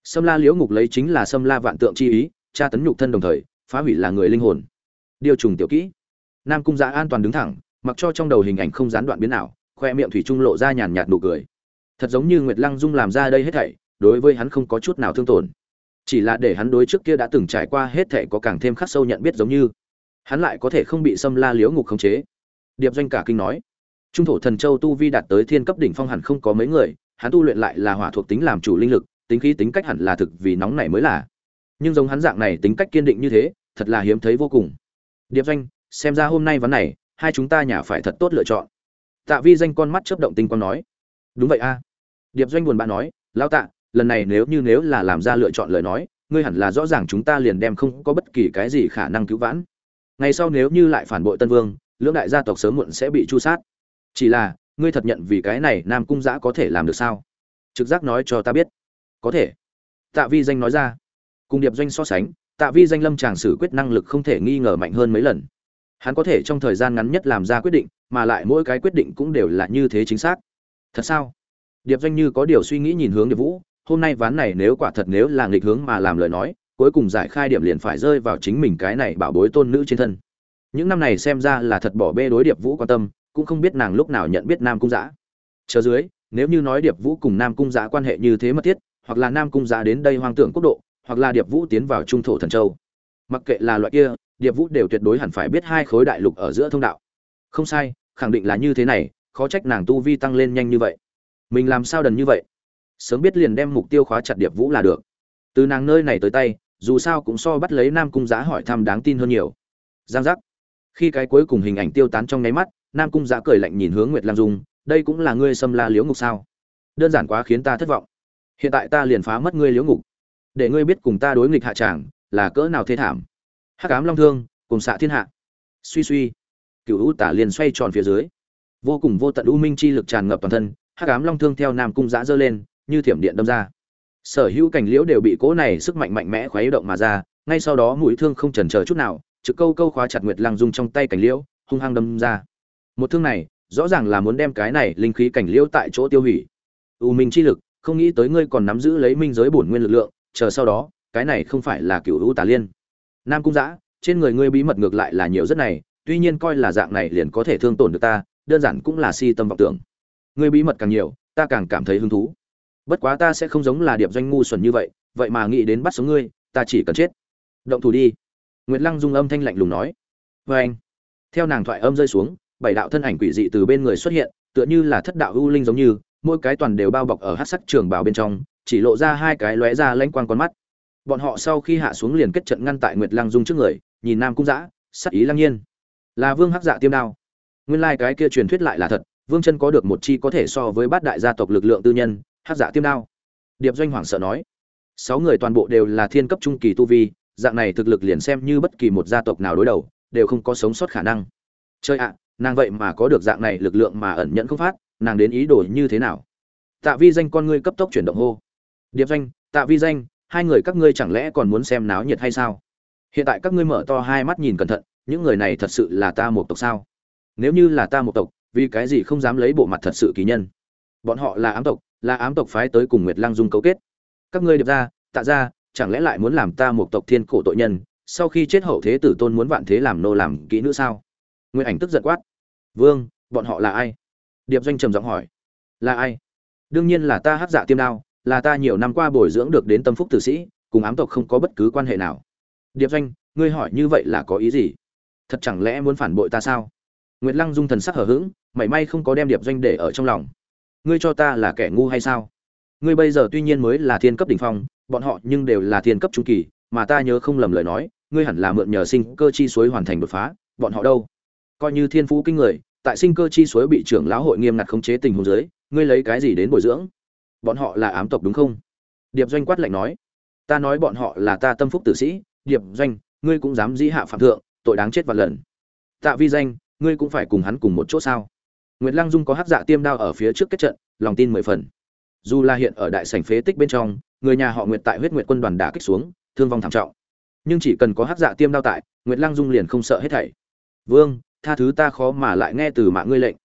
Sâm La Liễu Ngục lấy chính là Sâm La vạn tượng chi ý, tra tấn nhục thân đồng thời, phá hủy là người linh hồn. Điều trùng tiểu kỹ. Nam cung giã an toàn đứng thẳng, mặc cho trong đầu hình ảnh không gián đoạn biến nào, khoe miệng thủy trung lộ ra nhàn nhạt nụ cười. Thật giống như Nguyệt Lăng Dung làm ra đây hết thảy, đối với hắn không có chút nào thương tổn. Chỉ là để hắn đối trước kia đã từng trải qua hết thảy có càng thêm khắc sâu nhận biết giống như, hắn lại có thể không bị Sâm La Liễu Ngục khống chế. Điệp Doanh cả kinh nói, Trung thổ thần châu tu vi đạt tới thiên cấp đỉnh phong hẳn không có mấy người, hắn tu luyện lại là hỏa thuộc tính làm chủ linh lực, tính khí tính cách hẳn là thực vì nóng nảy mới là. Nhưng giống hắn dạng này tính cách kiên định như thế, thật là hiếm thấy vô cùng. Điệp Doanh, xem ra hôm nay vấn này, hai chúng ta nhà phải thật tốt lựa chọn. Tạ Vi danh con mắt chớp động tinh quang nói. Đúng vậy a. Điệp Doanh buồn bã nói, lão tạ, lần này nếu như nếu là làm ra lựa chọn lời nói, ngươi hẳn là rõ ràng chúng ta liền đem không có bất kỳ cái gì khả năng cứu vãn. Ngày sau nếu như lại phản bội Tân Vương, lưỡng đại gia tộc sớm muộn sẽ bị chu sát chỉ là, ngươi thật nhận vì cái này nam cung giã có thể làm được sao? Trực giác nói cho ta biết. Có thể. Tạ vi danh nói ra. Cùng điệp doanh so sánh, tạ vi danh lâm tràng xử quyết năng lực không thể nghi ngờ mạnh hơn mấy lần. Hắn có thể trong thời gian ngắn nhất làm ra quyết định, mà lại mỗi cái quyết định cũng đều là như thế chính xác. Thật sao? Điệp doanh như có điều suy nghĩ nhìn hướng điệp vũ, hôm nay ván này nếu quả thật nếu là nghịch hướng mà làm lời nói, cuối cùng giải khai điểm liền phải rơi vào chính mình cái này bảo bối tôn nữ trên thân. Những năm này xem ra là thật bỏ bê đối điệp vũ quan tâm cũng không biết nàng lúc nào nhận biết nam cung giã chờ dưới, nếu như nói điệp vũ cùng nam cung giã quan hệ như thế mất thiết, hoặc là nam cung giã đến đây hoang tưởng quốc độ, hoặc là điệp vũ tiến vào trung thổ thần châu. Mặc kệ là loại kia, điệp vũ đều tuyệt đối hẳn phải biết hai khối đại lục ở giữa thông đạo. Không sai, khẳng định là như thế này, khó trách nàng tu vi tăng lên nhanh như vậy. Mình làm sao đần như vậy? Sớm biết liền đem mục tiêu khóa chặt điệp vũ là được. Từ nàng nơi này tới tay, dù sao cũng so bắt lấy nam cung giá hỏi thăm đáng tin hơn nhiều. Giang giác. Khi cái cuối cùng hình ảnh tiêu tán trong nháy mắt nam cung giã cười lạnh nhìn hướng nguyệt lam dung, đây cũng là ngươi xâm la liếu ngục sao? Đơn giản quá khiến ta thất vọng. Hiện tại ta liền phá mất ngươi liếu ngục. Để ngươi biết cùng ta đối nghịch hạ tràng là cỡ nào thế thảm. Hắc ám long thương, cùng xạ thiên hạ. Suy suy cựu u tả liền xoay tròn phía dưới. Vô cùng vô tận u minh chi lực tràn ngập toàn thân, hắc ám long thương theo nam cung giã giơ lên, như thiểm điện đâm ra. Sở hữu cảnh liễu đều bị cỗ này sức mạnh mạnh mẽ khuấy động mà ra, ngay sau đó mũi thương không chần chờ chút nào, trực câu câu khóa chặt nguyệt lăng dung trong tay cảnh liễu, hung hăng đâm ra một thương này, rõ ràng là muốn đem cái này linh khí cảnh liễu tại chỗ tiêu hủy. U minh chi lực, không nghĩ tới ngươi còn nắm giữ lấy minh giới bổn nguyên lực lượng, chờ sau đó, cái này không phải là cựu u tà liên. Nam cung giã trên người ngươi bí mật ngược lại là nhiều rất này, tuy nhiên coi là dạng này liền có thể thương tổn được ta, đơn giản cũng là si tâm vọng tưởng. Ngươi bí mật càng nhiều, ta càng cảm thấy hứng thú. Bất quá ta sẽ không giống là điệp doanh ngu xuẩn như vậy vậy mà nghĩ đến bắt sống ngươi, ta chỉ cần chết. Động thủ đi. Nguyệt lăng dung âm thanh lạnh lùng nói. Vê anh theo nàng thoại âm rơi xuống bảy đạo thân ảnh quỷ dị từ bên người xuất hiện, tựa như là thất đạo ưu linh giống như, mỗi cái toàn đều bao bọc ở hắc sắc trường bào bên trong, chỉ lộ ra hai cái lóe ra lánh quang con mắt. Bọn họ sau khi hạ xuống liền kết trận ngăn tại Nguyệt Lăng Dung trước người, nhìn Nam Cung Dã, sắc ý lăng nhiên. Là Vương Hắc Dạ tiêm đao. Nguyên lai like cái kia truyền thuyết lại là thật, Vương Chân có được một chi có thể so với bát đại gia tộc lực lượng tư nhân, Hắc Dạ tiêm đao. Điệp Doanh hoảng sợ nói, sáu người toàn bộ đều là thiên cấp trung kỳ tu vi, dạng này thực lực liền xem như bất kỳ một gia tộc nào đối đầu, đều không có sống sót khả năng. Chơi ạ, nàng vậy mà có được dạng này lực lượng mà ẩn nhẫn không phát, nàng đến ý đồ như thế nào? Tạ vi danh con ngươi cấp tốc chuyển động hô. Điệp danh, tạ vi danh, hai người các ngươi chẳng lẽ còn muốn xem náo nhiệt hay sao? Hiện tại các ngươi mở to hai mắt nhìn cẩn thận, những người này thật sự là ta một tộc sao? Nếu như là ta một tộc, vì cái gì không dám lấy bộ mặt thật sự kỳ nhân? Bọn họ là ám tộc, là ám tộc phái tới cùng nguyệt Lang dung cấu kết. Các ngươi điệp ra tạ ra chẳng lẽ lại muốn làm ta một tộc thiên cổ tội nhân, sau khi chết hậu thế tử tôn muốn vạn thế làm nô làm kỹ nữ sao? Nguyên ảnh tức giận quát. Vương bọn họ là ai? Điệp doanh trầm giọng hỏi. Là ai? Đương nhiên là ta Hắc dạ tiêm đao là ta nhiều năm qua bồi dưỡng được đến tâm phúc tử sĩ cùng ám tộc không có bất cứ quan hệ nào. Điệp doanh ngươi hỏi như vậy là có ý gì? Thật chẳng lẽ muốn phản bội ta sao? Nguyệt lăng dung thần sắc hở hững, may mảy may không có đem điệp doanh để ở trong lòng. Ngươi cho ta là kẻ ngu hay sao? Ngươi bây giờ tuy nhiên mới là thiên cấp đỉnh phong bọn họ nhưng đều là thiên cấp trung kỳ mà ta nhớ không lầm lời nói ngươi hẳn là mượn nhờ sinh cơ chi suối hoàn thành đột phá bọn họ đâu? Coi như thiên phú kinh người, tại sinh cơ chi suối bị trưởng lão hội nghiêm ngặt khống chế tình huống dưới, ngươi lấy cái gì đến bồi dưỡng? Bọn họ là ám tộc đúng không? Điệp doanh quát lạnh nói. Ta nói bọn họ là ta tâm phúc tử sĩ, điệp doanh, ngươi cũng dám dĩ hạ phạm thượng, tội đáng chết vạn lần. Tạ vi danh, ngươi cũng phải cùng hắn cùng một chỗ sao? Nguyệt lăng dung có hát dạ tiêm đao ở phía trước kết trận, lòng tin mười phần. Dù là hiện ở đại sảnh phế tích bên trong, người nhà họ nguyệt tại huyết nguyệt quân đoàn đã kích xuống, thương vong thảm trọng. Nhưng chỉ cần có hát dạ tiêm đao tại, nguyệt lăng dung liền không sợ hết thảy. Vương tha thứ ta khó mà lại nghe từ mạng ngươi lệnh.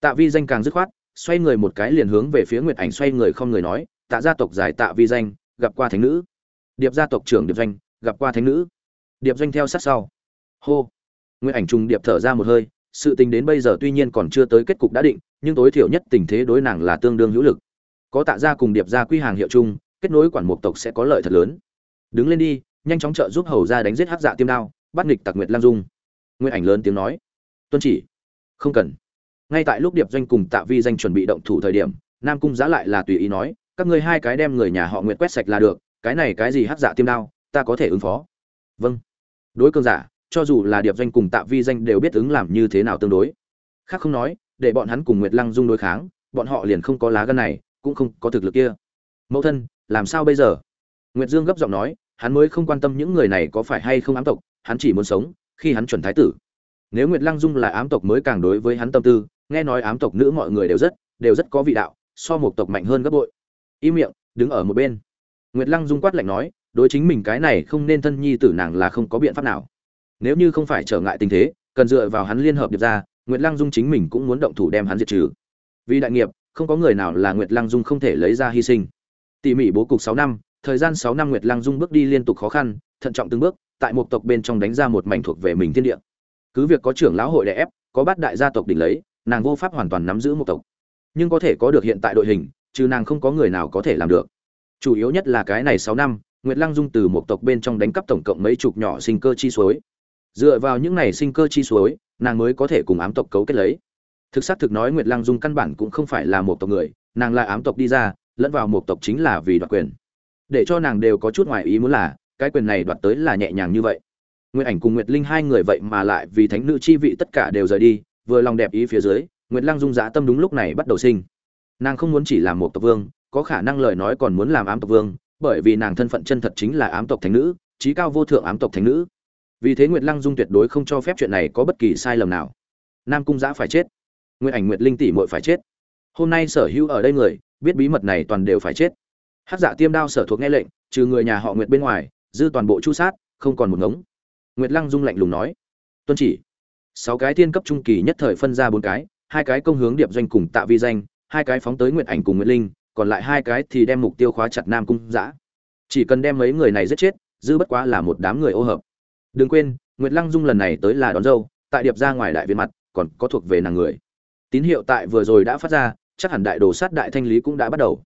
Tạ vi danh càng dứt khoát, xoay người một cái liền hướng về phía nguyệt ảnh xoay người không người nói, tạ gia tộc giải tạ vi danh, gặp qua thánh nữ. Điệp gia tộc trưởng điệp doanh gặp qua thánh nữ. Điệp doanh theo sát sau. Hô. Nguyệt ảnh trùng điệp thở ra một hơi, sự tình đến bây giờ tuy nhiên còn chưa tới kết cục đã định, nhưng tối thiểu nhất tình thế đối nàng là tương đương hữu lực. Có tạ gia cùng điệp gia quy hàng hiệu chung, kết nối quản mục tộc sẽ có lợi thật lớn. Đứng lên đi, nhanh chóng trợ giúp hầu ra đánh giết hắc dạ tiêm đao, bắt nghịch tặc nguyệt lang dung. Nguyệt ảnh lớn tiếng nói tuân chỉ. Không cần. Ngay tại lúc điệp doanh cùng tạ vi danh chuẩn bị động thủ thời điểm, nam cung Giá lại là tùy ý nói, các ngươi hai cái đem người nhà họ nguyệt quét sạch là được, cái này cái gì hát dạ tiêm đao, ta có thể ứng phó. Vâng. Đối cơn giả, cho dù là điệp doanh cùng tạ vi danh đều biết ứng làm như thế nào tương đối. Khác không nói, để bọn hắn cùng nguyệt lăng dung đối kháng, bọn họ liền không có lá gân này, cũng không có thực lực kia. Mẫu thân, làm sao bây giờ? Nguyệt dương gấp giọng nói, hắn mới không quan tâm những người này có phải hay không ám tộc, hắn chỉ muốn sống khi hắn chuẩn thái tử nếu nguyệt lăng dung là ám tộc mới càng đối với hắn tâm tư, nghe nói ám tộc nữ mọi người đều rất đều rất có vị đạo, so một tộc mạnh hơn gấp bội. Im miệng, đứng ở một bên. Nguyệt lăng dung quát lạnh nói, đối chính mình cái này không nên thân nhi tử nàng là không có biện pháp nào. Nếu như không phải trở ngại tình thế, cần dựa vào hắn liên hợp điệp ra, nguyệt lăng dung chính mình cũng muốn động thủ đem hắn diệt trừ. Vì đại nghiệp, không có người nào là nguyệt lăng dung không thể lấy ra hy sinh. Tỉ mỉ bố cục sáu năm, thời gian sáu năm nguyệt lăng dung bước đi liên tục khó khăn, thận trọng từng bước, tại một tộc bên trong đánh ra một mảnh thuộc về mình thiên địa cứ việc có trưởng lão hội đè ép, có bát đại gia tộc đỉnh lấy, nàng vô pháp hoàn toàn nắm giữ một tộc. Nhưng có thể có được hiện tại đội hình, trừ nàng không có người nào có thể làm được. Chủ yếu nhất là cái này sáu năm, nguyệt lăng dung từ một tộc bên trong đánh cắp tổng cộng mấy chục nhỏ sinh cơ chi suối. Dựa vào những này sinh cơ chi suối, nàng mới có thể cùng ám tộc cấu kết lấy. Thực xác thực nói nguyệt lăng dung căn bản cũng không phải là một tộc người, nàng là ám tộc đi ra, lẫn vào một tộc chính là vì đoạt quyền. Để cho nàng đều có chút ngoài ý muốn là, cái quyền này đoạt tới là nhẹ nhàng như vậy nguyệt ảnh cùng nguyệt linh hai người vậy mà lại vì thánh nữ chi vị tất cả đều rời đi, vừa lòng đẹp ý phía dưới, nguyệt lăng dung dã tâm đúng lúc này bắt đầu sinh. Nàng không muốn chỉ làm một tộc vương, có khả năng lời nói còn muốn làm ám tộc vương, bởi vì nàng thân phận chân thật chính là ám tộc thánh nữ trí cao vô thượng ám tộc thánh nữ. Vì thế nguyệt lăng dung tuyệt đối không cho phép chuyện này có bất kỳ sai lầm nào. Nam cung Giá phải chết. Nguyệt ảnh nguyệt linh tỷ muội phải chết. Hôm nay sở hữu ở đây người, biết bí mật này toàn đều phải chết. Hát dạ tiêm đao sở thuộc nghe lệnh, trừ người nhà họ nguyệt bên ngoài, dư toàn bộ chu sát, không còn một ngống nguyệt lăng dung lạnh lùng nói. Tuân chỉ. Sáu cái thiên cấp trung kỳ nhất thời phân ra bốn cái, hai cái công hướng điệp doanh cùng tạ vi danh, hai cái phóng tới nguyệt ảnh cùng nguyệt linh, còn lại hai cái thì đem mục tiêu khóa chặt nam cung giã chỉ cần đem mấy người này giết chết, dư bất quá là một đám người ô hợp. Đừng quên, nguyệt lăng dung lần này tới là đón dâu, tại điệp ra ngoài đại viện mặt, còn có thuộc về nàng người. Tín hiệu tại vừa rồi đã phát ra, chắc hẳn đại đồ sát đại thanh lý cũng đã bắt đầu.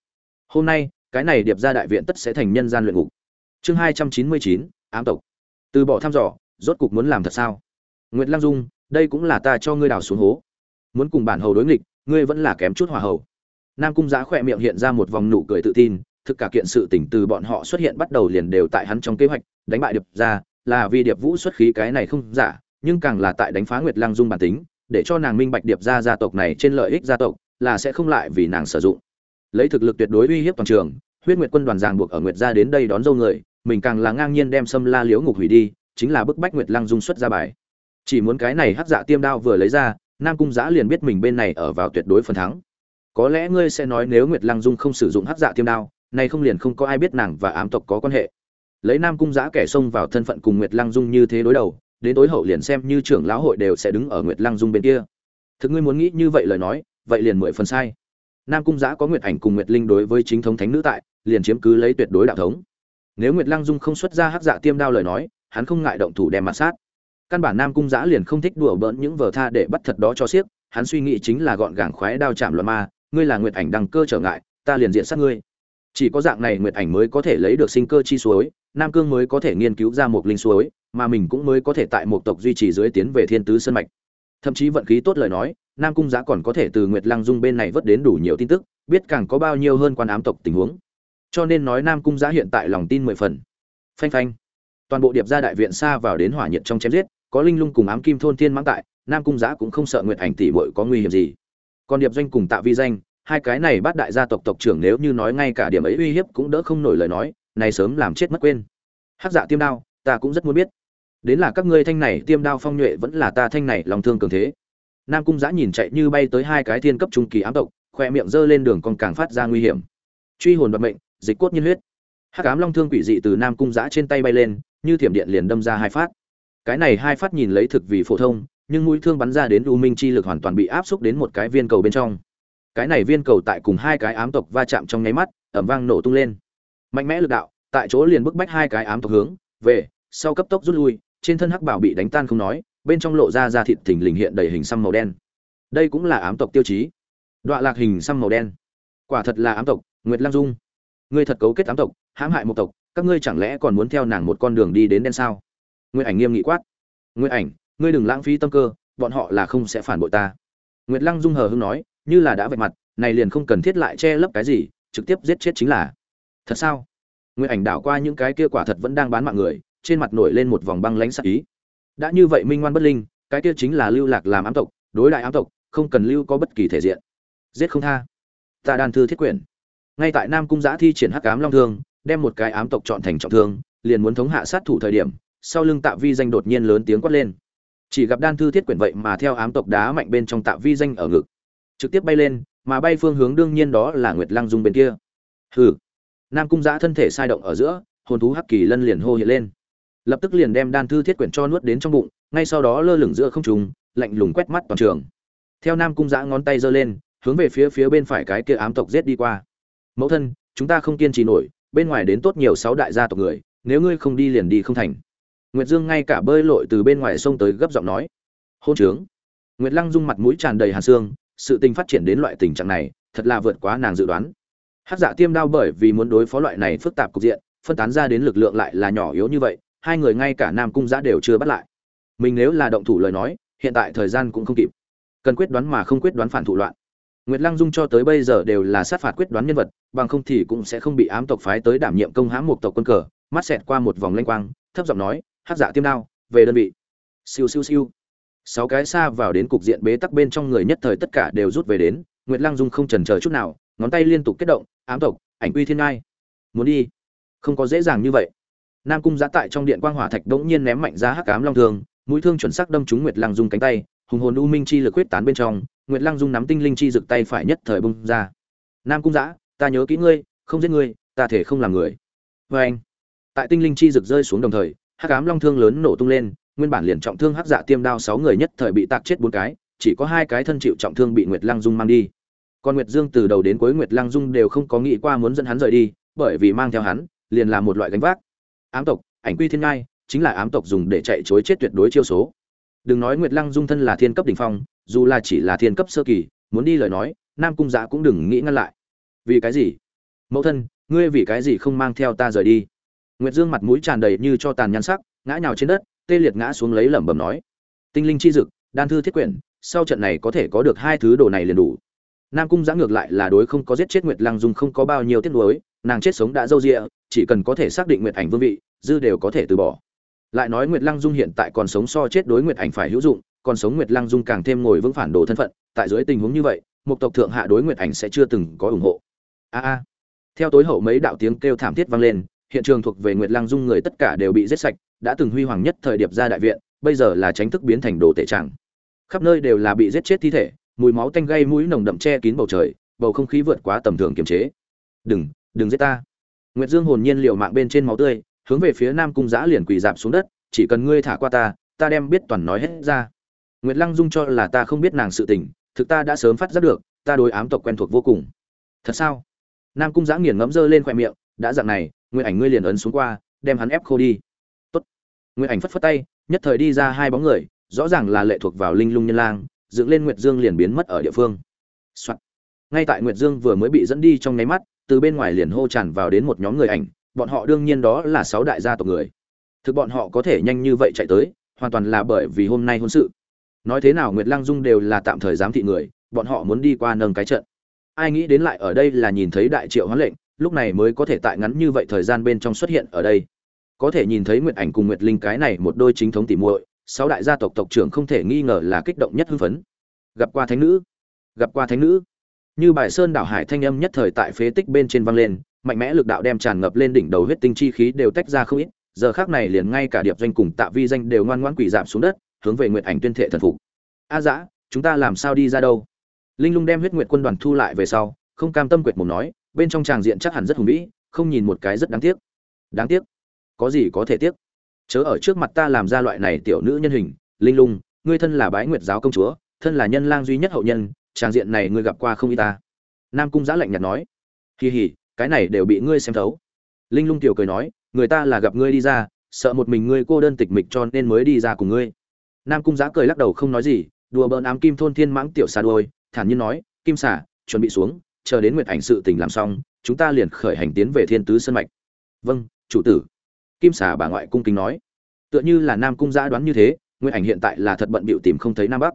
Hôm nay, cái này điệp ra đại viện tất sẽ thành nhân gian luyện ngục. Chương hai trăm chín mươi chín, ám tộc từ bỏ thăm dò, rốt cục muốn làm thật sao? Nguyệt lăng dung, đây cũng là ta cho ngươi đào xuống hố. Muốn cùng bản hầu đối nghịch, ngươi vẫn là kém chút hòa hầu. Nam cung Giá khỏe miệng hiện ra một vòng nụ cười tự tin, thực cả kiện sự tỉnh từ bọn họ xuất hiện bắt đầu liền đều tại hắn trong kế hoạch, đánh bại điệp ra là vì điệp vũ xuất khí cái này không giả, nhưng càng là tại đánh phá nguyệt lăng dung bản tính, để cho nàng minh bạch điệp ra gia tộc này trên lợi ích gia tộc, là sẽ không lại vì nàng sử dụng. Lấy thực lực tuyệt đối uy hiếp toàn trường, huyết nguyệt quân đoàn ràng buộc ở nguyệt gia đến đây đón dâu người mình càng là ngang nhiên đem xâm la liếu ngục hủy đi, chính là bức bách nguyệt lăng dung xuất ra bài. Chỉ muốn cái này hắc dạ tiêm đao vừa lấy ra, nam cung giã liền biết mình bên này ở vào tuyệt đối phần thắng. Có lẽ ngươi sẽ nói nếu nguyệt lăng dung không sử dụng hắc dạ tiêm đao nay không liền không có ai biết nàng và ám tộc có quan hệ. Lấy nam cung giã kẻ xông vào thân phận cùng nguyệt lăng dung như thế đối đầu, đến tối hậu liền xem như trưởng lão hội đều sẽ đứng ở nguyệt lăng dung bên kia. Thực ngươi muốn nghĩ như vậy lời nói, vậy liền mười phần sai. Nam cung giã có nguyệt ảnh cùng nguyệt linh đối với chính thống thánh nữ tại, liền chiếm cứ lấy tuyệt đối đạo thống nếu nguyệt lăng dung không xuất ra hắc dạ tiêm đao lời nói, hắn không ngại động thủ đem mặt sát. Căn bản nam cung giã liền không thích đùa bỡn những vở tha để bắt thật đó cho xiếc hắn suy nghĩ chính là gọn gàng khoái đao chạm loạn ma, ngươi là nguyệt ảnh đăng cơ trở ngại, ta liền diện sát ngươi. Chỉ có dạng này nguyệt ảnh mới có thể lấy được sinh cơ chi suối, nam cương mới có thể nghiên cứu ra một linh suối, mà mình cũng mới có thể tại một tộc duy trì dưới tiến về thiên tứ sân mạch. Thậm chí vận khí tốt lời nói, nam cung giã còn có thể từ nguyệt lăng dung bên này vớt đến đủ nhiều tin tức, biết càng có bao nhiêu hơn quan ám tộc tình huống cho nên nói nam cung giã hiện tại lòng tin mười phần. Phanh phanh. Toàn bộ điệp gia đại viện xa vào đến hỏa nhiệt trong chém giết, có linh lung cùng ám kim thôn thiên mãng tại, nam cung giã cũng không sợ nguyệt ảnh tỷ bội có nguy hiểm gì. Còn điệp doanh cùng tạ vi danh, hai cái này bắt đại gia tộc tộc trưởng nếu như nói ngay cả điểm ấy uy hiếp cũng đỡ không nổi lời nói, này sớm làm chết mất quên. Hắc dạ tiêm đao, ta cũng rất muốn biết. Đến là các ngươi thanh này, tiêm đao phong nhuệ vẫn là ta thanh này lòng thương cường thế. Nam cung giã nhìn chạy như bay tới hai cái thiên cấp trung kỳ ám tộc, khoe miệng giơ lên đường còn càng phát ra nguy hiểm. Truy hồn bật mệnh dịch cốt nhiên huyết. Hắc ám long thương quỷ dị từ nam cung giã trên tay bay lên, như thiểm điện liền đâm ra hai phát. Cái này hai phát nhìn lấy thực vì phổ thông, nhưng mũi thương bắn ra đến u minh chi lực hoàn toàn bị áp xúc đến một cái viên cầu bên trong. Cái này viên cầu tại cùng hai cái ám tộc va chạm trong nháy mắt ẩm vang nổ tung lên. Mạnh mẽ lực đạo, tại chỗ liền bức bách hai cái ám tộc hướng, về, sau cấp tốc rút lui, trên thân hắc bảo bị đánh tan không nói, bên trong lộ ra da thịt thình lình hiện đầy hình xăm màu đen. Đây cũng là ám tộc tiêu chí. Đọa lạc hình xăm màu đen. Quả thật là ám tộc, nguyệt lang dung ngươi thật cấu kết ám tộc, hãm hại một tộc, các ngươi chẳng lẽ còn muốn theo nàng một con đường đi đến đen sao? Nguyệt ảnh nghiêm nghị quát. Nguyệt ảnh, ngươi đừng lãng phí tâm cơ, bọn họ là không sẽ phản bội ta. Nguyệt lăng dung hờ hưng nói, như là đã vạch mặt, này liền không cần thiết lại che lấp cái gì, trực tiếp giết chết chính là. Thật sao? Nguyệt ảnh đảo qua những cái kia quả thật vẫn đang bán mạng người, trên mặt nổi lên một vòng băng lãnh sắc ý. Đã như vậy minh ngoan bất linh, cái kia chính là lưu lạc làm ám tộc, đối đại ám tộc, không cần lưu có bất kỳ thể diện. Giết không tha. Ta đan thư thiết quyển ngay tại nam cung giã thi triển hắc ám long thương, đem một cái ám tộc chọn thành trọng thương, liền muốn thống hạ sát thủ thời điểm, sau lưng tạ vi danh đột nhiên lớn tiếng quát lên. Chỉ gặp đan thư thiết quyển vậy mà theo ám tộc đá mạnh bên trong tạ vi danh ở ngực. Trực tiếp bay lên, mà bay phương hướng đương nhiên đó là nguyệt lăng dung bên kia. Hừ. Nam cung giã thân thể sai động ở giữa, hồn thú hắc kỳ lân liền hô hiện lên. Lập tức liền đem đan thư thiết quyển cho nuốt đến trong bụng, ngay sau đó lơ lửng giữa không trùng lạnh lùng quét mắt toàn trường. Theo nam cung giã ngón tay giơ lên, hướng về phía phía bên phải cái kia ám tộc giết đi qua mẫu thân, chúng ta không kiên trì nổi, bên ngoài đến tốt nhiều sáu đại gia tộc người, nếu ngươi không đi liền đi không thành. Nguyệt dương ngay cả bơi lội từ bên ngoài sông tới gấp giọng nói. Hôn trướng. Nguyệt lăng dung mặt mũi tràn đầy hàn xương, sự tình phát triển đến loại tình trạng này, thật là vượt quá nàng dự đoán. Hát dạ tiêm đao bởi vì muốn đối phó loại này phức tạp cục diện, phân tán ra đến lực lượng lại là nhỏ yếu như vậy, hai người ngay cả nam cung giã đều chưa bắt lại. Mình nếu là động thủ lời nói, hiện tại thời gian cũng không kịp. Cần quyết đoán mà không quyết đoán phản thủ loạn nguyệt lăng dung cho tới bây giờ đều là sát phạt quyết đoán nhân vật, bằng không thì cũng sẽ không bị ám tộc phái tới đảm nhiệm công hãm một tộc quân cờ, mắt xẹt qua một vòng lanh quang, thấp giọng nói, hắc dạ tiêm đao, về đơn vị. Siêu siêu siêu. Sáu cái xa vào đến cục diện bế tắc bên trong người nhất thời tất cả đều rút về đến, nguyệt lăng dung không chần chờ chút nào, ngón tay liên tục kết động, ám tộc, ảnh quy thiên ngai. Muốn đi? Không có dễ dàng như vậy. Nam cung Giá tại trong điện quang hỏa thạch đống nhiên ném mạnh ra hắc ám long thương, mũi thương chuẩn xác đâm trúng nguyệt lăng dung cánh tay hùng hồn u minh chi lực quyết tán bên trong, nguyệt lăng dung nắm tinh linh chi rực tay phải nhất thời bung ra. Nam cung giã ta nhớ kỹ ngươi, không giết ngươi, ta thể không làm người. Vê anh, tại tinh linh chi rực rơi xuống đồng thời, hắc ám long thương lớn nổ tung lên, nguyên bản liền trọng thương hắc dạ tiêm đao sáu người nhất thời bị tạc chết bốn cái, chỉ có hai cái thân chịu trọng thương bị nguyệt lăng dung mang đi. Còn nguyệt dương từ đầu đến cuối nguyệt lăng dung đều không có nghĩ qua muốn dẫn hắn rời đi, bởi vì mang theo hắn, liền là một loại gánh vác. Ám tộc, ảnh quy thiên ngai, chính là ám tộc dùng để chạy chối chết tuyệt đối chiêu số đừng nói nguyệt lăng dung thân là thiên cấp đỉnh phong, dù là chỉ là thiên cấp sơ kỳ, muốn đi lời nói, nam cung giã cũng đừng nghĩ ngăn lại. Vì cái gì? Mẫu thân, ngươi vì cái gì không mang theo ta rời đi? Nguyệt dương mặt mũi tràn đầy như cho tàn nhăn sắc, ngã nhào trên đất, tê liệt ngã xuống lấy lẩm bẩm nói. Tinh linh chi dực, đan thư thiết quyển, sau trận này có thể có được hai thứ đồ này liền đủ. Nam cung giã ngược lại là đối không có giết chết nguyệt lăng dung không có bao nhiêu tiếc nuối, nàng chết sống đã dâu rịa chỉ cần có thể xác định nguyệt ảnh vương vị, dư đều có thể từ bỏ lại nói nguyệt lăng dung hiện tại còn sống so chết đối nguyệt ảnh phải hữu dụng, còn sống nguyệt lăng dung càng thêm ngồi vững phản đồ thân phận, tại dưới tình huống như vậy, một tộc thượng hạ đối nguyệt ảnh sẽ chưa từng có ủng hộ. A a. Theo tối hậu mấy đạo tiếng kêu thảm thiết vang lên, hiện trường thuộc về nguyệt lăng dung người tất cả đều bị giết sạch, đã từng huy hoàng nhất thời điệp ra đại viện, bây giờ là tránh thức biến thành đồ tệ trạng. Khắp nơi đều là bị giết chết thi thể, mùi máu tanh gây mũi nồng đậm che kín bầu trời, bầu không khí vượt quá tầm thường kiềm chế. Đừng đừng giết ta. Nguyệt dương hồn nhiên liều mạng bên trên máu tươi hướng về phía nam cung giã liền quỳ dạp xuống đất, chỉ cần ngươi thả qua ta ta đem biết toàn nói hết ra nguyệt lăng dung cho là ta không biết nàng sự tình, thực ta đã sớm phát giác được, ta đối ám tộc quen thuộc vô cùng thật sao nam cung giã nghiền ngẫm dơ lên khoe miệng, đã dặn này, nguyệt ảnh ngươi liền ấn xuống qua, đem hắn ép khô đi Tốt. nguyệt ảnh phất phất tay, nhất thời đi ra hai bóng người, rõ ràng là lệ thuộc vào linh lung nhân lang, dựng lên nguyệt dương liền biến mất ở địa phương. Soạn. ngay tại nguyệt dương vừa mới bị dẫn đi trong nháy mắt, từ bên ngoài liền hô tràn vào đến một nhóm người ảnh bọn họ đương nhiên đó là sáu đại gia tộc người. Thực bọn họ có thể nhanh như vậy chạy tới, hoàn toàn là bởi vì hôm nay hôn sự. Nói thế nào nguyệt lăng dung đều là tạm thời giám thị người, bọn họ muốn đi qua nâng cái trận. Ai nghĩ đến lại ở đây là nhìn thấy đại triệu hoán lệnh, lúc này mới có thể tại ngắn như vậy thời gian bên trong xuất hiện ở đây. Có thể nhìn thấy nguyệt ảnh cùng nguyệt linh cái này một đôi chính thống tỉ muội, sáu đại gia tộc tộc trưởng không thể nghi ngờ là kích động nhất hưng phấn. Gặp qua thánh nữ, gặp qua thánh nữ. Như bài sơn đảo hải thanh âm nhất thời tại phế tích bên trên vang lên mạnh mẽ lực đạo đem tràn ngập lên đỉnh đầu huyết tinh chi khí đều tách ra không ít, giờ khác này liền ngay cả điệp doanh cùng tạ vi danh đều ngoan ngoãn quỳ giảm xuống đất, hướng về nguyệt ảnh tuyên thệ thần phục. A dã, chúng ta làm sao đi ra đâu? Linh lung đem huyết nguyệt quân đoàn thu lại về sau, không cam tâm quyệt mồm nói, bên trong tràng diện chắc hẳn rất hùng vĩ, không nhìn một cái rất đáng tiếc. Đáng tiếc? Có gì có thể tiếc? Chớ ở trước mặt ta làm ra loại này tiểu nữ nhân hình, linh lung, ngươi thân là bái nguyệt giáo công chúa, thân là nhân lang duy nhất hậu nhân, tràng diện này ngươi gặp qua không y ta. Nam cung giã lạnh nhạt nói. Kỳ hỉ cái này đều bị ngươi xem thấu. Linh lung tiểu cười nói, người ta là gặp ngươi đi ra, sợ một mình ngươi cô đơn tịch mịch cho nên mới đi ra cùng ngươi. Nam cung giã cười lắc đầu không nói gì, đùa bỡn ám kim thôn thiên mãng tiểu xà đôi thản nhiên nói, kim xà, chuẩn bị xuống, chờ đến nguyệt ảnh sự tình làm xong, chúng ta liền khởi hành tiến về thiên tứ sân mạch. Vâng chủ tử. Kim xà bà ngoại cung kính nói. Tựa như là nam cung giã đoán như thế, nguyệt ảnh hiện tại là thật bận bịu tìm không thấy nam bắc.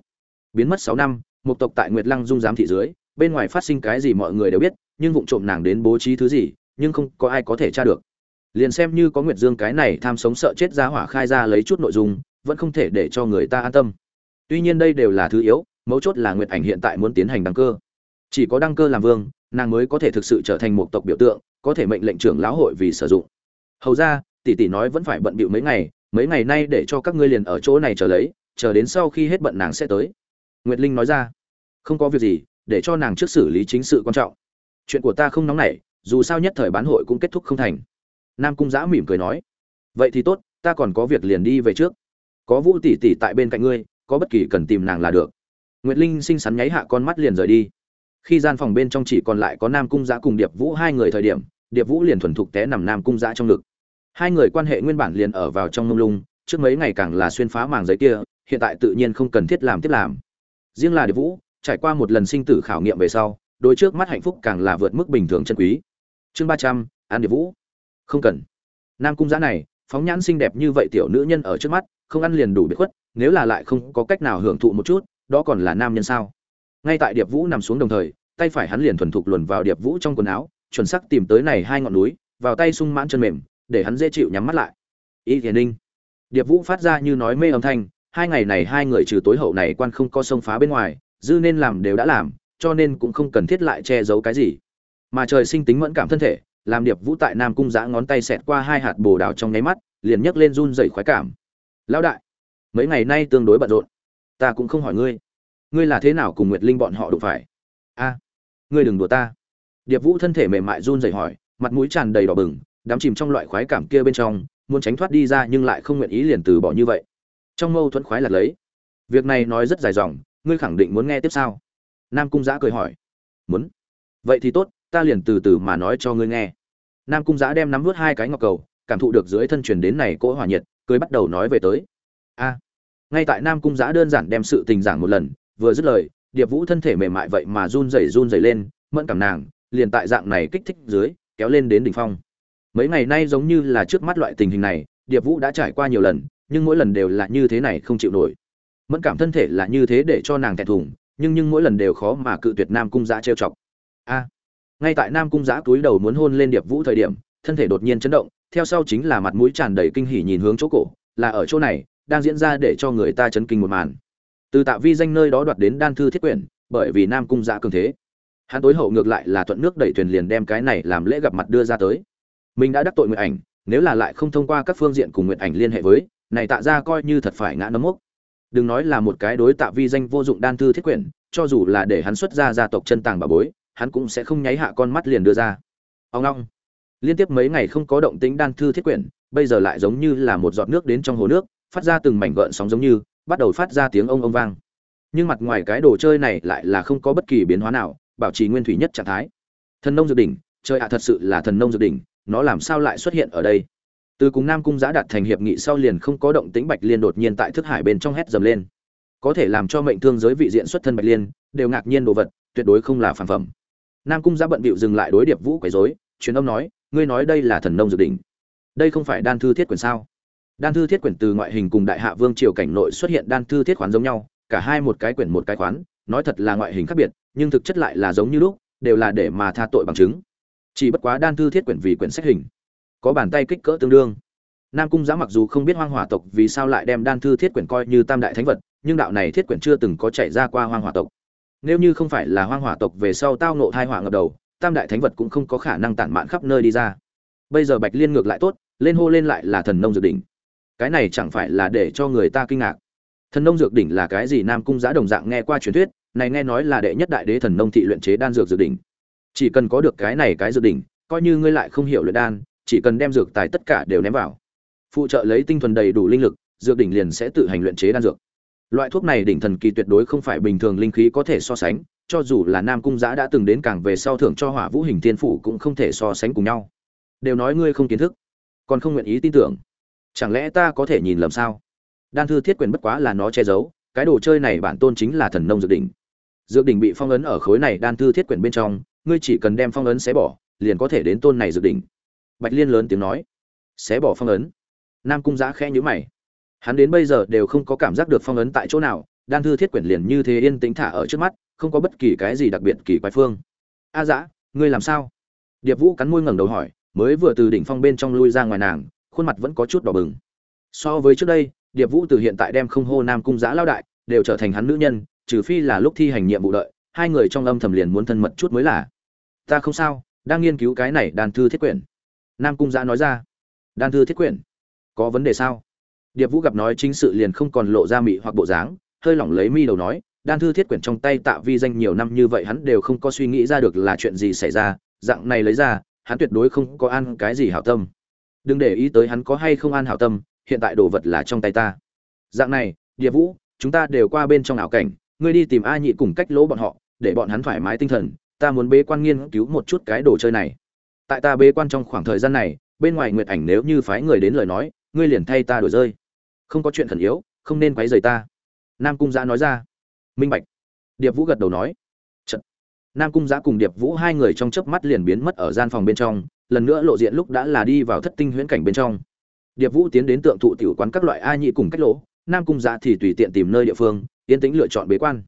Biến mất sáu năm, một tộc tại nguyệt lăng dung giám thị dưới bên ngoài phát sinh cái gì mọi người đều biết, nhưng vụng trộm nàng đến bố trí thứ gì, nhưng không có ai có thể tra được. Liền xem như có nguyệt dương cái này tham sống sợ chết ra hỏa khai ra lấy chút nội dung, vẫn không thể để cho người ta an tâm. Tuy nhiên đây đều là thứ yếu, mấu chốt là nguyệt ảnh hiện tại muốn tiến hành đăng cơ. Chỉ có đăng cơ làm vương, nàng mới có thể thực sự trở thành một tộc biểu tượng, có thể mệnh lệnh trưởng lão hội vì sử dụng. Hầu ra, tỷ tỷ nói vẫn phải bận bịu mấy ngày mấy ngày nay để cho các ngươi liền ở chỗ này chờ lấy, chờ đến sau khi hết bận nàng sẽ tới. Nguyệt linh nói ra. Không có việc gì để cho nàng trước xử lý chính sự quan trọng. Chuyện của ta không nóng nảy, dù sao nhất thời bán hội cũng kết thúc không thành. Nam cung giã mỉm cười nói, vậy thì tốt, ta còn có việc liền đi về trước. Có vũ tỷ tỷ tại bên cạnh ngươi, có bất kỳ cần tìm nàng là được. Nguyệt linh xinh xắn nháy hạ con mắt liền rời đi. Khi gian phòng bên trong chỉ còn lại có nam cung giã cùng điệp vũ hai người thời điểm, điệp vũ liền thuần thục té nằm nam cung giã trong ngực. Hai người quan hệ nguyên bản liền ở vào trong mông lung, trước mấy ngày càng là xuyên phá màng giấy kia, hiện tại tự nhiên không cần thiết làm tiếp làm. Riêng là điệp vũ trải qua một lần sinh tử khảo nghiệm về sau đôi trước mắt hạnh phúc càng là vượt mức bình thường chân quý. Chương ba trăm, an điệp vũ. Không cần. Nam cung giã này, phóng nhãn xinh đẹp như vậy tiểu nữ nhân ở trước mắt, không ăn liền đủ biệt khuất, nếu là lại không có cách nào hưởng thụ một chút, đó còn là nam nhân sao? Ngay tại điệp vũ nằm xuống đồng thời, tay phải hắn liền thuần thục luồn vào điệp vũ trong quần áo, chuẩn sắc tìm tới này hai ngọn núi, vào tay sung mãn chân mềm, để hắn dễ chịu nhắm mắt lại. Y thiền ninh. Điệp vũ phát ra như nói mê âm thanh, hai ngày này hai người trừ tối hậu này quan không có sông phá bên ngoài dư nên làm đều đã làm, cho nên cũng không cần thiết lại che giấu cái gì. Mà trời sinh tính mẫn cảm thân thể, làm điệp vũ tại nam cung giã ngón tay xẹt qua hai hạt bồ đào trong nháy mắt, liền nhấc lên run dày khoái cảm. Lão đại, mấy ngày nay tương đối bận rộn, ta cũng không hỏi ngươi. Ngươi là thế nào cùng nguyệt linh bọn họ đụng phải? A, ngươi đừng đùa ta. Điệp vũ thân thể mềm mại run rẩy hỏi, mặt mũi tràn đầy đỏ bừng, đắm chìm trong loại khoái cảm kia bên trong, muốn tránh thoát đi ra nhưng lại không nguyện ý liền từ bỏ như vậy. Trong mâu thuẫn khoái lạc lấy. Việc này nói rất dài dòng ngươi khẳng định muốn nghe tiếp sao? Nam cung giã cười hỏi. Muốn. Vậy thì tốt, ta liền từ từ mà nói cho ngươi nghe. Nam cung giã đem nắm vớt hai cái ngọc cầu, cảm thụ được dưới thân truyền đến này cỗ hỏa nhiệt, cười bắt đầu nói về tới. A. Ngay tại nam cung giã đơn giản đem sự tình giảng một lần, vừa dứt lời, điệp vũ thân thể mềm mại vậy mà run rẩy run rẩy lên, mẫn cảm nàng, liền tại dạng này kích thích dưới, kéo lên đến đỉnh phong. Mấy ngày nay giống như là trước mắt loại tình hình này, điệp vũ đã trải qua nhiều lần, nhưng mỗi lần đều là như thế này không chịu nổi mẫn cảm thân thể là như thế để cho nàng thẹn thùng, nhưng nhưng mỗi lần đều khó mà cự tuyệt nam cung giã trêu chọc. A, ngay tại nam cung giã túi đầu muốn hôn lên điệp vũ thời điểm, thân thể đột nhiên chấn động, theo sau chính là mặt mũi tràn đầy kinh hỉ nhìn hướng chỗ cổ, là ở chỗ này, đang diễn ra để cho người ta chấn kinh một màn. Từ tạ vi danh nơi đó đoạt đến đan thư thiết quyển, bởi vì nam cung giã cường thế. Hắn tối hậu ngược lại là thuận nước đẩy thuyền liền đem cái này làm lễ gặp mặt đưa ra tới. Mình đã đắc tội nguyện ảnh, nếu là lại không thông qua các phương diện cùng nguyện ảnh liên hệ với, này tạ ra coi như thật phải ngã nấm mốc đừng nói là một cái đối tạ vi danh vô dụng đan thư thiết quyển, cho dù là để hắn xuất ra gia tộc chân tàng bà bối, hắn cũng sẽ không nháy hạ con mắt liền đưa ra. Ông long liên tiếp mấy ngày không có động tính đan thư thiết quyển, bây giờ lại giống như là một giọt nước đến trong hồ nước, phát ra từng mảnh gợn sóng giống như, bắt đầu phát ra tiếng ông ông vang. Nhưng mặt ngoài cái đồ chơi này lại là không có bất kỳ biến hóa nào, bảo trì nguyên thủy nhất trạng thái. Thần nông dược đỉnh, chơi ạ, thật sự là thần nông dược đỉnh, nó làm sao lại xuất hiện ở đây? Từ cùng nam cung giã đạt thành hiệp nghị sau liền không có động tĩnh bạch liên đột nhiên tại thức hải bên trong hét dầm lên. Có thể làm cho mệnh thương giới vị diện xuất thân bạch liên, đều ngạc nhiên đồ vật, tuyệt đối không là phản phẩm. Nam cung giã bận bịu dừng lại đối điệp vũ quấy rối, truyền âm nói, ngươi nói đây là thần nông dược đỉnh đây không phải đan thư thiết quyển sao? Đan thư thiết quyển từ ngoại hình cùng đại hạ vương triều cảnh nội xuất hiện đan thư thiết khoán giống nhau, cả hai một cái quyển một cái khoán, nói thật là ngoại hình khác biệt, nhưng thực chất lại là giống như lúc, đều là để mà tha tội bằng chứng. Chỉ bất quá đan thư thiết quyển vì quyển sách hình có bàn tay kích cỡ tương đương. Nam cung giã mặc dù không biết hoang hỏa tộc vì sao lại đem đan thư thiết quyển coi như tam đại thánh vật, nhưng đạo này thiết quyển chưa từng có chạy ra qua hoang hỏa tộc. Nếu như không phải là hoang hỏa tộc về sau tao nộ thai hỏa ngập đầu, tam đại thánh vật cũng không có khả năng tản mạn khắp nơi đi ra. Bây giờ bạch liên ngược lại tốt, lên hô lên lại là thần nông dự định cái này chẳng phải là để cho người ta kinh ngạc. Thần nông dược đỉnh là cái gì? Nam cung giã đồng dạng nghe qua truyền thuyết, này nghe nói là đệ nhất đại đế thần nông thị luyện chế đan dược dược đỉnh. Chỉ cần có được cái này cái dược đỉnh, coi như ngươi lại không hiểu luyện đan chỉ cần đem dược tài tất cả đều ném vào. Phụ trợ lấy tinh thuần đầy đủ linh lực, dược đỉnh liền sẽ tự hành luyện chế đan dược. Loại thuốc này đỉnh thần kỳ tuyệt đối không phải bình thường linh khí có thể so sánh, cho dù là nam cung giã đã từng đến càng về sau thưởng cho hỏa vũ hình tiên phủ cũng không thể so sánh cùng nhau. Đều nói ngươi không kiến thức, còn không nguyện ý tin tưởng. Chẳng lẽ ta có thể nhìn lầm sao? Đan thư thiết quyền bất quá là nó che giấu, cái đồ chơi này bản tôn chính là thần nông dược đỉnh. Dược đỉnh bị phong ấn ở khối này đan thư thiết quyển bên trong, ngươi chỉ cần đem phong ấn xé bỏ, liền có thể đến tôn này dược đỉnh bạch liên lớn tiếng nói. Xé bỏ phong ấn. Nam cung giã khẽ nhữ mày. Hắn đến bây giờ đều không có cảm giác được phong ấn tại chỗ nào, đan thư thiết quyển liền như thế yên tĩnh thả ở trước mắt, không có bất kỳ cái gì đặc biệt kỳ quái phương. A à dã ngươi làm sao? Điệp vũ cắn môi ngẩng đầu hỏi, mới vừa từ đỉnh phong bên trong lui ra ngoài nàng, khuôn mặt vẫn có chút đỏ bừng. So với trước đây, điệp vũ từ hiện tại đem không hô nam cung giã lao đại, đều trở thành hắn nữ nhân, trừ phi là lúc thi hành nhiệm vụ đợi, hai người trong âm thầm liền muốn thân mật chút mới là. Ta không sao, đang nghiên cứu cái này đan thư thiết quyển nam cung giã nói ra. Đan thư thiết quyển, có vấn đề sao? Điệp vũ gặp nói chính sự liền không còn lộ ra mị hoặc bộ dáng, hơi lỏng lấy mi đầu nói, đan thư thiết quyển trong tay tạ vi danh nhiều năm như vậy hắn đều không có suy nghĩ ra được là chuyện gì xảy ra, dạng này lấy ra, hắn tuyệt đối không có ăn cái gì hảo tâm. Đừng để ý tới hắn có hay không ăn hảo tâm, hiện tại đồ vật là trong tay ta. Dạng này địa vũ, chúng ta đều qua bên trong ảo cảnh, ngươi đi tìm a nhị cùng cách lỗ bọn họ, để bọn hắn thoải mái tinh thần, ta muốn bế quan nghiên cứu một chút cái đồ chơi này tại ta bế quan trong khoảng thời gian này, bên ngoài nguyệt ảnh nếu như phái người đến lời nói, ngươi liền thay ta đổi rơi. Không có chuyện khẩn yếu, không nên quấy rầy ta. Nam cung giã nói ra. Minh bạch. Điệp vũ gật đầu nói. Chật. nam cung giã cùng điệp vũ hai người trong chớp mắt liền biến mất ở gian phòng bên trong, lần nữa lộ diện lúc đã là đi vào thất tinh huyễn cảnh bên trong. Điệp vũ tiến đến tượng thụ tiểu quán các loại a nhị cùng cách lỗ, nam cung giã thì tùy tiện tìm nơi địa phương, yên tĩnh lựa chọn bế quan.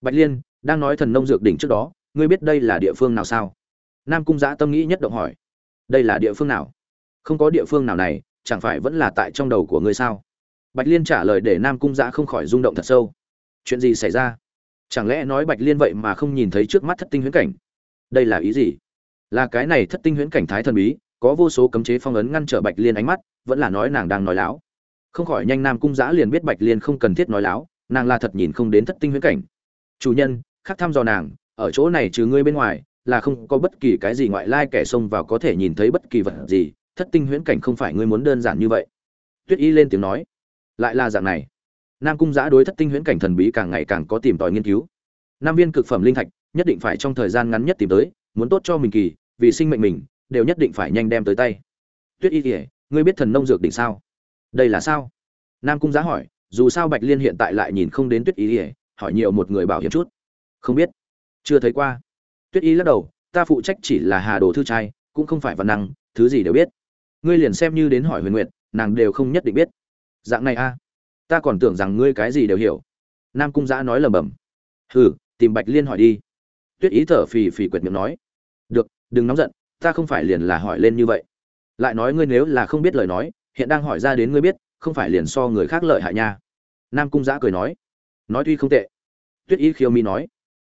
Bạch liên, đang nói thần nông dược đỉnh trước đó, ngươi biết đây là địa phương nào sao? Nam cung giã tâm nghĩ nhất động hỏi, đây là địa phương nào? Không có địa phương nào này, chẳng phải vẫn là tại trong đầu của ngươi sao? Bạch liên trả lời để nam cung giã không khỏi rung động thật sâu. Chuyện gì xảy ra? Chẳng lẽ nói bạch liên vậy mà không nhìn thấy trước mắt thất tinh huyễn cảnh? Đây là ý gì? Là cái này thất tinh huyễn cảnh thái thần bí, có vô số cấm chế phong ấn ngăn trở bạch liên ánh mắt, vẫn là nói nàng đang nói láo. Không khỏi nhanh nam cung giã liền biết bạch liên không cần thiết nói láo, nàng là thật nhìn không đến thất tinh huyễn cảnh. Chủ nhân, khác thăm dò nàng, ở chỗ này trừ ngươi bên ngoài là không có bất kỳ cái gì ngoại lai kẻ xông vào có thể nhìn thấy bất kỳ vật gì, thất tinh huyễn cảnh không phải ngươi muốn đơn giản như vậy. Tuyết y lên tiếng nói, lại là dạng này. Nam cung giã đối thất tinh huyễn cảnh thần bí càng ngày càng có tìm tòi nghiên cứu. Nam viên cực phẩm linh thạch, nhất định phải trong thời gian ngắn nhất tìm tới, muốn tốt cho mình kỳ, vì sinh mệnh mình, đều nhất định phải nhanh đem tới tay. Tuyết y kể ngươi biết thần nông dược đỉnh sao? Đây là sao? Nam cung giá hỏi, dù sao bạch liên hiện tại lại nhìn không đến tuyết y kể hỏi nhiều một người bảo hiểm chút. Không biết. Chưa thấy qua tuyết y lắc đầu, ta phụ trách chỉ là hà đồ thư trai, cũng không phải văn năng, thứ gì đều biết. Ngươi liền xem như đến hỏi huyền nguyện nàng đều không nhất định biết. Dạng này a ta còn tưởng rằng ngươi cái gì đều hiểu. Nam cung giã nói lầm bầm hừ, tìm bạch liên hỏi đi. Tuyết ý thở phì phì quyệt miệng nói. Được, đừng nóng giận, ta không phải liền là hỏi lên như vậy. Lại nói ngươi nếu là không biết lời nói, hiện đang hỏi ra đến ngươi biết, không phải liền so người khác lợi hại nha. Nam cung giã cười nói. Nói tuy không tệ. Tuyết y khiêu mi nói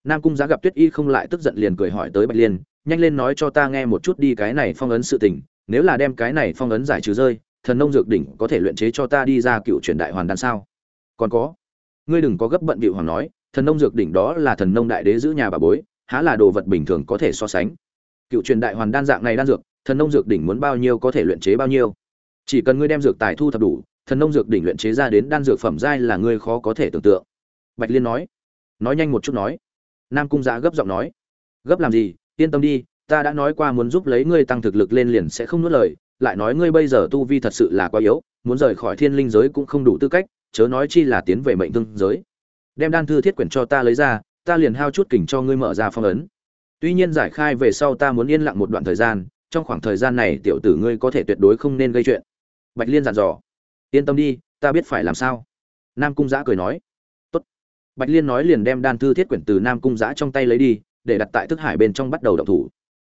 nam cung giá gặp tuyết y không lại tức giận liền cười hỏi tới bạch liên, nhanh lên nói cho ta nghe một chút đi cái này phong ấn sự tình, nếu là đem cái này phong ấn giải trừ rơi, thần nông dược đỉnh có thể luyện chế cho ta đi ra cựu truyền đại hoàn đan sao? Còn có, ngươi đừng có gấp bận bịu hoàng nói, thần nông dược đỉnh đó là thần nông đại đế giữ nhà bà bối, há là đồ vật bình thường có thể so sánh. Cựu truyền đại hoàn đan dạng này đan dược, thần nông dược đỉnh muốn bao nhiêu có thể luyện chế bao nhiêu. Chỉ cần ngươi đem dược tài thu thập đủ, thần nông dược đỉnh luyện chế ra đến đan dược phẩm giai là ngươi khó có thể tưởng tượng. Bạch liên nói. Nói nhanh một chút nói nam cung giã gấp giọng nói. Gấp làm gì? Yên tâm đi, ta đã nói qua muốn giúp lấy ngươi tăng thực lực lên liền sẽ không nuốt lời. Lại nói ngươi bây giờ tu vi thật sự là quá yếu, muốn rời khỏi thiên linh giới cũng không đủ tư cách, chớ nói chi là tiến về mệnh tương giới. Đem đan thư thiết quyển cho ta lấy ra, ta liền hao chút kình cho ngươi mở ra phong ấn. Tuy nhiên giải khai về sau ta muốn yên lặng một đoạn thời gian, trong khoảng thời gian này tiểu tử ngươi có thể tuyệt đối không nên gây chuyện. Bạch liên dặn dò. Yên tâm đi, ta biết phải làm sao. Nam cung giã cười nói bạch liên nói liền đem đan thư thiết quyển từ nam cung giã trong tay lấy đi, để đặt tại thức hải bên trong bắt đầu động thủ.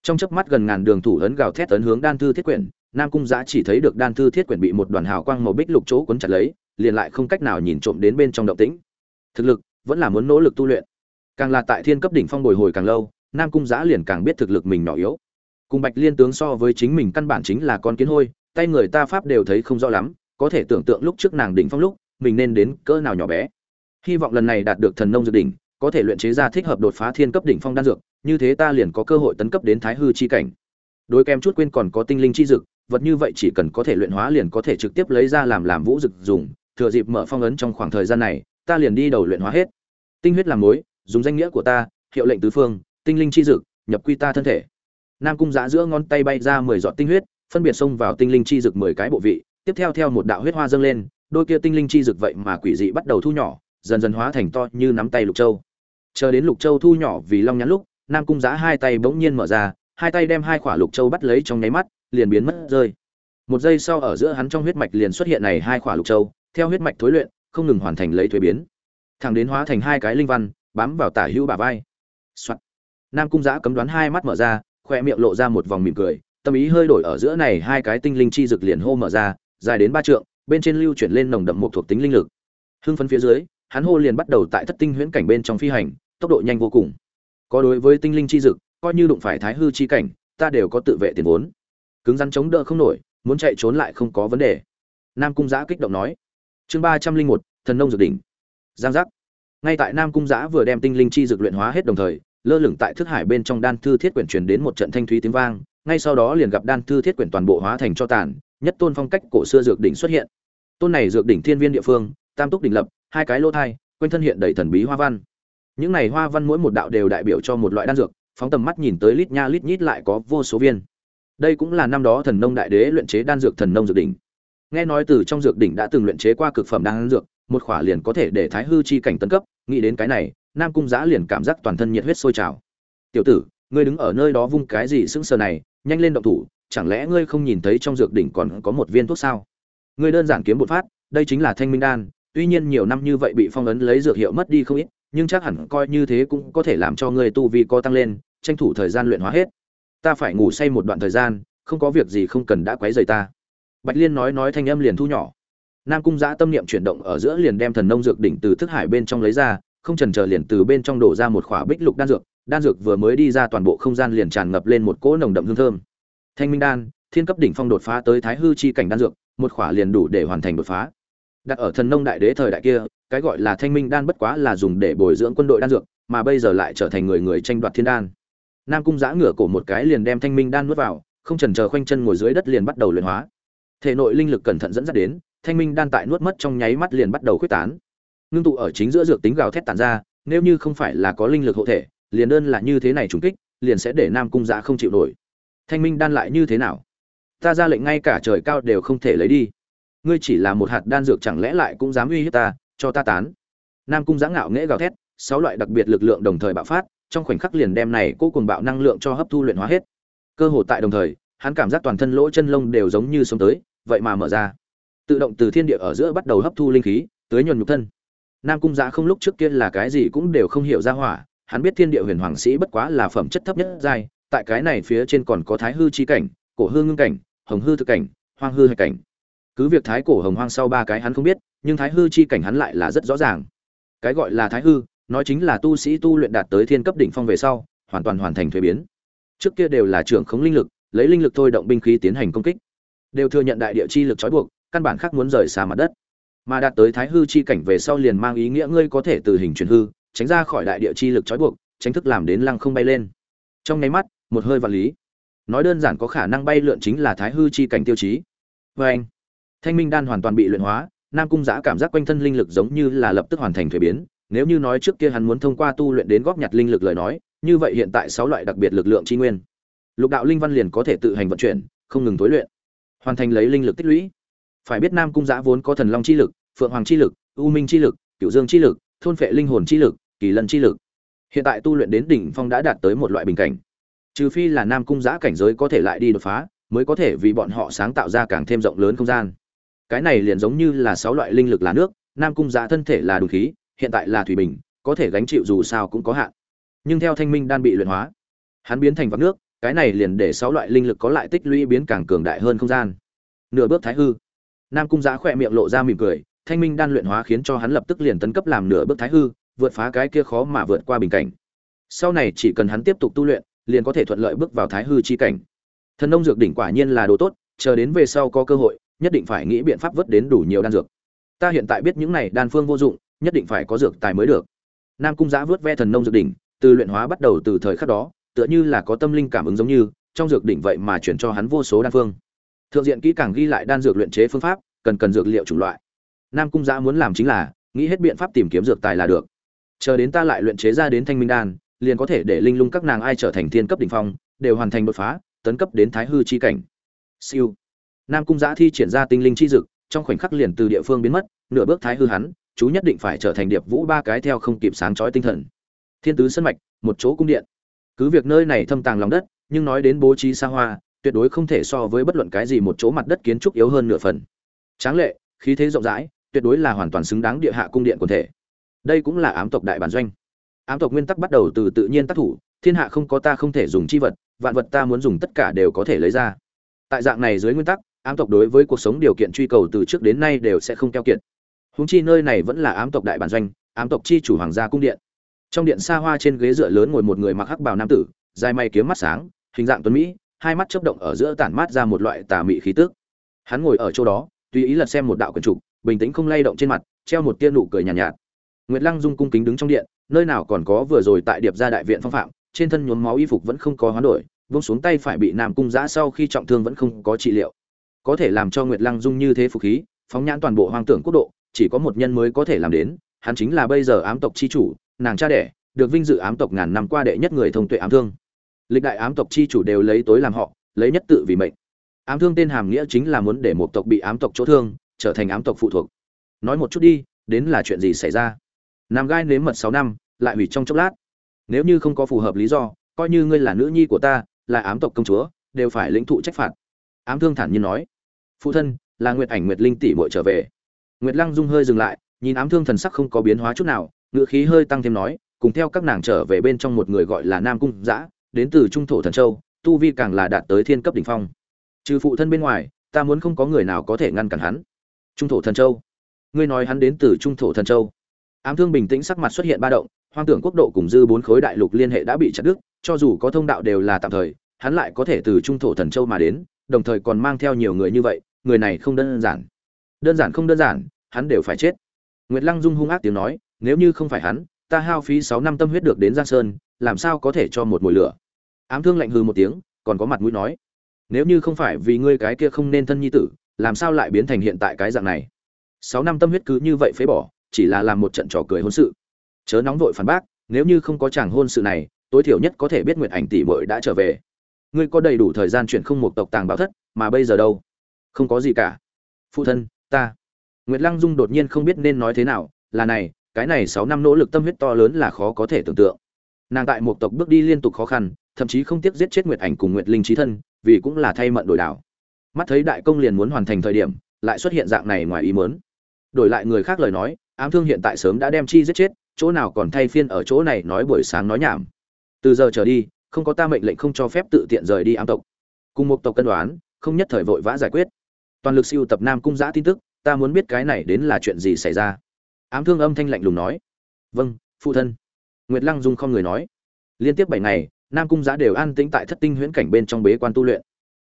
Trong chớp mắt gần ngàn đường thủ ấn gào thét ấn hướng đan thư thiết quyển, nam cung giã chỉ thấy được đan thư thiết quyển bị một đoàn hào quang màu bích lục chỗ cuốn chặt lấy, liền lại không cách nào nhìn trộm đến bên trong động tĩnh. Thực lực vẫn là muốn nỗ lực tu luyện. Càng là tại thiên cấp đỉnh phong bồi hồi càng lâu, nam cung giã liền càng biết thực lực mình nhỏ yếu. Cùng bạch liên tướng so với chính mình căn bản chính là con kiến hôi, tay người ta pháp đều thấy không rõ lắm, có thể tưởng tượng lúc trước nàng đỉnh phong lúc, mình nên đến cỡ nào nhỏ bé hy vọng lần này đạt được thần nông dược đỉnh, có thể luyện chế ra thích hợp đột phá thiên cấp đỉnh phong đan dược, như thế ta liền có cơ hội tấn cấp đến thái hư chi cảnh. Đối kem chút quên còn có tinh linh chi dực vật như vậy chỉ cần có thể luyện hóa liền có thể trực tiếp lấy ra làm làm vũ dực dùng, thừa dịp mở phong ấn trong khoảng thời gian này, ta liền đi đầu luyện hóa hết. Tinh huyết làm mối, dùng danh nghĩa của ta, hiệu lệnh tứ phương, tinh linh chi dực nhập quy ta thân thể. Nam cung giã giữa ngón tay bay ra mười giọt tinh huyết, phân biệt xông vào tinh linh chi dực mười cái bộ vị, tiếp theo theo một đạo huyết hoa dâng lên, đôi kia tinh linh chi dực vậy mà quỷ dị bắt đầu thu nhỏ dần dần hóa thành to như nắm tay lục châu. Chờ đến lục châu thu nhỏ vì long nhắn lúc, nam cung giã hai tay bỗng nhiên mở ra, hai tay đem hai khỏa lục châu bắt lấy trong nháy mắt, liền biến mất rơi. Một giây sau ở giữa hắn trong huyết mạch liền xuất hiện này hai khỏa lục châu, theo huyết mạch thối luyện, không ngừng hoàn thành lấy thuế biến. Thẳng đến hóa thành hai cái linh văn, bám vào tả hữu bà vai、Soạn. nam cung giã cấm đoán hai mắt mở ra khoe miệng lộ ra một vòng mỉm cười, tâm ý hơi đổi ở giữa này hai cái tinh linh chi dực liền hô mở ra, dài đến ba trượng, bên trên lưu chuyển lên nồng đậm một thuộc tính linh lực. Hưng phấn phía dưới hắn hô liền bắt đầu tại thất tinh huyễn cảnh bên trong phi hành, tốc độ nhanh vô cùng. Có đối với tinh linh chi dực, coi như đụng phải thái hư chi cảnh, ta đều có tự vệ tiền vốn. Cứng rắn chống đỡ không nổi, muốn chạy trốn lại không có vấn đề. Nam cung giã kích động nói. Chương ba trăm linh một, thần nông dược đỉnh. Giang giác. Ngay tại nam cung giã vừa đem tinh linh chi dược luyện hóa hết đồng thời, lơ lửng tại thức hải bên trong đan thư thiết quyển truyền đến một trận thanh thúy tiếng vang, ngay sau đó liền gặp đan thư thiết quyển toàn bộ hóa thành cho tàn, nhất tôn phong cách cổ xưa dược đỉnh xuất hiện. Tôn này dược đỉnh thiên viên địa phương tam túc đình lập, hai cái lỗ thai, quanh thân hiện đầy thần bí hoa văn. Những này hoa văn mỗi một đạo đều đại biểu cho một loại đan dược, phóng tầm mắt nhìn tới lít nha lít nhít lại có vô số viên. Đây cũng là năm đó thần nông đại đế luyện chế đan dược thần nông dược đỉnh. Nghe nói từ trong dược đỉnh đã từng luyện chế qua cực phẩm đan dược, một khỏa liền có thể để thái hư chi cảnh tấn cấp, nghĩ đến cái này, nam cung giã liền cảm giác toàn thân nhiệt huyết sôi trào. Tiểu tử, ngươi đứng ở nơi đó vung cái gì sững sờ này, nhanh lên động thủ, chẳng lẽ ngươi không nhìn thấy trong dược đỉnh còn có một viên thuốc sao? Ngươi đơn giản kiếm một phát, đây chính là thanh minh đan tuy nhiên nhiều năm như vậy bị phong ấn lấy dược hiệu mất đi không ít, nhưng chắc hẳn coi như thế cũng có thể làm cho ngươi tu vi co tăng lên, tranh thủ thời gian luyện hóa hết. Ta phải ngủ say một đoạn thời gian, không có việc gì không cần đã quấy rầy ta. Bạch liên nói nói thanh âm liền thu nhỏ. Nam cung giã tâm niệm chuyển động ở giữa liền đem thần nông dược đỉnh từ thức hải bên trong lấy ra, không trần chờ liền từ bên trong đổ ra một khỏa bích lục đan dược đan dược vừa mới đi ra toàn bộ không gian liền tràn ngập lên một cỗ nồng đậm hương thơm. Thanh minh đan, thiên cấp đỉnh phong đột phá tới thái hư chi cảnh đan dược, một khỏa liền đủ để hoàn thành đột phá đặt ở thần nông đại đế thời đại kia, cái gọi là thanh minh đan bất quá là dùng để bồi dưỡng quân đội đan dược, mà bây giờ lại trở thành người người tranh đoạt thiên đan. Nam cung giã ngửa cổ một cái liền đem thanh minh đan nuốt vào, không trần chờ khoanh chân ngồi dưới đất liền bắt đầu luyện hóa. Thể nội linh lực cẩn thận dẫn dắt đến, thanh minh đan tại nuốt mất trong nháy mắt liền bắt đầu khuếch tán. Ngưng tụ ở chính giữa dược tính gào thét tàn ra, nếu như không phải là có linh lực hộ thể, liền đơn là như thế này trùng kích, liền sẽ để nam cung giã không chịu nổi. Thanh minh đan lại như thế nào? Ta ra lệnh ngay cả trời cao đều không thể lấy đi ngươi chỉ là một hạt đan dược chẳng lẽ lại cũng dám uy hiếp ta, cho ta tán. Nam cung giã ngạo nghễ gào thét, sáu loại đặc biệt lực lượng đồng thời bạo phát, trong khoảnh khắc liền đem này cô cùng bạo năng lượng cho hấp thu luyện hóa hết. Cơ hồ tại đồng thời, hắn cảm giác toàn thân lỗ chân lông đều giống như sống tới, vậy mà mở ra. Tự động từ thiên địa ở giữa bắt đầu hấp thu linh khí tới nhuần nhục thân. Nam cung giã không lúc trước kia là cái gì cũng đều không hiểu ra hỏa, hắn biết thiên địa huyền hoàng sĩ bất quá là phẩm chất thấp nhất giai, tại cái này phía trên còn có thái hư chi cảnh, cổ hư ngưng cảnh, hồng hư thực cảnh, hoang hư hạch cảnh cứ việc thái cổ hồng hoang sau ba cái hắn không biết, nhưng thái hư chi cảnh hắn lại là rất rõ ràng. Cái gọi là thái hư, nói chính là tu sĩ tu luyện đạt tới thiên cấp đỉnh phong về sau, hoàn toàn hoàn thành thuế biến. Trước kia đều là trưởng khống linh lực, lấy linh lực thôi động binh khí tiến hành công kích. Đều thừa nhận đại địa chi lực trói buộc, căn bản khác muốn rời xa mặt đất. Mà đạt tới thái hư chi cảnh về sau liền mang ý nghĩa ngươi có thể từ hình chuyển hư, tránh ra khỏi đại địa chi lực trói buộc, tránh thức làm đến lăng không bay lên. Trong nháy mắt, một hơi vật lý. Nói đơn giản có khả năng bay lượn chính là thái hư chi cảnh tiêu chí. Vê anh thanh minh đan hoàn toàn bị luyện hóa, nam cung giã cảm giác quanh thân linh lực giống như là lập tức hoàn thành thuế biến. Nếu như nói trước kia hắn muốn thông qua tu luyện đến góp nhặt linh lực lời nói, như vậy hiện tại sáu loại đặc biệt lực lượng tri nguyên. Lục đạo linh văn liền có thể tự hành vận chuyển, không ngừng tối luyện, hoàn thành lấy linh lực tích lũy. Phải biết nam cung giã vốn có thần long chi lực, phượng hoàng chi lực, u minh chi lực cựu dương chi lực, thôn phệ linh hồn chi lực, kỳ lân chi lực. Hiện tại tu luyện đến đỉnh phong đã đạt tới một loại bình cảnh. Trừ phi là nam cung giã cảnh giới có thể lại đi đột phá, mới có thể vì bọn họ sáng tạo ra càng thêm rộng lớn không gian cái này liền giống như là sáu loại linh lực là nước, nam cung giã thân thể là đủ khí, hiện tại là thủy bình, có thể gánh chịu dù sao cũng có hạn. Nhưng theo thanh minh đan bị luyện hóa, hắn biến thành vạc nước, cái này liền để sáu loại linh lực có lại tích lũy biến càng cường đại hơn không gian. Nửa bước thái hư, nam cung giã khỏe miệng lộ ra mỉm cười, thanh minh đan luyện hóa khiến cho hắn lập tức liền tấn cấp làm nửa bước thái hư, vượt phá cái kia khó mà vượt qua bình cảnh. Sau này chỉ cần hắn tiếp tục tu luyện, liền có thể thuận lợi bước vào thái hư chi cảnh. Thần nông dược đỉnh quả nhiên là đồ tốt, chờ đến về sau có cơ hội nhất định phải nghĩ biện pháp vớt đến đủ nhiều đan dược. Ta hiện tại biết những này đan phương vô dụng, nhất định phải có dược tài mới được. Nam cung giã vớt ve thần nông dược đỉnh, từ luyện hóa bắt đầu từ thời khắc đó, tựa như là có tâm linh cảm ứng giống như, trong dược đỉnh vậy mà chuyển cho hắn vô số đan phương. Thượng diện kỹ càng ghi lại đan dược luyện chế phương pháp, cần cần dược liệu chủng loại. Nam cung giã muốn làm chính là, nghĩ hết biện pháp tìm kiếm dược tài là được. Chờ đến ta lại luyện chế ra đến thanh minh đan, liền có thể để linh lung các nàng ai trở thành thiên cấp đỉnh phong, đều hoàn thành đột phá, tấn cấp đến thái hư chi cảnh. Siêu nam cung giã thi triển ra tinh linh chi dực, trong khoảnh khắc liền từ địa phương biến mất, nửa bước thái hư hắn, chú nhất định phải trở thành điệp vũ ba cái theo không kịp sáng chói tinh thần. Thiên tứ sân mạch, một chỗ cung điện. Cứ việc nơi này thâm tàng lòng đất, nhưng nói đến bố trí xa hoa, tuyệt đối không thể so với bất luận cái gì một chỗ mặt đất kiến trúc yếu hơn nửa phần. Tráng lệ, khí thế rộng rãi, tuyệt đối là hoàn toàn xứng đáng địa hạ cung điện quần thể. Đây cũng là ám tộc đại bản doanh. Ám tộc nguyên tắc bắt đầu từ tự nhiên tác thủ, thiên hạ không có ta không thể dùng chi vật, vạn vật ta muốn dùng tất cả đều có thể lấy ra. Tại dạng này dưới nguyên tắc ám tộc đối với cuộc sống điều kiện truy cầu từ trước đến nay đều sẽ không keo kiệt. Húng chi nơi này vẫn là ám tộc đại bản doanh ám tộc chi chủ hoàng gia cung điện. Trong điện xa hoa trên ghế dựa lớn ngồi một người mặc hắc bào nam tử dài may kiếm mắt sáng hình dạng tuấn mỹ hai mắt chớp động ở giữa tản mát ra một loại tà mị khí tức. Hắn ngồi ở chỗ đó tùy ý lật xem một đạo quyển trục bình tĩnh không lay động trên mặt treo một tia nụ cười nhàn nhạt, nhạt. Nguyệt lăng dung cung kính đứng trong điện nơi nào còn có vừa rồi tại điệp gia đại viện phong phạm trên thân nhuốm máu y phục vẫn không có hoán đổi vung xuống tay phải bị nam cung giã sau khi trọng thương vẫn không có trị liệu có thể làm cho nguyệt lăng dung như thế phục khí, phóng nhãn toàn bộ hoang tưởng quốc độ, chỉ có một nhân mới có thể làm đến, hắn chính là bây giờ ám tộc chi chủ, nàng cha đẻ, được vinh dự ám tộc ngàn năm qua đệ nhất người thông tuệ ám thương. Lịch đại ám tộc chi chủ đều lấy tối làm họ, lấy nhất tự vì mệnh. Ám thương tên hàm nghĩa chính là muốn để một tộc bị ám tộc chỗ thương, trở thành ám tộc phụ thuộc. Nói một chút đi, đến là chuyện gì xảy ra? Nam gai nếm mật sáu năm, lại hủy trong chốc lát. Nếu như không có phù hợp lý do, coi như ngươi là nữ nhi của ta, là ám tộc công chúa, đều phải lĩnh thụ trách phạt. Ám thương thản nhiên nói phụ thân, là nguyệt ảnh nguyệt linh tỷ muội trở về. Nguyệt lăng dung hơi dừng lại, nhìn ám thương thần sắc không có biến hóa chút nào ngựa khí hơi tăng thêm nói, cùng theo các nàng trở về bên trong một người gọi là nam cung giã đến từ trung thổ thần châu, tu vi càng là đạt tới thiên cấp đỉnh phong. Trừ phụ thân bên ngoài, ta muốn không có người nào có thể ngăn cản hắn. Trung thổ thần châu. Ngươi nói hắn đến từ trung thổ thần châu. Ám thương bình tĩnh sắc mặt xuất hiện ba động, hoang tưởng quốc độ cùng dư bốn khối đại lục liên hệ đã bị chặt đứt, cho dù có thông đạo đều là tạm thời, hắn lại có thể từ trung thổ thần châu mà đến, đồng thời còn mang theo nhiều người như vậy người này không đơn giản. Đơn giản không đơn giản, hắn đều phải chết. Nguyệt lăng dung hung ác tiếng nói, nếu như không phải hắn, ta hao phí sáu năm tâm huyết được đến giang sơn, làm sao có thể cho một mùi lửa? Ám thương lạnh hừ một tiếng, còn có mặt mũi nói, nếu như không phải vì ngươi cái kia không nên thân nhi tử, làm sao lại biến thành hiện tại cái dạng này? Sáu năm tâm huyết cứ như vậy phế bỏ, chỉ là làm một trận trò cười hôn sự. Chớ nóng vội phản bác, nếu như không có chàng hôn sự này, tối thiểu nhất có thể biết nguyệt ảnh tỷ muội đã trở về. Ngươi có đầy đủ thời gian chuyển không một tộc tàng báo thất, mà bây giờ đâu? Không có gì cả. Phụ thân, ta. Nguyệt lăng dung đột nhiên không biết nên nói thế nào, là này, cái này sáu năm nỗ lực tâm huyết to lớn là khó có thể tưởng tượng. Nàng tại một tộc bước đi liên tục khó khăn, thậm chí không tiếc giết chết nguyệt ảnh cùng nguyệt linh trí thân, vì cũng là thay mận đổi đảo. Mắt thấy đại công liền muốn hoàn thành thời điểm, lại xuất hiện dạng này ngoài ý muốn. Đổi lại người khác lời nói, ám thương hiện tại sớm đã đem chi giết chết, chỗ nào còn thay phiên ở chỗ này nói buổi sáng nói nhảm. Từ giờ trở đi, không có ta mệnh lệnh không cho phép tự tiện rời đi ám tộc. Cùng một tộc cân đoán, không nhất thời vội vã giải quyết toàn lực siêu tập nam cung giã tin tức, ta muốn biết cái này đến là chuyện gì xảy ra. Ám thương âm thanh lạnh lùng nói. Vâng phụ thân. Nguyệt lăng dung không người nói. Liên tiếp bảy ngày, nam cung giã đều an tĩnh tại thất tinh huyễn cảnh bên trong bế quan tu luyện.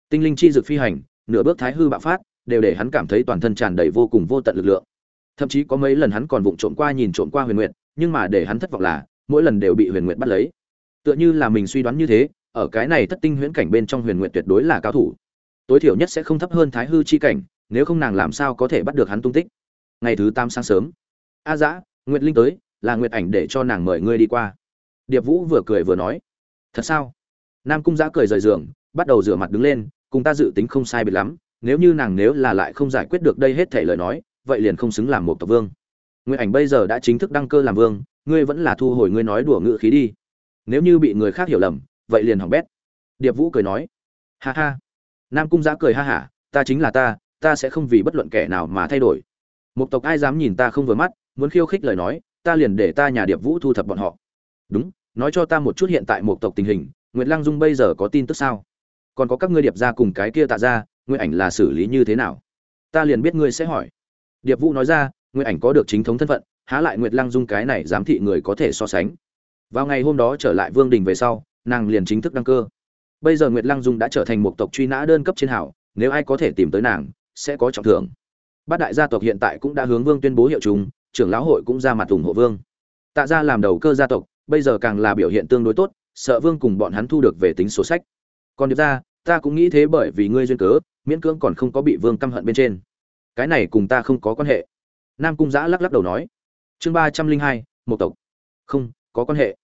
Tinh linh chi dược phi hành, nửa bước thái hư bạo phát, đều để hắn cảm thấy toàn thân tràn đầy vô cùng vô tận lực lượng. Thậm chí có mấy lần hắn còn vụng trộm qua nhìn trộm qua huyền nguyệt, nhưng mà để hắn thất vọng là, mỗi lần đều bị huyền nguyệt bắt lấy. Tựa như là mình suy đoán như thế, ở cái này thất tinh huyễn cảnh bên trong huyền nguyệt tuyệt đối là cao thủ tối thiểu nhất sẽ không thấp hơn thái hư chi cảnh, nếu không nàng làm sao có thể bắt được hắn tung tích. Ngày thứ tám sáng sớm, a dã, nguyệt linh tới, là nguyệt ảnh để cho nàng mời ngươi đi qua. Điệp vũ vừa cười vừa nói, thật sao? Nam cung giã cười rời giường, bắt đầu rửa mặt đứng lên, cùng ta dự tính không sai biệt lắm, nếu như nàng nếu là lại không giải quyết được đây hết thể lời nói, vậy liền không xứng làm một tộc vương. Nguyệt ảnh bây giờ đã chính thức đăng cơ làm vương, ngươi vẫn là thu hồi ngươi nói đùa ngự khí đi. Nếu như bị người khác hiểu lầm, vậy liền hỏng bét. Điệp vũ cười nói, ha ha nam cung giã cười ha hả, ta chính là ta ta sẽ không vì bất luận kẻ nào mà thay đổi. Một tộc ai dám nhìn ta không vừa mắt, muốn khiêu khích lời nói, ta liền để ta nhà điệp vũ thu thập bọn họ. Đúng, nói cho ta một chút hiện tại một tộc tình hình, nguyệt lăng dung bây giờ có tin tức sao? Còn có các ngươi điệp ra cùng cái kia tạ ra nguyệt ảnh là xử lý như thế nào? Ta liền biết ngươi sẽ hỏi. Điệp vũ nói ra, nguyệt ảnh có được chính thống thân phận, há lại nguyệt lăng dung cái này giám thị người có thể so sánh. Vào ngày hôm đó trở lại vương đình về sau, nàng liền chính thức đăng cơ bây giờ nguyệt lăng dung đã trở thành một tộc truy nã đơn cấp trên hảo, nếu ai có thể tìm tới nàng, sẽ có trọng thưởng. Bát đại gia tộc hiện tại cũng đã hướng vương tuyên bố hiệu chúng, trưởng lão hội cũng ra mặt ủng hộ vương. Tạ ra làm đầu cơ gia tộc, bây giờ càng là biểu hiện tương đối tốt, sợ vương cùng bọn hắn thu được về tính sổ sách. Còn điệp ra, ta cũng nghĩ thế bởi vì ngươi duyên cớ, miễn cưỡng còn không có bị vương căm hận bên trên. Cái này cùng ta không có quan hệ. Nam cung giã lắc lắc đầu nói. Chương ba trăm linh hai, một tộc. Không, có quan hệ.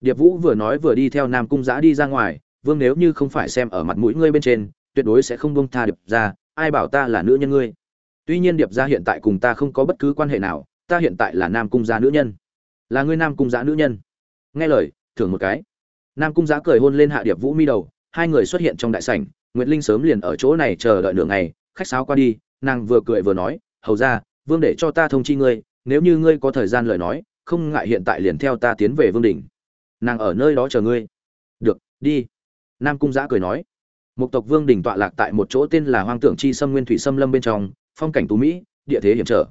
Điệp vũ vừa nói vừa đi theo nam cung giã đi ra ngoài vương nếu như không phải xem ở mặt mũi ngươi bên trên, tuyệt đối sẽ không bông tha điệp ra ai bảo ta là nữ nhân ngươi? Tuy nhiên điệp ra hiện tại cùng ta không có bất cứ quan hệ nào, ta hiện tại là nam cung gia nữ nhân. Là ngươi nam cung gia nữ nhân. Nghe lời, thưởng một cái. Nam cung giá cười hôn lên hạ điệp vũ mi đầu, hai người xuất hiện trong đại sảnh, nguyệt linh sớm liền ở chỗ này chờ đợi nửa ngày, khách sáo qua đi, nàng vừa cười vừa nói, hầu ra vương để cho ta thông chi ngươi, nếu như ngươi có thời gian lời nói, không ngại hiện tại liền theo ta tiến về vương đỉnh. Nàng ở nơi đó chờ ngươi. Được, đi nam cung giã cười nói một tộc vương đỉnh tọa lạc tại một chỗ tên là hoang tượng chi sâm nguyên thủy sâm lâm bên trong, phong cảnh tú mỹ, địa thế hiểm trở.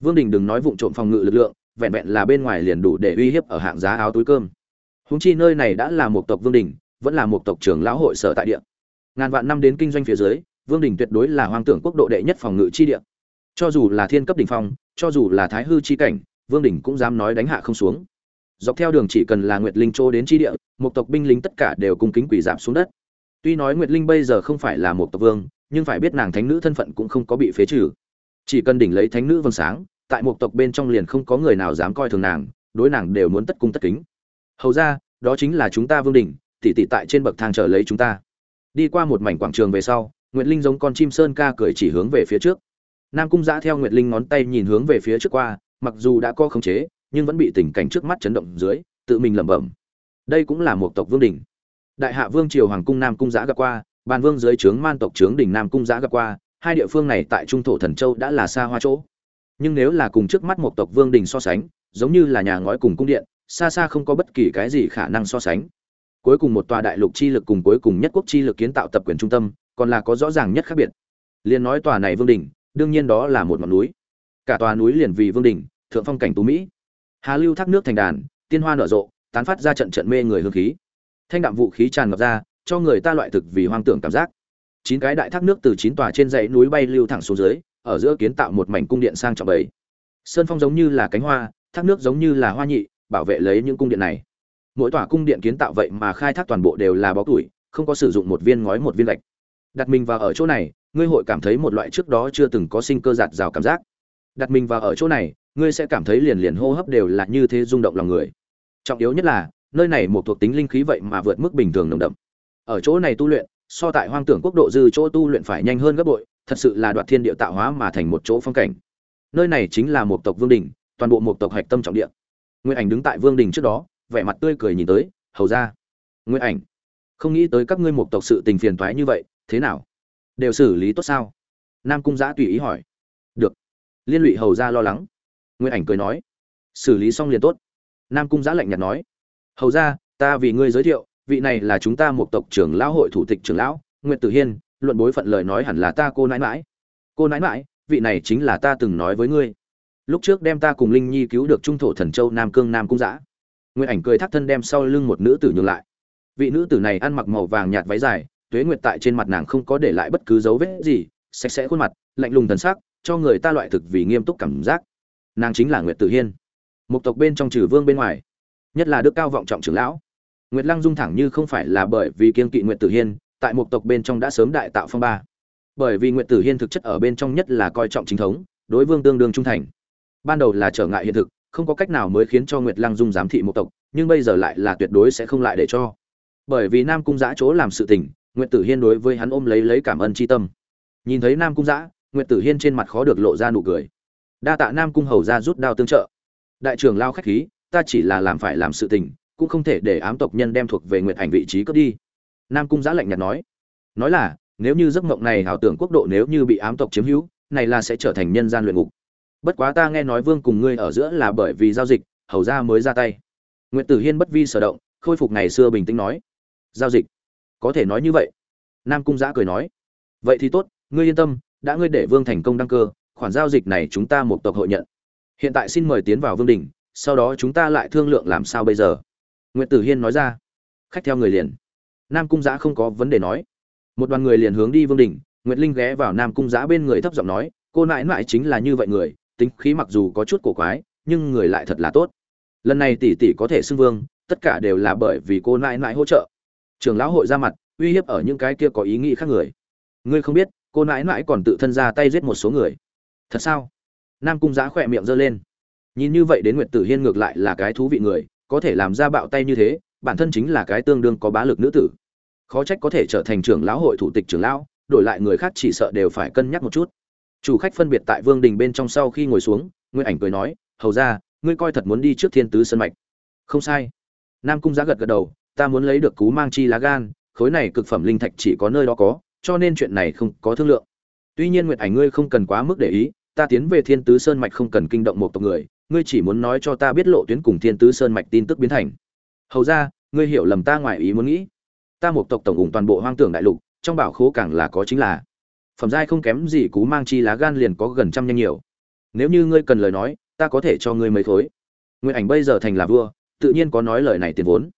Vương đình đừng nói vụ trộm phòng ngự lực lượng, vẹn vẹn là bên ngoài liền đủ để uy hiếp ở hạng giá áo túi cơm. Húng chi nơi này đã là một tộc vương đình, vẫn là một tộc trưởng lão hội sở tại địa. Ngàn vạn năm đến kinh doanh phía dưới, vương đình tuyệt đối là hoang tưởng quốc độ đệ nhất phòng ngự chi địa. Cho dù là thiên cấp đỉnh phong, cho dù là thái hư chi cảnh, vương đình cũng dám nói đánh hạ không xuống dọc theo đường chỉ cần là nguyệt linh chỗ đến chi địa, một tộc binh lính tất cả đều cung kính quỳ giảm xuống đất. Tuy nói nguyệt linh bây giờ không phải là một tộc vương, nhưng phải biết nàng thánh nữ thân phận cũng không có bị phế trừ. Chỉ cần đỉnh lấy thánh nữ vâng sáng, tại một tộc bên trong liền không có người nào dám coi thường nàng, đối nàng đều muốn tất cung tất kính. Hầu ra, đó chính là chúng ta vương đỉnh tỉ tỉ tại trên bậc thang chờ lấy chúng ta. Đi qua một mảnh quảng trường về sau, nguyệt linh giống con chim sơn ca cười chỉ hướng về phía trước. Nam cung giã theo nguyệt linh ngón tay nhìn hướng về phía trước qua, mặc dù đã có khống chế nhưng vẫn bị tình cảnh trước mắt chấn động dưới, tự mình lẩm bẩm. Đây cũng là một tộc vương đình. đại hạ vương triều hoàng cung nam cung giã gặp qua, bàn vương dưới trướng man tộc trướng đỉnh nam cung giã gặp qua, hai địa phương này tại trung thổ thần châu đã là xa hoa chỗ. Nhưng nếu là cùng trước mắt một tộc vương đình so sánh, giống như là nhà ngói cùng cung điện, xa xa không có bất kỳ cái gì khả năng so sánh. Cuối cùng một tòa đại lục chi lực cùng cuối cùng nhất quốc chi lực kiến tạo tập quyền trung tâm, còn là có rõ ràng nhất khác biệt. Liền nói tòa này vương đình đương nhiên đó là một ngọn núi. Cả tòa núi liền vì vương đình thượng phong cảnh tú mỹ hà lưu thác nước thành đàn, tiên hoa nở rộ, tán phát ra trận trận mê người hương khí. Thanh đạm vũ khí tràn ngập ra, cho người ta loại thực vì hoang tưởng cảm giác. Chín cái đại thác nước từ chín tòa trên dãy núi bay lưu thẳng xuống dưới, ở giữa kiến tạo một mảnh cung điện sang trọng bấy. sơn phong giống như là cánh hoa, thác nước giống như là hoa nhị, bảo vệ lấy những cung điện này. Mỗi tòa cung điện kiến tạo vậy mà khai thác toàn bộ đều là bó tuổi không có sử dụng một viên ngói một viên gạch. Đặt mình vào ở chỗ này, ngươi hội cảm thấy một loại trước đó chưa từng có sinh cơ giạt rào cảm giác. Đặt mình vào ở chỗ này ngươi sẽ cảm thấy liền liền hô hấp đều là như thế rung động lòng người. Trọng yếu nhất là, nơi này một thuộc tính linh khí vậy mà vượt mức bình thường nồng đậm. Ở chỗ này tu luyện, so tại hoang tưởng quốc độ dư chỗ tu luyện phải nhanh hơn gấp bội, thật sự là đoạt thiên địa tạo hóa mà thành một chỗ phong cảnh. Nơi này chính là một tộc vương đình, toàn bộ một tộc hạch tâm trọng địa. Nguyên ảnh đứng tại vương đình trước đó, vẻ mặt tươi cười nhìn tới, hầu ra nguyên ảnh, không nghĩ tới các ngươi một tộc sự tình phiền toái như vậy, thế nào? Đều xử lý tốt sao? Nam cung giã tùy ý hỏi. Được. Liên lụy hầu ra lo lắng nguyên ảnh cười nói, xử lý xong liền tốt. Nam cung giã lạnh nhạt nói, hầu ra, ta vì ngươi giới thiệu, vị này là chúng ta một tộc trưởng lão hội thủ tịch trưởng lão nguyễn tử hiên, luận bối phận lời nói hẳn là ta cô nãi mãi. Cô nãi mãi, vị này chính là ta từng nói với ngươi. Lúc trước đem ta cùng linh nhi cứu được trung thổ thần châu nam cương nam cung giã. Nguyễn ảnh cười thắt thân đem sau lưng một nữ tử nhường lại. Vị nữ tử này ăn mặc màu vàng nhạt váy dài, tuế nguyệt tại trên mặt nàng không có để lại bất cứ dấu vết gì, sạch sẽ khuôn mặt, lạnh lùng thần sắc, cho người ta loại thực vì nghiêm túc cảm giác nàng chính là nguyệt tử hiên. Một tộc bên trong trừ vương bên ngoài, nhất là đức cao vọng trọng trưởng lão. Nguyệt lăng dung thẳng như không phải là bởi vì kiên kỵ nguyệt tử hiên, tại một tộc bên trong đã sớm đại tạo phong ba. Bởi vì nguyệt tử hiên thực chất ở bên trong nhất là coi trọng chính thống, đối vương tương đương trung thành. Ban đầu là trở ngại hiện thực, không có cách nào mới khiến cho nguyệt lăng dung giám thị một tộc, nhưng bây giờ lại là tuyệt đối sẽ không lại để cho. Bởi vì nam cung giã chỗ làm sự tình, nguyệt tử hiên đối với hắn ôm lấy lấy cảm ơn tri tâm. Nhìn thấy nam cung giã, nguyệt tử hiên trên mặt khó được lộ ra nụ cười đa tạ nam cung hầu ra rút đao tương trợ. Đại trưởng lao khách khí, ta chỉ là làm phải làm sự tình, cũng không thể để ám tộc nhân đem thuộc về nguyệt ảnh vị trí cướp đi. Nam cung giã lạnh nhạt nói. Nói là, nếu như giấc mộng này hảo tưởng quốc độ nếu như bị ám tộc chiếm hữu, này là sẽ trở thành nhân gian luyện ngục. Bất quá ta nghe nói vương cùng ngươi ở giữa là bởi vì giao dịch, hầu ra mới ra tay. Nguyễn tử hiên bất vi sở động, khôi phục ngày xưa bình tĩnh nói. Giao dịch? Có thể nói như vậy. Nam cung giã cười nói. Vậy thì tốt, ngươi yên tâm, đã ngươi để vương thành công đăng cơ khoản giao dịch này chúng ta một tộc hội nhận. Hiện tại xin mời tiến vào vương đình, sau đó chúng ta lại thương lượng làm sao bây giờ? Nguyễn tử hiên nói ra. Khách theo người liền. Nam cung giã không có vấn đề nói. Một đoàn người liền hướng đi vương đình, nguyệt linh ghé vào nam cung giã bên người thấp giọng nói, cô nãi nãi chính là như vậy người, tính khí mặc dù có chút cổ quái, nhưng người lại thật là tốt. Lần này tỷ tỷ có thể xưng vương, tất cả đều là bởi vì cô nãi nãi hỗ trợ. Trường lão hội ra mặt, uy hiếp ở những cái kia có ý nghĩ khác người. Ngươi không biết, cô nãi nãi còn tự thân ra tay giết một số người thật sao? Nam cung giã khỏe miệng giơ lên. Nhìn như vậy đến nguyệt tử hiên ngược lại là cái thú vị người, có thể làm ra bạo tay như thế, bản thân chính là cái tương đương có bá lực nữ tử. Khó trách có thể trở thành trưởng lão hội thủ tịch trưởng lão, đổi lại người khác chỉ sợ đều phải cân nhắc một chút. Chủ khách phân biệt tại vương đình bên trong sau khi ngồi xuống nguyên ảnh cười nói, hầu ra ngươi coi thật muốn đi trước thiên tứ sân mạch. Không sai. Nam cung giá gật gật đầu, ta muốn lấy được cú mang chi lá gan, khối này cực phẩm linh thạch chỉ có nơi đó có, cho nên chuyện này không có thương lượng tuy nhiên nguyệt ảnh ngươi không cần quá mức để ý, ta tiến về thiên tứ sơn mạch không cần kinh động một tộc người, ngươi chỉ muốn nói cho ta biết lộ tuyến cùng thiên tứ sơn mạch tin tức biến thành. Hầu ra, ngươi hiểu lầm ta ngoài ý muốn nghĩ. Ta một tộc tổng ủng toàn bộ hoang tưởng đại lục, trong bảo khố càng là có chính là. Phẩm giai không kém gì cú mang chi lá gan liền có gần trăm nhanh nhiều. Nếu như ngươi cần lời nói, ta có thể cho ngươi mấy khối. Nguyện ảnh bây giờ thành là vua, tự nhiên có nói lời này tiền vốn.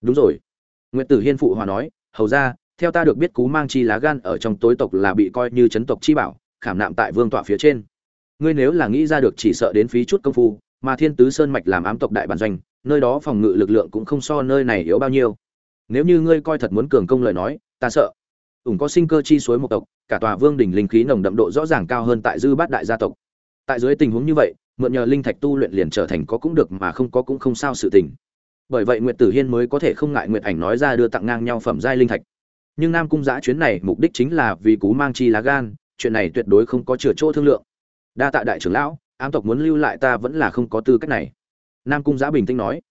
Đúng rồi. Nguyện tử hiên phụ hòa nói, hầu ra theo ta được biết cú mang chi lá gan ở trong tối tộc là bị coi như chấn tộc chi bảo, khảm nạm tại vương tọa phía trên. Ngươi nếu là nghĩ ra được chỉ sợ đến phí chút công phu, mà thiên tứ sơn mạch làm ám tộc đại bản doanh, nơi đó phòng ngự lực lượng cũng không so nơi này yếu bao nhiêu. Nếu như ngươi coi thật muốn cường công lời nói, ta sợ. Ủng có sinh cơ chi suối một tộc, cả tòa vương đỉnh linh khí nồng đậm độ rõ ràng cao hơn tại dư bát đại gia tộc. Tại dưới tình huống như vậy, mượn nhờ linh thạch tu luyện liền trở thành có cũng được mà không có cũng không sao sự tình. Bởi vậy nguyệt tử hiên mới có thể không ngại nguyệt ảnh nói ra đưa tặng ngang nhau phẩm giai linh thạch nhưng nam cung giã chuyến này mục đích chính là vì cú mang chi lá gan, chuyện này tuyệt đối không có chừa chỗ thương lượng. Đa tạ đại trưởng lão, ám tộc muốn lưu lại ta vẫn là không có tư cách này. Nam cung giã bình tĩnh nói.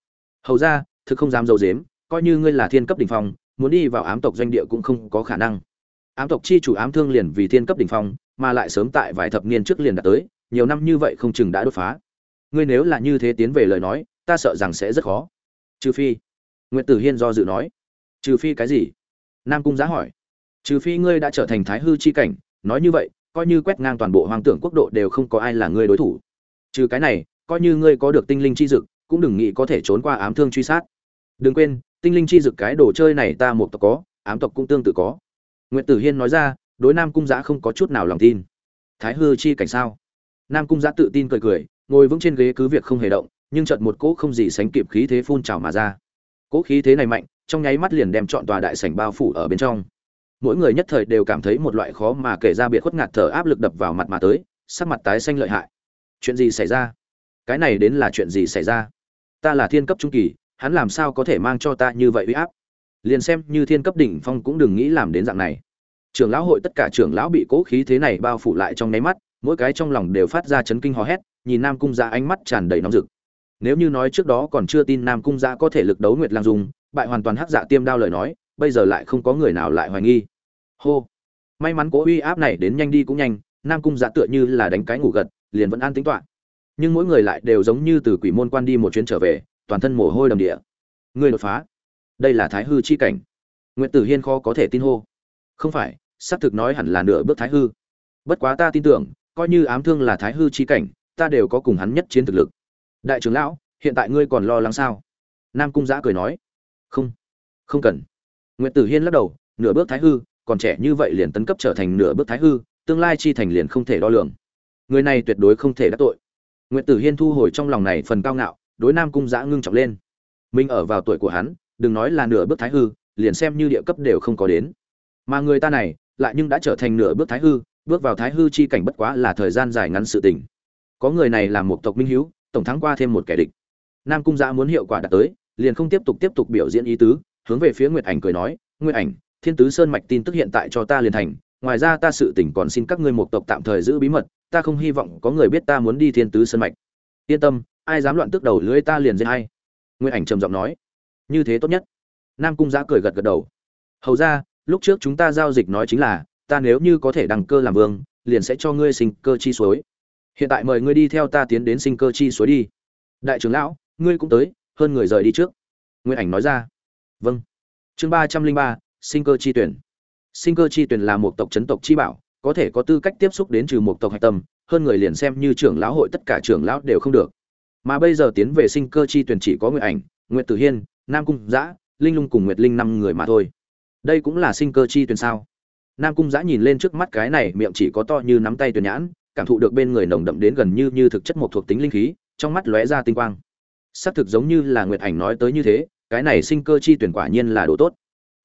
Hầu ra, thực không dám dầu dếm, coi như ngươi là thiên cấp đỉnh phong, muốn đi vào ám tộc doanh địa cũng không có khả năng. Ám tộc chi chủ ám thương liền vì thiên cấp đỉnh phong, mà lại sớm tại vài thập niên trước liền đã tới, nhiều năm như vậy không chừng đã đột phá. Ngươi nếu là như thế tiến về lời nói, ta sợ rằng sẽ rất khó. Trừ phi. Nguyễn tử hiên do dự nói. Trừ phi cái gì? Nam cung giá hỏi. Trừ phi ngươi đã trở thành thái hư chi cảnh, nói như vậy, coi như quét ngang toàn bộ hoàng tưởng quốc độ đều không có ai là ngươi đối thủ. Trừ cái này, coi như ngươi có được tinh linh chi dực, cũng đừng nghĩ có thể trốn qua ám thương truy sát. Đừng quên, tinh linh chi dực cái đồ chơi này ta một tộc có, ám tộc cũng tương tự có. Nguyễn tử hiên nói ra, đối nam cung giã không có chút nào lòng tin. Thái hư chi cảnh sao? Nam cung giã tự tin cười cười, ngồi vững trên ghế cứ việc không hề động, nhưng chợt một cỗ không gì sánh kịp khí thế phun trào mà ra. Cỗ khí thế này mạnh trong nháy mắt liền đem chọn tòa đại sảnh bao phủ ở bên trong. Mỗi người nhất thời đều cảm thấy một loại khó mà kể ra biệt khuất ngạt thở áp lực đập vào mặt mà tới, sắc mặt tái xanh lợi hại. Chuyện gì xảy ra? Cái này đến là chuyện gì xảy ra? Ta là thiên cấp trung kỳ, hắn làm sao có thể mang cho ta như vậy uy áp? Liền xem như thiên cấp đỉnh phong cũng đừng nghĩ làm đến dạng này. Trưởng lão hội tất cả trưởng lão bị cố khí thế này bao phủ lại trong nháy mắt, mỗi cái trong lòng đều phát ra chấn kinh hò hét, nhìn nam cung ra ánh mắt tràn đầy nóng rực nếu như nói trước đó còn chưa tin nam cung giã có thể lực đấu nguyệt lang dung, bại hoàn toàn hắc dạ tiêm đao lời nói, bây giờ lại không có người nào lại hoài nghi. Hô. May mắn cố uy áp này đến nhanh đi cũng nhanh, nam cung giã tựa như là đánh cái ngủ gật, liền vẫn an tính toạ nhưng mỗi người lại đều giống như từ quỷ môn quan đi một chuyến trở về, toàn thân mồ hôi đầm địa. Người đột phá. Đây là thái hư chi cảnh. Nguyễn tử hiên khó có thể tin hô. Không phải, xác thực nói hẳn là nửa bước thái hư. Bất quá ta tin tưởng, coi như ám thương là thái hư chi cảnh, ta đều có cùng hắn nhất chiến thực lực đại trưởng lão, hiện tại ngươi còn lo lắng sao? Nam cung giã cười nói, không không cần. Nguyễn tử hiên lắc đầu, nửa bước thái hư, còn trẻ như vậy liền tấn cấp trở thành nửa bước thái hư, tương lai chi thành liền không thể đo lường. Người này tuyệt đối không thể đắc tội. Nguyễn tử hiên thu hồi trong lòng này phần cao ngạo, đối nam cung giã ngưng trọng lên. Mình ở vào tuổi của hắn, đừng nói là nửa bước thái hư, liền xem như địa cấp đều không có đến. Mà người ta này, lại nhưng đã trở thành nửa bước thái hư, bước vào thái hư chi cảnh bất quá là thời gian dài ngắn sự tình. Có người này làm một tộc minh hiếu tổng thắng qua thêm một kẻ địch. Nam cung giã muốn hiệu quả đạt tới, liền không tiếp tục tiếp tục biểu diễn ý tứ, hướng về phía nguyệt ảnh cười nói, nguyệt ảnh, thiên tứ sơn mạch tin tức hiện tại cho ta liền thành, ngoài ra ta sự tỉnh còn xin các ngươi một tộc tạm thời giữ bí mật, ta không hy vọng có người biết ta muốn đi thiên tứ sơn mạch. Yên tâm, ai dám loạn tức đầu lưỡi ta liền giết hay nguyệt ảnh trầm giọng nói. Như thế tốt nhất. Nam cung giã cười gật gật đầu. Hầu ra, lúc trước chúng ta giao dịch nói chính là, ta nếu như có thể đăng cơ làm vương, liền sẽ cho ngươi sinh cơ chi suối hiện tại mời ngươi đi theo ta tiến đến sinh cơ chi suối đi. Đại trưởng lão, ngươi cũng tới, hơn người rời đi trước. Nguyên ảnh nói ra. Vâng. Chương ba trăm linh ba, sinh cơ chi tuyển. Sinh cơ chi tuyển là một tộc chấn tộc chi bảo, có thể có tư cách tiếp xúc đến trừ một tộc hạch tâm, hơn người liền xem như trưởng lão hội tất cả trưởng lão đều không được. Mà bây giờ tiến về sinh cơ chi tuyển chỉ có nguyện ảnh nguyện tử hiên, nam cung giã linh lung cùng nguyệt linh năm người mà thôi. Đây cũng là sinh cơ chi tuyển sao? Nam cung giã nhìn lên trước mắt cái này miệng chỉ có to như nắm tay tuyển nhãn cảm thụ được bên người nồng đậm đến gần như như thực chất một thuộc tính linh khí, trong mắt lóe ra tinh quang. Sắc thực giống như là nguyệt ảnh nói tới như thế, cái này sinh cơ chi tuyển quả nhiên là đồ tốt.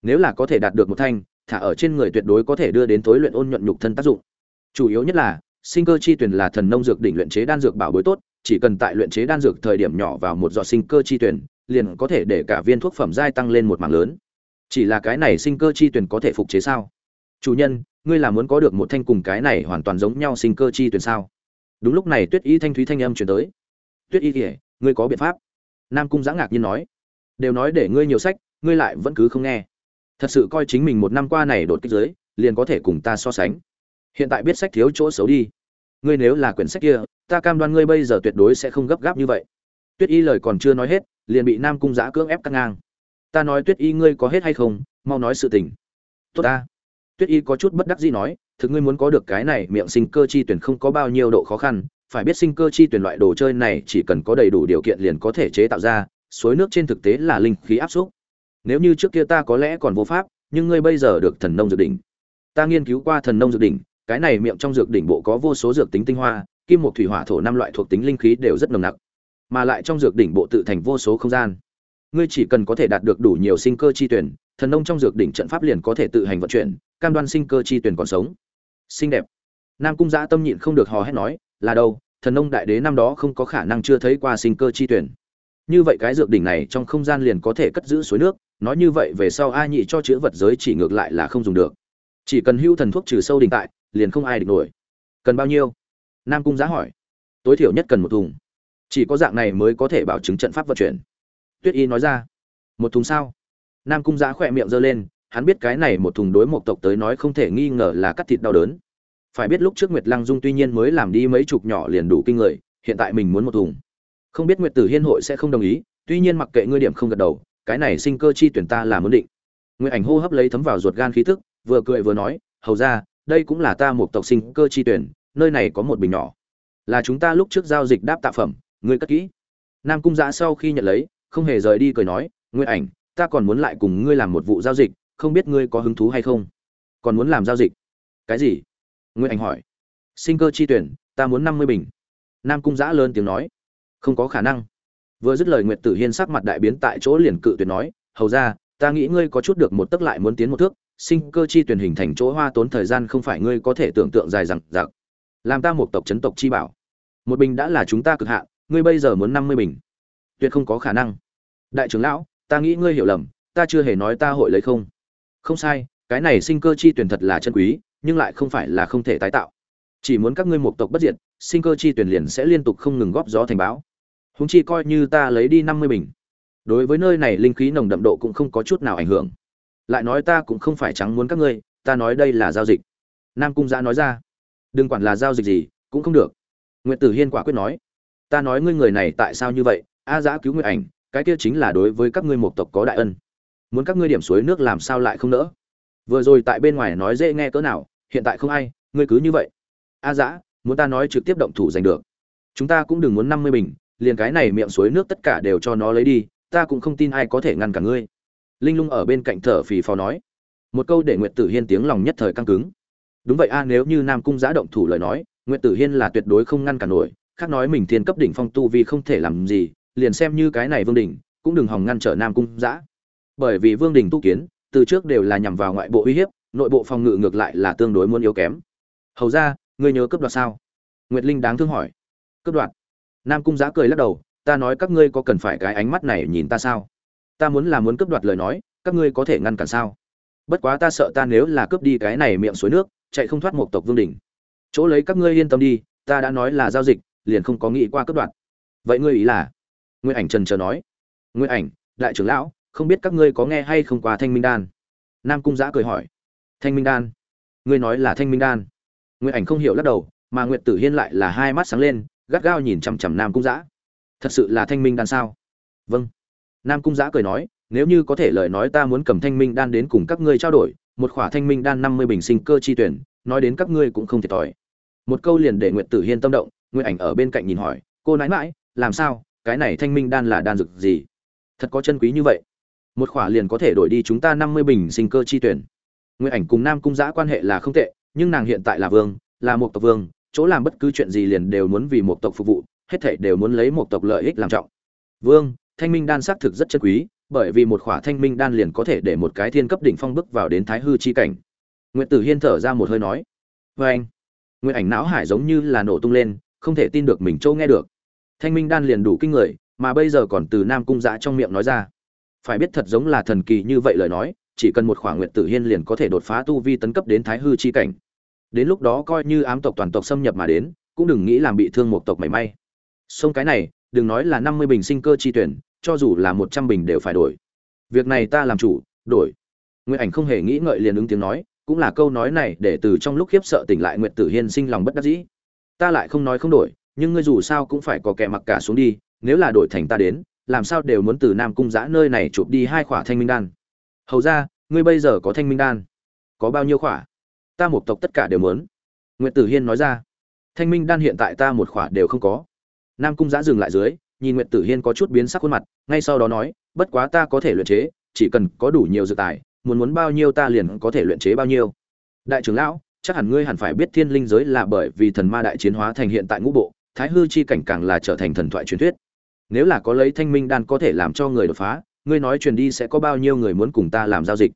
Nếu là có thể đạt được một thanh, thả ở trên người tuyệt đối có thể đưa đến tối luyện ôn nhuận nhục thân tác dụng. Chủ yếu nhất là, sinh cơ chi tuyển là thần nông dược đỉnh luyện chế đan dược bảo bối tốt, chỉ cần tại luyện chế đan dược thời điểm nhỏ vào một giọt sinh cơ chi tuyển, liền có thể để cả viên thuốc phẩm giai tăng lên một mảng lớn. Chỉ là cái này sinh cơ chi tuyển có thể phục chế sao? Chủ nhân ngươi là muốn có được một thanh cùng cái này hoàn toàn giống nhau sinh cơ chi tuyển sao? Đúng lúc này tuyết y thanh thúy thanh âm chuyển tới. Tuyết y kể ngươi có biện pháp. Nam cung giã ngạc nhiên nói. Đều nói để ngươi nhiều sách, ngươi lại vẫn cứ không nghe. Thật sự coi chính mình một năm qua này đột kích giới, liền có thể cùng ta so sánh. Hiện tại biết sách thiếu chỗ xấu đi. Ngươi nếu là quyển sách kia, ta cam đoan ngươi bây giờ tuyệt đối sẽ không gấp gáp như vậy. Tuyết y lời còn chưa nói hết, liền bị nam cung giã cưỡng ép căng ngang. Ta nói tuyết y ngươi có hết hay không, mau nói sự tình. Tốt ta tuyết y có chút bất đắc dĩ nói, thực ngươi muốn có được cái này, miệng sinh cơ chi tuyển không có bao nhiêu độ khó khăn, phải biết sinh cơ chi tuyển loại đồ chơi này chỉ cần có đầy đủ điều kiện liền có thể chế tạo ra, suối nước trên thực tế là linh khí áp xúc nếu như trước kia ta có lẽ còn vô pháp, nhưng ngươi bây giờ được thần nông dược đỉnh. Ta nghiên cứu qua thần nông dược đỉnh, cái này miệng trong dược đỉnh bộ có vô số dược tính tinh hoa, kim một thủy hỏa thổ năm loại thuộc tính linh khí đều rất nồng nặc, mà lại trong dược đỉnh bộ tự thành vô số không gian. Ngươi chỉ cần có thể đạt được đủ nhiều sinh cơ chi tuyển thần nông trong dược đỉnh trận pháp liền có thể tự hành vận chuyển, cam đoan sinh cơ chi tuyển còn sống. Xinh đẹp. Nam cung giã tâm nhịn không được hò hét nói, là đâu, thần nông đại đế năm đó không có khả năng chưa thấy qua sinh cơ chi tuyển. Như vậy cái dược đỉnh này trong không gian liền có thể cất giữ suối nước, nói như vậy về sau ai nhị cho chữ vật giới chỉ ngược lại là không dùng được. Chỉ cần hưu thần thuốc trừ sâu đình tại, liền không ai địch nổi. Cần bao nhiêu? Nam cung giá hỏi. Tối thiểu nhất cần một thùng. Chỉ có dạng này mới có thể bảo chứng trận pháp vận chuyển. Tuyết y nói ra. Một thùng sao? Nam cung giá khỏe miệng giơ lên, hắn biết cái này một thùng đối một tộc tới nói không thể nghi ngờ là cắt thịt đau đớn. Phải biết lúc trước nguyệt lăng dung tuy nhiên mới làm đi mấy chục nhỏ liền đủ kinh người, hiện tại mình muốn một thùng. Không biết nguyệt tử hiên hội sẽ không đồng ý, tuy nhiên mặc kệ ngươi điểm không gật đầu, cái này sinh cơ chi tuyển ta là muốn định. Nguyệt ảnh hô hấp lấy thấm vào ruột gan khí tức, vừa cười vừa nói, hầu ra đây cũng là ta một tộc sinh cơ chi tuyển, nơi này có một bình nhỏ. Là chúng ta lúc trước giao dịch đáp tạ phẩm, ngươi cất kỹ. Nam cung giã sau khi nhận lấy, không hề rời đi cười nói, nguyệt ảnh ta còn muốn lại cùng ngươi làm một vụ giao dịch, không biết ngươi có hứng thú hay không? Còn muốn làm giao dịch? Cái gì? Nguyễn anh hỏi. Sinh cơ chi tuyển, ta muốn năm mươi bình. Nam cung giã lớn tiếng nói. Không có khả năng. Vừa dứt lời nguyệt tử hiên sắc mặt đại biến tại chỗ liền cự tuyệt nói, hầu ra, ta nghĩ ngươi có chút được một tức lại muốn tiến một thước, sinh cơ chi tuyển hình thành chỗ hoa tốn thời gian không phải ngươi có thể tưởng tượng dài dằng dặc. Làm ta một tộc chấn tộc chi bảo. Một bình đã là chúng ta cực hạn, ngươi bây giờ muốn năm mươi bình. Tuyệt không có khả năng. Đại trưởng lão ta nghĩ ngươi hiểu lầm, ta chưa hề nói ta hội lấy không. Không sai, cái này sinh cơ chi tuyển thật là chân quý, nhưng lại không phải là không thể tái tạo. Chỉ muốn các ngươi một tộc bất diệt, sinh cơ chi tuyển liền sẽ liên tục không ngừng góp gió thành báo húng chi coi như ta lấy đi năm mươi bình. Đối với nơi này linh khí nồng đậm độ cũng không có chút nào ảnh hưởng. Lại nói ta cũng không phải trắng muốn các ngươi, ta nói đây là giao dịch. Nam cung giã nói ra. Đừng quản là giao dịch gì, cũng không được. N g u y ệ t tử hiên quả quyết nói. Ta nói ngươi người này tại sao như vậy? A giã cứu nguyện ảnh cái kia chính là đối với các ngươi một tộc có đại ân. Muốn các ngươi điểm suối nước làm sao lại không nỡ? Vừa rồi tại bên ngoài nói dễ nghe cỡ nào hiện tại không ai ngươi cứ như vậy. A dã, muốn ta nói trực tiếp động thủ giành được. Chúng ta cũng đừng muốn năm mươi bình liền cái này miệng suối nước tất cả đều cho nó lấy đi ta cũng không tin ai có thể ngăn cả ngươi. Linh lung ở bên cạnh thở phì phò nói. Một câu để nguyệt tử hiên tiếng lòng nhất thời căng cứng. Đúng vậy a nếu như nam cung giã động thủ lời nói nguyệt tử hiên là tuyệt đối không ngăn cả nổi khác nói mình thiên cấp đỉnh phong tu vì không thể làm gì liền xem như cái này vương đỉnh, cũng đừng hòng ngăn trở nam cung giã bởi vì vương đỉnh tu kiến, từ trước đều là nhằm vào ngoại bộ uy hiếp, nội bộ phòng ngự ngược lại là tương đối muốn yếu kém. Hầu ra, ngươi nhớ cấp đoạt sao? Nguyệt linh đáng thương hỏi. Cấp đoạt. Nam cung giã cười lắc đầu, ta nói các ngươi có cần phải cái ánh mắt này nhìn ta sao? Ta muốn là muốn cướp đoạt lời nói, các ngươi có thể ngăn cản sao? Bất quá ta sợ ta nếu là cướp đi cái này miệng suối nước, chạy không thoát một tộc vương đình chỗ lấy các ngươi yên tâm đi, ta đã nói là giao dịch, liền không có nghĩ qua cướp đoạt. Vậy ngươi ý là? Nguyên ảnh trần chờ nói. Nguyên ảnh, đại trưởng lão, không biết các ngươi có nghe hay không qua thanh minh đan? Nam cung giã cười hỏi. Thanh minh đan? Ngươi nói là thanh minh đan. Nguyên ảnh không hiểu lắc đầu, mà nguyệt tử hiên lại là hai mắt sáng lên, gắt gao nhìn chằm chằm nam cung giã. Thật sự là thanh minh đan sao? Vâng. Nam cung giã cười nói, nếu như có thể lời nói ta muốn cầm thanh minh đan đến cùng các ngươi trao đổi, một khỏa thanh minh đan năm mươi bình sinh cơ chi tuyển, nói đến các ngươi cũng không thiệt thòi. Một câu liền để nguyệt tử hiên tâm động nguyệt ảnh ở bên cạnh nhìn hỏi, cô nãi mãi làm sao? Cái này thanh minh đan là đan dược gì? Thật có chân quý như vậy. Một khỏa liền có thể đổi đi chúng ta năm mươi bình sinh cơ chi tuyển. Nguyệt ảnh cùng nam cung giã quan hệ là không tệ, nhưng nàng hiện tại là vương, là một tộc vương, chỗ làm bất cứ chuyện gì liền đều muốn vì một tộc phục vụ, hết thảy đều muốn lấy một tộc lợi ích làm trọng. Vương, thanh minh đan xác thực rất chân quý, bởi vì một khỏa thanh minh đan liền có thể để một cái thiên cấp đỉnh phong bước vào đến thái hư chi cảnh. Nguyệt tử hiên thở ra một hơi nói vê anh nguyệt ảnh não hải giống như là nổ tung lên, không thể tin được mình châu nghe được thanh minh đan liền đủ kinh người, mà bây giờ còn từ nam cung giã trong miệng nói ra. Phải biết thật giống là thần kỳ như vậy lời nói, chỉ cần một khoảng nguyện tử hiên liền có thể đột phá tu vi tấn cấp đến thái hư chi cảnh. Đến lúc đó coi như ám tộc toàn tộc xâm nhập mà đến, cũng đừng nghĩ làm bị thương một tộc mảy may. Sông cái này, đừng nói là năm mươi bình sinh cơ chi tuyển, cho dù là một trăm bình đều phải đổi. Việc này ta làm chủ, đổi. Nguyện ảnh không hề nghĩ ngợi liền ứng tiếng nói, cũng là câu nói này để từ trong lúc khiếp sợ tỉnh lại nguyện tử hiên sinh lòng bất đắc dĩ. Ta lại không nói không đổi nhưng ngươi dù sao cũng phải có kẻ mặc cả xuống đi, nếu là đổi thành ta đến, làm sao đều muốn từ nam cung giã nơi này chụp đi hai khỏa thanh minh đan. Hầu ra, ngươi bây giờ có thanh minh đan? Có bao nhiêu khỏa? Ta một tộc tất cả đều muốn. Nguyệt tử hiên nói ra. Thanh minh đan hiện tại ta một khỏa đều không có. Nam cung giã dừng lại dưới, nhìn Nguyệt tử hiên có chút biến sắc khuôn mặt, ngay sau đó nói, bất quá ta có thể luyện chế, chỉ cần có đủ nhiều dự tài, muốn muốn bao nhiêu ta liền có thể luyện chế bao nhiêu. Đại trưởng lão, chắc hẳn ngươi hẳn phải biết thiên linh giới là bởi vì thần ma đại chiến hóa thành hiện tại ngũ bộ thái hư chi cảnh càng là trở thành thần thoại truyền thuyết. Nếu là có lấy thanh minh đan có thể làm cho người đột phá, ngươi nói truyền đi sẽ có bao nhiêu người muốn cùng ta làm giao dịch?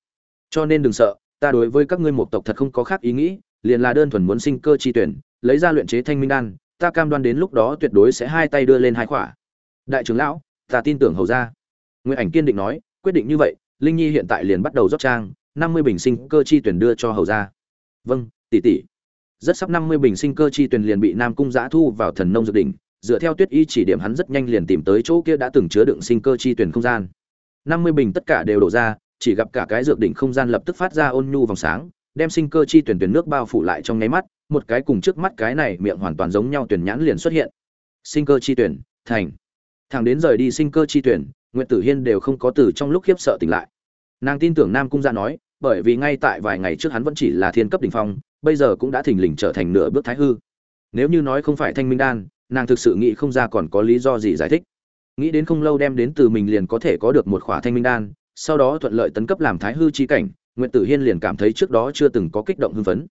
Cho nên đừng sợ, ta đối với các ngươi một tộc thật không có khác ý nghĩ, liền là đơn thuần muốn sinh cơ chi tuyển, lấy ra luyện chế thanh minh đan, ta cam đoan đến lúc đó tuyệt đối sẽ hai tay đưa lên hai khỏa. Đại trưởng lão, ta tin tưởng hầu ra nguyễn ảnh kiên định nói, quyết định như vậy, linh nhi hiện tại liền bắt đầu rót trang, năm mươi bình sinh cơ chi tuyển đưa cho hầu ra vâng tỷ tỷ rất sắp năm mươi bình sinh cơ chi tuyển liền bị nam cung giã thu vào thần nông dược đỉnh, dựa theo tuyết y chỉ điểm hắn rất nhanh liền tìm tới chỗ kia đã từng chứa đựng sinh cơ chi tuyển không gian. năm mươi bình tất cả đều đổ ra, chỉ gặp cả cái dược đỉnh không gian lập tức phát ra ôn nhu vòng sáng, đem sinh cơ chi tuyển tuyển nước bao phủ lại trong nháy mắt, một cái cùng trước mắt cái này miệng hoàn toàn giống nhau tuyển nhãn liền xuất hiện. Sinh cơ chi tuyển thành. Thằng đến rời đi sinh cơ chi tuyển nguyệt tử hiên đều không có từ trong lúc khiếp sợ tỉnh lại. Nàng tin tưởng nam cung gia nói bởi vì ngay tại vài ngày trước hắn vẫn chỉ là thiên cấp đỉnh phong, bây giờ cũng đã thình lình trở thành nửa bước thái hư. Nếu như nói không phải thanh minh đan, nàng thực sự nghĩ không ra còn có lý do gì giải thích. Nghĩ đến không lâu đem đến từ mình liền có thể có được một khỏa thanh minh đan, sau đó thuận lợi tấn cấp làm thái hư chi cảnh nguyện tử hiên liền cảm thấy trước đó chưa từng có kích động hưng phấn.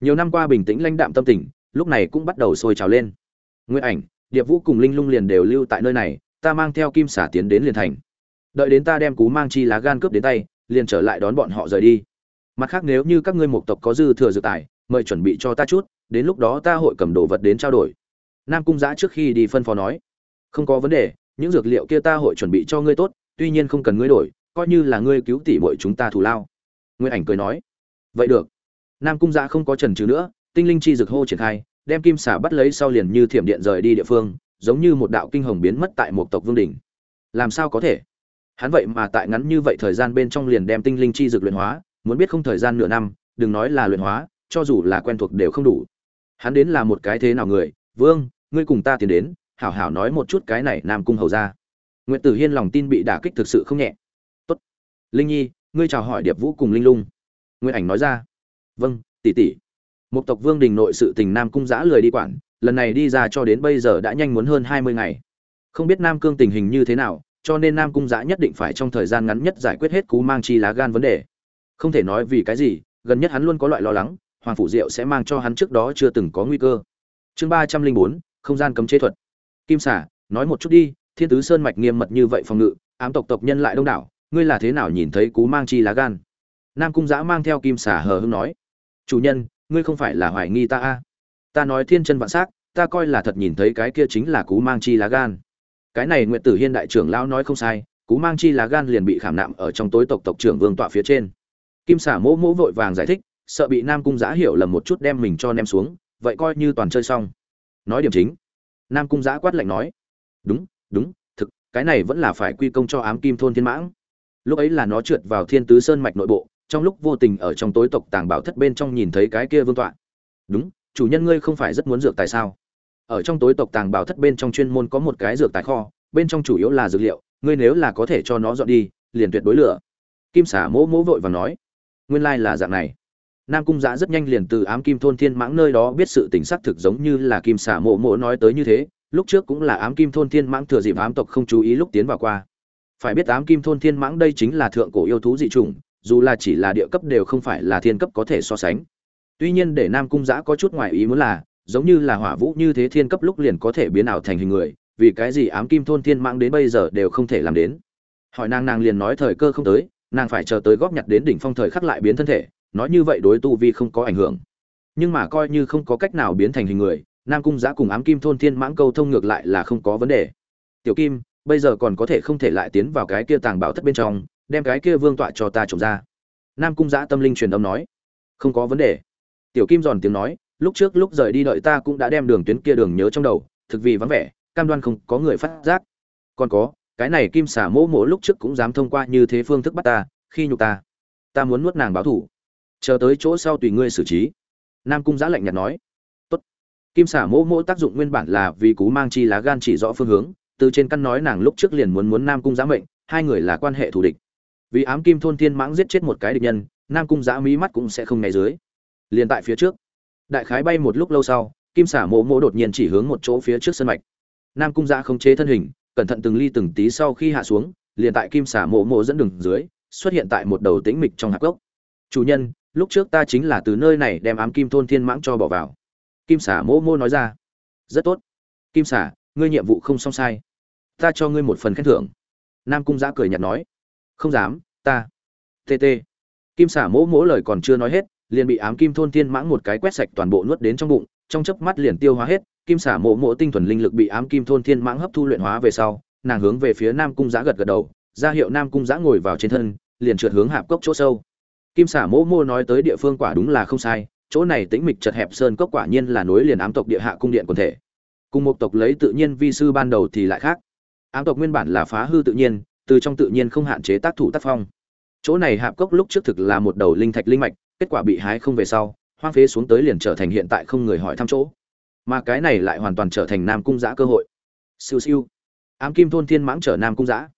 Nhiều năm qua bình tĩnh lãnh đạm tâm tình, lúc này cũng bắt đầu sôi trào lên. Nguyện ảnh, điệp vũ cùng linh lung liền đều lưu tại nơi này, ta mang theo kim xả tiến đến liền thành. Đợi đến ta đem cú mang chi lá gan cướp đến tay liền trở lại đón bọn họ rời đi. Mặt khác nếu như các ngươi Mộc tộc có dư thừa dự tài, mời chuẩn bị cho ta chút, đến lúc đó ta hội cầm đồ vật đến trao đổi. Nam cung giã trước khi đi phân phó nói. Không có vấn đề, những dược liệu kia ta hội chuẩn bị cho ngươi tốt, tuy nhiên không cần ngươi đổi, coi như là ngươi cứu tỷ muội chúng ta thù lao. Nguyên ảnh cười nói. Vậy được. Nam cung giã không có trần trừ nữa, tinh linh chi dược hô triển khai, đem kim xả bắt lấy sau liền như thiểm điện rời đi địa phương, giống như một đạo kinh hồng biến mất tại một tộc vương đỉnh. Làm sao có thể? Hắn vậy mà tại ngắn như vậy thời gian bên trong liền đem tinh linh chi dược luyện hóa, muốn biết không thời gian nửa năm, đừng nói là luyện hóa, cho dù là quen thuộc đều không đủ. Hắn đến là một cái thế nào người? Vương, ngươi cùng ta tiến đến, hảo hảo nói một chút cái này nam cung hầu ra. Nguyệt tử hiên lòng tin bị đả kích thực sự không nhẹ. Tốt. Linh nhi, ngươi chào hỏi điệp vũ cùng linh lung. Nguyệt ảnh nói ra. Vâng tỷ tỷ. Một tộc vương đình nội sự tình nam cung giã lười đi quản, lần này đi ra cho đến bây giờ đã nhanh muốn hơn hai mươi ngày. Không biết nam cương tình hình như thế nào cho nên nam cung giã nhất định phải trong thời gian ngắn nhất giải quyết hết cú mang chi lá gan vấn đề. Không thể nói vì cái gì, gần nhất hắn luôn có loại lo lắng, hoàng phủ diệu sẽ mang cho hắn trước đó chưa từng có nguy cơ. Chương ba trăm linh bốn, không gian cấm chế thuật. Kim xả nói một chút đi, thiên tứ sơn mạch nghiêm mật như vậy phòng ngự, ám tộc tộc nhân lại đông đảo, ngươi là thế nào nhìn thấy cú mang chi lá gan? Nam cung giã mang theo kim xả hờ hưng nói, chủ nhân, ngươi không phải là hoài nghi ta a ta nói thiên chân vạn s á c ta coi là thật nhìn thấy cái kia chính là cú mang chi lá gan cái này nguyện tử hiên đại trưởng lão nói không sai, cú mang chi lá gan liền bị khảm nạm ở trong tối tộc tộc trưởng vương tọa phía trên. Kim xả mỗ mỗ vội vàng giải thích, sợ bị nam cung giã hiểu lầm một chút đem mình cho ném xuống, vậy coi như toàn chơi xong. Nói điểm chính, nam cung giã quát lạnh nói, đúng đúng, thực, cái này vẫn là phải quy công cho ám kim thôn thiên mãng. Lúc ấy là nó trượt vào thiên tứ sơn mạch nội bộ, trong lúc vô tình ở trong tối tộc tàng bảo thất bên trong nhìn thấy cái kia vương tọa. Đúng, chủ nhân ngươi không phải rất muốn dược tại sao? Ở trong tối tộc tàng bảo thất bên trong chuyên môn có một cái dược tài kho, bên trong chủ yếu là dược liệu, ngươi nếu là có thể cho nó dọn đi, liền tuyệt đối lửa kim xả mỗ mỗ vội và nói, nguyên lai là dạng này. Nam cung giã rất nhanh liền từ ám kim thôn thiên mãng nơi đó biết sự tình xác thực giống như là kim xả mộ mộ nói tới như thế, lúc trước cũng là ám kim thôn thiên mãng thừa dịp ám tộc không chú ý lúc tiến vào qua. Phải biết ám kim thôn thiên mãng đây chính là thượng cổ yêu thú dị chủng, dù là chỉ là địa cấp đều không phải là thiên cấp có thể so sánh. Tuy nhiên để nam cung giã có chút ngoài ý muốn là giống như là hỏa vũ như thế thiên cấp lúc liền có thể biến ảo thành hình người, vì cái gì ám kim thôn thiên mãng đến bây giờ đều không thể làm đến? Hỏi nàng nàng liền nói thời cơ không tới, nàng phải chờ tới góp nhặt đến đỉnh phong thời khắc lại biến thân thể, nói như vậy đối tu vi không có ảnh hưởng. Nhưng mà coi như không có cách nào biến thành hình người, nam cung giã cùng ám kim thôn thiên mãng câu thông ngược lại là không có vấn đề. Tiểu kim, bây giờ còn có thể không thể lại tiến vào cái kia tàng bảo thất bên trong, đem cái kia vương tọa cho ta trộm ra. Nam cung giã tâm linh truyền âm nói, không có vấn đề. Tiểu kim giòn tiếng nói lúc trước lúc rời đi đợi ta cũng đã đem đường tuyến kia đường nhớ trong đầu, thực vì vắng vẻ, cam đoan không có người phát giác. Còn có, cái này kim xả mỗ mỗ lúc trước cũng dám thông qua như thế phương thức bắt ta, khi nhục ta ta muốn nuốt nàng báo thủ. Chờ tới chỗ sau tùy ngươi xử trí. Nam cung giã lạnh nhạt nói. Tốt. Kim xả mỗ mỗ tác dụng nguyên bản là vì cú mang chi lá gan chỉ rõ phương hướng, từ trên căn nói nàng lúc trước liền muốn muốn nam cung giã mệnh, hai người là quan hệ thù địch. Vì ám kim thôn thiên mãng giết chết một cái địch nhân, nam cung giã mí mắt cũng sẽ không ngay dưới. Liền tại phía trước đại khái bay một lúc lâu sau, kim xả mỗ mỗ đột nhiên chỉ hướng một chỗ phía trước sân mạch. Nam cung giã không chế thân hình, cẩn thận từng ly từng tí sau khi hạ xuống, liền tại kim xả mỗ mỗ dẫn đường dưới, xuất hiện tại một đầu tĩnh mịch trong hạc gốc. Chủ nhân, lúc trước ta chính là từ nơi này đem ám kim thôn thiên mãng cho bỏ vào. Kim xả mỗ mỗ nói ra. Rất tốt. Kim xả, ngươi nhiệm vụ không xong sai. Ta cho ngươi một phần khen thưởng. Nam cung giã cười nhạt nói. Không dám, ta. Tt kim xả mỗ mỗ lời còn chưa nói hết liền bị ám kim thôn thiên mãng một cái quét sạch toàn bộ nuốt đến trong bụng, trong chớp mắt liền tiêu hóa hết, kim xả mộ mộ tinh thuần linh lực bị ám kim thôn thiên mãng hấp thu luyện hóa về sau, nàng hướng về phía nam cung giã gật gật đầu, ra hiệu nam cung giã ngồi vào trên thân, liền trượt hướng hạp cốc chỗ sâu. Kim xả mộ mô nói tới địa phương quả đúng là không sai, chỗ này tĩnh mịch chật hẹp sơn cốc quả nhiên là nối liền ám tộc địa hạ cung điện quần thể. Cùng một tộc lấy tự nhiên vi sư ban đầu thì lại khác. Ám tộc nguyên bản là phá hư tự nhiên, từ trong tự nhiên không hạn chế tác thủ tác phong. Chỗ này hạp cốc lúc trước thực là một đầu linh thạch linh mạch kết quả bị hái không về sau, hoang phế xuống tới liền trở thành hiện tại không người hỏi thăm chỗ. Mà cái này lại hoàn toàn trở thành nam cung giã cơ hội. Siêu siêu. Ám kim thôn thiên mãng trở nam cung giã.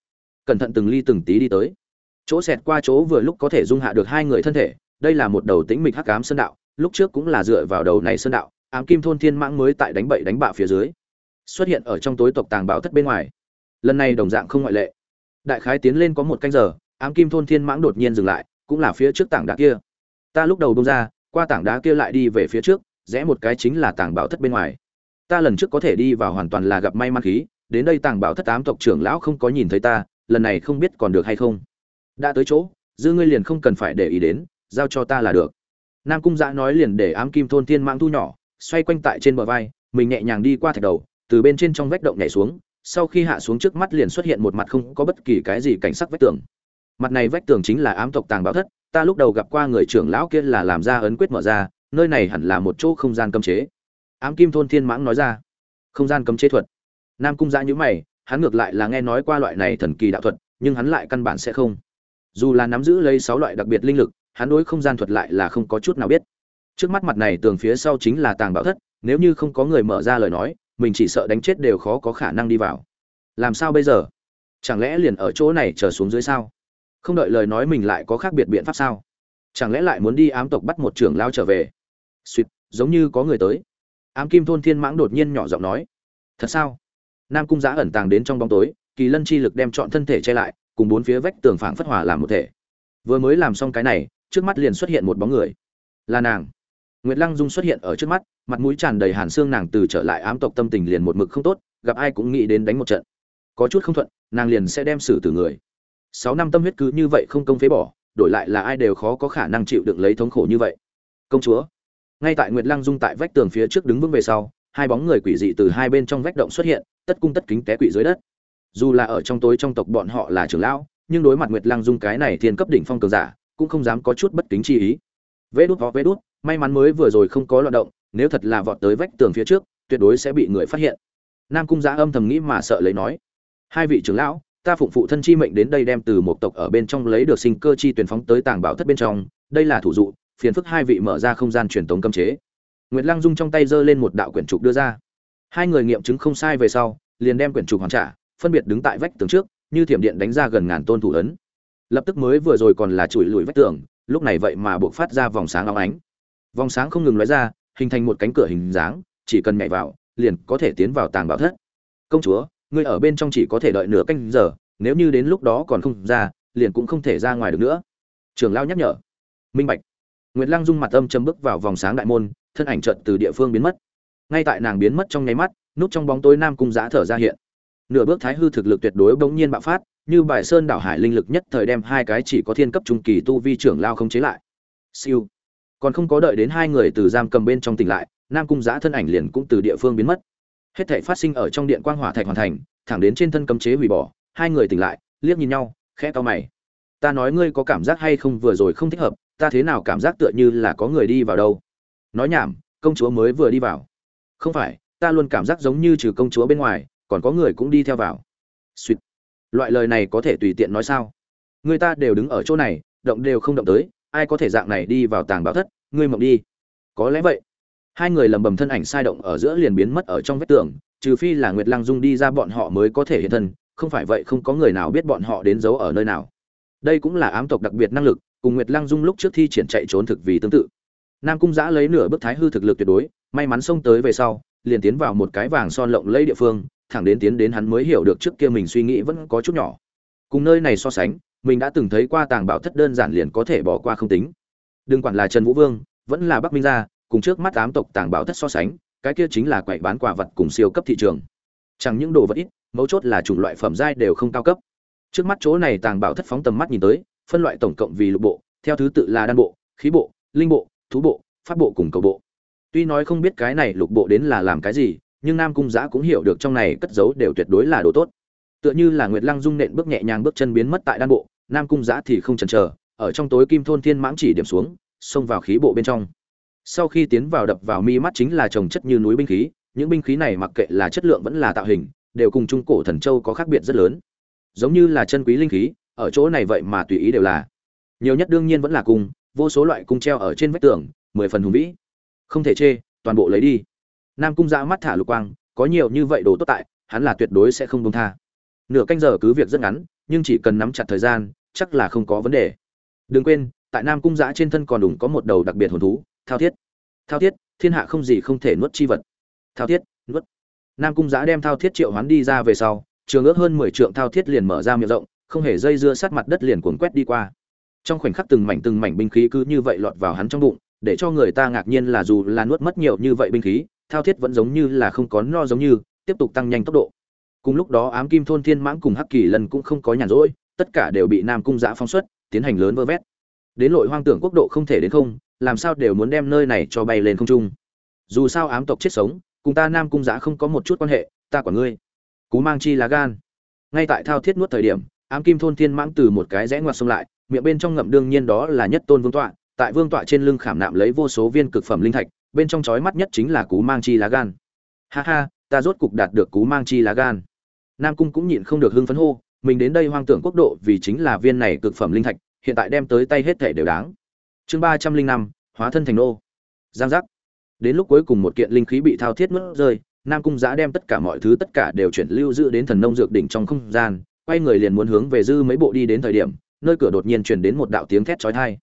Cẩn thận từng ly từng tí đi tới. Chỗ xẹt qua chỗ vừa lúc có thể dung hạ được hai người thân thể, đây là một đầu tĩnh mịch hắc ám sơn đạo, lúc trước cũng là dựa vào đầu này sơn đạo, ám kim thôn thiên mãng mới tại đánh bậy đánh bạ phía dưới. Xuất hiện ở trong tối tộc tàng bảo thất bên ngoài. Lần này đồng dạng không ngoại lệ. Đại khái tiến lên có một canh giờ, ám kim thôn thiên mãng đột nhiên dừng lại, cũng là phía trước tảng đá kia ta lúc đầu bông ra, qua tảng đá kia lại đi về phía trước, rẽ một cái chính là tảng bảo thất bên ngoài. Ta lần trước có thể đi vào hoàn toàn là gặp may mắn khí, đến đây tàng bảo thất ám tộc trưởng lão không có nhìn thấy ta, lần này không biết còn được hay không. Đã tới chỗ, dư ngươi liền không cần phải để ý đến, giao cho ta là được. Nam cung giã nói liền để ám kim thôn thiên mang thu nhỏ, xoay quanh tại trên bờ vai, mình nhẹ nhàng đi qua thạch đầu, từ bên trên trong vách động nhảy xuống, sau khi hạ xuống trước mắt liền xuất hiện một mặt không có bất kỳ cái gì cảnh sắc vách tường. Mặt này vách tường chính là ám tộc tàng báo thất ta lúc đầu gặp qua người trưởng lão kia là làm ra ấn quyết mở ra, nơi này hẳn là một chỗ không gian cấm chế. Ám kim thôn thiên mãng nói ra. Không gian cấm chế thuật. Nam cung giã nhữ mày, hắn ngược lại là nghe nói qua loại này thần kỳ đạo thuật, nhưng hắn lại căn bản sẽ không. Dù là nắm giữ lấy sáu loại đặc biệt linh lực, hắn đối không gian thuật lại là không có chút nào biết. Trước mắt mặt này tường phía sau chính là tàng bảo thất, nếu như không có người mở ra lời nói, mình chỉ sợ đánh chết đều khó có khả năng đi vào. Làm sao bây giờ? Chẳng lẽ liền ở chỗ này trở xuống dưới sao? Không đợi lời nói mình lại có khác biệt biện pháp sao? Chẳng lẽ lại muốn đi ám tộc bắt một trưởng lao trở về? Suýt giống như có người tới. Ám kim thôn thiên mãng đột nhiên nhỏ giọng nói. Thật sao? Nam cung giã ẩn tàng đến trong bóng tối, kỳ lân chi lực đem chọn thân thể che lại, cùng bốn phía vách tường phảng phất hòa làm một thể. Vừa mới làm xong cái này, trước mắt liền xuất hiện một bóng người. Là nàng. Nguyệt lăng dung xuất hiện ở trước mắt, mặt mũi tràn đầy hàn xương nàng từ trở lại ám tộc tâm tình liền một mực không tốt, gặp ai cũng nghĩ đến đánh một trận. Có chút không thuận, nàng liền sẽ đem xử tử người sáu năm tâm huyết cứ như vậy không công phế bỏ, đổi lại là ai đều khó có khả năng chịu đựng lấy thống khổ như vậy. Công chúa, ngay tại nguyệt lăng dung tại vách tường phía trước đứng vững về sau, hai bóng người quỷ dị từ hai bên trong vách động xuất hiện, tất cung tất kính té quỷ dưới đất. Dù là ở trong tối trong tộc bọn họ là trưởng lão, nhưng đối mặt nguyệt lăng dung cái này thiên cấp đỉnh phong cường giả, cũng không dám có chút bất kính chi ý. Vê đút, vó vê đút, may mắn mới vừa rồi không có loạt động, nếu thật là vọt tới vách tường phía trước, tuyệt đối sẽ bị người phát hiện. Nam cung giã âm thầm nghĩ mà sợ lấy nói. Hai vị trưởng lão ta phụng phụ thân chi mệnh đến đây đem từ một tộc ở bên trong lấy được sinh cơ chi tuyển phóng tới tàng bảo thất bên trong, đây là thủ dụ, phiền phức hai vị mở ra không gian truyền tống cấm chế. Nguyệt lăng dung trong tay giơ lên một đạo quyển trục đưa ra. Hai người nghiệm chứng không sai về sau, liền đem quyển trục hoàn trả, phân biệt đứng tại vách tường trước, như thiểm điện đánh ra gần ngàn tôn thủ ấn. Lập tức mới vừa rồi còn là chùi lùi vách tường, lúc này vậy mà buộc phát ra vòng sáng óng ánh. Vòng sáng không ngừng lóe ra, hình thành một cánh cửa hình dáng, chỉ cần nhảy vào, liền có thể tiến vào tàng bảo thất. Công chúa ngươi ở bên trong chỉ có thể đợi nửa canh giờ, nếu như đến lúc đó còn không ra, liền cũng không thể ra ngoài được nữa. Trường lao nhắc nhở. Minh bạch. Nguyệt lăng dung mặt âm châm bước vào vòng sáng đại môn, thân ảnh trận từ địa phương biến mất. Ngay tại nàng biến mất trong nháy mắt, núp trong bóng tối nam cung giã thở ra hiện. Nửa bước thái hư thực lực tuyệt đối bỗng nhiên bạo phát, như bài sơn đảo hải linh lực nhất thời đem hai cái chỉ có thiên cấp trung kỳ tu vi trưởng lao không chế lại. Siêu. Còn không có đợi đến hai người từ giam cầm bên trong tỉnh lại, nam cung giã thân ảnh liền cũng từ địa phương biến mất hết thể phát sinh ở trong điện quang hỏa thạch hoàn thành, thẳng đến trên thân cấm chế hủy bỏ, hai người tỉnh lại, liếc nhìn nhau, khẽ to mày. Ta nói ngươi có cảm giác hay không vừa rồi không thích hợp, ta thế nào cảm giác tựa như là có người đi vào đâu. Nói nhảm, công chúa mới vừa đi vào. Không phải, ta luôn cảm giác giống như trừ công chúa bên ngoài, còn có người cũng đi theo vào. Suýt. Loại lời này có thể tùy tiện nói sao? Người ta đều đứng ở chỗ này, động đều không động tới, ai có thể dạng này đi vào tàng báo thất, ngươi mộng đi. Có lẽ vậy hai người lầm bầm thân ảnh sai động ở giữa liền biến mất ở trong vách tường, trừ phi là nguyệt lăng dung đi ra bọn họ mới có thể hiện thân, không phải vậy không có người nào biết bọn họ đến giấu ở nơi nào. Đây cũng là ám tộc đặc biệt năng lực, cùng nguyệt lăng dung lúc trước thi triển chạy trốn thực vì tương tự. Nam cung giã lấy nửa bước thái hư thực lực tuyệt đối, may mắn xông tới về sau, liền tiến vào một cái vàng son lộng lấy địa phương, thẳng đến tiến đến hắn mới hiểu được trước kia mình suy nghĩ vẫn có chút nhỏ. Cùng nơi này so sánh, mình đã từng thấy qua tàng bảo thất đơn giản liền có thể bỏ qua không tính. Đừng quản là trần vũ vương, vẫn là bắc minh gia cùng trước mắt ám tộc tàng bảo thất so sánh, cái kia chính là quậy bán quả vật cùng siêu cấp thị trường. Chẳng những đồ vật ít, mấu chốt là chủng loại phẩm giai đều không cao cấp. Trước mắt chỗ này tàng bảo thất phóng tầm mắt nhìn tới, phân loại tổng cộng vì lục bộ, theo thứ tự là đan bộ, khí bộ, linh bộ, thú bộ, pháp bộ cùng cầu bộ. Tuy nói không biết cái này lục bộ đến là làm cái gì, nhưng nam cung giã cũng hiểu được trong này cất giấu đều tuyệt đối là đồ tốt. Tựa như là nguyệt lăng dung nện bước nhẹ nhàng bước chân biến mất tại đan bộ, nam cung giã thì không chần chờ, ở trong tối kim thôn thiên mãng chỉ điểm xuống, xông vào khí bộ bên trong sau khi tiến vào đập vào mi mắt chính là trồng chất như núi binh khí, những binh khí này mặc kệ là chất lượng vẫn là tạo hình, đều cùng trung cổ thần châu có khác biệt rất lớn. Giống như là chân quý linh khí, ở chỗ này vậy mà tùy ý đều là. Nhiều nhất đương nhiên vẫn là cung, vô số loại cung treo ở trên vách tường, mười phần hùng vĩ. Không thể chê, toàn bộ lấy đi. Nam cung ra mắt thả lục quang, có nhiều như vậy đồ tốt tại, hắn là tuyệt đối sẽ không đông tha. Nửa canh giờ cứ việc rất ngắn, nhưng chỉ cần nắm chặt thời gian, chắc là không có vấn đề. Đừng quên, tại nam cung giã trên thân còn đủng có một đầu đặc biệt hồn thú thao thiết. Thao thiết, thiên hạ không gì không thể nuốt chi vật. Thao thiết, nuốt. Nam cung giã đem thao thiết triệu hoán đi ra về sau, trường ước hơn mười trượng thao thiết liền mở ra miệng rộng, không hề dây dưa sát mặt đất liền cuốn quét đi qua. Trong khoảnh khắc từng mảnh từng mảnh binh khí cứ như vậy lọt vào hắn trong bụng, để cho người ta ngạc nhiên là dù là nuốt mất nhiều như vậy binh khí, thao thiết vẫn giống như là không có no giống như, tiếp tục tăng nhanh tốc độ. Cùng lúc đó, ám kim thôn thiên mãng cùng hắc kỳ lần cũng không có nhàn rỗi, tất cả đều bị nam cung giã phóng xuất, tiến hành lớn vơ vét. Đến lội hoang tưởng quốc độ không thể đến không làm sao đều muốn đem nơi này cho bay lên không trung. Dù sao ám tộc chết sống, cùng ta nam cung giã không có một chút quan hệ, ta quản ngươi. Cú mang chi lá gan. Ngay tại thao thiết nuốt thời điểm, ám kim thôn thiên mãng từ một cái rẽ ngoặt xông lại, miệng bên trong ngậm đương nhiên đó là nhất tôn vương tọa, tại vương tọa trên lưng khảm nạm lấy vô số viên cực phẩm linh thạch, bên trong chói mắt nhất chính là cú mang chi lá gan. Ha ha, ta rốt cục đạt được cú mang chi lá gan. Nam cung cũng nhịn không được hưng phấn hô, mình đến đây hoang tưởng quốc độ vì chính là viên này cực phẩm linh thạch, hiện tại đem tới tay hết thể đều đáng chương ba trăm linh năm, hóa thân thành nô. Giang giác. Đến lúc cuối cùng một kiện linh khí bị thao thiết mất rơi, nam cung giã đem tất cả mọi thứ tất cả đều chuyển lưu giữ đến thần nông dược đỉnh trong không gian, quay người liền muốn hướng về dư mấy bộ đi đến thời điểm, nơi cửa đột nhiên chuyển đến một đạo tiếng thét chói tai.